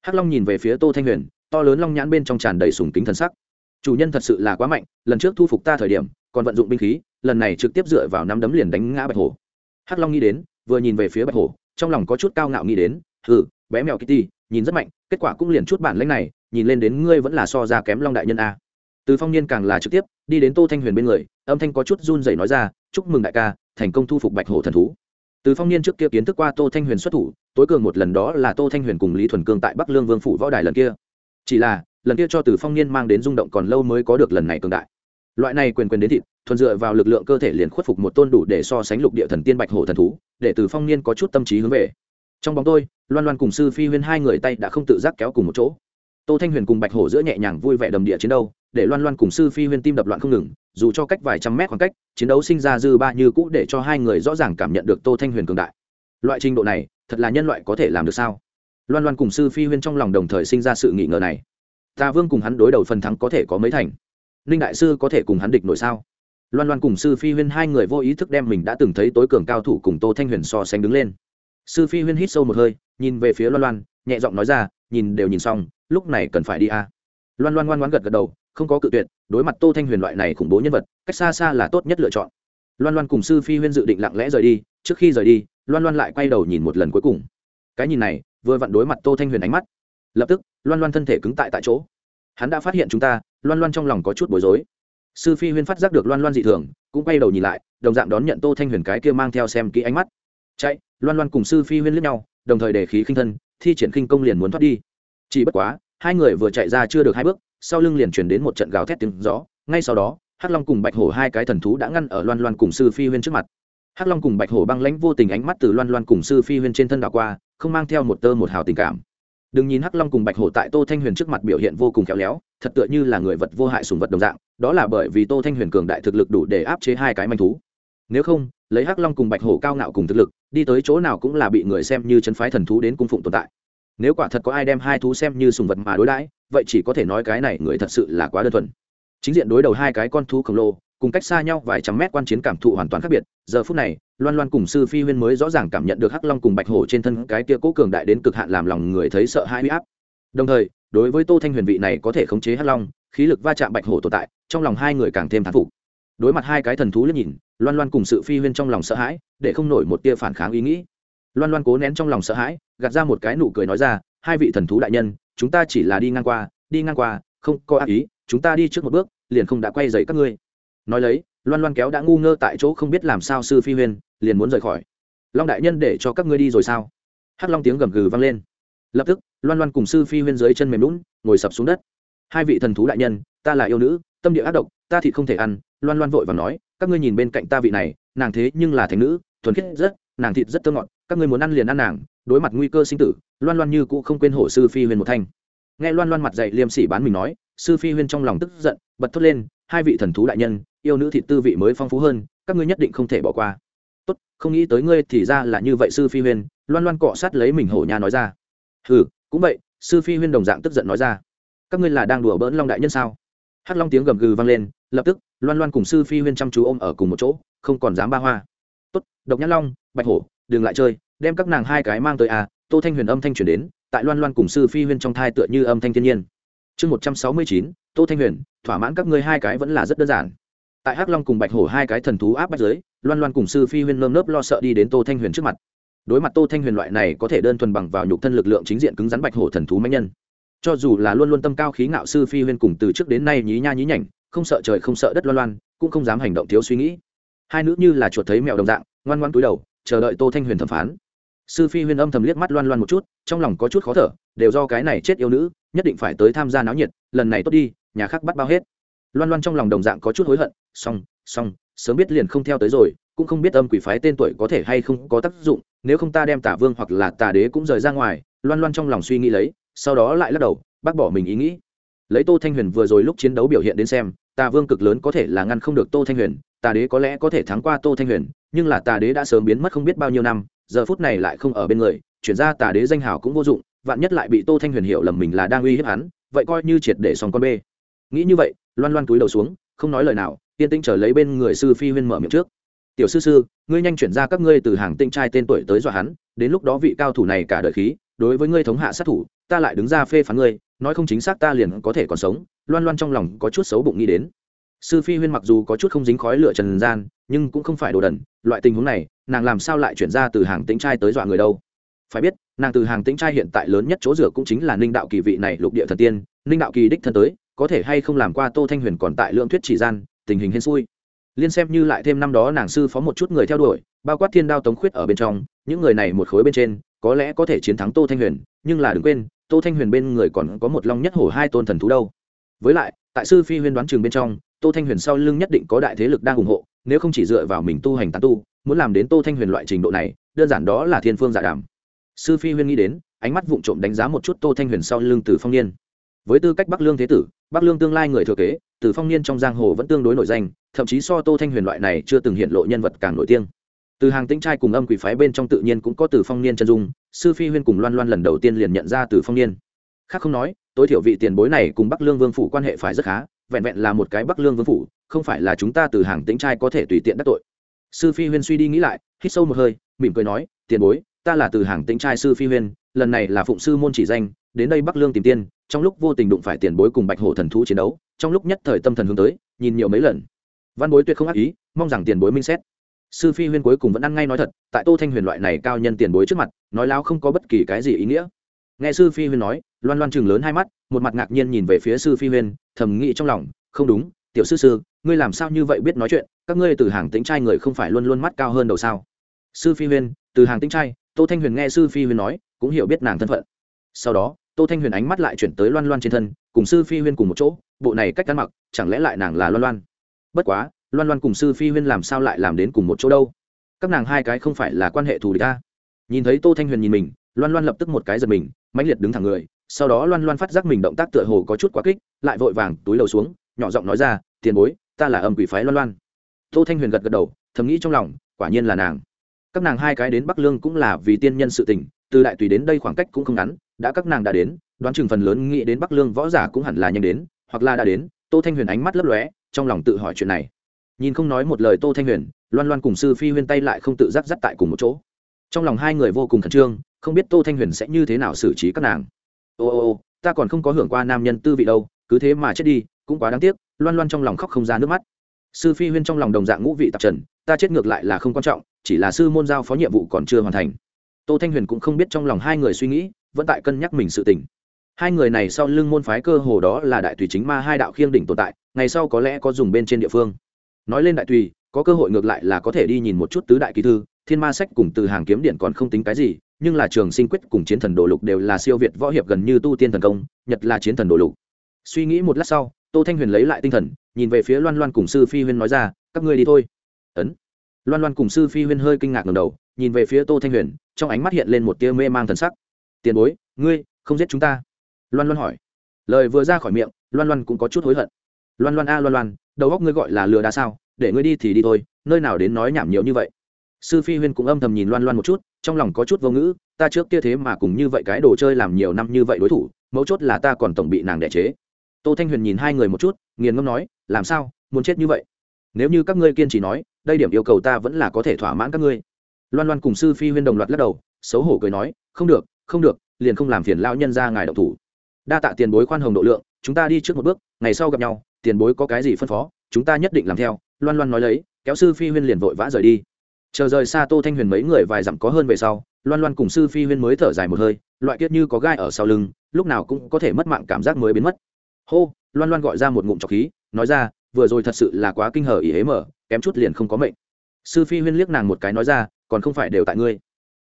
Hắc long nhìn về phía tô thanh huyền to lớn long nhãn bên trong tràn đầy sùng kính thần sắc. Chủ nhân thật sự là quá mạnh lần trước thu phục ta thời điểm còn vận dụng binh khí lần này trực tiếp dựa vào năm đấm liền đánh ngã bạch hổ. Hắc long nghĩ đến vừa nhìn về phía bạch hổ trong lòng có chút cao ngạo nghĩ đến ừ, bé mèo kitty nhìn rất mạnh kết quả cũng liền chút bản lãnh này nhìn lên đến ngươi vẫn là so ra kém long đại nhân a. Từ phong niên càng là trực tiếp đi đến tô thanh huyền bên người âm thanh có chút run rẩy nói ra chúc mừng đại ca thành công thu phục bạch hổ thần thú từ phong niên trước kia kiến thức qua tô thanh huyền xuất thủ, tối cường một lần đó là tô thanh huyền cùng lý thuần cương tại bắc lương vương phủ võ đài lần kia. Chỉ là, lần kia cho từ phong niên mang đến rung động còn lâu mới có được lần này cường đại. Loại này quyền quyền đến thịt, thuần dựa vào lực lượng cơ thể liền khuất phục một tôn đủ để so sánh lục địa thần tiên bạch hổ thần thú, để từ phong niên có chút tâm trí hướng về. Trong bóng tôi, loan loan cùng sư phi huyên hai người tay đã không tự giác kéo cùng một chỗ. Tô thanh huyền cùng bạch hổ giữa nhẹ nhàng vui vẻ đầm địa chiến đâu để loan loan cùng sư phi huyên tim đập loạn không ngừng, dù cho cách vài trăm mét khoảng cách, chiến đấu sinh ra dư ba như cũ để cho hai người rõ ràng cảm nhận được tô thanh huyền cường đại. Loại trình độ này, thật là nhân loại có thể làm được sao? Loan loan cùng sư phi huyên trong lòng đồng thời sinh ra sự nghi ngờ này. Tà vương cùng hắn đối đầu phần thắng có thể có mấy thành? Ninh đại sư có thể cùng hắn địch nổi sao? Loan loan cùng sư phi huyên hai người vô ý thức đem mình đã từng thấy tối cường cao thủ cùng tô thanh huyền so sánh đứng lên. Sư phi huyên hít sâu một hơi, nhìn về phía loan loan, nhẹ giọng nói ra, nhìn đều nhìn xong, lúc này cần phải đi à. loan loan ngoan ngoan gật gật đầu không có cự tuyệt, đối mặt tô thanh huyền loại này khủng bố nhân vật, cách xa xa là tốt nhất lựa chọn. Loan loan cùng sư phi huyên dự định lặng lẽ rời đi, trước khi rời đi, loan loan lại quay đầu nhìn một lần cuối cùng. Cái nhìn này, vừa vặn đối mặt tô thanh huyền ánh mắt. Lập tức, loan loan thân thể cứng tại tại chỗ. Hắn đã phát hiện chúng ta, loan loan trong lòng có chút bối rối. Sư phi huyên phát giác được loan loan dị thường, cũng quay đầu nhìn lại, đồng dạng đón nhận tô thanh huyền cái kia mang theo xem kỹ ánh mắt. Chạy, loan loan cùng sư phi huyên lướt nhau, đồng thời để khí khinh thân, thi triển khinh công liền muốn thoát đi. Chỉ bất quá hai người vừa chạy ra chưa được hai bước, sau lưng liền chuyển đến một trận gào thét tiếng gió. Ngay sau đó, hắc long cùng bạch hổ hai cái thần thú đã ngăn ở loan loan cùng sư phi huyên trước mặt. Hắc long cùng bạch hổ băng lãnh vô tình ánh mắt từ loan loan cùng sư phi huyên trên thân đảo qua, không mang theo một tơ một hào tình cảm. Đừng nhìn hắc long cùng bạch hổ tại tô thanh huyền trước mặt biểu hiện vô cùng khéo léo, thật tựa như là người vật vô hại sùng vật đồng dạng, đó là bởi vì tô thanh huyền cường đại thực lực đủ để áp chế hai cái manh thú. Nếu không, lấy hắc long cùng bạch hổ cao ngạo cùng thực lực, đi tới chỗ nào cũng là bị người xem như chân phái thần thú đến cung phụng tồn tại nếu quả thật có ai đem hai thú xem như sùng vật mà đối đãi, vậy chỉ có thể nói cái này người thật sự là quá đơn thuần. Chính diện đối đầu hai cái con thú khổng lồ, cùng cách xa nhau vài trăm mét quan chiến cảm thụ hoàn toàn khác biệt, giờ phút này, loan loan cùng sư phi huyên mới rõ ràng cảm nhận được hắc long cùng bạch hổ trên thân cái kia cố cường đại đến cực hạn làm lòng người thấy sợ hãi huy áp. Đồng thời, đối với tô thanh huyền vị này có thể khống chế hắc long, khí lực va chạm bạch hổ tồn tại, trong lòng hai người càng thêm thán phục. Đối mặt hai cái thần thú liếc nhìn, loan loan cùng sự phi huyên trong lòng sợ hãi, để không nổi một tia phản kháng ý nghĩ loan loan cố nén trong lòng sợ hãi, gạt ra một cái nụ cười nói ra, hai vị thần thú đại nhân, chúng ta chỉ là đi ngang qua, đi ngang qua, không có ác ý, chúng ta đi trước một bước, liền không đã quay dậy các ngươi. Nói lấy, loan loan kéo đã ngu ngơ tại chỗ không biết làm sao sư phi huyên, liền muốn rời khỏi. Long đại nhân để cho các ngươi đi rồi sao? Hắc long tiếng gầm gừ vang lên. Lập tức, loan loan cùng sư phi huyên dưới chân mềm lún ngồi sập xuống đất. Hai vị thần thú đại nhân, ta là yêu nữ, tâm địa ác độc, ta thì không thể ăn. Loan loan vội và nói, các ngươi nhìn bên cạnh ta vị này, nàng thế nhưng là thành nữ, thuần khiết rất, nàng thịt rất thơ ngọt các ngươi muốn ăn liền ăn nàng, đối mặt nguy cơ sinh tử, loan loan như cũ không quên hổ sư phi huyên một thanh. Nghe loan loan mặt dậy liêm sỉ bán mình nói, sư phi huyên trong lòng tức giận, bật thốt lên, hai vị thần thú đại nhân, yêu nữ thịt tư vị mới phong phú hơn, các ngươi nhất định không thể bỏ qua. Tốt, không nghĩ tới ngươi thì ra là như vậy sư phi huyên, loan loan cọ sát lấy mình hổ nha nói ra. Ừ cũng vậy, sư phi huyên đồng dạng tức giận nói ra. Các ngươi là đang đùa bỡn long đại nhân sao? Hắc long tiếng gầm gừ vang lên, lập tức, loan loan cùng sư phi huyên chăm chú ôm ở cùng một chỗ, không còn dám ba hoa. Tốt, độc nhã long, bạch hổ đừng lại chơi, đem các nàng hai cái mang tới à. Tô thanh huyền âm thanh truyền đến, tại loan loan cùng sư phi huyên trong thai tựa như âm thanh thiên nhiên. Chương một trăm sáu mươi chín, tô thanh huyền, thỏa mãn các ngươi hai cái vẫn là rất đơn giản. Tại hắc long cùng bạch hổ hai cái thần thú áp bách giới loan loan cùng sư phi huyên nơm nớp lo sợ đi đến tô thanh huyền trước mặt. Đối mặt tô thanh huyền loại này có thể đơn thuần bằng vào nhục thân lực lượng chính diện cứng rắn bạch hổ thần thú mạnh nhân. Cho dù là luôn luôn tâm cao khí ngạo sư phi huyên cùng từ trước đến nay nhí nha nhí nhảnh, không sợ trời không sợ đất loan loan, cũng không dám hành động thiếu suy nghĩ. Hai nữ như là chuột thấy mèo đồng dạng, ngoan ngoan túi đầu chờ đợi tô thanh huyền thẩm phán. Sư phi huyền âm thầm liếc mắt loan loan một chút, trong lòng có chút khó thở, đều do cái này chết yêu nữ, nhất định phải tới tham gia náo nhiệt, lần này tốt đi, nhà khác bắt bao hết. Loan loan trong lòng đồng dạng có chút hối hận song song sớm biết liền không theo tới rồi, cũng không biết âm quỷ phái tên tuổi có thể hay không có tác dụng, nếu không ta đem tả vương hoặc là tà đế cũng rời ra ngoài, loan loan trong lòng suy nghĩ lấy, sau đó lại lắc đầu, bác bỏ mình ý nghĩ. Lấy tô thanh huyền vừa rồi lúc chiến đấu biểu hiện đến xem tà vương cực lớn có thể là ngăn không được tô thanh huyền tà đế có lẽ có thể thắng qua tô thanh huyền, nhưng là tà đế đã sớm biến mất không biết bao nhiêu năm, giờ phút này lại không ở bên người, chuyển ra tà đế danh hào cũng vô dụng, vạn nhất lại bị tô thanh huyền hiểu lầm mình là đang uy hiếp hắn, vậy coi như triệt để xong con bê. Nghĩ như vậy, loan loan túi đầu xuống, không nói lời nào tiên tinh trở lấy bên người sư phi huyên mở miệng trước. Tiểu sư sư, ngươi nhanh chuyển ra các ngươi từ hàng tinh trai tên tuổi tới dọa hắn, đến lúc đó vị cao thủ này cả đời khí, đối với ngươi thống hạ sát thủ, ta lại đứng ra phê phán ngươi, nói không chính xác ta liền có thể còn sống. Loan loan trong lòng có chút xấu bụng nghĩ đến sư phi huyên mặc dù có chút không dính khói lửa trần gian, nhưng cũng không phải đồ đần, loại tình huống này, nàng làm sao lại chuyển ra từ hàng tĩnh trai tới dọa người đâu? Phải biết, nàng từ hàng tĩnh trai hiện tại lớn nhất chỗ rửa cũng chính là ninh đạo kỳ vị này lục địa thần tiên, ninh đạo kỳ đích thân tới, có thể hay không làm qua tô thanh huyền còn tại lượng thuyết chỉ gian, tình hình hên xui. Liên xem như lại thêm năm đó nàng sư phó một chút người theo đuổi, bao quát thiên đao tống khuyết ở bên trong, những người này một khối bên trên, có lẽ có thể chiến thắng tô thanh huyền, nhưng là đừng quên, tô thanh huyền bên người còn có một long nhất hổ hai tôn thần thú đâu. Với lại, tại sư phi huyên đoán trường bên trong tô thanh huyền sau lưng nhất định có đại thế lực đang ủng hộ, nếu không chỉ dựa vào mình tu hành tán tu, muốn làm đến tô thanh huyền loại trình độ này, đơn giản đó là thiên phương giả đàm. Sư phi huyên nghĩ đến, ánh mắt vụng trộm đánh giá một chút tô thanh huyền sau lưng từ phong niên. Với tư cách bắc lương thế tử, bắc lương tương lai người thừa kế, từ phong niên trong giang hồ vẫn tương đối nổi danh, thậm chí so tô thanh huyền loại này chưa từng hiện lộ nhân vật càng nổi tiếng. Từ hàng tĩnh trai cùng âm quỷ phái bên trong tự nhiên cũng có từ phong niên chân dung, sư phi huyên cùng loan loan lần đầu tiên liền nhận ra từ phong niên. Khác không nói, tối thiểu vị tiền bối này cùng bắc lương vương phủ quan hệ phải rất khá vẹn vẹn là một cái bắc lương vương phủ, không phải là chúng ta từ hàng tĩnh trai có thể tùy tiện đắc tội. Sư phi huyên suy đi nghĩ lại, hít sâu một hơi, mỉm cười nói, tiền bối, ta là từ hàng tĩnh trai sư phi huyên, lần này là phụng sư môn chỉ danh, đến đây bắc lương tìm tiên, trong lúc vô tình đụng phải tiền bối cùng bạch hổ thần thú chiến đấu, trong lúc nhất thời tâm thần hướng tới, nhìn nhiều mấy lần. Văn bối tuyệt không ác ý, mong rằng tiền bối minh xét. Sư phi huyên cuối cùng vẫn ăn ngay nói thật, tại tô thanh huyền loại này cao nhân tiền bối trước mặt, nói láo không có bất kỳ cái gì ý nghĩa nghe sư phi huyên nói, loan loan chừng lớn hai mắt, một mặt ngạc nhiên nhìn về phía sư phi huyên, thầm nghĩ trong lòng, không đúng, tiểu sư sư, ngươi làm sao như vậy biết nói chuyện? Các ngươi từ hàng tính trai người không phải luôn luôn mắt cao hơn đầu sao? Sư phi huyên, từ hàng tính trai, tô thanh huyền nghe sư phi huyên nói, cũng hiểu biết nàng thân phận. Sau đó, tô thanh huyền ánh mắt lại chuyển tới loan loan trên thân, cùng sư phi huyên cùng một chỗ, bộ này cách ăn mặc, chẳng lẽ lại nàng là loan loan? Bất quá, loan loan cùng sư phi huyên làm sao lại làm đến cùng một chỗ đâu? Các nàng hai cái không phải là quan hệ thù địch ta. Nhìn thấy tô thanh huyền nhìn mình, loan loan lập tức một cái giật mình mãnh liệt đứng thẳng người, sau đó loan loan phát giác mình động tác tựa hồ có chút quá kích, lại vội vàng túi đầu xuống, nhỏ giọng nói ra, tiền bối, ta là âm quỷ phái loan loan. Tô thanh huyền gật gật đầu, thầm nghĩ trong lòng, quả nhiên là nàng. Các nàng hai cái đến bắc lương cũng là vì tiên nhân sự tình, từ đại tùy đến đây khoảng cách cũng không ngắn, đã các nàng đã đến, đoán chừng phần lớn nghĩ đến bắc lương võ giả cũng hẳn là nhanh đến, hoặc là đã đến, tô thanh huyền ánh mắt lấp lóe, trong lòng tự hỏi chuyện này. Nhìn không nói một lời tô thanh huyền, loan loan cùng sư phi huyên tay lại không tự giác dắt tại cùng một chỗ. Trong lòng hai người vô cùng khẩn trương không biết tô thanh huyền sẽ như thế nào xử trí các nàng. Ô ô ô, ta còn không có hưởng qua nam nhân tư vị đâu, cứ thế mà chết đi, cũng quá đáng tiếc, loan loan trong lòng khóc không ra nước mắt. Sư phi huyên trong lòng đồng dạng ngũ vị tạp trần, ta chết ngược lại là không quan trọng, chỉ là sư môn giao phó nhiệm vụ còn chưa hoàn thành. Tô thanh huyền cũng không biết trong lòng hai người suy nghĩ, vẫn tại cân nhắc mình sự tình. Hai người này sau lưng môn phái cơ hồ đó là đại tùy chính ma hai đạo khiêng đỉnh tồn tại, ngày sau có lẽ có dùng bên trên địa phương. Nói lên đại tùy, có cơ hội ngược lại là có thể đi nhìn một chút tứ đại kỳ thư, thiên ma sách cùng từ hàng kiếm điện còn không tính cái gì nhưng là trường sinh quyết cùng chiến thần đồ lục đều là siêu việt võ hiệp gần như tu tiên thần công, nhật là chiến thần đồ lục. Suy nghĩ một lát sau, tô thanh huyền lấy lại tinh thần, nhìn về phía loan loan cùng sư phi huyên nói ra, các ngươi đi thôi. Ấn. Loan loan cùng sư phi huyên hơi kinh ngạc ngầm đầu, nhìn về phía tô thanh huyền, trong ánh mắt hiện lên một tia mê mang thần sắc. Tiền bối, ngươi không giết chúng ta? Loan loan hỏi. Lời vừa ra khỏi miệng, loan loan cũng có chút hối hận. Loan loan a, loan loan, đầu góc ngươi gọi là lừa đá sao? Để ngươi đi thì đi thôi, nơi nào đến nói nhảm nhiều như vậy? Sư phi huyên cũng âm thầm nhìn loan loan một chút, trong lòng có chút vô ngữ, ta trước kia thế mà cùng như vậy cái đồ chơi làm nhiều năm như vậy đối thủ, mấu chốt là ta còn tổng bị nàng đẻ chế. Tô thanh huyền nhìn hai người một chút, nghiền ngâm nói, làm sao, muốn chết như vậy? Nếu như các ngươi kiên trì nói, đây điểm yêu cầu ta vẫn là có thể thỏa mãn các ngươi. Loan loan cùng sư phi huyên đồng loạt lắc đầu, xấu hổ cười nói, không được không được, liền không làm phiền lao nhân ra ngài độc thủ. Đa tạ tiền bối khoan hồng độ lượng, chúng ta đi trước một bước, ngày sau gặp nhau, tiền bối có cái gì phân phó, chúng ta nhất định làm theo, loan loan nói lấy, kéo sư phi huyên liền vội vã rời đi chờ rời xa tô thanh huyền mấy người vài dặm có hơn về sau, loan loan cùng sư phi huyên mới thở dài một hơi, loại kiết như có gai ở sau lưng, lúc nào cũng có thể mất mạng cảm giác mới biến mất. Hô, loan loan gọi ra một ngụm trọc khí, nói ra, vừa rồi thật sự là quá kinh hở ý hế mở, kém chút liền không có mệnh. Sư phi huyên liếc nàng một cái nói ra, còn không phải đều tại ngươi.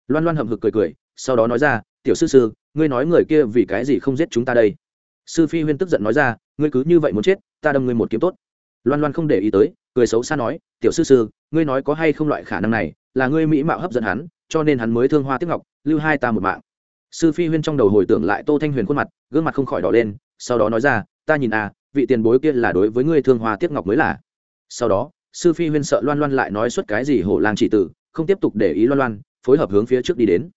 Loan loan hậm hực cười cười, sau đó nói ra, tiểu sư sư, ngươi nói người kia vì cái gì không giết chúng ta đây? Sư phi huyên tức giận nói ra, ngươi cứ như vậy muốn chết, ta đâm ngươi một kiếm tốt. Loan loan không để ý tới cười xấu xa nói, tiểu sư sư, ngươi nói có hay không loại khả năng này, là ngươi mỹ mạo hấp dẫn hắn, cho nên hắn mới thương hoa tiếp ngọc, lưu hai ta một mạng. Sư phi huyên trong đầu hồi tưởng lại tô thanh huyền khuôn mặt, gương mặt không khỏi đỏ lên, sau đó nói ra, ta nhìn à vị tiền bối kia là đối với ngươi thương hoa tiếp ngọc mới là. Sau đó, sư phi huyên sợ loan loan lại nói suốt cái gì hổ lang chỉ tử, không tiếp tục để ý loan loan, phối hợp hướng phía trước đi đến.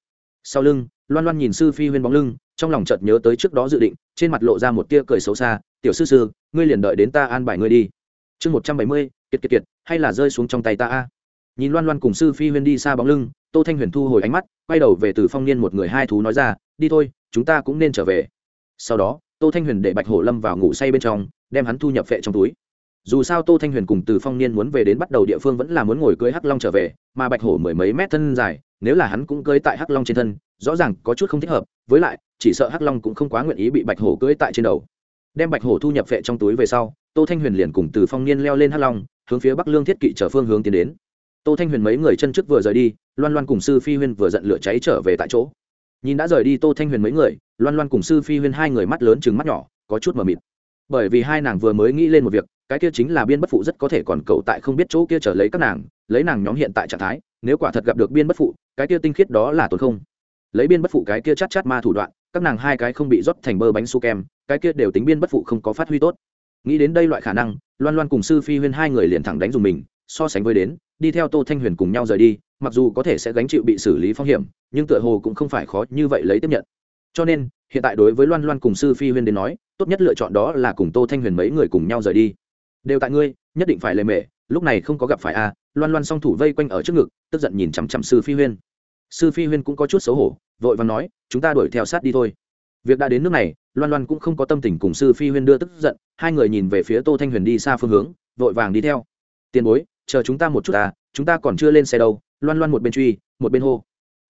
Sau lưng, loan loan nhìn sư phi huyên bóng lưng, trong lòng chợt nhớ tới trước đó dự định, trên mặt lộ ra một tia cười xấu xa, tiểu sư sư, ngươi liền đợi đến ta an bài ngươi đi. Chương một trăm bảy mươi kiệt kiệt kiệt, hay là rơi xuống trong tay ta a? Nhìn loan loan cùng sư phi huyên đi xa bóng lưng, tô thanh huyền thu hồi ánh mắt, quay đầu về từ phong niên một người hai thú nói ra, đi thôi, chúng ta cũng nên trở về. Sau đó, tô thanh huyền để bạch hổ lâm vào ngủ say bên trong, đem hắn thu nhập vệ trong túi. Dù sao tô thanh huyền cùng từ phong niên muốn về đến bắt đầu địa phương vẫn là muốn ngồi cưới hắc long trở về, mà bạch hổ mười mấy mét thân dài, nếu là hắn cũng cưới tại hắc long trên thân, rõ ràng có chút không thích hợp, với lại, chỉ sợ hắc long cũng không quá nguyện ý bị bạch hổ cưới tại trên đầu. Đem bạch hổ thu nhập vệ trong túi về sau tô thanh huyền liền cùng từ phong niên leo lên hắc long, hướng phía bắc lương thiết kỵ chở phương hướng tiến đến. Tô thanh huyền mấy người chân trước vừa rời đi, loan loan cùng sư phi huyên vừa giận lửa cháy trở về tại chỗ. Nhìn đã rời đi tô thanh huyền mấy người, loan loan cùng sư phi huyên hai người mắt lớn chừng mắt nhỏ, có chút mờ mịt. Bởi vì hai nàng vừa mới nghĩ lên một việc, cái kia chính là biên bất phụ rất có thể còn cậu tại không biết chỗ kia trở lấy các nàng, lấy nàng nhóm hiện tại trạng thái, nếu quả thật gặp được biên bất phụ, cái kia tinh khiết đó là tổn không. Lấy biên bất phụ cái kia chát chát ma thủ đoạn, các nàng hai cái không bị rót thành bơ bánh su kem, cái kia đều tính biên bất phụ không có phát huy tốt nghĩ đến đây loại khả năng, loan loan cùng sư phi huyên hai người liền thẳng đánh dùng mình, so sánh với đến, đi theo tô thanh huyền cùng nhau rời đi, mặc dù có thể sẽ gánh chịu bị xử lý phong hiểm, nhưng tựa hồ cũng không phải khó như vậy lấy tiếp nhận. Cho nên, hiện tại đối với loan loan cùng sư phi huyên đến nói, tốt nhất lựa chọn đó là cùng tô thanh huyền mấy người cùng nhau rời đi. Đều tại ngươi, nhất định phải lề mề, lúc này không có gặp phải a, loan loan song thủ vây quanh ở trước ngực, tức giận nhìn chằm chằm sư phi huyên. Sư phi huyên cũng có chút xấu hổ, vội và nói, chúng ta đuổi theo sát đi thôi. Việc đã đến nước này loan loan cũng không có tâm tình cùng sư phi huyên đưa tức giận, hai người nhìn về phía tô thanh huyền đi xa phương hướng, vội vàng đi theo. Tiền bối, chờ chúng ta một chút à chúng ta còn chưa lên xe đâu. Loan loan một bên truy, một bên hô.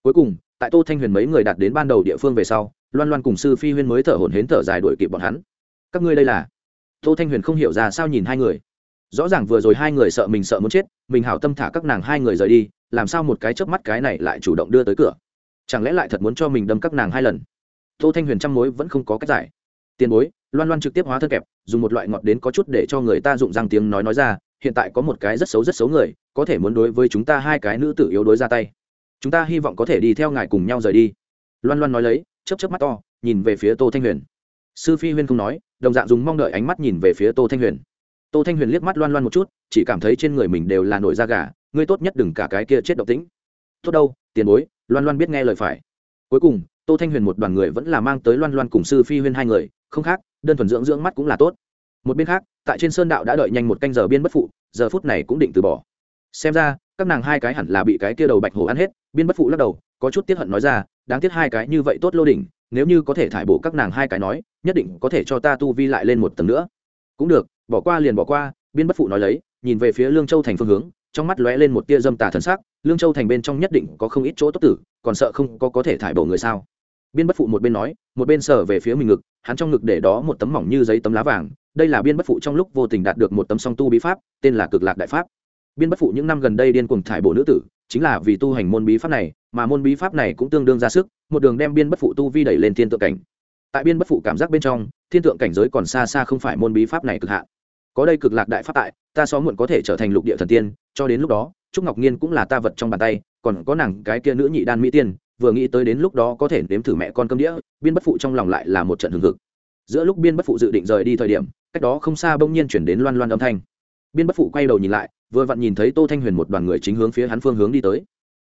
Cuối cùng, tại tô thanh huyền mấy người đạt đến ban đầu địa phương về sau, loan loan cùng sư phi huyên mới thở hổn hến thở dài đuổi kịp bọn hắn. Các ngươi đây là? Tô thanh huyền không hiểu ra sao nhìn hai người. Rõ ràng vừa rồi hai người sợ mình sợ muốn chết, mình hảo tâm thả các nàng hai người rời đi, làm sao một cái chớp mắt cái này lại chủ động đưa tới cửa? Chẳng lẽ lại thật muốn cho mình đâm các nàng hai lần? Tô thanh huyền trăm mối vẫn không có cách giải. Tiền bối, loan loan trực tiếp hóa thân kẹp, dùng một loại ngọt đến có chút để cho người ta dụng răng tiếng nói nói ra, hiện tại có một cái rất xấu rất xấu người, có thể muốn đối với chúng ta hai cái nữ tử yếu đối ra tay. Chúng ta hy vọng có thể đi theo ngài cùng nhau rời đi. Loan loan nói lấy chấp chấp mắt to, nhìn về phía tô thanh huyền. Sư phi huyên không nói, đồng dạng dùng mong đợi ánh mắt nhìn về phía tô thanh huyền. Tô thanh huyền liếc mắt loan loan một chút, chỉ cảm thấy trên người mình đều là nổi da gà, ngươi tốt nhất đừng cả cái kia chết độc tính tốt đâu, tiền bối, loan loan biết nghe lời phải. Cuối cùng tô thanh huyền một đoàn người vẫn là mang tới loan loan cùng sư phi huyên hai người, không khác, đơn thuần dưỡng dưỡng mắt cũng là tốt. Một bên khác, tại trên sơn đạo đã đợi nhanh một canh giờ biên bất phụ, giờ phút này cũng định từ bỏ. Xem ra, các nàng hai cái hẳn là bị cái kia đầu bạch hổ ăn hết, biên bất phụ lắc đầu, có chút tiếc hận nói ra, đáng tiếc hai cái như vậy tốt lô đỉnh, nếu như có thể thải bổ các nàng hai cái nói, nhất định có thể cho ta tu vi lại lên một tầng nữa. Cũng được, bỏ qua liền bỏ qua, biên bất phụ nói lấy, nhìn về phía lương châu thành phương hướng, trong mắt lóe lên một tia dâm tà thần sắc, lương châu thành bên trong nhất định có không ít chỗ tốt tử, còn sợ không có có thể thải bổ người sao? Biên bất phụ một bên nói, một bên sở về phía mình ngực, hắn trong ngực để đó một tấm mỏng như giấy tấm lá vàng. Đây là biên bất phụ trong lúc vô tình đạt được một tấm song tu bí pháp, tên là cực lạc đại pháp. Biên bất phụ những năm gần đây điên cuồng thải bổ nữ tử, chính là vì tu hành môn bí pháp này, mà môn bí pháp này cũng tương đương ra sức, một đường đem biên bất phụ tu vi đẩy lên thiên tượng cảnh. Tại biên bất phụ cảm giác bên trong, thiên tượng cảnh giới còn xa xa không phải môn bí pháp này cực hạn. Có đây cực lạc đại pháp tại, ta xó muộn có thể trở thành lục địa thần tiên, cho đến lúc đó, trúc ngọc nhiên cũng là ta vật trong bàn tay, còn có nàng cái kia nữ nhị đan mỹ tiên vừa nghĩ tới đến lúc đó có thể nếm thử mẹ con cơm đĩa, biên bất phụ trong lòng lại là một trận hừng hực. Giữa lúc biên bất phụ dự định rời đi thời điểm, cách đó không xa bỗng nhiên chuyển đến loan loan âm thanh. Biên bất phụ quay đầu nhìn lại, vừa vặn nhìn thấy tô thanh huyền một đoàn người chính hướng phía hắn phương hướng đi tới.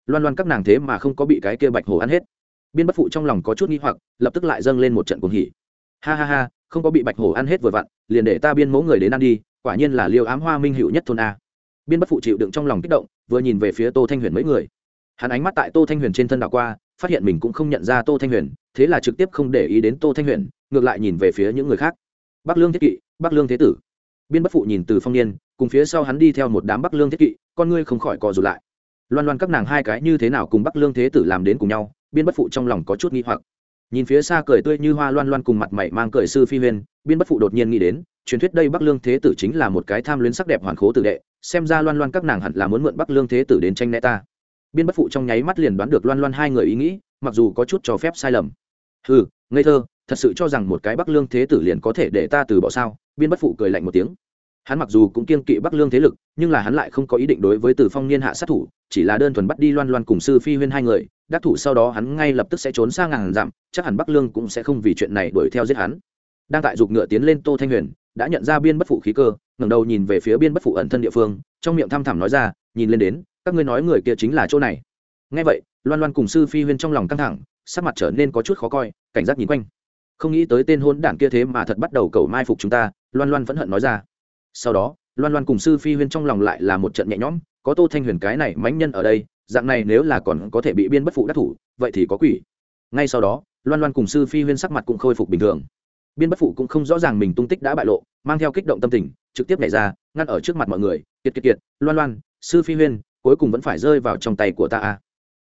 Loan loan các nàng thế mà không có bị cái kia bạch hồ ăn hết. Biên bất phụ trong lòng có chút nghi hoặc, lập tức lại dâng lên một trận cuồng hỉ. Ha ha ha, không có bị bạch hổ ăn hết vừa vặn, liền để ta biên mẫu người đến ăn đi, quả nhiên là liêu ám hoa minh hữu nhất thôn a. Biên bất phụ chịu đựng trong lòng kích động, vừa nhìn về phía tô thanh huyền mấy người hắn ánh mắt tại tô thanh huyền trên thân đảo qua, phát hiện mình cũng không nhận ra tô thanh huyền, thế là trực tiếp không để ý đến tô thanh huyền, ngược lại nhìn về phía những người khác. Bắc lương thiết kỵ, bắc lương thế tử. Biên bất phụ nhìn từ phong niên, cùng phía sau hắn đi theo một đám bắc lương thiết kỵ, con ngươi không khỏi cò dù lại. Loan loan các nàng hai cái như thế nào cùng bắc lương thế tử làm đến cùng nhau, biên bất phụ trong lòng có chút nghi hoặc. Nhìn phía xa cười tươi như hoa loan loan cùng mặt mày mang cười sư phi huyên, biên bất phụ đột nhiên nghĩ đến, truyền thuyết đây bắc lương thế tử chính là một cái tham luyến sắc đẹp hoàn khố tử đệ, xem ra loan loan các nàng hẳn là muốn mượn bắc lương thế tử đến tranh né ta biên bất phụ trong nháy mắt liền đoán được loan loan hai người ý nghĩ, mặc dù có chút cho phép sai lầm. Ừ ngây thơ, thật sự cho rằng một cái bắc lương thế tử liền có thể để ta từ bỏ sao? Biên bất phụ cười lạnh một tiếng. Hắn mặc dù cũng kiên kỵ bắc lương thế lực, nhưng là hắn lại không có ý định đối với từ phong niên hạ sát thủ, chỉ là đơn thuần bắt đi loan loan cùng sư phi huyên hai người, đắc thủ sau đó hắn ngay lập tức sẽ trốn sang ngàn dặm, chắc hẳn bắc lương cũng sẽ không vì chuyện này đuổi theo giết hắn. Đang tại giục ngựa tiến lên tô thanh huyền, đã nhận ra biên bất phụ khí cơ, ngẩng đầu nhìn về phía biên bất phụ ẩn thân địa phương, trong miệng thăm thẳm nói ra, nhìn lên đến các ngươi nói người kia chính là chỗ này. Ngay vậy, loan loan cùng sư phi huyên trong lòng căng thẳng, sắc mặt trở nên có chút khó coi, cảnh giác nhìn quanh. Không nghĩ tới tên hôn đảng kia thế mà thật bắt đầu cầu mai phục chúng ta, loan loan vẫn hận nói ra. Sau đó, loan loan cùng sư phi huyên trong lòng lại là một trận nhẹ nhõm, có tô thanh huyền cái này mãnh nhân ở đây, dạng này nếu là còn có thể bị biên bất phụ đắc thủ, vậy thì có quỷ. Ngay sau đó, loan loan cùng sư phi huyên sắc mặt cũng khôi phục bình thường. Biên bất phụ cũng không rõ ràng mình tung tích đã bại lộ, mang theo kích động tâm tình, trực tiếp nhảy ra, ngăn ở trước mặt mọi người, kiệt kiệt kiệt, loan loan, sư phi huyên cuối cùng vẫn phải rơi vào trong tay của ta a